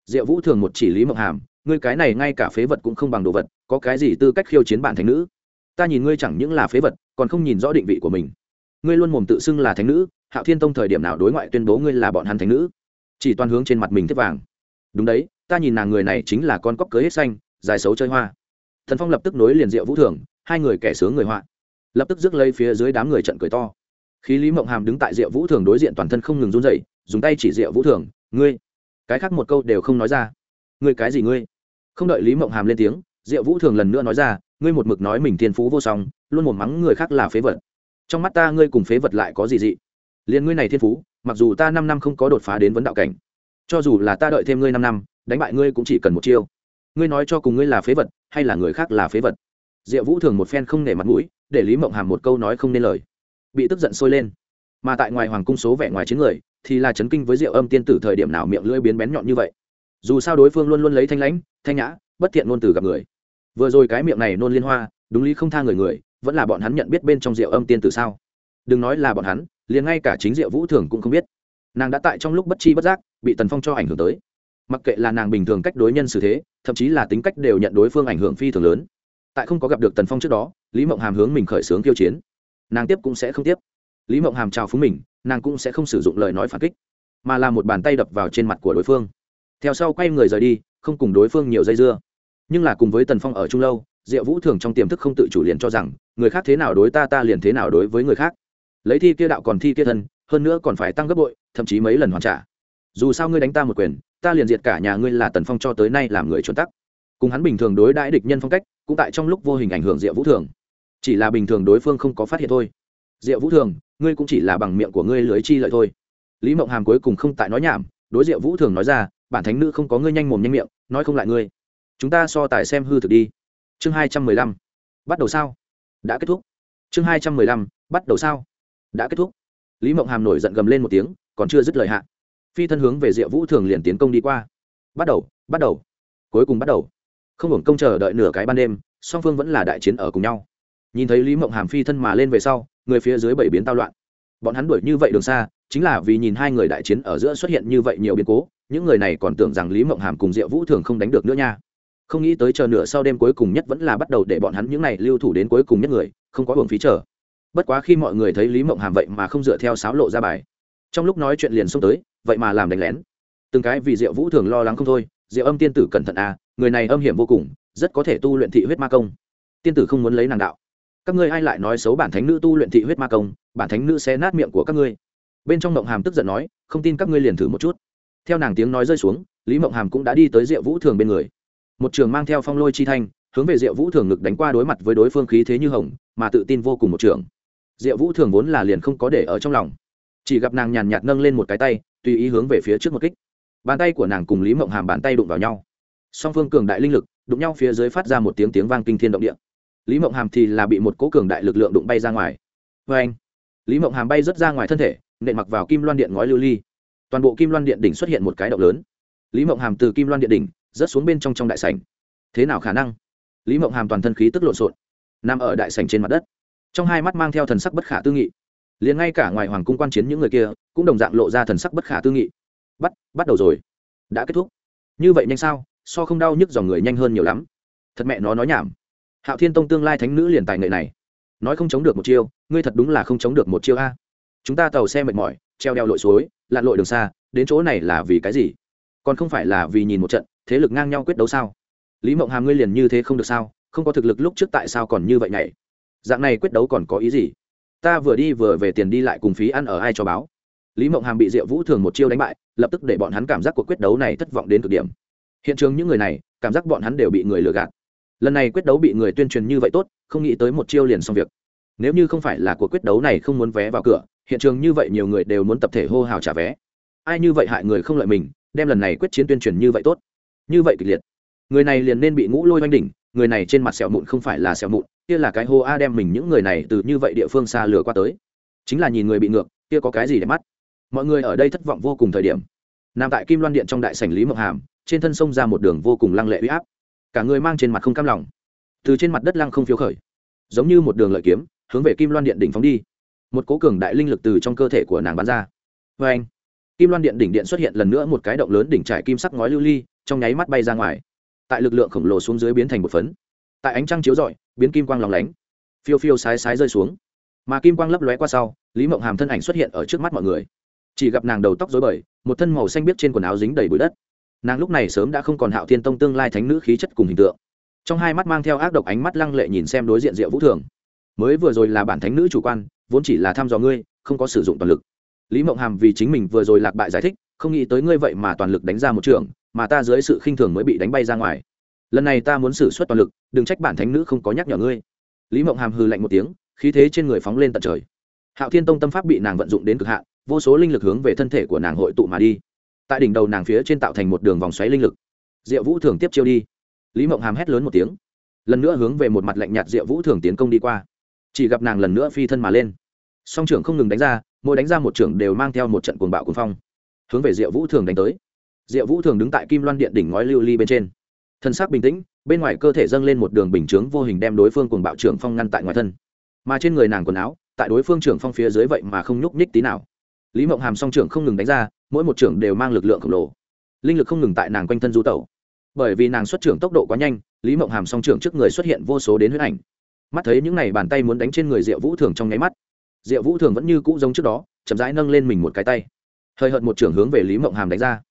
Speaker 1: Diệu vũ thường một chỉ lý mộng hàm, ngươi cái này ngay cả phế vật cũng không bằng đồ vật, có cái gì tư cách khiêu chiến bản thành nữ? Ta nhìn ngươi chẳng những là phế vật, còn không nhìn rõ định vị của mình ngươi luôn mồm tự xưng là thánh nữ, hạo thiên tông thời điểm nào đối ngoại tuyên bố ngươi là bọn hắn thánh nữ? Chỉ toàn hướng trên mặt mình tiếp vàng. Đúng đấy, ta nhìn nàng người này chính là con cóc cưới hết xanh, dài xấu chơi hoa. Thần phong lập tức nối liền diệu vũ thường, hai người kẻ sướng người họa. Lập tức rước lấy phía dưới đám người trận cười to. Khí lý mộng hàm đứng tại diệu vũ thường đối diện toàn thân không ngừng run dậy dùng tay chỉ diệu vũ thường, ngươi? Cái khác một câu đều không nói ra. Ngươi cái gì ngươi? Không đợi lý mộng hàm lên tiếng, diệu vũ thường lần nữa nói ra, ngươi một mực nói mình thiên phú vô song, luôn một mắng người khác là phế vật trong mắt ta ngươi cùng phế vật lại có gì dị. Liền ngươi này thiên phú, mặc dù ta năm năm không có đột phá đến vấn đạo cảnh, cho dù là ta đợi thêm ngươi năm năm, đánh bại ngươi cũng chỉ cần một chiêu. Ngươi nói cho cùng ngươi là phế vật, hay là người khác là phế vật. Diệu vũ thường một phen không nể mặt mũi, để lý mộng hàm một câu nói không nên lời. Bị tức giận sôi lên. Mà tại ngoài hoàng cung số vẻ ngoài chiến người, thì là chấn kinh với diệu âm tiên tử thời điểm nào miệng lưỡi biến bén nhọn như vậy. Dù sao đối phương luôn luôn lấy thanh lãnh, thanh nhã, bất thiện ngôn từ gặp người. Vừa rồi cái miệng này nôn liên hoa, đúng lý không tha người người vẫn là bọn hắn nhận biết bên trong diệu âm tiên tử sao? Đừng nói là bọn hắn, liền ngay cả chính diệu vũ thường cũng không biết. Nàng đã tại trong lúc bất chi bất giác, bị tần phong cho ảnh hưởng tới. Mặc kệ là nàng bình thường cách đối nhân xử thế, thậm chí là tính cách đều nhận đối phương ảnh hưởng phi thường lớn. Tại không có gặp được tần phong trước đó, lý mộng hàm hướng mình khởi xướng kiêu chiến. Nàng tiếp cũng sẽ không tiếp. Lý mộng hàm chào phúng mình, nàng cũng sẽ không sử dụng lời nói phản kích, mà là một bàn tay đập vào trên mặt của đối phương. Theo sau quay người rời đi, không cùng đối phương nhiều dây dưa. Nhưng là cùng với tần phong ở chung lâu diệu vũ thường trong tiềm thức không tự chủ liền cho rằng, người khác thế nào đối ta ta liền thế nào đối với người khác. Lấy thi kia đạo còn thi kia thân, hơn nữa còn phải tăng gấp bội, thậm chí mấy lần hoàn trả. Dù sao ngươi đánh ta một quyền, ta liền diệt cả nhà ngươi là tần phong cho tới nay làm người chuẩn tắc. Cùng hắn bình thường đối đãi địch nhân phong cách, cũng tại trong lúc vô hình ảnh hưởng diệu vũ thường. Chỉ là bình thường đối phương không có phát hiện thôi. Diệu vũ thường, ngươi cũng chỉ là bằng miệng của ngươi lưới chi lợi thôi. Lý mộng hàm cuối cùng không tại nói nhảm, đối diệu vũ thường nói ra, bản thánh nữ không có ngươi nhanh mồm nhanh miệng, nói không lại ngươi. Chúng ta so tài xem hư thực đi chương hai trăm mười lăm. Bắt đầu sao? Đã kết thúc. Chương hai trăm mười lăm, bắt đầu sao? Đã kết thúc. Lý mộng hàm nổi giận gầm lên một tiếng, còn chưa dứt lời hạ. Phi thân hướng về diệu vũ thường liền tiến công đi qua. Bắt đầu bắt đầu. Cuối cùng bắt đầu. Không hưởng công chờ đợi nửa cái ban đêm, song phương vẫn là đại chiến ở cùng nhau. Nhìn thấy lý mộng hàm phi thân mà lên về sau, người phía dưới bảy biến tao loạn. Bọn hắn đuổi như vậy đường xa, chính là vì nhìn hai người đại chiến ở giữa xuất hiện như vậy nhiều biến cố, những người này còn tưởng rằng lý mộng hàm cùng diệu vũ thường không đánh được nữa nha không nghĩ tới chờ nửa sau đêm cuối cùng nhất vẫn là bắt đầu để bọn hắn những này lưu thủ đến cuối cùng nhất người, không có hưởng phí chờ. Bất quá khi mọi người thấy lý mộng hàm vậy mà không dựa theo sáo lộ ra bài. Trong lúc nói chuyện liền xông tới, vậy mà làm đánh lén. Từng cái vì diệu vũ thường lo lắng không thôi, diệu âm tiên tử cẩn thận à người này âm hiểm vô cùng, rất có thể tu luyện thị huyết ma công. Tiên tử không muốn lấy nàng đạo. Các ngươi ai lại nói xấu bản thánh nữ tu luyện thị huyết ma công, bản thánh nữ sẽ nát miệng của các ngươi? Bên trong mộng hàm tức giận nói, không tin các ngươi liền thử một chút. Theo nàng tiếng nói rơi xuống, lý mộng hàm cũng đã đi tới diệu vũ thường bên người một trường mang theo phong lôi chi thanh, hướng về diệu vũ thường ngực đánh qua đối mặt với đối phương khí thế như hồng, mà tự tin vô cùng một trường. Diệu vũ thường vốn là liền không có để ở trong lòng. Chỉ gặp nàng nhàn nhạt nâng lên một cái tay, tùy ý hướng về phía trước một kích. Bàn tay của nàng cùng lý mộng hàm bàn tay đụng vào nhau. Song phương cường đại linh lực, đụng nhau phía dưới phát ra một tiếng tiếng vang kinh thiên động địa. Lý mộng hàm thì là bị một cố cường đại lực lượng đụng bay ra ngoài. Vê anh, lý mộng hàm bay rớt ra ngoài thân thể, nện mặc vào kim loan điện ngói lưu ly. Toàn bộ kim loan điện đỉnh xuất hiện một cái động lớn. Lý mộng hàm từ kim loan điện đỉnh rớt xuống bên trong trong đại sảnh. Thế nào khả năng? Lý mộng hàm toàn thân khí tức lộn xộn, nằm ở đại sảnh trên mặt đất. Trong hai mắt mang theo thần sắc bất khả tư nghị. Liền ngay cả ngoài hoàng cung quan chiến những người kia cũng đồng dạng lộ ra thần sắc bất khả tư nghị. Bắt bắt đầu rồi. Đã kết thúc. Như vậy nhanh sao? So không đau nhức dòng người nhanh hơn nhiều lắm. Thật mẹ nó nói nhảm. Hạo thiên tông tương lai thánh nữ liền tài nghệ này. Nói không chống được một chiêu, ngươi thật đúng là không chống được một chiêu a. Chúng ta tàu xe mệt mỏi, treo đeo lội suối, lặn lội đường xa, đến chỗ này là vì cái gì? Còn không phải là vì nhìn một trận thế lực ngang nhau quyết đấu sao? Lý mộng hàm ngươi liền như thế không được sao? Không có thực lực lúc trước tại sao còn như vậy nhảy dạng này quyết đấu còn có ý gì? Ta vừa đi vừa về tiền đi lại cùng phí ăn ở ai cho báo? Lý mộng hàm bị diệu vũ thường một chiêu đánh bại, lập tức để bọn hắn cảm giác cuộc quyết đấu này thất vọng đến cực điểm. Hiện trường những người này, cảm giác bọn hắn đều bị người lừa gạt. Lần này quyết đấu bị người tuyên truyền như vậy tốt, không nghĩ tới một chiêu liền xong việc. Nếu như không phải là cuộc quyết đấu này không muốn vé vào cửa, hiện trường như vậy nhiều người đều muốn tập thể hô hào trả vé. Ai như vậy hại người không lợi mình, đem lần này quyết chiến tuyên truyền như vậy tốt như vậy kịch liệt. Người này liền nên bị ngũ lôi oanh đỉnh, người này trên mặt sẹo mụn không phải là sẹo mụn, kia là cái hô a đem mình những người này từ như vậy địa phương xa lừa qua tới. Chính là nhìn người bị ngược, kia có cái gì để mắt? Mọi người ở đây thất vọng vô cùng thời điểm. Nằm tại kim loan điện trong đại sảnh lý mộc hàm, trên thân sông ra một đường vô cùng lăng lệ uy áp. Cả người mang trên mặt không cam lòng. Từ trên mặt đất lăng không phiếu khởi. Giống như một đường lợi kiếm, hướng về kim loan điện đỉnh phóng đi. Một cố cường đại linh lực từ trong cơ thể của nàng bắn ra. Vê anh kim loan điện đỉnh điện xuất hiện lần nữa một cái động lớn đỉnh trải kim sắc ngói lưu ly trong nháy mắt bay ra ngoài. Tại lực lượng khổng lồ xuống dưới biến thành một phấn. Tại ánh trăng chiếu rọi, biến kim quang lòng lánh. Phiêu phiêu sái sái rơi xuống. Mà kim quang lấp lóe qua sau, lý mộng hàm thân ảnh xuất hiện ở trước mắt mọi người. Chỉ gặp nàng đầu tóc dối bời, một thân màu xanh biếc trên quần áo dính đầy bụi đất. Nàng lúc này sớm đã không còn hạo thiên tông tương lai thánh nữ khí chất cùng hình tượng. Trong hai mắt mang theo ác độc ánh mắt lăng lệ nhìn xem đối diện diệu vũ thường. Mới vừa rồi là bản thánh nữ chủ quan, vốn chỉ là thăm dò ngươi, không có sử dụng toàn lực. Lý mộng hàm vì chính mình vừa rồi lạc bại giải thích, không nghĩ tới ngươi vậy mà toàn lực đánh ra một trường mà ta dưới sự khinh thường mới bị đánh bay ra ngoài. Lần này ta muốn xử suất toàn lực, đừng trách bản thánh nữ không có nhắc nhở ngươi. Lý mộng hàm hừ lạnh một tiếng, khí thế trên người phóng lên tận trời. Hạo thiên tông tâm pháp bị nàng vận dụng đến cực hạn, vô số linh lực hướng về thân thể của nàng hội tụ mà đi. Tại đỉnh đầu nàng phía trên tạo thành một đường vòng xoáy linh lực. Diệu vũ thường tiếp chiêu đi. Lý mộng hàm hét lớn một tiếng. Lần nữa hướng về một mặt lạnh nhạt diệu vũ thường tiến công đi qua. Chỉ gặp nàng lần nữa phi thân mà lên. Song trưởng không ngừng đánh ra, mỗi đánh ra một trưởng đều mang theo một trận cuồng bạo cuồng phong. Hướng về diệu vũ thường đánh tới diệu vũ thường đứng tại kim loan điện đỉnh ngói lưu ly bên trên. Thân xác bình tĩnh, bên ngoài cơ thể dâng lên một đường bình chướng vô hình đem đối phương cuồng bạo trưởng phong ngăn tại ngoài thân. Mà trên người nàng quần áo, tại đối phương trưởng phong phía dưới vậy mà không nhúc nhích tí nào. Lý mộng hàm song trưởng không ngừng đánh ra, mỗi một trưởng đều mang lực lượng khổng lồ. Linh lực không ngừng tại nàng quanh thân du tẩu. Bởi vì nàng xuất trưởng tốc độ quá nhanh, lý mộng hàm song trưởng trước người xuất hiện vô số đến huyết ảnh. Mắt thấy những n à y bàn tay muốn đánh trên người diệu vũ thường trong nháy mắt, diệu vũ thường vẫn như cũ giống trước đó, chậm rãi nâng lên mình một cái tay. Hơi hợt một trưởng hướng về lý mộng hàm đánh ra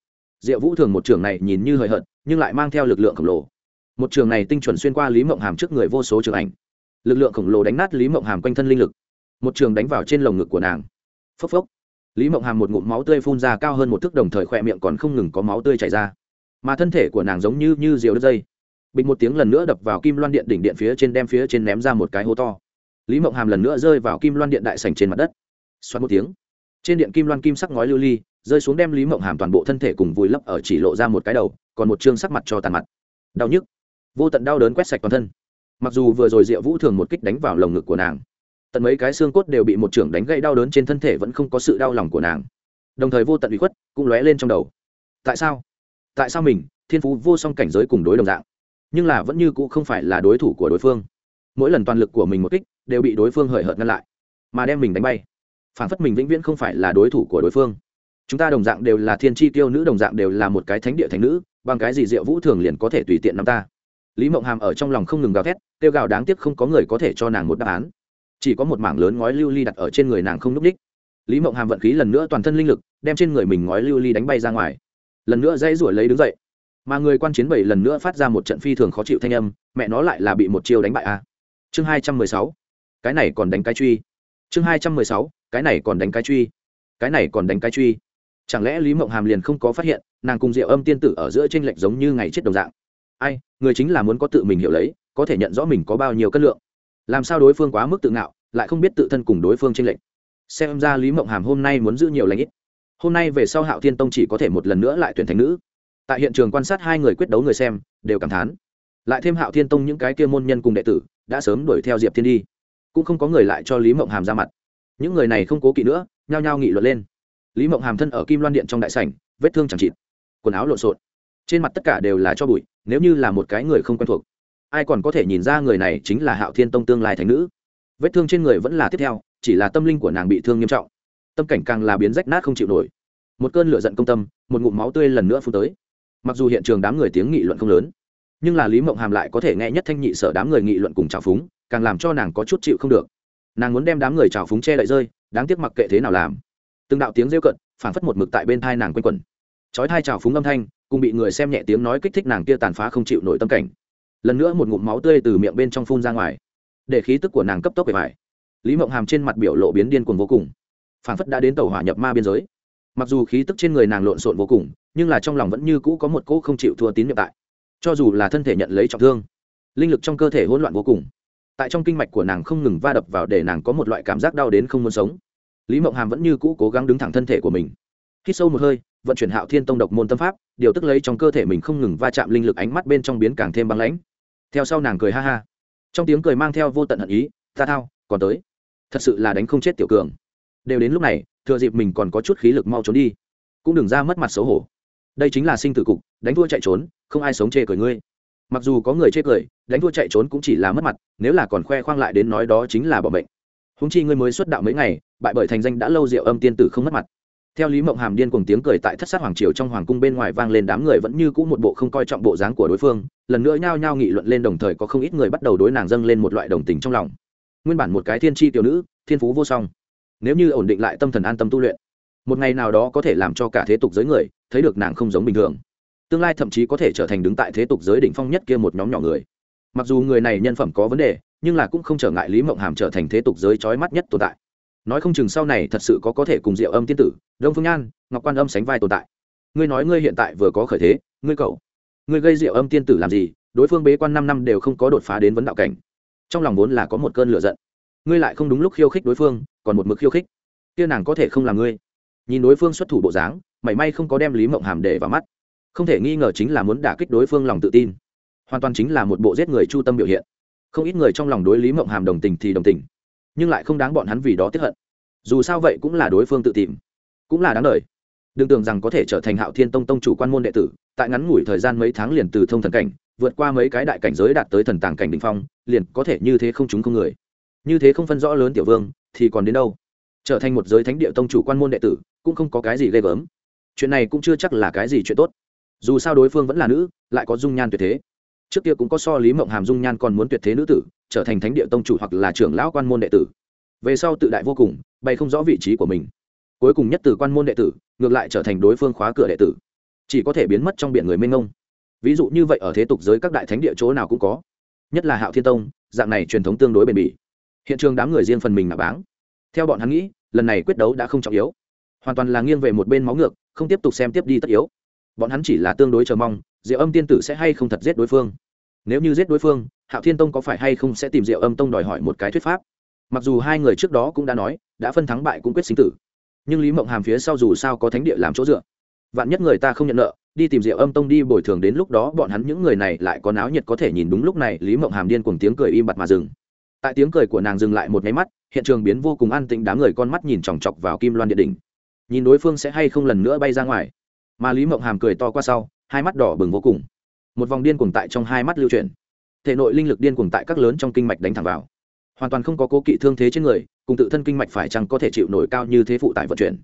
Speaker 1: diệu vũ thường một trường này nhìn như hơi hợt, nhưng lại mang theo lực lượng khổng lồ. Một trường này tinh chuẩn xuyên qua lý mộng hàm trước người vô số trường ảnh. Lực lượng khổng lồ đánh nát lý mộng hàm quanh thân linh lực. Một trường đánh vào trên lồng ngực của nàng. Phốc phốc. Lý mộng hàm một ngụm máu tươi phun ra cao hơn một thước đồng thời khỏe miệng còn không ngừng có máu tươi chảy ra. Mà thân thể của nàng giống như như diều đất dây. Bình một tiếng lần nữa đập vào kim loan điện đỉnh điện phía trên đem phía trên ném ra một cái hố to. Lý mộng hàm lần nữa rơi vào kim loan điện đại sành trên mặt đất. Xoắn một tiếng. Trên điện kim loan kim sắc ngói lưu ly rơi xuống đem lý mộng hàm toàn bộ thân thể cùng vùi lấp ở chỉ lộ ra một cái đầu, còn một chương sắc mặt cho tàn mặt. Đau nhức. Vô tận đau đớn quét sạch toàn thân. Mặc dù vừa rồi diệu vũ thường một kích đánh vào lồng ngực của nàng, tận mấy cái xương cốt đều bị một trưởng đánh gây đau đớn trên thân thể vẫn không có sự đau lòng của nàng. Đồng thời vô tận bị khuất cũng lóe lên trong đầu. Tại sao? Tại sao mình, thiên phú vô song cảnh giới cùng đối đồng dạng, nhưng là vẫn như cũ không phải là đối thủ của đối phương? Mỗi lần toàn lực của mình một kích đều bị đối phương hời hợt ngăn lại, mà đem mình đánh bay. Phản phất mình vĩnh viễn không phải là đối thủ của đối phương chúng ta đồng dạng đều là thiên tri tiêu nữ, đồng dạng đều là một cái thánh địa thánh nữ, bằng cái gì diệu vũ thường liền có thể tùy tiện nắm ta? Lý mộng hàm ở trong lòng không ngừng gào thét, kêu gào đáng tiếc không có người có thể cho nàng một đáp án. Chỉ có một mảng lớn ngói lưu ly đặt ở trên người nàng không núp đích. Lý mộng hàm vận khí lần nữa toàn thân linh lực, đem trên người mình ngói lưu ly đánh bay ra ngoài. Lần nữa dãy ruổi lấy đứng dậy. Mà người quan chiến bảy lần nữa phát ra một trận phi thường khó chịu thanh âm, mẹ nó lại là bị một chiêu đánh bại a à. chương hai trăm mười sáu. Cái này còn đánh cái truy. Chương hai trăm mười sáu. Cái này còn đánh cái truy. Cái này còn đánh cái truy chẳng lẽ lý mộng hàm liền không có phát hiện, nàng cùng diệu âm tiên tử ở giữa tranh lệch giống như ngày chết đồng dạng? Ai, người chính là muốn có tự mình hiểu lấy, có thể nhận rõ mình có bao nhiêu cân lượng. Làm sao đối phương quá mức tự ngạo, lại không biết tự thân cùng đối phương tranh lệch? Xem ra lý mộng hàm hôm nay muốn giữ nhiều lãnh ít. Hôm nay về sau hạo thiên tông chỉ có thể một lần nữa lại tuyển thành nữ. Tại hiện trường quan sát hai người quyết đấu người xem, đều cảm thán. Lại thêm hạo thiên tông những cái kia môn nhân cùng đệ tử, đã sớm đuổi theo diệp thiên đi. Cũng không có người lại cho lý mộng hàm ra mặt. Những người này không cố kỵ nữa, nhao nhao nghị luận lên lý mộng hàm thân ở kim loan điện trong đại sảnh, vết thương chẳng chịt, quần áo lộn xộn. Trên mặt tất cả đều là cho bụi, nếu như là một cái người không quen thuộc, ai còn có thể nhìn ra người này chính là hạo thiên tông tương lai thành nữ. Vết thương trên người vẫn là tiếp theo, chỉ là tâm linh của nàng bị thương nghiêm trọng. Tâm cảnh càng là biến rách nát không chịu nổi. Một cơn lửa giận công tâm, một ngụm máu tươi lần nữa phun tới. Mặc dù hiện trường đám người tiếng nghị luận không lớn, nhưng là lý mộng hàm lại có thể nghe nhất thanh nhị sở đám người nghị luận cùng trào phúng, càng làm cho nàng có chút chịu không được. Nàng muốn đem đám người trào phúng che đậy rơi, đáng tiếc mặc kệ thế nào làm từng đạo tiếng rêu cận phảng phất một mực tại bên thai nàng quanh quẩn. Chói thai trào phúng âm thanh, cùng bị người xem nhẹ tiếng nói kích thích nàng kia tàn phá không chịu nổi tâm cảnh. Lần nữa một ngụm máu tươi từ miệng bên trong phun ra ngoài, để khí tức của nàng cấp tốc về vải lý mộng hàm trên mặt biểu lộ biến điên cuồng vô cùng, phảng phất đã đến tàu hỏa nhập ma biên giới. Mặc dù khí tức trên người nàng lộn xộn vô cùng, nhưng là trong lòng vẫn như cũ có một cỗ không chịu thua tín nhiệm tại. Cho dù là thân thể nhận lấy trọng thương, linh lực trong cơ thể hỗn loạn vô cùng, tại trong kinh mạch của nàng không ngừng va đập vào để nàng có một loại cảm giác đau đến không muốn sống lý mộng hàm vẫn như cũ cố gắng đứng thẳng thân thể của mình. Khi sâu một hơi, vận chuyển hạo thiên tông độc môn tâm pháp, điều tức lấy trong cơ thể mình không ngừng va chạm linh lực ánh mắt bên trong biến càng thêm băng lãnh. Theo sau nàng cười ha ha. Trong tiếng cười mang theo vô tận hận ý, ta thao, còn tới. Thật sự là đánh không chết tiểu cường. Đều đến lúc này, thừa dịp mình còn có chút khí lực mau trốn đi. Cũng đừng ra mất mặt xấu hổ. Đây chính là sinh tử cục, đánh thua chạy trốn, không ai sống chê cười ngươi. Mặc dù có người chê cười, đánh thua chạy trốn cũng chỉ là mất mặt, nếu là còn khoe khoang lại đến nói đó chính là bỏ bệnh húng chi ngươi mới xuất đạo mấy ngày, bại bởi thành danh đã lâu rượu âm tiên tử không mất mặt. Theo lý mộng hàm điên cùng tiếng cười tại thất sát hoàng triều trong hoàng cung bên ngoài vang lên đám người vẫn như cũ một bộ không coi trọng bộ dáng của đối phương, lần nữa nhao nhao nghị luận lên đồng thời có không ít người bắt đầu đối nàng dâng lên một loại đồng tình trong lòng. Nguyên bản một cái thiên tri tiểu nữ, thiên phú vô song. Nếu như ổn định lại tâm thần an tâm tu luyện, một ngày nào đó có thể làm cho cả thế tục giới người thấy được nàng không giống bình thường. Tương lai thậm chí có thể trở thành đứng tại thế tục giới đỉnh phong nhất kia một nhóm nhỏ người. Mặc dù người này nhân phẩm có vấn đề nhưng là cũng không trở ngại lý mộng hàm trở thành thế tục giới trói mắt nhất tồn tại. Nói không chừng sau này thật sự có có thể cùng diệu âm tiên tử, đông phương nhan, ngọc quan âm sánh vai tồn tại. Ngươi nói ngươi hiện tại vừa có khởi thế, ngươi cậu, ngươi gây diệu âm tiên tử làm gì, đối phương bế quan năm năm đều không có đột phá đến vấn đạo cảnh. Trong lòng vốn là có một cơn lửa giận. Ngươi lại không đúng lúc khiêu khích đối phương, còn một mực khiêu khích. Kia nàng có thể không là ngươi. Nhìn đối phương xuất thủ bộ dáng, mảy may không có đem lý mộng hàm để vào mắt. Không thể nghi ngờ chính là muốn đả kích đối phương lòng tự tin. Hoàn toàn chính là một bộ giết người chu tâm biểu hiện không ít người trong lòng đối lý mộng hàm đồng tình thì đồng tình, nhưng lại không đáng bọn hắn vì đó tiếp hận. Dù sao vậy cũng là đối phương tự tìm, cũng là đáng đời. Đừng tưởng rằng có thể trở thành hạo thiên tông tông chủ quan môn đệ tử, tại ngắn ngủi thời gian mấy tháng liền từ thông thần cảnh, vượt qua mấy cái đại cảnh giới đạt tới thần tàng cảnh đình phong, liền có thể như thế không chúng không người. Như thế không phân rõ lớn tiểu vương, thì còn đến đâu? Trở thành một giới thánh địa tông chủ quan môn đệ tử, cũng không có cái gì ghê gớm. Chuyện này cũng chưa chắc là cái gì chuyện tốt. Dù sao đối phương vẫn là nữ, lại có dung nhan tuyệt thế trước kia cũng có so lý mộng hàm dung nhan còn muốn tuyệt thế nữ tử, trở thành thánh địa tông chủ hoặc là trưởng lão quan môn đệ tử. Về sau tự đại vô cùng, bày không rõ vị trí của mình. Cuối cùng nhất từ quan môn đệ tử, ngược lại trở thành đối phương khóa cửa đệ tử. Chỉ có thể biến mất trong biển người mênh ngông ví dụ như vậy ở thế tục giới các đại thánh địa chỗ nào cũng có. Nhất là hạo thiên tông, dạng này truyền thống tương đối bền bỉ. Hiện trường đám người riêng phần mình nạ báng. Theo bọn hắn nghĩ, lần này quyết đấu đã không trọng yếu. Hoàn toàn là nghiêng về một bên máu ngược, không tiếp tục xem tiếp đi tất yếu bọn hắn chỉ là tương đối chờ mong, diệu âm tiên tử sẽ hay không thật giết đối phương. Nếu như giết đối phương, hạo thiên tông có phải hay không sẽ tìm diệu âm tông đòi hỏi một cái thuyết pháp? Mặc dù hai người trước đó cũng đã nói, đã phân thắng bại cũng quyết sinh tử. Nhưng lý mộng hàm phía sau dù sao có thánh địa làm chỗ dựa. Vạn nhất người ta không nhận nợ, đi tìm diệu âm tông đi bồi thường đến lúc đó bọn hắn những người này lại có náo nhiệt có thể nhìn đúng lúc này, lý mộng hàm điên cùng tiếng cười im bặt mà dừng. Tại tiếng cười của nàng dừng lại một máy mắt, hiện trường biến vô cùng an tĩnh, đám người con mắt nhìn chòng chọc vào kim loan địa đỉnh. Nhìn đối phương sẽ hay không lần nữa bay ra ngoài mà lý mộng hàm cười to qua sau, hai mắt đỏ bừng vô cùng. Một vòng điên cuồng tại trong hai mắt lưu chuyển. Thể nội linh lực điên cuồng tại các lớn trong kinh mạch đánh thẳng vào. Hoàn toàn không có cố kỵ thương thế trên người, cùng tự thân kinh mạch phải chăng có thể chịu nổi cao như thế phụ tải vận chuyển.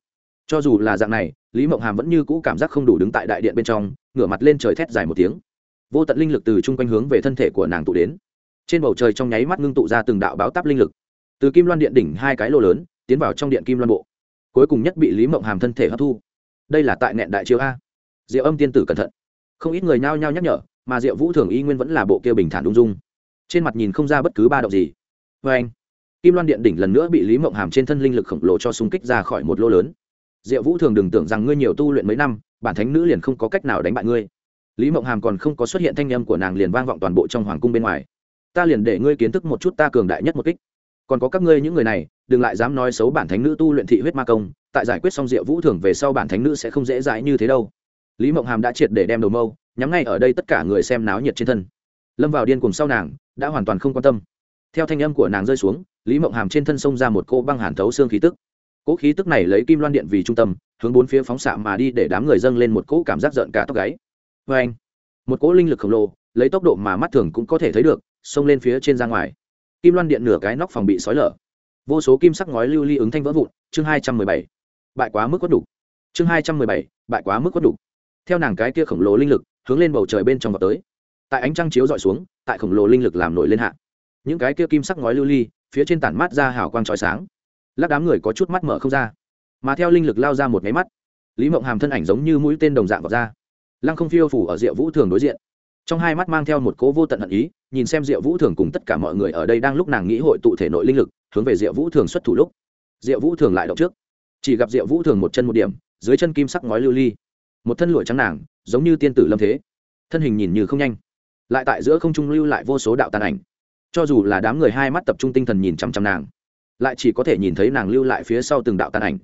Speaker 1: Cho dù là dạng này, lý mộng hàm vẫn như cũ cảm giác không đủ đứng tại đại điện bên trong, ngửa mặt lên trời thét dài một tiếng. Vô tận linh lực từ chung quanh hướng về thân thể của nàng tụ đến. Trên bầu trời trong nháy mắt ngưng tụ ra từng đạo báo táp linh lực. Từ kim loan điện đỉnh hai cái lô lớn, tiến vào trong điện kim loan bộ. Cuối cùng nhất bị lý mộng hàm thân thể hấp thu đây là tại nẹn đại chiêu a. Diệu âm tiên tử cẩn thận. Không ít người nhao nhao nhắc nhở, mà diệu vũ thường y nguyên vẫn là bộ kia bình thản ung dung. Trên mặt nhìn không ra bất cứ ba động gì. Vê anh, kim loan điện đỉnh lần nữa bị lý mộng hàm trên thân linh lực khổng lồ cho súng kích ra khỏi một lô lớn. Diệu vũ thường đừng tưởng rằng ngươi nhiều tu luyện mấy năm, bản thánh nữ liền không có cách nào đánh bại ngươi. Lý mộng hàm còn không có xuất hiện thanh â m của nàng liền vang vọng toàn bộ trong hoàng cung bên ngoài. Ta liền để ngươi kiến thức một chút ta cường đại nhất một kích. Còn có các ngươi những người này đừng lại dám nói xấu bản thánh nữ tu luyện thị huyết ma công, tại giải quyết xong diệu vũ thường về sau bản thánh nữ sẽ không dễ dãi như thế đâu. Lý mộng hàm đã triệt để đem đầu mâu, nhắm ngay ở đây tất cả người xem náo nhiệt trên thân. Lâm vào điên cùng sau nàng, đã hoàn toàn không quan tâm. Theo thanh âm của nàng rơi xuống, lý mộng hàm trên thân xông ra một cô băng hàn thấu xương khí tức. Cỗ khí tức này lấy kim loan điện vì trung tâm, hướng bốn phía phóng xạ mà đi để đám người dâng lên một cỗ cảm giác giận cả tóc gáy. Vê anh, một cỗ linh lực khổng lồ, lấy tốc độ mà mắt thường cũng có thể thấy được, xông lên phía trên ra ngoài. Kim loan điện nửa cái nóc phòng bị sói lở vô số kim sắc ngói lưu ly ứng thanh vỡ vụn, chương hai trăm mười bảy. Bại quá mức quất đủ. Chương hai trăm mười bảy, bại quá mức quất đủ. Theo nàng cái kia khổng lồ linh lực, hướng lên bầu trời bên trong vào tới. Tại ánh trăng chiếu dọi xuống, tại khổng lồ linh lực làm nổi lên hạ. Những cái kia kim sắc ngói lưu ly, phía trên tản mát ra hào quang trói sáng. Lắc đám người có chút mắt mở không ra. Mà theo linh lực lao ra một máy mắt, lý mộng hàm thân ảnh giống như mũi tên đồng dạng vào ra. Lăng không phiêu phủ ở diệu vũ thường đối diện. Trong hai mắt mang theo một cố vô tận hận ý, nhìn xem diệu vũ thường cùng tất cả mọi người ở đây đang lúc nàng nghĩ hội tụ thể nội linh lực hướng về diệu vũ thường xuất thủ lúc. Diệu vũ thường lại động trước. Chỉ gặp diệu vũ thường một chân một điểm, dưới chân kim sắc ngói lưu ly. Một thân lụa trắng nàng, giống như tiên tử lâm thế. Thân hình nhìn như không nhanh. Lại tại giữa không trung lưu lại vô số đạo tàn ảnh. Cho dù là đám người hai mắt tập trung tinh thần nhìn chằm chằm nàng, lại chỉ có thể nhìn thấy nàng lưu lại phía sau từng đạo tàn ảnh.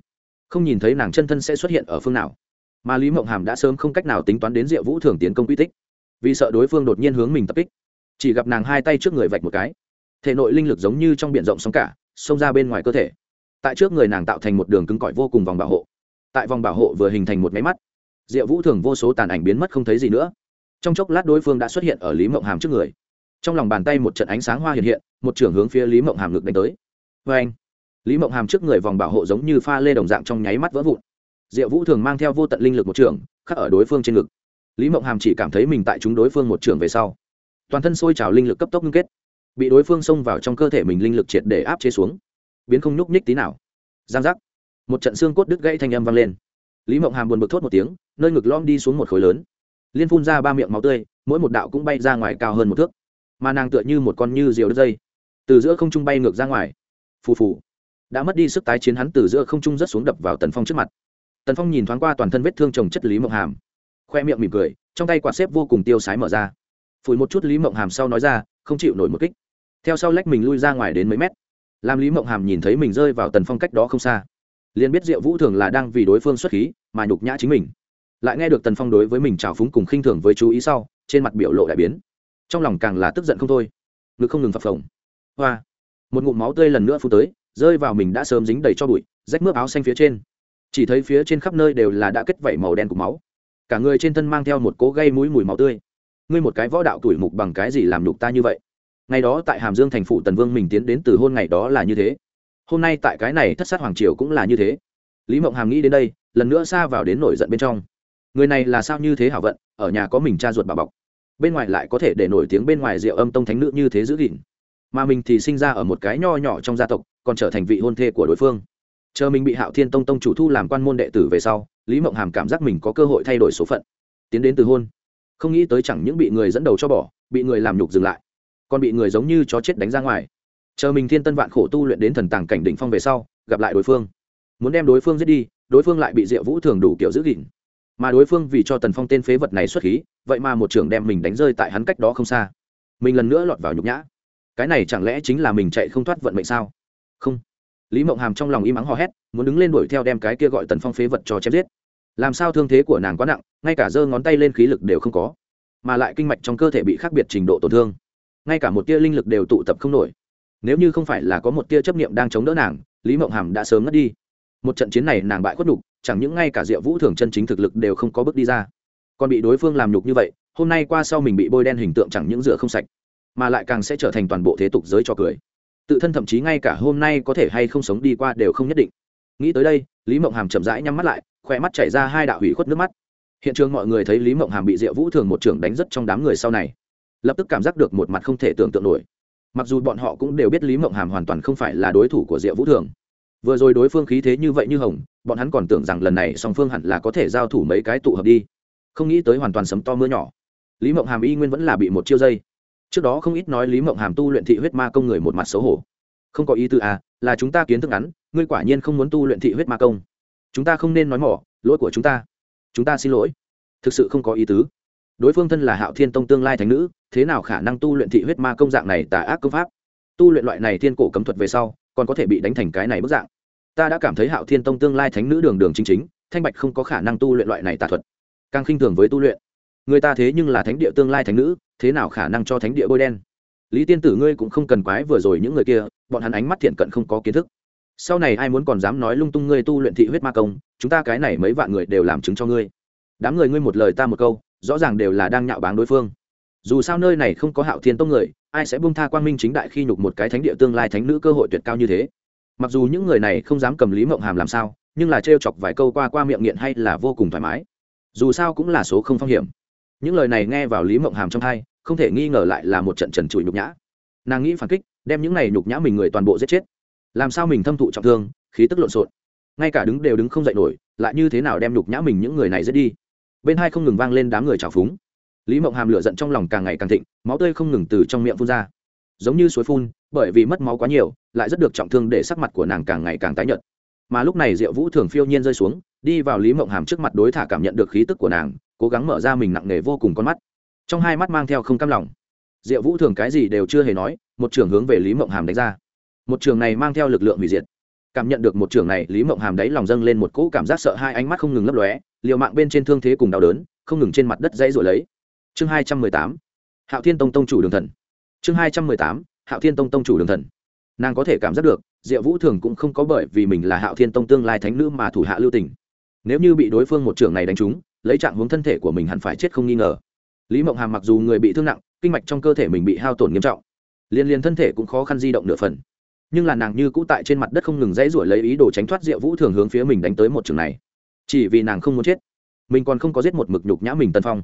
Speaker 1: Không nhìn thấy nàng chân thân sẽ xuất hiện ở phương nào. Mà lý mộng hàm đã sớm không cách nào tính toán đến diệu vũ thường tiến công quy tích. Vì sợ đối phương đột nhiên hướng mình tập kích, chỉ gặp nàng hai tay trước người vạch một cái. Thể nội linh lực giống như trong b i ể n rộng sóng cả xông ra bên ngoài cơ thể. Tại trước người nàng tạo thành một đường cứng cỏi vô cùng vòng bảo hộ. Tại vòng bảo hộ vừa hình thành một máy mắt, diệu vũ thường vô số tàn ảnh biến mất không thấy gì nữa. Trong chốc lát đối phương đã xuất hiện ở lý mộng hàm trước người. Trong lòng bàn tay một trận ánh sáng hoa hiện hiện, một trưởng hướng phía lý mộng hàm ngực đánh tới. Vê anh, lý mộng hàm trước người vòng bảo hộ giống như pha lê đồng dạng trong nháy mắt vỡ vụn. Diệu vũ thường mang theo vô tận linh lực một trường khắc ở đối phương trên ngực. Lý mộng hàm chỉ cảm thấy mình tại chúng đối phương một trường về sau. Toàn thân sôi trào linh lực cấp tốc ngưng kết bị đối phương xông vào trong cơ thể mình linh lực triệt để áp chế xuống. Biến không nhúc nhích tí nào. Giang giác. Một trận xương cốt đứt gãy thanh âm vang lên. Lý mộng hàm buồn bực thốt một tiếng, nơi ngực lom đi xuống một khối lớn. Liên phun ra ba miệng máu tươi, mỗi một đạo cũng bay ra ngoài cao hơn một thước. Mà nàng tựa như một con như diều đất dây. Từ giữa không trung bay ngược ra ngoài. Phù phù. Đã mất đi sức tái chiến hắn từ giữa không trung rất xuống đập vào tần phong trước mặt. Tần phong nhìn thoáng qua toàn thân vết thương trồng chất lý mộng hàm. Khoe miệng mỉm cười, trong tay quạt xếp vô cùng tiêu sái mở ra. Phủi một chút lý mộng hàm sau nói ra, không chịu nổi một kích theo sau lách mình lui ra ngoài đến mấy mét. Làm lý mộng hàm nhìn thấy mình rơi vào tần phong cách đó không xa. Liền biết diệu vũ thường là đang vì đối phương xuất khí mà nhục nhã chính mình. Lại nghe được tần phong đối với mình trào phúng cùng khinh thường với chú ý sau, trên mặt biểu lộ đại biến. Trong lòng càng là tức giận không thôi. Ngực không ngừng phập phồng. Hoa! Một ngụm máu tươi lần nữa phụ tới, rơi vào mình đã sớm dính đầy cho bụi, rách mướp áo xanh phía trên. Chỉ thấy phía trên khắp nơi đều là đã kết vẩy màu đen của máu. Cả người trên thân mang theo một cố gây mũi mùi máu tươi. Ngươi một cái võ đạo tuổi mục bằng cái gì làm nhục ta như vậy? Ngày đó tại hàm dương thành phủ tần vương mình tiến đến từ hôn ngày đó là như thế. Hôm nay tại cái này thất sát hoàng triều cũng là như thế. Lý mộng hàm nghĩ đến đây, lần nữa xa vào đến nổi giận bên trong. Người này là sao như thế hảo vận, ở nhà có mình cha ruột bà bọc. Bên ngoài lại có thể để nổi tiếng bên ngoài rượu âm tông thánh nữ như thế giữ gìn. Mà mình thì sinh ra ở một cái nho nhỏ trong gia tộc, còn trở thành vị hôn thê của đối phương. Chờ mình bị hạo thiên tông tông chủ thu làm quan môn đệ tử về sau, lý mộng hàm cảm giác mình có cơ hội thay đổi số phận. Tiến đến từ hôn. Không nghĩ tới chẳng những bị người dẫn đầu cho bỏ, bị người làm nhục dừng lại còn bị người giống như chó chết đánh ra ngoài. Chờ mình thiên tân vạn khổ tu luyện đến thần tàng cảnh đỉnh phong về sau, gặp lại đối phương. Muốn đem đối phương giết đi, đối phương lại bị diệu vũ thường đủ kiểu giữ gìn. Mà đối phương vì cho tần phong tên phế vật này xuất khí, vậy mà một trưởng đem mình đánh rơi tại hắn cách đó không xa. Mình lần nữa lọt vào nhục nhã. Cái này chẳng lẽ chính là mình chạy không thoát vận mệnh sao? Không. Lý mộng hàm trong lòng im ắng hò hét, muốn đứng lên đuổi theo đem cái kia gọi tần phong phế vật cho chém giết. Làm sao thương thế của nàng quá nặng, ngay cả giơ ngón tay lên khí lực đều không có, mà lại kinh mạch trong cơ thể bị khác biệt trình độ tổn thương ngay cả một tia linh lực đều tụ tập không nổi. Nếu như không phải là có một tia chấp niệm đang chống đỡ nàng, lý mộng hàm đã sớm ngất đi. Một trận chiến này nàng bại khuất đục chẳng những ngay cả diệu vũ thường chân chính thực lực đều không có bước đi ra. Còn bị đối phương làm nhục như vậy, hôm nay qua sau mình bị bôi đen hình tượng chẳng những rửa không sạch, mà lại càng sẽ trở thành toàn bộ thế tục giới cho cười. Tự thân thậm chí ngay cả hôm nay có thể hay không sống đi qua đều không nhất định. Nghĩ tới đây, lý mộng hàm chậm rãi nhắm mắt lại khỏe mắt chảy ra hai đạo hủy khuất nước mắt. Hiện trường mọi người thấy lý mộng hàm bị diệu vũ thường một trưởng đánh rất trong đám người sau này lập tức cảm giác được một mặt không thể tưởng tượng nổi. Mặc dù bọn họ cũng đều biết lý mộng hàm hoàn toàn không phải là đối thủ của diệu vũ thường. Vừa rồi đối phương khí thế như vậy như hồng, bọn hắn còn tưởng rằng lần này song phương hẳn là có thể giao thủ mấy cái tụ hợp đi. Không nghĩ tới hoàn toàn sấm to mưa nhỏ. Lý mộng hàm y nguyên vẫn là bị một chiêu dây. Trước đó không ít nói lý mộng hàm tu luyện thị huyết ma công người một mặt xấu hổ. Không có ý tư à là chúng ta kiến thức ngắn, ngươi quả nhiên không muốn tu luyện thị huyết ma công. Chúng ta không nên nói mỏ, lỗi của chúng ta. Chúng ta xin lỗi. Thực sự không có ý tứ đối phương thân là hạo thiên tông tương lai thánh nữ, thế nào khả năng tu luyện thị huyết ma công dạng này tà ác công pháp? Tu luyện loại này thiên cổ cấm thuật về sau, còn có thể bị đánh thành cái này bức dạng. Ta đã cảm thấy hạo thiên tông tương lai thánh nữ đường đường chính chính, thanh bạch không có khả năng tu luyện loại này tà thuật. Càng khinh thường với tu luyện. Người ta thế nhưng là thánh địa tương lai thánh nữ, thế nào khả năng cho thánh địa bôi đen? Lý tiên tử ngươi cũng không cần quái vừa rồi những người kia, bọn hắn ánh mắt thiện cận không có kiến thức. Sau này ai muốn còn dám nói lung tung ngươi tu luyện thị huyết ma công, chúng ta cái này mấy vạn người đều làm chứng cho ngươi. Đám người ngươi một lời ta một câu rõ ràng đều là đang nhạo báng đối phương. Dù sao nơi này không có hạo thiên tông người, ai sẽ buông tha quang minh chính đại khi nhục một cái thánh địa tương lai thánh nữ cơ hội tuyệt cao như thế? Mặc dù những người này không dám cầm lý mộng hàm làm sao, nhưng là trêu chọc vài câu qua qua miệng nghiện hay là vô cùng thoải mái. Dù sao cũng là số không phong hiểm. Những lời này nghe vào lý mộng hàm trong thai không thể nghi ngờ lại là một trận trần trụi nhục nhã. Nàng nghĩ phản kích, đem những này nhục nhã mình người toàn bộ giết chết. Làm sao mình thâm thụ trọng thương, khí tức lộn xộn? Ngay cả đứng đều đứng không dậy nổi, lại như thế nào đem nhục nhã mình những người này giết đi? Bên hai không ngừng vang lên đám người trào phúng. Lý mộng hàm lửa giận trong lòng càng ngày càng thịnh, máu tươi không ngừng từ trong miệng phun ra. Giống như suối phun, bởi vì mất máu quá nhiều, lại rất được trọng thương để sắc mặt của nàng càng ngày càng tái nhợt. Mà lúc này diệu vũ thường phiêu nhiên rơi xuống, đi vào lý mộng hàm trước mặt đối thả cảm nhận được khí tức của nàng, cố gắng mở ra mình nặng nề vô cùng con mắt. Trong hai mắt mang theo không cam lòng. Diệu vũ thường cái gì đều chưa hề nói, một trường hướng về lý mộng hàm đánh ra. Một trường này mang theo lực lượng hủy diệt. Cảm nhận được một trường này, lý mộng hàm đáy lòng dâng lên một cỗ cảm giác sợ hai ánh mắt không ngừng lấp lóe liều mạng bên trên thương thế cùng đau đớn, không ngừng trên mặt đất dãy rồi lấy. Chương hai trăm mười tám, hạo thiên tông tông chủ đường thần. Chương hai trăm mười tám, hạo thiên tông tông chủ đường thần. Nàng có thể cảm giác được, diệu vũ thường cũng không có bởi vì mình là hạo thiên tông tương lai thánh nữ mà thủ hạ lưu tình. Nếu như bị đối phương một trưởng này đánh trúng, lấy trạng hướng thân thể của mình hẳn phải chết không nghi ngờ. Lý mộng hàm mặc dù người bị thương nặng, kinh mạch trong cơ thể mình bị hao tổn nghiêm trọng, liên liên thân thể cũng khó khăn di động nửa phần. Nhưng là nàng như cũ tại trên mặt đất không ngừng dãy ruổi lấy ý đồ tránh thoát diệu vũ thường hướng phía mình đánh tới một trường này chỉ vì nàng không muốn chết, mình còn không có giết một mực nhục nhã mình tân phong,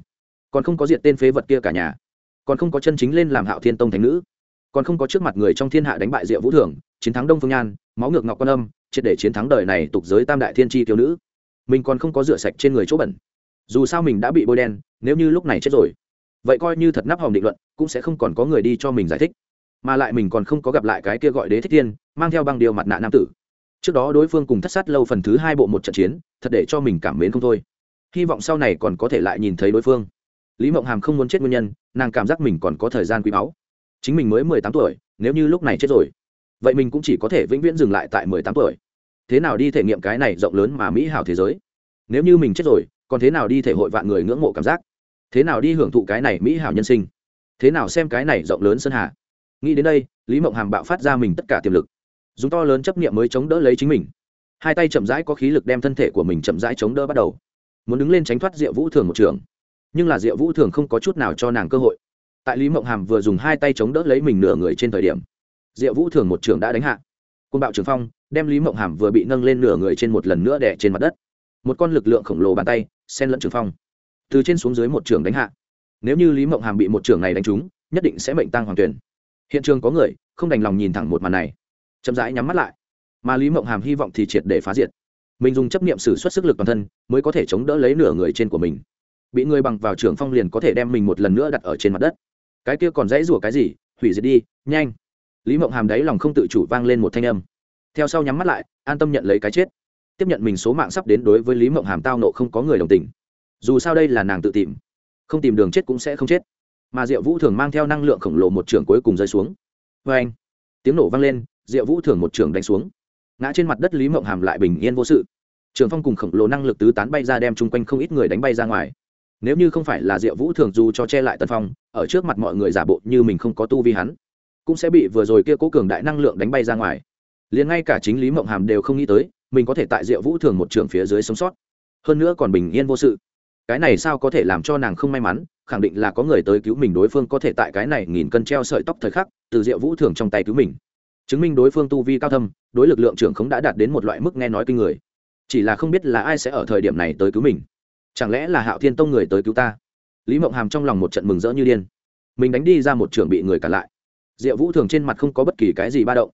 Speaker 1: còn không có diệt tên phế vật kia cả nhà, còn không có chân chính lên làm hạo thiên tông thánh nữ, còn không có trước mặt người trong thiên hạ đánh bại diệu vũ thường chiến thắng đông phương nhan, máu ngược ngọc quan âm, triệt để chiến thắng đời này tục giới tam đại thiên tri thiếu nữ. Mình còn không có rửa sạch trên người chỗ bẩn. Dù sao mình đã bị bôi đen, nếu như lúc này chết rồi, vậy coi như thật nắp hòm định luận, cũng sẽ không còn có người đi cho mình giải thích. Mà lại mình còn không có gặp lại cái kia gọi đế thích thiên, mang theo băng điều mặt nạ nam tử trước đó đối phương cùng thất sát lâu phần thứ hai bộ một trận chiến, thật để cho mình cảm mến không thôi. Hy vọng sau này còn có thể lại nhìn thấy đối phương. Lý mộng hàm không muốn chết nguyên nhân, nàng cảm giác mình còn có thời gian quý báu. Chính mình mới mười tám tuổi, nếu như lúc này chết rồi, vậy mình cũng chỉ có thể vĩnh viễn dừng lại tại mười tám tuổi. Thế nào đi thể nghiệm cái này rộng lớn mà mỹ hảo thế giới? Nếu như mình chết rồi, còn thế nào đi thể hội vạn người ngưỡng mộ cảm giác? Thế nào đi hưởng thụ cái này mỹ hảo nhân sinh? Thế nào xem cái này rộng lớn sơn hà? Nghĩ đến đây, lý mộng hàm bạo phát ra mình tất cả tiềm lực dùng to lớn chấp nghiệm mới chống đỡ lấy chính mình. Hai tay chậm rãi có khí lực đem thân thể của mình chậm rãi chống đỡ bắt đầu. Muốn đứng lên tránh thoát diệu vũ thường một trường. Nhưng là diệu vũ thường không có chút nào cho nàng cơ hội. Tại lý mộng hàm vừa dùng hai tay chống đỡ lấy mình nửa người trên thời điểm, diệu vũ thường một trường đã đánh hạ. Côn bạo trường phong đem lý mộng hàm vừa bị nâng lên nửa người trên một lần nữa đẻ trên mặt đất. Một con lực lượng khổng lồ bàn tay sen lẫn trường phong. Từ trên xuống dưới một trường đánh hạ. Nếu như lý mộng hàm bị một trường này đánh trúng, nhất định sẽ mệnh tăng hoàng tuyển. Hiện trường có người không đành lòng nhìn thẳng một màn này chậm rãi nhắm mắt lại. Mà lý mộng hàm hy vọng thì triệt để phá diệt. Mình dùng chấp nghiệm sử xuất sức lực toàn thân mới có thể chống đỡ lấy nửa người trên của mình. Bị người bằng vào trường phong liền có thể đem mình một lần nữa đặt ở trên mặt đất. Cái kia còn dãy rủa cái gì? Hủy diệt đi, nhanh. Lý mộng hàm đáy lòng không tự chủ vang lên một thanh âm. Theo sau nhắm mắt lại, an tâm nhận lấy cái chết. Tiếp nhận mình số mạng sắp đến đối với lý mộng hàm tao nộ không có người đồng tình. Dù sao đây là nàng tự tìm. Không tìm đường chết cũng sẽ không chết. Mà diệu vũ thường mang theo năng lượng khổng lồ một trường cuối cùng rơi xuống. Vê anh tiếng nổ vang lên diệu vũ thường một trường đánh xuống. Ngã trên mặt đất lý mộng hàm lại bình yên vô sự. Trường phong cùng khổng lồ năng lực tứ tán bay ra đem chung quanh không ít người đánh bay ra ngoài. Nếu như không phải là diệu vũ thường dù cho che lại tân phong, ở trước mặt mọi người giả bộ như mình không có tu vi hắn, cũng sẽ bị vừa rồi kia cố cường đại năng lượng đánh bay ra ngoài. Liền ngay cả chính lý mộng hàm đều không nghĩ tới, mình có thể tại diệu vũ thường một trường phía dưới sống sót. Hơn nữa còn bình yên vô sự. Cái này sao có thể làm cho nàng không may mắn, khẳng định là có người tới cứu mình đối phương có thể tại cái này nghìn cân treo sợi tóc thời khắc, từ diệu vũ thường trong tay cứu mình chứng minh đối phương tu vi cao thâm, đối lực lượng trưởng không đã đạt đến một loại mức nghe nói kinh người. Chỉ là không biết là ai sẽ ở thời điểm này tới cứu mình. Chẳng lẽ là hạo thiên tông người tới cứu ta? Lý mộng hàm trong lòng một trận mừng rỡ như điên. Mình đánh đi ra một trường bị người cản lại. Diệu vũ thường trên mặt không có bất kỳ cái gì ba động.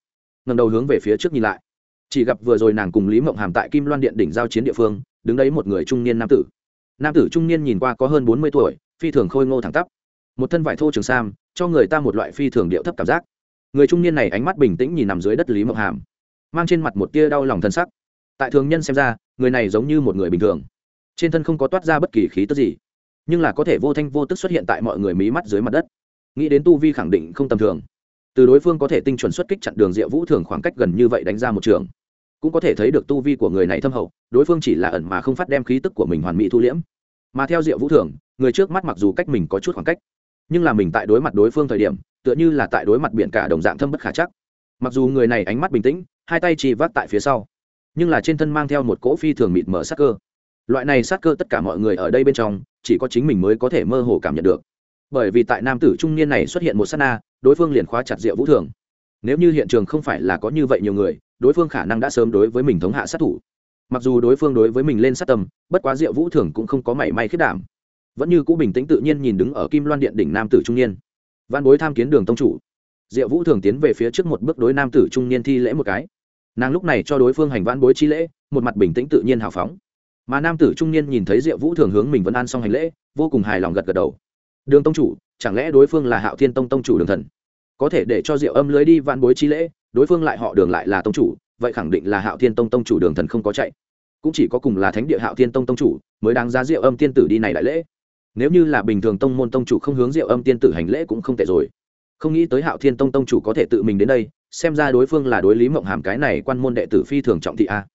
Speaker 1: Ngầm đầu hướng về phía trước nhìn lại. Chỉ gặp vừa rồi nàng cùng lý mộng hàm tại kim loan điện đỉnh giao chiến địa phương, đứng đấy một người trung niên nam tử. Nam tử trung niên nhìn qua có hơn bốn mươi tuổi, phi thường khôi ngô thẳng tắp. Một thân vải thô trường sam, cho người ta một loại phi thường điệu thấp cảm giác người trung niên này ánh mắt bình tĩnh nhìn nằm dưới đất lý mộng hàm, mang trên mặt một tia đau lòng thân sắc. Tại thường nhân xem ra, người này giống như một người bình thường. Trên thân không có toát ra bất kỳ khí tức gì, nhưng là có thể vô thanh vô tức xuất hiện tại mọi người mí mắt dưới mặt đất. Nghĩ đến tu vi khẳng định không tầm thường, từ đối phương có thể tinh chuẩn xuất kích chặn đường diệu vũ thường khoảng cách gần như vậy đánh ra một trường, cũng có thể thấy được tu vi của người này thâm hậu, đối phương chỉ là ẩn mà không phát đem khí tức của mình hoàn mỹ thu liễm. Mà theo diệu vũ thường, người trước mắt mặc dù cách mình có chút khoảng cách, nhưng là mình tại đối mặt đối phương thời điểm tựa như là tại đối mặt biển cả đồng dạng thâm bất khả chắc. Mặc dù người này ánh mắt bình tĩnh hai tay chỉ vác tại phía sau nhưng là trên thân mang theo một cỗ phi thường mịt mở sát cơ. Loại này sát cơ tất cả mọi người ở đây bên trong chỉ có chính mình mới có thể mơ hồ cảm nhận được. Bởi vì tại nam tử trung niên này xuất hiện một sát na đối phương liền khóa chặt diệu vũ thường. Nếu như hiện trường không phải là có như vậy nhiều người đối phương khả năng đã sớm đối với mình thống hạ sát thủ. Mặc dù đối phương đối với mình lên sát tầm, bất quá diệu vũ thường cũng không có mảy may khiết đảm. Vẫn như cũ bình tĩnh tự nhiên nhìn đứng ở kim loan điện đỉnh nam tử trung niên văn bối tham kiến đường tông chủ. Diệu vũ thường tiến về phía trước một bước đối nam tử trung niên thi lễ một cái. Nàng lúc này cho đối phương hành văn bối chi lễ, một mặt bình tĩnh tự nhiên hào phóng. Mà nam tử trung niên nhìn thấy diệu vũ thường hướng mình vẫn an xong hành lễ, vô cùng hài lòng gật gật đầu. Đường tông chủ, chẳng lẽ đối phương là hạo thiên tông tông chủ đường thần? Có thể để cho diệu âm lưới đi văn bối chi lễ, đối phương lại họ đường lại là tông chủ, vậy khẳng định là hạo thiên tông tông chủ đường thần không có chạy. Cũng chỉ có cùng là thánh địa hạo thiên tông tông chủ mới đáng giá diệu âm tiên tử đi này đại lễ nếu như là bình thường tông môn tông chủ không hướng diệu âm tiên tử hành lễ cũng không tệ rồi. Không nghĩ tới hạo thiên tông tông chủ có thể tự mình đến đây, xem ra đối phương là đối lý mộng hàm cái này quan môn đệ tử phi thường trọng thị a.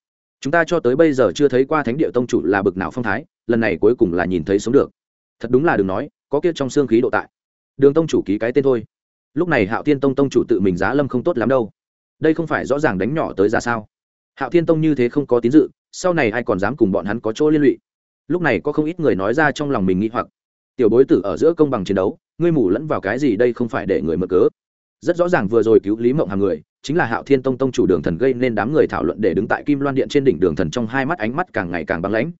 Speaker 1: Chúng ta cho tới bây giờ chưa thấy qua thánh địa tông chủ là bực nào phong thái, lần này cuối cùng là nhìn thấy sống được. Thật đúng là đừng nói, có kia trong xương khí độ tại. Đường tông chủ ký cái tên thôi. Lúc này hạo thiên tông tông chủ tự mình giá lâm không tốt lắm đâu. Đây không phải rõ ràng đánh nhỏ tới ra sao. Hạo thiên tông như thế không có tín dự, sau này ai còn dám cùng bọn hắn có chỗ liên lụy lúc này có không ít người nói ra trong lòng mình nghĩ hoặc. Tiểu bối tử ở giữa công bằng chiến đấu, ngươi mù lẫn vào cái gì đây không phải để người mở cớ. Rất rõ ràng vừa rồi cứu lý mộng hàng người, chính là hạo thiên tông tông chủ đường thần gây nên đám người thảo luận để đứng tại kim loan điện trên đỉnh đường thần trong hai mắt ánh mắt càng ngày càng băng lãnh.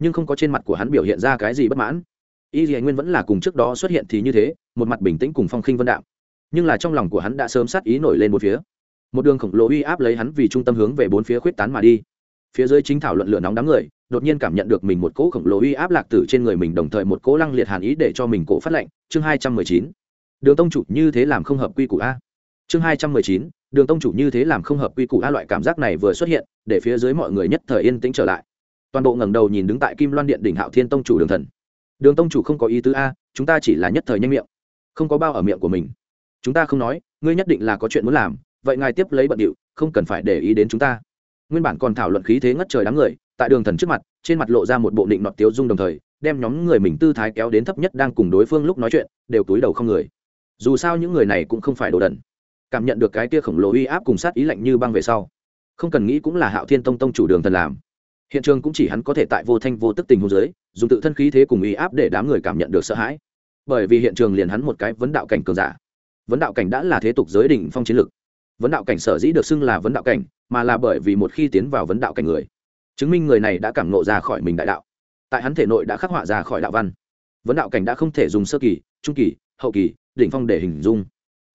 Speaker 1: Nhưng không có trên mặt của hắn biểu hiện ra cái gì bất mãn. Y dì nguyên vẫn là cùng trước đó xuất hiện thì như thế, một mặt bình tĩnh cùng phong khinh vân đạo nhưng là trong lòng của hắn đã sớm sát ý nổi lên một phía. Một đường khổng lồ uy áp lấy hắn vì trung tâm hướng về bốn phía khuyết tán mà đi phía dưới chính thảo luận lửa nóng đám người, đột nhiên cảm nhận được mình một cỗ khổng lồ uy áp lạc tử trên người mình đồng thời một cỗ lăng liệt hàn ý để cho mình cổ phát lệnh chương hai trăm mười chín. Đường tông chủ như thế làm không hợp quy củ a. Chương hai trăm mười chín. Đường tông chủ như thế làm không hợp quy củ a loại cảm giác này vừa xuất hiện, để phía dưới mọi người nhất thời yên tĩnh trở lại. Toàn bộ ngẩng đầu nhìn đứng tại kim loan điện đỉnh hạo thiên tông chủ đường thần. Đường tông chủ không có ý tứ a, chúng ta chỉ là nhất thời nhanh miệng. Không có bao ở miệng của mình. Chúng ta không nói, ngươi nhất định là có chuyện muốn làm, vậy ngài tiếp lấy bận điệu, không cần phải để ý đến chúng ta nguyên bản còn thảo luận khí thế ngất trời đám người, tại đường thần trước mặt, trên mặt lộ ra một bộ định nọt tiếu dung đồng thời, đem nhóm người mình tư thái kéo đến thấp nhất đang cùng đối phương lúc nói chuyện, đều túi đầu không người. Dù sao những người này cũng không phải đồ đần. Cảm nhận được cái tia khổng lồ uy áp cùng sát ý lạnh như băng về sau, không cần nghĩ cũng là hạo thiên tông tông chủ đường thần làm. Hiện trường cũng chỉ hắn có thể tại vô thanh vô tức tình hồ dưới, dùng tự thân khí thế cùng uy áp để đám người cảm nhận được sợ hãi. Bởi vì hiện trường liền hắn một cái vấn đạo cảnh cường giả. Vấn đạo cảnh đã là thế tục giới đỉnh phong chiến lực vấn đạo cảnh sở dĩ được xưng là vấn đạo cảnh mà là bởi vì một khi tiến vào vấn đạo cảnh người, chứng minh người này đã cảm nộ ra khỏi mình đại đạo. Tại hắn thể nội đã khắc họa ra khỏi đạo văn. Vấn đạo cảnh đã không thể dùng sơ kỳ, trung kỳ, hậu kỳ, đỉnh phong để hình dung,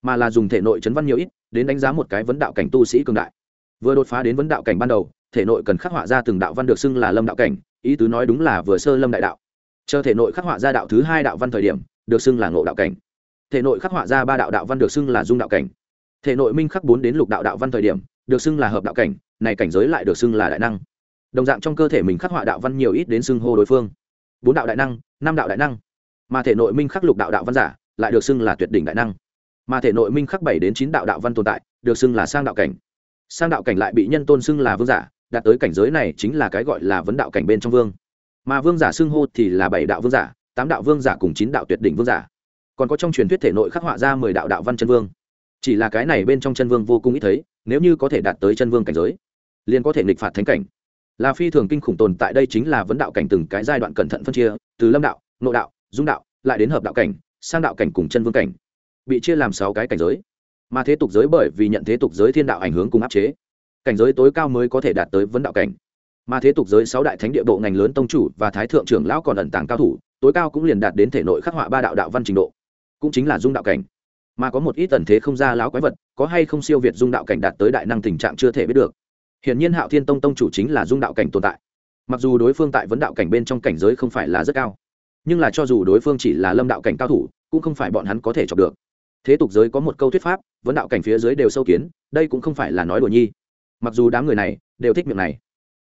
Speaker 1: mà là dùng thể nội chấn văn nhiều ít đến đánh giá một cái vấn đạo cảnh tu sĩ cường đại. Vừa đột phá đến vấn đạo cảnh ban đầu, thể nội cần khắc họa ra từng đạo văn được xưng là lâm đạo cảnh, ý tứ nói đúng là vừa sơ lâm đại đạo. Chờ thể nội khắc họa ra đạo thứ hai đạo văn thời điểm, được xưng là ngộ đạo cảnh. Thể nội khắc họa ra ba đạo đạo văn được xưng là dung đạo cảnh. Thể nội minh khắc bốn đến lục đạo đạo văn thời điểm được xưng là hợp đạo cảnh, này cảnh giới lại được xưng là đại năng. Đồng dạng trong cơ thể mình khắc họa đạo văn nhiều ít đến xưng hô đối phương. Bốn đạo đại năng, năm đạo đại năng. Mà thể nội minh khắc lục đạo đạo văn giả lại được xưng là tuyệt đỉnh đại năng. Mà thể nội minh khắc bảy đến chín đạo đạo văn tồn tại được xưng là sang đạo cảnh. Sang đạo cảnh lại bị nhân tôn xưng là vương giả, đạt tới cảnh giới này chính là cái gọi là vấn đạo cảnh bên trong vương. Mà vương giả xưng hô thì là bảy đạo vương giả, tám đạo vương giả cùng chín đạo tuyệt đỉnh vương giả. Còn có trong truyền thuyết thể nội khắc họa ra mười đạo đạo văn chân vương chỉ là cái này bên trong chân vương vô cùng ít thấy, nếu như có thể đạt tới chân vương cảnh giới, liền có thể nghịch phạt thánh cảnh. Là phi thường kinh khủng tồn tại đây chính là vấn đạo cảnh từng cái giai đoạn cẩn thận phân chia, từ lâm đạo, nội đạo, dung đạo, lại đến hợp đạo cảnh, sang đạo cảnh cùng chân vương cảnh, bị chia làm sáu cái cảnh giới. Mà thế tục giới bởi vì nhận thế tục giới thiên đạo ảnh hưởng cùng áp chế, cảnh giới tối cao mới có thể đạt tới vấn đạo cảnh. Mà thế tục giới sáu đại thánh địa bộ ngành lớn tông chủ và thái thượng trưởng lão còn ẩn tàng cao thủ, tối cao cũng liền đạt đến thể nội khắc họa ba đạo đạo văn trình độ, cũng chính là dung đạo cảnh mà có một ít tần thế không ra láo quái vật, có hay không siêu việt dung đạo cảnh đạt tới đại năng tình trạng chưa thể biết được. Hiển nhiên hạo thiên tông tông chủ chính là dung đạo cảnh tồn tại. Mặc dù đối phương tại vấn đạo cảnh bên trong cảnh giới không phải là rất cao, nhưng là cho dù đối phương chỉ là lâm đạo cảnh cao thủ, cũng không phải bọn hắn có thể chọc được. Thế tục giới có một câu thuyết pháp, vấn đạo cảnh phía dưới đều sâu kiến, đây cũng không phải là nói đùa nhi. Mặc dù đám người này đều thích miệng này,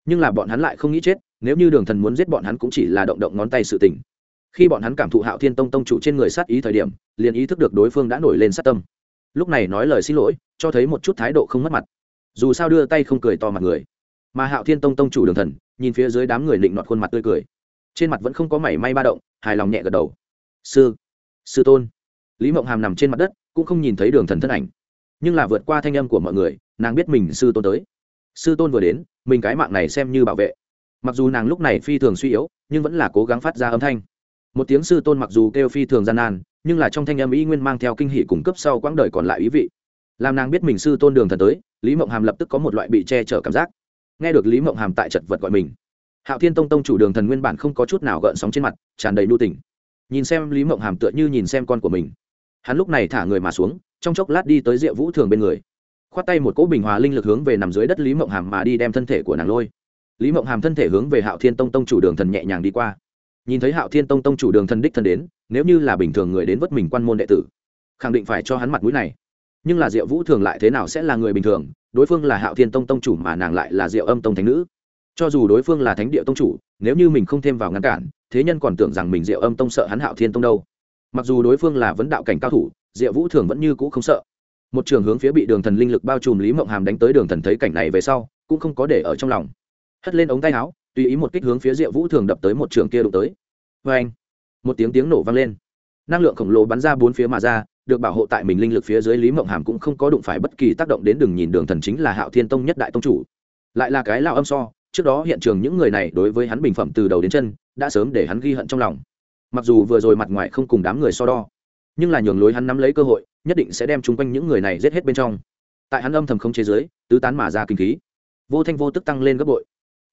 Speaker 1: nhưng là bọn hắn lại không nghĩ chết, nếu như đường thần muốn giết bọn hắn cũng chỉ là động động ngón tay sự tình khi bọn hắn cảm thụ hạo thiên tông tông chủ trên người sát ý thời điểm, liền ý thức được đối phương đã nổi lên sát tâm. Lúc này nói lời xin lỗi, cho thấy một chút thái độ không mất mặt. Dù sao đưa tay không cười to mặt người. Mà hạo thiên tông tông chủ đường thần, nhìn phía dưới đám người định nọt khuôn mặt tươi cười. Trên mặt vẫn không có mảy may ba động, hài lòng nhẹ gật đầu. Sư sư tôn. Lý mộng hàm nằm trên mặt đất, cũng không nhìn thấy đường thần thân ảnh. Nhưng là vượt qua thanh âm của mọi người, nàng biết mình sư tôn tới. Sư tôn vừa đến, mình cái mạng này xem như bảo vệ. Mặc dù nàng lúc này phi thường suy yếu, nhưng vẫn là cố gắng phát ra âm thanh một tiếng sư tôn mặc dù kêu phi thường gian nan, nhưng là trong thanh âm ý nguyên mang theo kinh hỷ cung cấp sau quãng đời còn lại ý vị. Làm nàng biết mình sư tôn đường thần tới, lý mộng hàm lập tức có một loại bị che chở cảm giác. Nghe được lý mộng hàm tại chật vật gọi mình, hạo thiên tông tông chủ đường thần nguyên bản không có chút nào gợn sóng trên mặt, tràn đầy nu tình. Nhìn xem lý mộng hàm tựa như nhìn xem con của mình. Hắn lúc này thả người mà xuống, trong chốc lát đi tới diệu vũ thường bên người. Khoát tay một cỗ bình hòa linh lực hướng về nằm dưới đất lý mộng hàm mà đi đem thân thể của nàng lôi. Lý mộng hàm thân thể hướng về hạo thiên tông tông chủ đường thần nhẹ nhàng đi qua nhìn thấy hạo thiên tông tông chủ đường thần đích thân đến, nếu như là bình thường người đến vất mình quan môn đệ tử, khẳng định phải cho hắn mặt mũi này. Nhưng là diệu vũ thường lại thế nào sẽ là người bình thường? Đối phương là hạo thiên tông tông chủ mà nàng lại là diệu âm tông thánh nữ. Cho dù đối phương là thánh địa tông chủ, nếu như mình không thêm vào ngăn cản, thế nhân còn tưởng rằng mình diệu âm tông sợ hắn hạo thiên tông đâu. Mặc dù đối phương là vấn đạo cảnh cao thủ, diệu vũ thường vẫn như cũ không sợ. Một trường hướng phía bị đường thần linh lực bao trùm lý mộng hàm đánh tới đường thần thấy cảnh này về sau, cũng không có để ở trong lòng. Hất lên ống tay áo tùy ý một kích hướng phía diệu vũ thường đập tới một trường kia đụng tới. Vê anh, một tiếng tiếng nổ vang lên. Năng lượng khổng lồ bắn ra bốn phía mà ra, được bảo hộ tại mình linh lực phía dưới lý mộng hàm cũng không có đụng phải bất kỳ tác động đến đường nhìn đường thần chính là hạo thiên tông nhất đại tông chủ. Lại là cái lao âm so, trước đó hiện trường những người này đối với hắn bình phẩm từ đầu đến chân, đã sớm để hắn ghi hận trong lòng. Mặc dù vừa rồi mặt ngoài không cùng đám người so đo, nhưng là nhường lối hắn nắm lấy cơ hội, nhất định sẽ đem chung quanh những người này giết hết bên trong. Tại hắn âm thầm không chế giới tứ tán mà ra kinh khí. Vô thanh vô tức tăng lên gấp bội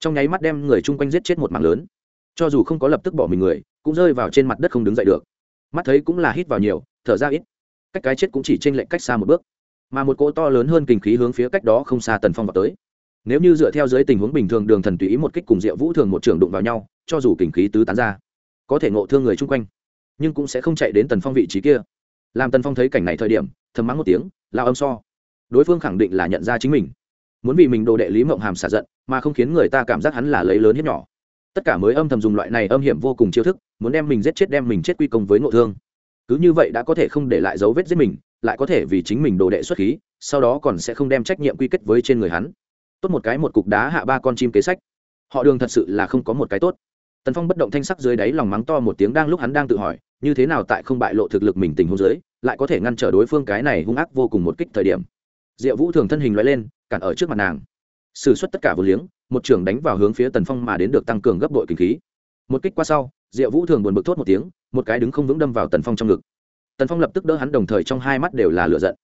Speaker 1: trong nháy mắt đem người chung quanh giết chết một mạng lớn. Cho dù không có lập tức bỏ mình người, cũng rơi vào trên mặt đất không đứng dậy được. Mắt thấy cũng là hít vào nhiều, thở ra ít. Cách cái chết cũng chỉ t r ê n lệch cách xa một bước. Mà một cỗ to lớn hơn kinh khí hướng phía cách đó không xa tần phong vào tới. Nếu như dựa theo dưới tình huống bình thường đường thần tùy ý một kích cùng diệu vũ thường một trường đụng vào nhau, cho dù kinh khí tứ tán ra, có thể ngộ thương người chung quanh, nhưng cũng sẽ không chạy đến tần phong vị trí kia. Làm tần phong thấy cảnh này thời điểm, thầm mắng một tiếng, lao âm so. Đối phương khẳng định là nhận ra chính mình. Muốn vì mình đồ đệ lý mộng hàm xả giận mà không khiến người ta cảm giác hắn là lấy lớn hiếp nhỏ. Tất cả mới âm thầm dùng loại này âm hiểm vô cùng chiêu thức, muốn đem mình giết chết đem mình chết quy công với ngộ thương. Cứ như vậy đã có thể không để lại dấu vết giết mình, lại có thể vì chính mình đồ đệ xuất khí, sau đó còn sẽ không đem trách nhiệm quy kết với trên người hắn. Tốt một cái một cục đá hạ ba con chim kế sách. Họ đường thật sự là không có một cái tốt. Tần phong bất động thanh sắc dưới đáy lòng mắng to một tiếng đang lúc hắn đang tự hỏi, như thế nào tại không bại lộ thực lực mình tình hôn dưới, lại có thể ngăn trở đối phương cái này hung ác vô cùng một kích thời điểm. Diệu vũ thường thân hình loại lên, cản ở trước mặt nàng s ử suất tất cả vô liếng, một trưởng đánh vào hướng phía tần phong mà đến được tăng cường gấp đội kinh khí. Một kích qua sau, diệu vũ thường buồn bực thốt một tiếng, một cái đứng không vững đâm vào tần phong trong ngực. Tần phong lập tức đỡ hắn đồng thời trong hai mắt đều là lửa giận.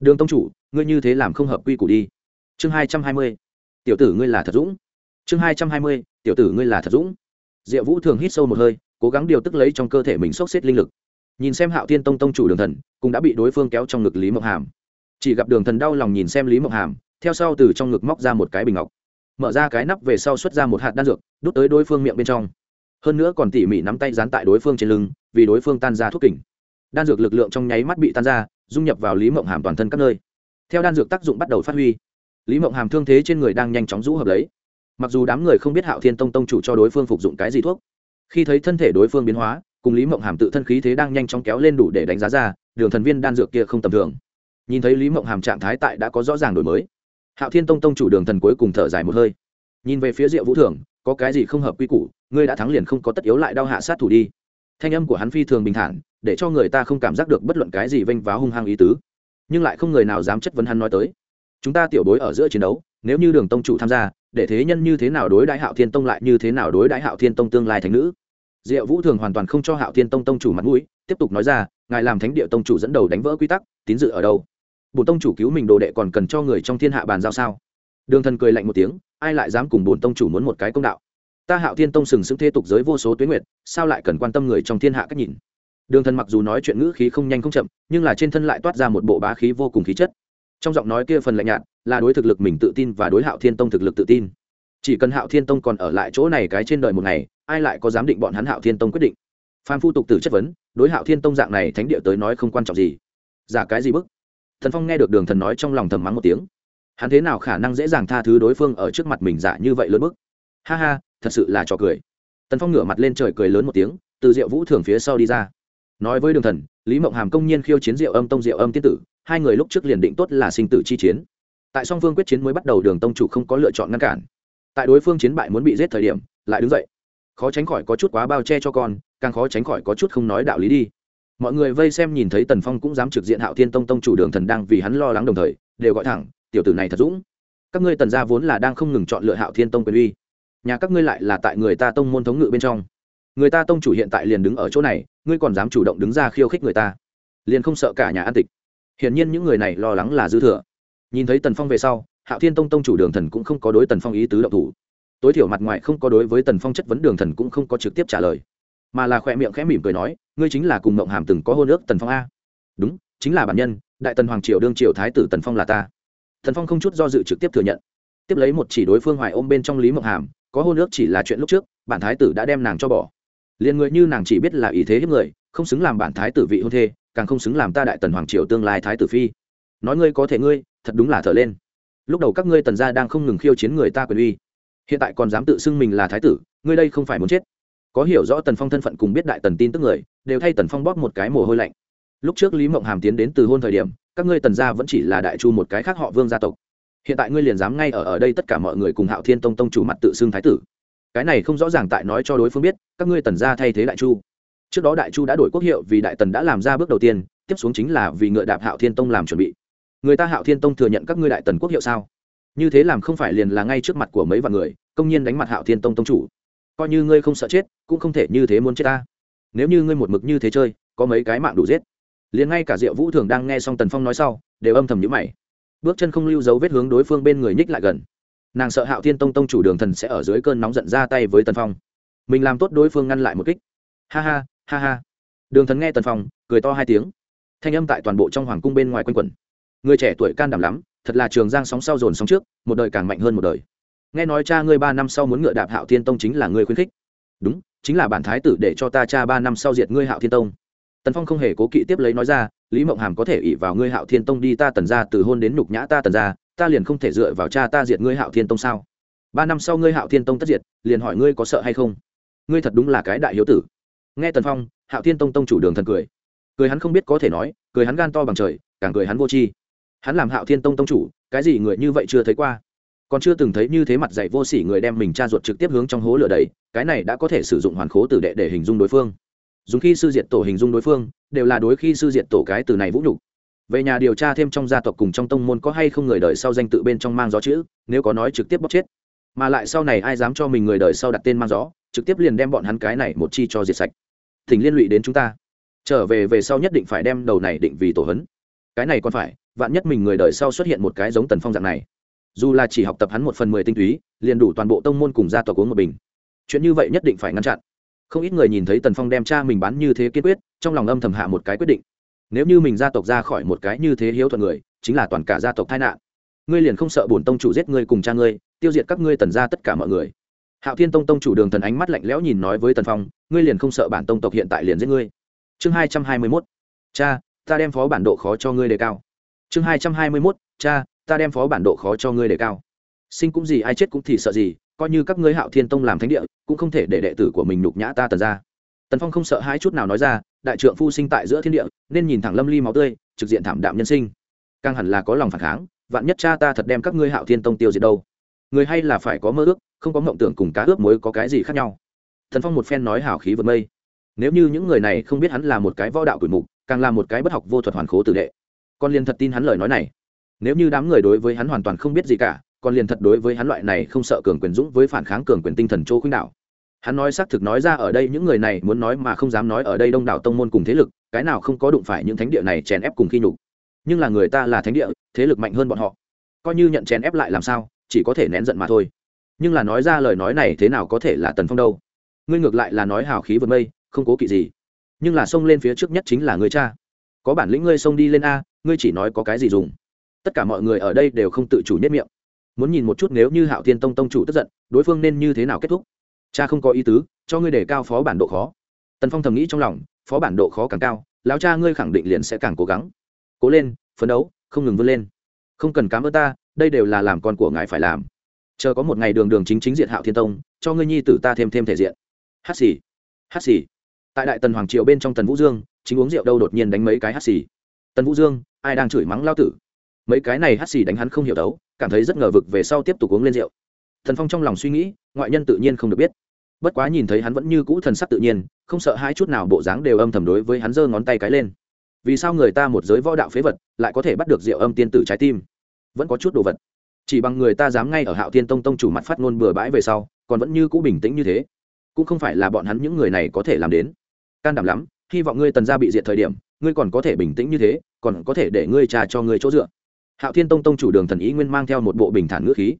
Speaker 1: Đường tông chủ, ngươi như thế làm không hợp quy củ đi. Chương hai trăm hai mươi. Tiểu tử ngươi là thật dũng. Chương hai trăm hai mươi. Tiểu tử ngươi là thật dũng. Diệu vũ thường hít sâu một hơi, cố gắng điều tức lấy trong cơ thể mình sốc xếp linh lực. Nhìn xem hạo tiên tông tông chủ đường thần, cũng đã bị đối phương kéo trong ngực lý mộng hàm. Chỉ gặp đường thần đau lòng nhìn xem lý mộng hàm theo sau từ trong ngực móc ra một cái bình ngọc, mở ra cái nắp về sau xuất ra một hạt đan dược, đút tới đối phương miệng bên trong. Hơn nữa còn tỉ mỉ nắm tay dán tại đối phương trên lưng, vì đối phương tan ra thuốc kỉnh đan dược lực lượng trong nháy mắt bị tan ra, dung nhập vào lý mộng hàm toàn thân các nơi. Theo đan dược tác dụng bắt đầu phát huy, lý mộng hàm thương thế trên người đang nhanh chóng rũ hợp lấy. Mặc dù đám người không biết hạo thiên tông tông chủ cho đối phương phục dụng cái gì thuốc, khi thấy thân thể đối phương biến hóa, cùng lý mộng hàm tự thân khí thế đang nhanh chóng kéo lên đủ để đánh giá ra, đường thần viên đan dược kia không tầm thường. Nhìn thấy lý mộng hàm trạng thái tại đã có rõ ràng đổi mới hạo thiên tông tông chủ đường thần cuối cùng thở dài một hơi. Nhìn về phía diệu vũ thường có cái gì không hợp quy củ, ngươi đã thắng liền không có tất yếu lại đau hạ sát thủ đi. Thanh âm của hắn phi thường bình thản, để cho người ta không cảm giác được bất luận cái gì vênh váo hung hăng ý tứ. Nhưng lại không người nào dám chất vấn hắn nói tới. Chúng ta tiểu bối ở giữa chiến đấu, nếu như đường tông chủ tham gia, để thế nhân như thế nào đối đãi hạo thiên tông lại như thế nào đối đãi hạo thiên tông tương lai thành nữ? Diệu vũ thường hoàn toàn không cho hạo thiên tông tông chủ mặt mũi, tiếp tục nói ra, ngài làm thánh địa tông chủ dẫn đầu đánh vỡ quy tắc, tín dự ở đâu? Bổn tông chủ cứu mình đồ đệ còn cần cho người trong thiên hạ bàn giao sao? Đường thần cười lạnh một tiếng, ai lại dám cùng bổn tông chủ muốn một cái công đạo? Ta hạo thiên tông sừng sững thế tục giới vô số tuyến nguyệt, sao lại cần quan tâm người trong thiên hạ cách nhìn? Đường thần mặc dù nói chuyện ngữ khí không nhanh không chậm, nhưng là trên thân lại toát ra một bộ bá khí vô cùng khí chất. Trong giọng nói kia phần lạnh nhạt, là đối thực lực mình tự tin và đối hạo thiên tông thực lực tự tin. Chỉ cần hạo thiên tông còn ở lại chỗ này cái trên đời một ngày, ai lại có dám định bọn hắn hạo thiên tông quyết định? Phan phu tục tử chất vấn, đối hạo thiên tông dạng này thánh địa tới nói không quan trọng gì. Giả cái gì bức? Thần phong nghe được đường thần nói trong lòng thầm mắng một tiếng. Hắn thế nào khả năng dễ dàng tha thứ đối phương ở trước mặt mình giả như vậy lớn bức? Ha ha, thật sự là trò cười. Tần phong ngửa mặt lên trời cười lớn một tiếng, từ diệu vũ thường phía sau đi ra. Nói với đường thần, lý mộng hàm công nhiên khiêu chiến diệu âm tông diệu âm tiên tử, hai người lúc trước liền định tốt là sinh tử chi chiến. Tại song phương quyết chiến mới bắt đầu đường tông chủ không có lựa chọn ngăn cản. Tại đối phương chiến bại muốn bị giết thời điểm, lại đứng dậy. Khó tránh khỏi có chút quá bao che cho con, càng khó tránh khỏi có chút không nói đạo lý đi mọi người vây xem nhìn thấy tần phong cũng dám trực diện hạo thiên tông tông chủ đường thần đang vì hắn lo lắng đồng thời, đều gọi thẳng, tiểu tử này thật dũng. Các ngươi tần gia vốn là đang không ngừng chọn lựa hạo thiên tông quyền uy. Nhà các ngươi lại là tại người ta tông môn thống ngự bên trong. Người ta tông chủ hiện tại liền đứng ở chỗ này, ngươi còn dám chủ động đứng ra khiêu khích người ta. Liền không sợ cả nhà an tịch. Hiển nhiên những người này lo lắng là dư thừa. Nhìn thấy tần phong về sau, hạo thiên tông tông chủ đường thần cũng không có đối tần phong ý tứ động thủ. Tối thiểu mặt ngoài không có đối với tần phong chất vấn đường thần cũng không có trực tiếp trả lời mà là khoe miệng khẽ mỉm cười nói, ngươi chính là cùng mộng hàm từng có hôn ước tần phong a. Đúng, chính là bản nhân, đại tần hoàng triều đương triều thái tử tần phong là ta. Tần phong không chút do dự trực tiếp thừa nhận. Tiếp lấy một chỉ đối phương hoài ôm bên trong lý mộng hàm, có hôn ước chỉ là chuyện lúc trước, bản thái tử đã đem nàng cho bỏ. Liền người như nàng chỉ biết là ý thế hiếp người, không xứng làm bản thái tử vị hôn thê, càng không xứng làm ta đại tần hoàng triều tương lai thái tử phi. Nói ngươi có thể ngươi, thật đúng là thở lên. Lúc đầu các ngươi tần gia đang không ngừng khiêu chiến người ta quyền uy. Hiện tại còn dám tự xưng mình là thái tử, ngươi đây không phải muốn chết có hiểu rõ tần phong thân phận cùng biết đại tần tin tức người, đều thay tần phong bóp một cái mồ hôi lạnh. Lúc trước lý mộng hàm tiến đến từ hôn thời điểm, các ngươi tần gia vẫn chỉ là đại chu một cái khác họ vương gia tộc. Hiện tại ngươi liền dám ngay ở ở đây tất cả mọi người cùng hạo thiên tông tông chủ mặt tự xưng thái tử. Cái này không rõ ràng tại nói cho đối phương biết, các ngươi tần gia thay thế đại chu. Trước đó đại chu đã đổi quốc hiệu vì đại tần đã làm ra bước đầu tiên, tiếp xuống chính là vì ngựa đạp hạo thiên tông làm chuẩn bị. Người ta hạo thiên tông thừa nhận các ngươi đại tần quốc hiệu sao? Như thế làm không phải liền là ngay trước mặt của mấy vạn người, công nhiên đánh mặt hạo thiên tông tông chủ coi như ngươi không sợ chết, cũng không thể như thế muốn chết ta. Nếu như ngươi một mực như thế chơi, có mấy cái mạng đủ giết. Liền ngay cả diệu vũ thường đang nghe xong tần phong nói sau, đều âm thầm nhữ mày. Bước chân không lưu dấu vết hướng đối phương bên người nhích lại gần. Nàng sợ hạo thiên tông tông chủ đường thần sẽ ở dưới cơn nóng giận ra tay với tần phong. Mình làm tốt đối phương ngăn lại một kích. Ha ha ha ha. Đường thần nghe tần phong, cười to hai tiếng. Thanh âm tại toàn bộ trong hoàng cung bên ngoài quanh quẩn. Người trẻ tuổi can đảm lắm, thật là trường giang sóng sau dồn sóng trước, một đời càng mạnh hơn một đời nghe nói cha ngươi ba năm sau muốn ngựa đạp hạo thiên tông chính là ngươi khuyến khích. Đúng, chính là bản thái tử để cho ta cha ba năm sau diệt ngươi hạo thiên tông. Tần phong không hề cố kỵ tiếp lấy nói ra, lý mộng hàm có thể ỉ vào ngươi hạo thiên tông đi, ta tần ra từ hôn đến nhục nhã ta tần ra ta liền không thể dựa vào cha ta diệt ngươi hạo thiên tông sao? Ba năm sau ngươi hạo thiên tông tất diệt, liền hỏi ngươi có sợ hay không? Ngươi thật đúng là cái đại hiếu tử. Nghe tần phong, hạo thiên tông tông chủ đường thần cười. Cười hắn không biết có thể nói, cười hắn gan to bằng trời, càng cười hắn vô tri. Hắn làm hạo thiên tông tông chủ, cái gì người như vậy chưa thấy qua? Còn chưa từng thấy như thế mặt dạy vô sỉ người đem mình cha ruột trực tiếp hướng trong hố lửa đầy cái này đã có thể sử dụng hoàn khố tử đệ để hình dung đối phương. Dùng khi sư diệt tổ hình dung đối phương, đều là đối khi sư diệt tổ cái từ này vũ nhục. Về nhà điều tra thêm trong gia tộc cùng trong tông môn có hay không người đời sau danh tự bên trong mang gió chữ, nếu có nói trực tiếp bóc chết. Mà lại sau này ai dám cho mình người đời sau đặt tên mang gió, trực tiếp liền đem bọn hắn cái này một chi cho diệt sạch. Thỉnh liên lụy đến chúng ta. Trở về về sau nhất định phải đem đầu này định vì tổ hấn. Cái này còn phải, vạn nhất mình người đời sau xuất hiện một cái giống tần phong dạng này dù là chỉ học tập hắn một phần mười tinh túy, liền đủ toàn bộ tông môn cùng gia tộc uống một bình. Chuyện như vậy nhất định phải ngăn chặn. Không ít người nhìn thấy tần phong đem cha mình bán như thế kiên quyết, trong lòng âm thầm hạ một cái quyết định. Nếu như mình gia tộc ra khỏi một cái như thế hiếu thuận người, chính là toàn cả gia tộc tai nạn. Ngươi liền không sợ bổn tông chủ giết ngươi cùng cha ngươi, tiêu diệt các ngươi tần ra tất cả mọi người. Hạo thiên tông tông chủ đường thần ánh mắt lạnh lẽo nhìn nói với tần phong, ngươi liền không sợ bản tông tộc hiện tại liền giết ngươi. Chương hai trăm hai mươi mốt. Cha, ta đem phó bản độ khó cho ngươi đề cao. Chương hai trăm hai mươi mốt. Cha ta đem phó bản độ khó cho ngươi đề cao. Sinh cũng gì, ai chết cũng thì sợ gì, coi như các ngươi hạo thiên tông làm thánh địa, cũng không thể để đệ tử của mình nhục nhã ta tần ra. Tần phong không sợ hãi chút nào nói ra, đại trượng phu sinh tại giữa thiên địa, nên nhìn thẳng lâm ly máu tươi, trực diện thảm đạm nhân sinh. Càng hẳn là có lòng phản kháng, vạn nhất cha ta thật đem các ngươi hạo thiên tông tiêu diệt đâu. Người hay là phải có mơ ước, không có mộng tưởng cùng cá ước mối có cái gì khác nhau. Thần phong một phen nói hào khí vượt mây. Nếu như những người này không biết hắn là một cái võ đạo quỷ mục, càng là một cái bất học vô thuật hoàn khố tử đệ. Con liền thật tin hắn lời nói này nếu như đám người đối với hắn hoàn toàn không biết gì cả, còn liền thật đối với hắn loại này không sợ cường quyền dũng với phản kháng cường quyền tinh thần chỗ khuynh đạo. Hắn nói xác thực nói ra ở đây những người này muốn nói mà không dám nói ở đây đông đảo tông môn cùng thế lực, cái nào không có đụng phải những thánh địa này chèn ép cùng khi nhục. Nhưng là người ta là thánh địa, thế lực mạnh hơn bọn họ. Coi như nhận chèn ép lại làm sao, chỉ có thể nén giận mà thôi. Nhưng là nói ra lời nói này thế nào có thể là tần phong đâu? Ngươi ngược lại là nói hào khí vượt mây, không cố kỵ gì. Nhưng là xông lên phía trước nhất chính là người cha. Có bản lĩnh ngươi xông đi lên a, ngươi chỉ nói có cái gì dùng tất cả mọi người ở đây đều không tự chủ nhất miệng. Muốn nhìn một chút nếu như hạo thiên tông tông chủ tức giận, đối phương nên như thế nào kết thúc? Cha không có ý tứ, cho ngươi để cao phó bản độ khó. Tần phong thầm nghĩ trong lòng, phó bản độ khó càng cao, lão cha ngươi khẳng định liền sẽ càng cố gắng. Cố lên, phấn đấu, không ngừng vươn lên. Không cần cám ơn ta, đây đều là làm con của ngài phải làm. Chờ có một ngày đường đường chính chính diện hạo thiên tông, cho ngươi nhi tử ta thêm thêm thể diện. Hát xì hát xì. Tại đại tần hoàng triều bên trong tần vũ dương, chính uống rượu đâu đột nhiên đánh mấy cái hát xì. Tần vũ dương, ai đang chửi mắng lao tử? Mấy cái này hắt xì đánh hắn không hiểu đấu, cảm thấy rất ngờ vực về sau tiếp tục uống lên rượu. Thần phong trong lòng suy nghĩ, ngoại nhân tự nhiên không được biết. Bất quá nhìn thấy hắn vẫn như cũ thần sắc tự nhiên, không sợ hai chút nào bộ dáng đều âm thầm đối với hắn giơ ngón tay cái lên. Vì sao người ta một giới võ đạo phế vật, lại có thể bắt được rượu âm tiên tử trái tim? Vẫn có chút đồ vật. Chỉ bằng người ta dám ngay ở hạo tiên tông tông chủ mặt phát ngôn bừa bãi về sau, còn vẫn như cũ bình tĩnh như thế. Cũng không phải là bọn hắn những người này có thể làm đến. Can đảm lắm, hy vọng ngươi tần gia bị diệt thời điểm, ngươi còn có thể bình tĩnh như thế, còn có thể để ngươi trà cho ngươi chỗ dựa hạo thiên tông tông chủ đường thần ý nguyên mang theo một bộ bình thản ngữ khí.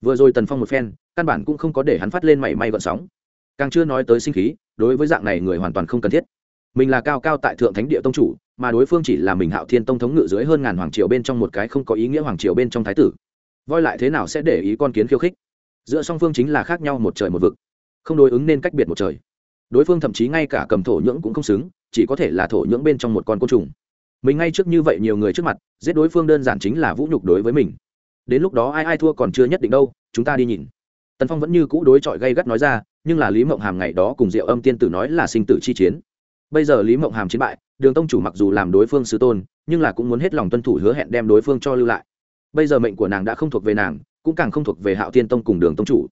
Speaker 1: Vừa rồi tần phong một phen, căn bản cũng không có để hắn phát lên mảy may gọn sóng. Càng chưa nói tới sinh khí, đối với dạng này người hoàn toàn không cần thiết. Mình là cao cao tại thượng thánh địa tông chủ, mà đối phương chỉ là mình hạo thiên tông thống ngự dưới hơn ngàn hoàng triều bên trong một cái không có ý nghĩa hoàng triều bên trong thái tử. Voi lại thế nào sẽ để ý con kiến khiêu khích? Giữa song phương chính là khác nhau một trời một vực, không đối ứng nên cách biệt một trời. Đối phương thậm chí ngay cả cầm thổ nhưỡng cũng không xứng, chỉ có thể là thổ nhưỡng bên trong một con côn trùng mình ngay trước như vậy nhiều người trước mặt, giết đối phương đơn giản chính là vũ nhục đối với mình. Đến lúc đó ai ai thua còn chưa nhất định đâu, chúng ta đi nhìn. Tần phong vẫn như cũ đối chọi gây gắt nói ra, nhưng là lý mộng hàm ngày đó cùng diệu âm tiên tử nói là sinh tử chi chiến. Bây giờ lý mộng hàm chiến bại, đường tông chủ mặc dù làm đối phương sư tôn, nhưng là cũng muốn hết lòng tuân thủ hứa hẹn đem đối phương cho lưu lại. Bây giờ mệnh của nàng đã không thuộc về nàng, cũng càng không thuộc về hạo tiên tông cùng đường tông chủ.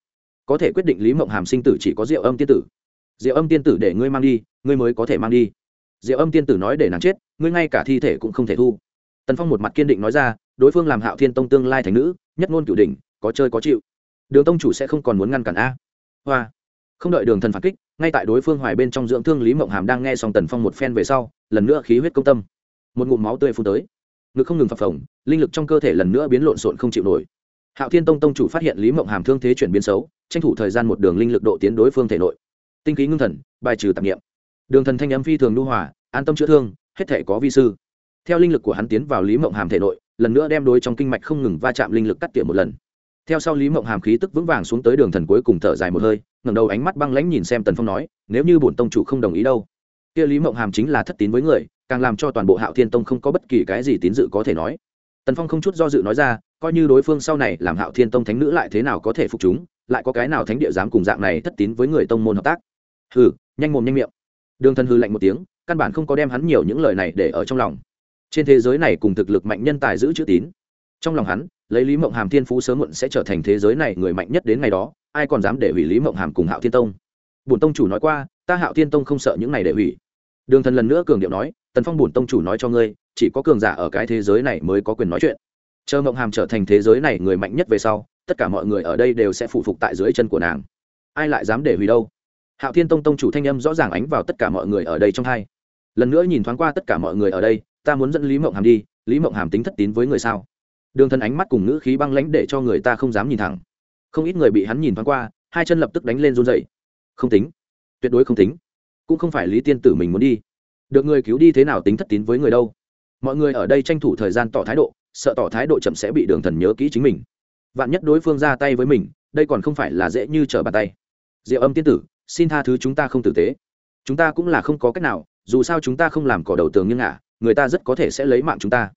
Speaker 1: Có thể quyết định lý mộng hàm sinh tử chỉ có diệu âm tiên tử. Diệu âm tiên tử để ngươi mang đi, ngươi mới có thể mang đi. Diệu âm tiên tử nói để nàng chết ngươi ngay cả thi thể cũng không thể thu. Tần phong một mặt kiên định nói ra, đối phương làm hạo thiên tông tương lai thành nữ, nhất ngôn cửu đỉnh, có chơi có chịu. Đường tông chủ sẽ không còn muốn ngăn cản a. Hoa. Không đợi đường thần phản kích, ngay tại đối phương hoài bên trong dưỡng thương lý mộng hàm đang nghe xong tần phong một phen về sau, lần nữa khí huyết công tâm. Một ngụm máu tươi phun tới. Ngực không ngừng phập phồng, linh lực trong cơ thể lần nữa biến lộn xộn không chịu nổi. Hạo thiên tông tông chủ phát hiện lý mộng hàm thương thế chuyển biến xấu, tranh thủ thời gian một đường linh lực độ tiến đối phương thể nội. Tinh khí ngưng thần, bài trừ tạp nghiệm đường thần thanh âm phi thường lưu hòa, an tâm chữa thương hết thể có vi sư. Theo linh lực của hắn tiến vào lý mộng hàm thể nội, lần nữa đem đối trong kinh mạch không ngừng va chạm linh lực cắt tiệm một lần. Theo sau lý mộng hàm khí tức vững vàng xuống tới đường thần cuối cùng thở dài một hơi, ngẩng đầu ánh mắt băng lãnh nhìn xem tần phong nói, nếu như bổn tông chủ không đồng ý đâu? Kia lý mộng hàm chính là thất tín với người, càng làm cho toàn bộ hạo thiên tông không có bất kỳ cái gì tín dự có thể nói. Tần phong không chút do dự nói ra, coi như đối phương sau này làm hạo thiên tông thánh nữ lại thế nào có thể phục chúng, lại có cái nào thánh địa dám cùng dạng này thất tín với người tông môn hợp tác? Hừ, nhanh mồm nhanh miệng. Đường thần hư lạnh một tiếng căn bản không có đem hắn nhiều những lời này để ở trong lòng. Trên thế giới này cùng thực lực mạnh nhân tài giữ chữ tín. Trong lòng hắn, lấy lý mộng hàm thiên phú sớm muộn sẽ trở thành thế giới này người mạnh nhất đến ngày đó, ai còn dám để hủy lý mộng hàm cùng hạo thiên tông? Bổn tông chủ nói qua, ta hạo thiên tông không sợ những này để hủy. Đường thần lần nữa cường điệu nói, tần phong bổn tông chủ nói cho ngươi, chỉ có cường giả ở cái thế giới này mới có quyền nói chuyện. Chờ mộng hàm trở thành thế giới này người mạnh nhất về sau, tất cả mọi người ở đây đều sẽ phụ phục tại dưới chân của nàng. Ai lại dám để hủy đâu? Hạo thiên tông tông chủ thanh âm rõ ràng ánh vào tất cả mọi người ở đây trong hai lần nữa nhìn thoáng qua tất cả mọi người ở đây, ta muốn dẫn lý mộng hàm đi, lý mộng hàm tính thất tín với người sao? Đường thần ánh mắt cùng ngữ khí băng lãnh để cho người ta không dám nhìn thẳng. Không ít người bị hắn nhìn thoáng qua, hai chân lập tức đánh lên run dậy không tính. Tuyệt đối không tính. Cũng không phải lý tiên tử mình muốn đi. Được người cứu đi thế nào tính thất tín với người đâu? Mọi người ở đây tranh thủ thời gian tỏ thái độ, sợ tỏ thái độ chậm sẽ bị đường thần nhớ kỹ chính mình. Vạn nhất đối phương ra tay với mình, đây còn không phải là dễ như trở bàn tay. Diệu âm tiên tử, xin tha thứ chúng ta không tử tế. Chúng ta cũng là không có cách nào dù sao chúng ta không làm cỏ đầu tường như ngả, người ta rất có thể sẽ lấy mạng chúng ta.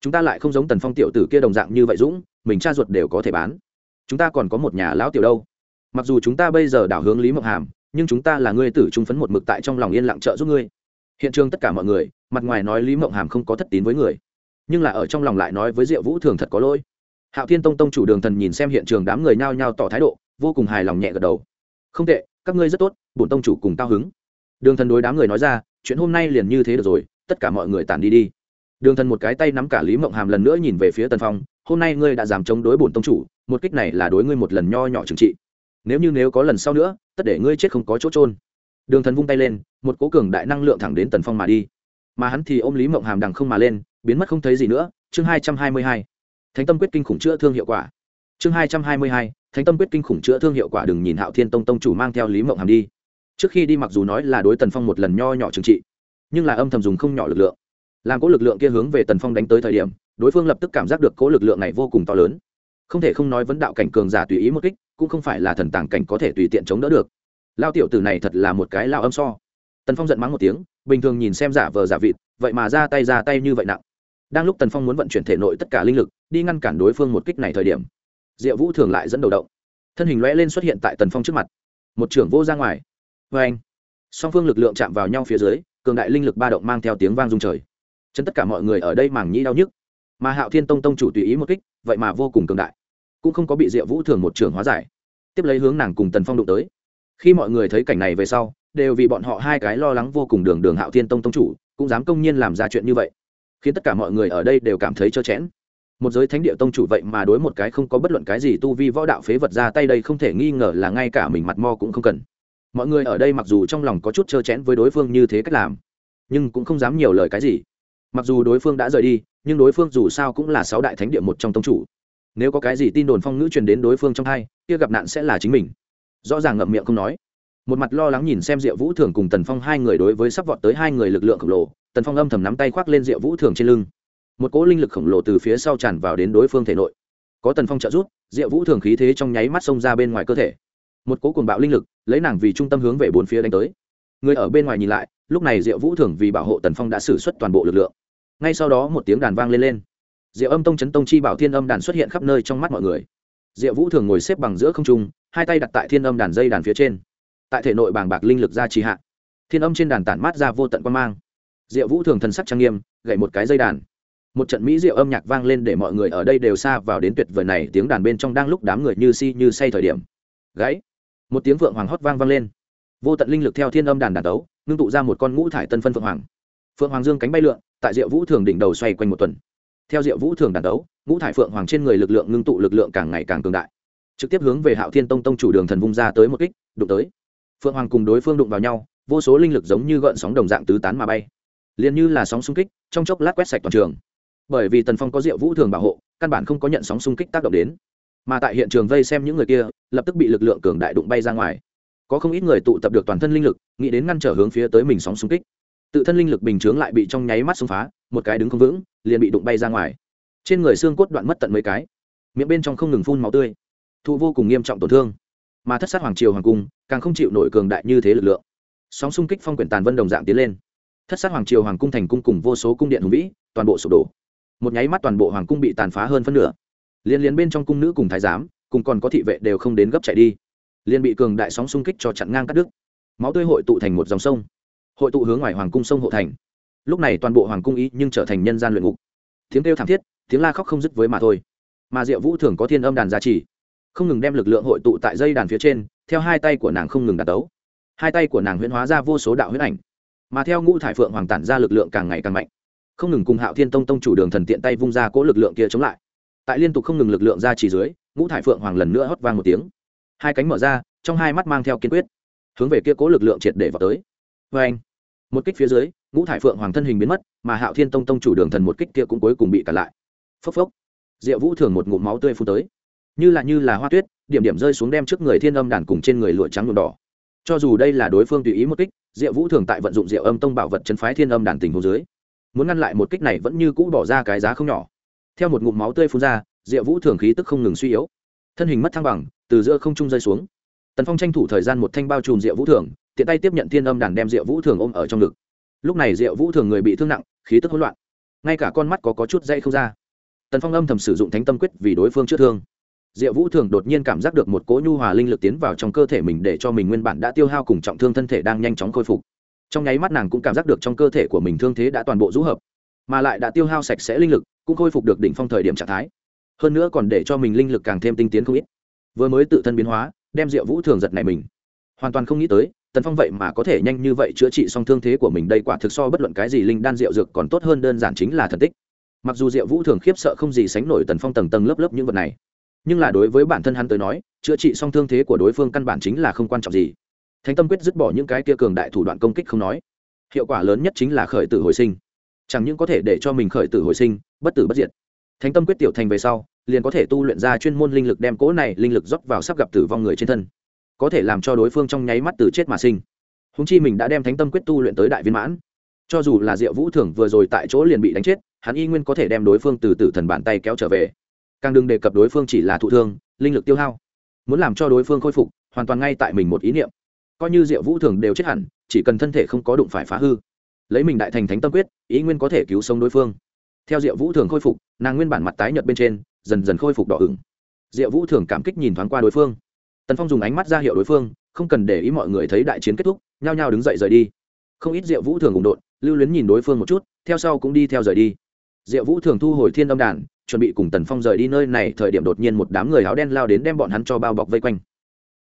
Speaker 1: Chúng ta lại không giống tần phong tiểu tử kia đồng dạng như vậy dũng, mình cha ruột đều có thể bán. Chúng ta còn có một nhà lão tiểu đâu. Mặc dù chúng ta bây giờ đảo hướng lý mộng hàm, nhưng chúng ta là ngươi tử trung phấn một mực tại trong lòng yên lặng trợ giúp ngươi. Hiện trường tất cả mọi người, mặt ngoài nói lý mộng hàm không có thất tín với người, nhưng là ở trong lòng lại nói với diệu vũ thường thật có lỗi. Hạo thiên tông tông chủ đường thần nhìn xem hiện trường đám người nhao nhao tỏ thái độ, vô cùng hài lòng nhẹ gật đầu. Không tệ, các ngươi rất tốt, bổn tông chủ cùng cao hứng. Đường thần đối đám người nói ra chuyện hôm nay liền như thế được rồi, tất cả mọi người tản đi đi. Đường thần một cái tay nắm cả lý mộng hàm lần nữa nhìn về phía tần phong, hôm nay ngươi đã dám chống đối bổn tông chủ, một kích này là đối ngươi một lần nho nhỏ trừng trị. Nếu như nếu có lần sau nữa, tất để ngươi chết không có chỗ trôn đường thần vung tay lên, một cố cường đại năng lượng thẳng đến tần phong mà đi. Mà hắn thì ôm lý mộng hàm đằng không mà lên, biến mất không thấy gì nữa. Chương hai trăm hai mươi hai, thánh tâm quyết kinh khủng chữa thương hiệu quả. Chương hai trăm hai mươi hai, thánh tâm quyết kinh khủng chữa thương hiệu quả đừng nhìn hạo thiên tông tông chủ mang theo lý mộng hàm đi trước khi đi mặc dù nói là đối tần phong một lần nho nhỏ trừng trị, nhưng là âm thầm dùng không nhỏ lực lượng. Làm cố lực lượng kia hướng về tần phong đánh tới thời điểm, đối phương lập tức cảm giác được cố lực lượng này vô cùng to lớn. Không thể không nói vấn đạo cảnh cường giả tùy ý một kích, cũng không phải là thần tàng cảnh có thể tùy tiện chống đỡ được. Lao tiểu tử này thật là một cái lao âm so. Tần phong giận mắng một tiếng, bình thường nhìn xem giả vờ giả vịt, vậy mà ra tay ra tay như vậy nặng. Đang lúc tần phong muốn vận chuyển thể nội tất cả linh lực, đi ngăn cản đối phương một kích này thời điểm, diệu vũ thường lại dẫn đầu động. Thân hình lõe lên xuất hiện tại tần phong trước mặt. Một trưởng vô ra ngoài vê anh, song phương lực lượng chạm vào nhau phía dưới, cường đại linh lực ba động mang theo tiếng vang rung trời. Chân tất cả mọi người ở đây mảng nhĩ đau nhức. Mà hạo thiên tông tông chủ tùy ý một kích, vậy mà vô cùng cường đại. Cũng không có bị diệu vũ thường một trường hóa giải. Tiếp lấy hướng nàng cùng tần phong đụng tới. Khi mọi người thấy cảnh này về sau, đều vì bọn họ hai cái lo lắng vô cùng đường đường hạo thiên tông tông chủ, cũng dám công nhiên làm ra chuyện như vậy. Khiến tất cả mọi người ở đây đều cảm thấy trơ chẽn. Một giới thánh địa tông chủ vậy mà đối một cái không có bất luận cái gì tu vi võ đạo phế vật ra tay đây không thể nghi ngờ là ngay cả mình mặt mo cũng không cần mọi người ở đây mặc dù trong lòng có chút trơ chẽn với đối phương như thế cách làm, nhưng cũng không dám nhiều lời cái gì. Mặc dù đối phương đã rời đi, nhưng đối phương dù sao cũng là sáu đại thánh địa một trong tông chủ. Nếu có cái gì tin đồn phong ngữ truyền đến đối phương trong hai, kia gặp nạn sẽ là chính mình. Rõ ràng ngậm miệng không nói. Một mặt lo lắng nhìn xem diệu vũ thường cùng tần phong hai người đối với sắp vọt tới hai người lực lượng khổng lồ, tần phong âm thầm nắm tay khoác lên diệu vũ thường trên lưng. Một cỗ linh lực khổng lồ từ phía sau tràn vào đến đối phương thể nội. Có tần phong trợ giúp, diệu vũ thường khí thế trong nháy mắt xông ra bên ngoài cơ thể một cỗ cuồng bạo linh lực, lấy nàng vì trung tâm hướng về bốn phía đánh tới. Người ở bên ngoài nhìn lại, lúc này diệu vũ thường vì bảo hộ tần phong đã xử suất toàn bộ lực lượng. Ngay sau đó một tiếng đàn vang lên lên. Diệu âm tông chấn tông chi bảo thiên âm đàn xuất hiện khắp nơi trong mắt mọi người. Diệu vũ thường ngồi xếp bằng giữa không trung, hai tay đặt tại thiên âm đàn dây đàn phía trên. Tại thể nội bàng bạc linh lực ra trì hạ, thiên âm trên đàn tản mát ra vô tận quan mang. Diệu vũ thường thần sắc trang nghiêm, gậy một cái dây đàn. Một trận mỹ diệu âm nhạc vang lên để mọi người ở đây đều xa vào đến tuyệt vời này, tiếng đàn bên trong đang lúc đám người như si như say thời điểm. Gãy một tiếng vượng hoàng hót vang vang lên. Vô tận linh lực theo thiên âm đàn đàn đấu ngưng tụ ra một con ngũ thải tân phân phượng hoàng. Phượng hoàng dương cánh bay lượn, tại diệu vũ thường đỉnh đầu xoay quanh một tuần. Theo diệu vũ thường đàn đấu ngũ thải phượng hoàng trên người lực lượng ngưng tụ lực lượng càng ngày càng cường đại. Trực tiếp hướng về hạo thiên tông tông chủ đường thần vung ra tới một kích, đụng tới. Phượng hoàng cùng đối phương đụng vào nhau, vô số linh lực giống như gợn sóng đồng dạng tứ tán mà bay. Liền như là sóng xung kích, trong chốc lát quét sạch toàn trường. Bởi vì tần phong có diệu vũ thường bảo hộ, căn bản không có nhận sóng xung kích tác động đến mà tại hiện trường vây xem những người kia, lập tức bị lực lượng cường đại đụng bay ra ngoài. Có không ít người tụ tập được toàn thân linh lực, nghĩ đến ngăn trở hướng phía tới mình sóng xung kích. Tự thân linh lực bình chướng lại bị trong nháy mắt xông phá, một cái đứng không vững, liền bị đụng bay ra ngoài. Trên người xương cốt đoạn mất tận mấy cái. Miệng bên trong không ngừng phun máu tươi. Thụ vô cùng nghiêm trọng tổn thương. Mà thất sát hoàng triều hoàng cung, càng không chịu nổi cường đại như thế lực lượng. Sóng xung kích phong quyển tàn vân đồng dạng tiến lên. Thất sát hoàng triều hoàng cung thành cung cùng vô số cung điện hùng vĩ, toàn bộ sụp đổ. Một nháy mắt toàn bộ hoàng cung bị tàn phá hơn phân nửa liên liên bên trong cung nữ cùng thái giám, cùng còn có thị vệ đều không đến gấp chạy đi. Liên bị cường đại sóng xung kích cho chặn ngang cắt đứt. Máu tươi hội tụ thành một dòng sông. Hội tụ hướng ngoài hoàng cung sông hộ thành. Lúc này toàn bộ hoàng cung ý nhưng trở thành nhân gian luyện ngục. Tiếng kêu thảm thiết, tiếng la khóc không dứt với mà thôi. Mà diệu vũ thường có thiên âm đàn gia trì. Không ngừng đem lực lượng hội tụ tại dây đàn phía trên, theo hai tay của nàng không ngừng đàn tấu hai tay của nàng huyễn hóa ra vô số đạo huyễn ảnh. Mà theo ngũ thải phượng hoàng tản ra lực lượng càng ngày càng mạnh. Không ngừng cùng hạo thiên tông tông chủ đường thần tiện tay vung ra cỗ lực lượng kia chống lại tại liên tục không ngừng lực lượng ra chỉ dưới, ngũ thải phượng hoàng lần nữa hót vang một tiếng. Hai cánh mở ra, trong hai mắt mang theo kiên quyết, hướng về kia cố lực lượng triệt để vào tới. Vê anh, một kích phía dưới, ngũ thải phượng hoàng thân hình biến mất, mà hạo thiên tông tông chủ đường thần một kích kia cũng cuối cùng bị cản lại. Phốc phốc, diệu vũ thường một ngụm máu tươi phun tới. Như là như là hoa tuyết, điểm điểm rơi xuống đem trước người thiên âm đàn cùng trên người lụa trắng nhuộm đỏ. Cho dù đây là đối phương tùy ý một kích, diệu vũ thường tại vận dụng diệu âm tông bảo vật chân phái thiên âm đàn tình hồ dưới, muốn ngăn lại một kích này vẫn như cũ bỏ ra cái giá không nhỏ theo một ngụm máu tươi phun ra diệu vũ thường khí tức không ngừng suy yếu. Thân hình mất thăng bằng từ giữa không trung rơi xuống. Tần phong tranh thủ thời gian một thanh bao trùm diệu vũ thường tiện tay tiếp nhận thiên âm đàn đem diệu vũ thường ôm ở trong ngực. Lúc này diệu vũ thường người bị thương nặng khí tức hỗn loạn. Ngay cả con mắt có, có chút dây không ra. Tần phong âm thầm sử dụng thánh tâm quyết vì đối phương chữa thương. Diệu vũ thường đột nhiên cảm giác được một cỗ nhu hòa linh lực tiến vào trong cơ thể mình để cho mình nguyên bản đã tiêu hao cùng trọng thương thân thể đang nhanh chóng khôi phục. Trong nháy mắt nàng cũng cảm giác được trong cơ thể của mình thương thế đã toàn bộ rũ hợp mà lại đã tiêu hao sạch sẽ linh lực cũng khôi phục được đỉnh phong thời điểm trạng thái. Hơn nữa còn để cho mình linh lực càng thêm tinh tiến không ít. Vừa mới tự thân biến hóa, đem diệu vũ thường giật này mình. Hoàn toàn không nghĩ tới, tần phong vậy mà có thể nhanh như vậy chữa trị xong thương thế của mình, đây quả thực so bất luận cái gì linh đan rượu dược còn tốt hơn đơn giản chính là thần tích. Mặc dù diệu vũ thường khiếp sợ không gì sánh nổi tần phong tầng tầng lớp lớp những vật này, nhưng là đối với bản thân hắn tới nói, chữa trị xong thương thế của đối phương căn bản chính là không quan trọng gì. Thánh tâm quyết dứt bỏ những cái kia cường đại thủ đoạn công kích không nói. Hiệu quả lớn nhất chính là khởi tử hồi sinh. Chẳng những có thể để cho mình khởi tử hồi sinh bất tử bất diệt. Thánh tâm quyết tiểu thành về sau, liền có thể tu luyện ra chuyên môn linh lực đem cỗ này linh lực dốc vào sắp gặp tử vong người trên thân. Có thể làm cho đối phương trong nháy mắt từ chết mà sinh. Húng chi mình đã đem thánh tâm quyết tu luyện tới đại viên mãn. Cho dù là diệu vũ thưởng vừa rồi tại chỗ liền bị đánh chết, hắn y nguyên có thể đem đối phương từ tử thần bàn tay kéo trở về. Càng đừng đề cập đối phương chỉ là thụ thương, linh lực tiêu hao. Muốn làm cho đối phương khôi phục, hoàn toàn ngay tại mình một ý niệm. Coi như diệu vũ thường đều chết hẳn, chỉ cần thân thể không có đụng phải phá hư. Lấy mình đại thành thánh tâm quyết ý nguyên có thể cứu sống đối phương theo diệu vũ thường khôi phục, nàng nguyên bản mặt tái nhợt bên trên, dần dần khôi phục đỏ ửng. Diệu vũ thường cảm kích nhìn thoáng qua đối phương. Tần phong dùng ánh mắt ra hiệu đối phương, không cần để ý mọi người thấy đại chiến kết thúc, nhao nhao đứng dậy rời đi. Không ít diệu vũ thường cùng đột lưu luyến nhìn đối phương một chút, theo sau cũng đi theo rời đi. Diệu vũ thường thu hồi thiên âm đàn, chuẩn bị cùng tần phong rời đi nơi này, thời điểm đột nhiên một đám người áo đen lao đến đem bọn hắn cho bao bọc vây quanh.